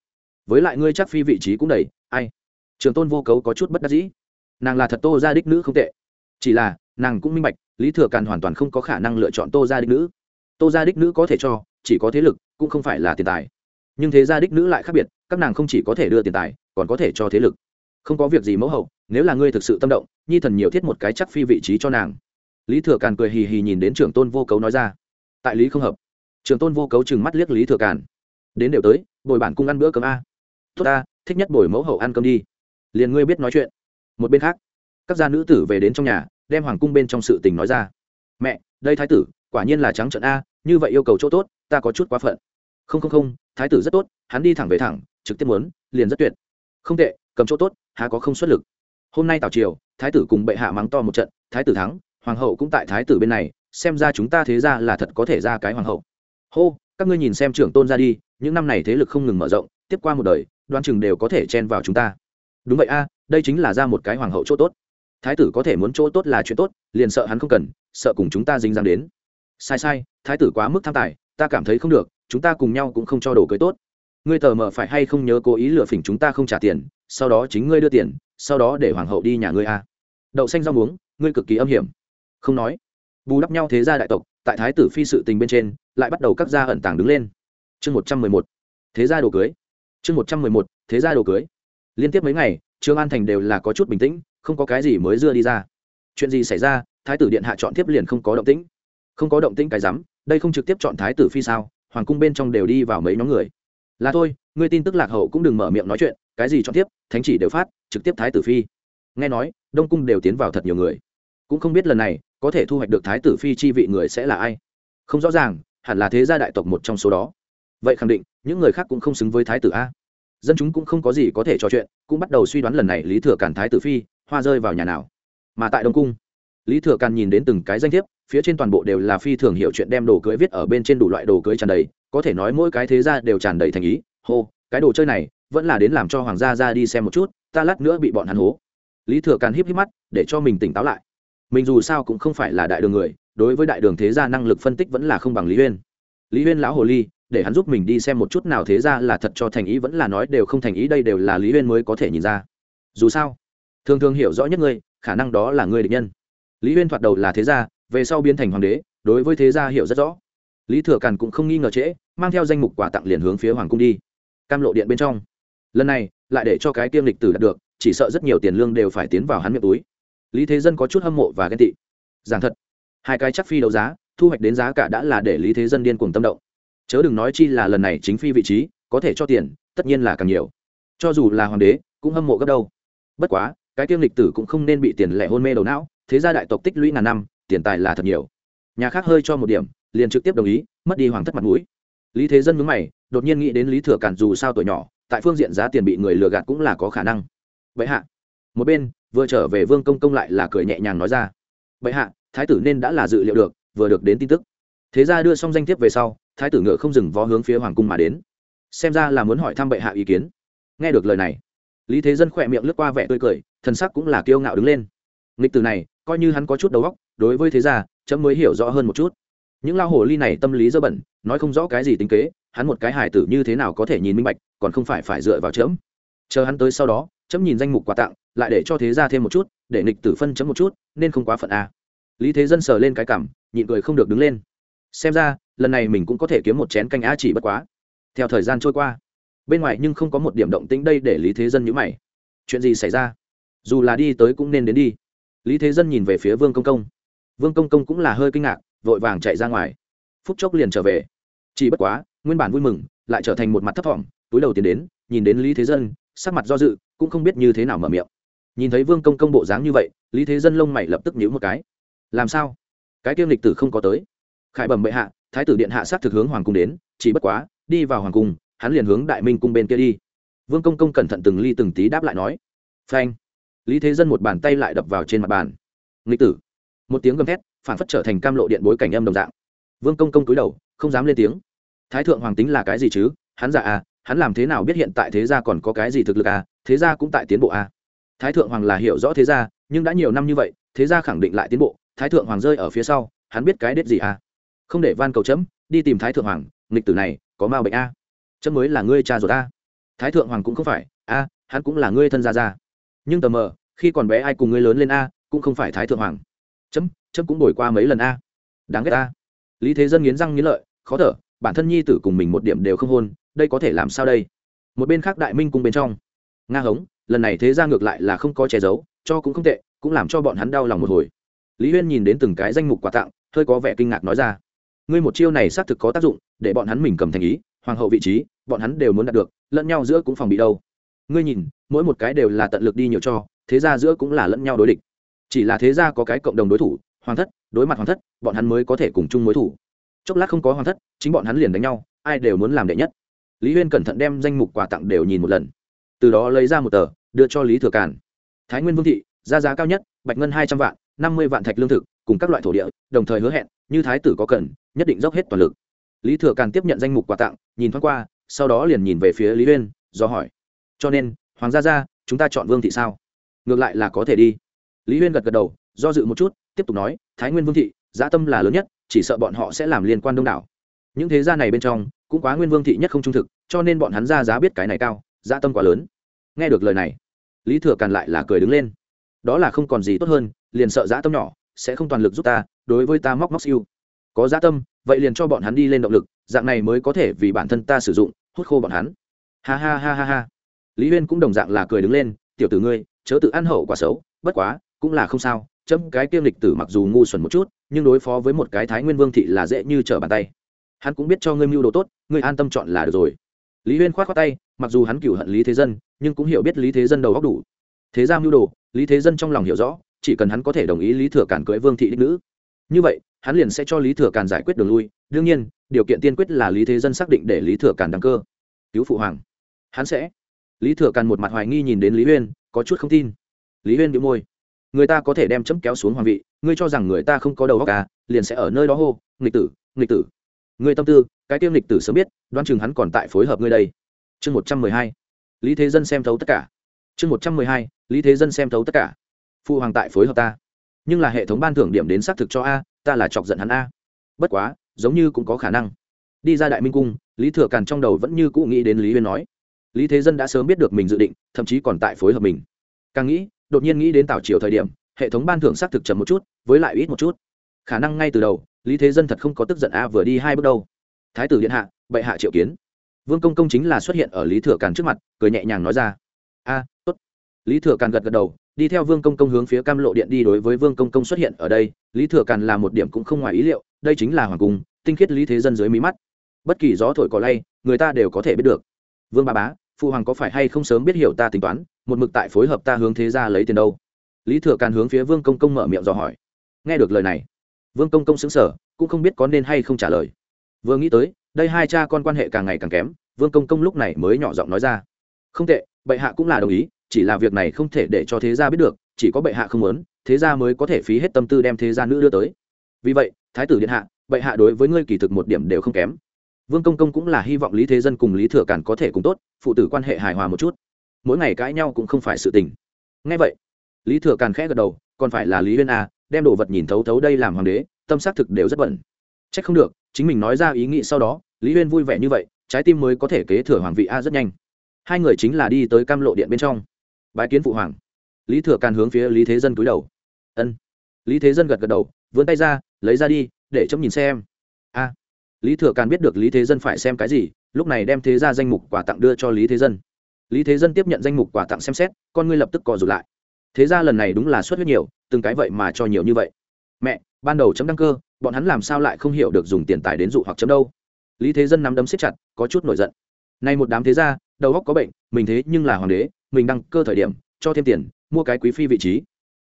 Speaker 1: Với lại ngươi chắc phi vị trí cũng đầy, ai? Trường tôn vô cấu có chút bất đắc dĩ. Nàng là thật tô gia đích nữ không tệ. Chỉ là, nàng cũng minh bạch, lý thừa càn hoàn toàn không có khả năng lựa chọn tô gia đích nữ. Tô gia đích nữ có thể cho, chỉ có thế lực, cũng không phải là tiền tài. Nhưng thế gia đích nữ lại khác biệt, các nàng không chỉ có thể đưa tiền tài, còn có thể cho thế lực. Không có việc gì mẫu hậu, nếu là ngươi thực sự tâm động, nhi thần nhiều thiết một cái chắc phi vị trí cho nàng. Lý thừa càn cười hì hì nhìn đến trưởng tôn vô cấu nói ra. Tại lý không hợp. Trưởng tôn vô cấu chừng mắt liếc lý thừa càn. Đến đều tới, bồi bản cung ăn bữa cơm a. Tốt ta, thích nhất bồi mẫu hậu ăn cơm đi liền ngươi biết nói chuyện. Một bên khác, các gia nữ tử về đến trong nhà, đem hoàng cung bên trong sự tình nói ra. Mẹ, đây thái tử, quả nhiên là trắng trận a, như vậy yêu cầu chỗ tốt, ta có chút quá phận. Không không không, thái tử rất tốt, hắn đi thẳng về thẳng, trực tiếp muốn, liền rất tuyệt. Không tệ, cầm chỗ tốt, há có không xuất lực. Hôm nay tào triều, thái tử cùng bệ hạ mắng to một trận, thái tử thắng, hoàng hậu cũng tại thái tử bên này, xem ra chúng ta thế ra là thật có thể ra cái hoàng hậu. Hô, các ngươi nhìn xem trưởng tôn ra đi, những năm này thế lực không ngừng mở rộng, tiếp qua một đời đoan chừng đều có thể chen vào chúng ta đúng vậy a, đây chính là ra một cái hoàng hậu chỗ tốt. Thái tử có thể muốn chỗ tốt là chuyện tốt, liền sợ hắn không cần, sợ cùng chúng ta dính dáng đến. Sai sai, thái tử quá mức tham tài, ta cảm thấy không được, chúng ta cùng nhau cũng không cho đồ cưới tốt. Ngươi tờ mờ phải hay không nhớ cố ý lừa phỉnh chúng ta không trả tiền, sau đó chính ngươi đưa tiền, sau đó để hoàng hậu đi nhà ngươi a. Đậu xanh rau muống, ngươi cực kỳ âm hiểm. Không nói. Bù đắp nhau thế gia đại tộc, tại thái tử phi sự tình bên trên, lại bắt đầu các gia ẩn tàng đứng lên. Chương một trăm mười một. Thế gia đồ cưới. Chương một trăm mười một. Thế gia đồ cưới liên tiếp mấy ngày, trương an thành đều là có chút bình tĩnh, không có cái gì mới dưa đi ra. Chuyện gì xảy ra, thái tử điện hạ chọn tiếp liền không có động tĩnh. Không có động tĩnh cái rắm, đây không trực tiếp chọn thái tử phi sao, hoàng cung bên trong đều đi vào mấy nhóm người. Là thôi, ngươi tin tức lạc hậu cũng đừng mở miệng nói chuyện, cái gì chọn tiếp thánh chỉ đều phát, trực tiếp thái tử phi. Nghe nói, đông cung đều tiến vào thật nhiều người. Cũng không biết lần này, có thể thu hoạch được thái tử phi chi vị người sẽ là ai. Không rõ ràng, hẳn là thế gia đại tộc một trong số đó. Vậy khẳng định, những người khác cũng không xứng với thái tử a dân chúng cũng không có gì có thể trò chuyện, cũng bắt đầu suy đoán lần này lý thừa cản thái tử phi, hoa rơi vào nhà nào. Mà tại đông cung, lý thừa càn nhìn đến từng cái danh thiếp, phía trên toàn bộ đều là phi thường hiểu chuyện đem đồ cưới viết ở bên trên đủ loại đồ cưới tràn đầy, có thể nói mỗi cái thế gia đều tràn đầy thành ý, hô, cái đồ chơi này, vẫn là đến làm cho hoàng gia ra đi xem một chút, ta lát nữa bị bọn hắn hố. Lý thừa càn híp híp mắt, để cho mình tỉnh táo lại. Mình dù sao cũng không phải là đại đường người, đối với đại đường thế gia năng lực phân tích vẫn là không bằng lý huyên. Lý huyên lão hồ ly để hắn giúp mình đi xem một chút nào thế ra là thật cho thành ý vẫn là nói đều không thành ý, đây đều là lý huyên mới có thể nhìn ra. Dù sao, thường thường hiểu rõ nhất ngươi, khả năng đó là ngươi địch nhân. Lý huyên thoạt đầu là thế gia, về sau biến thành hoàng đế, đối với thế gia hiểu rất rõ. Lý thừa càn cũng không nghi ngờ trễ, mang theo danh mục quà tặng liền hướng phía hoàng cung đi. Cam lộ điện bên trong. Lần này, lại để cho cái tiêm lịch tử đạt được, chỉ sợ rất nhiều tiền lương đều phải tiến vào hắn miệng túi. Lý thế dân có chút hâm mộ và ghen tị. Giảng thật, hai cái chắc phi đấu giá, thu hoạch đến giá cả đã là để lý thế dân điên cuồng tâm động chớ đừng nói chi là lần này chính phi vị trí, có thể cho tiền, tất nhiên là càng nhiều. Cho dù là hoàng đế, cũng hâm mộ gấp đâu. Bất quá, cái tiêm lịch tử cũng không nên bị tiền lẻ hôn mê đầu não, thế gia đại tộc tích lũy ngàn năm, tiền tài là thật nhiều. Nhà khác hơi cho một điểm, liền trực tiếp đồng ý, mất đi hoàng thất mặt mũi. Lý thế dân mướn mày, đột nhiên nghĩ đến lý thừa cản dù sao tuổi nhỏ, tại phương diện giá tiền bị người lừa gạt cũng là có khả năng. Vậy hạ. Một bên, vừa trở về vương công công lại là cười nhẹ nhàng nói ra. Vậy hạ, thái tử nên đã là dự liệu được, vừa được đến tin tức. Thế ra đưa xong danh thiếp về sau thái tử ngựa không dừng vó hướng phía hoàng cung mà đến. Xem ra là muốn hỏi thăm bệ hạ ý kiến. Nghe được lời này, lý thế dân khỏe miệng lướt qua vẻ tươi cười, thần sắc cũng là kiêu ngạo đứng lên. Nghịch từ này, coi như hắn có chút đầu óc, đối với thế gia, chấm mới hiểu rõ hơn một chút. Những lao hồ ly này tâm lý dơ bẩn, nói không rõ cái gì tính kế, hắn một cái hải tử như thế nào có thể nhìn minh bạch, còn không phải phải dựa vào chấm. Chờ hắn tới sau đó, chấm nhìn danh mục quà tặng, lại để cho thế gia thêm một chút, để nghịch tử phân chấm một chút, nên không quá phận a lý thế dân sờ lên cái cảm nhịn cười không được đứng lên xem ra, lần này mình cũng có thể kiếm một chén canh á chỉ bất quá. Theo thời gian trôi qua, bên ngoài nhưng không có một điểm động tĩnh đây để lý thế dân nhữ mày. Chuyện gì xảy ra? Dù là đi tới cũng nên đến đi. Lý thế dân nhìn về phía vương công công. Vương công công cũng là hơi kinh ngạc, vội vàng chạy ra ngoài. Phút chốc liền trở về. Chỉ bất quá, nguyên bản vui mừng, lại trở thành một mặt thấp thỏm, túi đầu tiến đến, nhìn đến lý thế dân, sắc mặt do dự, cũng không biết như thế nào mở miệng. Nhìn thấy vương công công bộ dáng như vậy, lý thế dân lông mày lập tức nhíu một cái. Làm sao? Cái kiêm lịch tử không có tới khải bẩm bệ hạ, thái tử điện hạ sát thực hướng hoàng cung đến, chỉ bất quá, đi vào hoàng cung, hắn liền hướng đại minh cung bên kia đi. Vương công công cẩn thận từng ly từng tí đáp lại nói. Phanh. Lý thế dân một bàn tay lại đập vào trên mặt bàn. Nghịch tử. Một tiếng gầm thét, phản phất trở thành cam lộ điện bối cảnh âm đồng dạng. Vương công công cúi đầu, không dám lên tiếng. Thái thượng hoàng tính là cái gì chứ? Hắn giả à? Hắn làm thế nào biết hiện tại thế gia còn có cái gì thực lực à? Thế gia cũng tại tiến bộ à? Thái thượng hoàng là hiểu rõ thế gia, nhưng đã nhiều năm như vậy, thế gia khẳng định lại tiến bộ. Thái thượng hoàng rơi ở phía sau, hắn biết cái đết gì à? Không để van cầu chấm, đi tìm thái thượng hoàng, nghịch tử này, có ma bệnh a. Chấm mới là ngươi cha rồi ta thái thượng hoàng cũng không phải, a, hắn cũng là ngươi thân gia gia. Nhưng tờ mờ, khi còn bé ai cùng ngươi lớn lên a, cũng không phải thái thượng hoàng. Chấm chấm cũng đổi qua mấy lần a. Đáng ghét a. Lý thế dân nghiến răng nghiến lợi, khó thở, bản thân nhi tử cùng mình một điểm đều không hôn, đây có thể làm sao đây? Một bên khác đại minh cùng bên trong. Nga hống, lần này thế ra ngược lại là không có che giấu, cho cũng không tệ, cũng làm cho bọn hắn đau lòng một hồi. Lý huyên nhìn đến từng cái danh mục quà tặng, hơi có vẻ kinh ngạc nói ra ngươi một chiêu này xác thực có tác dụng, để bọn hắn mình cầm thành ý, hoàng hậu vị trí, bọn hắn đều muốn đạt được, lẫn nhau giữa cũng phòng bị đâu. Ngươi nhìn, mỗi một cái đều là tận lực đi nhiều cho, thế ra giữa cũng là lẫn nhau đối địch. Chỉ là thế gia có cái cộng đồng đối thủ, hoàng thất, đối mặt hoàng thất, bọn hắn mới có thể cùng chung mối thủ. Chốc lát không có hoàng thất, chính bọn hắn liền đánh nhau, ai đều muốn làm đệ nhất. Lý huyên cẩn thận đem danh mục quà tặng đều nhìn một lần. Từ đó lấy ra một tờ, đưa cho lý thừa càn. Thái nguyên vương thị ra giá cao nhất, bạch ngân hai trăm vạn, năm mươi vạn thạch lương thực cùng các loại thổ địa, đồng thời hứa hẹn, như thái tử có cần, nhất định dốc hết toàn lực. Lý thừa càn tiếp nhận danh mục quà tặng, nhìn thoáng qua, sau đó liền nhìn về phía lý uyên, do hỏi, cho nên, hoàng gia gia, chúng ta chọn vương thị sao? Ngược lại là có thể đi. Lý uyên gật gật đầu, do dự một chút, tiếp tục nói, thái nguyên vương thị, giá tâm là lớn nhất, chỉ sợ bọn họ sẽ làm liên quan đông đảo. Những thế gia này bên trong, cũng quá nguyên vương thị nhất không trung thực, cho nên bọn hắn ra giá biết cái này cao, giá tâm quá lớn. Nghe được lời này, lý thừa càn lại là cười đứng lên. Đó là không còn gì tốt hơn, liền sợ giá tâm nhỏ sẽ không toàn lực giúp ta, đối với ta móc móc siêu. Có giá tâm, vậy liền cho bọn hắn đi lên động lực, dạng này mới có thể vì bản thân ta sử dụng, hút khô bọn hắn. Ha ha ha ha ha. Lý huyên cũng đồng dạng là cười đứng lên, tiểu tử ngươi, chớ tự ăn hậu quả xấu, bất quá, cũng là không sao, chấm cái kiêm lịch tử mặc dù ngu xuẩn một chút, nhưng đối phó với một cái thái nguyên vương thị là dễ như trở bàn tay. Hắn cũng biết cho ngươi mưu đồ tốt, ngươi an tâm chọn là được rồi. Lý huyên k h o á t tay, mặc dù hắn cựu hận lý thế dân, nhưng cũng hiểu biết lý thế dân đầu góc đủ. Thế ra mưu đồ, lý thế dân trong lòng hiểu rõ chỉ cần hắn có thể đồng ý lý thừa cản cưới vương thị đích nữ. Như vậy, hắn liền sẽ cho lý thừa cản giải quyết đường lui. Đương nhiên, điều kiện tiên quyết là lý thế dân xác định để lý thừa cản đăng cơ. Cứu phụ hoàng. Hắn sẽ. Lý thừa cản một mặt hoài nghi nhìn đến lý huyên, có chút không tin. Lý huyên bị môi. Người ta có thể đem chấm kéo xuống hoàng vị, ngươi cho rằng người ta không có đầu óc à liền sẽ ở nơi đó hô, nghịch tử nghịch tử. Ngươi tâm tư, cái tiêm lịch tử sớm biết đoan chừng hắn còn tại phối hợp ngươi đây. Chương một trăm mười hai. Lý thế dân xem thấu tất cả. Chương một trăm mười hai. Lý thế dân xem thấu tất cả phụ hoàng tại phối hợp ta. Nhưng là hệ thống ban thưởng điểm đến xác thực cho a, ta là chọc giận hắn a. Bất quá, giống như cũng có khả năng. Đi ra đại minh cung, lý thừa càn trong đầu vẫn như cũ nghĩ đến lý huyên nói. Lý thế dân đã sớm biết được mình dự định, thậm chí còn tại phối hợp mình. Càng nghĩ, đột nhiên nghĩ đến tào triều thời điểm, hệ thống ban thưởng xác thực chậm một chút, với lại ít một chút. Khả năng ngay từ đầu, lý thế dân thật không có tức giận a vừa đi hai bước đâu. Thái tử điện hạ, bệ hạ triệu kiến. Vương công công chính là xuất hiện ở lý thừa càn trước mặt, cười nhẹ nhàng nói ra. A, tốt. Lý thừa càn gật gật đầu đi theo vương công công hướng phía cam lộ điện đi đối với vương công công xuất hiện ở đây, lý thừa càn là một điểm cũng không ngoài ý liệu, đây chính là hoàng cung, tinh khiết lý thế dân dưới mí mắt. Bất kỳ gió thổi cỏ lay, người ta đều có thể biết được. Vương ba bá, phụ hoàng có phải hay không sớm biết hiểu ta tính toán, một mực tại phối hợp ta hướng thế ra lấy tiền đâu? Lý thừa càn hướng phía vương công công mở miệng dò hỏi. Nghe được lời này, vương công công xứng sở cũng không biết có nên hay không trả lời. Vừa nghĩ tới, đây hai cha con quan hệ càng ngày càng kém, vương công công lúc này mới nhỏ giọng nói ra. Không tệ, bệ hạ cũng là đồng ý chỉ là việc này không thể để cho thế gia biết được, chỉ có bệ hạ không muốn, thế gia mới có thể phí hết tâm tư đem thế gia nữ đưa tới. Vì vậy, thái tử điện hạ, bệ hạ đối với ngươi kỳ thực một điểm đều không kém. Vương công công cũng là hy vọng lý thế dân cùng lý thừa càn có thể cùng tốt, phụ tử quan hệ hài hòa một chút. Mỗi ngày cãi nhau cũng không phải sự tình. Ngay vậy, lý thừa càn khẽ gật đầu, còn phải là lý huyên a, đem đồ vật nhìn thấu thấu đây làm hoàng đế, tâm xác thực đều rất bẩn. C h ắ c không được, chính mình nói ra ý nghĩ sau đó, lý huyên vui vẻ như vậy, trái tim mới có thể kế thừa hoàng vị a rất nhanh. Hai người chính là đi tới cam lộ điện bên trong bái kiến phụ hoàng. Lý thừa càn hướng phía lý thế dân cúi đầu. Ân. Lý thế dân gật gật đầu, vươn tay ra, lấy ra đi, để chấm nhìn xem. A. Lý thừa càn biết được lý thế dân phải xem cái gì, lúc này đem thế ra danh mục quà tặng đưa cho lý thế dân. Lý thế dân tiếp nhận danh mục quà tặng xem xét, con ngươi lập tức cò rụt lại. Thế ra lần này đúng là xuất huyết nhiều, từng cái vậy mà cho nhiều như vậy. Mẹ, ban đầu chấm đăng cơ, bọn hắn làm sao lại không hiểu được dùng tiền tài đến dụ hoặc chấm đâu? Lý thế dân nắm đấm siết chặt, có chút nổi giận. Nay một đám thế gia, đầu óc có bệnh, mình thế nhưng là hoàng đế mình đăng cơ thời điểm, cho thêm tiền, mua cái quý phi vị trí.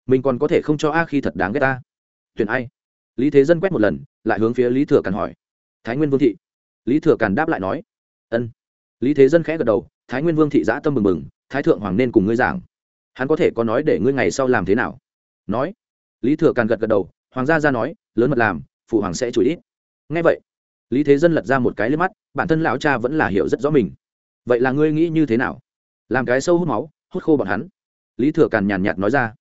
Speaker 1: Mình còn có thể không cho a khi thật đáng ghét ta tuyển ai? Lý thế dân quét một lần, lại hướng phía lý thừa càn hỏi. Thái nguyên vương thị. Lý thừa càn đáp lại nói. Ân. Lý thế dân khẽ gật đầu, thái nguyên vương thị giã tâm mừng mừng, thái thượng hoàng nên cùng ngươi giảng. Hắn có thể có nói để ngươi ngày sau làm thế nào? Nói. Lý thừa càn gật gật đầu, hoàng gia ra nói, lớn mật làm, phụ hoàng sẽ chửi ít. Ngay vậy, lý thế dân lật ra một cái lên mắt, bản thân lão cha vẫn là hiểu rất rõ mình. Vậy là ngươi nghĩ như thế nào? Làm cái sâu hút máu, hút khô bọn hắn. Lý thừa càn nhàn nhạt nói ra.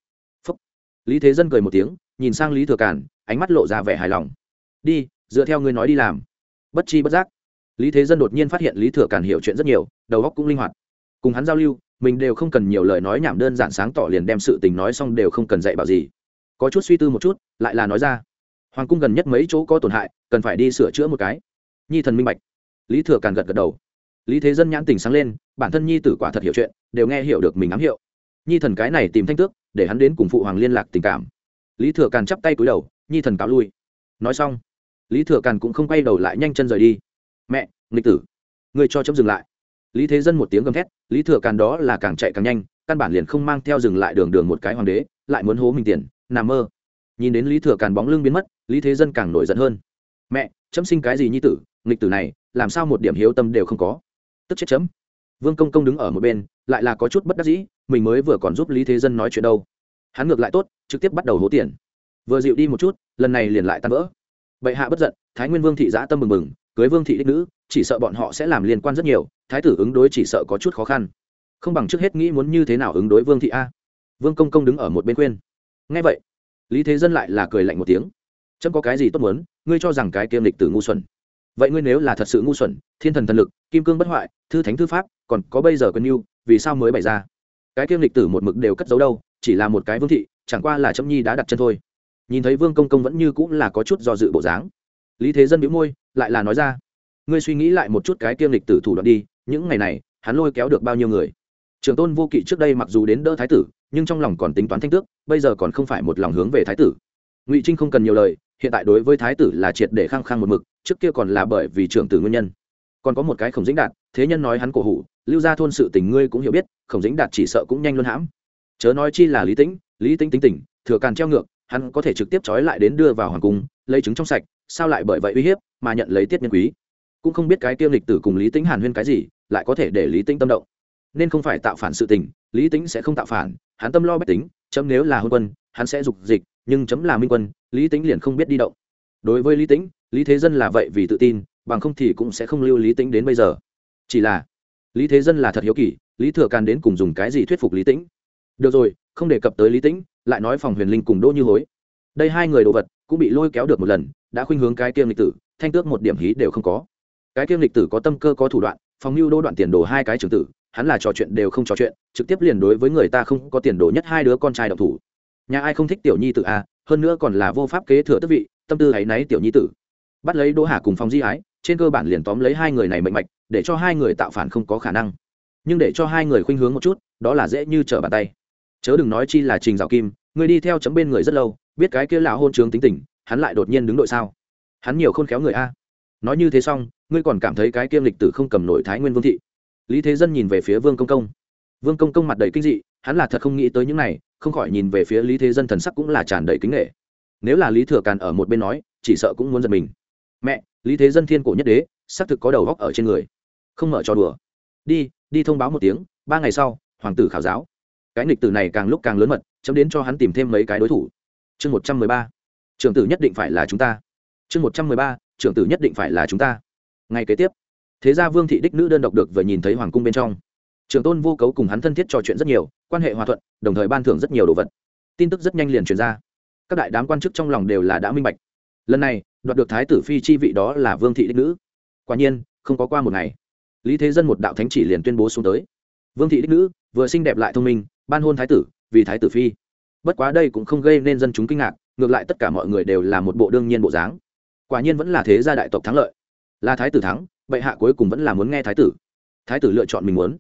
Speaker 1: Phúc. lý thế dân cười một tiếng, nhìn sang lý thừa càn, ánh mắt lộ ra vẻ hài lòng. Đi, dựa theo ngươi nói đi làm. Bất chi bất giác. Lý thế dân đột nhiên phát hiện lý thừa càn hiểu chuyện rất nhiều, đầu óc cũng linh hoạt. Cùng hắn giao lưu, mình đều không cần nhiều lời nói nhảm đơn giản sáng tỏ liền đem sự tình nói xong đều không cần dạy bảo gì. Có chút suy tư một chút, lại là nói ra. Hoàng cung gần nhất mấy chỗ có tổn hại, cần phải đi sửa chữa một cái. Nhi thần minh bạch. Lý thừa càn gật gật đầu. Lý thế dân nhãn tình sáng lên bản thân nhi tử quả thật hiểu chuyện, đều nghe hiểu được mình ám hiệu. Nhi thần cái này tìm thanh tước, để hắn đến cùng phụ hoàng liên lạc tình cảm. Lý thừa càn chắp tay cúi đầu, nhi thần cáo lui. Nói xong, lý thừa càn cũng không quay đầu lại nhanh chân rời đi. Mẹ, nghịch tử người cho chấm dừng lại. Lý thế dân một tiếng gầm thét, lý thừa càn đó là càng chạy càng nhanh, căn bản liền không mang theo dừng lại đường đường một cái hoàng đế, lại muốn hố mình tiền, nằm mơ. Nhìn đến lý thừa càn bóng lưng biến mất, lý thế dân càng nổi giận hơn. Mẹ, chấm sinh cái gì nhi tử, nghịch tử này, làm sao một điểm hiếu tâm đều không có? Tức chết chấm vương công công đứng ở một bên, lại là có chút bất đắc dĩ, mình mới vừa còn giúp lý thế dân nói chuyện đâu. Hắn ngược lại tốt, trực tiếp bắt đầu hố tiền. Vừa dịu đi một chút, lần này liền lại tan vỡ. Bệ hạ bất giận, thái nguyên vương thị giã tâm mừng mừng, cưới vương thị đích nữ, chỉ sợ bọn họ sẽ làm liên quan rất nhiều, thái tử ứng đối chỉ sợ có chút khó khăn. Không bằng trước hết nghĩ muốn như thế nào ứng đối vương thị a. Vương công công đứng ở một bên khuyên. Ngay vậy, lý thế dân lại là cười lạnh một tiếng. Chấm có cái gì tốt muốn, ngươi cho rằng cái kiêm lịch tử ngu xuẩn vậy ngươi nếu là thật sự ngu xuẩn thiên thần thần lực kim cương bất hoại thư thánh thư pháp còn có bây giờ quân yêu, vì sao mới bày ra? Cái kiêm lịch tử một mực đều cất giấu đâu chỉ là một cái vương thị chẳng qua là trâm nhi đã đặt chân thôi. Nhìn thấy vương công công vẫn như cũng là có chút do dự bộ dáng. Lý thế dân bĩu môi lại là nói ra. Ngươi suy nghĩ lại một chút cái kiêm lịch tử thủ đoạn đi những ngày này hắn lôi kéo được bao nhiêu người? Trường tôn vô kỵ trước đây mặc dù đến đỡ thái tử nhưng trong lòng còn tính toán thanh tước bây giờ còn không phải một lòng hướng về thái tử. Ngụy trinh không cần nhiều lời hiện tại đối với thái tử là triệt để khăng khăng một mực trước kia còn là bởi vì trưởng tử nguyên nhân. Còn có một cái khổng dĩnh đạt, thế nhân nói hắn cổ hủ, lưu ra thôn sự tình ngươi cũng hiểu biết, khổng dĩnh đạt chỉ sợ cũng nhanh luôn hãm. Chớ nói chi là lý tĩnh lý tĩnh tính tình, thừa càn treo ngược, hắn có thể trực tiếp trói lại đến đưa vào hoàng cung, lấy trứng trong sạch, sao lại bởi vậy uy hiếp, mà nhận lấy tiết nhân quý. Cũng không biết cái tiêm lịch tử cùng lý tĩnh hàn huyên cái gì, lại có thể để lý tĩnh tâm động. Nên không phải tạo phản sự tình, lý tĩnh sẽ không tạo phản, hắn tâm lo bách tính, chấm nếu là hôn quân, hắn sẽ dục dịch, nhưng chấm là minh quân, lý tĩnh liền không biết đi động. Đối với lý tĩnh lý thế dân là vậy vì tự tin bằng không thì cũng sẽ không lưu lý tĩnh đến bây giờ. Chỉ là lý thế dân là thật hiếu kỳ lý thừa càn đến cùng dùng cái gì thuyết phục lý tĩnh? Được rồi không đề cập tới lý tĩnh lại nói phòng huyền linh cùng đỗ như hối. Đây hai người đồ vật cũng bị lôi kéo được một lần đã khuynh hướng cái kiêm lịch tử thanh tước một điểm hí đều không có. Cái kiêm lịch tử có tâm cơ có thủ đoạn phòng mưu đô đoạn tiền đồ hai cái trường tử hắn là trò chuyện đều không trò chuyện trực tiếp liền đối với người ta không có tiền đồ nhất hai đứa con trai độc thủ. Nhà ai không thích tiểu nhi tử a à, hơn nữa còn là vô pháp kế thừa tức vị tâm tư ấy náy tiểu nhi tử bắt lấy đỗ hà cùng phòng di ái, trên cơ bản liền tóm lấy hai người này mệnh mạch, để cho hai người tạo phản không có khả năng. Nhưng để cho hai người khuynh hướng một chút, đó là dễ như trở bàn tay. Chớ đừng nói chi là trình dạo kim, người đi theo chấm bên người rất lâu, biết cái kia là hôn trướng tính tình, hắn lại đột nhiên đứng đội sao? Hắn nhiều khôn khéo người a. Nói như thế xong, ngươi còn cảm thấy cái kiêm lịch tử không cầm nổi thái nguyên vương thị. Lý thế dân nhìn về phía vương công công. Vương công công mặt đầy kinh dị, hắn là thật không nghĩ tới những này, không khỏi nhìn về phía lý thế dân thần sắc cũng là tràn đầy kính nghệ. Nếu là lý thừa càn ở một bên nói, chỉ sợ cũng muốn giật mình mẹ, lý thế dân thiên cổ nhất đế, xác thực có đầu góc ở trên người. Không mở cho đùa. Đi đi thông báo một tiếng, ba ngày sau, hoàng tử khảo giáo. Cái nghịch tử này càng lúc càng lớn mật, chấm đến cho hắn tìm thêm mấy cái đối thủ. Chương một trăm mười ba. Trưởng tử nhất định phải là chúng ta. Chương một trăm mười ba. Trưởng tử nhất định phải là chúng ta. Ngay kế tiếp, thế ra vương thị đích nữ đơn độc được vừa nhìn thấy hoàng cung bên trong. Trưởng tôn vô cấu cùng hắn thân thiết trò chuyện rất nhiều, quan hệ hòa thuận, đồng thời ban thưởng rất nhiều đồ vật. Tin tức rất nhanh liền truyền ra. Các đại đám quan chức trong lòng đều là đã minh bạch. Lần này đoạt được thái tử phi chi vị đó là vương thị đích nữ. Quả nhiên, không có qua một ngày, lý thế dân một đạo thánh chỉ liền tuyên bố xuống tới. Vương thị đích nữ, vừa xinh đẹp lại thông minh, ban hôn thái tử, vì thái tử phi. Bất quá đây cũng không gây nên dân chúng kinh ngạc, ngược lại tất cả mọi người đều là một bộ đương nhiên bộ dáng. Quả nhiên vẫn là thế gia đại tộc thắng lợi. Là thái tử thắng, bệ hạ cuối cùng vẫn là muốn nghe thái tử. Thái tử lựa chọn mình muốn.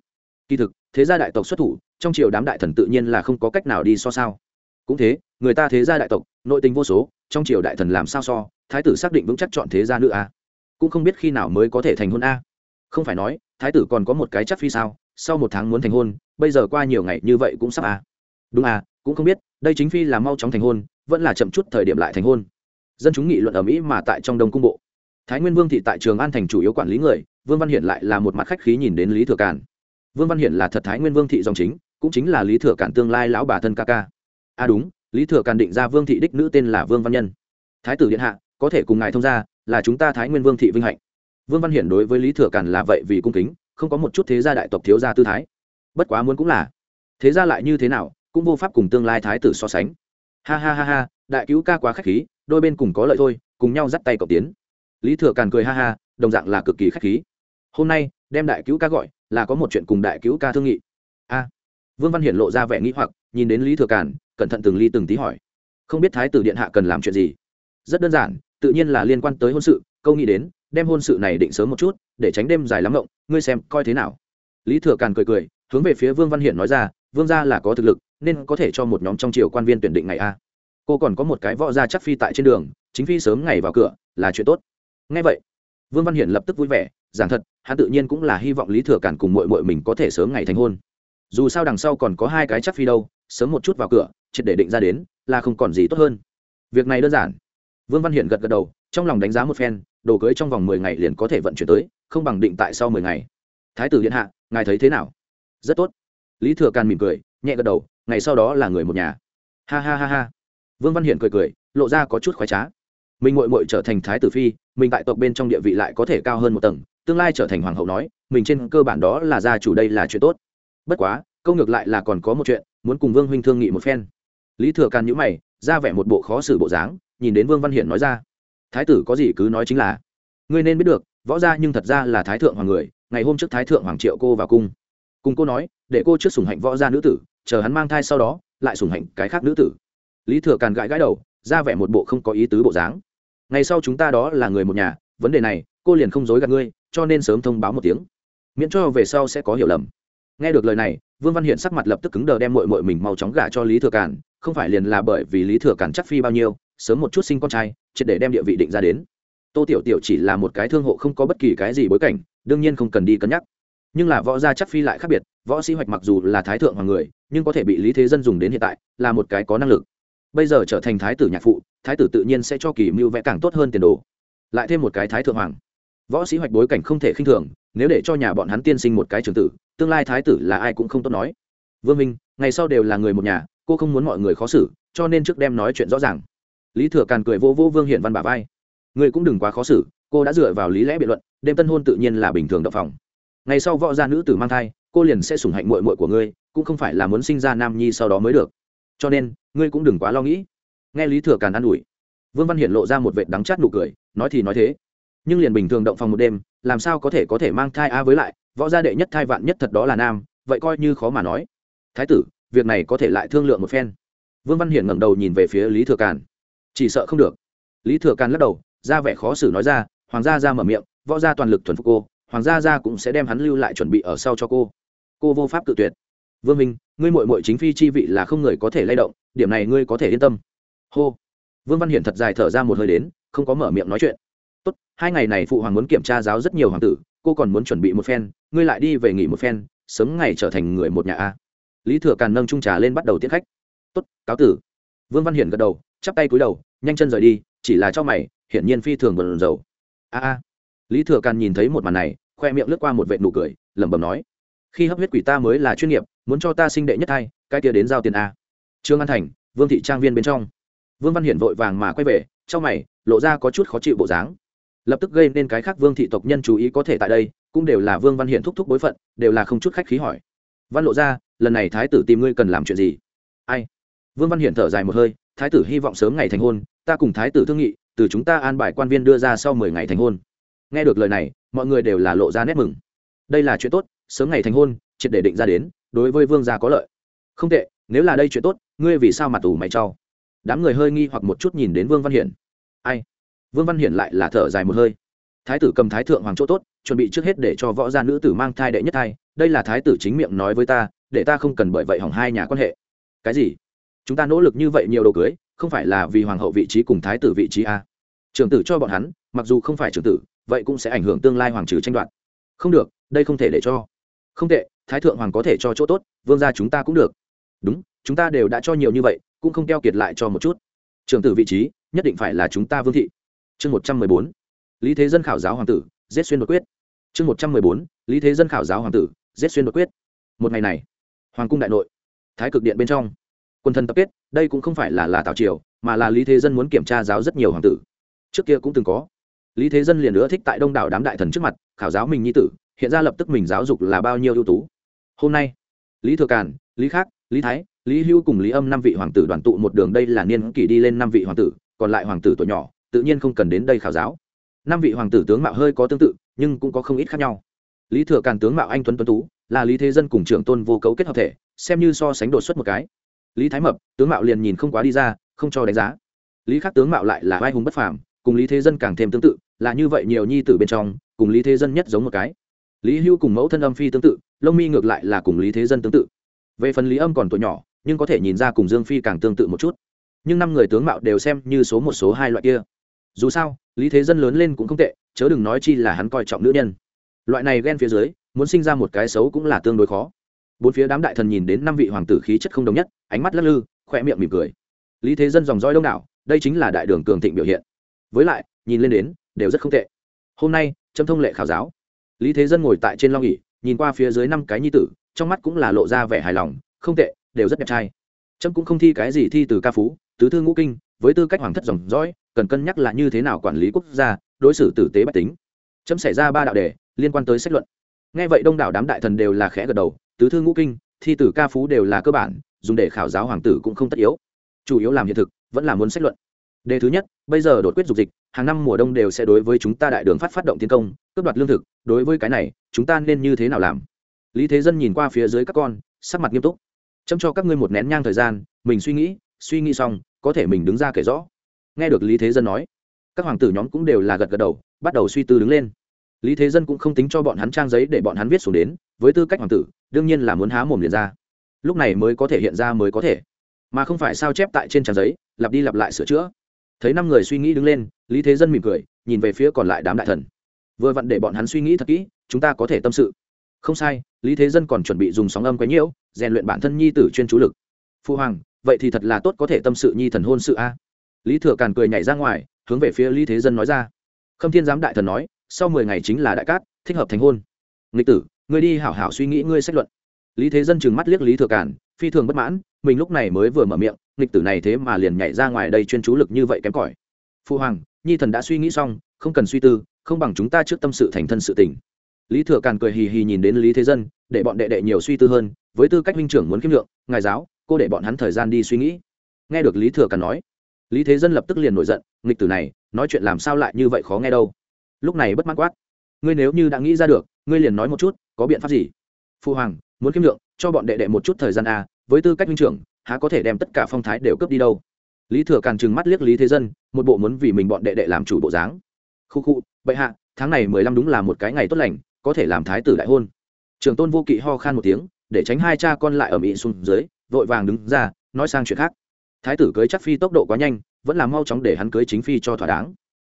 Speaker 1: Kỳ thực, thế gia đại tộc xuất thủ, trong triều đám đại thần tự nhiên là không có cách nào đi so sao. Cũng thế, người ta thế gia đại tộc, nội tình vô số trong triều đại thần làm sao so, thái tử xác định vững chắc chọn thế gia nữ a. Cũng không biết khi nào mới có thể thành hôn a. Không phải nói, thái tử còn có một cái chắc phi sao, sau một tháng muốn thành hôn, bây giờ qua nhiều ngày như vậy cũng sắp a. Đúng à cũng không biết, đây chính phi là mau chóng thành hôn, vẫn là chậm chút thời điểm lại thành hôn. Dân chúng nghị luận ở mỹ mà tại trong đông cung bộ. Thái nguyên vương thị tại trường an thành chủ yếu quản lý người, vương văn hiển lại là một mặt khách khí nhìn đến lý thừa càn. Vương văn hiển là thật thái nguyên vương thị dòng chính, cũng chính là lý thừa càn tương lai lão bà thân ca ca. À đúng lý thừa càn định ra vương thị đích nữ tên là vương văn nhân. Thái tử điện hạ, có thể cùng ngài thông ra là chúng ta thái nguyên vương thị vinh hạnh. Vương văn hiển đối với lý thừa càn là vậy vì cung kính, không có một chút thế gia đại tộc thiếu gia tư thái. Bất quá muốn cũng là. Thế gia lại như thế nào, cũng vô pháp cùng tương lai thái tử so sánh. Ha ha ha ha, đại cứu ca quá k h á c h khí, đôi bên cùng có lợi thôi, cùng nhau dắt tay cậu tiến. Lý thừa càn cười ha ha, đồng dạng là cực kỳ k h á c h khí. Hôm nay, đem đại cứu ca gọi, là có một chuyện cùng đại cứu ca thương nghị. A. Vương văn hiển lộ ra vẻ nghĩ hoặc, nhìn đến lý thừa càn cẩn thận từng ly từng tí hỏi. Không biết thái tử điện hạ cần làm chuyện gì? Rất đơn giản, tự nhiên là liên quan tới hôn sự, câu nghĩ đến, đem hôn sự này định sớm một chút, để tránh đêm dài lắm rộng ngươi xem, coi thế nào? Lý thừa càn cười cười, hướng về phía vương văn hiển nói ra, vương gia là có thực lực, nên có thể cho một nhóm trong triều quan viên tuyển định ngày a. Cô còn có một cái võ gia chắc phi tại trên đường, chính phi sớm ngày vào cửa, là chuyện tốt. Ngay vậy, vương văn hiển lập tức vui vẻ, giảng thật, hắn tự nhiên cũng là hy vọng lý thừa cản cùng mội mội mình có thể sớm ngày thành hôn. Dù sao đằng sau còn có hai cái chắc phi đâu, sớm một chút vào cửa triệt để định ra đến là không còn gì tốt hơn. Việc này đơn giản. Vương văn hiển gật gật đầu, trong lòng đánh giá một phen, đồ cưới trong vòng mười ngày liền có thể vận chuyển tới, không bằng định tại sau mười ngày. Thái tử điện hạ, ngài thấy thế nào? Rất tốt. Lý thừa càn mỉm cười, nhẹ gật đầu, ngày sau đó là người một nhà. Ha ha ha ha. Vương văn hiển cười cười, lộ ra có chút khoái trá. Mình mội mội trở thành thái tử phi, mình tại tộc bên trong địa vị lại có thể cao hơn một tầng, tương lai trở thành hoàng hậu nói, mình trên cơ bản đó là gia chủ đây là chuyện tốt. Bất quá, câu ngược lại là còn có một chuyện, muốn cùng vương huynh thương nghị một phen lý thừa càn nhữ mày, ra vẻ một bộ khó xử bộ dáng, nhìn đến vương văn hiển nói ra. Thái tử có gì cứ nói chính là, ngươi nên biết được, võ gia nhưng thật ra là thái thượng hoàng người, ngày hôm trước thái thượng hoàng triệu cô vào cung. Cùng cô nói, để cô trước sủng hạnh võ gia nữ tử, chờ hắn mang thai sau đó, lại sủng hạnh cái khác nữ tử. Lý thừa càn gãi gãi đầu, ra vẻ một bộ không có ý tứ bộ dáng. Ngày sau chúng ta đó là người một nhà, vấn đề này, cô liền không dối gạt ngươi, cho nên sớm thông báo một tiếng. Miễn cho về sau sẽ có hiểu lầm. Nghe được lời này, vương văn hiện sắc mặt lập tức cứng đờ đem mội mội mình mau chóng gả cho lý thừa càn không phải liền là bởi vì lý thừa cản chắc phi bao nhiêu, sớm một chút sinh con trai, triệt để đem địa vị định ra đến. Tô tiểu tiểu chỉ là một cái thương hộ không có bất kỳ cái gì bối cảnh, đương nhiên không cần đi cân nhắc. Nhưng là võ gia chắc phi lại khác biệt, võ sĩ hoạch mặc dù là thái thượng hoàng người, nhưng có thể bị lý thế dân dùng đến hiện tại, là một cái có năng lực. Bây giờ trở thành thái tử nhạc phụ, thái tử tự nhiên sẽ cho kỳ mưu vẽ càng tốt hơn tiền đồ. Lại thêm một cái thái thượng hoàng. Võ sĩ hoạch bối cảnh không thể khinh thường, nếu để cho nhà bọn hắn tiên sinh một cái trường tử, tương lai thái tử là ai cũng không tốt nói. Vương minh, ngày sau đều là người một nhà cô không muốn mọi người khó xử, cho nên trước đem nói chuyện rõ ràng. Lý thừa càn cười vô vô vương hiển văn bà vai. Người cũng đừng quá khó xử, cô đã dựa vào lý lẽ biện luận, đêm tân hôn tự nhiên là bình thường đậu phòng. Ngày sau võ gia nữ tử mang thai, cô liền sẽ sủng hạnh mội mội của ngươi, cũng không phải là muốn sinh ra nam nhi sau đó mới được. Cho nên, ngươi cũng đừng quá lo nghĩ. Nghe lý thừa càn an ủi, vương văn hiển lộ ra một vệ đắng chát nụ cười, nói thì nói thế. Nhưng liền bình thường động phòng một đêm, làm sao có thể có thể mang thai a với lại, võ gia đệ nhất thai vạn nhất thật đó là nam, vậy coi như khó mà nói. Thái tử việc này có thể lại thương lượng một phen. Vương văn hiển ngẩng đầu nhìn về phía lý thừa càn. Chỉ sợ không được. Lý thừa càn lắc đầu, ra vẻ khó xử nói ra, hoàng gia ra mở miệng, võ gia toàn lực thuần phục cô, hoàng gia gia cũng sẽ đem hắn lưu lại chuẩn bị ở sau cho cô. Cô vô pháp tự tuyệt. Vương minh, ngươi mội mội chính phi chi vị là không người có thể lay động, điểm này ngươi có thể yên tâm. Hô. Vương văn hiển thật dài thở ra một hơi đến, không có mở miệng nói chuyện. Tốt, hai ngày này phụ hoàng muốn kiểm tra giáo rất nhiều hoàng tử, cô còn muốn chuẩn bị một phen, ngươi lại đi về nghỉ một phen, sớm ngày trở thành người một nhà a lý thừa càn nâng trung trà lên bắt đầu tiễn khách. Tốt, cáo tử. Vương văn hiển gật đầu, chắp tay cúi đầu, nhanh chân rời đi, chỉ là cho mày, hiển nhiên phi thường bần dầu a a. Lý thừa càn nhìn thấy một màn này, khoe miệng lướt qua một vệ nụ cười, lẩm bẩm nói, khi hấp huyết quỷ ta mới là chuyên nghiệp, muốn cho ta sinh đệ nhất thay cái kia đến giao tiền a. Trương an thành, vương thị trang viên bên trong. Vương văn hiển vội vàng mà quay về, trong mày, lộ ra có chút khó chịu bộ dáng. Lập tức gây nên cái khác vương thị tộc nhân chú ý có thể tại đây, cũng đều là vương văn hiển thúc thúc bối phận, đều là không chút khách khí hỏi. Văn lộ ra lần này thái tử tìm ngươi cần làm chuyện gì? Ai? Vương văn hiển thở dài một hơi, thái tử hy vọng sớm ngày thành hôn, ta cùng thái tử thương nghị, từ chúng ta an bài quan viên đưa ra sau mười ngày thành hôn. Nghe được lời này, mọi người đều là lộ ra nét mừng. Đây là chuyện tốt, sớm ngày thành hôn, triệt để định ra đến, đối với vương gia có lợi. Không tệ, nếu là đây chuyện tốt, ngươi vì sao mặt mà tù mày trao đám người hơi nghi hoặc một chút nhìn đến vương văn hiển. Ai? Vương văn hiển lại là thở dài một hơi. Thái tử cầm thái thượng hoàng chỗ tốt, chuẩn bị trước hết để cho võ gia nữ tử mang thai đệ nhất thai, đây là thái tử chính miệng nói với ta để ta không cần bởi vậy hỏng hai nhà quan hệ. Cái gì? Chúng ta nỗ lực như vậy nhiều đồ cưới, không phải là vì hoàng hậu vị trí cùng thái tử vị trí a trưởng tử cho bọn hắn, mặc dù không phải trưởng tử, vậy cũng sẽ ảnh hưởng tương lai hoàng trừ tranh đoạt. Không được, đây không thể để cho. Không tệ, thái thượng hoàng có thể cho chỗ tốt, vương gia chúng ta cũng được. Đúng, chúng ta đều đã cho nhiều như vậy, cũng không keo kiệt lại cho một chút. Trưởng tử vị trí, nhất định phải là chúng ta vương thị. Chương một trăm mười bốn, lý thế dân khảo giáo hoàng tử, giết xuyên đột quyết. Chương một trăm mười bốn, lý thế dân khảo giáo hoàng tử, giết xuyên đột quyết. Một ngày này hoàng cung đại nội, thái cực điện bên trong. Quân thần tập kết, đây cũng không phải là là tào triều, mà là lý thế dân muốn kiểm tra giáo rất nhiều hoàng tử. Trước kia cũng từng có. Lý thế dân liền nữa thích tại đông đảo đám đại thần trước mặt, khảo giáo mình nhi tử, hiện ra lập tức mình giáo dục là bao nhiêu ưu tú. Hôm nay, lý thừa càn, lý khắc lý thái, lý hưu cùng lý âm năm vị hoàng tử đoàn tụ một đường đây là niên kỷ đi lên năm vị hoàng tử, còn lại hoàng tử tuổi nhỏ, tự nhiên không cần đến đây khảo giáo. Năm vị hoàng tử tướng mạo hơi có tương tự, nhưng cũng có không ít khác nhau. Lý thừa càn tướng mạo anh tuấn tuấn tú là lý thế dân cùng trưởng tôn vô cấu kết hợp thể, xem như so sánh đột xuất một cái. Lý thái mập, tướng mạo liền nhìn không quá đi ra, không cho đánh giá. Lý khắc tướng mạo lại là vai hùng bất phàm, cùng lý thế dân càng thêm tương tự, là như vậy nhiều nhi tử bên trong, cùng lý thế dân nhất giống một cái. Lý hưu cùng mẫu thân âm phi tương tự, lông mi ngược lại là cùng lý thế dân tương tự. Về phần lý âm còn tuổi nhỏ, nhưng có thể nhìn ra cùng dương phi càng tương tự một chút. Nhưng năm người tướng mạo đều xem như số một số hai loại kia. Dù sao, lý thế dân lớn lên cũng không tệ, chớ đừng nói chi là hắn coi trọng nữ nhân. Loại này ghen phía dưới muốn sinh ra một cái xấu cũng là tương đối khó. Bốn phía đám đại thần nhìn đến năm vị hoàng tử khí chất không đồng nhất, ánh mắt lắc lư khoe miệng mỉm cười. Lý thế dân dòng dõi đông đảo, đây chính là đại đường cường thịnh biểu hiện. Với lại, nhìn lên đến, đều rất không tệ. Hôm nay, trâm thông lệ khảo giáo. Lý thế dân ngồi tại trên long ỉ nhìn qua phía dưới năm cái nhi tử, trong mắt cũng là lộ ra vẻ hài lòng, không tệ, đều rất đẹp trai. Trâm cũng không thi cái gì thi từ ca phú, tứ thư ngũ kinh, với tư cách hoàng thất dòng dõi, cần cân nhắc là như thế nào quản lý quốc gia, đối xử tử tế bách tính. Trâm xảy ra ba đạo đề, liên quan tới sách luận nghe vậy đông đảo đám đại thần đều là khẽ gật đầu, tứ thư ngũ kinh, thi tử ca phú đều là cơ bản, dùng để khảo giáo hoàng tử cũng không tất yếu. Chủ yếu làm hiện thực, vẫn là muốn sách luận. Đề thứ nhất, bây giờ đột quyết dục dịch, hàng năm mùa đông đều sẽ đối với chúng ta đại đường phát phát động tiến công, cướp đoạt lương thực, đối với cái này, chúng ta nên như thế nào làm? Lý thế dân nhìn qua phía dưới các con, sắc mặt nghiêm túc. Chấm cho các ngươi một nén nhang thời gian, mình suy nghĩ suy nghĩ xong, có thể mình đứng ra kể rõ. Nghe được lý thế dân nói, các hoàng tử nhóm cũng đều là gật gật đầu, bắt đầu suy tư đứng lên lý thế dân cũng không tính cho bọn hắn trang giấy để bọn hắn viết xuống đến, với tư cách hoàng tử, đương nhiên là muốn há mồm liền ra. Lúc này mới có thể hiện ra mới có thể. Mà không phải sao chép tại trên trang giấy, lặp đi lặp lại sửa chữa. Thấy năm người suy nghĩ đứng lên, lý thế dân mỉm cười, nhìn về phía còn lại đám đại thần. Vừa vặn để bọn hắn suy nghĩ thật kỹ, chúng ta có thể tâm sự. Không sai, lý thế dân còn chuẩn bị dùng sóng âm quấy nhiễu, rèn luyện bản thân nhi tử chuyên chú lực. Phu hoàng, vậy thì thật là tốt có thể tâm sự nhi thần hôn sự a. Lý thừa càn cười nhảy ra ngoài, hướng về phía lý thế dân nói ra. Khâm thiên giám đại thần nói sau mười ngày chính là đại cát thích hợp thành hôn. Nghịch tử ngươi đi hảo hảo suy nghĩ ngươi sách luận. Lý thế dân chừng mắt liếc lý thừa Cản, phi thường bất mãn mình lúc này mới vừa mở miệng nghịch tử này thế mà liền nhảy ra ngoài đây chuyên chú lực như vậy kém cỏi. Phu hoàng nhi thần đã suy nghĩ xong không cần suy tư không bằng chúng ta trước tâm sự thành thân sự tình. Lý thừa càn cười hì hì nhìn đến lý thế dân để bọn đệ đệ nhiều suy tư hơn với tư cách minh trưởng muốn kiếm lượng ngài giáo cô để bọn hắn thời gian đi suy nghĩ. Nghe được lý thừa càn nói lý thế dân lập tức liền nổi giận nghịch tử này nói chuyện làm sao lại như vậy khó nghe đâu lúc này bất mãn quát. Ngươi nếu như đã nghĩ ra được, ngươi liền nói một chút, có biện pháp gì? Phu hoàng, muốn kiếm lượng, cho bọn đệ đệ một chút thời gian à với tư cách minh trưởng, há có thể đem tất cả phong thái đều cướp đi đâu? Lý thừa càng trừng mắt liếc lý thế dân, một bộ muốn vì mình bọn đệ đệ làm chủ bộ dáng. Khu khu, bệ hạ, tháng này mười lăm đúng là một cái ngày tốt lành, có thể làm thái tử đại hôn. Trường tôn vô kỵ ho khan một tiếng, để tránh hai cha con lại ở mỹ xuống dưới, vội vàng đứng ra, nói sang chuyện khác. Thái tử cưới chắc phi tốc độ quá nhanh, vẫn là mau chóng để hắn cưới chính phi cho thỏa đáng.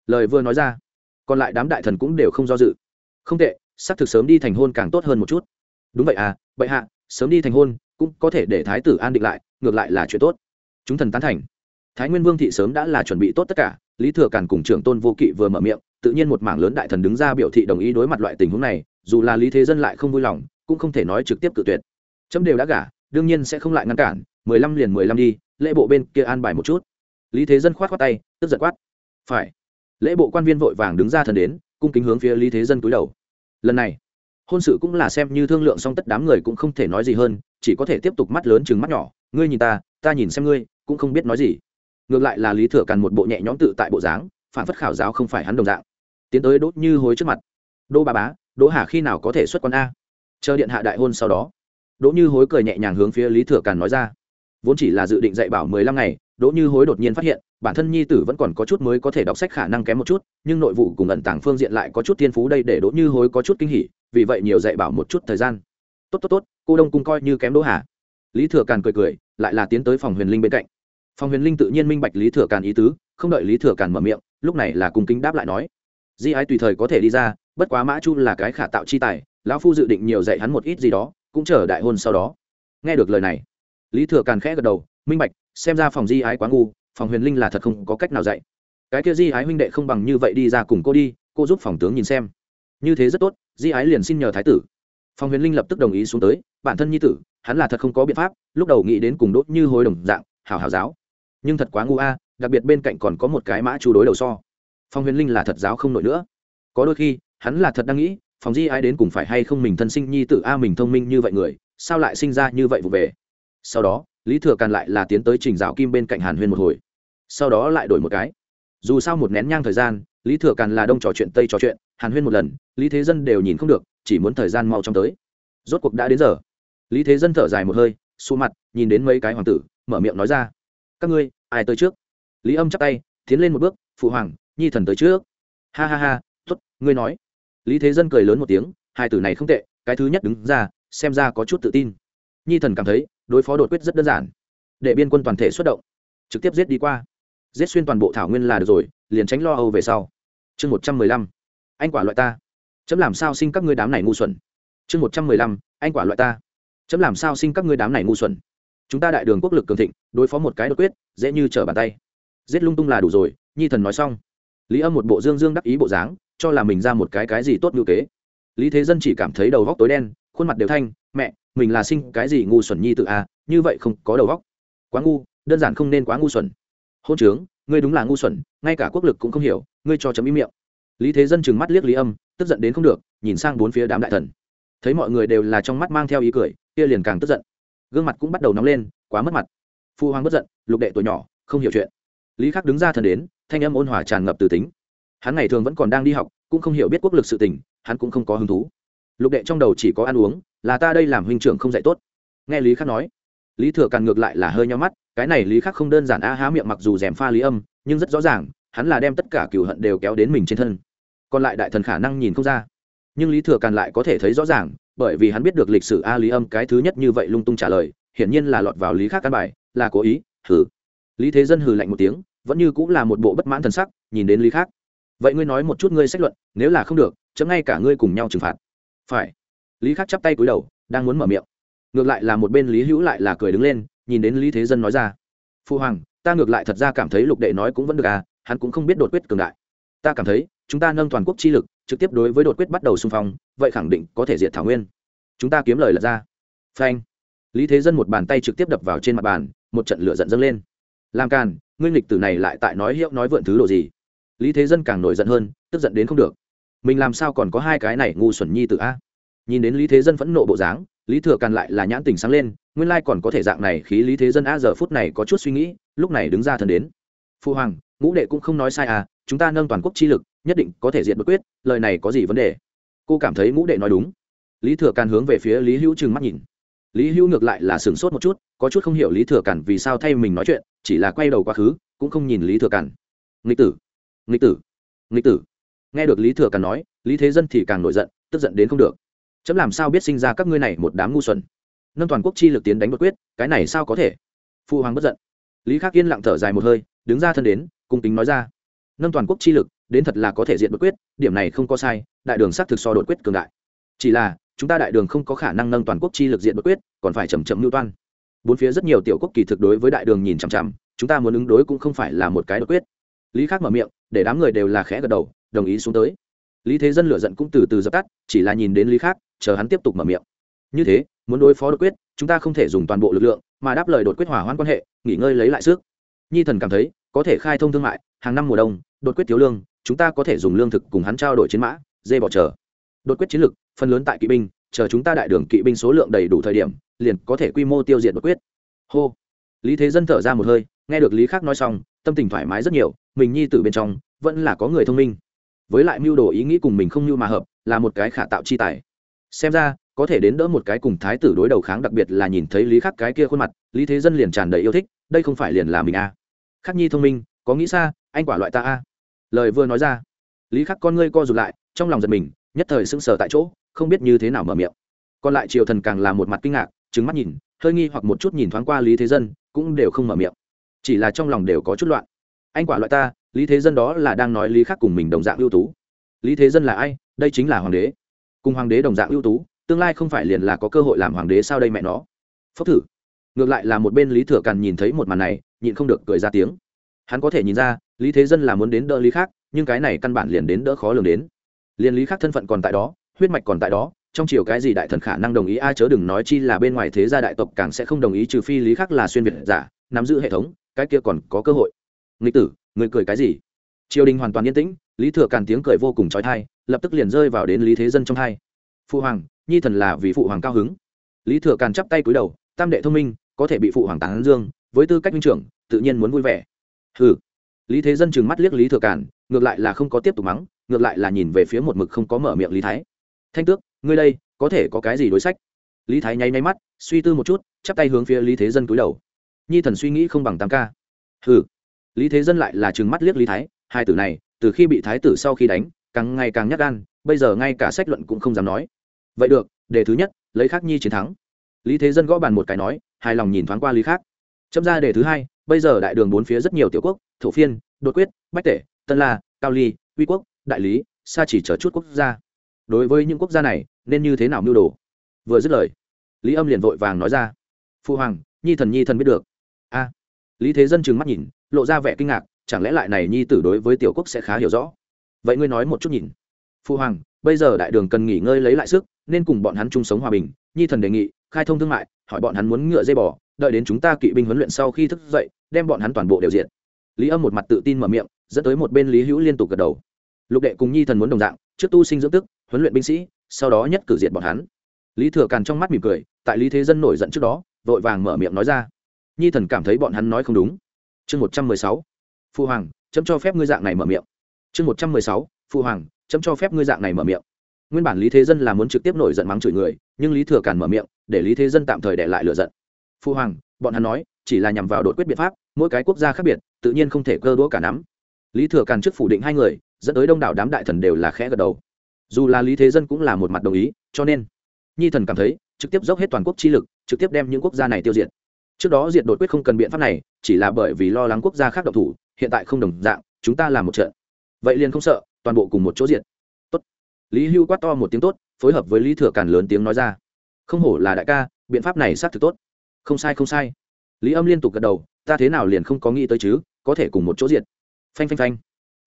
Speaker 1: Lời vừa nói ra còn lại đám đại thần cũng đều không do dự. Không tệ xác thực sớm đi thành hôn càng tốt hơn một chút. Đúng vậy à bệ hạ, sớm đi thành hôn, cũng có thể để thái tử an định lại, ngược lại là chuyện tốt. Chúng thần tán thành. Thái nguyên vương thị sớm đã là chuẩn bị tốt tất cả, lý thừa càn cùng trưởng tôn vô kỵ vừa mở miệng, tự nhiên một mảng lớn đại thần đứng ra biểu thị đồng ý đối mặt loại tình huống này, dù là lý thế dân lại không vui lòng, cũng không thể nói trực tiếp cự tuyệt. Chấm đều đã gả, đương nhiên sẽ không lại ngăn cản, mười lăm liền mười lăm đi, lễ bộ bên kia an bài một chút. Lý thế dân khoát khoát tay, tức giật quát. Phải lễ bộ quan viên vội vàng đứng ra thần đến, cung kính hướng phía lý thế dân cúi đầu. Lần này, hôn sự cũng là xem như thương lượng xong tất đám người cũng không thể nói gì hơn, chỉ có thể tiếp tục mắt lớn chừng mắt nhỏ. Ngươi nhìn ta ta nhìn xem ngươi, cũng không biết nói gì. Ngược lại là lý thừa càn một bộ nhẹ nhõm tự tại bộ dáng, phản phất khảo giáo không phải hắn đồng dạng. Tiến tới đốt như hối trước mặt. Đô bà bá, đỗ hà khi nào có thể xuất con a? Chờ điện hạ đại hôn sau đó. Đỗ như hối cười nhẹ nhàng hướng phía lý thừa càn nói ra. Vốn chỉ là dự định dạy bảo mười lăm ngày đỗ như hối đột nhiên phát hiện, bản thân nhi tử vẫn còn có chút mới có thể đọc sách khả năng kém một chút, nhưng nội vụ cùng ẩn tàng phương diện lại có chút thiên phú đây để đỗ như hối có chút kinh hỉ, vì vậy nhiều dạy bảo một chút thời gian. Tốt tốt tốt, cô đông cung coi như kém đỗ hà. Lý thừa càn cười cười, lại là tiến tới phòng huyền linh bên cạnh. Phòng huyền linh tự nhiên minh bạch lý thừa càn ý tứ, không đợi lý thừa càn mở miệng, lúc này là cung kính đáp lại nói, di ái tùy thời có thể đi ra, bất quá mã chu là cái khả tạo chi tài, lão phu dự định nhiều dạy hắn một ít gì đó, cũng chờ đại hôn sau đó. Nghe được lời này, lý thừa càn khẽ gật đầu minh bạch, xem ra phòng di ái quá ngu, phòng huyền linh là thật không có cách nào dạy. Cái kia di ái huynh đệ không bằng như vậy đi ra cùng cô đi, cô giúp phòng tướng nhìn xem. Như thế rất tốt, di ái liền xin nhờ thái tử. Phòng huyền linh lập tức đồng ý xuống tới, bản thân nhi tử, hắn là thật không có biện pháp, lúc đầu nghĩ đến cùng đốt như hối đồng dạng hảo hảo giáo. Nhưng thật quá ngu a à, đặc biệt bên cạnh còn có một cái mã chú đối đầu so. Phòng huyền linh là thật giáo không nổi nữa. Có đôi khi, hắn là thật đang nghĩ, phòng di ái đến cùng phải hay không mình thân sinh nhi tử a à, mình thông minh như vậy người, sao lại sinh ra như vậy vụ về? Sau đó lý thừa càn lại là tiến tới trình rào kim bên cạnh hàn huyên một hồi. Sau đó lại đổi một cái. Dù sao một nén nhang thời gian, lý thừa càn là đông trò chuyện, tây trò chuyện, hàn huyên một lần, lý thế dân đều nhìn không được, chỉ muốn thời gian mau trong tới. Rốt cuộc đã đến giờ. Lý thế dân thở dài một hơi xù mặt, nhìn đến mấy cái hoàng tử, mở miệng nói ra. Các ngươi, ai tới trước? Lý âm chắc tay, tiến lên một bước, phụ hoàng, nhi thần tới trước. Ha ha ha t ố t ngươi nói. Lý thế dân cười lớn một tiếng, hai tử này không tệ, cái thứ nhất đứng ra, xem ra có chút tự tin. Nhi thần cảm thấy đối phó đột quyết rất đơn giản. Để biên quân toàn thể xuất động, trực tiếp giết đi qua. Giết xuyên toàn bộ thảo nguyên là được rồi, liền tránh lo âu về sau. Chương một trăm mười lăm, anh quả loại ta. Chấm làm sao sinh các ngươi đám này ngu xuẩn? Chương một trăm mười lăm, anh quả loại ta. Chấm làm sao sinh các ngươi đám này ngu xuẩn? Chúng ta đại đường quốc lực cường thịnh, đối phó một cái đột quyết, dễ như trở bàn tay. Giết lung tung là đủ rồi, nhi thần nói xong. Lý âm một bộ dương dương đắc ý bộ dáng, cho là mình ra một cái cái gì tốt ngữ kế. Lý thế dân chỉ cảm thấy đầu góc tối đen khuôn mặt đều thanh, mẹ, mình là sinh cái gì ngu xuẩn nhi tự a à? như vậy không có đầu góc quá ngu, đơn giản không nên quá ngu xuẩn. Hôn trướng, ngươi đúng là ngu xuẩn, ngay cả quốc lực cũng không hiểu, ngươi cho chấm ý miệng. Lý thế dân chừng mắt liếc lý âm, tức giận đến không được, nhìn sang bốn phía đám đại thần. Thấy mọi người đều là trong mắt mang theo ý cười, kia liền càng tức giận. Gương mặt cũng bắt đầu nóng lên, quá mất mặt. Phu hoàng bất giận, lục đệ tuổi nhỏ, không hiểu chuyện. Lý khắc đứng ra thần đến, thanh âm ôn hòa tràn ngập từ tính. Hắn ngày thường vẫn còn đang đi học, cũng không hiểu biết quốc lực sự tình, hắn cũng không có hứng thú lục đệ trong đầu chỉ có ăn uống là ta đây làm huynh trưởng không dạy tốt. Nghe lý khắc nói lý thừa càn ngược lại là hơi nhau mắt cái này lý khắc không đơn giản a há miệng mặc dù rèm pha lý âm nhưng rất rõ ràng hắn là đem tất cả cựu hận đều kéo đến mình trên thân. Còn lại đại thần khả năng nhìn không ra. Nhưng lý thừa càn lại có thể thấy rõ ràng bởi vì hắn biết được lịch sử a lý âm cái thứ nhất như vậy lung tung trả lời hiển nhiên là lọt vào lý khắc căn bài là cố ý hử lý thế dân hừ lạnh một tiếng vẫn như cũng là một bộ bất mãn thần sắc nhìn đến lý khắc, vậy ngươi nói một chút ngươi sách luận nếu là không được chấm ngay cả ngươi cùng nhau trừng phạt phải. Lý khắc chắp tay cúi đầu, đang muốn mở miệng. Ngược lại là một bên lý hữu lại là cười đứng lên, nhìn đến lý thế dân nói ra. Phu hoàng, ta ngược lại thật ra cảm thấy lục đệ nói cũng vẫn được à hắn cũng không biết đột quyết cường đại. Ta cảm thấy, chúng ta nâng toàn quốc chi lực, trực tiếp đối với đột quyết bắt đầu xung phong, vậy khẳng định có thể diệt thảo nguyên. Chúng ta kiếm lời lật ra. Phanh. Lý thế dân một bàn tay trực tiếp đập vào trên mặt bàn, một trận lửa giận dâng lên. Làm càn, ngươi nghịch tử này lại tại nói hiệu nói vượn thứ đồ gì? Lý thế dân càng nổi giận hơn, tức giận đến không được mình làm sao còn có hai cái này ngu xuẩn nhi tự a? Nhìn đến lý thế dân phẫn nộ bộ dáng, lý thừa càn lại là nhãn tình sáng lên, nguyên lai còn có thể dạng này khí lý thế dân a, giờ phút này có chút suy nghĩ, lúc này đứng ra thần đến. Phu hoàng, ngũ đệ cũng không nói sai à chúng ta nâng toàn quốc chi lực, nhất định có thể diệt bất quyết, lời này có gì vấn đề? Cô cảm thấy ngũ đệ nói đúng. Lý thừa càn hướng về phía lý hữu trừng mắt nhìn. Lý hữu ngược lại là sửng sốt một chút, có chút không hiểu lý thừa càn vì sao thay mình nói chuyện, chỉ là quay đầu quá khứ, cũng không nhìn lý thừa càn. Nghịch tử nghịch tử nghịch tử nghe được lý thừa càn nói, lý thế dân thì càng nổi giận, tức giận đến không được. Chấm làm sao biết sinh ra các ngươi này một đám ngu xuẩn? Nâng toàn quốc chi lực tiến đánh bất quyết, cái này sao có thể? Phụ hoàng bất giận. Lý khắc yên lặng thở dài một hơi, đứng ra thân đến, cung kính nói ra. Nâng toàn quốc chi lực, đến thật là có thể diện bất quyết, điểm này không có sai, đại đường xác thực so đột quyết cường đại. Chỉ là, chúng ta đại đường không có khả năng nâng toàn quốc chi lực diện bất quyết, còn phải chầm chậm mưu toan. Bốn phía rất nhiều tiểu quốc kỳ thực đối với đại đường nhìn chằm chằm, chúng ta muốn ứng đối cũng không phải là một cái đột quyết. Lý khắc mở miệng, để đám người đều là khẽ gật đầu đồng ý xuống tới. Lý thế dân lựa giận cũng từ từ dập tắt, chỉ là nhìn đến lý khắc chờ hắn tiếp tục mở miệng. Như thế, muốn đối phó đột quyết, chúng ta không thể dùng toàn bộ lực lượng, mà đáp lời đột quyết hỏa hoãn quan hệ, nghỉ ngơi lấy lại sức. Nhi thần cảm thấy, có thể khai thông thương mại, hàng năm mùa đông, đột quyết thiếu lương, chúng ta có thể dùng lương thực cùng hắn trao đổi chiến mã, dê bỏ chờ. Đột quyết chiến lực phần lớn tại kỵ binh, chờ chúng ta đại đường kỵ binh số lượng đầy đủ thời điểm, liền có thể quy mô tiêu diệt đột quyết. Hô. Lý thế dân thở ra một hơi, nghe được lý khắc nói xong, tâm tình thoải mái rất nhiều, mình nhi tử bên trong, vẫn là có người thông minh với lại mưu đồ ý nghĩ cùng mình không mưu mà hợp, là một cái khả tạo chi tài. Xem ra, có thể đến đỡ một cái cùng thái tử đối đầu kháng đặc biệt là nhìn thấy lý khắc cái kia khuôn mặt, lý thế dân liền tràn đầy yêu thích, đây không phải liền là mình a à. khắc nhi thông minh, có nghĩ xa, anh quả loại ta a. Lời vừa nói ra, lý khắc con ngươi co rụt lại, trong lòng giật mình, nhất thời sững sờ tại chỗ, không biết như thế nào mở miệng. Còn lại triều thần càng là một mặt kinh ngạc trứng mắt nhìn, hơi nghi hoặc một chút nhìn thoáng qua lý thế dân, cũng đều không mở miệng. Chỉ là trong lòng đều có chút loạn. Anh quả loại ta lý thế dân đó là đang nói lý khắc cùng mình đồng dạng ưu tú. Lý thế dân là ai? Đây chính là hoàng đế. Cùng hoàng đế đồng dạng ưu tú, tương lai không phải liền là có cơ hội làm hoàng đế sao đây mẹ nó? Phốc thử. Ngược lại là một bên lý thừa càn nhìn thấy một màn này, nhịn không được cười ra tiếng. Hắn có thể nhìn ra, lý thế dân là muốn đến đỡ lý khác nhưng cái này căn bản liền đến đỡ khó lường đến. Liền lý khác thân phận còn tại đó, huyết mạch còn tại đó, trong chiều cái gì đại thần khả năng đồng ý ai chớ đừng nói chi là bên ngoài thế gia đại tộc càng sẽ không đồng ý trừ phi lý khác là xuyên việt giả, nắm giữ hệ thống, cái kia còn có cơ hội. Nghịch tử người cười cái gì? Triều đình hoàn toàn yên tĩnh, lý thừa càn tiếng cười vô cùng trói thai lập tức liền rơi vào đến lý thế dân trong thai phụ hoàng, nhi thần là vì phụ hoàng cao hứng. Lý thừa càn chắp tay cúi đầu, tam đệ thông minh, có thể bị phụ hoàng tán dương, với tư cách minh trưởng, tự nhiên muốn vui vẻ. Hừ. Lý thế dân chừng mắt liếc lý thừa càn, ngược lại là không có tiếp tục mắng, ngược lại là nhìn về phía một mực không có mở miệng lý thái. Thanh tước, ngươi đây, có thể có cái gì đối sách? Lý thái nháy nháy mắt, suy tư một chút, chắp tay hướng phía lý thế dân cúi đầu. Nhi thần suy nghĩ không bằng tám ca. Hừ lý thế dân lại là chừng mắt liếc lý thái, hai tử này, từ khi bị thái tử sau khi đánh, càng ngày càng nhắc gan, bây giờ ngay cả sách luận cũng không dám nói. Vậy được đề thứ nhất, lấy khắc nhi chiến thắng. Lý thế dân gõ bàn một cái nói, hài lòng nhìn thoáng qua lý khác. Chấm ra đề thứ hai, bây giờ đại đường bốn phía rất nhiều tiểu quốc, thổ phiên, đột quyết, bách tể, tân la, cao ly uy quốc, đại lý xa chỉ chờ chút quốc gia. Đối với những quốc gia này, nên như thế nào mưu đồ? Vừa dứt lời, lý âm liền vội vàng nói ra. Phu hoàng, nhi thần nhi thần biết được. A. Lý thế dân trừng mắt nhìn lộ ra vẻ kinh ngạc, chẳng lẽ lại này nhi tử đối với tiểu quốc sẽ khá hiểu rõ? Vậy ngươi nói một chút nhìn. Phu hoàng, bây giờ đại đường cần nghỉ ngơi lấy lại sức, nên cùng bọn hắn chung sống hòa bình. Nhi thần đề nghị, khai thông thương mại, hỏi bọn hắn muốn ngựa dây bò, đợi đến chúng ta kỵ binh huấn luyện sau khi thức dậy, đem bọn hắn toàn bộ đều diện lý âm một mặt tự tin mở miệng, dẫn tới một bên lý hữu liên tục gật đầu. Lục đệ cùng nhi thần muốn đồng dạng, trước tu sinh dưỡng tức, huấn luyện binh sĩ, sau đó nhất cử diệt bọn hắn. Lý thừa càn trong mắt mỉm cười, tại lý thế dân nổi giận trước đó, vội vàng mở miệng nói ra. Nhi thần cảm thấy bọn hắn nói không đúng chương một trăm mười sáu. Phu hoàng, chấm cho phép ngươi dạng này mở miệng. Chương một trăm mười sáu. Phu hoàng, chấm cho phép ngươi dạng này mở miệng. Nguyên bản lý thế dân là muốn trực tiếp nổi giận mắng chửi người, nhưng lý thừa càn mở miệng, để lý thế dân tạm thời để lại lựa giận. Phu hoàng, bọn hắn nói, chỉ là nhằm vào đột quyết biện pháp, mỗi cái quốc gia khác biệt, tự nhiên không thể cơ đũa cả nắm. Lý thừa càn trước phủ định hai người, dẫn tới đông đảo đám đại thần đều là khẽ gật đầu. Dù là lý thế dân cũng là một mặt đồng ý, cho nên, nhi thần cảm thấy, trực tiếp dốc hết toàn quốc chi lực, trực tiếp đem những quốc gia này tiêu diệt. Trước đó diệt đột quyết không cần biện pháp này chỉ là bởi vì lo lắng quốc gia khác độc thủ, hiện tại không đồng dạng, chúng ta làm một trận. Vậy liền không sợ, toàn bộ cùng một chỗ diệt. Tốt. Lý hưu quát to một tiếng tốt, phối hợp với lý thừa càn lớn tiếng nói ra. Không hổ là đại ca, biện pháp này xác thực tốt. Không sai không sai. Lý âm liên tục gật đầu, ta thế nào liền không có nghĩ tới chứ, có thể cùng một chỗ diệt. Phanh phanh phanh.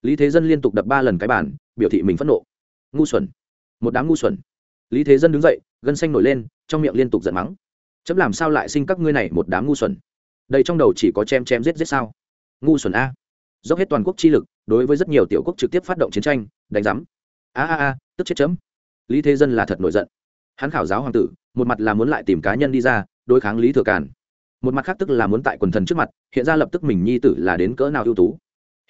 Speaker 1: Lý thế dân liên tục đập ba lần cái bản biểu thị mình phẫn nộ. Ngu xuẩn. Một đám ngu xuẩn. Lý thế dân đứng dậy, gân xanh nổi lên, trong miệng liên tục giận mắng. Chấm làm sao lại sinh các ngươi này một đám ngu xuẩn? Đây trong đầu chỉ có chém chém giết giết sao? Ngu xuẩn a. Dốc hết toàn quốc chi lực, đối với rất nhiều tiểu quốc trực tiếp phát động chiến tranh, đánh giám. A a a, tức chết chấm. Lý thế dân là thật nổi giận. Hắn khảo giáo hoàng tử, một mặt là muốn lại tìm cá nhân đi ra, đối kháng lý thừa càn. Một mặt khác tức là muốn tại quần thần trước mặt, hiện ra lập tức mình nhi tử là đến cỡ nào ưu tú.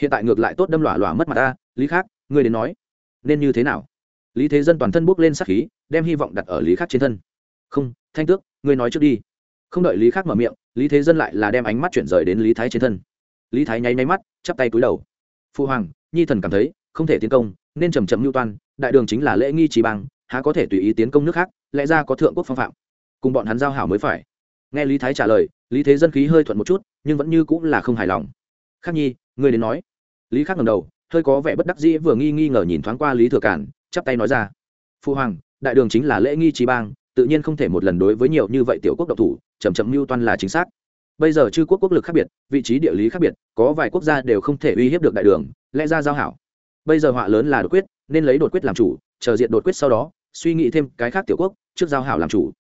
Speaker 1: Hiện tại ngược lại tốt đâm lỏa lỏa mất mặt ta lý khác, ngươi đến nói, nên như thế nào? Lý thế dân toàn thân bước lên sắc khí, đem hy vọng đặt ở lý khác trên thân. Không, thanh tước, ngươi nói trước đi không đợi lý khác mở miệng, lý thế dân lại là đem ánh mắt chuyển rời đến lý thái trên thân. Lý thái nháy nháy mắt, chắp tay cúi đầu. Phu hoàng, nhi thần cảm thấy, không thể tiến công, nên chầm chậm mưu toan, đại đường chính là lễ nghi trí bằng há có thể tùy ý tiến công nước khác, lẽ ra có thượng quốc phong phạm. Cùng bọn hắn giao hảo mới phải. Nghe lý thái trả lời, lý thế dân khí hơi thuận một chút, nhưng vẫn như cũng là không hài lòng. Khắc nhi, ngươi đến nói. Lý khắc ngầm đầu, hơi có vẻ bất đắc dĩ vừa nghi nghi ngờ nhìn thoáng qua lý thừa cản chắp tay nói ra. Phu hoàng, đại đường chính là lễ nghi trí bang tự nhiên không thể một lần đối với nhiều như vậy tiểu quốc độc thủ chầm chậm mưu toan là chính xác. Bây giờ chư quốc quốc lực khác biệt, vị trí địa lý khác biệt, có vài quốc gia đều không thể uy hiếp được đại đường, lẽ ra giao hảo. Bây giờ họa lớn là đột quyết, nên lấy đột quyết làm chủ, chờ diện đột quyết sau đó, suy nghĩ thêm cái khác tiểu quốc, trước giao hảo làm chủ.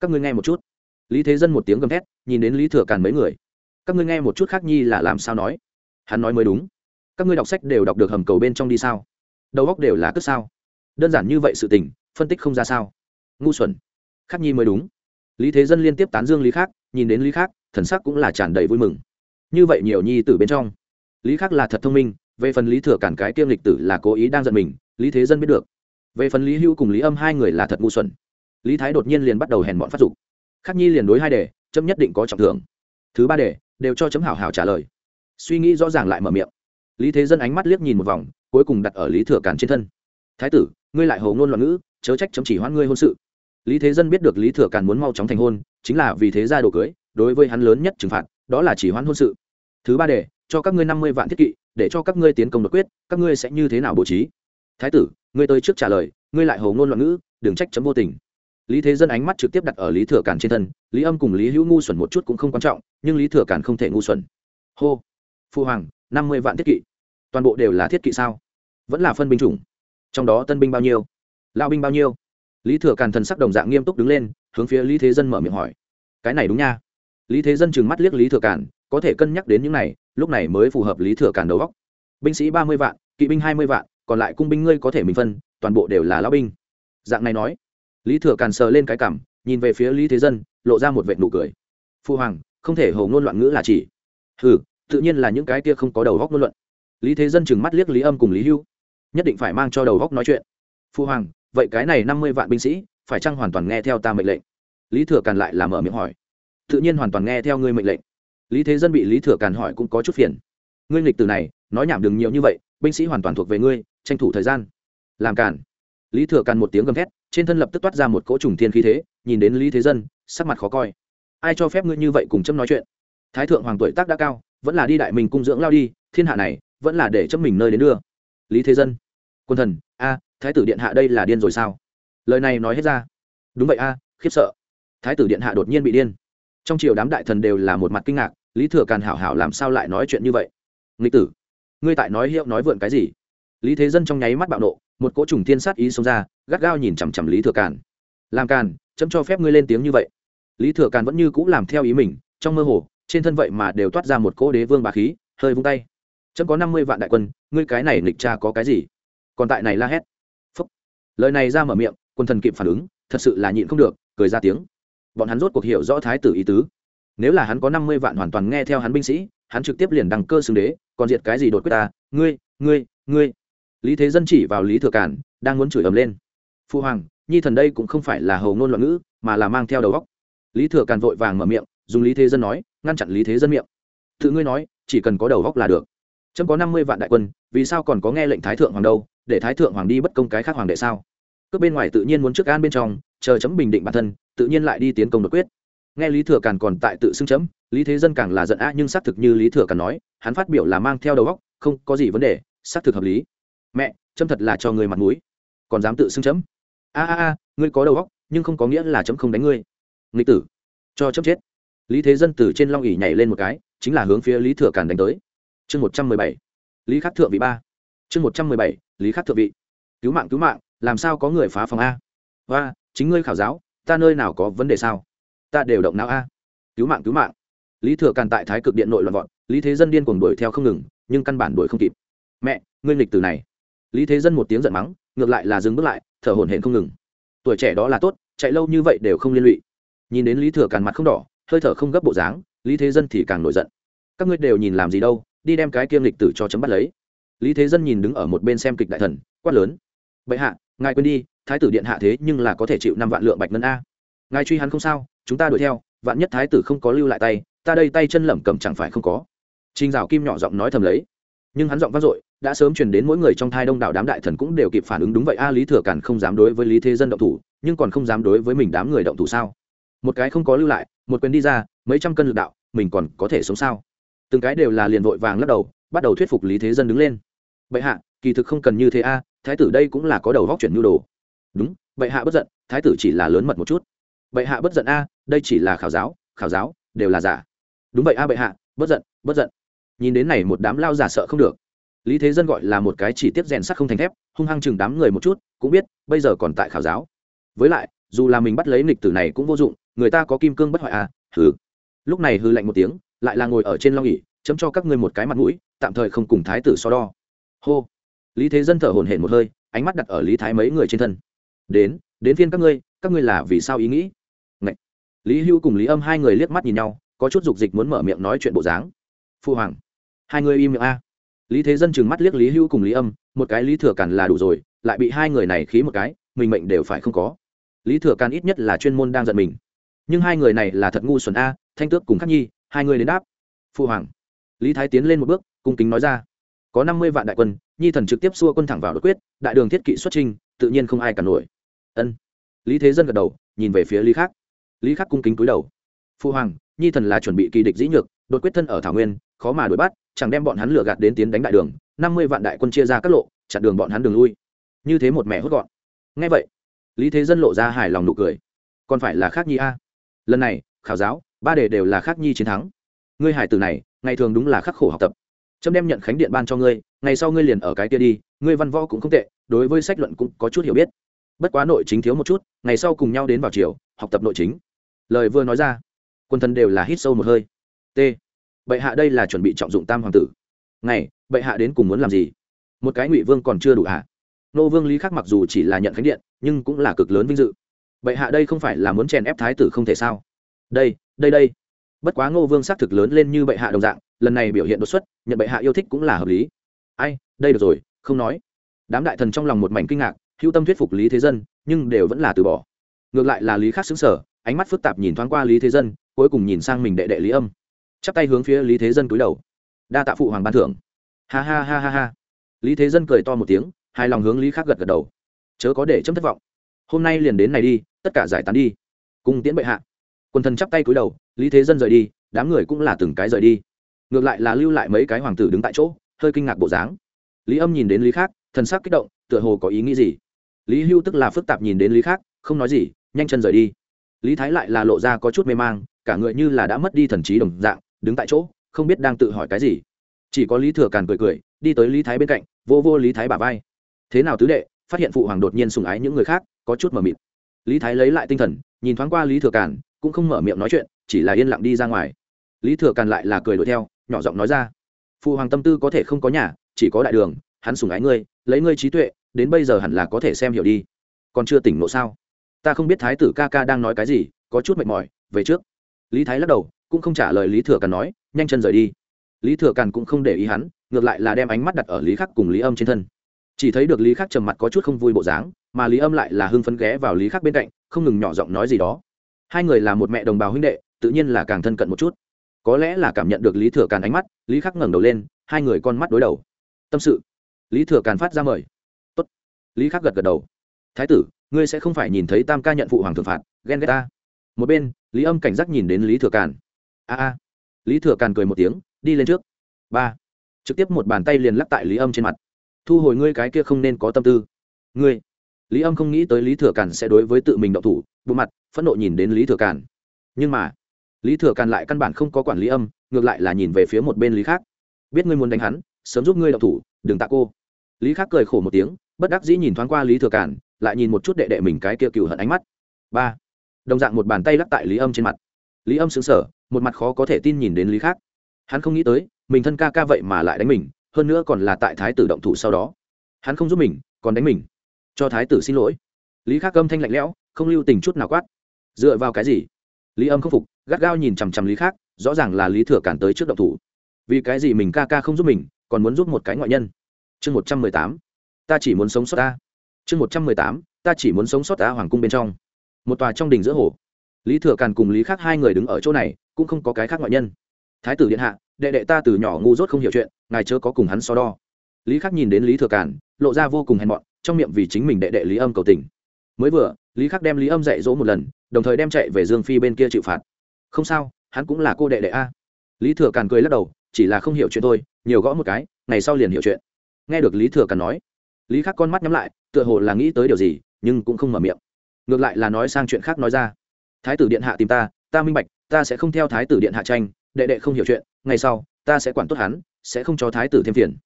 Speaker 1: Các ngươi nghe một chút. Lý thế dân một tiếng gầm thét, nhìn đến lý thừa càn mấy người. Các ngươi nghe một chút khác nhi là làm sao nói? Hắn nói mới đúng. Các ngươi đọc sách đều đọc được hầm cầu bên trong đi sao? Đầu góc đều là cất sao? Đơn giản như vậy sự tình, phân tích không ra sao? Ngu xuẩn khắc nhi mới đúng. Lý thế dân liên tiếp tán dương lý khác nhìn đến lý khác thần sắc cũng là tràn đầy vui mừng. Như vậy nhiều nhi tử bên trong, lý khác là thật thông minh, về phần lý thừa cản cái kiêm lịch tử là cố ý đang giận mình, lý thế dân biết được. Về phần lý Hưu cùng lý âm hai người là thật ngu xuẩn. Lý thái đột nhiên liền bắt đầu hèn bọn phát dục. Khắc nhi liền đối hai đề, chấm nhất định có trọng thưởng. Thứ ba đề, đều cho chấm hảo hảo trả lời. Suy nghĩ rõ ràng lại mở miệng. Lý thế dân ánh mắt liếc nhìn một vòng, cuối cùng đặt ở lý thừa Cản trên thân. Thái tử, ngươi lại hồ ngôn loạn ngữ, chớ trách chấm chỉ hoãn ngươi hôn sự lý thế dân biết được lý thừa càn muốn mau chóng thành hôn, chính là vì thế ra đồ cưới, đối với hắn lớn nhất trừng phạt, đó là chỉ hoãn hôn sự. Thứ ba đề, cho các ngươi năm mươi vạn thiết kỵ, để cho các ngươi tiến công đột quyết, các ngươi sẽ như thế nào bố trí? Thái tử, ngươi tới trước trả lời, ngươi lại hồ ngôn loạn ngữ, đừng trách chấm vô tình. Lý thế dân ánh mắt trực tiếp đặt ở lý thừa càn trên thân, lý âm cùng lý hữu ngu xuẩn một chút cũng không quan trọng, nhưng lý thừa càn không thể ngu xuẩn. Hô. Phu hoàng, năm mươi vạn thiết kỵ. Toàn bộ đều là thiết kỵ sao? Vẫn là phân binh chủng. Trong đó tân binh bao nhiêu? Lao binh bao nhiêu? Lý thừa càn thần sắc đồng dạng nghiêm túc đứng lên, hướng phía lý thế dân mở miệng hỏi. Cái này đúng nha. Lý thế dân chừng mắt liếc lý thừa càn, có thể cân nhắc đến những này, lúc này mới phù hợp lý thừa càn đầu góc binh sĩ ba mươi vạn, kỵ binh hai mươi vạn, còn lại cung binh ngươi có thể mình phân, toàn bộ đều là lao binh. Dạng này nói, lý thừa càn sờ lên cái cảm nhìn về phía lý thế dân, lộ ra một vệ nụ cười. Phu hoàng, không thể hầu ngôn loạn ngữ là chỉ. Hừ, tự nhiên là những cái kia không có đầu góc ngôn luận. Lý thế dân chừng mắt liếc lý âm cùng lý hưu. Nhất định phải mang cho đầu góc nói chuyện. Phu hoàng vậy cái này năm mươi vạn binh sĩ, phải chăng hoàn toàn nghe theo ta mệnh lệnh? Lý thừa càn lại làm ở miệng hỏi. Tự nhiên hoàn toàn nghe theo ngươi mệnh lệnh. Lý thế dân bị lý thừa càn hỏi cũng có chút phiền. Ngươi lịch từ này, nói nhảm đừng nhiều như vậy, binh sĩ hoàn toàn thuộc về ngươi, tranh thủ thời gian. Làm càn. Lý thừa càn một tiếng gầm thét, trên thân lập tức toát ra một cỗ trùng thiên khí thế, nhìn đến lý thế dân, sắc mặt khó coi. Ai cho phép ngươi như vậy cùng chấm nói chuyện? Thái thượng hoàng tuổi tác đã cao, vẫn là đi đại mình cung dưỡng lao đi, thiên hạ này, vẫn là để chấm mình nơi đến đưa. Lý thế dân. Quân thần, a thái tử điện hạ đây là điên rồi sao? Lời này nói hết ra. Đúng vậy a, khiếp sợ. Thái tử điện hạ đột nhiên bị điên. Trong triều đám đại thần đều là một mặt kinh ngạc, lý thừa càn hảo hảo làm sao lại nói chuyện như vậy? Nghịch tử, ngươi tại nói hiệu nói vượn cái gì? Lý thế dân trong nháy mắt bạo nộ, một cỗ trùng thiên sát ý xông ra, gắt gao nhìn chằm chằm lý thừa càn. Làm càn, chấm cho phép ngươi lên tiếng như vậy. Lý thừa càn vẫn như cũ làm theo ý mình, trong mơ hồ, trên thân vậy mà đều toát ra một cỗ đế vương bà khí, hơi vung tay. Chấm có năm mươi vạn đại quân, ngươi cái này nghịch cha có cái gì? Còn tại này la hét lời này ra mở miệng, quân thần kịp phản ứng, thật sự là nhịn không được, cười ra tiếng. Bọn hắn rốt cuộc hiểu rõ thái tử ý tứ. Nếu là hắn có năm mươi vạn hoàn toàn nghe theo hắn binh sĩ, hắn trực tiếp liền đăng cơ xưng đế, còn diệt cái gì đột quyết ta? Ngươi ngươi ngươi. Lý thế dân chỉ vào lý thừa cản đang muốn chửi ầm lên. Phu hoàng, nhi thần đây cũng không phải là hầu ngôn loạn ngữ, mà là mang theo đầu góc lý thừa càn vội vàng mở miệng, dùng lý thế dân nói, ngăn chặn lý thế dân miệng. Tự ngươi nói, chỉ cần có đầu góc là được. Chấm có năm mươi vạn đại quân, vì sao còn có nghe lệnh thái thượng hoàng đâu? Để thái thượng hoàng đi bất công cái khác hoàng đệ sao? Cướp bên ngoài tự nhiên muốn trước an bên trong, chờ chấm bình định bản thân, tự nhiên lại đi tiến công đột quyết. Nghe lý thừa càn còn tại tự xưng chấm, lý thế dân càng là giận a nhưng xác thực như lý thừa càn nói, hắn phát biểu là mang theo đầu góc không có gì vấn đề, xác thực hợp lý. Mẹ, chấm thật là cho người mặt mũi. Còn dám tự xưng chấm? A a a, ngươi có đầu góc nhưng không có nghĩa là chấm không đánh ngươi. Nghịch tử, cho chấm chết. Lý thế dân từ trên long ỉ nhảy lên một cái, chính là hướng phía lý thừa càn đánh tới. Chương một trăm mười bảy, lý khắc thượng vị ba. Chương một trăm mười bảy lý khắc thượng vị. Cứu mạng cứu mạng, làm sao có người phá phòng a? Và chính ngươi khảo giáo, ta nơi nào có vấn đề sao? Ta đều động não a. Cứu mạng cứu mạng. Lý thừa càn tại thái cực điện nội loạn vọt, lý thế dân điên cuồng đuổi theo không ngừng, nhưng căn bản đuổi không kịp. Mẹ, ngươi nghịch từ này. Lý thế dân một tiếng giận mắng, ngược lại là dừng bước lại, thở hổn hển không ngừng. Tuổi trẻ đó là tốt, chạy lâu như vậy đều không liên lụy. Nhìn đến lý thừa càn mặt không đỏ, hơi thở không gấp bộ dáng, lý thế dân thì càng nổi giận. Các ngươi đều nhìn làm gì đâu, đi đem cái kiêm lịch tử cho chấm bắt lấy lý thế dân nhìn đứng ở một bên xem kịch đại thần, quát lớn. Bệ hạ, ngài quên đi, thái tử điện hạ thế nhưng là có thể chịu năm vạn lượng bạch ngân a. Ngài truy hắn không sao, chúng ta đuổi theo, vạn nhất thái tử không có lưu lại tay, ta đây tay chân lẩm cẩm chẳng phải không có. Trinh dạo kim nhỏ giọng nói thầm lấy. Nhưng hắn giọng vang dội, đã sớm truyền đến mỗi người trong thai đông đảo đám đại thần cũng đều kịp phản ứng đúng vậy, a, lý thừa càn không dám đối với lý thế dân động thủ, nhưng còn không dám đối với mình đám người động thủ sao? Một cái không có lưu lại, một quyền đi ra, mấy trăm cân lực đạo, mình còn có thể sống sao? Từng cái đều là liền vội vàng lắc đầu, bắt đầu thuyết phục lý thế dân đứng lên bệ hạ, kỳ thực không cần như thế a, thái tử đây cũng là có đầu góc chuyển nhu đồ. Đúng, bệ hạ bất giận, thái tử chỉ là lớn mật một chút. Bệ hạ bất giận a, đây chỉ là khảo giáo khảo giáo, đều là giả. Đúng vậy a bệ hạ, bất giận bất giận. Nhìn đến này một đám lao giả sợ không được. Lý thế dân gọi là một cái chỉ tiếp rèn sắt không thành thép, hung hăng chừng đám người một chút, cũng biết, bây giờ còn tại khảo giáo. Với lại, dù là mình bắt lấy nghịch tử này cũng vô dụng, người ta có kim cương bất hoại à hừ. Lúc này hư lạnh một tiếng, lại là ngồi ở trên long nghỉ chấm cho các ngươi một cái mặt mũi, tạm thời không cùng thái tử so đo hô. Lý thế dân thở hổn hển một hơi, ánh mắt đặt ở lý thái mấy người trên thân. Đến đến phiên các ngươi các ngươi là vì sao ý nghĩ? Ngậy. lý hưu cùng lý âm hai người liếc mắt nhìn nhau, có chút dục dịch muốn mở miệng nói chuyện bộ dáng. Phu hoàng, hai người im miệng a. Lý thế dân chừng mắt liếc lý hưu cùng lý âm, một cái lý thừa càn là đủ rồi, lại bị hai người này khí một cái, mình mệnh đều phải không có. Lý thừa càn ít nhất là chuyên môn đang giận mình. Nhưng hai người này là thật ngu xuẩn a, thanh tước cùng khắc nhi, hai người đến đáp. Phu hoàng. Lý thái tiến lên một bước, cung kính nói ra có năm mươi vạn đại quân, nhi thần trực tiếp xua quân thẳng vào đột quyết, đại đường thiết kỵ xuất trinh tự nhiên không ai cả nổi. Ân. Lý thế dân gật đầu, nhìn về phía lý khắc. Lý khắc cung kính cúi đầu. Phu hoàng, nhi thần là chuẩn bị kỳ địch dĩ nhược, đột quyết thân ở thảo nguyên, khó mà đuổi bắt, chẳng đem bọn hắn lừa gạt đến tiến đánh đại đường, năm mươi vạn đại quân chia ra các lộ, chặn đường bọn hắn đường lui. Như thế một mẹ hốt gọn. Ngay vậy, lý thế dân lộ ra hài lòng nụ cười. Còn phải là khác nhi a. Lần này, khảo giáo, ba đề đều là khác nhi chiến thắng. Ngươi hải tử này, ngày thường đúng là khắc khổ học tập trâm đem nhận khánh điện ban cho ngươi, ngày sau ngươi liền ở cái kia đi, ngươi văn võ cũng không tệ, đối với sách luận cũng có chút hiểu biết. Bất quá nội chính thiếu một chút, ngày sau cùng nhau đến vào chiều học tập nội chính. Lời vừa nói ra quân thần đều là hít sâu một hơi. T. Bệ hạ đây là chuẩn bị trọng dụng tam hoàng tử. Ngày, bệ hạ đến cùng muốn làm gì? Một cái ngụy vương còn chưa đủ hạ nô vương lý khắc mặc dù chỉ là nhận khánh điện, nhưng cũng là cực lớn vinh dự. Bệ hạ đây không phải là muốn chèn ép thái tử không thể sao? Đây đây đây. Bất quá ngô vương xác thực lớn lên như bệ hạ đồng dạng lần này biểu hiện đột xuất, nhận bệ hạ yêu thích cũng là hợp lý. Ai, đây được rồi, không nói. Đám đại thần trong lòng một mảnh kinh ngạc, hữu tâm thuyết phục lý thế dân, nhưng đều vẫn là từ bỏ. Ngược lại là lý khác xứng sở ánh mắt phức tạp nhìn thoáng qua lý thế dân, cuối cùng nhìn sang mình đệ đệ lý âm. Chắp tay hướng phía lý thế dân cúi đầu. Đa tạ phụ hoàng ban thưởng. Ha ha ha ha ha. Lý thế dân cười to một tiếng, hài lòng hướng lý khác gật gật đầu. Chớ có để chấm thất vọng. Hôm nay liền đến này đi, tất cả giải tán đi. Cùng tiễn bệ hạ. Quần thần chắp tay cúi đầu, lý thế dân rời đi, đám người cũng là từng cái rời đi ngược lại là lưu lại mấy cái hoàng tử đứng tại chỗ, hơi kinh ngạc bộ dáng. Lý âm nhìn đến lý khác, thần sắc kích động, tựa hồ có ý nghĩ gì? Lý hưu tức là phức tạp nhìn đến lý khác, không nói gì, nhanh chân rời đi. Lý thái lại là lộ ra có chút mê mang, cả người như là đã mất đi thần trí đồng dạng, đứng tại chỗ, không biết đang tự hỏi cái gì. Chỉ có lý thừa càn cười cười, đi tới lý thái bên cạnh, vô vô lý thái bả vai. Thế nào tứ đệ, phát hiện phụ hoàng đột nhiên sùng ái những người khác, có chút mờ mịt. Lý thái lấy lại tinh thần, nhìn thoáng qua lý thừa càn, cũng không mở miệng nói chuyện, chỉ là yên lặng đi ra ngoài. Lý thừa càn lại là cười đuổi theo nhỏ giọng nói ra. Phụ hoàng tâm tư có thể không có nhà, chỉ có đại đường, hắn sùng ái ngươi, lấy ngươi trí tuệ, đến bây giờ hẳn là có thể xem hiểu đi. Còn chưa tỉnh ngộ sao? Ta không biết thái tử ca ca đang nói cái gì, có chút mệt mỏi, về trước. Lý thái lắc đầu, cũng không trả lời lý thừa càn nói, nhanh chân rời đi. Lý thừa càn cũng không để ý hắn, ngược lại là đem ánh mắt đặt ở lý khắc cùng lý âm trên thân. Chỉ thấy được lý khắc trầm mặt có chút không vui bộ dáng, mà lý âm lại là hưng phấn ghé vào lý khắc bên cạnh, không ngừng nhỏ giọng nói gì đó. Hai người là một mẹ đồng bào huynh đệ, tự nhiên là càng thân cận một chút có lẽ là cảm nhận được lý thừa càn ánh mắt, lý khắc ngẩng đầu lên, hai người con mắt đối đầu. Tâm sự. Lý thừa càn phát ra mời. Tốt. lý khắc gật gật đầu. Thái tử, ngươi sẽ không phải nhìn thấy tam ca nhận phụ hoàng thượng phạt, ghen ghét ta. Một bên, lý âm cảnh giác nhìn đến lý thừa càn. A a. Lý thừa càn cười một tiếng, đi lên trước. Ba. Trực tiếp một bàn tay liền lắc tại lý âm trên mặt. Thu hồi ngươi cái kia không nên có tâm tư. Ngươi. Lý âm không nghĩ tới lý thừa càn sẽ đối với tự mình động thủ, bộ mặt, phẫn nộ nhìn đến lý thừa càn. Nhưng mà lý thừa càn lại căn bản không có quản lý âm, ngược lại là nhìn về phía một bên lý khác biết ngươi muốn đánh hắn, sớm giúp ngươi động thủ, đừng tạ cô. Lý khác cười khổ một tiếng, bất đắc dĩ nhìn thoáng qua lý thừa càn, lại nhìn một chút đệ đệ mình cái kia cựu hận ánh mắt. Ba. Đồng dạng một bàn tay lắc tại lý âm trên mặt. Lý âm xứng sở một mặt khó có thể tin nhìn đến lý khác hắn không nghĩ tới, mình thân ca ca vậy mà lại đánh mình, hơn nữa còn là tại thái tử động thủ sau đó. Hắn không giúp mình, còn đánh mình. Cho thái tử xin lỗi. Lý khắc âm thanh lạnh lẽo, không lưu tình chút nào quát. Dựa vào cái gì? Lý âm không phục, gắt gao nhìn chằm chằm lý khác, rõ ràng là lý thừa cản tới trước động thủ. Vì cái gì mình ca ca không giúp mình, còn muốn giúp một cái ngoại nhân? Chương một trăm mười tám, ta chỉ muốn sống sót ta. Chương một trăm mười tám, ta chỉ muốn sống sót ta hoàng cung bên trong. Một tòa trong đình giữa hồ. Lý thừa càn cùng lý khác hai người đứng ở chỗ này, cũng không có cái khác ngoại nhân. Thái tử điện hạ, đệ đệ ta từ nhỏ ngu dốt không hiểu chuyện, ngài chớ có cùng hắn so đo. Lý khắc nhìn đến lý thừa càn lộ ra vô cùng hèn mọn, trong miệng vì chính mình đệ đệ lý âm cầu tình. Mới vừa, lý khắc đem lý âm dạy dỗ một lần đồng thời đem chạy về dương phi bên kia chịu phạt. Không sao, hắn cũng là cô đệ đệ a. Lý thừa càn cười lắc đầu, chỉ là không hiểu chuyện thôi, nhiều gõ một cái, ngày sau liền hiểu chuyện. Nghe được lý thừa càn nói, lý khắc con mắt nhắm lại, tựa hồ là nghĩ tới điều gì, nhưng cũng không mở miệng. Ngược lại là nói sang chuyện khác nói ra. Thái tử điện hạ tìm ta ta minh bạch, ta sẽ không theo thái tử điện hạ tranh, đệ đệ không hiểu chuyện, ngày sau, ta sẽ quản tốt hắn, sẽ không cho thái tử thêm phiền.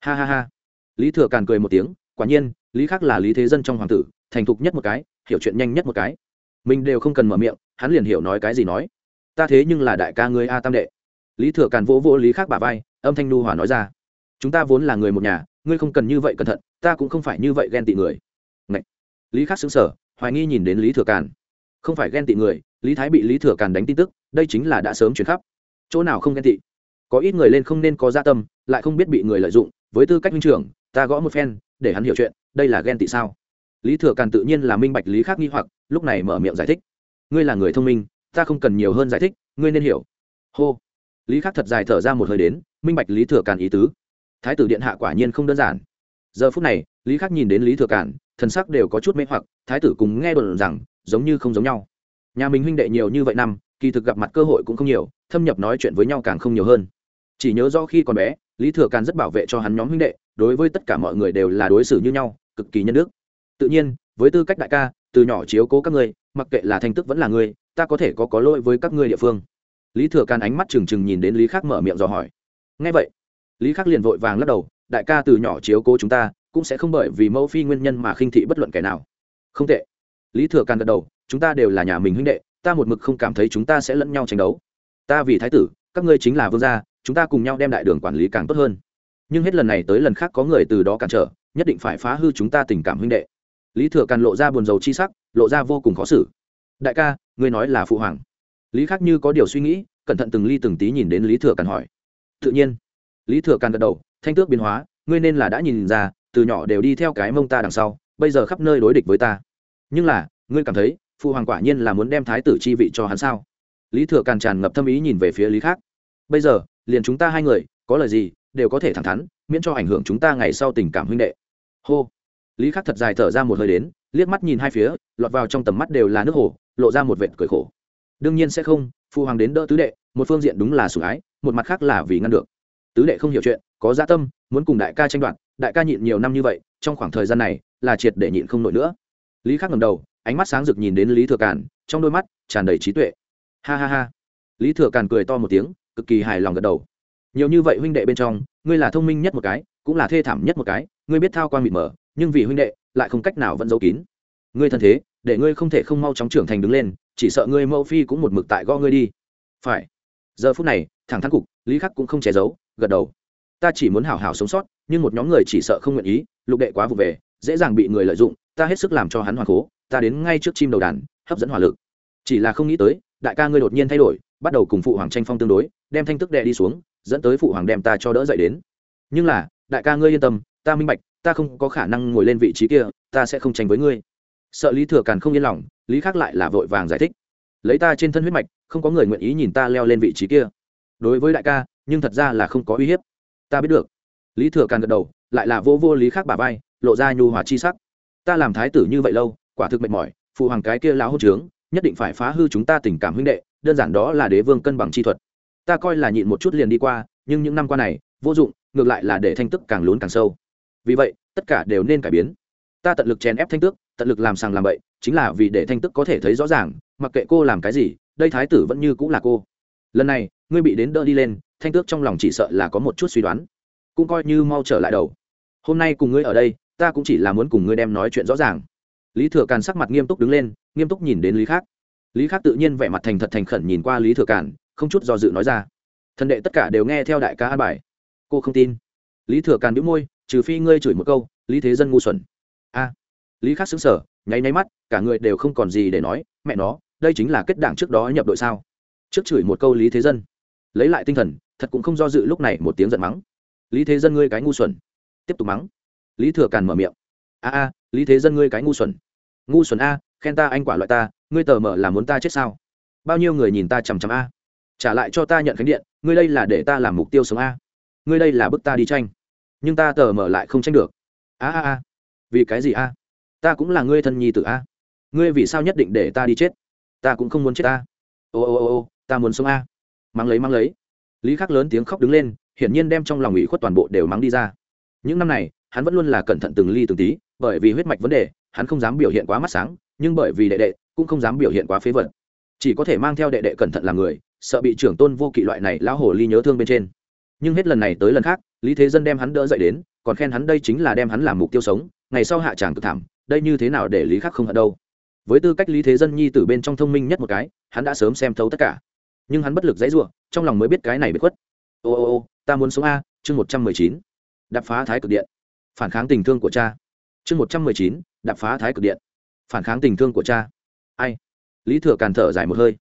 Speaker 1: Ha ha ha. Lý thừa càn cười một tiếng, quả nhiên, lý khắc là lý thế dân trong hoàng tử, thành thục nhất một cái, hiểu chuyện nhanh nhất một cái mình đều không cần mở miệng, hắn liền hiểu nói cái gì nói. Ta thế nhưng là đại ca ngươi a tam đệ. Lý thừa càn vỗ vỗ lý khắc bả vai, âm thanh nu hòa nói ra. Chúng ta vốn là người một nhà, ngươi không cần như vậy cẩn thận, ta cũng không phải như vậy ghen tị người. Ngậy! lý khắc xứng sở hoài nghi nhìn đến lý thừa càn. Không phải ghen tị người, lý thái bị lý thừa càn đánh tin tức, đây chính là đã sớm chuyển khắp. Chỗ nào không ghen tị? Có ít người lên không nên có gia tâm, lại không biết bị người lợi dụng, với tư cách huynh trưởng, ta gõ một phen, để hắn hiểu chuyện, đây là ghen tị sao? Lý thừa càn tự nhiên là minh bạch lý khác nghi hoặc lúc này mở miệng giải thích. Ngươi là người thông minh, ta không cần nhiều hơn giải thích, ngươi nên hiểu. Hô. Lý khắc thật dài thở ra một hơi đến, minh bạch lý thừa càn ý tứ. Thái tử điện hạ quả nhiên không đơn giản. Giờ phút này, lý khắc nhìn đến lý thừa càn, thần sắc đều có chút mê hoặc, thái tử cùng nghe đồn rằng, giống như không giống nhau. Nhà mình huynh đệ nhiều như vậy năm, kỳ thực gặp mặt cơ hội cũng không nhiều, thâm nhập nói chuyện với nhau càng không nhiều hơn. Chỉ nhớ do khi còn bé, lý thừa càn rất bảo vệ cho hắn nhóm huynh đệ, đối với tất cả mọi người đều là đối xử như nhau, cực kỳ nhân đức. Tự nhiên, với tư cách đại ca từ nhỏ chiếu cố các ngươi, mặc kệ là thành tức vẫn là ngươi, ta có thể có có lỗi với các ngươi địa phương. Lý thừa càn ánh mắt trừng trừng nhìn đến lý khắc mở miệng dò hỏi. Ngay vậy, lý khắc liền vội vàng lắc đầu, đại ca từ nhỏ chiếu cố chúng ta, cũng sẽ không bởi vì mẫu phi nguyên nhân mà khinh thị bất luận kẻ nào. Không tệ. Lý thừa càn gật đầu, chúng ta đều là nhà mình huynh đệ, ta một mực không cảm thấy chúng ta sẽ lẫn nhau tranh đấu. Ta vì thái tử, các ngươi chính là vương gia, chúng ta cùng nhau đem đại đường quản lý càng tốt hơn. Nhưng hết lần này tới lần khác có người từ đó cản trở, nhất định phải phá hư chúng ta tình cảm huynh đệ lý thừa càn lộ ra buồn rầu chi sắc, lộ ra vô cùng khó xử. Đại ca, ngươi nói là phụ hoàng. Lý khác như có điều suy nghĩ, cẩn thận từng ly từng tí nhìn đến lý thừa càn hỏi. Tự nhiên. Lý thừa càn gật đầu, thanh tước biến hóa, ngươi nên là đã nhìn ra, từ nhỏ đều đi theo cái mông ta đằng sau, bây giờ khắp nơi đối địch với ta. Nhưng là, ngươi cảm thấy, phụ hoàng quả nhiên là muốn đem thái tử chi vị cho hắn sao? Lý thừa càn tràn ngập thâm ý nhìn về phía lý khác bây giờ, liền chúng ta hai người, có lời gì, đều có thể thẳng thắn, miễn cho ảnh hưởng chúng ta ngày sau tình cảm huynh đệ. Hô lý khắc thật dài thở ra một hơi đến, liếc mắt nhìn hai phía, lọt vào trong tầm mắt đều là nước hồ, lộ ra một vệt cười khổ. Đương nhiên sẽ không phụ hoàng đến đỡ tứ đệ, một phương diện đúng là sủng ái, một mặt khác là vì ngăn được. Tứ đệ không hiểu chuyện, có gia tâm, muốn cùng đại ca tranh đoạt, đại ca nhịn nhiều năm như vậy, trong khoảng thời gian này, là triệt để nhịn không nổi nữa. Lý khắc ngầm đầu, ánh mắt sáng rực nhìn đến lý thừa càn, trong đôi mắt tràn đầy trí tuệ. Ha ha ha. Lý thừa càn cười to một tiếng, cực kỳ hài lòng gật đầu. Nhiều như vậy huynh đệ bên trong, ngươi là thông minh nhất một cái, cũng là thê thảm nhất một cái, ngươi biết thao quan mịt mờ nhưng vì huynh đệ, lại không cách nào vẫn giấu kín. Ngươi thân thế, để ngươi không thể không mau chóng trưởng thành đứng lên, chỉ sợ ngươi mẫu phi cũng một mực tại gõ ngươi đi. Phải. Giờ phút này, thẳng thắn cục, lý khắc cũng không che giấu, gật đầu. Ta chỉ muốn hảo hảo sống sót, nhưng một nhóm người chỉ sợ không nguyện ý, lục đệ quá vụ về, dễ dàng bị người lợi dụng, ta hết sức làm cho hắn hoàn cố, ta đến ngay trước chim đầu đàn, hấp dẫn hỏa lực. Chỉ là không nghĩ tới, đại ca ngươi đột nhiên thay đổi, bắt đầu cùng phụ hoàng tranh phong tương đối, đem thanh tức đệ đi xuống, dẫn tới phụ hoàng đem ta cho đỡ dậy đến. Nhưng là, đại ca ngươi yên tâm, ta minh bạch ta không có khả năng ngồi lên vị trí kia, ta sẽ không tranh với ngươi. Sợ lý thừa càn không yên lòng, lý khác lại là vội vàng giải thích. Lấy ta trên thân huyết mạch, không có người nguyện ý nhìn ta leo lên vị trí kia. Đối với đại ca, nhưng thật ra là không có uy hiếp. Ta biết được. Lý thừa càn gật đầu, lại là vô vô lý khác bà vai, lộ ra nhu hòa chi sắc. Ta làm thái tử như vậy lâu, quả thực mệt mỏi, phụ hoàng cái kia láo hốt trướng, nhất định phải phá hư chúng ta tình cảm huynh đệ, đơn giản đó là đế vương cân bằng chi thuật. Ta coi là nhịn một chút liền đi qua, nhưng những năm qua này, vô dụng, ngược lại là để thanh tức càng lún càng sâu vì vậy, tất cả đều nên cải biến. Ta tận lực chèn ép thanh tước, tận lực làm sàng làm bậy, chính là vì để thanh tức có thể thấy rõ ràng, mặc kệ cô làm cái gì, đây thái tử vẫn như cũng là cô. Lần này, ngươi bị đến đỡ đi lên, thanh tước trong lòng chỉ sợ là có một chút suy đoán. Cũng coi như mau trở lại đầu. Hôm nay cùng ngươi ở đây, ta cũng chỉ là muốn cùng ngươi đem nói chuyện rõ ràng. Lý thừa càn sắc mặt nghiêm túc đứng lên, nghiêm túc nhìn đến lý khác lý khác tự nhiên vẻ mặt thành thật thành khẩn nhìn qua lý thừa càn, không chút do dự nói ra. Thần đệ tất cả đều nghe theo đại ca an bài. Cô không tin. Lý thừa càn đĩu môi trừ phi ngươi chửi một câu, lý thế dân ngu xuẩn. A, lý khắc xứng sở nháy nháy mắt, cả người đều không còn gì để nói, mẹ nó, đây chính là kết đảng trước đó nhập đội sao? Trước chửi một câu lý thế dân. Lấy lại tinh thần, thật cũng không do dự lúc này một tiếng giận mắng. Lý thế dân ngươi cái ngu xuẩn. Tiếp tục mắng. Lý thừa càn mở miệng. A a, lý thế dân ngươi cái ngu xuẩn. Ngu xuẩn a, khen ta anh quả loại ta, ngươi tờ mở là muốn ta chết sao? Bao nhiêu người nhìn ta chằm chằm a? Trả lại cho ta nhận khánh điện, ngươi đây là để ta làm mục tiêu sống a? Ngươi đây là bức ta đi tranh nhưng ta tờ mở lại không tranh được. A a a. Vì cái gì a? Ta cũng là ngươi thân nhi tử a. Ngươi vì sao nhất định để ta đi chết? Ta cũng không muốn chết ta ô ô ô ô, ta muốn sống a. Mang lấy mang lấy. Lý khắc lớn tiếng khóc đứng lên, hiển nhiên đem trong lòng ủy khuất toàn bộ đều mắng đi ra. Những năm này, hắn vẫn luôn là cẩn thận từng ly từng tí, bởi vì huyết mạch vấn đề, hắn không dám biểu hiện quá mắt sáng, nhưng bởi vì đệ đệ, cũng không dám biểu hiện quá phế vật. Chỉ có thể mang theo đệ đệ cẩn thận làm người, sợ bị trưởng tôn vô kỵ loại này lão hồ ly nhớ thương bên trên nhưng hết lần này tới lần khác, lý thế dân đem hắn đỡ dậy đến, còn khen hắn đây chính là đem hắn làm mục tiêu sống, ngày sau hạ tràng cực thảm, đây như thế nào để lý khắc không hận đâu. Với tư cách lý thế dân nhi từ bên trong thông minh nhất một cái, hắn đã sớm xem thấu tất cả. Nhưng hắn bất lực dãy r u ộ trong lòng mới biết cái này bị khuất. Ô ô ô, ta muốn sống a, chương một trăm mười chín. Đập phá thái cực điện. Phản kháng tình thương của cha. Chương một trăm mười chín đập phá thái cực điện. Phản kháng tình thương của cha. Ai? Lý thừa càn thở dài một hơi.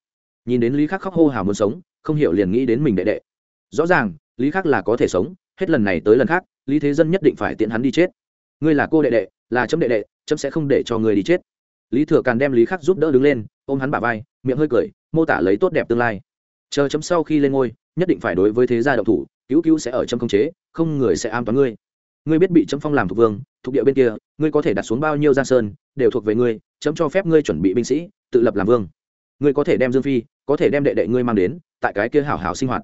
Speaker 1: Nhìn đến lý khắc khóc hô hào muốn sống, không hiểu liền nghĩ đến mình đệ đệ. Rõ ràng lý khắc là có thể sống, hết lần này tới lần khác, lý thế dân nhất định phải tiện hắn đi chết. Ngươi là cô đệ đệ, là chấm đệ đệ, chấm sẽ không để cho ngươi đi chết. Lý thừa càn đem lý khắc giúp đỡ đứng lên, ôm hắn bả vai, miệng hơi cười, mô tả lấy tốt đẹp tương lai. Chờ chấm sau khi lên ngôi, nhất định phải đối với thế gia động thủ, cứu cứu sẽ ở chấm công chế, không người sẽ am toán ngươi. Ngươi biết bị chấm phong làm thuộc vương, thuộc địa bên kia, ngươi có thể đặt xuống bao nhiêu giang sơn, đều thuộc về ngươi, chấm cho phép ngươi chuẩn bị binh sĩ, tự lập làm vương. Ngươi có thể đem dương phi, có thể đem đệ đệ ngươi mang đến, tại cái kia hảo hảo sinh hoạt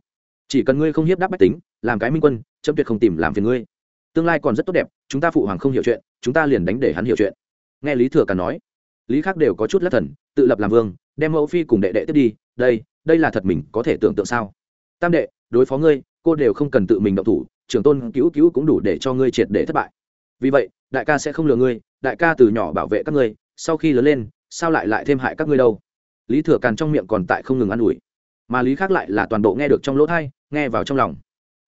Speaker 1: chỉ cần ngươi không hiếp đáp bách tính, làm cái minh quân, chấm tuyệt không tìm làm phiền ngươi. Tương lai còn rất tốt đẹp, chúng ta phụ hoàng không hiểu chuyện, chúng ta liền đánh để hắn hiểu chuyện. Nghe lý thừa càn nói, lý khác đều có chút lắc thần, tự lập làm vương, đem mẫu phi cùng đệ đệ tiếp đi, đây đây là thật mình có thể tưởng tượng sao? Tam đệ, đối phó ngươi, cô đều không cần tự mình động thủ, trưởng tôn cứu cứu cũng đủ để cho ngươi triệt để thất bại. Vì vậy, đại ca sẽ không lừa ngươi, đại ca từ nhỏ bảo vệ các ngươi, sau khi lớn lên, sao lại lại thêm hại các ngươi đâu? Lý thừa càn trong miệng còn tại không ngừng ă n ủi, mà lý khác lại là toàn bộ nghe được trong lỗ thai nghe vào trong lòng.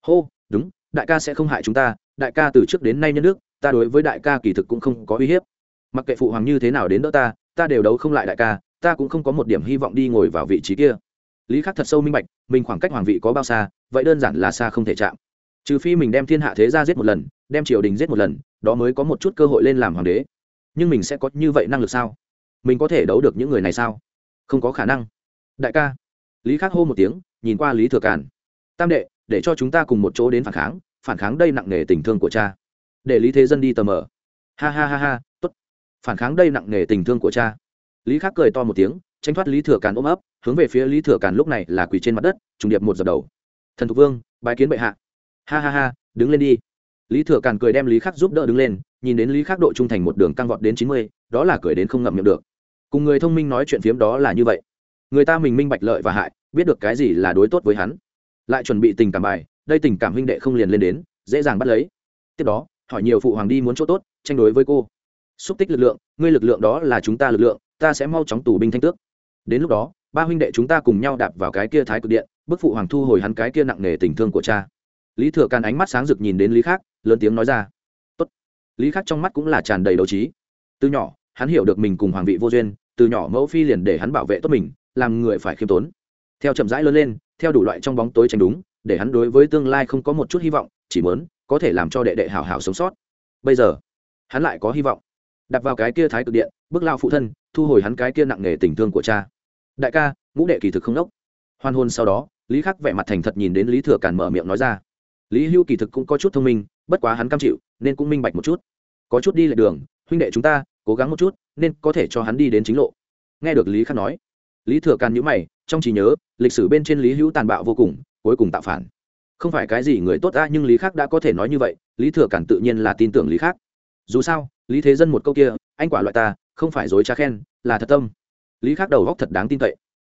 Speaker 1: Hô, đúng, đại ca sẽ không hại chúng ta, đại ca từ trước đến nay nhân nước ta đối với đại ca kỳ thực cũng không có uy hiếp. Mặc kệ phụ hoàng như thế nào đến đỡ ta ta đều đấu không lại đại ca, ta cũng không có một điểm hy vọng đi ngồi vào vị trí kia. Lý khắc thật sâu minh bạch, mình khoảng cách hoàng vị có bao xa, vậy đơn giản là xa không thể chạm. Trừ phi mình đem thiên hạ thế ra giết một lần, đem triều đình giết một lần, đó mới có một chút cơ hội lên làm hoàng đế. Nhưng mình sẽ có như vậy năng lực sao? Mình có thể đấu được những người này sao? Không có khả năng. Đại ca. Lý khắc hô một tiếng, nhìn qua lý thừa cản tam đệ, để cho chúng ta cùng một chỗ đến phản kháng phản kháng đây nặng nề tình thương của cha. Để lý thế dân đi tờ mờ. Ha ha ha ha t ố t phản kháng đây nặng nề tình thương của cha. Lý khắc cười to một tiếng, tránh thoát lý thừa càn ôm ấp, hướng về phía lý thừa càn lúc này là quỳ trên mặt đất, trùng điệp một dập đầu. Thần thục vương bài kiến bệ hạ. Ha ha ha, đứng lên đi. Lý thừa càn cười đem lý khắc giúp đỡ đứng lên, nhìn đến lý khắc độ trung thành một đường tăng vọt đến chín mươi, đó là cười đến không ngậm miệng được. Cùng người thông minh nói chuyện phiếm đó là như vậy. Người ta mình minh bạch lợi và hại, biết được cái gì là đối tốt với hắn lại chuẩn bị tình cảm bài, đây tình cảm huynh đệ không liền lên đến, dễ dàng bắt lấy. Tiếp đó, hỏi nhiều phụ hoàng đi muốn chỗ tốt, tranh đối với cô. Xúc tích lực lượng, ngươi lực lượng đó là chúng ta lực lượng, ta sẽ mau chóng tù binh thanh tước. Đến lúc đó, ba huynh đệ chúng ta cùng nhau đạp vào cái kia thái cực điện, bức phụ hoàng thu hồi hắn cái kia nặng nề tình thương của cha. Lý thừa càn ánh mắt sáng rực nhìn đến lý khác lớn tiếng nói ra. Tốt. lý khác trong mắt cũng là tràn đầy đấu trí. Từ nhỏ, hắn hiểu được mình cùng hoàng vị vô duyên, từ nhỏ mẫu phi liền để hắn bảo vệ tốt mình, làm người phải khiêm tốn. Theo chậm rãi lớn lên theo đủ loại trong bóng tối tranh đúng, để hắn đối với tương lai không có một chút hy vọng, chỉ muốn có thể làm cho đệ đệ hảo hảo sống sót. Bây giờ, hắn lại có hy vọng. Đặt vào cái kia thái cực điện, bước lao phụ thân, thu hồi hắn cái kia nặng nề tình thương của cha. Đại ca, ngũ đệ kỳ thực không đốc. Hoan hôn sau đó, lý khắc vẻ mặt thành thật nhìn đến lý thừa càn mở miệng nói ra. Lý hưu kỳ thực cũng có chút thông minh, bất quá hắn cam chịu, nên cũng minh bạch một chút. Có chút đi lệ đường, huynh đệ chúng ta, cố gắng một chút, nên có thể cho hắn đi đến chính lộ. Nghe được lý khắc nói lý thừa càn nhữ mày trong trí nhớ lịch sử bên trên lý hữu tàn bạo vô cùng cuối cùng tạo phản. Không phải cái gì người tốt ta nhưng lý khắc đã có thể nói như vậy lý thừa càn tự nhiên là tin tưởng lý khắc. Dù sao lý thế dân một câu kia anh quả loại ta không phải dối trá khen là thật tâm. Lý khắc đầu góc thật đáng tin cậy.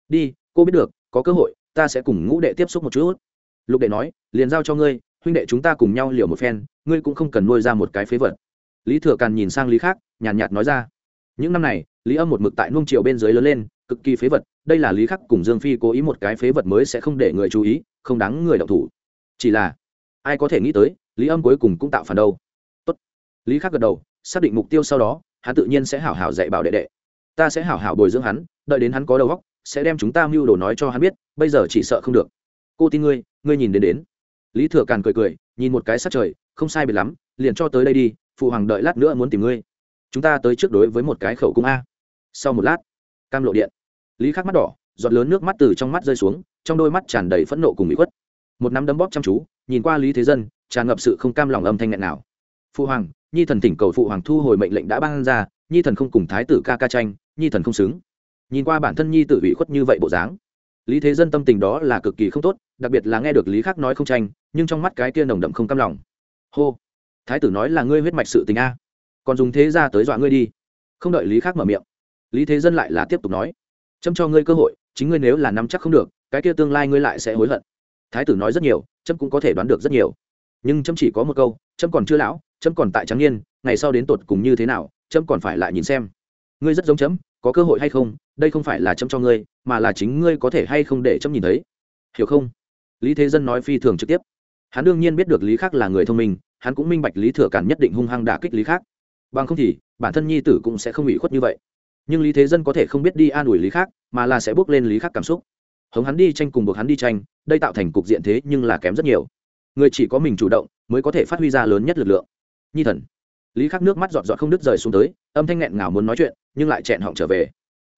Speaker 1: Đi cô biết được có cơ hội ta sẽ cùng ngũ đệ tiếp xúc một chút. Lục đệ nói liền giao cho ngươi huynh đệ chúng ta cùng nhau liều một phen ngươi cũng không cần nuôi ra một cái phế vật. Lý thừa càn nhìn sang lý khác nhàn nhạt, nhạt nói ra. Những năm này lý âm một mực tại nung triều bên dưới lớn lên cực kỳ phế vật, đây là lý khắc cùng dương phi cố ý một cái phế vật mới sẽ không để người chú ý, không đáng người đọc thủ. Chỉ là, ai có thể nghĩ tới, lý âm cuối cùng cũng tạo phản đâu. Tốt. lý khắc gật đầu, xác định mục tiêu sau đó, hắn tự nhiên sẽ hảo hảo dạy bảo đệ đệ. Ta sẽ hảo hảo bồi dưỡng hắn, đợi đến hắn có đầu óc, sẽ đem chúng ta mưu đồ nói cho hắn biết, bây giờ chỉ sợ không được. Cô tin ngươi ngươi nhìn đến đến. Lý thừa càn cười cười, nhìn một cái sát trời, không sai biệt lắm, liền cho tới đây đi, phụ hoàng đợi lát nữa muốn tìm ngươi. Chúng ta tới trước đối với một cái khẩu cung a. Sau một lát, cam lộ điện lý khắc mắt đỏ, giọt lớn nước mắt từ trong mắt rơi xuống, trong đôi mắt tràn đầy phẫn nộ cùng bị khuất. Một nắm đấm bóp chăm chú, nhìn qua lý thế dân, tràn ngập sự không cam lòng âm thanh nghẹn nào. Phụ hoàng, nhi thần tỉnh cầu phụ hoàng thu hồi mệnh lệnh đã ban ra, nhi thần không cùng thái tử ca ca tranh, nhi thần không xứng. Nhìn qua bản thân nhi tử bị khuất như vậy bộ dáng, lý thế dân tâm tình đó là cực kỳ không tốt, đặc biệt là nghe được lý khắc nói không tranh, nhưng trong mắt cái kia nồng đậm không cam lòng. Hô, thái tử nói là ngươi huyết mạch sự tình a, còn dùng thế ra tới dọa ngươi đi. Không đợi lý khắc mở miệng, lý thế dân lại là tiếp tục nói chấm cho ngươi cơ hội, chính ngươi nếu là nắm chắc không được, cái kia tương lai ngươi lại sẽ hối hận. Thái tử nói rất nhiều, chấm cũng có thể đoán được rất nhiều. Nhưng chấm chỉ có một câu, chấm còn chưa lão, chấm còn tại trắng niên, ngày sau đến tột cùng như thế nào, chấm còn phải lại nhìn xem. Ngươi rất giống chấm, có cơ hội hay không, đây không phải là chấm cho ngươi, mà là chính ngươi có thể hay không để chấm nhìn thấy. Hiểu không? Lý thế dân nói phi thường trực tiếp. Hắn đương nhiên biết được lý khác là người thông minh, hắn cũng minh bạch lý thừa cản nhất định hung hăng đả kích lý khác bằng không thì, bản thân nhi tử cũng sẽ không ủy khuất như vậy nhưng lý thế dân có thể không biết đi an ủi lý khác, mà là sẽ bước lên lý khác cảm xúc. Hống hắn đi tranh cùng buộc hắn đi tranh, đây tạo thành cục diện thế nhưng là kém rất nhiều. Người chỉ có mình chủ động mới có thể phát huy ra lớn nhất lực lượng. Nhi thần. Lý khắc nước mắt giọt giọt không đứt rời xuống tới, âm thanh nghẹn ngào muốn nói chuyện, nhưng lại chẹn họng trở về.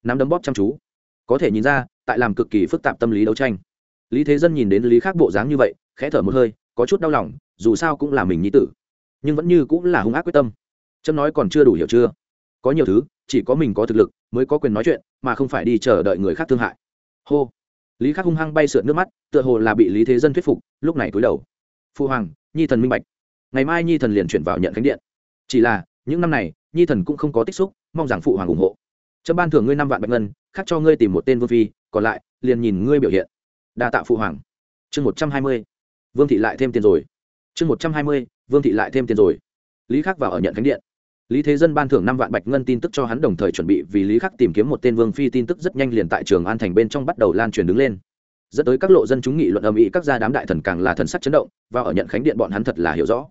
Speaker 1: Nắm đấm bóp chăm chú. Có thể nhìn ra, tại làm cực kỳ phức tạp tâm lý đấu tranh. Lý thế dân nhìn đến lý khắc bộ dáng như vậy, khẽ thở một hơi, có chút đau lòng, dù sao cũng là mình nhi tử. Nhưng vẫn như cũng là hung ác quyết tâm. Trâm nói còn chưa đủ hiểu chưa? Có nhiều thứ chỉ có mình có thực lực mới có quyền nói chuyện, mà không phải đi chờ đợi người khác thương hại. Hô. Lý khắc hung hăng bay sượt nước mắt, tựa hồ là bị lý thế dân thuyết phục, lúc này cúi đầu. Phu hoàng, nhi thần minh bạch. Ngày mai nhi thần liền chuyển vào nhận khánh điện. Chỉ là, những năm này, nhi thần cũng không có tích xúc, mong rằng phụ hoàng ủng hộ. Trâm ban thưởng ngươi năm vạn bạch ngân, khác cho ngươi tìm một tên vương phi, còn lại, liền nhìn ngươi biểu hiện. Đa tạ phụ hoàng. Chương một trăm hai mươi. Vương thị lại thêm tiền rồi. Chương một trăm hai mươi, vương thị lại thêm tiền rồi. Lý khắc vào ở nhận khánh điện lý thế dân ban thưởng năm vạn bạch ngân tin tức cho hắn đồng thời chuẩn bị vì lý khắc tìm kiếm một tên vương phi tin tức rất nhanh liền tại trường an thành bên trong bắt đầu lan truyền đứng lên. Dẫn tới các lộ dân chúng nghị luận âm ĩ các gia đám đại thần càng là thần sắc chấn động và ở nhận khánh điện bọn hắn thật là hiểu rõ.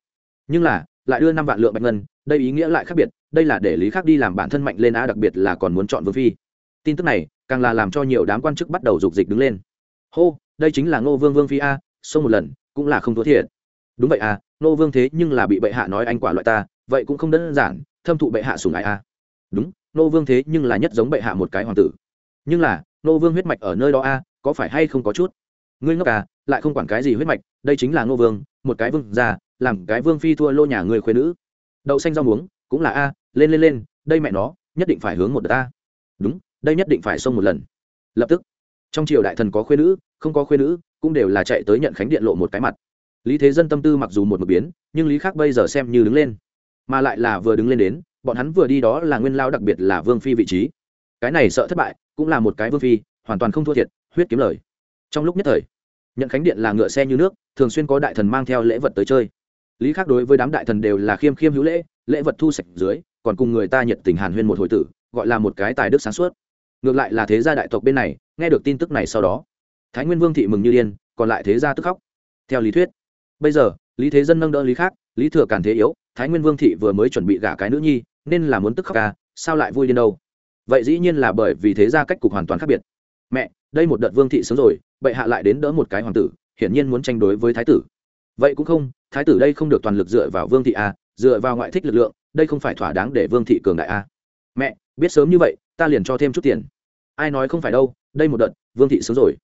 Speaker 1: Nhưng là, lại đưa năm vạn lượng bạch ngân, đây ý nghĩa lại khác biệt, đây là để lý khắc đi làm bản thân mạnh lên á, đặc biệt là còn muốn chọn vương phi. Tin tức này càng là làm cho nhiều đám quan chức bắt đầu dục dịch đứng lên. Hô, đây chính là ngô vương vương phi a, xông một lần cũng là không thua thiệt. Đúng vậy à ngô vương thế nhưng là bị bệ hạ nói anh quả loại ta vậy cũng không đơn giản, thâm thụ bệ hạ sùng ai a. Đúng, nô vương thế nhưng là nhất giống bệ hạ một cái hoàng tử. Nhưng là, nô vương huyết mạch ở nơi đó a, có phải hay không có chút? Ngươi ngốc à lại không quản cái gì huyết mạch, đây chính là nô vương, một cái vương già làm cái vương phi thua lô nhà người khuyên nữ. Đậu xanh rau muống, cũng là a, lên lên lên, đây mẹ nó, nhất định phải hướng một đợt a đúng, đây nhất định phải xông một lần. Lập tức, trong triều đại thần có khuyên nữ, không có khuyên nữ, cũng đều là chạy tới nhận khánh điện lộ một cái mặt. Lý thế dân tâm tư mặc dù một một biến, nhưng lý khác bây giờ xem như đứng lên mà lại là vừa đứng lên đến, bọn hắn vừa đi đó là nguyên lao đặc biệt là vương phi vị trí. Cái này sợ thất bại, cũng là một cái vương phi, hoàn toàn không thua thiệt, huyết kiếm lời. Trong lúc nhất thời nhận khánh điện là ngựa xe như nước, thường xuyên có đại thần mang theo lễ vật tới chơi. Lý khác đối với đám đại thần đều là khiêm khiêm hữu lễ lễ vật thu sạch dưới, còn cùng người ta nhiệt tình hàn huyên một hồi tử, gọi là một cái tài đức sáng suốt. Ngược lại là thế gia đại tộc bên này, nghe được tin tức này sau đó, thái nguyên vương thị mừng như điên, còn lại thế gia tức khóc. Theo lý thuyết, bây giờ, lý thế dân nâng đỡ lý khác lý thừa càn thế yếu thái nguyên vương thị vừa mới chuẩn bị gả cái nữ nhi, nên là muốn tức khóc ca, sao lại vui điên đâu? Vậy dĩ nhiên là bởi vì thế gia cách cục hoàn toàn khác biệt. Mẹ, đây một đợt vương thị sớm rồi, bệ hạ lại đến đỡ một cái hoàng tử, hiển nhiên muốn tranh đối với thái tử. Vậy cũng không, thái tử đây không được toàn lực dựa vào vương thị a, dựa vào ngoại thích lực lượng, đây không phải thỏa đáng để vương thị cường đại a. Mẹ, biết sớm như vậy, ta liền cho thêm chút tiền. Ai nói không phải đâu, đây một đợt, vương thị sớm rồi.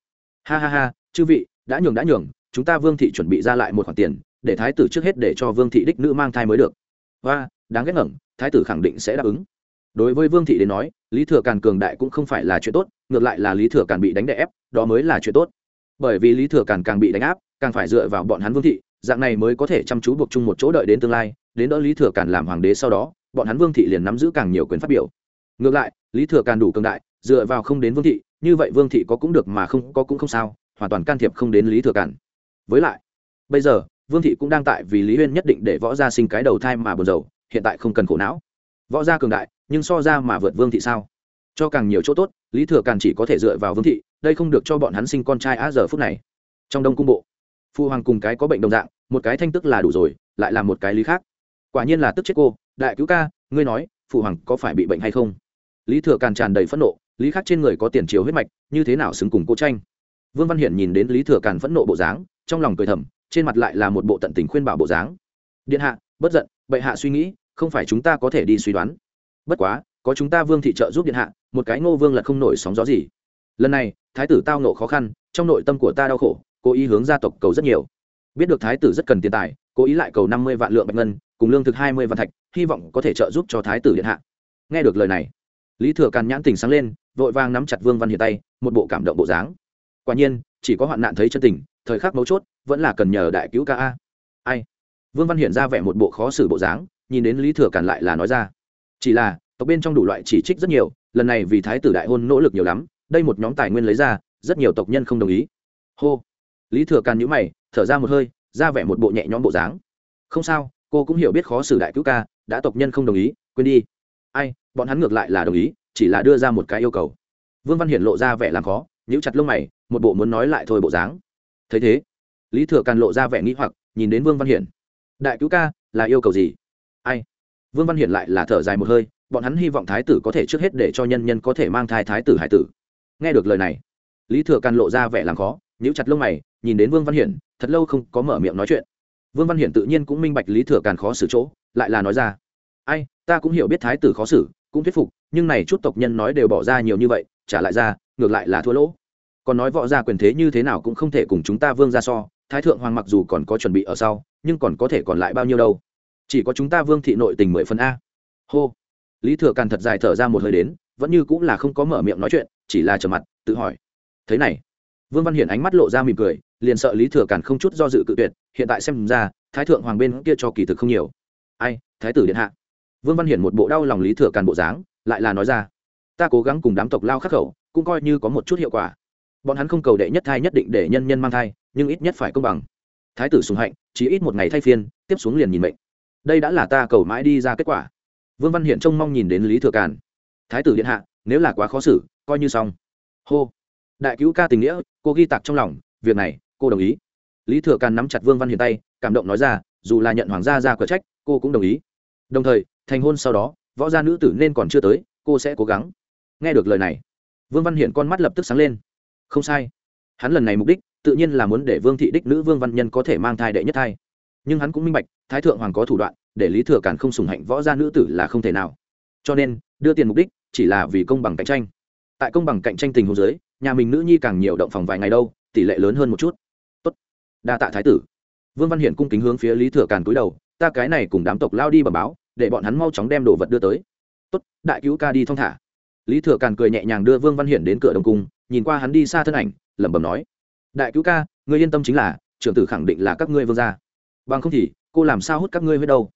Speaker 1: Ha ha ha, chư vị, đã nhường đã nhường, chúng ta vương thị chuẩn bị ra lại một khoản tiền để thái tử trước hết để cho vương thị đích nữ mang thai mới được. Và, đáng ghét ngẩng, thái tử khẳng định sẽ đáp ứng. Đối với vương thị đến nói, lý thừa càn cường đại cũng không phải là chuyện tốt, ngược lại là lý thừa càn bị đánh đè ép, đó mới là chuyện tốt. Bởi vì lý thừa càn càng bị đánh áp, càng phải dựa vào bọn hắn vương thị, dạng này mới có thể chăm chú buộc chung một chỗ đợi đến tương lai, đến đỡ lý thừa càn làm hoàng đế sau đó, bọn hắn vương thị liền nắm giữ càng nhiều quyền phát biểu. Ngược lại, lý thừa càn đủ cường đại, dựa vào không đến vương thị, như vậy vương thị có cũng được mà không có cũng không sao, hoàn toàn can thiệp không đến lý thừa càn. Với lại, bây giờ vương thị cũng đang tại vì lý huyên nhất định để võ gia sinh cái đầu thai mà buồn rầu, hiện tại không cần khổ não. Võ gia cường đại, nhưng so ra mà vượt vương thị sao? Cho càng nhiều chỗ tốt, lý thừa càn chỉ có thể dựa vào vương thị, đây không được cho bọn hắn sinh con trai á giờ phút này. Trong đông cung bộ, phu hoàng cùng cái có bệnh đồng dạng, một cái thanh tức là đủ rồi, lại là một cái lý khác. Quả nhiên là tức chết cô, đại cứu ca, ngươi nói phụ hoàng có phải bị bệnh hay không? Lý thừa càn tràn đầy phẫn nộ, lý khác trên người có tiền chiếu huyết mạch, như thế nào xứng cùng cô tranh? Vương văn hiển nhìn đến lý thừa càn phẫn nộ bộ dáng, trong lòng cười thầm trên mặt lại là một bộ tận tình khuyên bảo bộ dáng. Điện hạ, bất giận, bệ hạ suy nghĩ, không phải chúng ta có thể đi suy đoán. Bất quá, có chúng ta vương thị trợ giúp điện hạ, một cái ngô vương là không nổi sóng gió gì. Lần này, thái tử tao nộ khó khăn, trong nội tâm của ta đau khổ, cố ý hướng gia tộc cầu rất nhiều. Biết được thái tử rất cần tiền tài, cố ý lại cầu năm mươi vạn lượng bạch ngân, cùng lương thực hai mươi vạn thạch, hy vọng có thể trợ giúp cho thái tử điện hạ. Nghe được lời này, lý thừa càn nhãn tình sáng lên, vội vàng nắm chặt vương văn hiền tay, một bộ cảm động bộ dáng. Quả nhiên chỉ có hoạn nạn thấy chân tình, thời khắc mấu chốt vẫn là cần nhờ đại cứu ca a. Ai? Vương văn hiển ra vẻ một bộ khó xử bộ dáng, nhìn đến lý thừa càn lại là nói ra. Chỉ là, tộc bên trong đủ loại chỉ trích rất nhiều, lần này vì thái tử đại hôn nỗ lực nhiều lắm, đây một nhóm tài nguyên lấy ra, rất nhiều tộc nhân không đồng ý. Hô. Lý thừa càn nhữ mày, thở ra một hơi, ra vẻ một bộ nhẹ nhõm bộ dáng. Không sao, cô cũng hiểu biết khó xử đại cứu ca, đã tộc nhân không đồng ý, quên đi. Ai, bọn hắn ngược lại là đồng ý, chỉ là đưa ra một cái yêu cầu. Vương văn hiển lộ ra vẻ làm khó, nhíu chặt lông mày một bộ muốn nói lại thôi bộ dáng. Thấy thế, lý thừa càn lộ ra vẻ nghĩ hoặc, nhìn đến vương văn hiển. Đại cứu ca, là yêu cầu gì? Ai? Vương văn hiển lại là thở dài một hơi, bọn hắn hy vọng thái tử có thể trước hết để cho nhân nhân có thể mang thai thái tử hải tử. Nghe được lời này, lý thừa càn lộ ra vẻ làm khó, nhíu chặt lông mày, nhìn đến vương văn hiển, thật lâu không có mở miệng nói chuyện. Vương văn hiển tự nhiên cũng minh bạch lý thừa càn khó xử chỗ, lại là nói ra. Ai, ta cũng hiểu biết thái tử khó xử, cũng thuyết phục, nhưng này chút tộc nhân nói đều bỏ ra nhiều như vậy, trả lại ra, ngược lại là thua lỗ còn nói võ gia quyền thế như thế nào cũng không thể cùng chúng ta vương ra so, thái thượng hoàng mặc dù còn có chuẩn bị ở sau, nhưng còn có thể còn lại bao nhiêu đâu? Chỉ có chúng ta vương thị nội tình mười phần a. Hô. Lý thừa càn thật dài thở ra một hơi đến, vẫn như cũng là không có mở miệng nói chuyện, chỉ là trở mặt, tự hỏi. Thế này. Vương văn hiển ánh mắt lộ ra mỉm cười, liền sợ lý thừa càn không chút do dự cự tuyệt, hiện tại xem ra, thái thượng hoàng bên kia cho kỳ thực không nhiều. Ai, thái tử điện hạ. Vương văn hiển một bộ đau lòng lý thừa càn bộ dáng, lại là nói ra. Ta cố gắng cùng đám tộc lao khắc khẩu, cũng coi như có một chút hiệu quả bọn hắn không cầu đệ nhất thai nhất định để nhân nhân mang thai, nhưng ít nhất phải công bằng. Thái tử sùng hạnh, chỉ ít một ngày thay phiên, tiếp xuống liền nhìn mệnh. Đây đã là ta cầu mãi đi ra kết quả. Vương văn hiển trông mong nhìn đến lý thừa càn. Thái tử điện hạ, nếu là quá khó xử, coi như xong. Hô. Đại cứu ca tình nghĩa, cô ghi tạc trong lòng, việc này, cô đồng ý. Lý thừa càn nắm chặt vương văn hiện tay, cảm động nói ra, dù là nhận hoàng gia ra cửa trách, cô cũng đồng ý. Đồng thời, thành hôn sau đó, võ gia nữ tử nên còn chưa tới, cô sẽ cố gắng. Nghe được lời này, vương văn hiển con mắt lập tức sáng lên không sai. Hắn lần này mục đích, tự nhiên là muốn để vương thị đích nữ vương văn nhân có thể mang thai đệ nhất thai. Nhưng hắn cũng minh bạch, thái thượng hoàng có thủ đoạn, để lý thừa càn không sùng hạnh võ gia nữ tử là không thể nào. Cho nên, đưa tiền mục đích, chỉ là vì công bằng cạnh tranh. Tại công bằng cạnh tranh tình hồ dưới, nhà mình nữ nhi càng nhiều động phòng vài ngày đâu, tỷ lệ lớn hơn một chút. Tốt. Đa tạ thái tử. Vương văn hiển cung kính hướng phía lý thừa càn cúi đầu, ta cái này cùng đám tộc lao đi bẩm báo, để bọn hắn mau chóng đem đồ vật đưa tới. Tốt, đại cứu ca đi thong thả. Lý thừa càn cười nhẹ nhàng đưa vương văn hiển đến cửa đồng cung nhìn qua hắn đi xa thân ảnh, lẩm bẩm nói, đại cứu ca, ngươi yên tâm chính là, trưởng tử khẳng định là các ngươi vương gia. Bằng không thì, cô làm sao hút các ngươi với đâu?